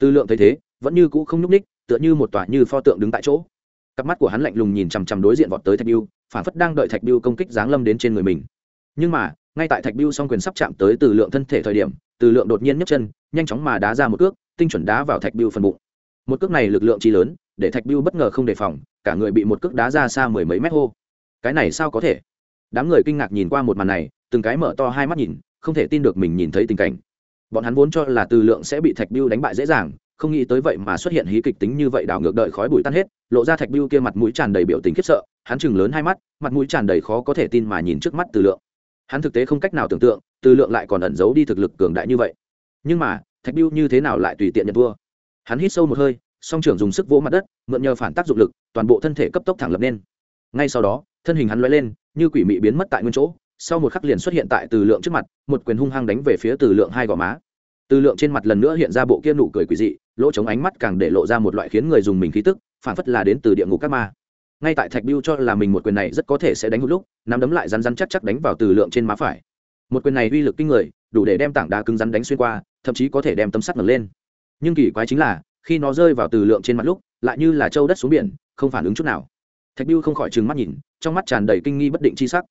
Từ lượng thấy thế, vẫn như cũ không nhúc ních tựa như một tòa như pho tượng đứng tại chỗ. Cặp mắt của hắn lạnh lùng nhìn chằm chằm đối diện vọt tới thạch biêu phản phất đang đợi thạch biêu công kích giáng lâm đến trên người mình. Nhưng mà, ngay tại thạch biêu song quyền sắp chạm tới từ lượng thân thể thời điểm, từ lượng đột nhiên nhấc chân, nhanh chóng mà đá ra một cước, tinh chuẩn đá vào thạch biêu phần bụng. Một cước này lực lượng chi lớn, để thạch biêu bất ngờ không đề phòng, cả người bị một cước đá ra xa mười mấy mét hô. Cái này sao có thể? Đám người kinh ngạc nhìn qua một màn này, từng cái mở to hai mắt nhìn, không thể tin được mình nhìn thấy tình cảnh. Bọn hắn vốn cho là từ lượng sẽ bị thạch biêu đánh bại dễ dàng không nghĩ tới vậy mà xuất hiện hí kịch tính như vậy đảo ngược đợi khói bụi tan hết, lộ ra thạch biêu kia mặt mũi tràn đầy biểu tình khiếp sợ, hắn chừng lớn hai mắt, mặt mũi tràn đầy khó có thể tin mà nhìn trước mắt từ lượng. Hắn thực tế không cách nào tưởng tượng, từ lượng lại còn ẩn giấu đi thực lực cường đại như vậy. Nhưng mà, thạch biêu như thế nào lại tùy tiện nhận vua? hắn hít sâu một hơi, song trưởng dùng sức vỗ mặt đất, mượn nhờ phản tác dụng lực, toàn bộ thân thể cấp tốc thẳng lập lên ngay sau đó, thân hình hắn l lên, như quỷ mị biến mất tại nguyên chỗ, sau một khắc liền xuất hiện tại từ lượng trước mặt, một quyền hung hăng đánh về phía từ lượng hai gò má từ lượng trên mặt lần nữa hiện ra bộ kia nụ cười quỷ dị, lỗ chống ánh mắt càng để lộ ra một loại khiến người dùng mình khí tức phản phất là đến từ địa ngục các ma. Ngay tại thạch biêu cho là mình một quyền này rất có thể sẽ đánh hụt lúc, nắm đấm lại rắn rắn chắc chắc đánh vào từ lượng trên má phải. Một quyền này uy lực kinh người, đủ để đem tảng đá cứng rắn đánh xuyên qua, thậm chí có thể đem tâm sắt ngẩng lên. Nhưng kỳ quái chính là, khi nó rơi vào từ lượng trên mặt lúc, lại như là châu đất xuống biển, không phản ứng chút nào. Thạch biêu không khỏi trừng mắt nhìn, trong mắt tràn đầy kinh nghi bất định chi sắc.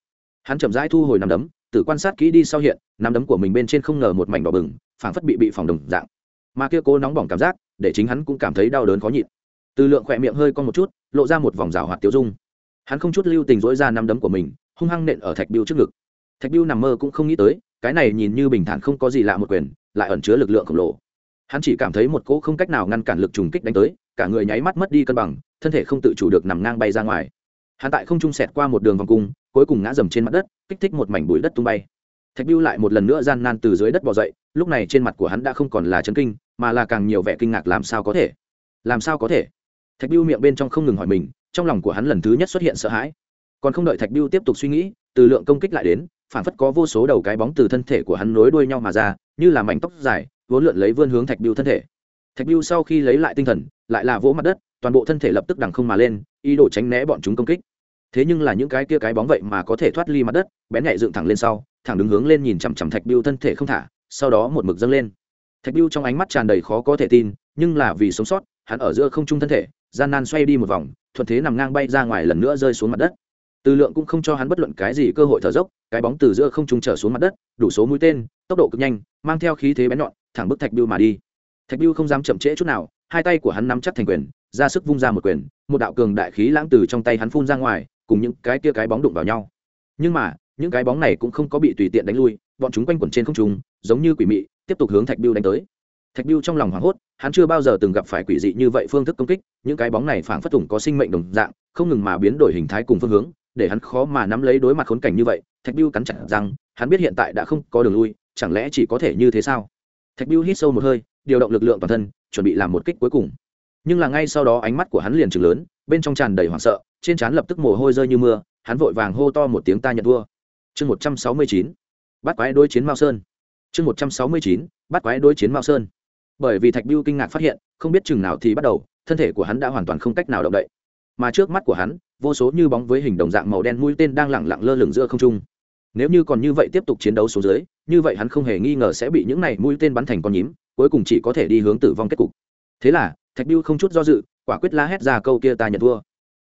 Hắn chậm rãi thu hồi nắm đấm, tự quan sát kỹ đi sau hiện, nắm đấm của mình bên trên không ngờ một mảnh đỏ bừng phảng phất bị bị phòng đồng dạng. Mà kia cố nóng bỏng cảm giác, để chính hắn cũng cảm thấy đau đớn khó nhịn. Từ lượng khỏe miệng hơi con một chút, lộ ra một vòng rào hoạt tiêu dung. Hắn không chút lưu tình dỗi ra nắm đấm của mình, hung hăng nện ở thạch biêu trước ngực. Thạch biêu nằm mơ cũng không nghĩ tới, cái này nhìn như bình thản không có gì lạ một quyền, lại ẩn chứa lực lượng khổng lồ. Hắn chỉ cảm thấy một cỗ không cách nào ngăn cản lực trùng kích đánh tới, cả người nháy mắt mất đi cân bằng, thân thể không tự chủ được nằm ngang bay ra ngoài. Hắn tại không trung sẹt qua một đường vòng cung, cuối cùng ngã dầm trên mặt đất, kích thích một mảnh bụi đất tung bay thạch biêu lại một lần nữa gian nan từ dưới đất bỏ dậy, lúc này trên mặt của hắn đã không còn là chấn kinh, mà là càng nhiều vẻ kinh ngạc làm sao có thể? Làm sao có thể? Thạch biêu miệng bên trong không ngừng hỏi mình, trong lòng của hắn lần thứ nhất xuất hiện sợ hãi. Còn không đợi thạch biêu tiếp tục suy nghĩ, từ lượng công kích lại đến, phản phất có vô số đầu cái bóng từ thân thể của hắn nối đuôi nhau mà ra, như là mảnh tóc dài, vốn lượn lấy vươn hướng thạch biêu thân thể. Thạch biêu sau khi lấy lại tinh thần, lại là vỗ mặt đất, toàn bộ thân thể lập tức đằng không mà lên, ý đồ tránh né bọn chúng công kích. Thế nhưng là những cái kia cái bóng vậy mà có thể thoát ly mặt đất, bén nhạy dựng thẳng lên sau thẳng đứng hướng lên nhìn chằm chằm thạch biêu thân thể không thả, sau đó một mực dâng lên. Thạch biêu trong ánh mắt tràn đầy khó có thể tin, nhưng là vì sống sót, hắn ở giữa không trung thân thể, gian nan xoay đi một vòng, thuận thế nằm ngang bay ra ngoài lần nữa rơi xuống mặt đất. Từ lượng cũng không cho hắn bất luận cái gì cơ hội thở dốc, cái bóng từ giữa không trung trở xuống mặt đất, đủ số mũi tên, tốc độ cực nhanh, mang theo khí thế bén nhọn, thẳng bức thạch biêu mà đi. Thạch biêu không dám chậm trễ chút nào, hai tay của hắn nắm chắc thành quyền, ra sức vung ra một quyền, một đạo cường đại khí lãng từ trong tay hắn phun ra ngoài, cùng những cái kia cái bóng đụng vào nhau. Nhưng mà những cái bóng này cũng không có bị tùy tiện đánh lui, bọn chúng quanh quẩn trên không trung, giống như quỷ mị, tiếp tục hướng thạch biêu đánh tới. Thạch biêu trong lòng hoảng hốt, hắn chưa bao giờ từng gặp phải quỷ dị như vậy phương thức công kích, những cái bóng này phảng phất thủng có sinh mệnh đồng dạng, không ngừng mà biến đổi hình thái cùng phương hướng, để hắn khó mà nắm lấy đối mặt khốn cảnh như vậy. Thạch biêu cắn chặt rằng hắn biết hiện tại đã không có đường lui, chẳng lẽ chỉ có thể như thế sao? Thạch biêu hít sâu một hơi, điều động lực lượng toàn thân, chuẩn bị làm một kích cuối cùng. Nhưng là ngay sau đó ánh mắt của hắn liền trừng lớn, bên trong tràn đầy hoảng sợ, trên trán lập tức mồ hôi rơi như mưa, hắn vội vàng hô to một tiếng ta nhận thua chương một trăm sáu mươi chín, bắt quái đối chiến mao sơn. Chương một trăm sáu mươi chín, bắt quái đối chiến mao sơn. Bởi vì thạch biêu kinh ngạc phát hiện, không biết chừng nào thì bắt đầu, thân thể của hắn đã hoàn toàn không cách nào động đậy. Mà trước mắt của hắn, vô số như bóng với hình đồng dạng màu đen mũi tên đang lẳng lặng lơ lửng giữa không trung. Nếu như còn như vậy tiếp tục chiến đấu xuống dưới, như vậy hắn không hề nghi ngờ sẽ bị những này mũi tên bắn thành con nhím, cuối cùng chỉ có thể đi hướng tử vong kết cục. Thế là, thạch biêu không chút do dự, quả quyết la hét ra câu kia ta nhận thua.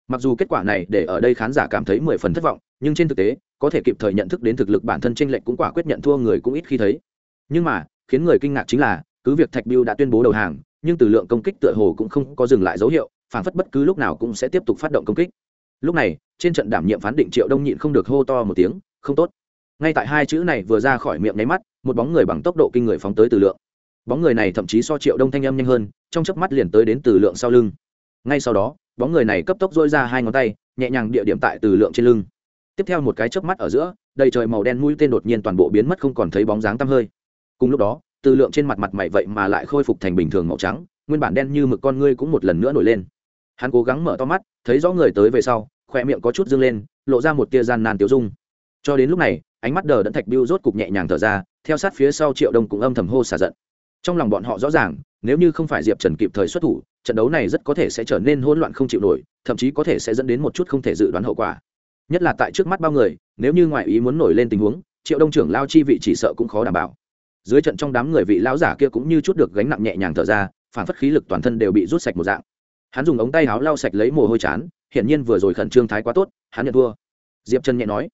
Mặc dù kết quả này để ở đây khán giả cảm thấy mười phần thất vọng, nhưng trên thực tế có thể kịp thời nhận thức đến thực lực bản thân tranh lệch cũng quả quyết nhận thua người cũng ít khi thấy. Nhưng mà, khiến người kinh ngạc chính là, cứ việc thạch biêu đã tuyên bố đầu hàng, nhưng từ lượng công kích tựa hồ cũng không có dừng lại dấu hiệu, phản phất bất cứ lúc nào cũng sẽ tiếp tục phát động công kích. Lúc này, trên trận đảm nhiệm phán định triệu đông nhịn không được hô to một tiếng, không tốt. Ngay tại hai chữ này vừa ra khỏi miệng nháy mắt, một bóng người bằng tốc độ kinh người phóng tới từ lượng. Bóng người này thậm chí so triệu đông thanh âm nhanh hơn, trong chớp mắt liền tới đến từ lượng sau lưng. Ngay sau đó, bóng người này cấp tốc dôi ra hai ngón tay, nhẹ nhàng địa điểm tại từ lượng trên lưng tiếp theo một cái chớp mắt ở giữa, đầy trời màu đen mũi tên đột nhiên toàn bộ biến mất không còn thấy bóng dáng tăm hơi. Cùng lúc đó, từ lượng trên mặt mặt mày vậy mà lại khôi phục thành bình thường màu trắng, nguyên bản đen như mực con ngươi cũng một lần nữa nổi lên. Hắn cố gắng mở to mắt, thấy rõ người tới về sau khoe miệng có chút dâng lên, lộ ra một tia gian nan tiêu dung. Cho đến lúc này, ánh mắt đờ đẫn thạch biêu rốt cục nhẹ nhàng thở ra, theo sát phía sau triệu đông cũng âm thầm hô xả giận. Trong lòng bọn họ rõ ràng, nếu như không phải diệp trần kịp thời xuất thủ, trận đấu này rất có thể sẽ trở nên hỗn loạn không chịu nổi, thậm chí có thể sẽ dẫn đến một chút không thể dự đoán hậu quả nhất là tại trước mắt bao người, nếu như ngoại ý muốn nổi lên tình huống, triệu đông trưởng lao chi vị chỉ sợ cũng khó đảm bảo. Dưới trận trong đám người vị lão giả kia cũng như chút được gánh nặng nhẹ nhàng thở ra, phản phất khí lực toàn thân đều bị rút sạch một dạng. Hắn dùng ống tay áo lau sạch lấy mồ hôi chán, hiển nhiên vừa rồi khẩn trương thái quá tốt, hắn nhận thua. Diệp trần nhẹ nói,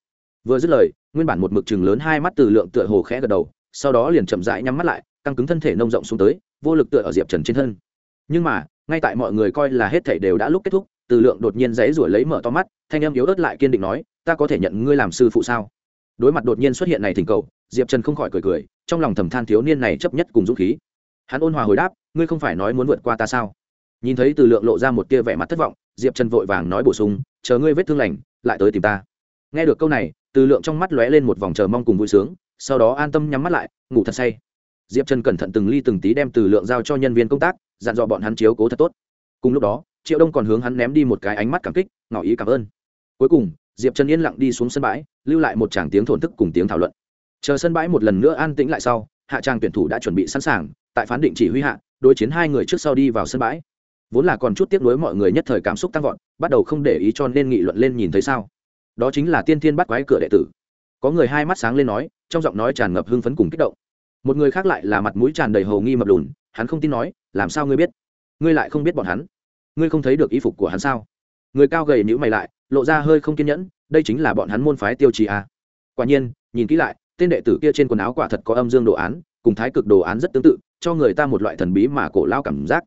vừa dứt lời, nguyên bản một mực chừng lớn hai mắt từ lượng tựa hồ khẽ gật đầu, sau đó liền chậm rãi nhắm mắt lại, căng cứng thân thể nông rộng xuống tới, vô lực tựa ở diệp trần trên thân. Nhưng mà, ngay tại mọi người coi là hết thảy đều đã lúc kết thúc từ lượng đột nhiên dãy ruổi lấy mở to mắt, thanh em yếu ớt lại kiên định nói, ta có thể nhận ngươi làm sư phụ sao? Đối mặt đột nhiên xuất hiện này thỉnh cầu, diệp trần không khỏi cười cười, trong lòng thầm than thiếu niên này chấp nhất cùng dũng khí. Hắn ôn hòa hồi đáp, ngươi không phải nói muốn vượt qua ta sao? Nhìn thấy từ lượng lộ ra một tia vẻ mặt thất vọng, diệp trần vội vàng nói bổ sung, chờ ngươi vết thương lành, lại tới tìm ta. Nghe được câu này, từ lượng trong mắt lóe lên một vòng chờ mong cùng vui sướng, sau đó an tâm nhắm mắt lại, ngủ thật say. Diệp trần cẩn thận từng ly từng tí đem từ lượng giao cho nhân viên công tác, dặn dò bọn hắn chiếu cố thật tốt. Cùng lúc đó triệu đông còn hướng hắn ném đi một cái ánh mắt cảm kích, ngỏ ý cảm ơn. Cuối cùng, diệp trần yên lặng đi xuống sân bãi, lưu lại một tràng tiếng thổn thức cùng tiếng thảo luận. Chờ sân bãi một lần nữa an tĩnh lại sau, hạ trang tuyển thủ đã chuẩn bị sẵn sàng, tại phán định chỉ huy hạ, đối chiến hai người trước sau đi vào sân bãi. Vốn là còn chút tiếc nuối mọi người nhất thời cảm xúc tăng vọt, bắt đầu không để ý cho nên nghị luận lên nhìn thấy sao. Đó chính là tiên thiên bắt quái cửa đệ tử. Có người hai mắt sáng lên nói, trong giọng nói tràn ngập hưng phấn cùng kích động. Một người khác lại là mặt mũi tràn đầy hầu nghi mập lùn, hắn không tin nói, làm sao ngươi biết? Ngươi lại không biết bọn hắn? Ngươi không thấy được y phục của hắn sao? Người cao gầy nhữ mày lại, lộ ra hơi không kiên nhẫn, đây chính là bọn hắn môn phái tiêu chí à. quả nhiên, nhìn kỹ lại, tên đệ tử kia trên quần áo quả thật có âm dương đồ án, cùng thái cực đồ án rất tương tự, cho người ta một loại thần bí mà cổ lao cảm giác.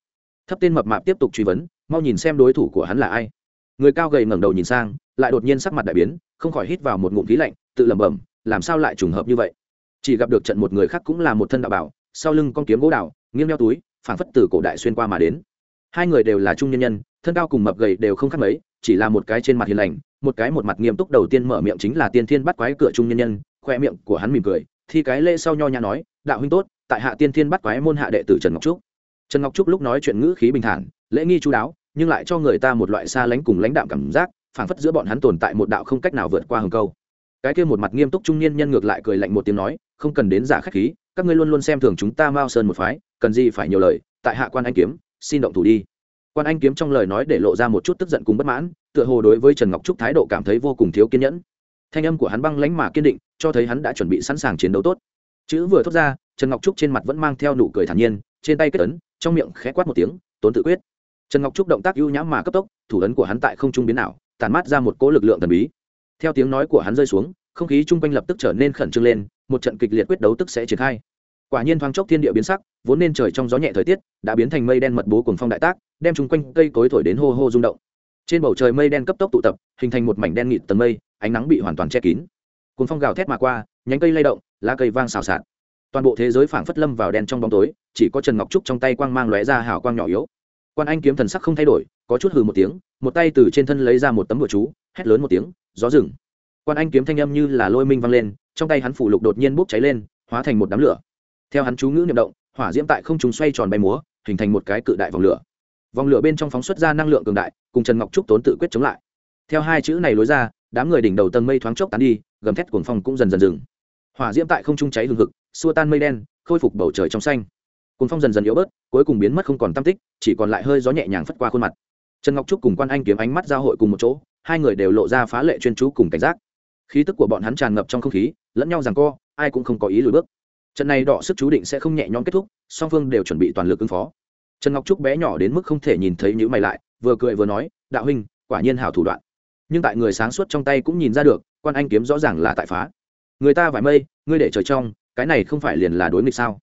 Thấp tên mập mạp tiếp tục truy vấn, mau nhìn xem đối thủ của hắn là ai. Người cao gầy ngẩng đầu nhìn sang, lại đột nhiên sắc mặt đại biến, không khỏi hít vào một ngụm khí lạnh, tự lẩm bẩm, làm sao lại trùng hợp như vậy? Chỉ gặp được trận một người khác cũng là một thân đạo bảo, sau lưng con kiếm gỗ đào, nghiêng đeo túi, phảng phất từ cổ đại xuyên qua mà đến hai người đều là trung nhân nhân, thân cao cùng mập gầy đều không khác mấy, chỉ là một cái trên mặt hiền lành, một cái một mặt nghiêm túc đầu tiên mở miệng chính là tiên thiên bắt quái cửa trung nhân nhân, khoe miệng của hắn mỉm cười, thì cái lễ sau nho nhã nói, đạo huynh tốt, tại hạ tiên thiên bắt quái môn hạ đệ tử trần ngọc trúc. Trần ngọc trúc lúc nói chuyện ngữ khí bình thản, lễ nghi chú đáo, nhưng lại cho người ta một loại xa lánh cùng lãnh đạm cảm giác, phảng phất giữa bọn hắn tồn tại một đạo không cách nào vượt qua hừng câu. Cái kia một mặt nghiêm túc trung niên nhân ngược lại cười lạnh một tiếng nói, không cần đến giả khách khí, các ngươi luôn luôn xem thường chúng ta mao sơn một phái, cần gì phải nhiều lời, tại hạ quan anh kiếm xin động thủ đi. Quan anh kiếm trong lời nói để lộ ra một chút tức giận cùng bất mãn, tựa hồ đối với trần ngọc trúc thái độ cảm thấy vô cùng thiếu kiên nhẫn. Thanh âm của hắn băng lãnh mà kiên định, cho thấy hắn đã chuẩn bị sẵn sàng chiến đấu tốt. Chữ vừa thốt ra, trần ngọc trúc trên mặt vẫn mang theo nụ cười thản nhiên, trên tay kết ấn, trong miệng khẽ quát một tiếng, tốn tự quyết. Trần ngọc trúc động tác ưu nhãm mà cấp tốc, thủ ấn của hắn tại không trung biến nào tàn mát ra một cỗ lực lượng thần bí. Theo tiếng nói của hắn rơi xuống, không khí chung quanh lập tức trở nên khẩn trương lên, một trận kịch liệt quyết đấu tức sẽ triển khai quả nhiên thoáng chốc thiên địa biến sắc, vốn nên trời trong gió nhẹ thời tiết, đã biến thành mây đen mật bố cùng phong đại tác, đem chung quanh cây cối thổi đến hô hô rung động. Trên bầu trời mây đen cấp tốc tụ tập, hình thành một mảnh đen nghịt tầng mây, ánh nắng bị hoàn toàn che kín. Cùng phong gào thét mà qua, nhánh cây lay động, lá cây vang xào xạc. Toàn bộ thế giới phảng phất lâm vào đen trong bóng tối, chỉ có trần ngọc trúc trong tay quang mang lóe ra hào quang nhỏ yếu. Quan anh kiếm thần sắc không thay đổi, có chút hừ một tiếng, một tay từ trên thân lấy ra một tấm bụa chú, hét lớn một tiếng, gió rừng! Quan anh kiếm thanh âm như là lôi minh vang lên, trong tay hắn phủ lục đột nhiên bốc cháy lên, hóa thành một đám lửa theo hắn chú ngữ niệm động, hỏa diễm tại không trung xoay tròn bay múa, hình thành một cái cự đại vòng lửa. Vòng lửa bên trong phóng xuất ra năng lượng cường đại, cùng trần ngọc trúc tốn tự quyết chống lại. Theo hai chữ này lối ra, đám người đỉnh đầu tầng mây thoáng chốc tán đi, gầm thét cuồng phong cũng dần dần dừng. Hỏa diễm tại không trung cháy hừng hực, xua tan mây đen, khôi phục bầu trời trong xanh. Cuồng phong dần dần yếu bớt, cuối cùng biến mất không còn tam tích, chỉ còn lại hơi gió nhẹ nhàng phất qua khuôn mặt. Trần ngọc trúc cùng quan anh kiếm ánh mắt giao hội cùng một chỗ, hai người đều lộ ra phá lệ chuyên chú cùng cảnh giác. Khí tức của bọn hắn tràn ngập trong không khí, lẫn nhau rằng co, ai cũng không có ý lùi bước trận này đọ sức chú định sẽ không nhẹ nhõm kết thúc, song phương đều chuẩn bị toàn lực ứng phó. Trần ngọc trúc bé nhỏ đến mức không thể nhìn thấy nhữ mày lại, vừa cười vừa nói, đạo huynh, quả nhiên hảo thủ đoạn. Nhưng tại người sáng suốt trong tay cũng nhìn ra được, quan anh kiếm rõ ràng là tại phá. Người ta vải mây, ngươi để trời trong, cái này không phải liền là đối nghịch sao?